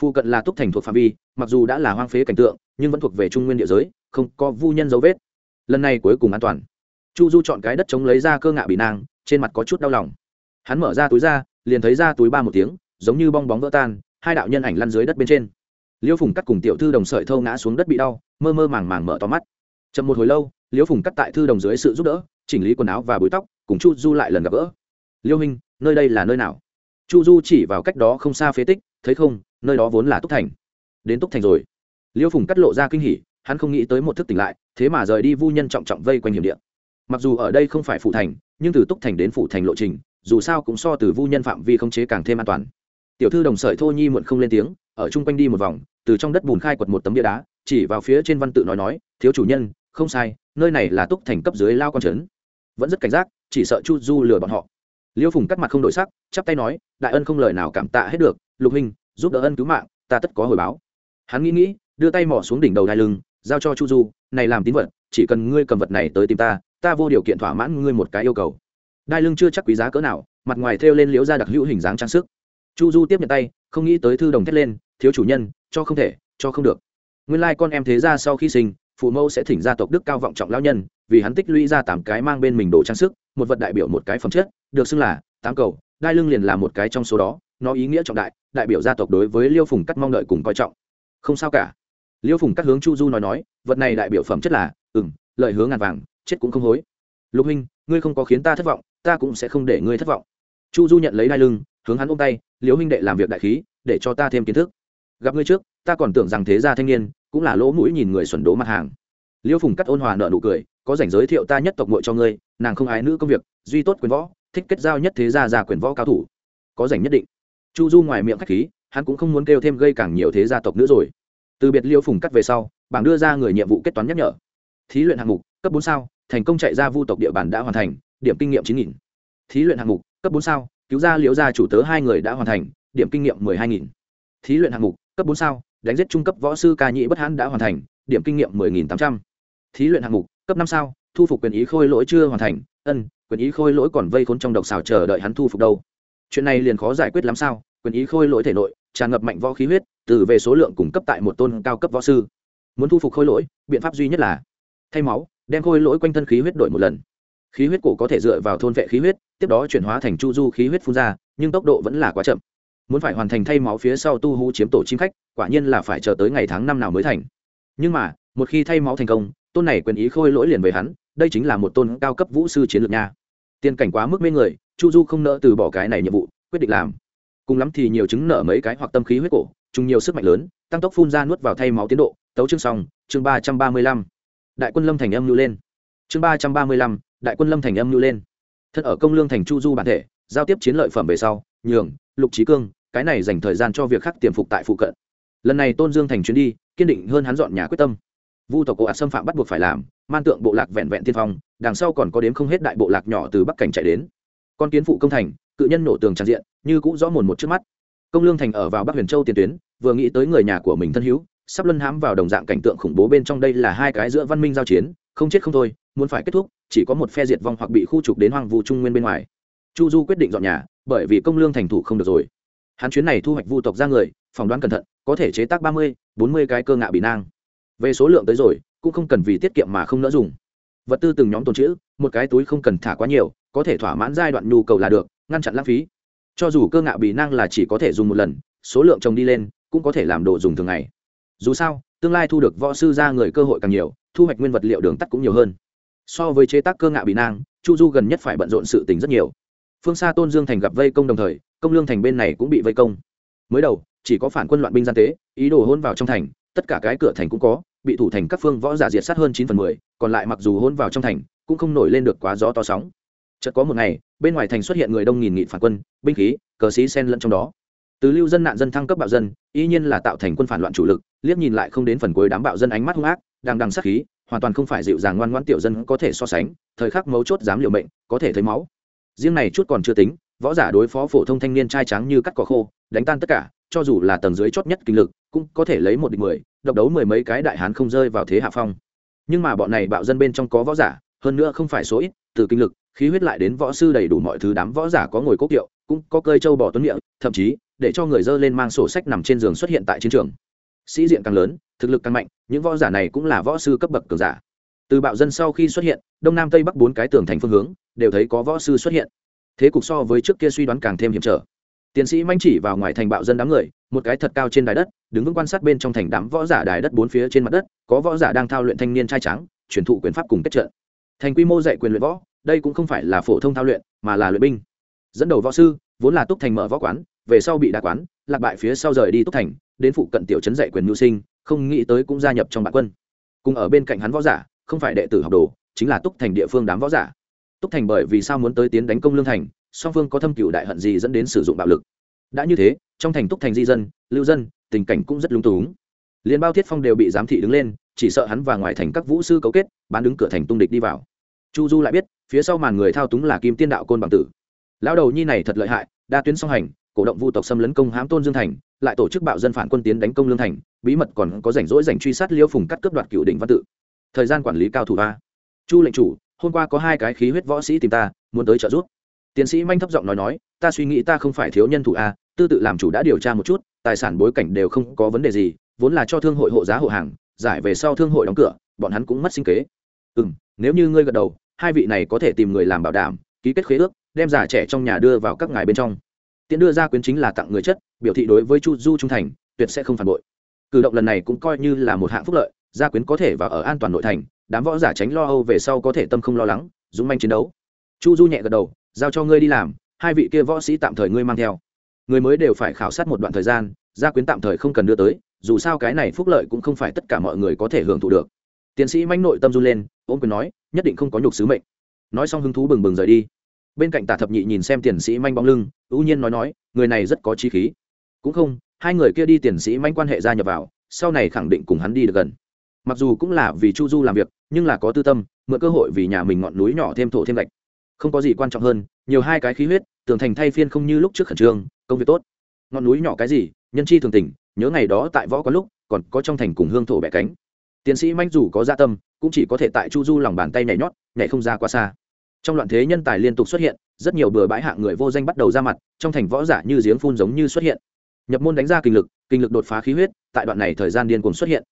Phu cận là túc thành thuộc phạm vi, mặc dù đã là hoang phế cảnh tượng, nhưng vẫn thuộc về trung nguyên địa giới, không có vu nhân dấu vết. Lần này cuối cùng an toàn. Chu du chọn cái đất chống lấy ra cơ ngạ bị nang trên mặt có chút đau lòng. Hắn mở ra túi ra, liền thấy ra túi ba một tiếng, giống như bong bóng vỡ tan hai đạo nhân ảnh lăn dưới đất bên trên. Liêu phùng cắt cùng tiểu thư đồng sợi thâu ngã xuống đất bị đau, mơ mơ màng màng mở to mắt. Chậm một hồi lâu, liêu phùng cắt tại thư đồng dưới sự giúp đỡ, chỉnh lý quần áo và búi tóc, cùng chu du lại lần gặp gỡ. Liêu hình nơi đây là nơi nào? Chu du chỉ vào cách đó không xa phế tích, thấy không, nơi đó vốn là túc thành. Đến túc thành rồi. Liêu phùng cắt lộ ra kinh hỉ, hắn không nghĩ tới một thức tỉnh lại, thế mà rời đi vu nhân trọng trọng vây quanh hiểm địa. Mặc dù ở đây không phải phủ thành, nhưng từ túc thành đến phủ thành lộ trình, dù sao cũng so từ vu nhân phạm vi không chế càng thêm an toàn tiểu thư đồng sợi thô nhi muộn không lên tiếng, ở chung quanh đi một vòng, từ trong đất bùn khai quật một tấm bia đá, chỉ vào phía trên văn tự nói nói, thiếu chủ nhân, không sai, nơi này là túc thành cấp dưới lao con trấn. Vẫn rất cảnh giác, chỉ sợ chu du lừa bọn họ. Liêu phùng cắt mặt không đổi sắc, chắp tay nói, đại ân không lời nào cảm tạ hết được, lục hình giúp đỡ ân cứu mạng, ta tất có hồi báo. Hắn nghĩ nghĩ, đưa tay mỏ xuống đỉnh đầu đai lưng, giao cho chu du, này làm tín vật, chỉ cần ngươi cầm vật này tới tìm ta ta vô điều kiện thỏa mãn ngươi một cái yêu cầu. Đai lưng chưa chắc quý giá cỡ nào, mặt ngoài thêu lên liễu ra đặc hữu hình dáng trang sức chu du tiếp nhận tay, không nghĩ tới thư đồng thét lên, thiếu chủ nhân, cho không thể, cho không được. Nguyên lai、like、con em thế ra sau khi sinh, phụ mẫu sẽ thỉnh gia tộc đức cao vọng trọng lao nhân, vì hắn tích lũy ra tám cái mang bên mình đồ trang sức, một vật đại biểu một cái phẩm chất, được xưng là tám cầu, đai lưng liền là một cái trong số đó, nó ý nghĩa trọng đại đại biểu gia tộc đối với liêu phùng cắt mong đợi cùng coi trọng. Không sao cả. Liêu phùng cắt hướng chu du nói nói, vật này đại biểu phẩm chất là ừng lợi hướng ngàn vàng, chết cũng không hối. Lục huynh, ngươi không có khiến ta thất vọng, ta cũng sẽ không để ngươi thất vọng. Chu du nhận lấy đai lưng hướng hắn ôm tay, liễu huynh đệ làm việc đại khí, để cho ta thêm kiến thức. Gặp ngươi trước, ta còn tưởng rằng thế gia thanh niên cũng là lỗ mũi nhìn người xuẩn đố mặt hàng. Liêu phùng cắt ôn hòa nợ nụ cười, có rảnh giới thiệu ta nhất tộc muội cho ngươi, nàng không ái nữ công việc, duy tốt quyền võ, thích kết giao nhất thế gia gia quyền võ cao thủ. Có rảnh nhất định. Chu du ngoài miệng khách khí, hắn cũng không muốn kêu thêm gây càng nhiều thế gia tộc nữa rồi. Từ biệt liêu phùng cắt về sau, bảng đưa ra người nhiệm vụ kết toán nhắc nhở. Thí luyện hạng mục, cấp bốn sao, thành công chạy ra vu tộc địa bàn đã hoàn thành, điểm kinh nghiệm chín nghìn. Thí luyện hạng mục, cấp bốn sao cứu ra liễu gia chủ tớ hai người đã hoàn thành, điểm kinh nghiệm mười hai nghìn. Thí luyện hạng mục, cấp bốn sao, đánh giết trung cấp võ sư ca nhị bất hãn đã hoàn thành, điểm kinh nghiệm mười nghìn tám trăm. Thí luyện hạng mục, cấp năm sao, thu phục quyền ý khôi lỗi chưa hoàn thành, ân, quyền ý khôi lỗi còn vây khốn trong độc xào chờ đợi hắn thu phục đâu. Chuyện này liền khó giải quyết lắm sao, quyền ý khôi lỗi thể nội, tràn ngập mạnh võ khí huyết, từ về số lượng cung cấp tại một tôn cao cấp võ sư. Muốn thu phục khôi lỗi, biện pháp duy nhất là thay máu, đem khôi lỗi quanh thân khí huyết đổi một lần khí huyết cổ có thể dựa vào thôn vệ khí huyết, tiếp đó chuyển hóa thành chu du khí huyết phun ra, nhưng tốc độ vẫn là quá chậm. Muốn phải hoàn thành thay máu phía sau tu hú chiếm tổ chim khách, quả nhiên là phải chờ tới ngày tháng năm nào mới thành. Nhưng mà, một khi thay máu thành công, tôn này quyền ý khôi lỗi liền về hắn, đây chính là một tôn cao cấp vũ sư chiến lược nha. Tiên cảnh quá mức mê người, chu du không nỡ từ bỏ cái này nhiệm vụ, quyết định làm. Cùng lắm thì nhiều chứng nợ mấy cái hoặc tâm khí huyết cổ, chung nhiều sức mạnh lớn, tăng tốc phun ra nuốt vào thay máu tiến độ. Tấu chương xong, chương ba trăm ba mươi lăm. Đại quân lâm thành âm lưu lên. Chương ba trăm ba mươi lăm đại quân lâm thành âm nhu lên. Thân ở công lương thành chu du bản thể, giao tiếp chiến lợi phẩm về sau, nhường, lục trí cương, cái này dành thời gian cho việc khác tiềm phục tại phụ cận. Lần này tôn dương thành chuyến đi, kiên định hơn hắn dọn nhà quyết tâm. Vu tộc cổ ạt xâm phạm bắt buộc phải làm, man tượng bộ lạc vẹn vẹn tiên phong, đằng sau còn có đếm không hết đại bộ lạc nhỏ từ bắc cảnh chạy đến. Con kiến phụ công thành, cự nhân nổ tường tràn diện, như cũng rõ mồn một trước mắt. Công lương thành ở vào bắc huyền châu tiền tuyến, vừa nghĩ tới người nhà của mình thân hữu, sắp luân hãm vào đồng dạng cảnh tượng khủng bố bên trong đây là hai cái giữa văn minh giao chiến, không chết không thôi, muốn phải kết thúc chỉ có một phe diệt vong hoặc bị khu trục đến hoang vu trung nguyên bên ngoài. Chu du quyết định dọn nhà, bởi vì công lương thành thủ không được rồi. Hắn chuyến này thu hoạch vu tộc ra người, phỏng đoán cẩn thận, có thể chế tác ba mươi, bốn mươi cái cơ ngạ bị nang. Về số lượng tới rồi, cũng không cần vì tiết kiệm mà không nỡ dùng. Vật tư từng nhóm tồn chữ một cái túi không cần thả quá nhiều, có thể thỏa mãn giai đoạn nhu cầu là được, ngăn chặn lãng phí. Cho dù cơ ngạ bị năng là chỉ có thể dùng một lần, số lượng trồng đi lên, cũng có thể làm đồ dùng thường ngày. Dù sao, tương lai thu được võ sư ra người cơ hội càng nhiều, thu hoạch nguyên vật liệu đường tắt cũng nhiều hơn so với chế tác cơ ngạ bị nang, chu du gần nhất phải bận rộn sự tình rất nhiều. Phương xa tôn dương thành gặp vây công đồng thời, công lương thành bên này cũng bị vây công. Mới đầu, chỉ có phản quân loạn binh gian tế, ý đồ hôn vào trong thành, tất cả cái cửa thành cũng có, bị thủ thành các phương võ giả diệt sát hơn chín phần mười, còn lại mặc dù hôn vào trong thành, cũng không nổi lên được quá gió to sóng. Chợt có một ngày, bên ngoài thành xuất hiện người đông nghìn nghị phản quân, binh khí, cờ sĩ sen lẫn trong đó. Từ lưu dân nạn dân thăng cấp bạo dân, y nhiên là tạo thành quân phản loạn chủ lực, liếc nhìn lại không đến phần cuối đám bạo dân ánh mắt hung ác, đang đằng sát khí hoàn toàn không phải dịu dàng ngoan ngoãn tiểu dân có thể so sánh, thời khắc mấu chốt dám liều mệnh, có thể thấy máu. Riêng này chút còn chưa tính, võ giả đối phó phổ thông thanh niên trai trắng như cắt cỏ khô, đánh tan tất cả, cho dù là tầng dưới chót nhất kinh lực, cũng có thể lấy một địch mười, độc đấu mười mấy cái đại hán không rơi vào thế hạ phong. Nhưng mà bọn này bạo dân bên trong có võ giả, hơn nữa không phải số ít, từ kinh lực, khí huyết lại đến võ sư đầy đủ mọi thứ đám võ giả có ngồi cốc kiệu, cũng có cơi trâu bò tuấn miệng, thậm chí, để cho người dơ lên mang sổ sách nằm trên giường xuất hiện tại chiến trường. Sĩ diện càng lớn thực lực càng mạnh, những võ giả này cũng là võ sư cấp bậc cường giả. Từ bạo dân sau khi xuất hiện, đông nam tây bắc bốn cái tường thành phương hướng, đều thấy có võ sư xuất hiện. Thế cục so với trước kia suy đoán càng thêm hiểm trở. Tiến sĩ manh chỉ vào ngoài thành bạo dân đám người, một cái thật cao trên đài đất, đứng vững quan sát bên trong thành đám võ giả đài đất bốn phía trên mặt đất, có võ giả đang thao luyện thanh niên trai trắng truyền thụ quyền pháp cùng kết trận. Thành quy mô dạy quyền luyện võ, đây cũng không phải là phổ thông thao luyện, mà là luyện binh. Dẫn đầu võ sư, vốn là túc thành mở võ quán, về sau bị đa quán, lạc bại phía sau rời đi túc thành, đến phụ cận tiểu trấn dạy quyền mưu sinh không nghĩ tới cũng gia nhập trong bản quân. Cùng ở bên cạnh hắn võ giả, không phải đệ tử học đồ, chính là túc thành địa phương đám võ giả. Túc thành bởi vì sao muốn tới tiến đánh công lương thành, song phương có thâm cựu đại hận gì dẫn đến sử dụng bạo lực. Đã như thế, trong thành túc thành di dân, lưu dân, tình cảnh cũng rất lung túng. Liên bao thiết phong đều bị giám thị đứng lên, chỉ sợ hắn và ngoài thành các vũ sư cấu kết, bán đứng cửa thành tung địch đi vào. Chu du lại biết, phía sau màn người thao túng là kim tiên đạo côn bằng tử. Lão đầu nhi này thật lợi hại, đa tuyến song hành, cổ động vu tộc xâm lấn công hãm tôn dương thành, lại tổ chức bạo dân phản quân tiến đánh công lương thành bí mật còn có rảnh rỗi rảnh truy sát liêu phùng cắt cướp đoạt cựu đỉnh văn tự. Thời gian quản lý cao thủ a. Chu lệnh chủ, hôm qua có hai cái khí huyết võ sĩ tìm ta, muốn tới trợ giúp. Tiến sĩ manh thấp giọng nói nói, ta suy nghĩ ta không phải thiếu nhân thủ a, tư tự làm chủ đã điều tra một chút, tài sản bối cảnh đều không có vấn đề gì, vốn là cho thương hội hộ giá hộ hàng, giải về sau thương hội đóng cửa, bọn hắn cũng mất sinh kế. Ừ m nếu như ngươi gật đầu, hai vị này có thể tìm người làm bảo đảm, ký kết khế ước, đem già trẻ trong nhà đưa vào các ngài bên trong. Tiện đưa ra quyến chính là tặng người chất, biểu thị đối với chu du trung thành, tuyệt sẽ không phản bội cử động lần này cũng coi như là một hạng phúc lợi, gia quyến có thể vào ở an toàn nội thành, đám võ giả tránh lo âu về sau có thể tâm không lo lắng, dũng manh chiến đấu. Chu du nhẹ gật đầu, giao cho ngươi đi làm, hai vị kia võ sĩ tạm thời ngươi mang theo. Người mới đều phải khảo sát một đoạn thời gian, gia quyến tạm thời không cần đưa tới, dù sao cái này phúc lợi cũng không phải tất cả mọi người có thể hưởng thụ được. Tiến sĩ manh nội tâm run lên, ôm quyền nói, nhất định không có nhục sứ mệnh. Nói xong hứng thú bừng bừng rời đi. Bên cạnh tả thập nhị nhìn xem tiến sĩ manh bóng lưng, ưu nhiên nói nói, người này rất có trí khí. Cũng không hai người kia đi tiền sĩ manh quan hệ gia nhập vào, sau này khẳng định cùng hắn đi được gần. Mặc dù cũng là vì chu du làm việc, nhưng là có tư tâm, mượn cơ hội vì nhà mình ngọn núi nhỏ thêm thổ thêm gạch. Không có gì quan trọng hơn, nhiều hai cái khí huyết tường thành thay phiên không như lúc trước khẩn trương, công việc tốt. Ngọn núi nhỏ cái gì, nhân chi thường tình, nhớ ngày đó tại võ có lúc, còn có trong thành cùng hương thổ bẻ cánh. Tiến sĩ manh dù có gia tâm, cũng chỉ có thể tại chu du lòng bàn tay nhảy nhót, nhảy không ra quá xa. Trong loạn thế nhân tài liên tục xuất hiện, rất nhiều bừa bãi hạng người vô danh bắt đầu ra mặt, trong thành võ giả như giếng phun giống như xuất hiện nhập môn đánh ra kinh lực kinh lực đột phá khí huyết, tại đoạn này thời gian điên cuồng xuất hiện.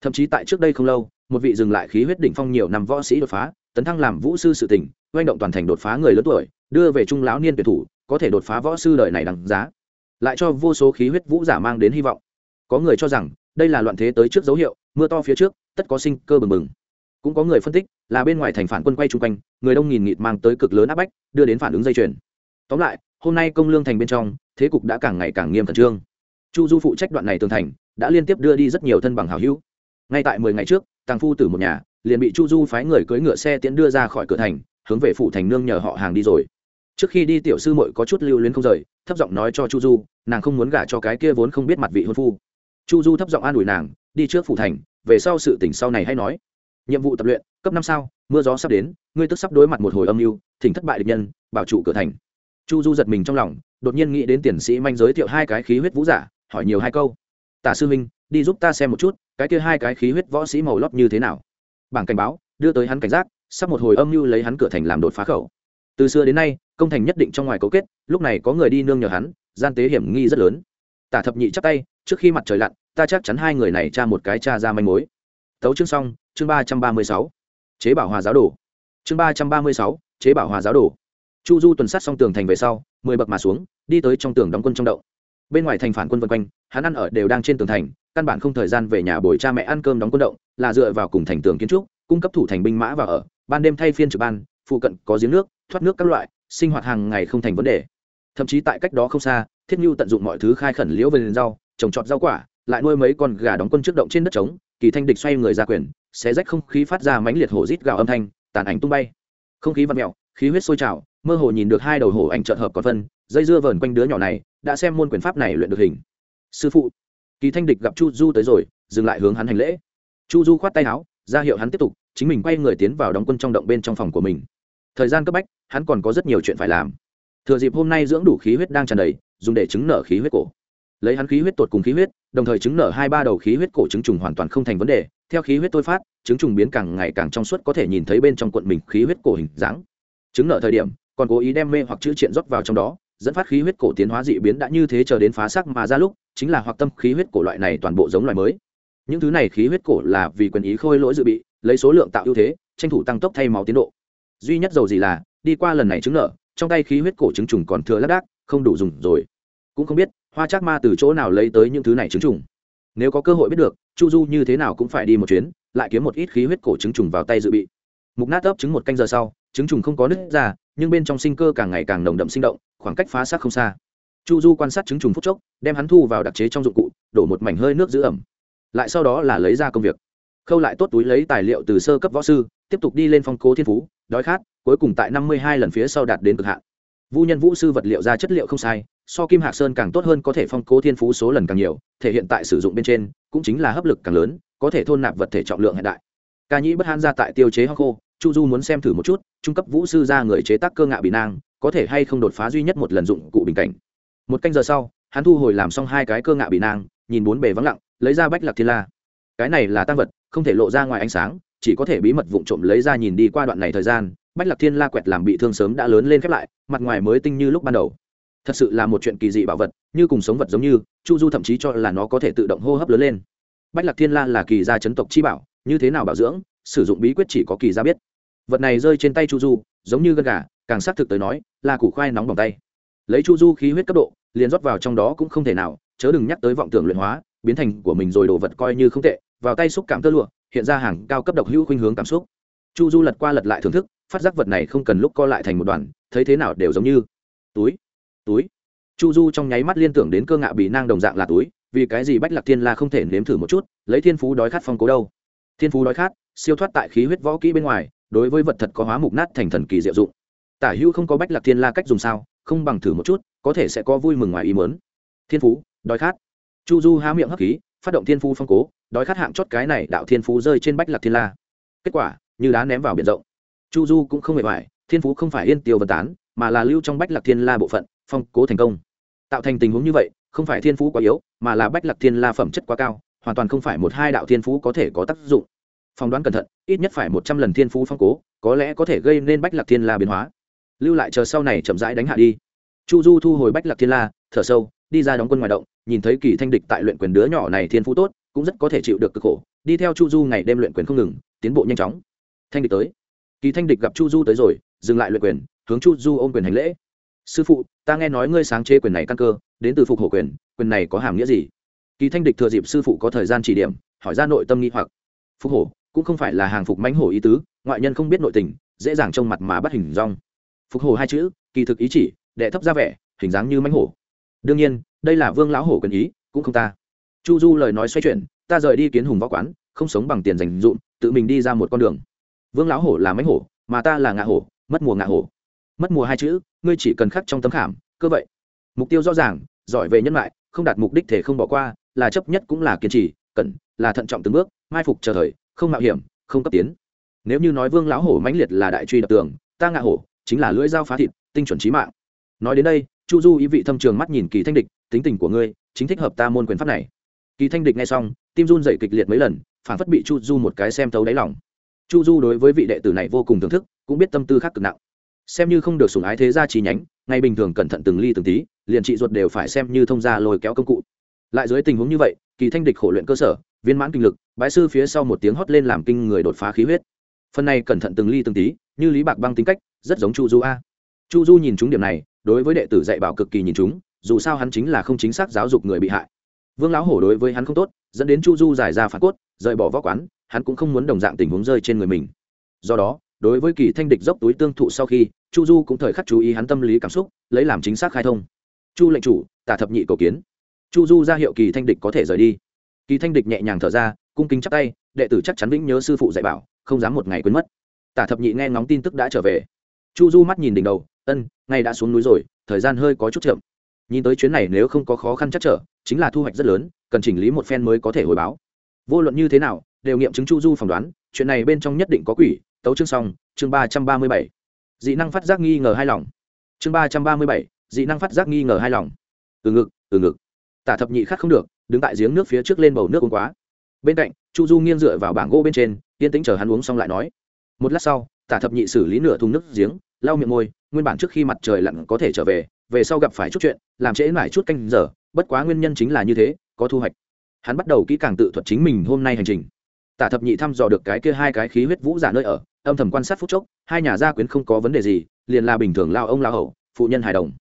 Thậm chí tại trước đây không lâu, một vị dừng lại khí huyết đỉnh phong nhiều năm võ sĩ đột phá, tấn thăng làm vũ sư sự tỉnh oanh động toàn thành đột phá người lớn tuổi, đưa về trung lão niên tuyển thủ, có thể đột phá võ sư đời này đằng giá. Lại cho vô số khí huyết vũ giả mang đến hy vọng. Có người cho rằng, đây là loạn thế tới trước dấu hiệu, mưa to phía trước, tất có sinh cơ bừng bừng. Cũng có người phân tích, là bên ngoài thành phản quân quay chung quanh, người đông nghìn nghịt mang tới cực lớn áp bách, đưa đến phản ứng dây chuyền. Tóm lại hôm nay công lương thành bên trong, thế cục đã càng ngày càng nghiêm khẩn trương. Chu du phụ trách đoạn này tường thành, đã liên tiếp đưa đi rất nhiều thân bằng hào hữu. Ngay tại mười ngày trước, tàng phu tử một nhà, liền bị chu du phái người cưỡi ngựa xe tiễn đưa ra khỏi cửa thành, hướng về phủ thành nương nhờ họ hàng đi rồi. Trước khi đi, tiểu sư muội có chút lưu luyến không rời, thấp giọng nói cho chu du, nàng không muốn gả cho cái kia vốn không biết mặt vị hôn phu. Chu du thấp giọng an ủi nàng, đi trước phủ thành, về sau sự tỉnh sau này hay nói. Nhiệm vụ tập luyện, cấp năm sao, mưa gió sắp đến, ngươi tức sắp đối mặt một hồi âm mưu, thỉnh thất bại địch nhân, bảo trụ cửa thành chu du giật mình trong lòng, đột nhiên nghĩ đến tiền sĩ manh giới thiệu hai cái khí huyết vũ giả, hỏi nhiều hai câu. Tả sư minh đi giúp ta xem một chút, cái kia hai cái khí huyết võ sĩ màu lót như thế nào? Bảng cảnh báo, đưa tới hắn cảnh giác, sắp một hồi âm mưu lấy hắn cửa thành làm đột phá khẩu. Từ xưa đến nay, công thành nhất định trong ngoài cấu kết, lúc này có người đi nương nhờ hắn, gian tế hiểm nghi rất lớn. Tả thập nhị chắp tay, trước khi mặt trời lặn, ta chắc chắn hai người này tra một cái cha ra manh mối. Tấu chương xong, chương ba trăm ba mươi sáu. Chế bảo hòa giáo đồ. Chương ba trăm ba mươi sáu, chế bảo hòa giáo đồ chu du tuần sát xong tường thành về sau, mười bậc mà xuống, đi tới trong tường đóng quân trong đậu bên ngoài thành phản quân vân quanh, hắn ăn ở đều đang trên tường thành, căn bản không thời gian về nhà bồi cha mẹ ăn cơm đóng quân động, là dựa vào cùng thành tường kiến trúc, cung cấp thủ thành binh mã và ở, ban đêm thay phiên trực ban, phụ cận có giếng nước, thoát nước các loại, sinh hoạt hàng ngày không thành vấn đề. Thậm chí tại cách đó không xa, thiết nhu tận dụng mọi thứ khai khẩn liễu về rau, trồng trọt rau quả, lại nuôi mấy con gà đóng quân trước động trên đất trống, kỳ thanh địch xoay người ra quyền, xé rách không khí phát ra mãnh liệt hổ rít gào âm thanh, tàn ảnh tung bay. Không khí vặn mẹo khí huyết sôi trào mơ hồ nhìn được hai đầu hổ ảnh trợn hợp còn phân, dây dưa vờn quanh đứa nhỏ này, đã xem môn quyền pháp này luyện được hình. Sư phụ, kỳ thanh địch gặp chu du tới rồi, dừng lại hướng hắn hành lễ. Chu du khoát tay áo, ra hiệu hắn tiếp tục, chính mình quay người tiến vào đóng quân trong động bên trong phòng của mình. Thời gian cấp bách, hắn còn có rất nhiều chuyện phải làm. Thừa dịp hôm nay dưỡng đủ khí huyết đang tràn đầy, dùng để chứng nở khí huyết cổ. Lấy hắn khí huyết tột cùng khí huyết, đồng thời chứng nở hai ba đầu khí huyết cổ chứng trùng hoàn toàn không thành vấn đề. Theo khí huyết tôi phát, chứng trùng biến càng ngày càng trong suốt có thể nhìn thấy bên trong cuộn mình khí huyết cổ hình dáng. Chứng nở thời điểm còn cố ý đem mê hoặc chữ triện rót vào trong đó dẫn phát khí huyết cổ tiến hóa dị biến đã như thế chờ đến phá sắc mà ra lúc chính là hoặc tâm khí huyết cổ loại này toàn bộ giống loài mới. Những thứ này khí huyết cổ là vì quyền ý khôi lỗi dự bị lấy số lượng tạo ưu thế tranh thủ tăng tốc thay máu tiến độ. Duy nhất dầu gì là đi qua lần này chứng nợ, trong tay khí huyết cổ chứng trùng còn thừa lác đác không đủ dùng rồi. Cũng không biết hoa chắc ma từ chỗ nào lấy tới những thứ này chứng trùng. Nếu có cơ hội biết được chu du như thế nào cũng phải đi một chuyến lại kiếm một ít khí huyết cổ chứng trùng vào tay dự bị. Mục nát ấp trứng một canh giờ sau trứng trùng không có nứt ra nhưng bên trong sinh cơ càng ngày càng nồng đậm sinh động, khoảng cách phá xác không xa. Chu du quan sát trứng trùng phút chốc, đem hắn thu vào đặc chế trong dụng cụ, đổ một mảnh hơi nước giữ ẩm. Lại sau đó là lấy ra công việc. Khâu lại tốt túi lấy tài liệu từ sơ cấp võ sư, tiếp tục đi lên phong cố thiên phú, đói khát, cuối cùng tại năm mươi hai lần phía sau đạt đến cực hạn. Vũ nhân vũ sư vật liệu ra chất liệu không sai, so kim hạc sơn càng tốt hơn có thể phong cố thiên phú số lần càng nhiều, thể hiện tại sử dụng bên trên, cũng chính là hấp lực càng lớn, có thể thôn nạp vật thể trọng lượng hiện đại ca nhĩ bất hãn ra tại tiêu chế hoa khô, chu du muốn xem thử một chút, trung cấp vũ sư ra người chế tác cơ ngạ bị nang, có thể hay không đột phá duy nhất một lần dụng cụ bình cảnh. Một canh giờ sau, hắn thu hồi làm xong hai cái cơ ngạ bị nang, nhìn bốn bề vắng lặng, lấy ra bách lạc thiên la. Cái này là tăng vật, không thể lộ ra ngoài ánh sáng, chỉ có thể bí mật vụng trộm lấy ra nhìn đi qua đoạn này thời gian, bách lạc thiên la quẹt làm bị thương sớm đã lớn lên khép lại, mặt ngoài mới tinh như lúc ban đầu. Thật sự là một chuyện kỳ dị bảo vật, như cùng sống vật giống như, chu du thậm chí cho là nó có thể tự động hô hấp lớn lên. Bách lạc thiên la là kỳ gia chấn tộc chi bảo như thế nào bảo dưỡng, sử dụng bí quyết chỉ có kỳ gia biết. Vật này rơi trên tay chu du, giống như gân gà, càng xác thực tới nói, là củ khoai nóng bỏng tay. Lấy chu du khí huyết cấp độ, liền rót vào trong đó cũng không thể nào, chớ đừng nhắc tới vọng tưởng luyện hóa, biến thành của mình rồi đồ vật coi như không tệ, vào tay xúc cảm tơ lụa, hiện ra hàng cao cấp độc hữu khuynh hướng cảm xúc. Chu du lật qua lật lại thưởng thức, phát giác vật này không cần lúc co lại thành một đoàn, thấy thế nào đều giống như túi túi. Chu du trong nháy mắt liên tưởng đến cơ ngạ bị nang đồng dạng là túi, vì cái gì bách lạc thiên la không thể nếm thử một chút, lấy thiên phú đói khát phong cố đâu thiên phú đói khát, siêu thoát tại khí huyết võ kỹ bên ngoài, đối với vật thật có hóa mục nát thành thần kỳ diệu dụng. Tả hữu không có bách lạc thiên la cách dùng sao, không bằng thử một chút, có thể sẽ có vui mừng ngoài ý mớn thiên phú, đói khát. Chu du há miệng hấp khí, phát động thiên phú phong cố, đói khát hạng chót cái này đạo thiên phú rơi trên bách lạc thiên la. Kết quả, như đá ném vào biển rộng. Chu du cũng không hề hoài, thiên phú không phải yên tiêu vân tán, mà là lưu trong bách lạc thiên la bộ phận, phong cố thành công. Tạo thành tình huống như vậy, không phải thiên phú quá yếu, mà là bách lạc thiên la phẩm chất quá cao hoàn toàn không phải một hai đạo thiên phú có thể có tác dụng. Phỏng đoán cẩn thận, ít nhất phải một trăm lần thiên phú phong cố, có lẽ có thể gây nên bách lạc thiên la biến hóa. Lưu lại chờ sau này chậm rãi đánh hạ đi. Chu du thu hồi bách lạc thiên la, thở sâu, đi ra đóng quân ngoài động, nhìn thấy kỳ thanh địch tại luyện quyền đứa nhỏ này thiên phú tốt, cũng rất có thể chịu được cực khổ, đi theo chu du ngày đêm luyện quyền không ngừng, tiến bộ nhanh chóng. Thanh địch tới. Kỳ thanh địch gặp chu du tới rồi, dừng lại luyện quyền, hướng chu du ôm quyền hành lễ. Sư phụ, ta nghe nói ngươi sáng chế quyền này căn cơ, đến từ phục hổ quyền quyền này có hàm nghĩa gì? Kỳ thanh địch thừa dịp sư phụ có thời gian chỉ điểm, hỏi ra nội tâm nghi hoặc. Phục hổ, cũng không phải là hàng phục mãnh hổ ý tứ, ngoại nhân không biết nội tình, dễ dàng trông mặt mà bắt hình rong. Phục hổ hai chữ, kỳ thực ý chỉ, đệ thấp ra vẻ, hình dáng như mãnh hổ. Đương nhiên, đây là vương lão hổ cần ý, cũng không ta. Chu du lời nói xoay chuyển, ta rời đi kiến hùng võ quán, không sống bằng tiền dành dụm, tự mình đi ra một con đường. Vương lão hổ là mãnh hổ, mà ta là ngạ hổ, mất mùa ngạ hổ. Mất mùa hai chữ, ngươi chỉ cần khắc trong tấm khảm, cơ vậy. Mục tiêu rõ ràng, giỏi về nhân lại không đạt mục đích thể không bỏ qua là chấp nhất cũng là kiên trì, cẩn, là thận trọng từng bước, mai phục chờ thời, không mạo hiểm, không cấp tiến. Nếu như nói vương lão hổ mãnh liệt là đại truy đập tường, ta ngạ hổ, chính là lưỡi dao phá thịt, tinh chuẩn trí mạng. Nói đến đây, chu du ý vị thâm trường mắt nhìn kỳ thanh địch, tính tình của ngươi, chính thích hợp ta môn quyền pháp này. Kỳ thanh địch nghe xong, tim run dậy kịch liệt mấy lần, phản phất bị chu du một cái xem thấu đáy lòng. Chu du đối với vị đệ tử này vô cùng thưởng thức, cũng biết tâm tư khác cực nặng. Xem như không được sủng ái thế gia chi nhánh ngay bình thường cẩn thận từng ly từng tí, liền trị ruột đều phải xem như thông gia lôi kéo công cụ lại dưới tình huống như vậy, kỳ thanh địch khổ luyện cơ sở, viên mãn kinh lực, bái sư phía sau một tiếng hót lên làm kinh người đột phá khí huyết. Phần này cẩn thận từng ly từng tí, như lý bạc băng tính cách, rất giống chu du a. Chu du nhìn chúng điểm này, đối với đệ tử dạy bảo cực kỳ nhìn chúng, dù sao hắn chính là không chính xác giáo dục người bị hại. Vương lão hổ đối với hắn không tốt, dẫn đến chu du giải ra phản cốt, rời bỏ võ quán, hắn cũng không muốn đồng dạng tình huống rơi trên người mình. Do đó, đối với kỳ thanh địch dốc túi tương thụ sau khi, chu du cũng thời khắc chú ý hắn tâm lý cảm xúc, lấy làm chính xác khai thông. Chu lệnh chủ, tả thập nhị cầu kiến chu du ra hiệu kỳ thanh địch có thể rời đi. Kỳ thanh địch nhẹ nhàng thở ra, cung kính chắc tay, đệ tử chắc chắn vĩnh nhớ sư phụ dạy bảo, không dám một ngày quên mất. Tả thập nhị nghe ngóng tin tức đã trở về. Chu du mắt nhìn đỉnh đầu, ân ngay đã xuống núi rồi, thời gian hơi có chút chậm. Nhìn tới chuyến này nếu không có khó khăn chắc trở, chính là thu hoạch rất lớn, cần chỉnh lý một phen mới có thể hồi báo. Vô luận như thế nào, đều nghiệm chứng chu du phỏng đoán, chuyện này bên trong nhất định có quỷ. Tấu chương xong, chương ba trăm ba mươi bảy. Dị năng phát giác nghi ngờ hai lòng. Chương ba trăm ba mươi bảy, dị năng phát giác nghi ngờ hai lòng. Từ ngực từ ngực tả thập nhị khát không được, đứng tại giếng nước phía trước lên bầu nước uống quá. Bên cạnh, chu du nghiêng dựa vào bảng gỗ bên trên, yên tĩnh chờ hắn uống xong lại nói. Một lát sau, tả thập nhị xử lý nửa thùng nước giếng, lau miệng môi, nguyên bản trước khi mặt trời lặn có thể trở về về sau gặp phải chút chuyện, làm trễ mãi chút canh giờ, bất quá nguyên nhân chính là như thế, có thu hoạch. Hắn bắt đầu kỹ càng tự thuật chính mình hôm nay hành trình. Tả thập nhị thăm dò được cái kia hai cái khí huyết vũ giả nơi ở, âm thầm quan sát phút chốc, hai nhà gia quyến không có vấn đề gì, liền là bình thường lao ông lao hậu phụ nhân hài đồng.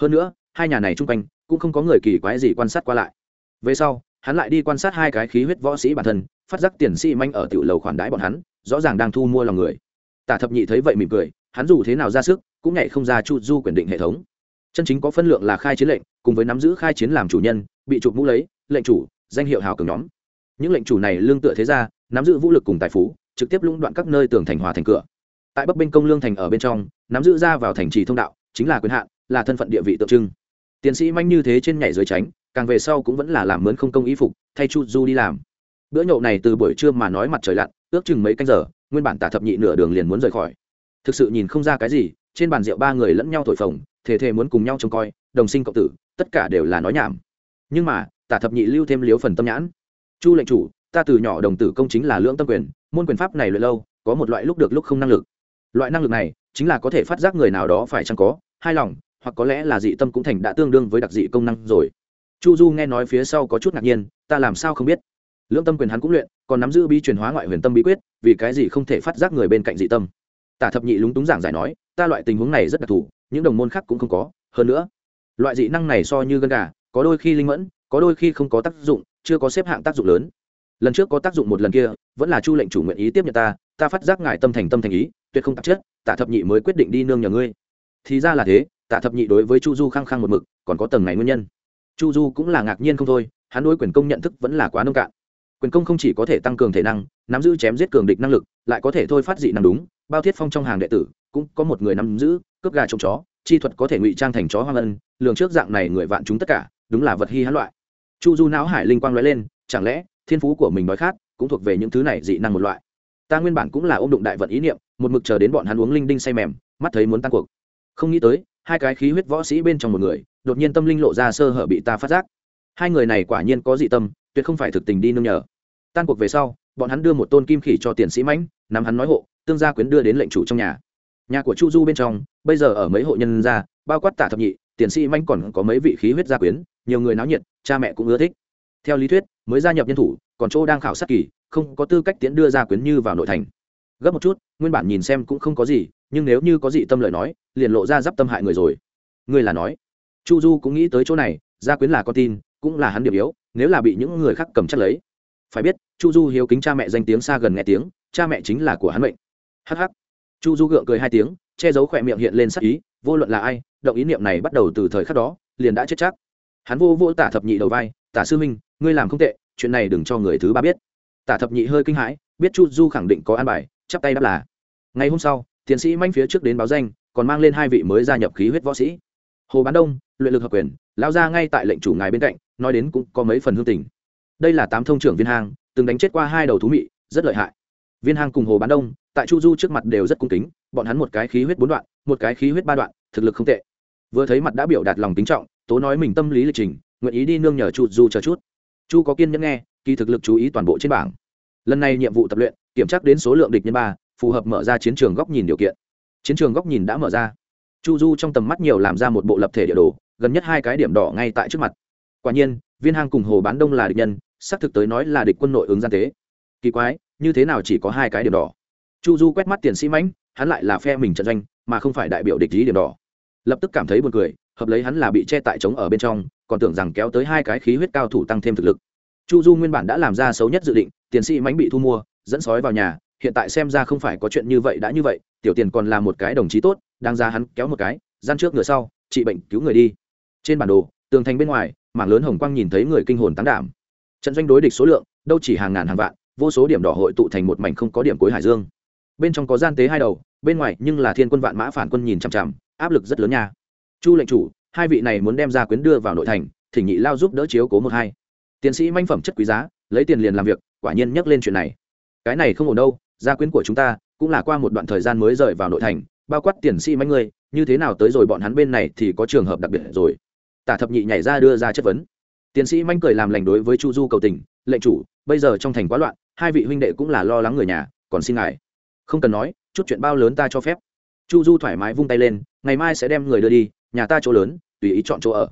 Hơn nữa, hai nhà này chung quanh cũng không có người kỳ quái gì quan sát qua lại. Về sau, hắn lại đi quan sát hai cái khí huyết võ sĩ bản thân, phát giác tiền sĩ manh ở tiểu lầu khoản đãi bọn hắn, rõ ràng đang thu mua lòng người. Tả thập nhị thấy vậy mỉm cười, hắn dù thế nào ra sức, cũng nhảy không ra chu du quyền định hệ thống. Chân chính có phân lượng là khai chiến lệnh, cùng với nắm giữ khai chiến làm chủ nhân, bị chụp mũ lấy, lệnh chủ, danh hiệu hào cường nhóm. Những lệnh chủ này lương tựa thế ra nắm giữ vũ lực cùng tài phú, trực tiếp lũng đoạn các nơi tường thành hòa thành cửa. Tại bắc bên công lương thành ở bên trong, nắm giữ ra vào thành trì thông đạo, chính là quyền hạn, là thân phận địa vị tượng trưng tiến sĩ manh như thế trên nhảy dưới tránh, càng về sau cũng vẫn là làm mướn không công ý phục, thay chu du đi làm. Bữa nhậu này từ buổi trưa mà nói mặt trời lặn, ước chừng mấy canh giờ, nguyên bản tả thập nhị nửa đường liền muốn rời khỏi. Thực sự nhìn không ra cái gì, trên bàn rượu ba người lẫn nhau thổi phồng, thề thề muốn cùng nhau trông coi, đồng sinh cộng tử, tất cả đều là nói nhảm. Nhưng mà, tả thập nhị lưu thêm liếu phần tâm nhãn. Chu lệnh chủ, ta từ nhỏ đồng tử công chính là lưỡng tâm quyền, môn quyền pháp này luyện lâu, có một loại lúc được lúc không năng lực. Loại năng lực này, chính là có thể phát giác người nào đó phải chăng có, hai lòng hoặc có lẽ là dị tâm cũng thành đã tương đương với đặc dị công năng rồi. Chu du nghe nói phía sau có chút ngạc nhiên, ta làm sao không biết? Lưỡng tâm quyền hắn cũng luyện, còn nắm giữ bí truyền hóa ngoại huyền tâm bí quyết, vì cái gì không thể phát giác người bên cạnh dị tâm? Tả thập nhị lúng túng giảng giải nói, ta loại tình huống này rất đặc thù, những đồng môn khác cũng không có, hơn nữa, loại dị năng này so như gân gà, có đôi khi linh mẫn, có đôi khi không có tác dụng, chưa có xếp hạng tác dụng lớn. Lần trước có tác dụng một lần kia, vẫn là chu lệnh chủ nguyện ý tiếp nhận ta ta phát giác ngại tâm thành tâm thành ý, tuyệt không tạp chất tạ thập nhị mới quyết định đi nương nhờ ngươi. Thì ra là thế tạ thập nhị đối với chu du khăng khăng một mực, còn có tầng này nguyên nhân. Chu du cũng là ngạc nhiên không thôi, hắn đối quyền công nhận thức vẫn là quá nông cạn. Quyền công không chỉ có thể tăng cường thể năng, nắm giữ chém giết cường địch năng lực, lại có thể thôi phát dị năng đúng, bao thiết phong trong hàng đệ tử, cũng có một người nắm giữ, cướp gà trông chó, chi thuật có thể ngụy trang thành chó hoang ân, lường trước dạng này người vạn chúng tất cả, đúng là vật hy hãn loại. Chu du não hải linh quang nói lên, chẳng lẽ thiên phú của mình nói khát cũng thuộc về những thứ này dị năng một loại? Ta nguyên bản cũng là ôm đụng đại vận ý niệm, một mực chờ đến bọn hắn uống linh đinh say mềm, mắt thấy muốn tăng cuộc. Không nghĩ tới hai cái khí huyết võ sĩ bên trong một người, đột nhiên tâm linh lộ ra sơ hở bị ta phát giác. Hai người này quả nhiên có dị tâm, tuyệt không phải thực tình đi nương nhờ. Tan cuộc về sau, bọn hắn đưa một tôn kim khỉ cho tiền sĩ mãnh, nắm hắn nói hộ, tương gia quyến đưa đến lệnh chủ trong nhà. Nhà của chu du bên trong, bây giờ ở mấy hộ nhân gia, bao quát tả thập nhị, tiền sĩ mãnh còn có mấy vị khí huyết gia quyến, nhiều người náo nhiệt, cha mẹ cũng ưa thích. Theo lý thuyết, mới gia nhập nhân thủ, còn chỗ đang khảo sát kỳ, không có tư cách tiễn đưa gia quyến như vào nội thành. Gấp một chút, nguyên bản nhìn xem cũng không có gì nhưng nếu như có gì tâm lời nói, liền lộ ra d tâm hại người rồi. Ngươi là nói, chu du cũng nghĩ tới chỗ này, gia quyến là con tin, cũng là hắn điểm yếu, nếu là bị những người khác cầm chắc lấy. Phải biết, chu du hiếu kính cha mẹ danh tiếng xa gần nghe tiếng, cha mẹ chính là của hắn mệnh. Hh chu du gượng cười hai tiếng, che giấu khỏe miệng hiện lên sắc ý, vô luận là ai, động ý niệm này bắt đầu từ thời khắc đó, liền đã chết chắc. Hắn vô vô tả thập nhị đầu vai, tả sư minh ngươi làm không tệ, chuyện này đừng cho người thứ ba biết. Tả thập nhị hơi kinh hãi, biết chu du khẳng định có an bài, chắp tay đáp là. Ngày hôm sau tiến sĩ manh phía trước đến báo danh, còn mang lên hai vị mới gia nhập khí huyết võ sĩ. Hồ bán đông, luyện lực hợp quyền lao ra ngay tại lệnh chủ ngài bên cạnh, nói đến cũng có mấy phần hương tình. Đây là tám thông trưởng viên hang, từng đánh chết qua hai đầu thú mị, rất lợi hại. Viên hang cùng hồ bán đông, tại chu du trước mặt đều rất cung kính, bọn hắn một cái khí huyết bốn đoạn, một cái khí huyết ba đoạn, thực lực không tệ. Vừa thấy mặt đã biểu đạt lòng kính trọng, tố nói mình tâm lý lịch trình, nguyện ý đi nương nhờ chu du chờ chút. Chu có kiên nhẫn nghe, kỳ thực lực chú ý toàn bộ trên bảng. Lần này nhiệm vụ tập luyện, kiểm tra đến số lượng địch nhân ba phù hợp mở ra chiến trường góc nhìn điều kiện. Chiến trường góc nhìn đã mở ra. Chu du trong tầm mắt nhiều làm ra một bộ lập thể địa đồ, gần nhất hai cái điểm đỏ ngay tại trước mặt. Quả nhiên, viên hang cùng hồ bán đông là địch nhân, xác thực tới nói là địch quân nội ứng gian tế. Kỳ quái, như thế nào chỉ có hai cái điểm đỏ? Chu du quét mắt tiền sĩ mãnh, hắn lại là phe mình trận doanh, mà không phải đại biểu địch lý điểm đỏ. Lập tức cảm thấy buồn cười, hợp lấy hắn là bị che tại trống ở bên trong, còn tưởng rằng kéo tới hai cái khí huyết cao thủ tăng thêm thực lực. Chu du nguyên bản đã làm ra xấu nhất dự định, tiền sĩ mãnh bị thu mua, dẫn sói vào nhà hiện tại xem ra không phải có chuyện như vậy đã như vậy, tiểu tiền còn là một cái đồng chí tốt đang ra hắn kéo một cái, gian trước ngựa sau, trị bệnh cứu người đi. Trên bản đồ, tường thành bên ngoài, mảng lớn hồng quang nhìn thấy người kinh hồn tán đảm. Trận doanh đối địch số lượng, đâu chỉ hàng ngàn hàng vạn, vô số điểm đỏ hội tụ thành một mảnh không có điểm cuối hải dương. Bên trong có gian tế hai đầu, bên ngoài nhưng là thiên quân vạn mã phản quân nhìn chằm chằm, áp lực rất lớn nha. Chu lệnh chủ, hai vị này muốn đem ra quyến đưa vào nội thành, thỉnh nhị lao giúp đỡ chiếu cố một hai. Tiến sĩ manh phẩm chất quý giá, lấy tiền liền làm việc, quả nhiên nhắc lên chuyện này. Cái này không ổn đâu gia quyến của chúng ta cũng là qua một đoạn thời gian mới rời vào nội thành, bao quát tiền sĩ mấy ngươi, như thế nào tới rồi bọn hắn bên này thì có trường hợp đặc biệt rồi. Tả thập nhị nhảy ra đưa ra chất vấn. Tiến sĩ manh cười làm lành đối với chu du cầu tình, lệnh chủ, bây giờ trong thành quá loạn, hai vị huynh đệ cũng là lo lắng người nhà, còn xin ngài không cần nói, chút chuyện bao lớn ta cho phép. Chu du thoải mái vung tay lên, ngày mai sẽ đem người đưa đi, nhà ta chỗ lớn, tùy ý chọn chỗ ở.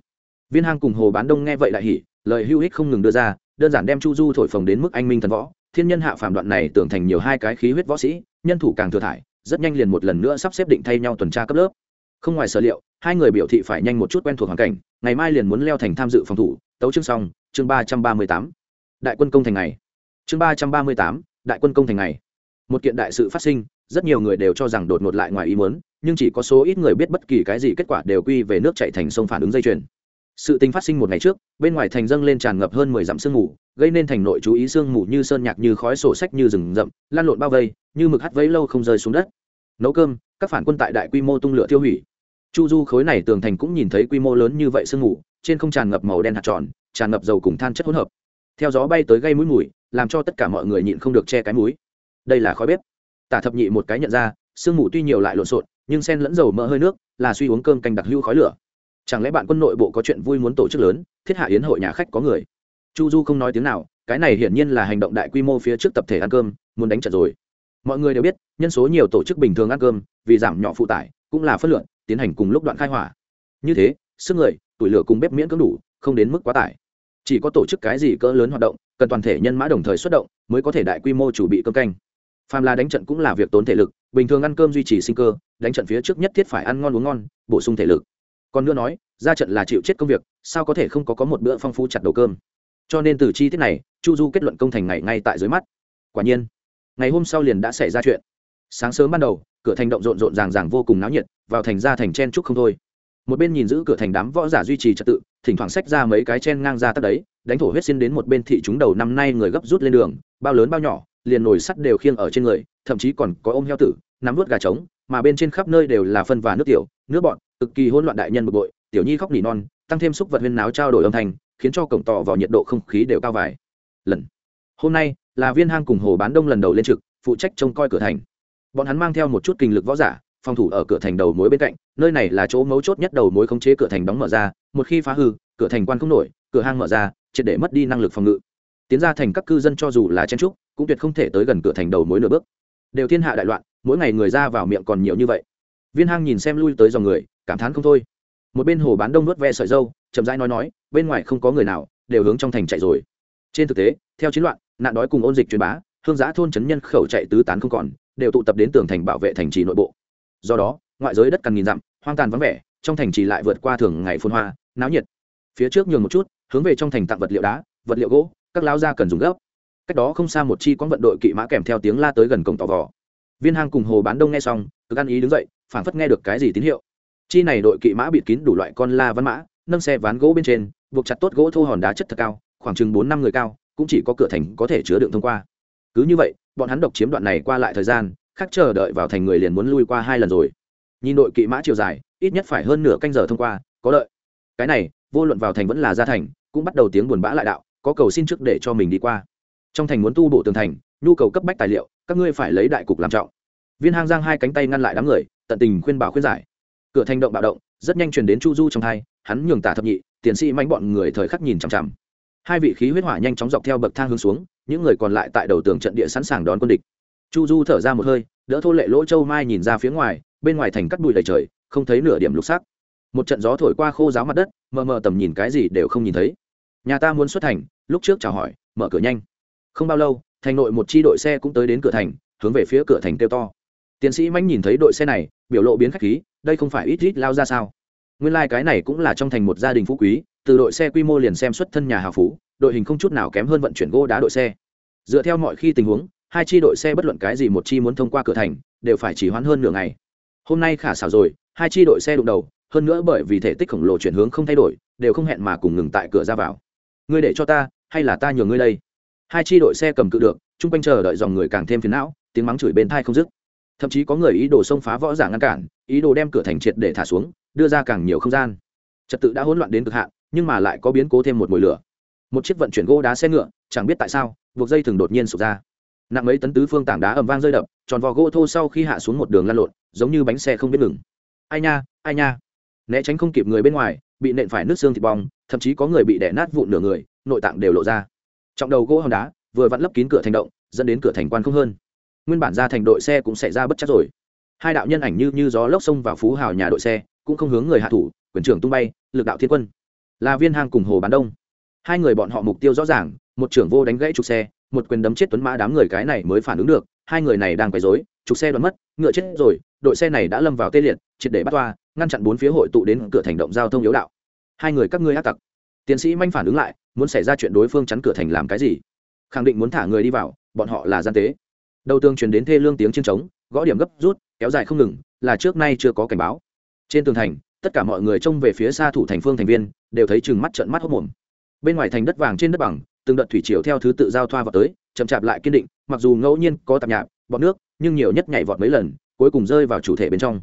Viên hang cùng hồ bán đông nghe vậy lại hỉ, lời hưu hích không ngừng đưa ra, đơn giản đem chu du thổi phồng đến mức anh minh thần võ thiên nhân hạ phàm đoạn này tưởng thành nhiều hai cái khí huyết võ sĩ, nhân thủ càng thừa thải, rất nhanh liền một lần nữa sắp xếp định thay nhau tuần tra cấp lớp. Không ngoài sở liệu, hai người biểu thị phải nhanh một chút quen thuộc hoàn cảnh, ngày mai liền muốn leo thành tham dự phòng thủ. Tấu chương xong, chương ba trăm ba mươi tám. Đại quân công thành ngày. Chương ba trăm ba mươi tám, đại quân công thành ngày. Một kiện đại sự phát sinh, rất nhiều người đều cho rằng đột ngột lại ngoài ý muốn, nhưng chỉ có số ít người biết bất kỳ cái gì kết quả đều quy về nước chạy thành sông phản ứng dây chuyền sự tình phát sinh một ngày trước, bên ngoài thành dâng lên tràn ngập hơn mười dặm sương mù, gây nên thành nội chú ý sương mù như sơn nhạc như khói sổ sách như rừng rậm, lan lộn bao vây, như mực hắt vấy lâu không rơi xuống đất. Nấu cơm, các phản quân tại đại quy mô tung lửa tiêu hủy. Chu du khối này tường thành cũng nhìn thấy quy mô lớn như vậy sương mù, trên không tràn ngập màu đen hạt tròn, tràn ngập dầu cùng than chất hỗn hợp. Theo gió bay tới gây mũi mùi, làm cho tất cả mọi người nhịn không được che cái mũi. Đây là khói bếp. Tả thập nhị một cái nhận ra, sương mù tuy nhiều lại lộn xộn, nhưng sen lẫn dầu mỡ hơi nước, là suy uống cơm canh đặc hữu khói lửa chẳng lẽ bạn quân nội bộ có chuyện vui muốn tổ chức lớn, thiết hạ yến hội nhà khách có người? Chu du không nói tiếng nào, cái này hiển nhiên là hành động đại quy mô phía trước tập thể ăn cơm, muốn đánh trận rồi. Mọi người đều biết, nhân số nhiều tổ chức bình thường ăn cơm, vì giảm nhỏ phụ tải, cũng là phân lượng tiến hành cùng lúc đoạn khai hỏa. Như thế, sức người, tuổi lửa cùng bếp miễn cưỡng đủ, không đến mức quá tải. Chỉ có tổ chức cái gì cỡ lớn hoạt động, cần toàn thể nhân mã đồng thời xuất động, mới có thể đại quy mô chủ bị cơm canh. Phàm là đánh trận cũng là việc tốn thể lực, bình thường ăn cơm duy trì sinh cơ, đánh trận phía trước nhất thiết phải ăn ngon uống ngon, bổ sung thể lực còn nữa nói, ra trận là chịu chết công việc, sao có thể không có có một bữa phong phú chặt đầu cơm? Cho nên từ chi tiết này, chu du kết luận công thành ngày ngay tại dưới mắt. Quả nhiên, ngày hôm sau liền đã xảy ra chuyện. Sáng sớm ban đầu, cửa thành động rộn rộn ràng ràng vô cùng náo nhiệt, vào thành ra thành chen trúc không thôi. Một bên nhìn giữ cửa thành đám võ giả duy trì trật tự, thỉnh thoảng xách ra mấy cái chen ngang ra tắt đấy, đánh thổ huyết xin đến một bên thị chúng đầu năm nay người gấp rút lên đường, bao lớn bao nhỏ, liền nồi sắt đều khiêng ở trên người, thậm chí còn có ôm heo tử, nắm vớt gà trống, mà bên trên khắp nơi đều là phân và nước tiểu, nước bọn cực kỳ hỗn loạn đại nhân bực bội, tiểu nhi khóc nỉ non, tăng thêm xúc vật huyên náo trao đổi âm thanh, khiến cho cổng tỏ vào nhiệt độ không khí đều cao vài lần. Hôm nay, là viên hang cùng hồ bán đông lần đầu lên trực, phụ trách trông coi cửa thành. Bọn hắn mang theo một chút kinh lực võ giả, phòng thủ ở cửa thành đầu mối bên cạnh, nơi này là chỗ mấu chốt nhất đầu mối khống chế cửa thành đóng mở ra, một khi phá hư, cửa thành quan không nổi, cửa hang mở ra, triệt để mất đi năng lực phòng ngự. Tiến ra thành các cư dân cho dù là chen trúc, cũng tuyệt không thể tới gần cửa thành đầu mối nửa bước. Đều thiên hạ đại loạn, mỗi ngày người ra vào miệng còn nhiều như vậy. Viên hang nhìn xem lui tới dòng người cảm thán không thôi. Một bên hồ bán đông nuốt ve sợi dâu, chậm rãi nói nói, bên ngoài không có người nào, đều hướng trong thành chạy rồi. Trên thực tế, theo chiến loạn, nạn đói cùng ôn dịch truyền bá, hương giã thôn trấn nhân khẩu chạy tứ tán không còn, đều tụ tập đến tường thành bảo vệ thành trì nội bộ. Do đó, ngoại giới đất cằn nghìn dặm, hoang tàn vắng vẻ, trong thành trì lại vượt qua thường ngày phun hoa, náo nhiệt. Phía trước nhường một chút, hướng về trong thành tặng vật liệu đá, vật liệu gỗ, các lao gia cần dùng gấp. Cách đó không xa một chi quán vận đội kỵ mã kèm theo tiếng la tới gần cổng tò vò. Viên hang cùng hồ bán đông nghe xong cứ ăn ý đứng dậy, phảng phất nghe được cái gì tín hiệu chi này đội kỵ mã bịt kín đủ loại con la văn mã, nâng xe ván gỗ bên trên, buộc chặt tốt gỗ thô hòn đá chất thật cao, khoảng chừng bốn năm người cao, cũng chỉ có cửa thành có thể chứa đựng thông qua. Cứ như vậy, bọn hắn độc chiếm đoạn này qua lại thời gian, khác chờ đợi vào thành người liền muốn lui qua hai lần rồi. Nhìn đội kỵ mã chiều dài, ít nhất phải hơn nửa canh giờ thông qua, có đợi. Cái này, vô luận vào thành vẫn là ra thành, cũng bắt đầu tiếng buồn bã lại đạo, có cầu xin trước để cho mình đi qua. Trong thành muốn tu bộ tường thành, nhu cầu cấp bách tài liệu, các ngươi phải lấy đại cục làm trọng. Viên hang giang hai cánh tay ngăn lại đám người, tận tình khuyên bảo khuyên giải cửa thành động bạo động, rất nhanh truyền đến chu du trong hai, hắn nhường tả thập nhị tiến sĩ mánh bọn người thời khắc nhìn chằm chằm. Hai vị khí huyết hỏa nhanh chóng dọc theo bậc thang hướng xuống, những người còn lại tại đầu tường trận địa sẵn sàng đón quân địch. Chu du thở ra một hơi, đỡ thô lệ lỗ châu mai nhìn ra phía ngoài, bên ngoài thành cắt bụi đầy trời, không thấy nửa điểm lục sắc. Một trận gió thổi qua khô giáo mặt đất, mờ mờ tầm nhìn cái gì đều không nhìn thấy. Nhà ta muốn xuất thành, lúc trước chào hỏi, mở cửa nhanh. Không bao lâu, thành nội một chi đội xe cũng tới đến cửa thành, hướng về phía cửa thành kêu to. Tiến sĩ mãnh nhìn thấy đội xe này, biểu lộ biến khách khí đây không phải ít ít lao ra sao? Nguyên lai、like、cái này cũng là trong thành một gia đình phú quý, từ đội xe quy mô liền xem xuất thân nhà hào phú, đội hình không chút nào kém hơn vận chuyển gỗ đá đội xe. Dựa theo mọi khi tình huống, hai chi đội xe bất luận cái gì một chi muốn thông qua cửa thành, đều phải chỉ hoãn hơn nửa ngày. Hôm nay khả xảo rồi, hai chi đội xe đụng đầu, hơn nữa bởi vì thể tích khổng lồ chuyển hướng không thay đổi, đều không hẹn mà cùng ngừng tại cửa ra vào. Ngươi để cho ta, hay là ta nhường ngươi đây? Hai chi đội xe cầm cự được, chung quanh chờ đợi dòng người càng thêm phiền não, tiếng mắng chửi bên thai không dứt thậm chí có người ý đồ xông phá võ giả ngăn cản, ý đồ đem cửa thành triệt để thả xuống, đưa ra càng nhiều không gian. Trật tự đã hỗn loạn đến cực hạn, nhưng mà lại có biến cố thêm một mùi lửa. Một chiếc vận chuyển gỗ đá xe ngựa, chẳng biết tại sao, buộc dây thường đột nhiên sụp ra. Nặng mấy tấn tứ phương tảng đá ầm vang rơi đập, tròn vò gỗ thô sau khi hạ xuống một đường lăn lộn, giống như bánh xe không biết ngừng. Ai nha ai nha. Né tránh không kịp người bên ngoài, bị nện phải nước xương thịt bong, thậm chí có người bị đẻ nát vụn nửa người, nội tạng đều lộ ra. Trọng đầu gỗ hòn đá, vừa vặn lấp kín cửa thành động, dẫn đến cửa thành quan không hơn nguyên bản ra thành đội xe cũng xảy ra bất chắc rồi. Hai đạo nhân ảnh như như gió lốc xông vào phú hào nhà đội xe, cũng không hướng người hạ thủ, quyền trưởng tung bay, lực đạo thiên quân. Là viên hang cùng hồ bán đông. Hai người bọn họ mục tiêu rõ ràng, một trưởng vô đánh gãy trục xe, một quyền đấm chết tuấn mã đám người cái này mới phản ứng được, hai người này đang quấy rối, trục xe đoán mất, ngựa chết rồi, đội xe này đã lâm vào tê liệt, triệt để bắt toa, ngăn chặn bốn phía hội tụ đến cửa thành động giao thông yếu đạo. Hai người các ngươi ác tặc. Tiến sĩ manh phản ứng lại, muốn xảy ra chuyện đối phương chắn cửa thành làm cái gì? Khẳng định muốn thả người đi vào, bọn họ là gian tế đầu tường truyền đến thê lương tiếng chiến trống, gõ điểm gấp rút, kéo dài không ngừng, là trước nay chưa có cảnh báo. Trên tường thành, tất cả mọi người trông về phía xa thủ thành phương thành viên, đều thấy chừng mắt trợn mắt hốc mồm. Bên ngoài thành đất vàng trên đất bằng, từng đợt thủy chiều theo thứ tự giao thoa vào tới, chậm chạp lại kiên định, mặc dù ngẫu nhiên có tạp nhạp, bọt nước, nhưng nhiều nhất nhảy vọt mấy lần, cuối cùng rơi vào chủ thể bên trong.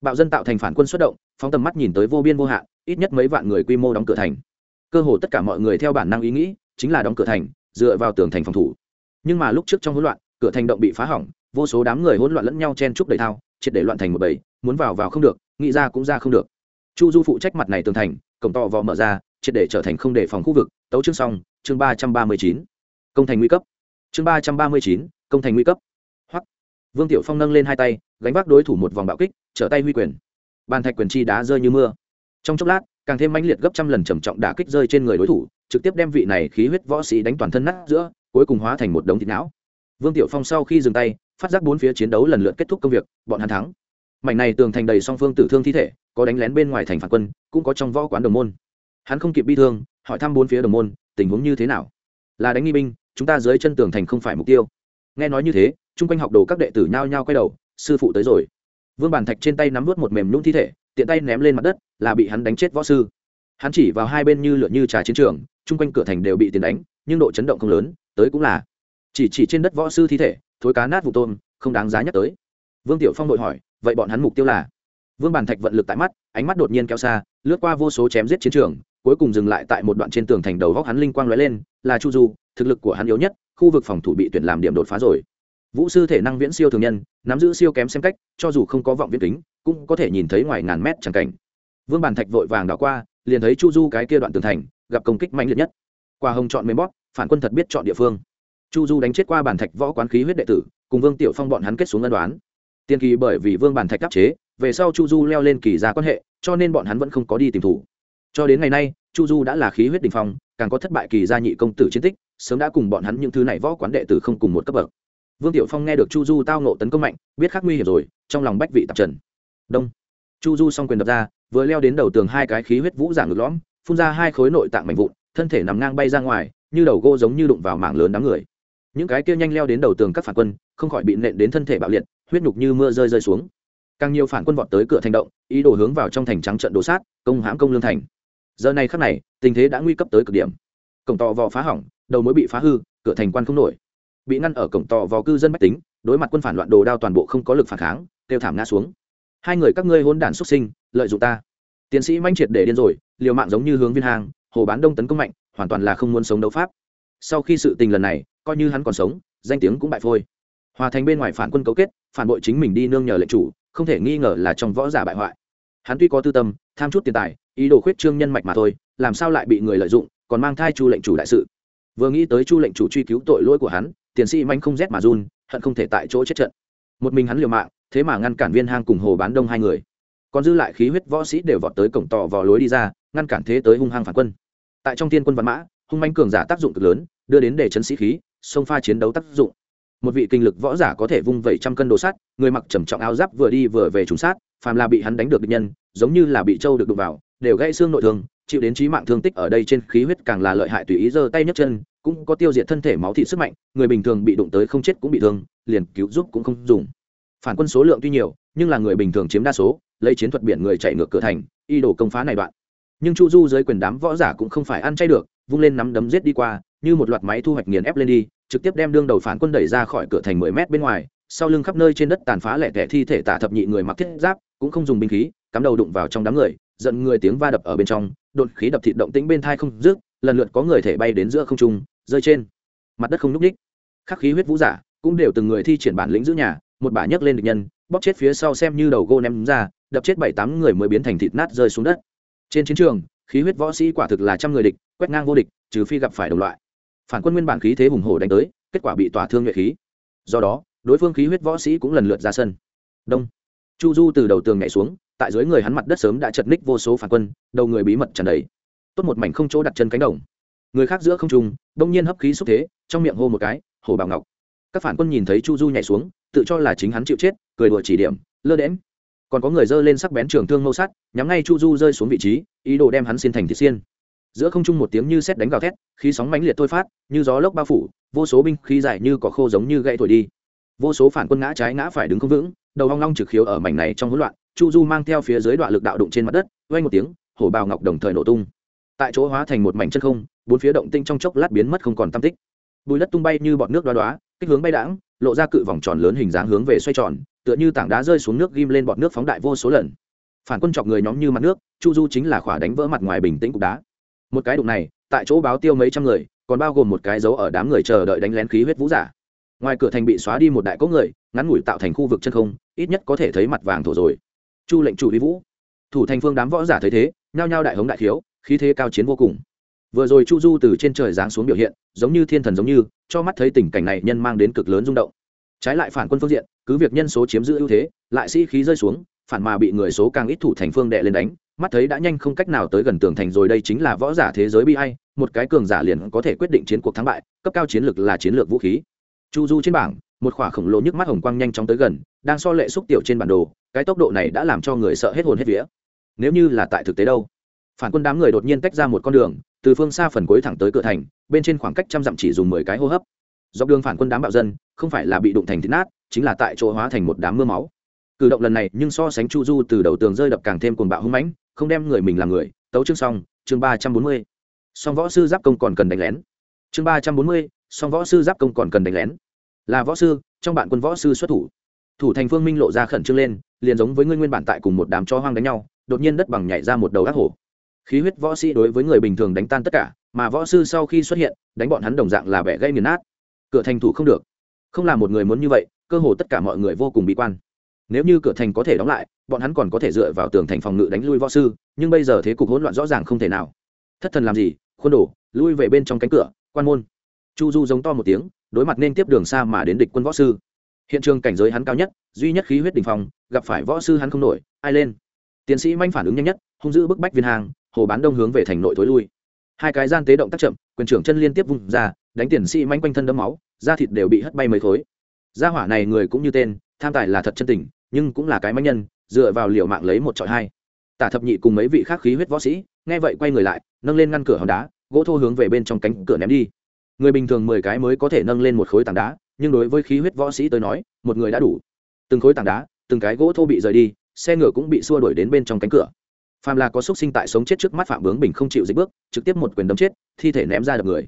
Bạo dân tạo thành phản quân xuất động, phóng tầm mắt nhìn tới vô biên vô hạn, ít nhất mấy vạn người quy mô đóng cửa thành. Cơ hồ tất cả mọi người theo bản năng ý nghĩ, chính là đóng cửa thành, dựa vào tường thành phòng thủ. Nhưng mà lúc trước trong hỗn loạn cửa thành động bị phá hỏng, vô số đám người hỗn loạn lẫn nhau chen chúc đầy thao, triệt để loạn thành một bầy, muốn vào vào không được, nghĩ ra cũng ra không được. Chu du phụ trách mặt này tường thành, cổng to vò mở ra, triệt để trở thành không để phòng khu vực, tấu chương xong, chương ba trăm ba mươi chín. Công thành nguy cấp. Chương ba trăm ba mươi chín, công thành nguy cấp. Hoặc vương tiểu phong nâng lên hai tay, gánh vác đối thủ một vòng bạo kích, trở tay huy quyền. Bàn thạch quyền chi đá rơi như mưa. Trong chốc lát, càng thêm mãnh liệt gấp trăm lần trầm trọng đả kích rơi trên người đối thủ, trực tiếp đem vị này khí huyết võ sĩ đánh toàn thân nát giữa, cuối cùng hóa thành một đống thịt não vương tiểu phong sau khi dừng tay, phát giác bốn phía chiến đấu lần lượt kết thúc công việc, bọn hắn thắng. Mảnh này tường thành đầy song phương tử thương thi thể, có đánh lén bên ngoài thành phản quân, cũng có trong võ quán đồng môn. Hắn không kịp bi thương, hỏi thăm bốn phía đồng môn, tình huống như thế nào? Là đánh nghi binh, chúng ta dưới chân tường thành không phải mục tiêu. Nghe nói như thế, chung quanh học đồ các đệ tử nhao nhao quay đầu, sư phụ tới rồi. Vương bàn thạch trên tay nắm vớt một mềm nhũng thi thể, tiện tay ném lên mặt đất, là bị hắn đánh chết võ sư. Hắn chỉ vào hai bên như lượn như trà chiến trường, chung quanh cửa thành đều bị tiền đánh, nhưng độ chấn động không lớn, tới cũng là chỉ chỉ trên đất võ sư thi thể, thối cá nát vụ tôm, không đáng giá nhắc tới. Vương tiểu phong đội hỏi, vậy bọn hắn mục tiêu là? Vương bàn thạch vận lực tại mắt, ánh mắt đột nhiên kéo xa, lướt qua vô số chém giết chiến trường, cuối cùng dừng lại tại một đoạn trên tường thành đầu góc hắn linh quang lóe lên, là chu du, thực lực của hắn yếu nhất, khu vực phòng thủ bị tuyển làm điểm đột phá rồi. Vũ sư thể năng viễn siêu thường nhân, nắm giữ siêu kém xem cách, cho dù không có vọng viễn kính, cũng có thể nhìn thấy ngoài ngàn mét chẳng cảnh. Vương bàn thạch vội vàng đảo qua, liền thấy chu du cái kia đoạn tường thành, gặp công kích mạnh liệt nhất. Qua hồng chọn mấy bót phản quân thật biết chọn địa phương chu du đánh chết qua bàn thạch võ quán khí huyết đệ tử, cùng vương tiểu phong bọn hắn kết xuống ân đoán. Tiên kỳ bởi vì vương bàn thạch đắc chế, về sau chu du leo lên kỳ ra quan hệ, cho nên bọn hắn vẫn không có đi tìm thủ. Cho đến ngày nay, chu du đã là khí huyết đình phong, càng có thất bại kỳ gia nhị công tử chiến tích, sớm đã cùng bọn hắn những thứ này võ quán đệ tử không cùng một cấp bậc. Vương tiểu phong nghe được chu du tao nộ tấn công mạnh, biết khắc nguy hiểm rồi, trong lòng bách vị tập trần. Đông. Chu du s o n g quyền đập ra, vừa leo đến đầu tường hai cái khí huyết vũ giả ngực lõm, phun ra hai khối nội tạng mạnh vụn, thân thể nằm ngang bay ra ngoài, như đầu gỗ giống như đụng vào mảng lớn đám người những cái kia nhanh leo đến đầu tường các phản quân, không khỏi bị nện đến thân thể bạo liệt, huyết nhục như mưa rơi rơi xuống. Càng nhiều phản quân vọt tới cửa thành động, ý đồ hướng vào trong thành trắng trận đổ sát, công hãm công lương thành. Giờ này khắc này, tình thế đã nguy cấp tới cực điểm. Cổng tò vò phá hỏng, đầu mối bị phá hư, cửa thành quan không nổi. Bị ngăn ở cổng tò vò cư dân bách tính, đối mặt quân phản loạn đồ đao toàn bộ không có lực phản kháng, kêu thảm ngã xuống. Hai người các ngươi hôn đản xuất sinh, lợi dụng ta. Tiến sĩ manh triệt để điên rồi, liều mạng giống như hướng viên hàng hồ bán đông tấn công mạnh, hoàn toàn là không muốn sống đấu pháp. Sau khi sự tình lần này coi như hắn còn sống, danh tiếng cũng bại phôi. Hòa thành bên ngoài phản quân cấu kết, phản bội chính mình đi nương nhờ lệnh chủ, không thể nghi ngờ là trong võ giả bại hoại. Hắn tuy có tư tâm, tham chút tiền tài, ý đồ khuyết trương nhân mạch mà thôi, làm sao lại bị người lợi dụng, còn mang thai chu lệnh chủ đại sự. Vừa nghĩ tới chu lệnh chủ truy cứu tội lỗi của hắn, tiền sĩ manh không rét mà run, hận không thể tại chỗ chết trận. Một mình hắn liều mạng, thế mà ngăn cản viên hang cùng hồ bán đông hai người. Còn dư lại khí huyết võ sĩ đều vọt tới cổng tỏ vò lối đi ra, ngăn cản thế tới hung hăng phản quân. Tại trong tiên quân văn mã, hung manh cường giả tác dụng cực lớn, đưa đến để chấn sĩ khí sông pha chiến đấu tác dụng. Một vị kinh lực võ giả có thể vung vẩy trăm cân đồ sắt, người mặc trầm trọng áo giáp vừa đi vừa về trùng sát, phàm là bị hắn đánh được địch nhân, giống như là bị trâu được đụng vào, đều gãy xương nội thương, chịu đến trí mạng thương tích ở đây trên khí huyết càng là lợi hại tùy ý giơ tay nhấc chân, cũng có tiêu diệt thân thể máu thịt sức mạnh, người bình thường bị đụng tới không chết cũng bị thương, liền cứu giúp cũng không dùng. Phản quân số lượng tuy nhiều, nhưng là người bình thường chiếm đa số, lấy chiến thuật biển người chạy ngược cửa thành, y đổ công phá này đoạn. Nhưng chu du dưới quyền đám võ giả cũng không phải ăn chay được, vung lên nắm đấm giết đi qua, như một loạt máy thu hoạch nghiền ép lên đi trực tiếp đem đương đầu phản quân đẩy ra khỏi cửa thành mười mét bên ngoài, sau lưng khắp nơi trên đất tàn phá lẻ tẻ thi thể tả thập nhị người mặc thiết giáp, cũng không dùng binh khí, cắm đầu đụng vào trong đám người, giận người tiếng va đập ở bên trong, đột khí đập thịt động tĩnh bên thai không rước lần lượt có người thể bay đến giữa không trung, rơi trên. Mặt đất không nhúc ních khắc khí huyết vũ giả cũng đều từng người thi triển bản lĩnh giữ nhà, một bả nhấc lên địch nhân, bóp chết phía sau xem như đầu gô ném ra, đập chết bảy tám người mới biến thành thịt nát rơi xuống đất. Trên chiến trường, khí huyết võ sĩ quả thực là trăm người địch, quét ngang vô địch, trừ phi gặp phải đồng loại phản quân nguyên bản khí thế hùng hổ đánh tới, kết quả bị tỏa thương nhuệ khí. Do đó, đối phương khí huyết võ sĩ cũng lần lượt ra sân. Đông. Chu du từ đầu tường nhảy xuống, tại dưới người hắn mặt đất sớm đã chật ních vô số phản quân, đầu người bí mật tràn đầy. Tốt một mảnh không chỗ đặt chân cánh đồng. Người khác giữa không trung, đông nhiên hấp khí xúc thế, trong miệng hô một cái hổ bảo ngọc. Các phản quân nhìn thấy chu du nhảy xuống, tự cho là chính hắn chịu chết, cười đùa chỉ điểm, lơ đễm còn có người dơ lên sắc bén trường thương mâu sắt nhắm ngay chu du rơi xuống vị trí, ý đồ đem hắn xin thành thị xiên giữa không trung một tiếng như sét đánh gào thét, khí sóng mãnh liệt thôi phát, như gió lốc bao phủ, vô số binh khí dài như cỏ khô giống như gãy thổi đi. Vô số phản quân ngã trái ngã phải đứng không vững, đầu hoang long trực khiếu ở mảnh này trong hỗn loạn, chu du mang theo phía dưới đoạn lực đạo đụng trên mặt đất, vang một tiếng, hổ bào ngọc đồng thời nổ tung. Tại chỗ hóa thành một mảnh chân không, bốn phía động tinh trong chốc lát biến mất không còn tam tích. Bùi đất tung bay như bọt nước đoá đoá kích hướng bay đãng, lộ ra cự vòng tròn lớn hình dáng hướng về xoay tròn, tựa như tảng đá rơi xuống nước ghim lên bọt nước phóng đại vô số lần. Phản quân chọc người nhóm như mặt nước, chu du chính là khỏa đánh vỡ mặt ngoài bình tĩnh cục đá một cái đụng này, tại chỗ báo tiêu mấy trăm người, còn bao gồm một cái dấu ở đám người chờ đợi đánh lén khí huyết vũ giả. Ngoài cửa thành bị xóa đi một đại cỗ người, ngắn ngủi tạo thành khu vực chân không, ít nhất có thể thấy mặt vàng thổ rồi. Chu lệnh chủ lý vũ. Thủ thành phương đám võ giả thấy thế, nhao nhao đại hống đại thiếu khí thế cao chiến vô cùng. Vừa rồi chu du từ trên trời giáng xuống biểu hiện, giống như thiên thần giống như, cho mắt thấy tình cảnh này nhân mang đến cực lớn rung động. Trái lại phản quân phương diện, cứ việc nhân số chiếm giữ ưu thế, lại sĩ、si、khí rơi xuống, phản mà bị người số càng ít thủ thành phương đệ lên đánh mắt thấy đã nhanh không cách nào tới gần tường thành rồi, đây chính là võ giả thế giới bi hay một cái cường giả liền có thể quyết định chiến cuộc thắng bại, cấp cao chiến lược là chiến lược vũ khí. Chu du trên bảng, một khỏa khổng lồ nhức mắt hồng quang nhanh chóng tới gần, đang so lệ xúc tiểu trên bản đồ, cái tốc độ này đã làm cho người sợ hết hồn hết vía. Nếu như là tại thực tế đâu? Phản quân đám người đột nhiên tách ra một con đường, từ phương xa phần cuối thẳng tới cửa thành, bên trên khoảng cách trăm dặm chỉ dùng mười cái hô hấp. Dọc đường phản quân đám bạo dân, không phải là bị đụng thành thịt nát, chính là tại chỗ hóa thành một đám mưa máu. Cử động lần này nhưng so sánh chu du từ đầu tường rơi đập càng thêm cuồng bạo hung mãnh không đem người mình làm người, tấu chương xong, chương ba trăm bốn mươi. Song võ sư giáp công còn cần đánh lén. Chương ba trăm bốn mươi, song võ sư giáp công còn cần đánh lén. Là võ sư, trong bạn quân võ sư xuất thủ. Thủ thành phương minh lộ ra khẩn trương lên, liền giống với ngươi nguyên bản tại cùng một đám cho hoang đánh nhau, đột nhiên đất bằng nhảy ra một đầu ác hổ. Khí huyết võ sĩ đối với người bình thường đánh tan tất cả, mà võ sư sau khi xuất hiện, đánh bọn hắn đồng dạng là vẻ gây nghiền nát. Cửa thành thủ không được. Không là một người muốn như vậy, cơ hồ tất cả mọi người vô cùng bị quan nếu như cửa thành có thể đóng lại, bọn hắn còn có thể dựa vào tường thành phòng ngự đánh lui võ sư, nhưng bây giờ thế cục hỗn loạn rõ ràng không thể nào. Thất thần làm gì? Khuôn đổ lui về bên trong cánh cửa, quan môn. Chu du giống to một tiếng, đối mặt nên tiếp đường xa mà đến địch quân võ sư. Hiện trường cảnh giới hắn cao nhất, duy nhất khí huyết đình phòng gặp phải võ sư hắn không nổi, ai lên? Tiến sĩ manh phản ứng nhanh nhất, hung dữ bức bách viên hàng, hồ bán đông hướng về thành nội thối lui. Hai cái gian tế động tác chậm, quyền trưởng chân liên tiếp vùng ra, đánh tiền sĩ manh quanh thân đấm máu, da thịt đều bị hất bay mấy khối. Gia hỏa này người cũng như tên, tham tài là thật chân tình nhưng cũng là cái manh nhân, dựa vào liều mạng lấy một trọi hai. Tả thập nhị cùng mấy vị khác khí huyết võ sĩ, nghe vậy quay người lại, nâng lên ngăn cửa hòn đá, gỗ thô hướng về bên trong cánh cửa ném đi. Người bình thường mười cái mới có thể nâng lên một khối tảng đá, nhưng đối với khí huyết võ sĩ tới nói, một người đã đủ. Từng khối tảng đá, từng cái gỗ thô bị rời đi, xe ngựa cũng bị xua đuổi đến bên trong cánh cửa. Phàm là có xúc sinh tại sống chết trước mắt phạm bướng bình không chịu dịch bước, trực tiếp một quyền đấm chết, thi thể ném ra đập người.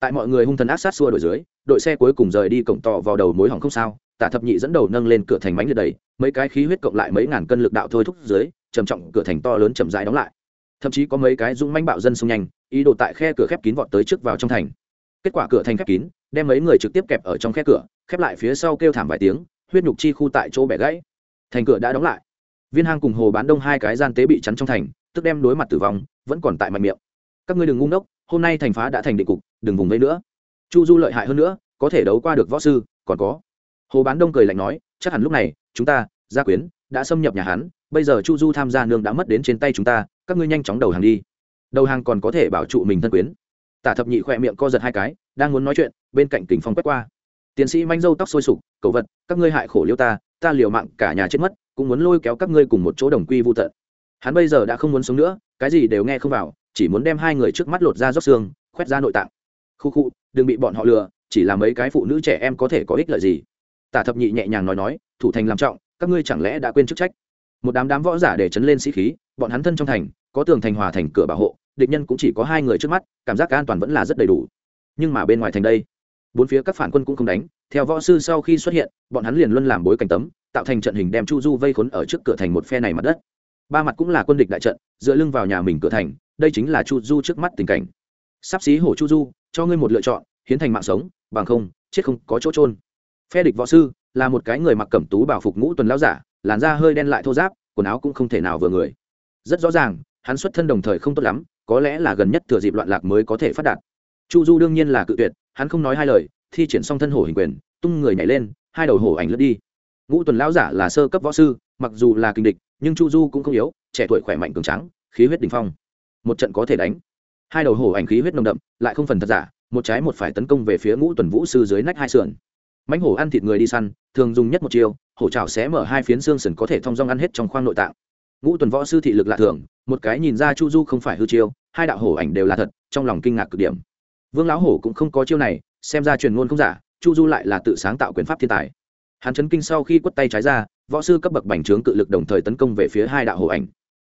Tại mọi người hung thần ác sát xua đuổi dưới, đội xe cuối cùng rời đi cổng tỏ vào đầu mối hỏng không sao tả thập nhị dẫn đầu nâng lên cửa thành mánh liệt đầy, mấy cái khí huyết cộng lại mấy ngàn cân lực đạo thôi thúc dưới, trầm trọng cửa thành to lớn chậm rãi đóng lại. Thậm chí có mấy cái dũng manh bạo dân xông nhanh, ý đồ tại khe cửa khép kín vọt tới trước vào trong thành. Kết quả cửa thành khép kín, đem mấy người trực tiếp kẹp ở trong khe cửa, khép lại phía sau kêu thảm vài tiếng, huyết nhục chi khu tại chỗ bẻ gãy. Thành cửa đã đóng lại. Viên hang cùng hồ bán đông hai cái gian tế bị chắn trong thành, tức đem đối mặt tử vong, vẫn còn tại mạnh miệng. Các ngươi đừng ngu ngốc, hôm nay thành phá đã thành định cục, đừng vùng vây nữa. Chu du lợi hại hơn nữa, có thể đấu qua được võ sư, còn có hồ bán đông cười lạnh nói, chắc hẳn lúc này, chúng ta, gia quyến, đã xâm nhập nhà hắn, bây giờ chu du tham gia nương đã mất đến trên tay chúng ta, các ngươi nhanh chóng đầu hàng đi. Đầu hàng còn có thể bảo trụ mình thân quyến. Tả thập nhị khỏe miệng co giật hai cái, đang muốn nói chuyện, bên cạnh kính phong quét qua. Tiến sĩ manh dâu tóc sôi sục cậu vật, các ngươi hại khổ liêu ta ta liều mạng cả nhà chết mất, cũng muốn lôi kéo các ngươi cùng một chỗ đồng quy vô tận. Hắn bây giờ đã không muốn sống nữa, cái gì đều nghe không vào, chỉ muốn đem hai người trước mắt lột ra rót xương, khoét ra nội tạng. Khu khu, đừng bị bọn họ lừa, chỉ là mấy cái phụ nữ trẻ em có thể có ích lợi gì? Tả thập nhị nhẹ nhàng nói nói, thủ thành làm trọng, các ngươi chẳng lẽ đã quên chức trách? Một đám đám võ giả để chấn lên sĩ khí, bọn hắn thân trong thành, có tường thành hòa thành cửa bảo hộ, địch nhân cũng chỉ có hai người trước mắt, cảm giác an toàn vẫn là rất đầy đủ. Nhưng mà bên ngoài thành đây, bốn phía các phản quân cũng không đánh, theo võ sư sau khi xuất hiện, bọn hắn liền luân làm bối cảnh tấm, tạo thành trận hình đem chu du vây khốn ở trước cửa thành một phe này mặt đất. Ba mặt cũng là quân địch đại trận, dựa lưng vào nhà mình cửa thành, đây chính là chu du trước mắt tình cảnh. Sắp xí hổ chu du, cho ngươi một lựa chọn, hiến thành mạng sống, bằng không, chết không có chỗ trôn phe địch võ sư là một cái người mặc cẩm tú bảo phục ngũ tuần lao giả, làn da hơi đen lại thô giáp quần áo cũng không thể nào vừa người. Rất rõ ràng, hắn xuất thân đồng thời không tốt lắm, có lẽ là gần nhất thừa dịp loạn lạc mới có thể phát đạt. Chu du đương nhiên là cự tuyệt, hắn không nói hai lời, thi triển xong thân hổ hình quyền, tung người nhảy lên, hai đầu hổ ảnh lướt đi. Ngũ tuần lão giả là sơ cấp võ sư, mặc dù là kinh địch, nhưng chu du cũng không yếu, trẻ tuổi khỏe mạnh cường trắng khí huyết đình phong. Một trận có thể đánh. Hai đầu hổ ảnh khí huyết nồng đậm, lại không phần thật giả, một trái một phải tấn công về phía ngũ tuần vũ sư dưới nách hai sườn mãnh hổ ăn thịt người đi săn, thường dùng nhất một chiều hổ trào sẽ mở hai phiến xương sườn có thể thông dong ăn hết trong khoang nội tạng. Ngũ tuần võ sư thị lực lạ thường, một cái nhìn ra chu du không phải hư chiêu, hai đạo hổ ảnh đều là thật, trong lòng kinh ngạc cực điểm. Vương lão hổ cũng không có chiêu này, xem ra truyền ngôn không giả, chu du lại là tự sáng tạo quyền pháp thiên tài. Hắn chấn kinh sau khi quất tay trái ra, võ sư cấp bậc bành trướng cự lực đồng thời tấn công về phía hai đạo hổ ảnh.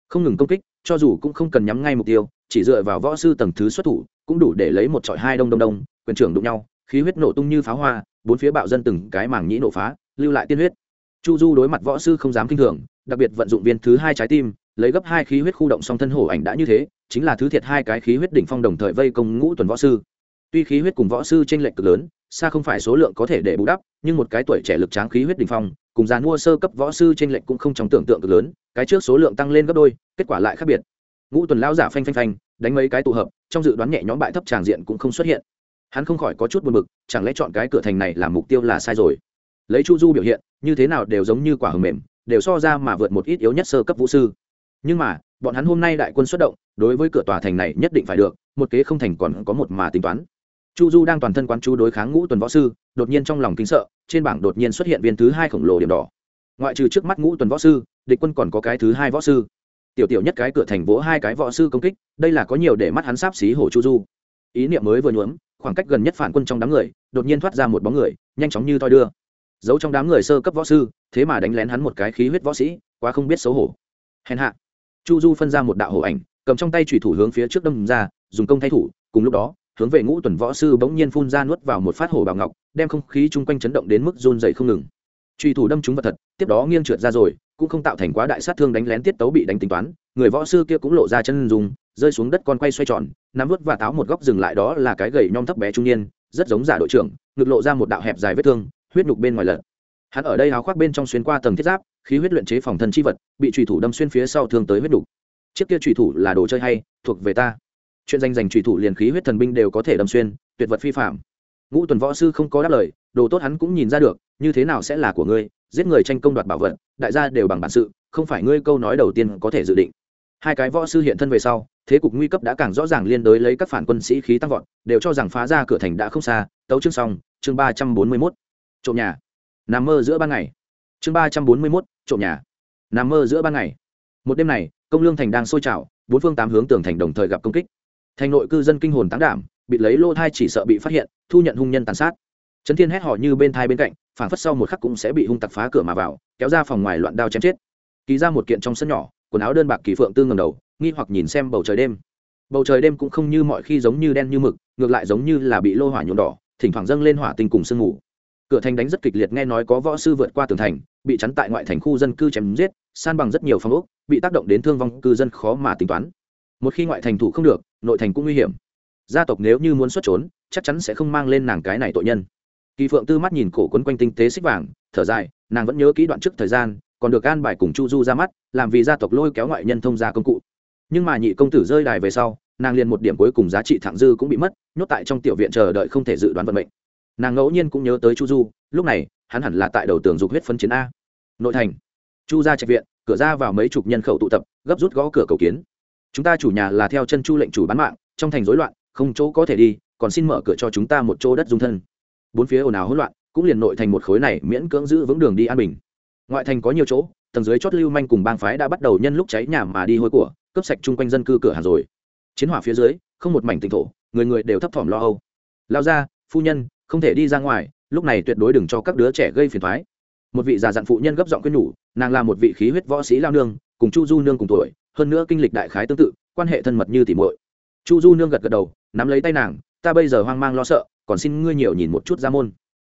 Không ngừng công kích, cho dù cũng không cần nhắm ngay mục tiêu, chỉ dựa vào võ sư tầng thứ xuất thủ, cũng đủ để lấy một trọi hai đông đông đông, quyền trưởng đụng nhau khí huyết nổ tung như pháo hoa, bốn phía bạo dân từng cái màng nhĩ nổ phá, lưu lại tiên huyết. Chu du đối mặt võ sư không dám kinh thường, đặc biệt vận dụng viên thứ hai trái tim, lấy gấp hai khí huyết khu động song thân hổ ảnh đã như thế, chính là thứ thiệt hai cái khí huyết đỉnh phong đồng thời vây công ngũ tuần võ sư. Tuy khí huyết cùng võ sư t r ê n lệch cực lớn, xa không phải số lượng có thể để bù đắp, nhưng một cái tuổi trẻ lực tráng khí huyết đỉnh phong, cùng dàn mua sơ cấp võ sư t r ê n lệch cũng không trong tưởng tượng cực lớn, cái trước số lượng tăng lên gấp đôi, kết quả lại khác biệt. Ngũ tuần lão giả phanh phanh phanh, đánh mấy cái tụ hợp, trong dự đoán nhẹ nhõm bại thấp tràng diện cũng không xuất hiện hắn không khỏi có chút buồn b ự c chẳng lẽ chọn cái cửa thành này làm mục tiêu là sai rồi? Lấy chu du biểu hiện, như thế nào đều giống như quả hầm mềm, đều so ra mà vượt một ít yếu nhất sơ cấp vũ sư. Nhưng mà, bọn hắn hôm nay đại quân xuất động, đối với cửa tòa thành này nhất định phải được, một kế không thành còn có một mà tính toán. Chu du đang toàn thân quán chú đối kháng ngũ tuần võ sư, đột nhiên trong lòng kính sợ, trên bảng đột nhiên xuất hiện viên thứ hai khổng lồ điểm đỏ. Ngoại trừ trước mắt ngũ tuần võ sư, địch quân còn có cái thứ hai võ sư. Tiểu tiểu nhất cái cửa thành vỗ hai cái võ sư công kích, đây là có nhiều để mắt hắn sáp xí hổ chu du. Ý niệm mới vừa nhuốm khoảng cách gần nhất phản quân trong đám người, đột nhiên thoát ra một bóng người, nhanh chóng như toi đưa. Giấu trong đám người sơ cấp võ sư, thế mà đánh lén hắn một cái khí huyết võ sĩ, quá không biết xấu hổ. Hèn hạ. Chu du phân ra một đạo hổ ảnh, cầm trong tay thủy thủ hướng phía trước đâm ra, dùng công thay thủ, cùng lúc đó, hướng về ngũ tuần võ sư bỗng nhiên phun ra nuốt vào một phát hổ bào ngọc, đem không khí chung quanh chấn động đến mức run dày không ngừng. Truy thủ đâm chúng vật thật, tiếp đó nghiêng trượt ra rồi, cũng không tạo thành quá đại sát thương đánh lén tiết tấu bị đánh tính toán người võ sư kia cũng lộ ra chân dùng rơi xuống đất con quay xoay tròn, nắm vớt và táo một góc dừng lại đó là cái gầy nhom thấp bé trung niên, rất giống giả đội trưởng, ngực lộ ra một đạo hẹp dài vết thương, huyết nhục bên ngoài lợn hắn ở đây háo khoác bên trong xuyên qua tầng thiết giáp, khí huyết luyện chế phòng thân chi vật, bị trùy thủ đâm xuyên phía sau thương tới huyết đục chiếc kia trùy thủ là đồ chơi hay, thuộc về ta. Chuyện danh giành trùy thủ liền khí huyết thần binh đều có thể đâm xuyên, tuyệt vật phi phạm. Ngũ tuần võ sư không có đáp lời, đồ tốt hắn cũng nhìn ra được, như thế nào sẽ là của ngươi, giết người tranh công đoạt bảo vật, đại gia đều bằng bản sự, không phải ngươi câu nói đầu tiên có thể dự định hai cái võ sư hiện thân về sau, thế cục nguy cấp đã càng rõ ràng liên đối lấy các phản quân sĩ khí tăng vọt, đều cho rằng phá ra cửa thành đã không xa, tấu chương xong, chương ba trăm bốn mươi mốt, trộm nhà. Nằm mơ giữa ban ngày. Chương ba trăm bốn mươi mốt, trộm nhà. Nằm mơ giữa ban ngày. Một đêm này, công lương thành đang sôi trào, bốn phương tám hướng tường thành đồng thời gặp công kích. Thành nội cư dân kinh hồn tán đảm, bị lấy lô thai chỉ sợ bị phát hiện, thu nhận hung nhân tàn sát. Trấn thiên hét họ như bên thai bên cạnh phản phất sau một khắc cũng sẽ bị hung tặc phá cửa mà vào, kéo ra phòng ngoài loạn đao chém chết. Ký ra một kiện trong sân nhỏ quần áo đơn bạc kỳ phượng tư ngầm đầu, nghi hoặc nhìn xem bầu trời đêm. Bầu trời đêm cũng không như mọi khi giống như đen như mực, ngược lại giống như là bị lô hỏa nhuộm đỏ, thỉnh thoảng dâng lên hỏa tinh cùng sương mù. Cửa thành đánh rất kịch liệt nghe nói có võ sư vượt qua tường thành, bị chắn tại ngoại thành khu dân cư chém giết, san bằng rất nhiều phong ốc, bị tác động đến thương vong, cư dân khó mà tính toán. Một khi ngoại thành thủ không được, nội thành cũng nguy hiểm. Gia tộc nếu như muốn xuất trốn, chắc chắn sẽ không mang lên nàng cái này tội nhân. Kỳ phượng tư mắt nhìn cổ quấn quanh tinh tế xích vàng, thở dài, nàng vẫn nhớ kỹ đoạn trước thời gian còn được an bài cùng chu du ra mắt, làm vì gia tộc lôi kéo ngoại nhân thông gia công cụ. Nhưng mà nhị công tử rơi đài về sau, nàng liền một điểm cuối cùng giá trị thẳng dư cũng bị mất, nhốt tại trong tiểu viện chờ đợi không thể dự đoán vận mệnh. Nàng ngẫu nhiên cũng nhớ tới chu du, lúc này, hắn hẳn là tại đầu tường dục huyết phân chiến a. Nội thành. Chu ra trạch viện, cửa ra vào mấy chục nhân khẩu tụ tập, gấp rút gõ cửa cầu kiến. Chúng ta chủ nhà là theo chân chu lệnh chủ bán mạng, trong thành rối loạn, không chỗ có thể đi, còn xin mở cửa cho chúng ta một chỗ đất dung thân. Bốn phía ồn ào hỗn loạn, cũng liền nội thành một khối này miễn cưỡng giữ vững đường đi an bình ngoại thành có nhiều chỗ, tầng dưới chót lưu manh cùng bang phái đã bắt đầu nhân lúc cháy nhà mà đi hôi của, cướp sạch chung quanh dân cư cửa hàng rồi. Chiến hỏa phía dưới, không một mảnh tỉnh thổ, người người đều thấp thỏm lo âu. Lao ra, phu nhân, không thể đi ra ngoài, lúc này tuyệt đối đừng cho các đứa trẻ gây phiền thoái một vị già dặn phụ nhân gấp giọng quyên nhủ, nàng là một vị khí huyết võ sĩ lao nương, cùng chu du nương cùng tuổi, hơn nữa kinh lịch đại khái tương tự, quan hệ thân mật như tỉ muội. Chu du nương gật gật đầu, nắm lấy tay nàng, ta bây giờ hoang mang lo sợ, còn xin ngươi nhiều nhìn một chút ra môn.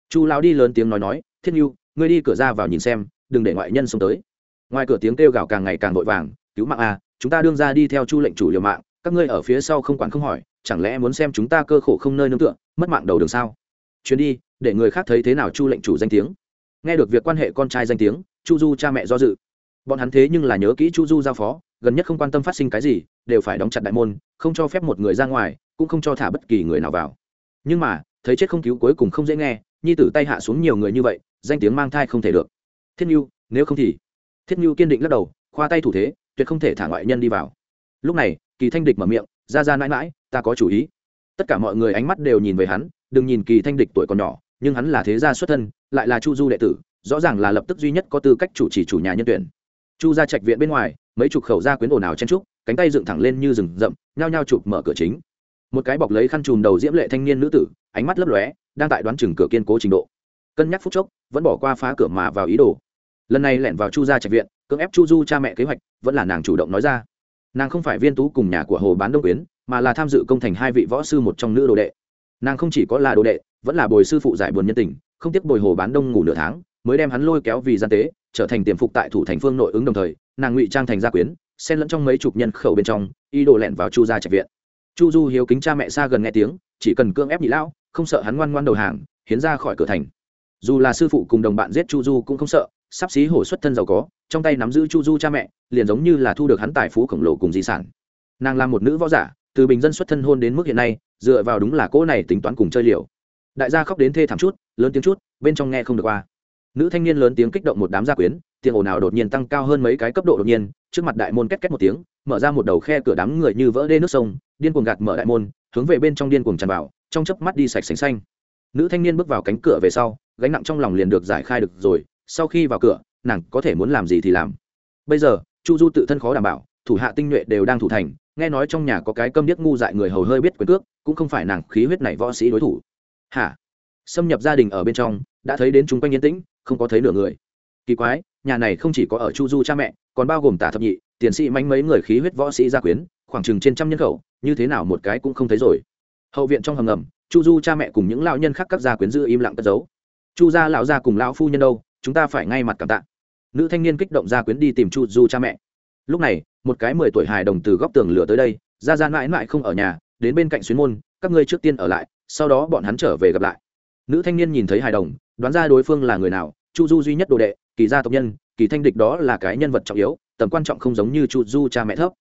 Chu lao đi lớn tiếng nói nói, thiên nhu ngươi đi cửa ra vào nhìn xem đừng để ngoại nhân xông tới. Ngoài cửa tiếng kêu gào càng ngày càng vội vàng, cứu mạng a, chúng ta đương ra đi theo chu lệnh chủ liều mạng, các ngươi ở phía sau không quản không hỏi, chẳng lẽ muốn xem chúng ta cơ khổ không nơi nương tựa, mất mạng đầu đường sao? Chuyến đi, để người khác thấy thế nào chu lệnh chủ danh tiếng. Nghe được việc quan hệ con trai danh tiếng, chu du cha mẹ do dự. Bọn hắn thế nhưng là nhớ kỹ chu du giao phó, gần nhất không quan tâm phát sinh cái gì, đều phải đóng chặt đại môn, không cho phép một người ra ngoài, cũng không cho thả bất kỳ người nào vào. Nhưng mà, thấy chết không cứu cuối cùng không dễ nghe, nhi tử tay hạ xuống nhiều người như vậy, danh tiếng mang thai không thể được thiết như nếu không thì? Thiết như kiên định lắc đầu, khoa tay thủ thế, tuyệt không thể thả ngoại nhân đi vào. Lúc này, kỳ thanh địch mở miệng, ra ra mãi mãi, ta có chủ ý. Tất cả mọi người ánh mắt đều nhìn về hắn, đừng nhìn kỳ thanh địch tuổi còn nhỏ, nhưng hắn là thế gia xuất thân, lại là chu du đệ tử, rõ ràng là lập tức duy nhất có tư cách chủ trì chủ nhà nhân tuyển. Chu ra trạch viện bên ngoài, mấy chục khẩu gia quyến ồn ào chen trúc cánh tay dựng thẳng lên như rừng rậm, nhao nhao chụp mở cửa chính. Một cái bọc lấy khăn chùm đầu diễm lệ thanh niên nữ tử, ánh mắt lấp lóe, đang tại đoán chừng cửa kiên cố trình độ cân nhắc phút chốc, vẫn bỏ qua phá cửa mà vào ý đồ. Lần này lẻn vào chu gia trạch viện, cưỡng ép chu du cha mẹ kế hoạch, vẫn là nàng chủ động nói ra. Nàng không phải viên tú cùng nhà của hồ bán đông quyến, mà là tham dự công thành hai vị võ sư một trong nữ đồ đệ. Nàng không chỉ có là đồ đệ, vẫn là bồi sư phụ giải buồn nhân tình, không tiếc bồi hồ bán đông ngủ nửa tháng, mới đem hắn lôi kéo vì gian tế, trở thành tiềm phục tại thủ thành phương nội ứng đồng thời, nàng ngụy trang thành gia quyến, xen lẫn trong mấy chục nhân khẩu bên trong y đồ lẻn vào chu gia trạch viện. Chu du hiếu kính cha mẹ xa gần nghe tiếng, chỉ cần cưỡng ép nhị lão, không sợ hắn ngoan ngoan đầu hàng, hiến ra khỏi cửa thành dù là sư phụ cùng đồng bạn giết chu du cũng không sợ, sắp xí hổ xuất thân giàu có, trong tay nắm giữ chu du cha mẹ, liền giống như là thu được hắn tài phú khổng lồ cùng di sản. Nàng là một nữ võ giả, từ bình dân xuất thân hôn đến mức hiện nay, dựa vào đúng là cỗ này tính toán cùng chơi liều. Đại gia khóc đến thê thảm chút, lớn tiếng chút, bên trong nghe không được qua. Nữ thanh niên lớn tiếng kích động một đám gia quyến, tiếng ồn nào đột nhiên tăng cao hơn mấy cái cấp độ đột nhiên, trước mặt đại môn két két một tiếng, mở ra một đầu khe cửa đám người như vỡ đê nước sông, điên cuồng gạt mở đại môn, hướng về bên trong điên cuồng tràn vào, trong chớp mắt đi sạch sành xanh. Nữ thanh niên bước vào cánh cửa về sau gánh nặng trong lòng liền được giải khai được rồi, sau khi vào cửa, nàng có thể muốn làm gì thì làm. Bây giờ, chu du tự thân khó đảm bảo, thủ hạ tinh nhuệ đều đang thủ thành, nghe nói trong nhà có cái câm điếc ngu dại người hầu hơi biết quyền cước, cũng không phải nàng khí huyết này võ sĩ đối thủ. Hả? Xâm nhập gia đình ở bên trong, đã thấy đến chúng quanh yên tĩnh, không có thấy nửa người. Kỳ quái, nhà này không chỉ có ở chu du cha mẹ, còn bao gồm tả thập nhị tiến sĩ mánh mấy người khí huyết võ sĩ gia quyến, khoảng chừng trên trăm nhân khẩu, như thế nào một cái cũng không thấy rồi. Hậu viện trong hầm ngầm, chu du cha mẹ cùng những lão nhân khác các gia quyến giữ im lặng cất giấu chu gia lão gia cùng lão phu nhân đâu, chúng ta phải ngay mặt cảm tạ. Nữ thanh niên kích động gia quyến đi tìm chu du cha mẹ. Lúc này, một cái mười tuổi hài đồng từ góc tường lửa tới đây, ra ra mãi mãi không ở nhà, đến bên cạnh xuyến môn, các ngươi trước tiên ở lại, sau đó bọn hắn trở về gặp lại. Nữ thanh niên nhìn thấy hài đồng, đoán ra đối phương là người nào, chu du duy nhất đồ đệ, kỳ gia tộc nhân, kỳ thanh địch đó là cái nhân vật trọng yếu, tầm quan trọng không giống như chu du cha mẹ thấp.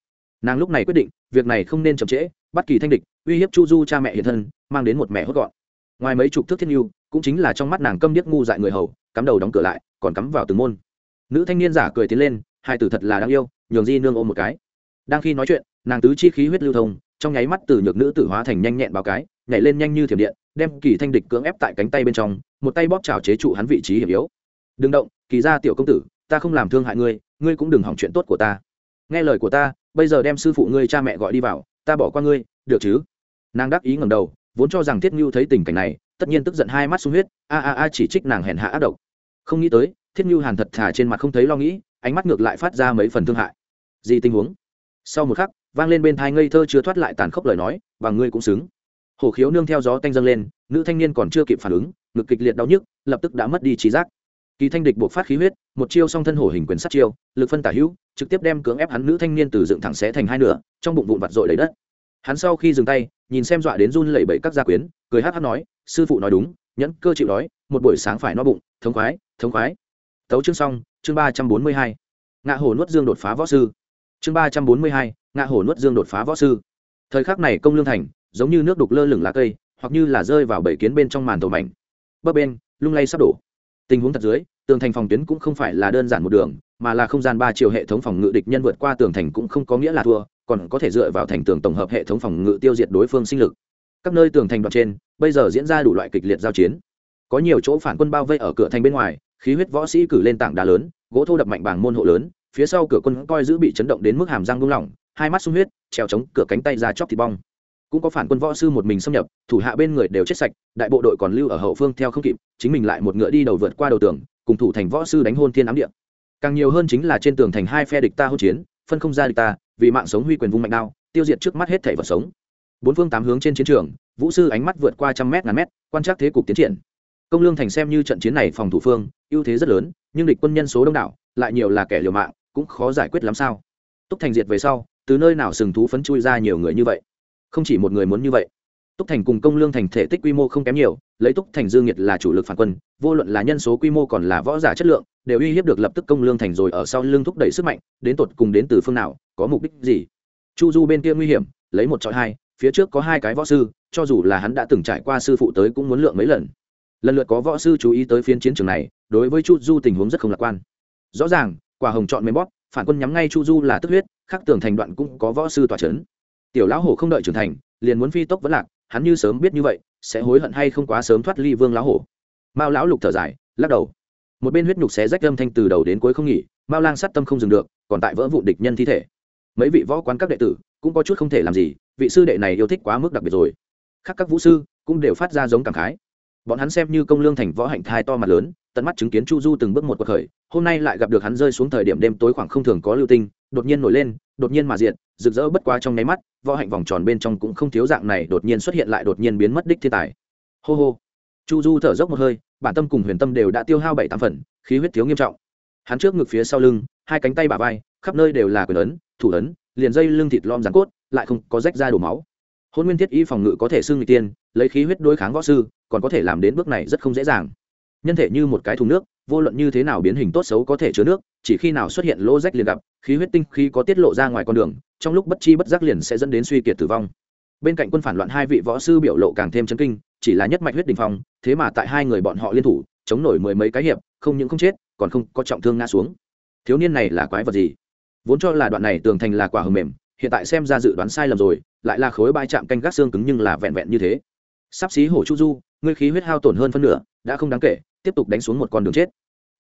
Nàng lúc này quyết định, việc này không nên chậm trễ, bắt kỳ thanh địch, uy hiếp chu du cha mẹ hiện thân, mang đến một mẹ hốt gọn ngoài mấy chục thước thiên yêu cũng chính là trong mắt nàng câm điếc ngu dại người hầu, cắm đầu đóng cửa lại, còn cắm vào từng môn. Nữ thanh niên giả cười tiến lên, hai tử thật là đáng yêu, nhường di nương ôm một cái. Đang khi nói chuyện, nàng tứ chi khí huyết lưu thông, trong nháy mắt từ nhược nữ tử hóa thành nhanh nhẹn báo cái, nhảy lên nhanh như thiểm điện, đem kỳ thanh địch cưỡng ép tại cánh tay bên trong, một tay bóp trào chế trụ hắn vị trí hiểm yếu. Đừng động, kỳ ra tiểu công tử, ta không làm thương hại ngươi ngươi cũng đừng hỏng chuyện tốt của ta. Nghe lời của ta, bây giờ đem sư phụ ngươi cha mẹ gọi đi vào, ta bỏ qua ngươi, được chứ? Nàng đắc ý ngầm đầu vốn cho rằng thiết ngưu thấy tình cảnh này, tất nhiên tức giận hai mắt sung huyết, a a a chỉ trích nàng hèn hạ ác độc. Không nghĩ tới, thiết ngưu hàn thật thà trên mặt không thấy lo nghĩ, ánh mắt ngược lại phát ra mấy phần thương hại. Gì tình huống? Sau một khắc, vang lên bên thai ngây thơ chưa thoát lại tàn khốc lời nói, và ngươi cũng xứng. Hổ khiếu nương theo gió tanh dâng lên, nữ thanh niên còn chưa kịp phản ứng, ngực kịch liệt đau nhức, lập tức đã mất đi trí giác. Kỳ thanh địch buộc phát khí huyết, một chiêu song thân hổ hình quyền sát chiêu, lực phân tả hữu, trực tiếp đem cưỡng ép hắn nữ thanh niên từ dựng thẳng xé thành hai nửa, trong bụng vụn vặt dội lấy đất hắn sau khi dừng tay, nhìn xem dọa đến run lẩy bẩy các gia quyến, cười hát hát nói, sư phụ nói đúng, nhẫn cơ chịu đói, một buổi sáng phải no bụng, thống khoái thống khoái. Tấu chương xong, chương ba trăm bốn mươi hai. Ngạ hồ nuốt dương đột phá võ sư. Chương ba trăm bốn mươi hai, ngạ hồ nuốt dương đột phá võ sư. Thời khắc này công lương thành, giống như nước đục lơ lửng lá cây, hoặc như là rơi vào bể kiến bên trong màn tổ mảnh. Bấp bên, lung lay sắp đổ. Tình huống thật dưới, tường thành phòng tuyến cũng không phải là đơn giản một đường, mà là không gian ba chiều hệ thống phòng ngự địch nhân vượt qua tường thành cũng không có nghĩa là thua còn có thể dựa vào thành tường tổng hợp hệ thống phòng ngự tiêu diệt đối phương sinh lực. Các nơi tường thành đoạn trên, bây giờ diễn ra đủ loại kịch liệt giao chiến. Có nhiều chỗ phản quân bao vây ở cửa thành bên ngoài, khí huyết võ sĩ cử lên tảng đá lớn, gỗ thô đập mạnh bảng môn hộ lớn, phía sau cửa quân coi giữ bị chấn động đến mức hàm răng buông lỏng, hai mắt sung huyết, trèo chống cửa cánh tay ra chóc thịt bong. Cũng có phản quân võ sư một mình xâm nhập, thủ hạ bên người đều chết sạch, đại bộ đội còn lưu ở hậu phương theo không kịp, chính mình lại một ngựa đi đầu vượt qua đầu tường, cùng thủ thành võ sư đánh hôn thiên ám địa. Càng nhiều hơn chính là trên tường thành hai phe địch ta hỗn chiến, phân không ra địch ta vì mạng sống huy quyền vung mạnh đao, tiêu diệt trước mắt hết thảy vật sống. Bốn phương tám hướng trên chiến trường, vũ sư ánh mắt vượt qua trăm mét ngàn mét, quan trắc thế cục tiến triển. Công lương thành xem như trận chiến này phòng thủ phương, ưu thế rất lớn, nhưng địch quân nhân số đông đảo, lại nhiều là kẻ liều mạng, cũng khó giải quyết lắm sao. Túc thành diệt về sau, từ nơi nào sừng thú phấn chui ra nhiều người như vậy? Không chỉ một người muốn như vậy. Túc thành cùng công lương thành thể tích quy mô không kém nhiều, lấy túc thành dương nhiệt là chủ lực phản quân, vô luận là nhân số quy mô còn là võ giả chất lượng, đều uy hiếp được lập tức công lương thành rồi ở sau lưng thúc đẩy sức mạnh, đến tột cùng đến từ phương nào có mục đích gì? Chu du bên kia nguy hiểm, lấy một trọi hai, phía trước có hai cái võ sư, cho dù là hắn đã từng trải qua sư phụ tới cũng muốn lượng mấy lần. Lần lượt có võ sư chú ý tới phiến chiến trường này, đối với chu du tình huống rất không lạc quan. Rõ ràng, quả hồng chọn mềm bóp, phản quân nhắm ngay chu du là tức huyết, khắc tường thành đoạn cũng có võ sư tòa c h ấ n tiểu lão hổ không đợi trưởng thành, liền muốn phi tốc vẫn lạc, hắn như sớm biết như vậy, sẽ hối hận hay không quá sớm thoát ly vương lão hổ. Mao lão lục thở dài, lắc đầu. Một bên huyết nhục xé rách âm thanh từ đầu đến cuối không nghỉ, mao lang sát tâm không dừng được, còn tại vỡ vụ địch nhân thi thể mấy vị võ quán các đệ tử cũng có chút không thể làm gì, vị sư đệ này yêu thích quá mức đặc biệt rồi. Khác các vũ sư cũng đều phát ra giống cảm khái. Bọn hắn xem như công lương thành võ hạnh thai to mặt lớn, tận mắt chứng kiến chu du từng bước một cuộc khởi, hôm nay lại gặp được hắn rơi xuống thời điểm đêm tối khoảng không thường có lưu tinh, đột nhiên nổi lên, đột nhiên mà diện rực rỡ bất quá trong nháy mắt, võ hạnh vòng tròn bên trong cũng không thiếu dạng này đột nhiên xuất hiện lại đột nhiên biến mất đích thiên tài. Hô hô. Chu du thở dốc một hơi, bản tâm cùng huyền tâm đều đã tiêu hao bảy tám phần, khí huyết thiếu nghiêm trọng. Hắn trước ngực phía sau lưng, hai cánh tay bả vai khắp nơi đều là quyền ấn, thủ ấn, liền dây lưng thịt lom rắn cốt, lại không có rách ra đổ máu. Hôn nguyên thiết y phòng ngự có thể xưng người tiên, lấy khí huyết đối kháng võ sư, còn có thể làm đến bước này rất không dễ dàng. Nhân thể như một cái thùng nước, vô luận như thế nào biến hình tốt xấu có thể chứa nước, chỉ khi nào xuất hiện lỗ rách liền gặp, khí huyết tinh khi có tiết lộ ra ngoài con đường, trong lúc bất chi bất giác liền sẽ dẫn đến suy kiệt tử vong. Bên cạnh quân phản loạn hai vị võ sư biểu lộ càng thêm chấn kinh, chỉ là nhất mạch huyết đình phong, thế mà tại hai người bọn họ liên thủ, chống nổi mười mấy cái hiệp, không những không chết, còn không có trọng thương ngã xuống. Thiếu niên này là quái vật gì? Vốn cho là đoạn này tường thành là quả hầm mềm, hiện tại xem ra dự đoán sai lầm rồi, lại là khối bãi chạm canh gác xương cứng nhưng là vẹn vẹn như thế. Sắp xí hổ chu du, ngươi khí huyết hao tổn hơn phân nửa, đã không đáng kể, tiếp tục đánh xuống một con đường chết.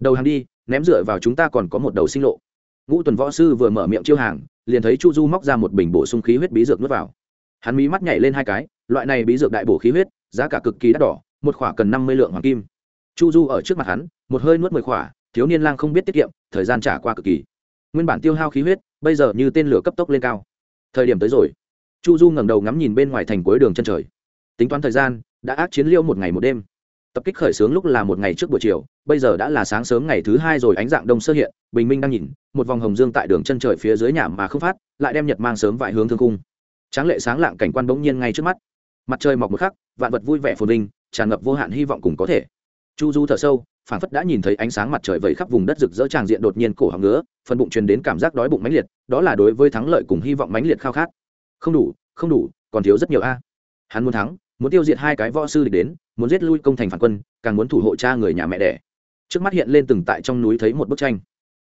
Đầu hàng đi, ném dựa vào chúng ta còn có một đầu sinh lộ. Ngũ tuần võ sư vừa mở miệng chiêu hàng, liền thấy chu du móc ra một bình bổ sung khí huyết bí dược nuốt vào. Hắn mí mắt nhảy lên hai cái, loại này bí dược đại bổ khí huyết, giá cả cực kỳ đắt đỏ, một khỏa cần năm mươi lượng hoàng kim. Chu du ở trước mặt hắn, một hơi nuốt mười khỏa, thiếu niên lang không biết tiết kiệm, thời gian trả qua cực kỳ nguyên bản tiêu hao khí huyết, bây giờ như tên lửa cấp tốc lên cao. Thời điểm tới rồi. Chu du ngẩng đầu ngắm nhìn bên ngoài thành cuối đường chân trời. Tính toán thời gian, đã ác chiến liêu một ngày một đêm. Tập kích khởi xướng lúc là một ngày trước buổi chiều, bây giờ đã là sáng sớm ngày thứ hai rồi ánh dạng đông sơ hiện, bình minh đang nhìn, một vòng hồng dương tại đường chân trời phía dưới nhà mà không phát, lại đem nhật mang sớm vại hướng thương cung. Tráng lệ sáng lạng cảnh quan bỗng nhiên ngay trước mắt. Mặt trời mọc một khắc, vạn vật vui vẻ phồn vinh, tràn ngập vô hạn hy vọng cùng có thể chu du thở sâu phản phất đã nhìn thấy ánh sáng mặt trời vẩy khắp vùng đất rực rỡ tràng diện đột nhiên cổ họng ngứa, phần bụng truyền đến cảm giác đói bụng mãnh liệt, đó là đối với thắng lợi cùng hy vọng mãnh liệt khao khát. Không đủ không đủ, còn thiếu rất nhiều a. Hắn muốn thắng, muốn tiêu diệt hai cái võ sư địch đến, muốn giết lui công thành phản quân, càng muốn thủ hộ cha người nhà mẹ đẻ. Trước mắt hiện lên từng tại trong núi thấy một bức tranh.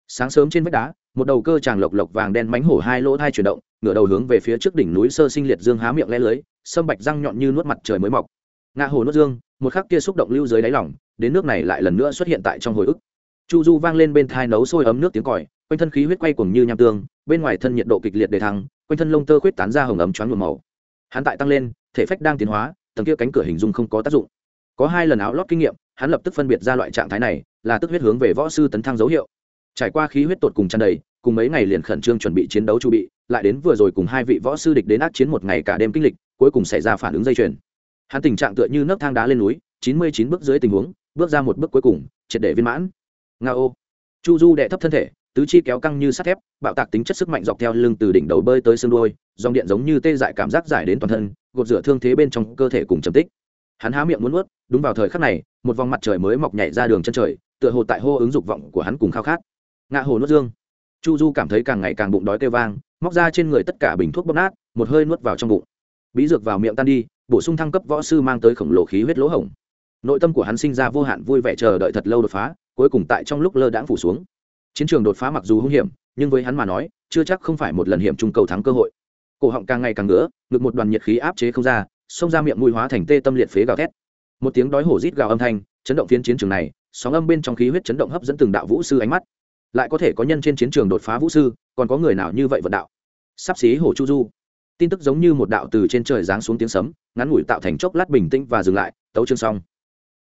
Sáng sớm trên vách đá, một đầu cơ tràng lộc lộc vàng đen mánh hổ hai lỗ thai chuyển động, ngửa đầu hướng về phía trước đỉnh núi sơ sinh liệt dương há miệng lẽ lưới, sâm bạch răng nhọn như nuốt mặt trời mới mọc. Ngạ hồ nuốt dương, một khắc kia xúc động lưu dưới đáy lỏng đến nước này lại lần nữa xuất hiện tại trong hồi ức. Chu du vang lên bên thai nấu sôi ấm nước tiếng còi, quanh thân khí huyết quay cuồng như nham tương, bên ngoài thân nhiệt độ kịch liệt để thăng, quanh thân lông tơ khuyết tán ra hồng ấm choáng nhuộm màu. Hắn tại tăng lên, thể phách đang tiến hóa, tầng kia cánh cửa hình dung không có tác dụng. Có hai lần áo lót kinh nghiệm, hắn lập tức phân biệt ra loại trạng thái này, là tức huyết hướng về võ sư tấn thăng dấu hiệu. Trải qua khí huyết tột cùng tràn đầy, cùng mấy ngày liền khẩn trương chuẩn bị chiến đấu chu bị, lại đến vừa rồi cùng hai vị võ sư địch đến ác chiến một ngày cả đêm kinh lịch, cuối cùng xảy ra phản ứng dây chuyền. Hắn tình trạng tựa như nấc thang đá lên núi, chín mươi chín bước dưới tình huống bước ra một bước cuối cùng, triệt để viên mãn. Nga ô. Chu du đệ thấp thân thể, tứ chi kéo căng như sắt thép, bạo tạc tính chất sức mạnh dọc theo lưng từ đỉnh đầu bơi tới xương đôi dòng điện giống như tê dại cảm giác giải đến toàn thân, gột rửa thương thế bên trong cơ thể cùng trầm tích. Hắn há miệng muốn nuốt, đúng vào thời khắc này, một vòng mặt trời mới mọc nhảy ra đường chân trời, tựa hồ tại hô ứng dục vọng của hắn cùng khao khát. Ngạ hồ nuốt dương. Chu du cảm thấy càng ngày càng bụng đói kêu vang, móc ra trên người tất cả bình thuốc bóp nát, một hơi nuốt vào trong bụng. Bí dược vào miệng tan đi, bổ sung thăng cấp võ sư mang tới khổng lồ khí huyết lỗ hổng nội tâm của hắn sinh ra vô hạn vui vẻ chờ đợi thật lâu đột phá, cuối cùng tại trong lúc lơ đãng phủ xuống. Chiến trường đột phá mặc dù hung hiểm, nhưng với hắn mà nói, chưa chắc không phải một lần hiểm trung cầu thắng cơ hội. Cổ họng càng ngày càng ngứa, ngực một đoàn nhiệt khí áp chế không ra, xông ra miệng mùi hóa thành tê tâm liệt phế gào thét. Một tiếng đói hổ rít gào âm thanh, chấn động phiến chiến trường này, sóng âm bên trong khí huyết chấn động hấp dẫn từng đạo vũ sư ánh mắt. Lại có thể có nhân trên chiến trường đột phá vũ sư, còn có người nào như vậy vận đạo? Sắp xí hổ chu du. Tin tức giống như một đạo từ trên trời giáng xuống tiếng sấm, ngắn ngủi tạo thành chốc lát bình tĩnh và dừng lại, tấu chương xong.